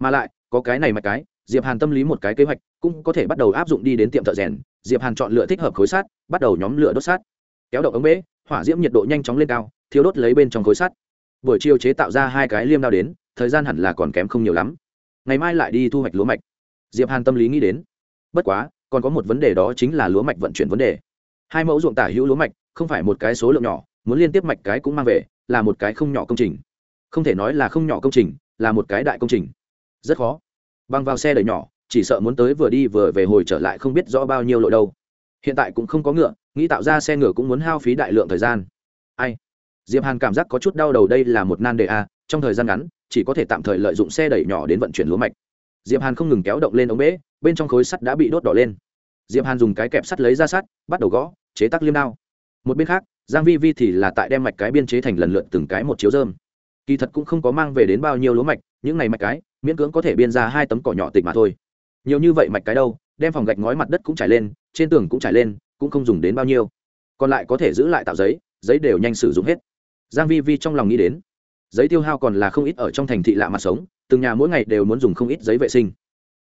Speaker 1: Mà lại, có cái này mạch cái, diệp hàn tâm lý một cái kế hoạch, cũng có thể bắt đầu áp dụng đi đến tiệm thợ rèn. Diệp hàn chọn lựa thích hợp khối sắt, bắt đầu nhóm lửa đốt sắt. Kéo động ống bể hỏa diễm nhiệt độ nhanh chóng lên cao thiếu đốt lấy bên trong khối sắt. Buổi chiều chế tạo ra hai cái liêm đao đến, thời gian hẳn là còn kém không nhiều lắm. Ngày mai lại đi thu hoạch lúa mạch. Diệp hàn tâm lý nghĩ đến. Bất quá, còn có một vấn đề đó chính là lúa mạch vận chuyển vấn đề. Hai mẫu ruộng tả hữu lúa mạch, không phải một cái số lượng nhỏ muốn liên tiếp mạch cái cũng mang về, là một cái không nhỏ công trình. Không thể nói là không nhỏ công trình, là một cái đại công trình. Rất khó. Băng vào xe đẩy nhỏ, chỉ sợ muốn tới vừa đi vừa về hồi trở lại không biết rõ bao nhiêu lội đâu. Hiện tại cũng không có ngựa, nghĩ tạo ra xe ngựa cũng muốn hao phí đại lượng thời gian. Ai? Diệp hàn cảm giác có chút đau đầu đây là một nan đề a, trong thời gian ngắn, chỉ có thể tạm thời lợi dụng xe đẩy nhỏ đến vận chuyển lúa mạch. Diệp hàn không ngừng kéo động lên ống bể bên trong khối sắt đã bị đốt đỏ lên. Diệp hàn dùng cái kẹp sắt lấy ra sắt, bắt đầu gõ, chế tác liêm đao. Một bên khác giang vi vi thì là tại đem mạch cái biên chế thành lần lượt từng cái một chiếu dơm kỳ thật cũng không có mang về đến bao nhiêu lúa mạch, những này mạch cái, miễn cưỡng có thể biên ra hai tấm cỏ nhỏ tịch mà thôi. Nhiều như vậy mạch cái đâu, đem phòng gạch ngói mặt đất cũng trải lên, trên tường cũng trải lên, cũng không dùng đến bao nhiêu. Còn lại có thể giữ lại tạo giấy giấy đều nhanh sử dụng hết. Giang vi vi trong lòng nghĩ đến, giấy tiêu hao còn là không ít ở trong thành thị lạ mặt sống, từng nhà mỗi ngày đều muốn dùng không ít giấy vệ sinh.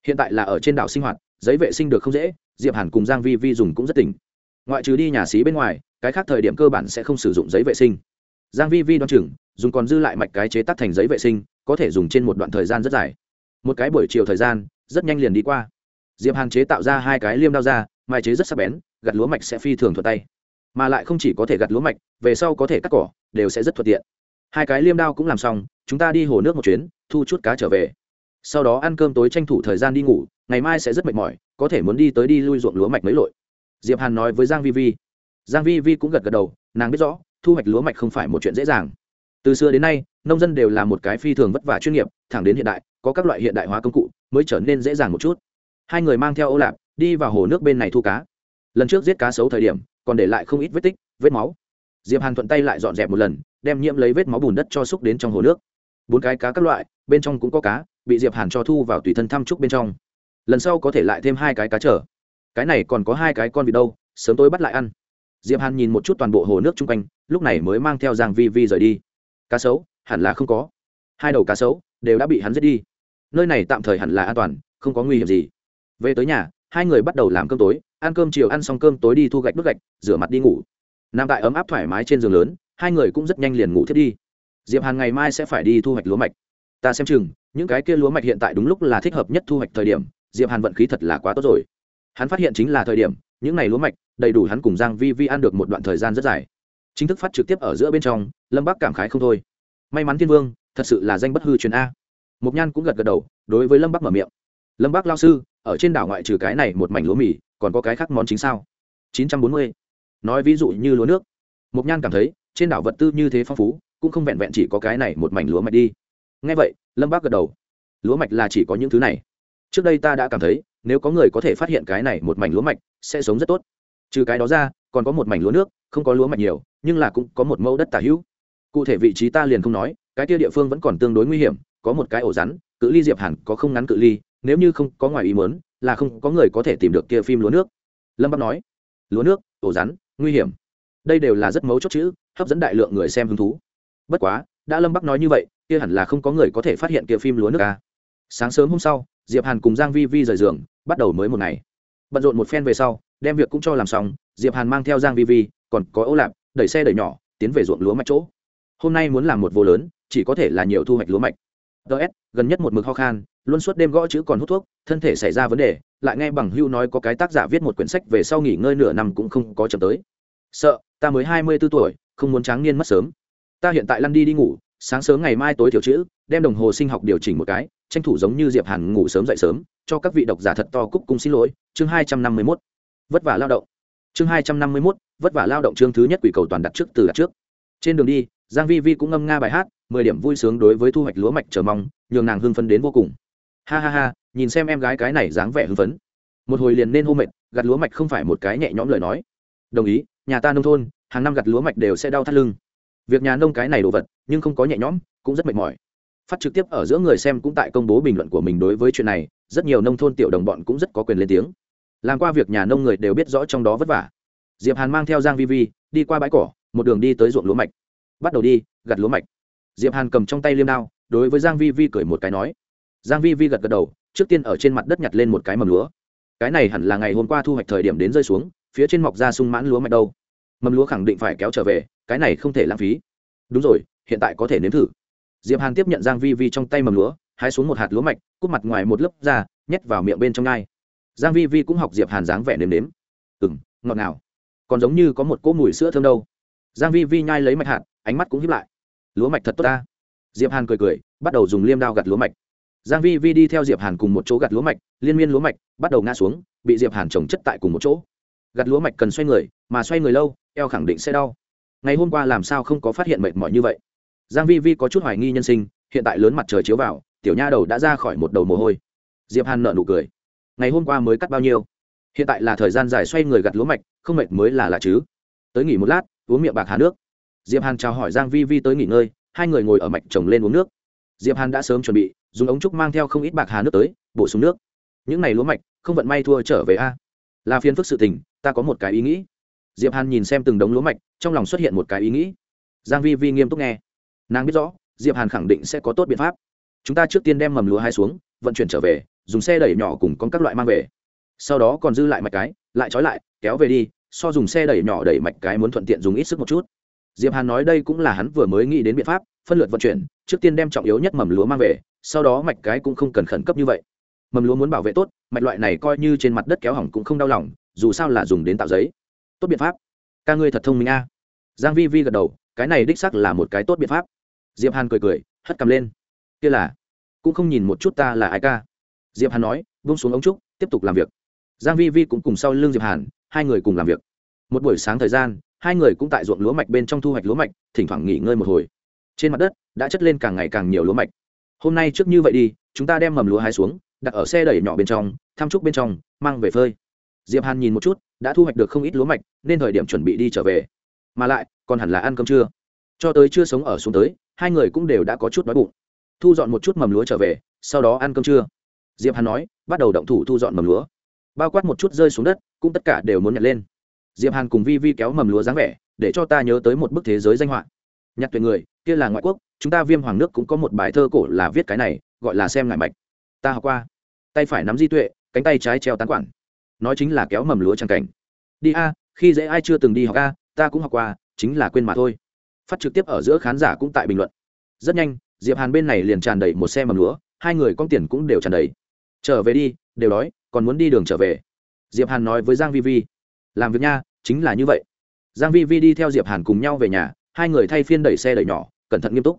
Speaker 1: Hiện tại là ở trên đảo sinh hoạt, giấy vệ sinh được không dễ, diệp hàn cùng giang vi vi dùng cũng rất tỉnh ngoại trừ đi nhà xí bên ngoài, cái khác thời điểm cơ bản sẽ không sử dụng giấy vệ sinh. Giang vi vi đoán chừng, dùng còn dư lại mạch cái chế tác thành giấy vệ sinh, có thể dùng trên một đoạn thời gian rất dài. Một cái buổi chiều thời gian, rất nhanh liền đi qua. Diệp hàn chế tạo ra hai cái liêm đao ra mai chế rất sắc bén, gặt lúa mạch sẽ phi thường thuận tay. Mà lại không chỉ có thể gặt lúa mạch, về sau có thể cắt cỏ, đều sẽ rất thuận tiện. Hai cái liêm đao cũng làm xong, chúng ta đi hồ nước một chuyến, thu chút cá trở về. Sau đó ăn cơm tối tranh thủ thời gian đi ngủ, ngày mai sẽ rất mệt mỏi, có thể muốn đi tới đi lui ruộng lúa mạch mấy lội diệp hàn nói với giang vi vi. Giang vi vi cũng gật gật đầu, nàng biết rõ, thu hoạch lúa mạch không phải một chuyện dễ dàng. Từ xưa đến nay, nông dân đều là một cái phi thường vất vả chuyên nghiệp, thẳng đến hiện đại, có các loại hiện đại hóa công cụ, mới trở nên dễ dàng một chút. Hai người mang theo ô lạp, đi vào hồ nước bên này thu cá. Lần trước giết cá sấu thời điểm, còn để lại không ít vết tích, vết máu. Diệp hàn thuận tay lại dọn dẹp một lần, đem nhiễm lấy vết máu bùn đất cho xúc đến trong hồ nước. Bốn cái cá các loại, bên trong cũng có cá, bị diệp hàn cho thu vào tùy thân thăm trúc bên trong. Lần sau có thể lại thêm hai cái cá trở cái này còn có hai cái con vịt đâu, sớm tối bắt lại ăn. Diệp hàn nhìn một chút toàn bộ hồ nước chung quanh, lúc này mới mang theo giang vi vi rời đi. Cá sấu, hẳn là không có. Hai đầu cá sấu đều đã bị hắn giết đi. Nơi này tạm thời hẳn là an toàn, không có nguy hiểm gì. Về tới nhà, hai người bắt đầu làm cơm tối, ăn cơm chiều ăn xong cơm tối đi thu gạch đốt gạch, rửa mặt đi ngủ. Nằm tại ấm áp thoải mái trên giường lớn, hai người cũng rất nhanh liền ngủ thiết đi. Diệp hàn ngày mai sẽ phải đi thu hoạch lúa mạch. Ta xem chừng, những cái kia lúa mạch hiện tại đúng lúc là thích hợp nhất thu hoạch thời điểm, diệp hàn vận khí thật là quá tốt rồi hắn phát hiện chính là thời điểm, những ngày lúa mạch, đầy đủ hắn cùng giang vi vi ăn được một đoạn thời gian rất dài. Chính thức phát trực tiếp ở giữa bên trong, lâm bắc cảm khái không thôi. May mắn thiên vương, thật sự là danh bất hư truyền a. Mục nhan cũng gật gật đầu, đối với lâm bắc mở miệng. Lâm bắc lao sư, ở trên đảo ngoại trừ cái này một mảnh lúa mì, còn có cái khác món chính sao? 940. nói ví dụ như lúa nước. Mục nhan cảm thấy, trên đảo vật tư như thế phong phú, cũng không vẹn vẹn chỉ có cái này một mảnh lúa mạch đi. Ngay vậy, lâm bác gật đầu. Lúa mạch là chỉ có những thứ này trước đây ta đã cảm thấy, nếu có người có thể phát hiện cái này một mảnh lúa mạch, sẽ sống rất tốt. Trừ cái đó ra, còn có một mảnh lúa nước, không có lúa mạch nhiều, nhưng là cũng có một mẫu đất tả hữu. Cụ thể vị trí ta liền không nói, cái kia địa phương vẫn còn tương đối nguy hiểm, có một cái ổ rắn, cự ly diệp hẳn có không ngắn cự ly, nếu như không có ngoài ý mớn là không có người có thể tìm được kia phim lúa nước. Lâm bắc nói, lúa nước, ổ rắn, nguy hiểm. Đây đều là rất mấu chốt chữ, hấp dẫn đại lượng người xem hứng thú. Bất quá, đã lâm bắc nói như vậy, kia hẳn là không có người có thể phát hiện kia phim lúa nước ca sáng sớm hôm sau diệp hàn cùng giang vi vi rời giường, bắt đầu mới một ngày. Bận rộn một phen về sau, đem việc cũng cho làm xong, diệp hàn mang theo giang vi vi, còn có ô lạp, đẩy xe đẩy nhỏ, tiến về ruộng lúa mạch chỗ. Hôm nay muốn làm một vô lớn, chỉ có thể là nhiều thu hoạch lúa mạch. Ts gần nhất một mực ho khan, luôn suốt đêm gõ chữ còn hút thuốc, thân thể xảy ra vấn đề, lại nghe bằng hưu nói có cái tác giả viết một quyển sách về sau nghỉ ngơi nửa năm cũng không có chậm tới. Sợ, ta mới hai mươi 24 tuổi, không muốn tráng niên mất sớm. Ta hiện tại lăn đi đi ngủ, sáng sớm ngày mai tối thiểu chữ, đem đồng hồ sinh học điều chỉnh một cái tranh thủ giống như diệp hàn ngủ sớm dậy sớm cho các vị độc giả thật to cúc cung xin lỗi chương hai trăm năm mươi 251. vất vả lao động. Chương hai trăm năm mươi 251, vất vả lao động chương thứ nhất quỷ cầu toàn đặt trước từ đặt trước. Trên đường đi giang vi vi cũng ngâm nga bài hát mười điểm vui sướng đối với thu hoạch lúa mạch chờ mong nhường nàng hưng phấn đến vô cùng. Ha ha ha nhìn xem em gái cái này dáng vẻ hưng phấn. Một hồi liền nên hô mệt gặt lúa mạch không phải một cái nhẹ nhõm lời nói. Đồng ý nhà ta nông thôn hàng năm gặt lúa mạch đều sẽ đau thắt lưng. Việc nhà nông cái này đồ vật nhưng không có nhẹ nhõm cũng rất mệt mỏi phát trực tiếp ở giữa người xem cũng tại công bố bình luận của mình đối với chuyện này, rất nhiều nông thôn tiểu đồng bọn cũng rất có quyền lên tiếng. Làm qua việc nhà nông người đều biết rõ trong đó vất vả. Diệp hàn mang theo giang vi vi, đi qua bãi cỏ, một đường đi tới ruộng lúa mạch. Bắt đầu đi, gặt lúa mạch. Diệp hàn cầm trong tay liêm đao, đối với giang vi vi cười một cái nói. Giang vi vi gật gật đầu, trước tiên ở trên mặt đất nhặt lên một cái mầm lúa. Cái này hẳn là ngày hôm qua thu hoạch thời điểm đến rơi xuống, phía trên mọc ra sung mãn lúa mạch đâu. Mầm lúa khẳng định phải kéo trở về, cái này không thể lãng phí. Đúng rồi, hiện tại có thể nếm thử diệp hàn tiếp nhận giang vi vi trong tay mầm lúa, hái xuống một hạt lúa mạch cúp mặt ngoài một lớp ra, nhét vào miệng bên trong ngai giang vi vi cũng học diệp hàn dáng vẻ nếm nếm. Ừm, ngọt ngào. Còn giống như có một cỗ mùi sữa thơm đâu. Giang vi vi nhai lấy mạch hạt, ánh mắt cũng híp lại. Lúa mạch thật tốt ta. Diệp hàn cười cười, bắt đầu dùng liêm đao gặt lúa mạch. Giang vi vi đi theo diệp hàn cùng một chỗ gặt lúa mạch, liên miên lúa mạch, bắt đầu ngã xuống, bị diệp hàn trồng chất tại cùng một chỗ. Gặt lúa mạch cần xoay người, mà xoay người lâu, eo khẳng định sẽ đau. Ngày hôm qua làm sao không có phát hiện mệt mỏi như vậy? Giang vi vi có chút hoài nghi nhân sinh, hiện tại lớn mặt trời chiếu vào, tiểu nha đầu đã ra khỏi một đầu mồ hôi. Diệp hàn nở nụ cười. Ngày hôm qua mới cắt bao nhiêu? Hiện tại là thời gian dài xoay người gặt lúa mạch, không mệt mới là lạ chứ. Tới nghỉ một lát, uống miệng bạc hà nước. Diệp hàn chào hỏi giang vi vi tới nghỉ ngơi, hai người ngồi ở mạch trồng lên uống nước. Diệp hàn đã sớm chuẩn bị, dùng ống trúc mang theo không ít bạc hà nước tới, bổ sung nước. Những này lúa mạch, không vận may thua trở về a. Là phiền phức sự tình, ta có một cái ý nghĩ. Diệp hàn nhìn xem từng đống lúa mạch, trong lòng xuất hiện một cái ý nghĩ. Giang vi vi nghiêm túc nghe nàng biết rõ, diệp hàn khẳng định sẽ có tốt biện pháp. Chúng ta trước tiên đem mầm lúa hai xuống, vận chuyển trở về, dùng xe đẩy nhỏ cùng con các loại mang về. Sau đó còn dư lại mạch cái, lại trói lại, kéo về đi, so dùng xe đẩy nhỏ đẩy mạch cái muốn thuận tiện dùng ít sức một chút. Diệp hàn nói đây cũng là hắn vừa mới nghĩ đến biện pháp, phân lượt vận chuyển, trước tiên đem trọng yếu nhất mầm lúa mang về, sau đó mạch cái cũng không cần khẩn cấp như vậy. Mầm lúa muốn bảo vệ tốt, mạch loại này coi như trên mặt đất kéo hỏng cũng không đau lòng, dù sao là dùng đến tạo giấy. Tốt biện pháp. Ca ngươi thật thông minh a. Giang vi vi gật đầu, cái này đích xác là một cái tốt biện pháp diệp hàn cười cười, hất cầm lên. Kia là, cũng không nhìn một chút ta là ai ca. Diệp hàn nói, buông xuống ống trúc, tiếp tục làm việc. Giang vi vi cũng cùng sau lưng diệp hàn, hai người cùng làm việc. Một buổi sáng thời gian, hai người cũng tại ruộng lúa mạch bên trong thu hoạch lúa mạch, thỉnh thoảng nghỉ ngơi một hồi. Trên mặt đất, đã chất lên càng ngày càng nhiều lúa mạch. Hôm nay trước như vậy đi, chúng ta đem mầm lúa hái xuống, đặt ở xe đẩy nhỏ bên trong thăm trúc bên trong, mang về phơi. Diệp hàn nhìn một chút, đã thu hoạch được không ít lúa mạch, nên thời điểm chuẩn bị đi trở về. Mà lại, còn hẳn là ăn cơm trưa cho tới chưa sống ở xuống tới, hai người cũng đều đã có chút đói bụng. Thu dọn một chút mầm lúa trở về, sau đó ăn cơm trưa. Diệp hàn nói, bắt đầu động thủ thu dọn mầm lúa. Bao quát một chút rơi xuống đất, cũng tất cả đều muốn nhặt lên. Diệp hàn cùng vi vi kéo mầm lúa dáng vẻ, để cho ta nhớ tới một bức thế giới danh họa. Nhặt tuyệt người, kia là ngoại quốc, chúng ta viêm hoàng nước cũng có một bài thơ cổ là viết cái này, gọi là xem ngải mạch. Ta học qua. Tay phải nắm di tuệ, cánh tay trái treo tán quản. Nói chính là kéo mầm lúa trắng cảnh. Đi a, khi dễ ai chưa từng đi học a, ta cũng học qua, chính là quên mà thôi phát trực tiếp ở giữa khán giả cũng tại bình luận. Rất nhanh, diệp hàn bên này liền tràn đầy một xe mầm lúa, hai người con tiền cũng đều tràn đầy. Trở về đi, đều đói, còn muốn đi đường trở về. Diệp hàn nói với giang vi vi, làm việc nha, chính là như vậy. Giang vi vi đi theo diệp hàn cùng nhau về nhà, hai người thay phiên đẩy xe đẩy nhỏ, cẩn thận nghiêm túc.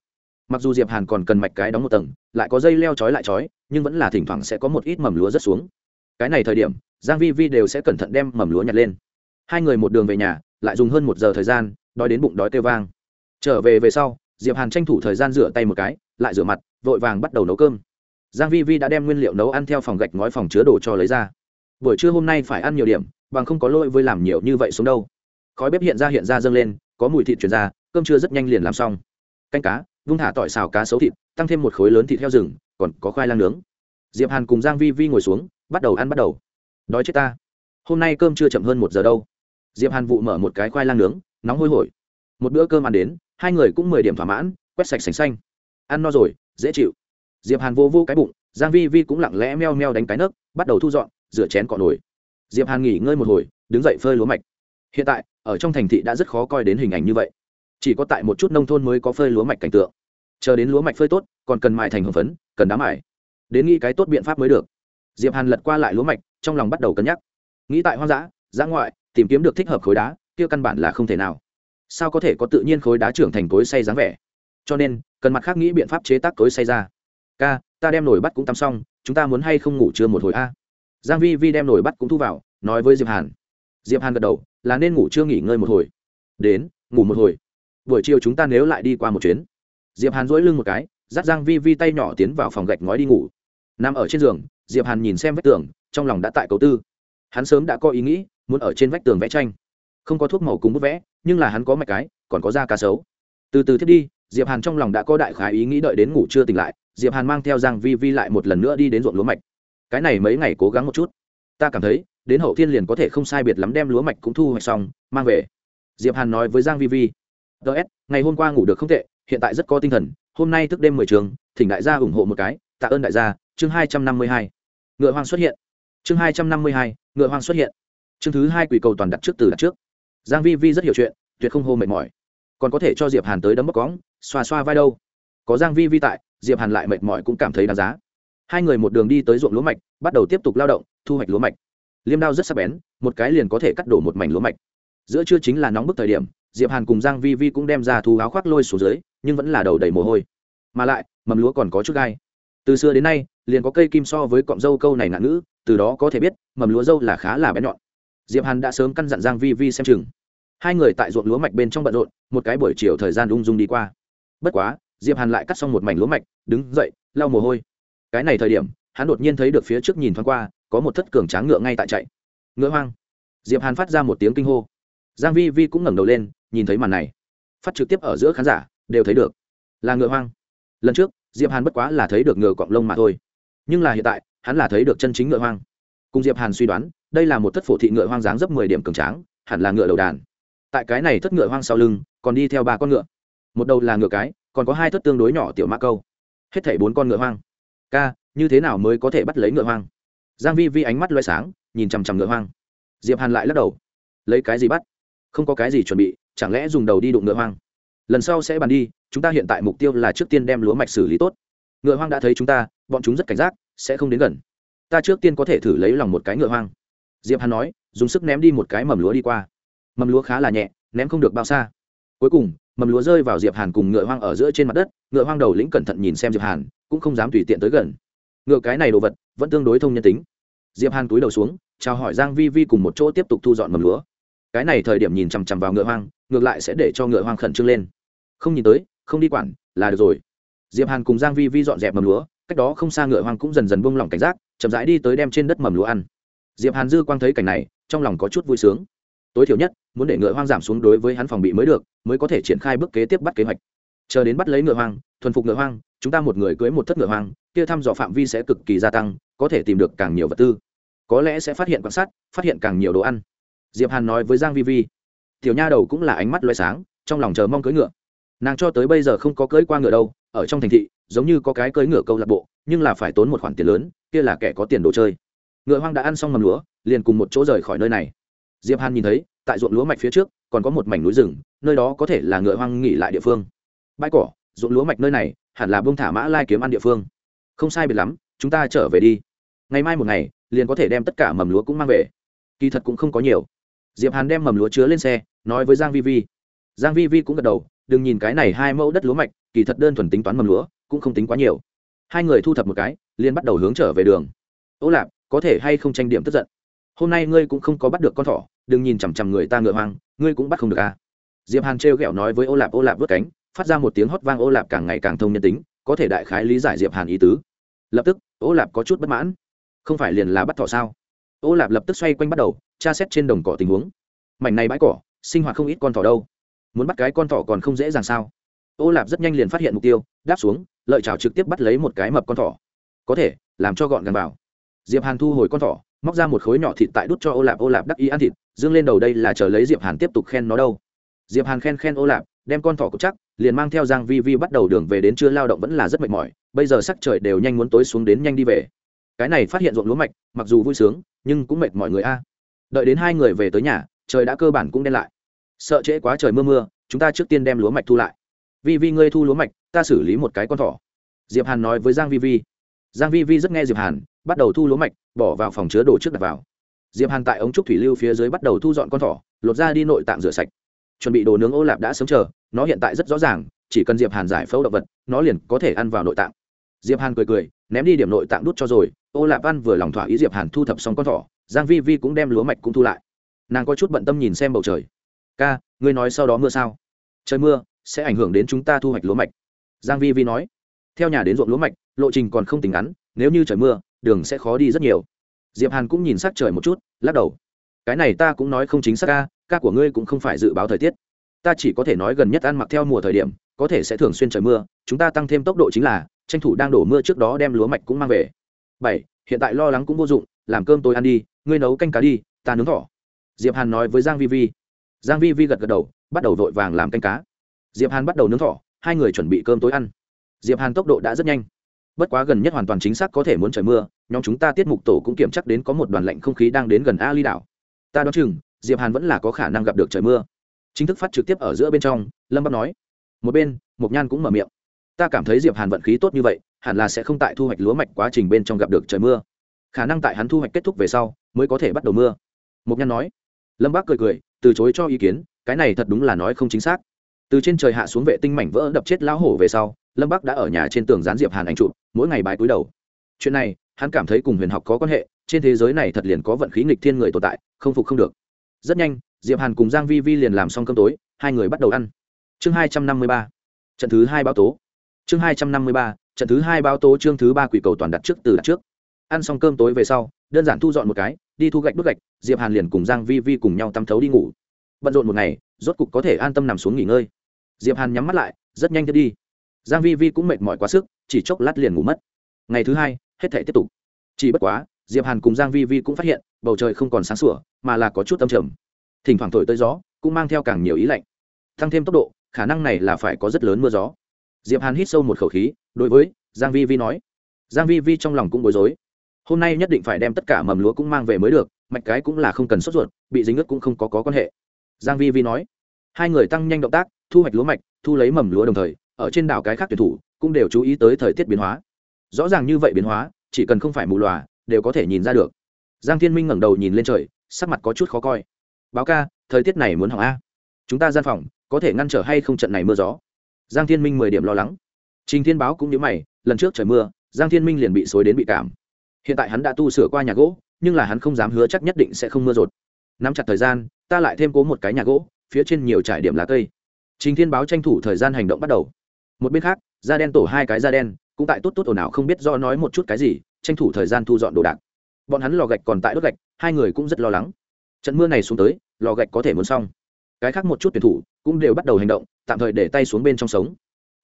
Speaker 1: Mặc dù diệp hàn còn cần mạch cái đóng một tầng, lại có dây leo chói lại chói, nhưng vẫn là thỉnh thoảng sẽ có một ít mầm lúa rất xuống. Cái này thời điểm, giang vi vi đều sẽ cẩn thận đem mầm lúa nhặt lên. Hai người một đường về nhà, lại dùng hơn một giờ thời gian, đói đến bụng đói kêu vang trở về về sau, diệp hàn tranh thủ thời gian rửa tay một cái, lại rửa mặt, vội vàng bắt đầu nấu cơm. Giang vi vi đã đem nguyên liệu nấu ăn theo phòng gạch ngói phòng chứa đồ cho lấy ra. Buổi trưa hôm nay phải ăn nhiều điểm, bằng không có lỗi với làm nhiều như vậy xuống đâu. Khói bếp hiện ra hiện ra dâng lên, có mùi thịt chuyển ra, cơm trưa rất nhanh liền làm xong. Canh cá, vung thả tỏi xào cá xấu thịt, tăng thêm một khối lớn thịt heo rừng, còn có khoai lang nướng. Diệp hàn cùng giang vi vi ngồi xuống, bắt đầu ăn bắt đầu. Đói chết ta. Hôm nay cơm chưa chậm hơn một giờ đâu. Diệp hàn vụ mở một cái khoai lang nướng, nóng hôi hổi. Một bữa cơm ăn đến hai người cũng mười điểm thỏa mãn, quét sạch sành xanh. Ăn no rồi, dễ chịu. Diệp hàn vô vô cái bụng, giang vi vi cũng lặng lẽ meo meo đánh cái nấc, bắt đầu thu dọn, rửa chén cọ nồi. Diệp hàn nghỉ ngơi một hồi, đứng dậy phơi lúa mạch. Hiện tại, ở trong thành thị đã rất khó coi đến hình ảnh như vậy. Chỉ có tại một chút nông thôn mới có phơi lúa mạch cảnh tượng. Chờ đến lúa mạch phơi tốt, còn cần mài thành hồng phấn, cần đá mài. Đến nghĩ cái tốt biện pháp mới được. Diệp hàn lật qua lại lúa mạch, trong lòng bắt đầu cân nhắc. Nghĩ tại hoang dã dã ngoại, tìm kiếm được thích hợp khối đá, kia căn bản là không thể nào sao có thể có tự nhiên khối đá trưởng thành cối xay dáng vẻ? Cho nên, cần mặt khác nghĩ biện pháp chế tác cối xay ra. Ca, ta đem nổi bắt cũng tắm xong, chúng ta muốn hay không ngủ trưa một hồi a? Giang vi vi đem nổi bắt cũng thu vào, nói với diệp hàn. Diệp hàn gật đầu, là nên ngủ trưa nghỉ ngơi một hồi. Đến, ngủ một hồi. Buổi chiều chúng ta nếu lại đi qua một chuyến. Diệp hàn duỗi lưng một cái, dắt giang vi vi tay nhỏ tiến vào phòng gạch ngói đi ngủ. Nằm ở trên giường, diệp hàn nhìn xem vách tường, trong lòng đã tại cầu tư. Hắn sớm đã có ý nghĩ, muốn ở trên vách tường vẽ tranh. Không có thuốc màu cùng bút vẽ nhưng là hắn có mạch cái, còn có da cá sấu. Từ từ thiết đi, diệp hàn trong lòng đã có đại khái ý nghĩ đợi đến ngủ chưa tỉnh lại, diệp hàn mang theo giang vi vi lại một lần nữa đi đến ruộng lúa mạch. Cái này mấy ngày cố gắng một chút. Ta cảm thấy, đến hậu thiên liền có thể không sai biệt lắm đem lúa mạch cũng thu hoạch xong, mang về. Diệp hàn nói với giang vi vi. Ts ngày hôm qua ngủ được không tệ, hiện tại rất có tinh thần, hôm nay thức đêm mười trường, thỉnh đại gia ủng hộ một cái, tạ ơn đại gia, chương hai trăm năm mươi hai. Ngựa hoang xuất hiện. Chương hai trăm năm mươi hai, ngựa hoang xuất hiện. Chương thứ hai quỷ cầu toàn đặt trước từ đặt trước giang vi vi rất hiểu chuyện, tuyệt không hô mệt mỏi. Còn có thể cho diệp hàn tới đấm bốc cóng, xoa xoa vai đâu. Có giang vi vi tại, diệp hàn lại mệt mỏi cũng cảm thấy đáng giá. Hai người một đường đi tới ruộng lúa mạch, bắt đầu tiếp tục lao động, thu hoạch lúa mạch. Liêm đao rất sắc bén, một cái liền có thể cắt đổ một mảnh lúa mạch. Giữa trưa chính là nóng bức thời điểm, diệp hàn cùng giang vi vi cũng đem ra thu áo khoác lôi xuống dưới, nhưng vẫn là đầu đầy mồ hôi. Mà lại, mầm lúa còn có chút gai. Từ xưa đến nay, liền có cây kim so với cọng dâu câu này nạn ngữ, từ đó có thể biết, mầm lúa dâu là khá là bé nhọn. Diệp hàn đã sớm căn dặn giang vi vi xem chừng hai người tại ruộng lúa mạch bên trong bận rộn, một cái buổi chiều thời gian ung dung đi qua. Bất quá, diệp hàn lại cắt xong một mảnh lúa mạch, đứng dậy, lau mồ hôi. Cái này thời điểm, hắn đột nhiên thấy được phía trước nhìn thoáng qua, có một thất cường tráng ngựa ngay tại chạy. Ngựa hoang. Diệp hàn phát ra một tiếng kinh hô. Giang vi vi cũng ngẩng đầu lên, nhìn thấy màn này. Phát trực tiếp ở giữa khán giả, đều thấy được. Là ngựa hoang. Lần trước, diệp hàn bất quá là thấy được ngựa cọng lông mà thôi. Nhưng là hiện tại, hắn là thấy được chân chính ngựa hoang. Cùng diệp hàn suy đoán, đây là một thất phổ thị ngựa hoang dáng dấp mười điểm cường tráng, hẳn là ngựa đầu đàn tại cái này thất ngựa hoang sau lưng, còn đi theo ba con ngựa. Một đầu là ngựa cái, còn có hai thất tương đối nhỏ tiểu mã câu. Hết thảy bốn con ngựa hoang. Ca, như thế nào mới có thể bắt lấy ngựa hoang? Giang vi vi ánh mắt loay sáng, nhìn chằm chằm ngựa hoang. Diệp hàn lại lắc đầu. Lấy cái gì bắt? Không có cái gì chuẩn bị, chẳng lẽ dùng đầu đi đụng ngựa hoang? Lần sau sẽ bàn đi, chúng ta hiện tại mục tiêu là trước tiên đem lúa mạch xử lý tốt. Ngựa hoang đã thấy chúng ta, bọn chúng rất cảnh giác, sẽ không đến gần. Ta trước tiên có thể thử lấy lòng một cái ngựa hoang. Diệp hàn nói, dùng sức ném đi một cái mầm lúa đi qua mầm lúa khá là nhẹ, ném không được bao xa. Cuối cùng mầm lúa rơi vào diệp hàn cùng ngựa hoang ở giữa trên mặt đất, ngựa hoang đầu lĩnh cẩn thận nhìn xem diệp hàn, cũng không dám tùy tiện tới gần. Ngựa cái này đồ vật, vẫn tương đối thông nhân tính. Diệp hàn túi đầu xuống, chào hỏi giang vi vi cùng một chỗ tiếp tục thu dọn mầm lúa. Cái này thời điểm nhìn chằm chằm vào ngựa hoang, ngược lại sẽ để cho ngựa hoang khẩn trương lên. Không nhìn tới, không đi quản, là được rồi. Diệp hàn cùng giang vi vi dọn dẹp mầm lúa, cách đó không xa ngựa hoang cũng dần dần buông lỏng cảnh giác, chậm rãi đi tới đem trên đất mầm lúa ăn. Diệp hàn dư quang thấy cảnh này, trong lòng có chút vui sướng tối thiểu nhất, muốn để ngựa hoang giảm xuống đối với hắn phòng bị mới được, mới có thể triển khai bước kế tiếp bắt kế hoạch. Chờ đến bắt lấy ngựa hoang, thuần phục ngựa hoang, chúng ta một người cưới một thất ngựa hoang, kia thăm dò phạm vi sẽ cực kỳ gia tăng, có thể tìm được càng nhiều vật tư. Có lẽ sẽ phát hiện quan sát, phát hiện càng nhiều đồ ăn. Diệp hàn nói với giang vi vi, tiểu nha đầu cũng là ánh mắt loé sáng, trong lòng chờ mong cưỡi ngựa. Nàng cho tới bây giờ không có cưỡi qua ngựa đâu, ở trong thành thị, giống như có cái cưỡi ngựa câu lạc bộ, nhưng là phải tốn một khoản tiền lớn, kia là kẻ có tiền đồ chơi. Ngựa hoang đã ăn xong mầm lúa, liền cùng một chỗ rời khỏi nơi này diệp hàn nhìn thấy, tại ruộng lúa mạch phía trước, còn có một mảnh núi rừng, nơi đó có thể là ngựa hoang nghỉ lại địa phương. Bãi cỏ, ruộng lúa mạch nơi này, hẳn là bông thả mã lai kiếm ăn địa phương. Không sai biệt lắm, chúng ta trở về đi. Ngày mai một ngày, liền có thể đem tất cả mầm lúa cũng mang về. Kỳ thật cũng không có nhiều. Diệp hàn đem mầm lúa chứa lên xe, nói với giang vi vi. Giang vi vi cũng gật đầu, đừng nhìn cái này hai mẫu đất lúa mạch, kỳ thật đơn thuần tính toán mầm lúa, cũng không tính quá nhiều. Hai người thu thập một cái, liền bắt đầu hướng trở về đường. Ô lạp, có thể hay không tranh điểm tức giận? Hôm nay ngươi cũng không có bắt được con thỏ, đừng nhìn chằm chằm người ta ngựa hoang, ngươi cũng bắt không được à. Diệp hàn trêu ghẹo nói với ô lạp ô lạp vớt cánh, phát ra một tiếng hót vang, ô lạp càng ngày càng thông nhân tính, có thể đại khái lý giải diệp hàn ý tứ. Lập tức, ô lạp có chút bất mãn. Không phải liền là bắt thỏ sao? Ô lạp lập tức xoay quanh bắt đầu, tra xét trên đồng cỏ tình huống. Mảnh này bãi cỏ, sinh hoạt không ít con thỏ đâu. Muốn bắt cái con thỏ còn không dễ dàng sao? Ô lạp rất nhanh liền phát hiện mục tiêu, đáp xuống, lợi chảo trực tiếp bắt lấy một cái mập con thỏ. Có thể, làm cho gọn gần vào. Diệp hàn thu hồi con thỏ móc ra một khối nhỏ thịt tại đút cho ô lạp ô lạp đắc ý ăn thịt, dương lên đầu đây là chờ lấy diệp hàn tiếp tục khen nó đâu. Diệp hàn khen khen ô lạp, đem con thỏ cục chắc, liền mang theo giang vi vi bắt đầu đường về đến chưa lao động vẫn là rất mệt mỏi, bây giờ sắc trời đều nhanh muốn tối xuống đến nhanh đi về. Cái này phát hiện ruộng lúa mạch, mặc dù vui sướng, nhưng cũng mệt mọi người a. Đợi đến hai người về tới nhà, trời đã cơ bản cũng đen lại. Sợ trễ quá trời mưa mưa, chúng ta trước tiên đem lúa mạch thu lại. Vi vi, ngươi thu lúa mạch, ta xử lý một cái con thỏ. Diệp hàn nói với giang vi vi. Giang vi vi rất nghe diệp hàn bắt đầu thu lúa mạch, bỏ vào phòng chứa đồ trước đặt vào. Diệp hàn tại ống trúc thủy lưu phía dưới bắt đầu thu dọn con thỏ, lột ra đi nội tạng rửa sạch. Chuẩn bị đồ nướng ô lạp đã sớm chờ, nó hiện tại rất rõ ràng, chỉ cần diệp hàn giải phẫu động vật, nó liền có thể ăn vào nội tạng. Diệp hàn cười cười, ném đi điểm nội tạng đút cho rồi, ô lạp ăn vừa lòng thỏa ý diệp hàn thu thập xong con thỏ, giang vi vi cũng đem lúa mạch cũng thu lại. Nàng có chút bận tâm nhìn xem bầu trời. Ca, ngươi nói sau đó mưa sao? Trời mưa, sẽ ảnh hưởng đến chúng ta thu hoạch lúa mạch. Giang vi vi nói. Theo nhà đến ruộng lúa mạch, lộ trình còn không tính ngắn, nếu như trời mưa đường sẽ khó đi rất nhiều. Diệp hàn cũng nhìn sắc trời một chút, lắc đầu. Cái này ta cũng nói không chính xác ca ca của ngươi cũng không phải dự báo thời tiết. Ta chỉ có thể nói gần nhất ăn mặc theo mùa thời điểm, có thể sẽ thường xuyên trời mưa, chúng ta tăng thêm tốc độ chính là, tranh thủ đang đổ mưa trước đó đem lúa mạch cũng mang về. Bảy, hiện tại lo lắng cũng vô dụng, làm cơm tôi ăn đi, ngươi nấu canh cá đi, ta nướng thỏ. Diệp hàn nói với giang vi vi. Giang vi vi gật gật đầu, bắt đầu vội vàng làm canh cá. Diệp hàn bắt đầu nướng thỏ, hai người chuẩn bị cơm tối ăn. Diệp hàn tốc độ đã rất nhanh bất quá gần nhất hoàn toàn chính xác có thể muốn trời mưa, nhóm chúng ta tiết mục tổ cũng kiểm chắc đến có một đoàn lạnh không khí đang đến gần a ly đảo. Ta đoán chừng, diệp hàn vẫn là có khả năng gặp được trời mưa. Chính thức phát trực tiếp ở giữa bên trong, lâm bắc nói. Một bên, mộc nhan cũng mở miệng. Ta cảm thấy diệp hàn vận khí tốt như vậy, hẳn là sẽ không tại thu hoạch lúa mạch quá trình bên trong gặp được trời mưa. Khả năng tại hắn thu hoạch kết thúc về sau, mới có thể bắt đầu mưa. Mộc nhan nói. Lâm bác cười cười, từ chối cho ý kiến, cái này thật đúng là nói không chính xác. Từ trên trời hạ xuống vệ tinh mảnh vỡ đập chết lão hổ về sau lâm bắc đã ở nhà trên tường gián diệp hàn ảnh chụp mỗi ngày bài cúi đầu chuyện này hắn cảm thấy cùng huyền học có quan hệ trên thế giới này thật liền có vận khí nghịch thiên người tồn tại không phục không được rất nhanh diệp hàn cùng giang vi vi liền làm xong cơm tối hai người bắt đầu ăn chương hai trăm năm mươi ba trận thứ hai báo tố chương hai trăm năm mươi ba trận thứ hai báo tố chương thứ ba quỷ cầu toàn đặt trước từ đặt trước ăn xong cơm tối về sau đơn giản thu dọn một cái đi thu gạch đốt gạch diệp hàn liền cùng giang vi vi cùng nhau tắm thấu đi ngủ bận rộn một ngày rốt cục có thể an tâm nằm xuống nghỉ ngơi diệp hàn nhắm mắt lại rất nhanh thiết đi giang vi vi cũng mệt mỏi quá sức chỉ chốc lát liền ngủ mất. Ngày thứ hai hết thể tiếp tục. Chỉ bất quá diệp hàn cùng giang vi vi cũng phát hiện bầu trời không còn sáng sủa mà là có chút âm trầm. Thỉnh thoảng thổi tới gió cũng mang theo càng nhiều ý lạnh. Tăng thêm tốc độ khả năng này là phải có rất lớn mưa gió. Diệp hàn hít sâu một khẩu khí đối với giang vi vi nói. Giang vi vi trong lòng cũng bối rối. Hôm nay nhất định phải đem tất cả mầm lúa cũng mang về mới được mạch cái cũng là không cần sốt ruột bị dính ướt cũng không có, có quan hệ. Giang vi vi nói. Hai người tăng nhanh động tác thu hoạch lúa mạch thu lấy mầm lúa đồng thời ở trên đảo cái khác tuyển thủ cũng đều chú ý tới thời tiết biến hóa. Rõ ràng như vậy biến hóa, chỉ cần không phải mù lòa đều có thể nhìn ra được. Giang thiên minh ngẩng đầu nhìn lên trời, sắc mặt có chút khó coi. Báo ca, thời tiết này muốn hỏng a. Chúng ta gian phòng có thể ngăn trở hay không trận này mưa gió? Giang thiên minh mười điểm lo lắng. Trình thiên báo cũng nhớ mày, lần trước trời mưa, giang thiên minh liền bị xối đến bị cảm. Hiện tại hắn đã tu sửa qua nhà gỗ, nhưng là hắn không dám hứa chắc nhất định sẽ không mưa rột. Nắm chặt thời gian, ta lại thêm cố một cái nhà gỗ, phía trên nhiều trải điểm lá cây. Trình thiên báo tranh thủ thời gian hành động bắt đầu một bên khác, da đen tổ hai cái da đen, cũng tại tốt tốt ồn ào không biết do nói một chút cái gì, tranh thủ thời gian thu dọn đồ đạc. Bọn hắn lò gạch còn tại đốt gạch, hai người cũng rất lo lắng. Trận mưa này xuống tới, lò gạch có thể muốn xong. Cái khác một chút tuyển thủ cũng đều bắt đầu hành động, tạm thời để tay xuống bên trong sống.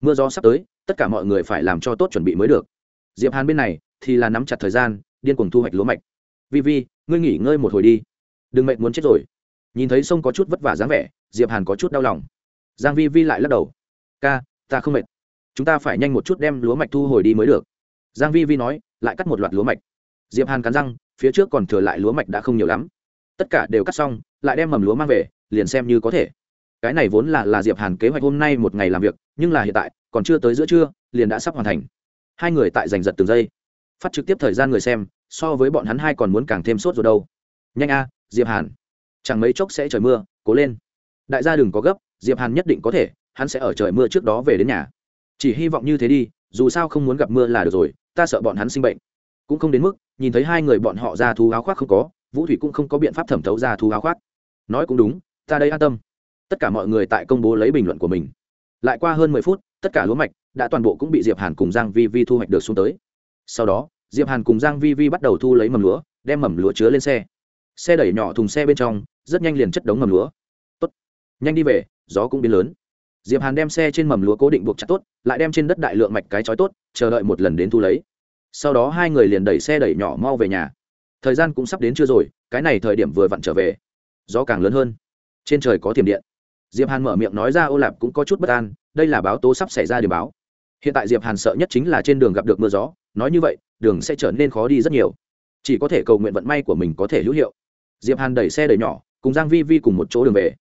Speaker 1: Mưa gió sắp tới, tất cả mọi người phải làm cho tốt chuẩn bị mới được. Diệp hàn bên này thì là nắm chặt thời gian, điên cuồng thu hoạch lúa mạch. Vi vi, ngươi nghỉ ngơi một hồi đi. Đừng mệt muốn chết rồi. Nhìn thấy sông có chút vất vả dáng vẻ, diệp hàn có chút đau lòng. Giang vi vi lại lắc đầu. Ca ta không mệt. Chúng ta phải nhanh một chút đem lúa mạch thu hồi đi mới được. Giang vi vi nói, lại cắt một loạt lúa mạch. Diệp hàn cắn răng, phía trước còn thừa lại lúa mạch đã không nhiều lắm. Tất cả đều cắt xong, lại đem mầm lúa mang về, liền xem như có thể. Cái này vốn là là diệp hàn kế hoạch hôm nay một ngày làm việc, nhưng là hiện tại, còn chưa tới giữa trưa, liền đã sắp hoàn thành. Hai người tại giành giật từng giây. Phát trực tiếp thời gian người xem, so với bọn hắn hai còn muốn càng thêm sốt rồi đâu. Nhanh a, diệp hàn. Chẳng mấy chốc sẽ trời mưa, cố lên. Đại gia đừng có gấp, diệp hàn nhất định có thể hắn sẽ ở trời mưa trước đó về đến nhà. Chỉ hy vọng như thế đi, dù sao không muốn gặp mưa là được rồi, ta sợ bọn hắn sinh bệnh. Cũng không đến mức, nhìn thấy hai người bọn họ ra thú áo khoác không có, vũ thủy cũng không có biện pháp thẩm thấu ra thú áo khoác. Nói cũng đúng, ta đây an tâm. Tất cả mọi người tại công bố lấy bình luận của mình. Lại qua hơn mười phút, tất cả lúa mạch đã toàn bộ cũng bị diệp hàn cùng giang vi vi thu hoạch được xuống tới. Sau đó, diệp hàn cùng giang vi vi bắt đầu thu lấy mầm lúa, đem mầm lúa chứa lên xe. Xe đẩy nhỏ thùng xe bên trong, rất nhanh liền chất đống mầm lúa. Tốt. Nhanh đi về, gió cũng biến lớn diệp hàn đem xe trên mầm lúa cố định buộc chặt tốt, lại đem trên đất đại lượng mạch cái chói tốt, chờ đợi một lần đến thu lấy. Sau đó hai người liền đẩy xe đẩy nhỏ mau về nhà. Thời gian cũng sắp đến chưa rồi, cái này thời điểm vừa vặn trở về. Gió càng lớn hơn. Trên trời có thiểm điện. Diệp hàn mở miệng nói ra ô lạp cũng có chút bất an, đây là báo tố sắp xảy ra điểm báo. Hiện tại diệp hàn sợ nhất chính là trên đường gặp được mưa gió, nói như vậy, đường sẽ trở nên khó đi rất nhiều. Chỉ có thể cầu nguyện vận may của mình có thể hữu hiệu. Diệp hàn đẩy xe đẩy nhỏ, cùng giang vi vi cùng một chỗ đường về.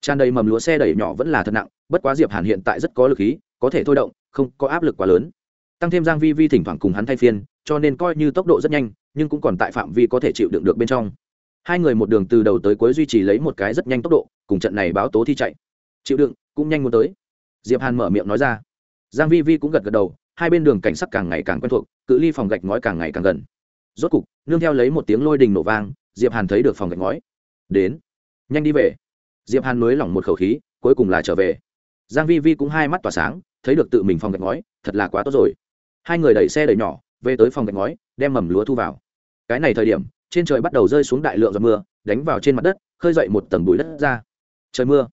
Speaker 1: Tràn đầy mầm lúa xe đẩy nhỏ vẫn là thật nặng bất quá diệp hàn hiện tại rất có lực khí, có thể thôi động, không có áp lực quá lớn. Tăng thêm giang vi vi thỉnh thoảng cùng hắn thay phiên, cho nên coi như tốc độ rất nhanh, nhưng cũng còn tại phạm vi có thể chịu đựng được bên trong. Hai người một đường từ đầu tới cuối duy trì lấy một cái rất nhanh tốc độ, cùng trận này báo tố thi chạy. Chịu đựng, cũng nhanh muốn tới. Diệp hàn mở miệng nói ra. Giang vi vi cũng gật gật đầu, hai bên đường cảnh sắc càng ngày càng quen thuộc, cự ly phòng gạch ngói càng ngày càng gần. Rốt cục, nương theo lấy một tiếng lôi đình nổ vang, diệp hàn thấy được phòng gạch ngói. Đến, nhanh đi về. Diệp hàn mới lỏng một khẩu khí, cuối cùng là trở về giang vi vi cũng hai mắt tỏa sáng, thấy được tự mình phòng gạch ngói, thật là quá tốt rồi. Hai người đẩy xe đẩy nhỏ, về tới phòng gạch ngói, đem mầm lúa thu vào. Cái này thời điểm, trên trời bắt đầu rơi xuống đại lượng giọt mưa, đánh vào trên mặt đất, khơi dậy một tầng bụi đất ra. Trời mưa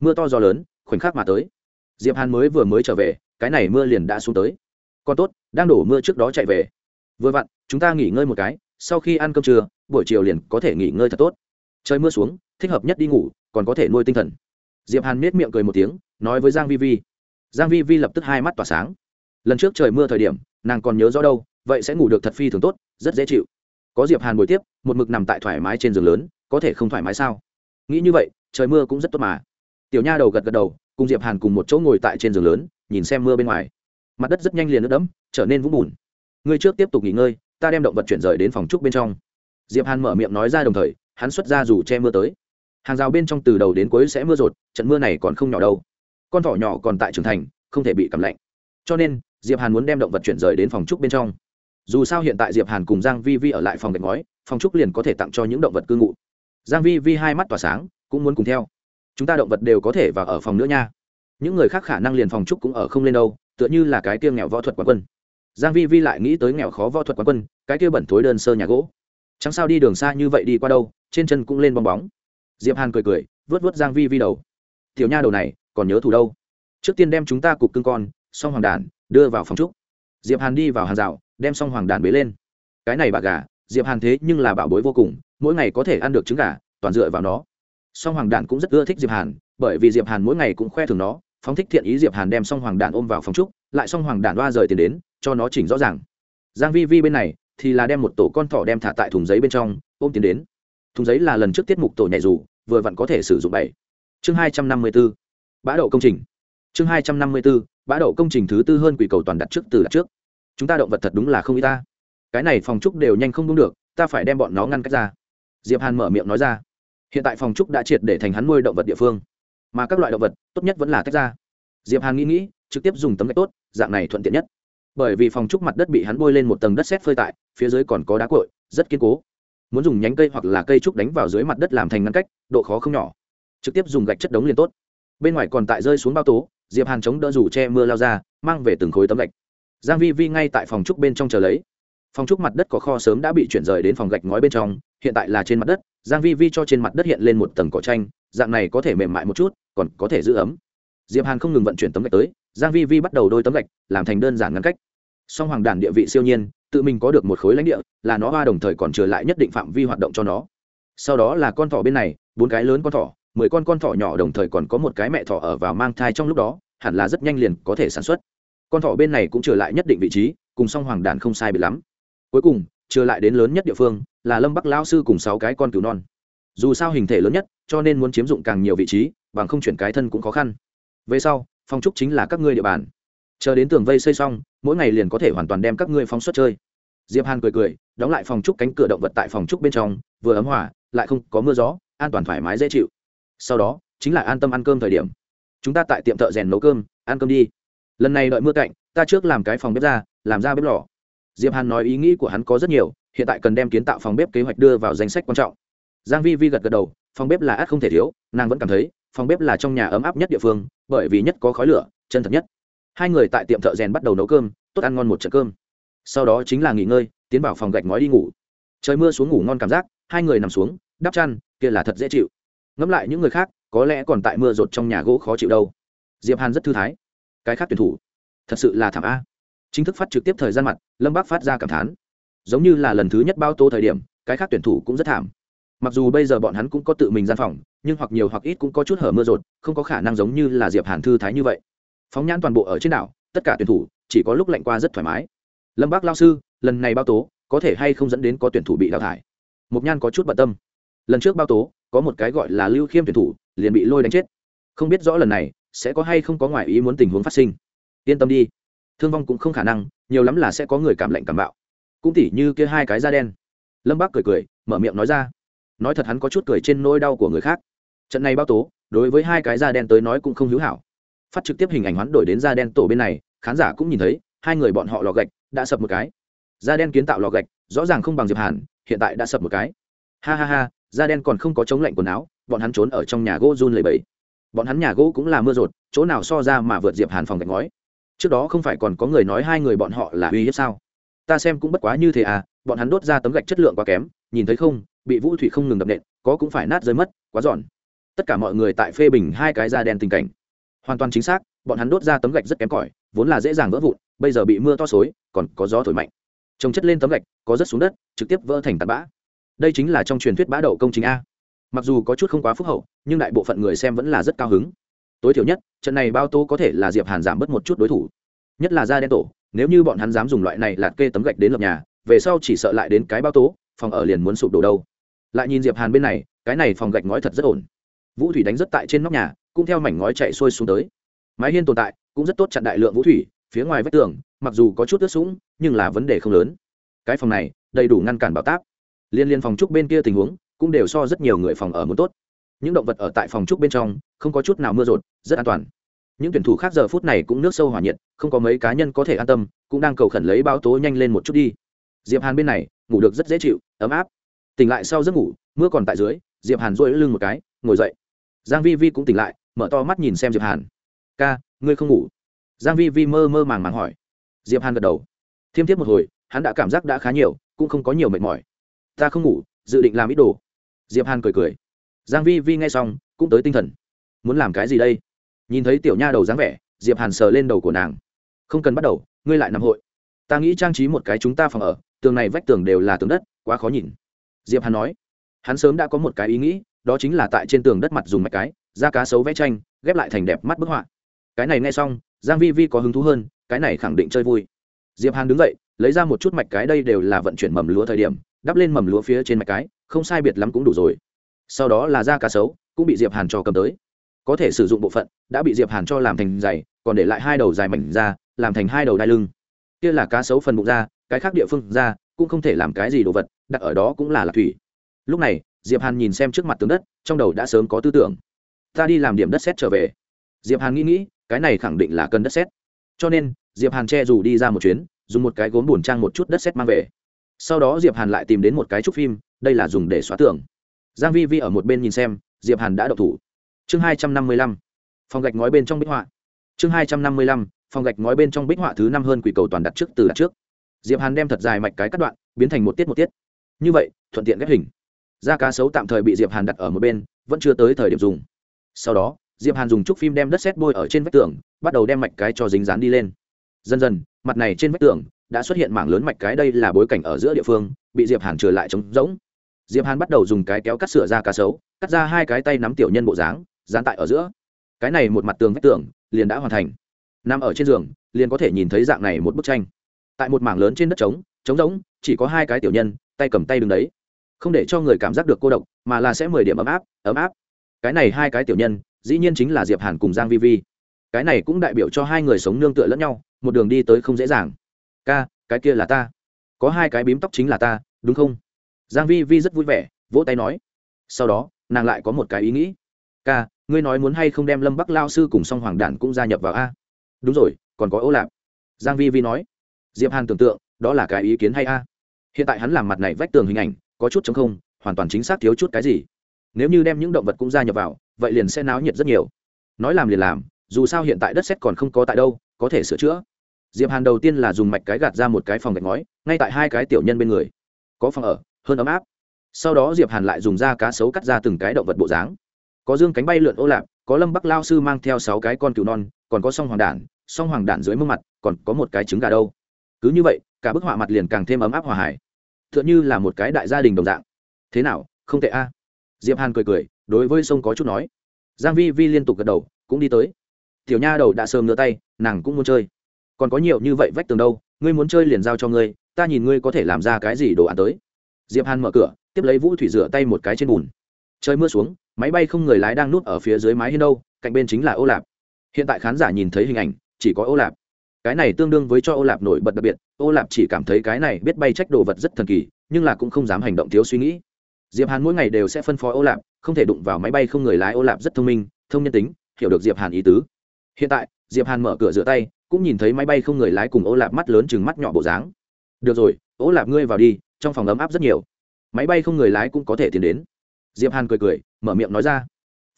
Speaker 1: mưa to gió lớn, khoảnh khắc mà tới. Diệp hàn mới vừa mới trở về, cái này mưa liền đã xuống tới. Còn tốt, đang đổ mưa trước đó chạy về. Vừa vặn, chúng ta nghỉ ngơi một cái, sau khi ăn cơm trưa, buổi chiều liền có thể nghỉ ngơi thật tốt. Trời mưa xuống, thích hợp nhất đi ngủ, còn có thể nuôi tinh thần diệp hàn nết miệng cười một tiếng, nói với giang vi vi. Giang vi vi lập tức hai mắt tỏa sáng. Lần trước trời mưa thời điểm, nàng còn nhớ rõ đâu, vậy sẽ ngủ được thật phi thường tốt, rất dễ chịu. Có diệp hàn buổi tiếp, một mực nằm tại thoải mái trên giường lớn, có thể không thoải mái sao? Nghĩ như vậy, trời mưa cũng rất tốt mà. Tiểu nha đầu gật gật đầu, cùng diệp hàn cùng một chỗ ngồi tại trên giường lớn, nhìn xem mưa bên ngoài. Mặt đất rất nhanh liền nước đẫm, trở nên vũng bùn. Ngươi trước tiếp tục nghỉ ngơi, ta đem động vật chuyển rời đến phòng trúc bên trong. Diệp hàn mở miệng nói ra đồng thời, hắn xuất ra dù che mưa tới hàng rào bên trong từ đầu đến cuối sẽ mưa rột, trận mưa này còn không nhỏ đâu. Con thỏ nhỏ còn tại trưởng thành, không thể bị cảm lạnh. Cho nên, diệp hàn muốn đem động vật chuyển rời đến phòng trúc bên trong. Dù sao hiện tại diệp hàn cùng giang vi vi ở lại phòng gạch ngói, phòng trúc liền có thể tặng cho những động vật cư ngụ. Giang vi vi hai mắt tỏa sáng, cũng muốn cùng theo. Chúng ta động vật đều có thể vào ở phòng nữa nha. Những người khác khả năng liền phòng trúc cũng ở không lên đâu, tựa như là cái kia nghèo võ thuật quán quân. Giang vi vi lại nghĩ tới nghèo khó võ thuật quán quân, cái kia bẩn thối đơn sơ nhà gỗ. Chẳng sao đi đường xa như vậy đi qua đâu, trên chân cũng lên bong bóng diệp hàn cười cười, vớt vớt giang vi vi đầu. Tiểu nha đầu này, còn nhớ thủ đâu? Trước tiên đem chúng ta cục cưng con Song hoàng đàn đưa vào phòng trúc diệp hàn đi vào hàng rào, đem Song hoàng đàn bế lên. Cái này bà gà, diệp hàn thế nhưng là bảo bối vô cùng, mỗi ngày có thể ăn được trứng gà, toàn dựa vào nó. Song hoàng đàn cũng rất ưa thích diệp hàn, bởi vì diệp hàn mỗi ngày cũng khoe thường nó, phóng thích thiện ý diệp hàn đem song hoàng đàn ôm vào phòng trúc lại song hoàng đàn đoa rời tiền đến, cho nó chỉnh rõ ràng. Giang vi vi bên này thì là đem một tổ con thỏ đem thả tại thùng giấy bên trong, ôm tiền đến thùng giấy là lần trước tiết mục tổ nhảy dù, vừa vặn có thể sử dụng bảy. Chương hai trăm năm mươi 254 bã đậu công trình. Chương hai trăm năm mươi 254 bã đậu công trình thứ tư hơn quỷ cầu toàn đặt trước từ đặt trước. Chúng ta động vật thật đúng là không y ta. Cái này phòng trúc đều nhanh không đúng được, ta phải đem bọn nó ngăn cách ra. Diệp hàn mở miệng nói ra. Hiện tại phòng trúc đã triệt để thành hắn nuôi động vật địa phương. Mà các loại động vật, tốt nhất vẫn là tách ra. Diệp hàn nghĩ nghĩ, trực tiếp dùng tấm gạch tốt, dạng này thuận tiện nhất. Bởi vì phòng trúc mặt đất bị hắn bôi lên một tầng đất sét phơi tại, phía dưới còn có đá cội rất kiên cố muốn dùng nhánh cây hoặc là cây trúc đánh vào dưới mặt đất làm thành ngăn cách, độ khó không nhỏ. Trực tiếp dùng gạch chất đống liền tốt. Bên ngoài còn tại rơi xuống bao tố, diệp hàn chống đỡ rủ che mưa lao ra, mang về từng khối tấm gạch. Giang vi vi ngay tại phòng trúc bên trong chờ lấy. Phòng trúc mặt đất có kho sớm đã bị chuyển rời đến phòng gạch ngói bên trong, hiện tại là trên mặt đất, giang vi vi cho trên mặt đất hiện lên một tầng cỏ tranh dạng này có thể mềm mại một chút, còn có thể giữ ấm. Diệp hàn không ngừng vận chuyển tấm gạch tới, giang vi vi bắt đầu đôi tấm gạch, làm thành đơn giản ngăn cách. Song hoàng đản địa vị siêu nhiên tự mình có được một khối lãnh địa, là nó hoa đồng thời còn trở lại nhất định phạm vi hoạt động cho nó. Sau đó là con thỏ bên này, bốn cái lớn con thỏ, mười con con thỏ nhỏ đồng thời còn có một cái mẹ thỏ ở vào mang thai trong lúc đó, hẳn là rất nhanh liền có thể sản xuất. Con thỏ bên này cũng trở lại nhất định vị trí, cùng song hoàng đàn không sai bị lắm. Cuối cùng, trở lại đến lớn nhất địa phương, là lâm bắc lao sư cùng sáu cái con cứu non. Dù sao hình thể lớn nhất, cho nên muốn chiếm dụng càng nhiều vị trí, bằng không chuyển cái thân cũng khó khăn. Về sau, phong trúc chính là các ngươi địa bàn chờ đến tường vây xây xong, mỗi ngày liền có thể hoàn toàn đem các ngươi phóng xuất chơi. Diệp hàn cười cười, đóng lại phòng trúc cánh cửa động vật tại phòng trúc bên trong, vừa ấm hỏa lại không có mưa gió, an toàn thoải mái dễ chịu. Sau đó, chính là an tâm ăn cơm thời điểm. Chúng ta tại tiệm thợ rèn nấu cơm, ăn cơm đi. Lần này đợi mưa cạnh, ta trước làm cái phòng bếp ra, làm ra bếp lò. Diệp hàn nói ý nghĩ của hắn có rất nhiều, hiện tại cần đem kiến tạo phòng bếp kế hoạch đưa vào danh sách quan trọng. Giang vi vi gật gật đầu, phòng bếp là ắt không thể thiếu, nàng vẫn cảm thấy, phòng bếp là trong nhà ấm áp nhất địa phương, bởi vì nhất có khói lửa, chân thật nhất hai người tại tiệm thợ rèn bắt đầu nấu cơm, tốt ăn ngon một trận cơm. Sau đó chính là nghỉ ngơi, tiến vào phòng gạch ngói đi ngủ. Trời mưa xuống ngủ ngon cảm giác, hai người nằm xuống, đắp chăn, kia là thật dễ chịu. Ngẫm lại những người khác, có lẽ còn tại mưa rột trong nhà gỗ khó chịu đâu. Diệp hàn rất thư thái. Cái khác tuyển thủ, thật sự là thảm a. Chính thức phát trực tiếp thời gian mặt, lâm bác phát ra cảm thán. Giống như là lần thứ nhất bao tô thời điểm, cái khác tuyển thủ cũng rất thảm. Mặc dù bây giờ bọn hắn cũng có tự mình gian phòng, nhưng hoặc nhiều hoặc ít cũng có chút hở mưa rột, không có khả năng giống như là diệp hàn thư thái như vậy phóng nhãn toàn bộ ở trên đảo, tất cả tuyển thủ chỉ có lúc lạnh qua rất thoải mái. Lâm bác lao sư, lần này bao tố, có thể hay không dẫn đến có tuyển thủ bị đào thải? Mục nhan có chút bận tâm. Lần trước bao tố, có một cái gọi là lưu khiêm tuyển thủ, liền bị lôi đánh chết. Không biết rõ lần này sẽ có hay không có ngoại ý muốn tình huống phát sinh. Yên tâm đi. Thương vong cũng không khả năng, nhiều lắm là sẽ có người cảm lạnh cảm bạo. Cũng tỉ như kia hai cái da đen. Lâm bác cười cười, mở miệng nói ra. Nói thật hắn có chút cười trên nỗi đau của người khác. Trận này bao tố, đối với hai cái da đen tới nói cũng không hữu hảo phát trực tiếp hình ảnh hoán đổi đến da đen tổ bên này, khán giả cũng nhìn thấy, hai người bọn họ lò gạch đã sập một cái. Da đen kiến tạo lò gạch, rõ ràng không bằng diệp hàn, hiện tại đã sập một cái. Ha ha ha, da đen còn không có chống lạnh quần áo, bọn hắn trốn ở trong nhà gỗ run lầy bẩy bọn hắn nhà gỗ cũng là mưa rột, chỗ nào so ra mà vượt diệp hàn phòng gạch ngói. Trước đó không phải còn có người nói hai người bọn họ là uy hiếp sao? Ta xem cũng bất quá như thế à bọn hắn đốt ra tấm gạch chất lượng quá kém, nhìn thấy không, bị vũ thủy không ngừng đập nện, có cũng phải nát rơi mất, quá giòn. Tất cả mọi người tại phê bình hai cái da đen tình cảnh hoàn toàn chính xác, bọn hắn đốt ra tấm gạch rất kém cỏi, vốn là dễ dàng vỡ vụn, bây giờ bị mưa to xối, còn có gió thổi mạnh. Trồng chất lên tấm gạch, có rất xuống đất, trực tiếp vỡ thành tạt bã. Đây chính là trong truyền thuyết bã đậu công trình a. Mặc dù có chút không quá phúc hậu, nhưng đại bộ phận người xem vẫn là rất cao hứng. Tối thiểu nhất, trận này bao tô có thể là diệp hàn giảm bớt một chút đối thủ. Nhất là da đen tổ, nếu như bọn hắn dám dùng loại này lạt kê tấm gạch đến lập nhà, về sau chỉ sợ lại đến cái bao tố, phòng ở liền muốn sụp đổ đâu. Lại nhìn diệp hàn bên này, cái này phòng gạch ngói thật rất ổn vũ thủy đánh rất tại trên nóc nhà, cũng theo mảnh ngói chạy xuôi xuống tới. Mái hiên tồn tại, cũng rất tốt chặn đại lượng vũ thủy, phía ngoài vách tường, mặc dù có chút ướt sũng, nhưng là vấn đề không lớn. Cái phòng này, đầy đủ ngăn cản bảo táp. Liên liên phòng trúc bên kia tình huống, cũng đều so rất nhiều người phòng ở muốn tốt. Những động vật ở tại phòng trúc bên trong, không có chút nào mưa rột, rất an toàn. Những tuyển thủ khác giờ phút này cũng nước sâu hỏa nhiệt, không có mấy cá nhân có thể an tâm, cũng đang cầu khẩn lấy báo tố nhanh lên một chút đi. Diệp hàn bên này, ngủ được rất dễ chịu, ấm áp. Tỉnh lại sau giấc ngủ, mưa còn tại dưới, diệp hàn rôi lưng một cái, ngồi dậy giang vi vi cũng tỉnh lại, mở to mắt nhìn xem diệp hàn. Ca, ngươi không ngủ? Giang vi vi mơ mơ màng màng hỏi. Diệp hàn gật đầu. Thiêm thiếp một hồi, hắn đã cảm giác đã khá nhiều, cũng không có nhiều mệt mỏi. Ta không ngủ, dự định làm ít đồ. Diệp hàn cười cười. Giang vi vi nghe xong, cũng tới tinh thần. Muốn làm cái gì đây? Nhìn thấy tiểu nha đầu dáng vẻ, diệp hàn sờ lên đầu của nàng. Không cần bắt đầu, ngươi lại nằm hội. Ta nghĩ trang trí một cái chúng ta phòng ở, tường này vách tường đều là tường đất, quá khó nhìn. Diệp hàn nói. Hắn sớm đã có một cái ý nghĩ đó chính là tại trên tường đất mặt dùng mạch cái, da cá sấu vẽ tranh, ghép lại thành đẹp mắt bức họa. Cái này nghe xong, giang vi vi có hứng thú hơn, cái này khẳng định chơi vui. Diệp hàn đứng dậy, lấy ra một chút mạch cái đây đều là vận chuyển mầm lúa thời điểm, đắp lên mầm lúa phía trên mạch cái, không sai biệt lắm cũng đủ rồi. Sau đó là da cá sấu, cũng bị diệp hàn cho cầm tới. Có thể sử dụng bộ phận, đã bị diệp hàn cho làm thành dày còn để lại hai đầu dài mảnh ra làm thành hai đầu đai lưng. Kia là cá sấu phần bụng ra cái khác địa phương ra cũng không thể làm cái gì đồ vật, đặt ở đó cũng là lạc thủy. Lúc này diệp hàn nhìn xem trước mặt tướng đất, trong đầu đã sớm có tư tưởng. Ta đi làm điểm đất xét trở về. Diệp hàn nghĩ nghĩ, cái này khẳng định là cần đất xét cho nên, diệp hàn che dù đi ra một chuyến, dùng một cái gốm bùn trang một chút đất xét mang về. Sau đó diệp hàn lại tìm đến một cái trúc phim, đây là dùng để xóa tường. Giang vi vi ở một bên nhìn xem, diệp hàn đã đậu thủ. Chương hai trăm năm mươi lăm, phòng gạch ngói bên trong bích họa. Chương hai trăm năm mươi lăm, phòng gạch ngói bên trong bích họa thứ năm hơn quỷ cầu toàn đặt trước từ đặt trước. Diệp hàn đem thật dài mạch cái cắt đoạn, biến thành một tiết một tiết. Như vậy, thuận tiện ghép hình da cá sấu tạm thời bị diệp hàn đặt ở một bên, vẫn chưa tới thời điểm dùng. Sau đó, diệp hàn dùng trúc phim đem đất sét bôi ở trên vách tường, bắt đầu đem mạch cái cho dính dán đi lên. Dần dần, mặt này trên vách tường đã xuất hiện mảng lớn mạch cái đây là bối cảnh ở giữa địa phương, bị diệp hàn trở lại trống rỗng. Diệp hàn bắt đầu dùng cái kéo cắt sửa ra cá sấu, cắt ra hai cái tay nắm tiểu nhân bộ dáng, dán tại ở giữa. Cái này một mặt tường vách tường liền đã hoàn thành. Nằm ở trên giường, liền có thể nhìn thấy dạng này một bức tranh. Tại một mảng lớn trên đất trống trống rỗng, chỉ có hai cái tiểu nhân, tay cầm tay đứng đấy không để cho người cảm giác được cô độc, mà là sẽ mười điểm ấm áp ấm áp. Cái này hai cái tiểu nhân, dĩ nhiên chính là diệp hàn cùng giang vi vi. Cái này cũng đại biểu cho hai người sống nương tựa lẫn nhau, một đường đi tới không dễ dàng. Ca, cái kia là ta. Có hai cái bím tóc chính là ta, đúng không? Giang vi vi rất vui vẻ, vỗ tay nói. Sau đó, nàng lại có một cái ý nghĩ. Ca, ngươi nói muốn hay không đem lâm bắc lao sư cùng song hoàng đản cũng gia nhập vào a? Đúng rồi, còn có ô lạp. Giang vi vi nói. Diệp hàn tưởng tượng, đó là cái ý kiến hay a? Hiện tại hắn làm mặt này vách tường hình ảnh có chút chống không, hoàn toàn chính xác thiếu chút cái gì. Nếu như đem những động vật cũng gia nhập vào, vậy liền sẽ náo nhiệt rất nhiều. Nói làm liền làm, dù sao hiện tại đất xét còn không có tại đâu, có thể sửa chữa. Diệp hàn đầu tiên là dùng mạch cái gạt ra một cái phòng gạch ngói, ngay tại hai cái tiểu nhân bên người. Có phòng ở, hơn ấm áp. Sau đó diệp hàn lại dùng da cá sấu cắt ra từng cái động vật bộ dáng. Có dương cánh bay lượn ô lạp, có lâm bắc lao sư mang theo sáu cái con cừu non, còn có song hoàng đản, song hoàng đản dưới mương mặt, còn có một cái trứng gà đâu. Cứ như vậy, cả bức họa mặt liền càng thêm ấm áp hòa hải t h ư ợ n như là một cái đại gia đình đồng dạng. Thế nào, không tệ a? Diệp hàn cười cười, đối với sông có chút nói. Giang vi vi liên tục gật đầu, cũng đi tới. Tiểu nha đầu đã sớm ngửa tay, nàng cũng muốn chơi. Còn có nhiều như vậy vách tường đâu, ngươi muốn chơi liền giao cho ngươi, ta nhìn ngươi có thể làm ra cái gì đồ ăn tới. Diệp hàn mở cửa, tiếp lấy vũ thủy rửa tay một cái trên bùn. Trời mưa xuống, máy bay không người lái đang núp ở phía dưới mái hiên đâu, cạnh bên chính là ô lạp. Hiện tại khán giả nhìn thấy hình ảnh, chỉ có ô lạp cái này tương đương với cho ô lạp nổi bật đặc biệt, ô lạp chỉ cảm thấy cái này biết bay trách đồ vật rất thần kỳ, nhưng là cũng không dám hành động thiếu suy nghĩ. Diệp hàn mỗi ngày đều sẽ phân phó ô lạp, không thể đụng vào máy bay không người lái, ô lạp rất thông minh, thông nhân tính, hiểu được diệp hàn ý tứ. Hiện tại, diệp hàn mở cửa rửa tay, cũng nhìn thấy máy bay không người lái cùng ô lạp mắt lớn chừng mắt nhỏ bộ dáng. Được rồi, ô lạp ngươi vào đi, trong phòng ấm áp rất nhiều. Máy bay không người lái cũng có thể tiến đến. Diệp hàn cười cười, mở miệng nói ra.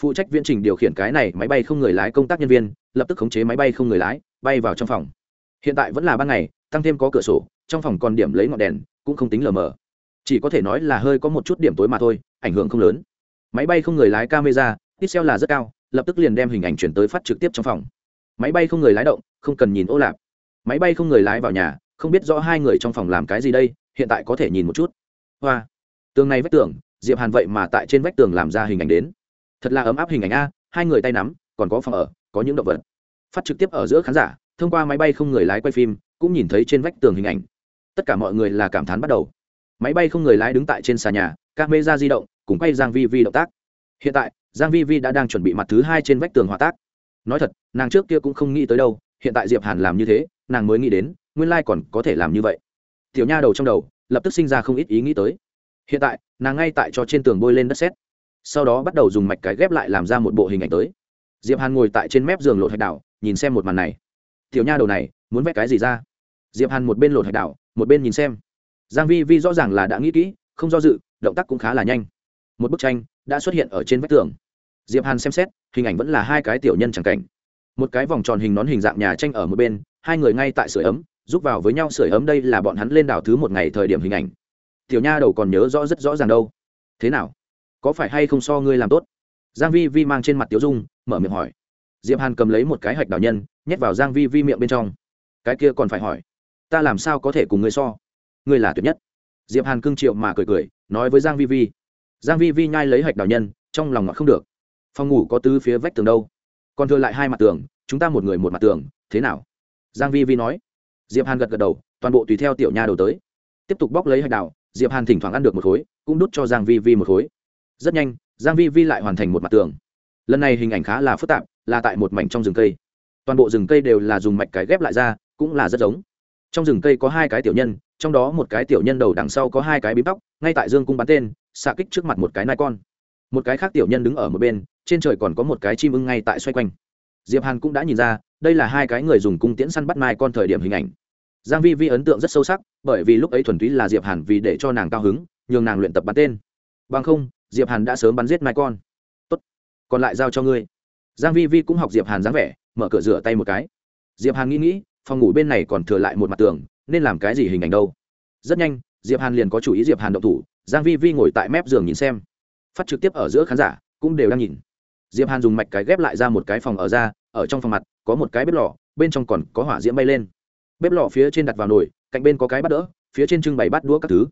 Speaker 1: Phụ trách viễn trình điều khiển cái này máy bay không người lái công tác nhân viên, lập tức khống chế máy bay không người lái bay vào trong phòng. Hiện tại vẫn là ban ngày, tăng thêm có cửa sổ, trong phòng còn điểm lấy ngọn đèn, cũng không tính lờ mờ. Chỉ có thể nói là hơi có một chút điểm tối mà thôi, ảnh hưởng không lớn. Máy bay không người lái camera, pixel là rất cao, lập tức liền đem hình ảnh chuyển tới phát trực tiếp trong phòng. Máy bay không người lái động, không cần nhìn ô lạp. Máy bay không người lái vào nhà, không biết rõ hai người trong phòng làm cái gì đây, hiện tại có thể nhìn một chút. Hoa. Tường này vách tường, diệp hàn vậy mà tại trên vách tường làm ra hình ảnh đến. Thật là ấm áp hình ảnh a, hai người tay nắm, còn có phòng ở, có những động vật phát trực tiếp ở giữa khán giả, thông qua máy bay không người lái quay phim, cũng nhìn thấy trên vách tường hình ảnh. Tất cả mọi người là cảm thán bắt đầu. Máy bay không người lái đứng tại trên xà nhà các mê ra di động, cùng quay giang vi vi động tác. Hiện tại, giang vi vi đã đang chuẩn bị mặt thứ hai trên vách tường hòa tác. Nói thật, nàng trước kia cũng không nghĩ tới đâu, hiện tại diệp hàn làm như thế, nàng mới nghĩ đến, nguyên lai còn có thể làm như vậy. Tiểu nha đầu trong đầu, lập tức sinh ra không ít ý nghĩ tới. Hiện tại, nàng ngay tại cho trên tường bôi lên đất sét. Sau đó bắt đầu dùng mạch cái ghép lại làm ra một bộ hình ảnh tới diệp hàn ngồi tại trên mép giường lột hạch đảo, nhìn xem một màn này. Tiểu nha đầu này, muốn vẽ cái gì ra? Diệp hàn một bên lột hạch đảo, một bên nhìn xem. Giang vi vi rõ ràng là đã nghĩ kỹ, không do dự, động tác cũng khá là nhanh. Một bức tranh đã xuất hiện ở trên vách tường. Diệp hàn xem xét, hình ảnh vẫn là hai cái tiểu nhân chẳng cảnh. Một cái vòng tròn hình nón hình dạng nhà tranh ở một bên, hai người ngay tại sưởi ấm, giúp vào với nhau sưởi ấm đây là bọn hắn lên đảo thứ một ngày thời điểm hình ảnh. Tiểu nha đầu còn nhớ rõ rất rõ ràng đâu. Thế nào? Có phải hay không so ngươi làm tốt? Giang vi vi mang trên mặt tiểu dung mở miệng hỏi. Diệp hàn cầm lấy một cái hạch đào nhân, nhét vào giang vi vi miệng bên trong. Cái kia còn phải hỏi. Ta làm sao có thể cùng ngươi so? Ngươi là tuyệt nhất. Diệp hàn cương triệu mà cười cười, nói với giang vi vi. Giang vi vi nhai lấy hạch đào nhân, trong lòng ngọt không được. Phòng ngủ có tứ phía vách tường đâu? Còn thừa lại hai mặt tường, chúng ta một người một mặt tường, thế nào? Giang vi vi nói. Diệp hàn gật gật đầu, toàn bộ tùy theo tiểu nha đầu tới. Tiếp tục bóc lấy hạch đào, diệp hàn thỉnh thoảng ăn được một khối, cũng đút cho giang vi vi một khối. Rất nhanh, giang vi vi lại hoàn thành một mặt tường lần này hình ảnh khá là phức tạp, là tại một mảnh trong rừng cây. Toàn bộ rừng cây đều là dùng mạch cái ghép lại ra, cũng là rất giống. Trong rừng cây có hai cái tiểu nhân, trong đó một cái tiểu nhân đầu đằng sau có hai cái bím tóc, ngay tại dương cung bắn tên, xạ kích trước mặt một cái nai con. Một cái khác tiểu nhân đứng ở một bên, trên trời còn có một cái chim ưng ngay tại xoay quanh. Diệp hàn cũng đã nhìn ra, đây là hai cái người dùng cung tiễn săn bắt mai con thời điểm hình ảnh. Giang vi vi ấn tượng rất sâu sắc, bởi vì lúc ấy thuần túy là diệp hàn vì để cho nàng cao hứng, nhường nàng luyện tập bắn tên. Bằng không, diệp hàn đã sớm bắn giết mai con còn lại giao cho ngươi. Giang vi vi cũng học diệp hàn dáng vẻ, mở cửa rửa tay một cái. Diệp hàn nghĩ nghĩ, phòng ngủ bên này còn thừa lại một mặt tường, nên làm cái gì hình ảnh đâu. Rất nhanh, diệp hàn liền có chủ ý diệp hàn động thủ, giang vi vi ngồi tại mép giường nhìn xem. Phát trực tiếp ở giữa khán giả, cũng đều đang nhìn. Diệp hàn dùng mạch cái ghép lại ra một cái phòng ở ra, ở trong phòng mặt, có một cái bếp lò, bên trong còn có hỏa diễm bay lên. Bếp lò phía trên đặt vào nồi, cạnh bên có cái bát đỡ, phía trên trưng bày bát đũa các thứ.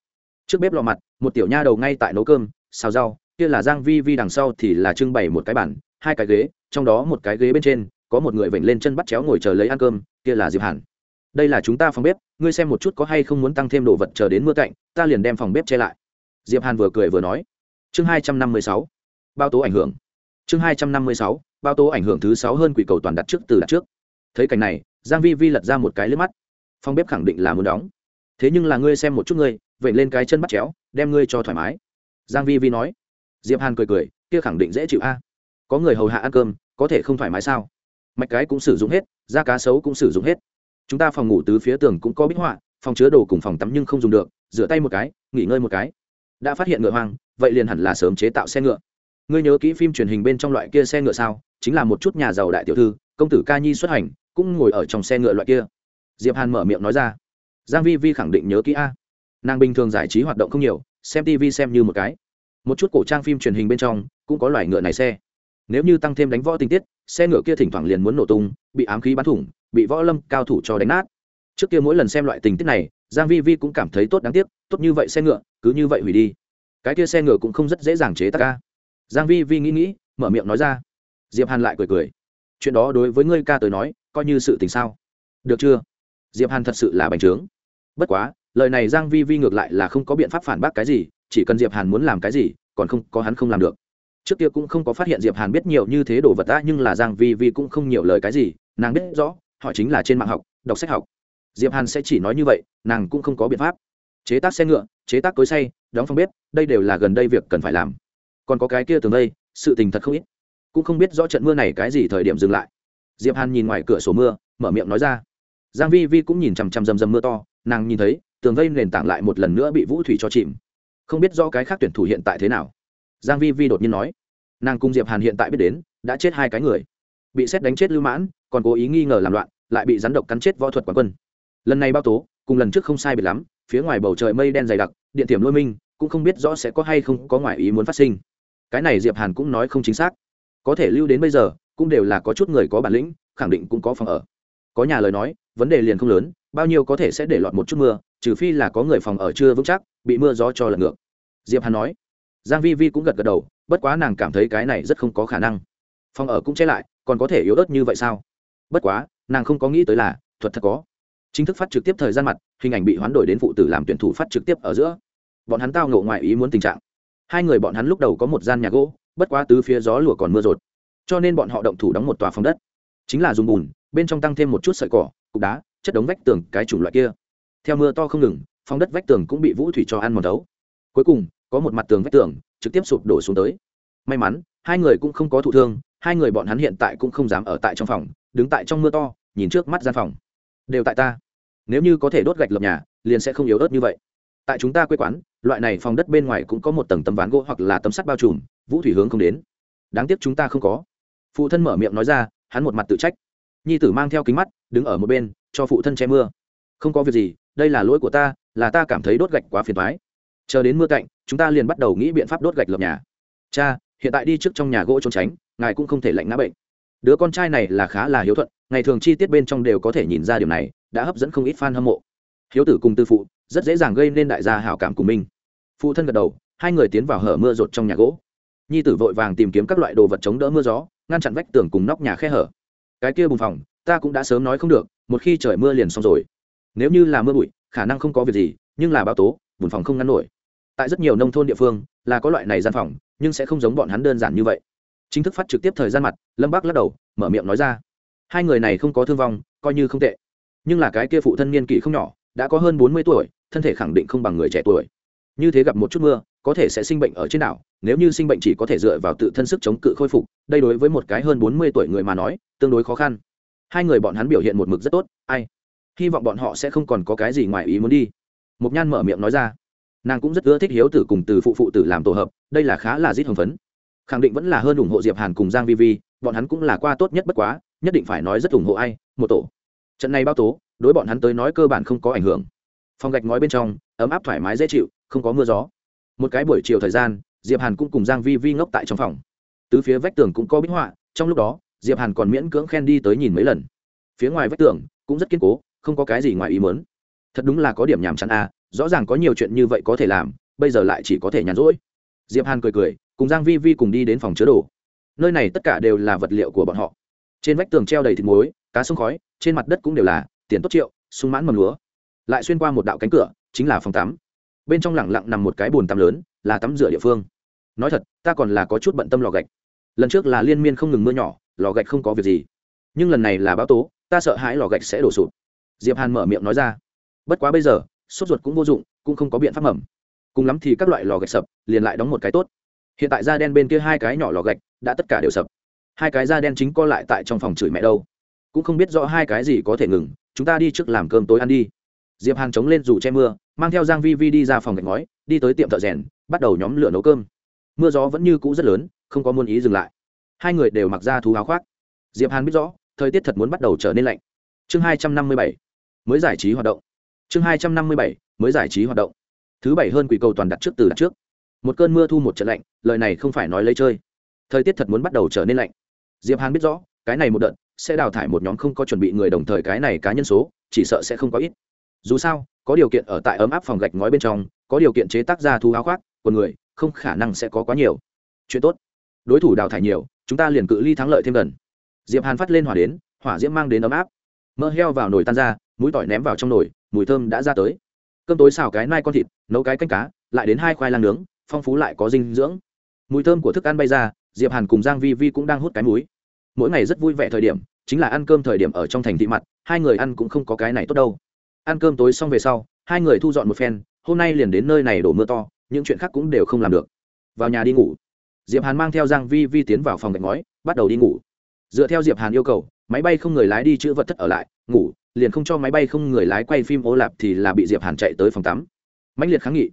Speaker 1: Trước bếp lò mặt, một tiểu nha đầu ngay tại nấu cơm, xào rau kia là giang vi vi đằng sau thì là trưng bày một cái bàn, hai cái ghế, trong đó một cái ghế bên trên, có một người vểnh lên chân bắt chéo ngồi chờ lấy ăn cơm, kia là diệp hàn. Đây là chúng ta phòng bếp, ngươi xem một chút có hay không muốn tăng thêm đồ vật chờ đến mưa cạnh, ta liền đem phòng bếp che lại. Diệp hàn vừa cười vừa nói. Chương hai trăm năm mươi sáu. Bao tố ảnh hưởng. Chương hai trăm năm mươi sáu, bao tố ảnh hưởng thứ sáu hơn quỷ cầu toàn đặt trước từ đặt trước. Thấy cảnh này, giang vi vi lật ra một cái lướt mắt. Phòng bếp khẳng định là muốn đóng. Thế nhưng là ngươi xem một chút ngươi vậy lên cái chân bắt chéo, đem ngươi cho thoải mái. Giang vi vi nói diệp hàn cười cười, kia khẳng định dễ chịu a. Có người hầu hạ ăn cơm, có thể không thoải mái sao? Mạch cái cũng sử dụng hết, da cá sấu cũng sử dụng hết. Chúng ta phòng ngủ tứ phía tường cũng có bích họa, phòng chứa đồ cùng phòng tắm nhưng không dùng được, rửa tay một cái, nghỉ ngơi một cái. Đã phát hiện ngựa hoang, vậy liền hẳn là sớm chế tạo xe ngựa. Ngươi nhớ kỹ phim truyền hình bên trong loại kia xe ngựa sao? Chính là một chút nhà giàu đại tiểu thư, công tử ca nhi xuất hành, cũng ngồi ở trong xe ngựa loại kia. Diệp hàn mở miệng nói ra. Giang vi vi khẳng định nhớ kỹ a. Nàng bình thường giải trí hoạt động không nhiều, xem tv xem như một cái một chút cổ trang phim truyền hình bên trong cũng có loại ngựa này xe. Nếu như tăng thêm đánh võ tình tiết, xe ngựa kia thỉnh thoảng liền muốn nổ tung, bị ám khí bắn thủng, bị võ lâm cao thủ cho đánh nát. Trước kia mỗi lần xem loại tình tiết này, giang vi vi cũng cảm thấy tốt đáng tiếc, tốt như vậy xe ngựa, cứ như vậy hủy đi. Cái kia xe ngựa cũng không rất dễ dàng chế tác ca giang vi vi nghĩ nghĩ, mở miệng nói ra. Diệp hàn lại cười cười. Chuyện đó đối với ngươi ca tới nói, coi như sự tình sao? Được chưa? Diệp hàn thật sự là bành trướng. Bất quá, lời này giang vi vi ngược lại là không có biện pháp phản bác cái gì chỉ cần diệp hàn muốn làm cái gì, còn không, có hắn không làm được. Trước kia cũng không có phát hiện diệp hàn biết nhiều như thế đồ vật ta nhưng là giang vi vi cũng không nhiều lời cái gì, nàng biết rõ, họ chính là trên mạng học, đọc sách học. Diệp hàn sẽ chỉ nói như vậy, nàng cũng không có biện pháp. Chế tác xe ngựa, chế tác cối xay, đóng phòng bếp, đây đều là gần đây việc cần phải làm. Còn có cái kia tường đây, sự tình thật không ít. Cũng không biết rõ trận mưa này cái gì thời điểm dừng lại. Diệp hàn nhìn ngoài cửa sổ mưa, mở miệng nói ra. Giang vi vi cũng nhìn chằm chằm rầm rầm mưa to, nàng nhìn thấy, tường vây nền tảng lại một lần nữa bị vũ thủy cho chìm không biết do cái khác tuyển thủ hiện tại thế nào. Giang vi vi đột nhiên nói, nàng cung diệp hàn hiện tại biết đến, đã chết hai cái người. Bị xét đánh chết lưu mãn, còn cố ý nghi ngờ làm loạn, lại bị rắn độc cắn chết võ thuật quán quân. Lần này bao tố, cùng lần trước không sai biệt lắm, phía ngoài bầu trời mây đen dày đặc, điện tiềm lôi minh, cũng không biết rõ sẽ có hay không có ngoại ý muốn phát sinh. Cái này diệp hàn cũng nói không chính xác. Có thể lưu đến bây giờ, cũng đều là có chút người có bản lĩnh, khẳng định cũng có phòng ở. Có nhà lời nói, vấn đề liền không lớn, bao nhiêu có thể sẽ để lọt một chút mưa trừ phi là có người phòng ở chưa vững chắc, bị mưa gió cho lật ngược. Diệp hàn nói. Giang vi vi cũng gật gật đầu, bất quá nàng cảm thấy cái này rất không có khả năng. Phòng ở cũng che lại, còn có thể yếu ớt như vậy sao? Bất quá, nàng không có nghĩ tới là, thuật thật có. Chính thức phát trực tiếp thời gian mặt, hình ảnh bị hoán đổi đến phụ tử làm tuyển thủ phát trực tiếp ở giữa. Bọn hắn tao ngộ ngoài ý muốn tình trạng. Hai người bọn hắn lúc đầu có một gian nhà gỗ, bất quá tứ phía gió lùa còn mưa rột. Cho nên bọn họ động thủ đóng một tòa phòng đất. Chính là dùng bùn, bên trong tăng thêm một chút sợi cỏ, cục đá, chất đống vách tường, cái chủng loại kia theo mưa to không ngừng phòng đất vách tường cũng bị vũ thủy cho ăn mòn đấu. Cuối cùng, có một mặt tường vách tường trực tiếp sụp đổ xuống tới. May mắn, hai người cũng không có thụ thương, hai người bọn hắn hiện tại cũng không dám ở tại trong phòng, đứng tại trong mưa to, nhìn trước mắt gian phòng. Đều tại ta. Nếu như có thể đốt gạch lập nhà, liền sẽ không yếu ớt như vậy. Tại chúng ta quê quán, loại này phòng đất bên ngoài cũng có một tầng tấm ván gỗ hoặc là tấm sắt bao trùm, vũ thủy hướng không đến. Đáng tiếc chúng ta không có. Phụ thân mở miệng nói ra, hắn một mặt tự trách. Nhi tử mang theo kính mắt, đứng ở một bên, cho phụ thân che mưa. Không có việc gì đây là lỗi của ta, là ta cảm thấy đốt gạch quá phiền thoái chờ đến mưa cạnh, chúng ta liền bắt đầu nghĩ biện pháp đốt gạch lập nhà. Cha, hiện tại đi trước trong nhà gỗ trốn tránh, ngài cũng không thể lạnh ngã bệnh. Đứa con trai này là khá là hiếu thuận, ngày thường chi tiết bên trong đều có thể nhìn ra điều này, đã hấp dẫn không ít fan hâm mộ. Hiếu tử cùng tư phụ, rất dễ dàng gây nên đại gia hảo cảm của mình. Phụ thân gật đầu, hai người tiến vào hở mưa rột trong nhà gỗ. Nhi tử vội vàng tìm kiếm các loại đồ vật chống đỡ mưa gió, ngăn chặn vách tường cùng nóc nhà khe hở. Cái kia bùng phòng, ta cũng đã sớm nói không được, một khi trời mưa liền xong rồi nếu như là mưa bụi, khả năng không có việc gì, nhưng là bão tố, bùn phòng không ngăn nổi. Tại rất nhiều nông thôn địa phương, là có loại này gian phòng, nhưng sẽ không giống bọn hắn đơn giản như vậy. Chính thức phát trực tiếp thời gian mặt, lâm bác lắc đầu, mở miệng nói ra. Hai người này không có thương vong, coi như không tệ. Nhưng là cái kia phụ thân niên kỷ không nhỏ, đã có hơn bốn mươi tuổi, thân thể khẳng định không bằng người trẻ tuổi. Như thế gặp một chút mưa, có thể sẽ sinh bệnh ở trên đảo, nếu như sinh bệnh chỉ có thể dựa vào tự thân sức chống cự khôi phục, đây đối với một cái hơn bốn mươi tuổi người mà nói, tương đối khó khăn. Hai người bọn hắn biểu hiện một mực rất tốt, ai? Hy vọng bọn họ sẽ không còn có cái gì ngoài ý muốn đi. Mục nhan mở miệng nói ra. Nàng cũng rất ưa thích hiếu tử cùng từ phụ phụ tử làm tổ hợp, đây là khá là dít hồng phấn. Khẳng định vẫn là hơn ủng hộ diệp hàn cùng giang vi vi, bọn hắn cũng là qua tốt nhất bất quá, nhất định phải nói rất ủng hộ ai, một tổ. Trận này bao tố, đối bọn hắn tới nói cơ bản không có ảnh hưởng. Phòng gạch ngói bên trong, ấm áp thoải mái dễ chịu, không có mưa gió. Một cái buổi chiều thời gian, diệp hàn cũng cùng giang vi vi ngốc tại trong phòng. Tứ phía vách tường cũng có bích họa, trong lúc đó, diệp hàn còn miễn cưỡng khen đi tới nhìn mấy lần. Phía ngoài vách tường cũng rất kiên cố không có cái gì ngoài ý muốn. Thật đúng là có điểm nhàm chán a rõ ràng có nhiều chuyện như vậy có thể làm, bây giờ lại chỉ có thể nhàn rỗi. Diệp hàn cười cười, cùng giang vi vi cùng đi đến phòng chứa đồ. Nơi này tất cả đều là vật liệu của bọn họ. Trên vách tường treo đầy thịt muối, cá sông khói, trên mặt đất cũng đều là, tiền tốt triệu, sung mãn mầm lúa. Lại xuyên qua một đạo cánh cửa, chính là phòng tắm. Bên trong lẳng lặng nằm một cái bồn tắm lớn, là tắm rửa địa phương. Nói thật, ta còn là có chút bận tâm lò gạch. Lần trước là liên miên không ngừng mưa nhỏ, lò gạch không có việc gì. Nhưng lần này là báo tố, ta sợ hãi lò gạch sẽ đổ sụp diệp hàn mở miệng nói ra. Bất quá bây giờ, sốt ruột cũng vô dụng, cũng không có biện pháp mầm. Cùng lắm thì các loại lò gạch sập, liền lại đóng một cái tốt. Hiện tại da đen bên kia hai cái nhỏ lò gạch, đã tất cả đều sập. Hai cái da đen chính co lại tại trong phòng chửi mẹ đâu. Cũng không biết rõ hai cái gì có thể ngừng, chúng ta đi trước làm cơm tối ăn đi. Diệp hàn chống lên dù che mưa, mang theo giang vi vi đi ra phòng gạch ngói, đi tới tiệm thợ rèn, bắt đầu nhóm lửa nấu cơm. Mưa gió vẫn như cũ rất lớn, không có muôn ý dừng lại. Hai người đều mặc ra thú áo khoác. Diệp hàn biết rõ, thời tiết thật muốn bắt đầu trở nên lạnh. Chương hai trăm năm mươi bảy mới giải trí hoạt động. Chương hai trăm năm mươi bảy, mới giải trí hoạt động. Thứ bảy hơn quỷ cầu toàn đặt trước từ đặt trước. Một cơn mưa thu một trận lạnh, lời này không phải nói lấy chơi. Thời tiết thật muốn bắt đầu trở nên lạnh. Diệp hàn biết rõ, cái này một đợt sẽ đào thải một nhóm không có chuẩn bị người đồng thời cái này cá nhân số, chỉ sợ sẽ không có ít. Dù sao, có điều kiện ở tại ấm áp phòng gạch ngói bên trong, có điều kiện chế tác ra thu áo khoác, quần người, không khả năng sẽ có quá nhiều. Chuyện tốt. Đối thủ đào thải nhiều, chúng ta liền cự ly thắng lợi thêm gần. Diệp hàn phát lên hỏa đến, hỏa diễm mang đến ấm áp. Mỡ heo vào nồi tan ra mũi tỏi ném vào trong nồi, mùi thơm đã ra tới. Cơm tối xào cái nai con thịt, nấu cái canh cá, lại đến hai khoai lang nướng, phong phú lại có dinh dưỡng. Mùi thơm của thức ăn bay ra, diệp hàn cùng giang vi vi cũng đang hút cái muối mỗi ngày rất vui vẻ thời điểm, chính là ăn cơm thời điểm ở trong thành thị mặt, hai người ăn cũng không có cái này tốt đâu. Ăn cơm tối xong về sau, hai người thu dọn một phen, hôm nay liền đến nơi này đổ mưa to, những chuyện khác cũng đều không làm được. Vào nhà đi ngủ. Diệp hàn mang theo giang vi vi tiến vào phòng gạch ngói, bắt đầu đi ngủ. Dựa theo diệp hàn yêu cầu, máy bay không người lái đi chữ vật thất ở lại, ngủ liền không cho máy bay không người lái quay phim ô lạp thì là bị diệp hàn chạy tới phòng tắm. Mãnh liệt kháng nghị.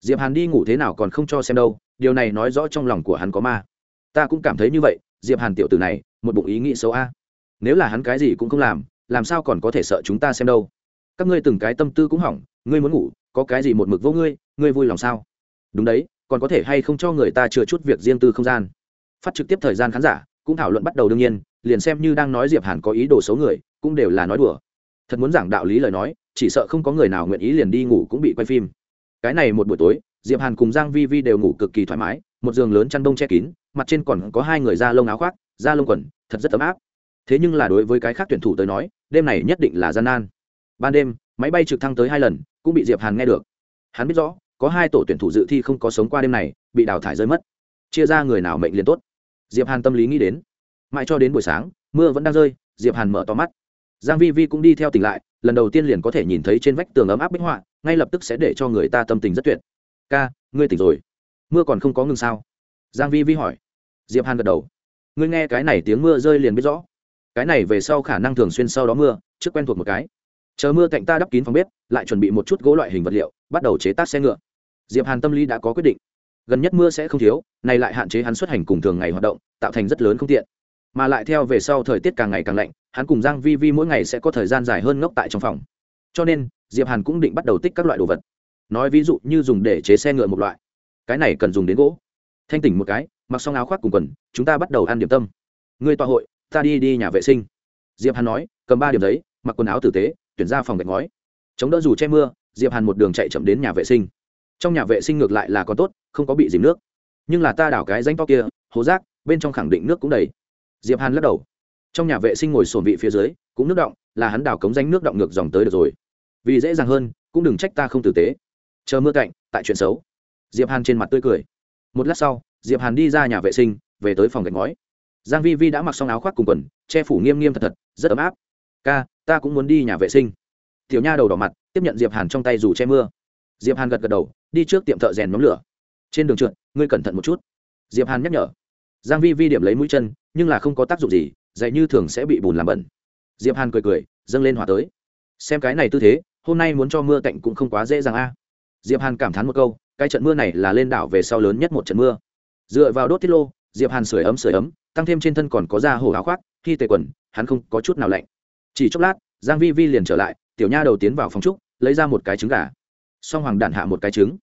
Speaker 1: Diệp hàn đi ngủ thế nào còn không cho xem đâu, điều này nói rõ trong lòng của hắn có ma. Ta cũng cảm thấy như vậy, diệp hàn tiểu tử này, một bụng ý nghĩ xấu a. Nếu là hắn cái gì cũng không làm làm sao còn có thể sợ chúng ta xem đâu? Các ngươi từng cái tâm tư cũng hỏng, ngươi muốn ngủ, có cái gì một mực vô ngươi ngươi vui lòng sao? Đúng đấy, còn có thể hay không cho người ta chừa chút việc riêng tư không gian? Phát trực tiếp thời gian khán giả, cũng thảo luận bắt đầu đương nhiên, liền xem như đang nói diệp hàn có ý đồ xấu người, cũng đều là nói đùa thật muốn giảng đạo lý lời nói, chỉ sợ không có người nào nguyện ý liền đi ngủ cũng bị quay phim. Cái này một buổi tối, diệp hàn cùng giang vi vi đều ngủ cực kỳ thoải mái, một giường lớn chăn đông che kín, mặt trên còn có hai người da lông áo khoác, da lông quần, thật rất ấm áp. Thế nhưng là đối với cái khác tuyển thủ tới nói, đêm này nhất định là gian nan. Ban đêm, máy bay trực thăng tới hai lần, cũng bị diệp hàn nghe được. Hắn biết rõ, có hai tổ tuyển thủ dự thi không có sống qua đêm này, bị đào thải rơi mất. Chia ra người nào mệnh liền tốt. Diệp hàn tâm lý nghĩ đến. Mãi cho đến buổi sáng, mưa vẫn đang rơi, diệp hàn mở to mắt giang vi vi cũng đi theo tỉnh lại, lần đầu tiên liền có thể nhìn thấy trên vách tường ấm áp bích họa, ngay lập tức sẽ để cho người ta tâm tình rất tuyệt. Ca, ngươi tỉnh rồi. Mưa còn không có ngừng sao? Giang vi vi hỏi. Diệp hàn gật đầu. Ngươi nghe cái này tiếng mưa rơi liền biết rõ. Cái này về sau khả năng thường xuyên sau đó mưa, trước quen thuộc một cái. Chờ mưa cạnh ta đắp kín phòng bếp, lại chuẩn bị một chút gỗ loại hình vật liệu, bắt đầu chế tác xe ngựa. Diệp hàn tâm lý đã có quyết định. Gần nhất mưa sẽ không thiếu, này lại hạn chế hắn xuất hành cùng thường ngày hoạt động, tạo thành rất lớn không tiện mà lại theo về sau thời tiết càng ngày càng lạnh, hắn cùng giang vi vi mỗi ngày sẽ có thời gian dài hơn ngốc tại trong phòng. Cho nên, diệp hàn cũng định bắt đầu tích các loại đồ vật. Nói ví dụ như dùng để chế xe ngựa một loại. Cái này cần dùng đến gỗ. Thanh tỉnh một cái, mặc xong áo khoác cùng quần, chúng ta bắt đầu ăn điểm tâm. Ngươi tọa hội, ta đi đi nhà vệ sinh. Diệp hàn nói, cầm ba điểm giấy, mặc quần áo tử tế, tuyển ra phòng gạch ngói. Chống đỡ dù che mưa, diệp hàn một đường chạy chậm đến nhà vệ sinh. Trong nhà vệ sinh ngược lại là còn tốt, không có bị dìm nước. Nhưng là ta đảo cái danh to kia, hố rác, bên trong khẳng định nước cũng đầy diệp hàn lắc đầu. Trong nhà vệ sinh ngồi sồn vị phía dưới, cũng nước động, là hắn đào cống danh nước động ngược dòng tới được rồi. Vì dễ dàng hơn, cũng đừng trách ta không tử tế. Chờ mưa cạnh, tại chuyện xấu. Diệp hàn trên mặt tươi cười. Một lát sau, diệp hàn đi ra nhà vệ sinh, về tới phòng gạch ngói. Giang vi vi đã mặc xong áo khoác cùng quần, che phủ nghiêm nghiêm thật thật, rất ấm áp. Ca, ta cũng muốn đi nhà vệ sinh. Tiểu nha đầu đỏ mặt, tiếp nhận diệp hàn trong tay dù che mưa. Diệp hàn gật gật đầu, đi trước tiệm thợ rèn nhóm lửa. Trên đường trượt, ngươi cẩn thận một chút. Diệp hàn nhắc nhở giang vi vi điểm lấy mũi chân, nhưng là không có tác dụng gì, dạy như thường sẽ bị bùn làm bẩn. Diệp hàn cười cười, dâng lên hỏa tới. Xem cái này tư thế, hôm nay muốn cho mưa cạnh cũng không quá dễ dàng a. Diệp hàn cảm thán một câu, cái trận mưa này là lên đảo về sau lớn nhất một trận mưa. Dựa vào đốt tiết lô, diệp hàn sưởi ấm sưởi ấm, tăng thêm trên thân còn có da hổ áo khoác, khi tề quần, hắn không có chút nào lạnh. Chỉ chốc lát, giang vi vi liền trở lại, tiểu nha đầu tiến vào phòng trúc, lấy ra một cái trứng gà. Song hoàng đản hạ một cái trứng.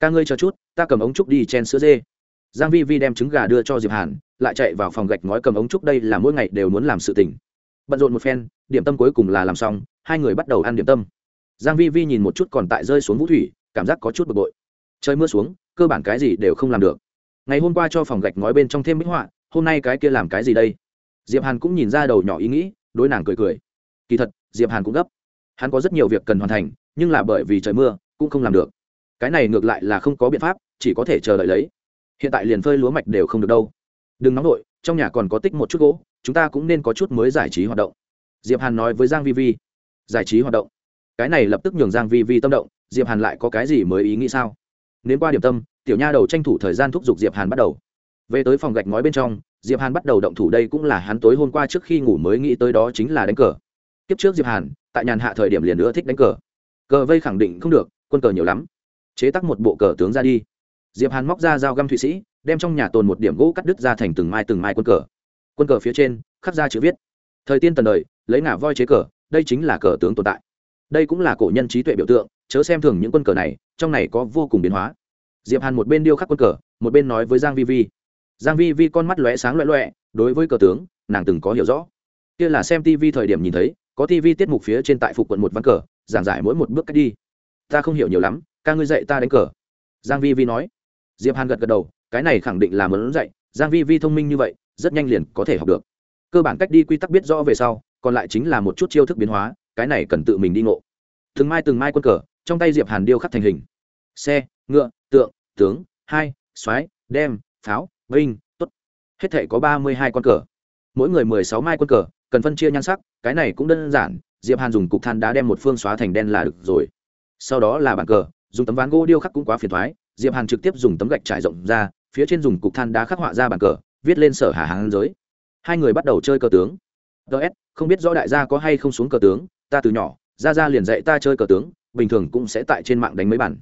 Speaker 1: Ca ngươi chờ chút, ta cầm ống trúc đi chen sữa dê giang vi vi đem trứng gà đưa cho diệp hàn, lại chạy vào phòng gạch ngói cầm ống trúc đây là mỗi ngày đều muốn làm sự tình. Bận rộn một phen, điểm tâm cuối cùng là làm xong, hai người bắt đầu ăn điểm tâm. Giang vi vi nhìn một chút còn tại rơi xuống vũ thủy, cảm giác có chút bực bội. Trời mưa xuống, cơ bản cái gì đều không làm được. Ngày hôm qua cho phòng gạch ngói bên trong thêm minh họa, hôm nay cái kia làm cái gì đây? Diệp hàn cũng nhìn ra đầu nhỏ ý nghĩ, đối nàng cười cười. Kỳ thật, diệp hàn cũng gấp. Hắn có rất nhiều việc cần hoàn thành, nhưng là bởi vì trời mưa, cũng không làm được. Cái này ngược lại là không có biện pháp, chỉ có thể chờ đợi lấy hiện tại liền phơi lúa mạch đều không được đâu. Đừng nóng nổi trong nhà còn có tích một chút gỗ, chúng ta cũng nên có chút mới giải trí hoạt động. Diệp hàn nói với giang vi vi. Giải trí hoạt động? Cái này lập tức nhường giang vi vi tâm động, diệp hàn lại có cái gì mới ý nghĩ sao? Nên qua điểm tâm, tiểu nha đầu tranh thủ thời gian thúc giục diệp hàn bắt đầu. Về tới phòng gạch ngói bên trong, diệp hàn bắt đầu động thủ đây cũng là hắn tối hôm qua trước khi ngủ mới nghĩ tới đó chính là đánh cờ. Kiếp trước diệp hàn, tại nhàn hạ thời điểm liền nữa thích đánh cờ. Cờ vây khẳng định không được, quân cờ nhiều lắm. Chế tác một bộ cờ tướng ra đi diệp hàn móc ra dao găm thụy sĩ, đem trong nhà tồn một điểm gỗ cắt đứt ra thành từng mai từng mai quân cờ. Quân cờ phía trên, khắc ra chữ viết, thời tiên tần đời, lấy ngả voi chế cờ, đây chính là cờ tướng tồn tại. Đây cũng là cổ nhân trí tuệ biểu tượng, chớ xem thường những quân cờ này, trong này có vô cùng biến hóa. Diệp hàn một bên điêu khắc quân cờ, một bên nói với giang vi vi, giang vi vi con mắt lóe sáng loẹ loẹ đối với cờ tướng, nàng từng có hiểu rõ. Kia là xem tv thời điểm nhìn thấy, có tv tiết mục phía trên tại phục quận một văn cờ, giảng giải mỗi một bước cách đi. Ta không hiểu nhiều lắm, ca ngươi dạy ta đánh cờ. Giang vi vi nói diệp hàn gật gật đầu, cái này khẳng định là muốn dạy, giang vi vi thông minh như vậy, rất nhanh liền có thể học được. Cơ bản cách đi quy tắc biết rõ về sau, còn lại chính là một chút chiêu thức biến hóa, cái này cần tự mình đi ngộ. Từng mai từng mai quân cờ, trong tay diệp hàn điêu khắc thành hình. Xe, ngựa, tượng, tướng, hai xoáy đem, pháo, binh, tốt. Hết thể có ba mươi hai con cờ. Mỗi người mười sáu mai quân cờ, cần phân chia nhan sắc, cái này cũng đơn giản, diệp hàn dùng cục than đá đem một phương xóa thành đen là được rồi. Sau đó là bàn cờ, dùng tấm ván gỗ điêu khắc cũng quá phiền thoái diệp hàn trực tiếp dùng tấm gạch trải rộng ra, phía trên dùng cục than đá khắc họa ra bàn cờ, viết lên sở hà hàng giới. Hai người bắt đầu chơi cờ tướng. Ts không biết rõ đại gia có hay không xuống cờ tướng, ta từ nhỏ, ra ra liền dạy ta chơi cờ tướng, bình thường cũng sẽ tại trên mạng đánh mấy bản.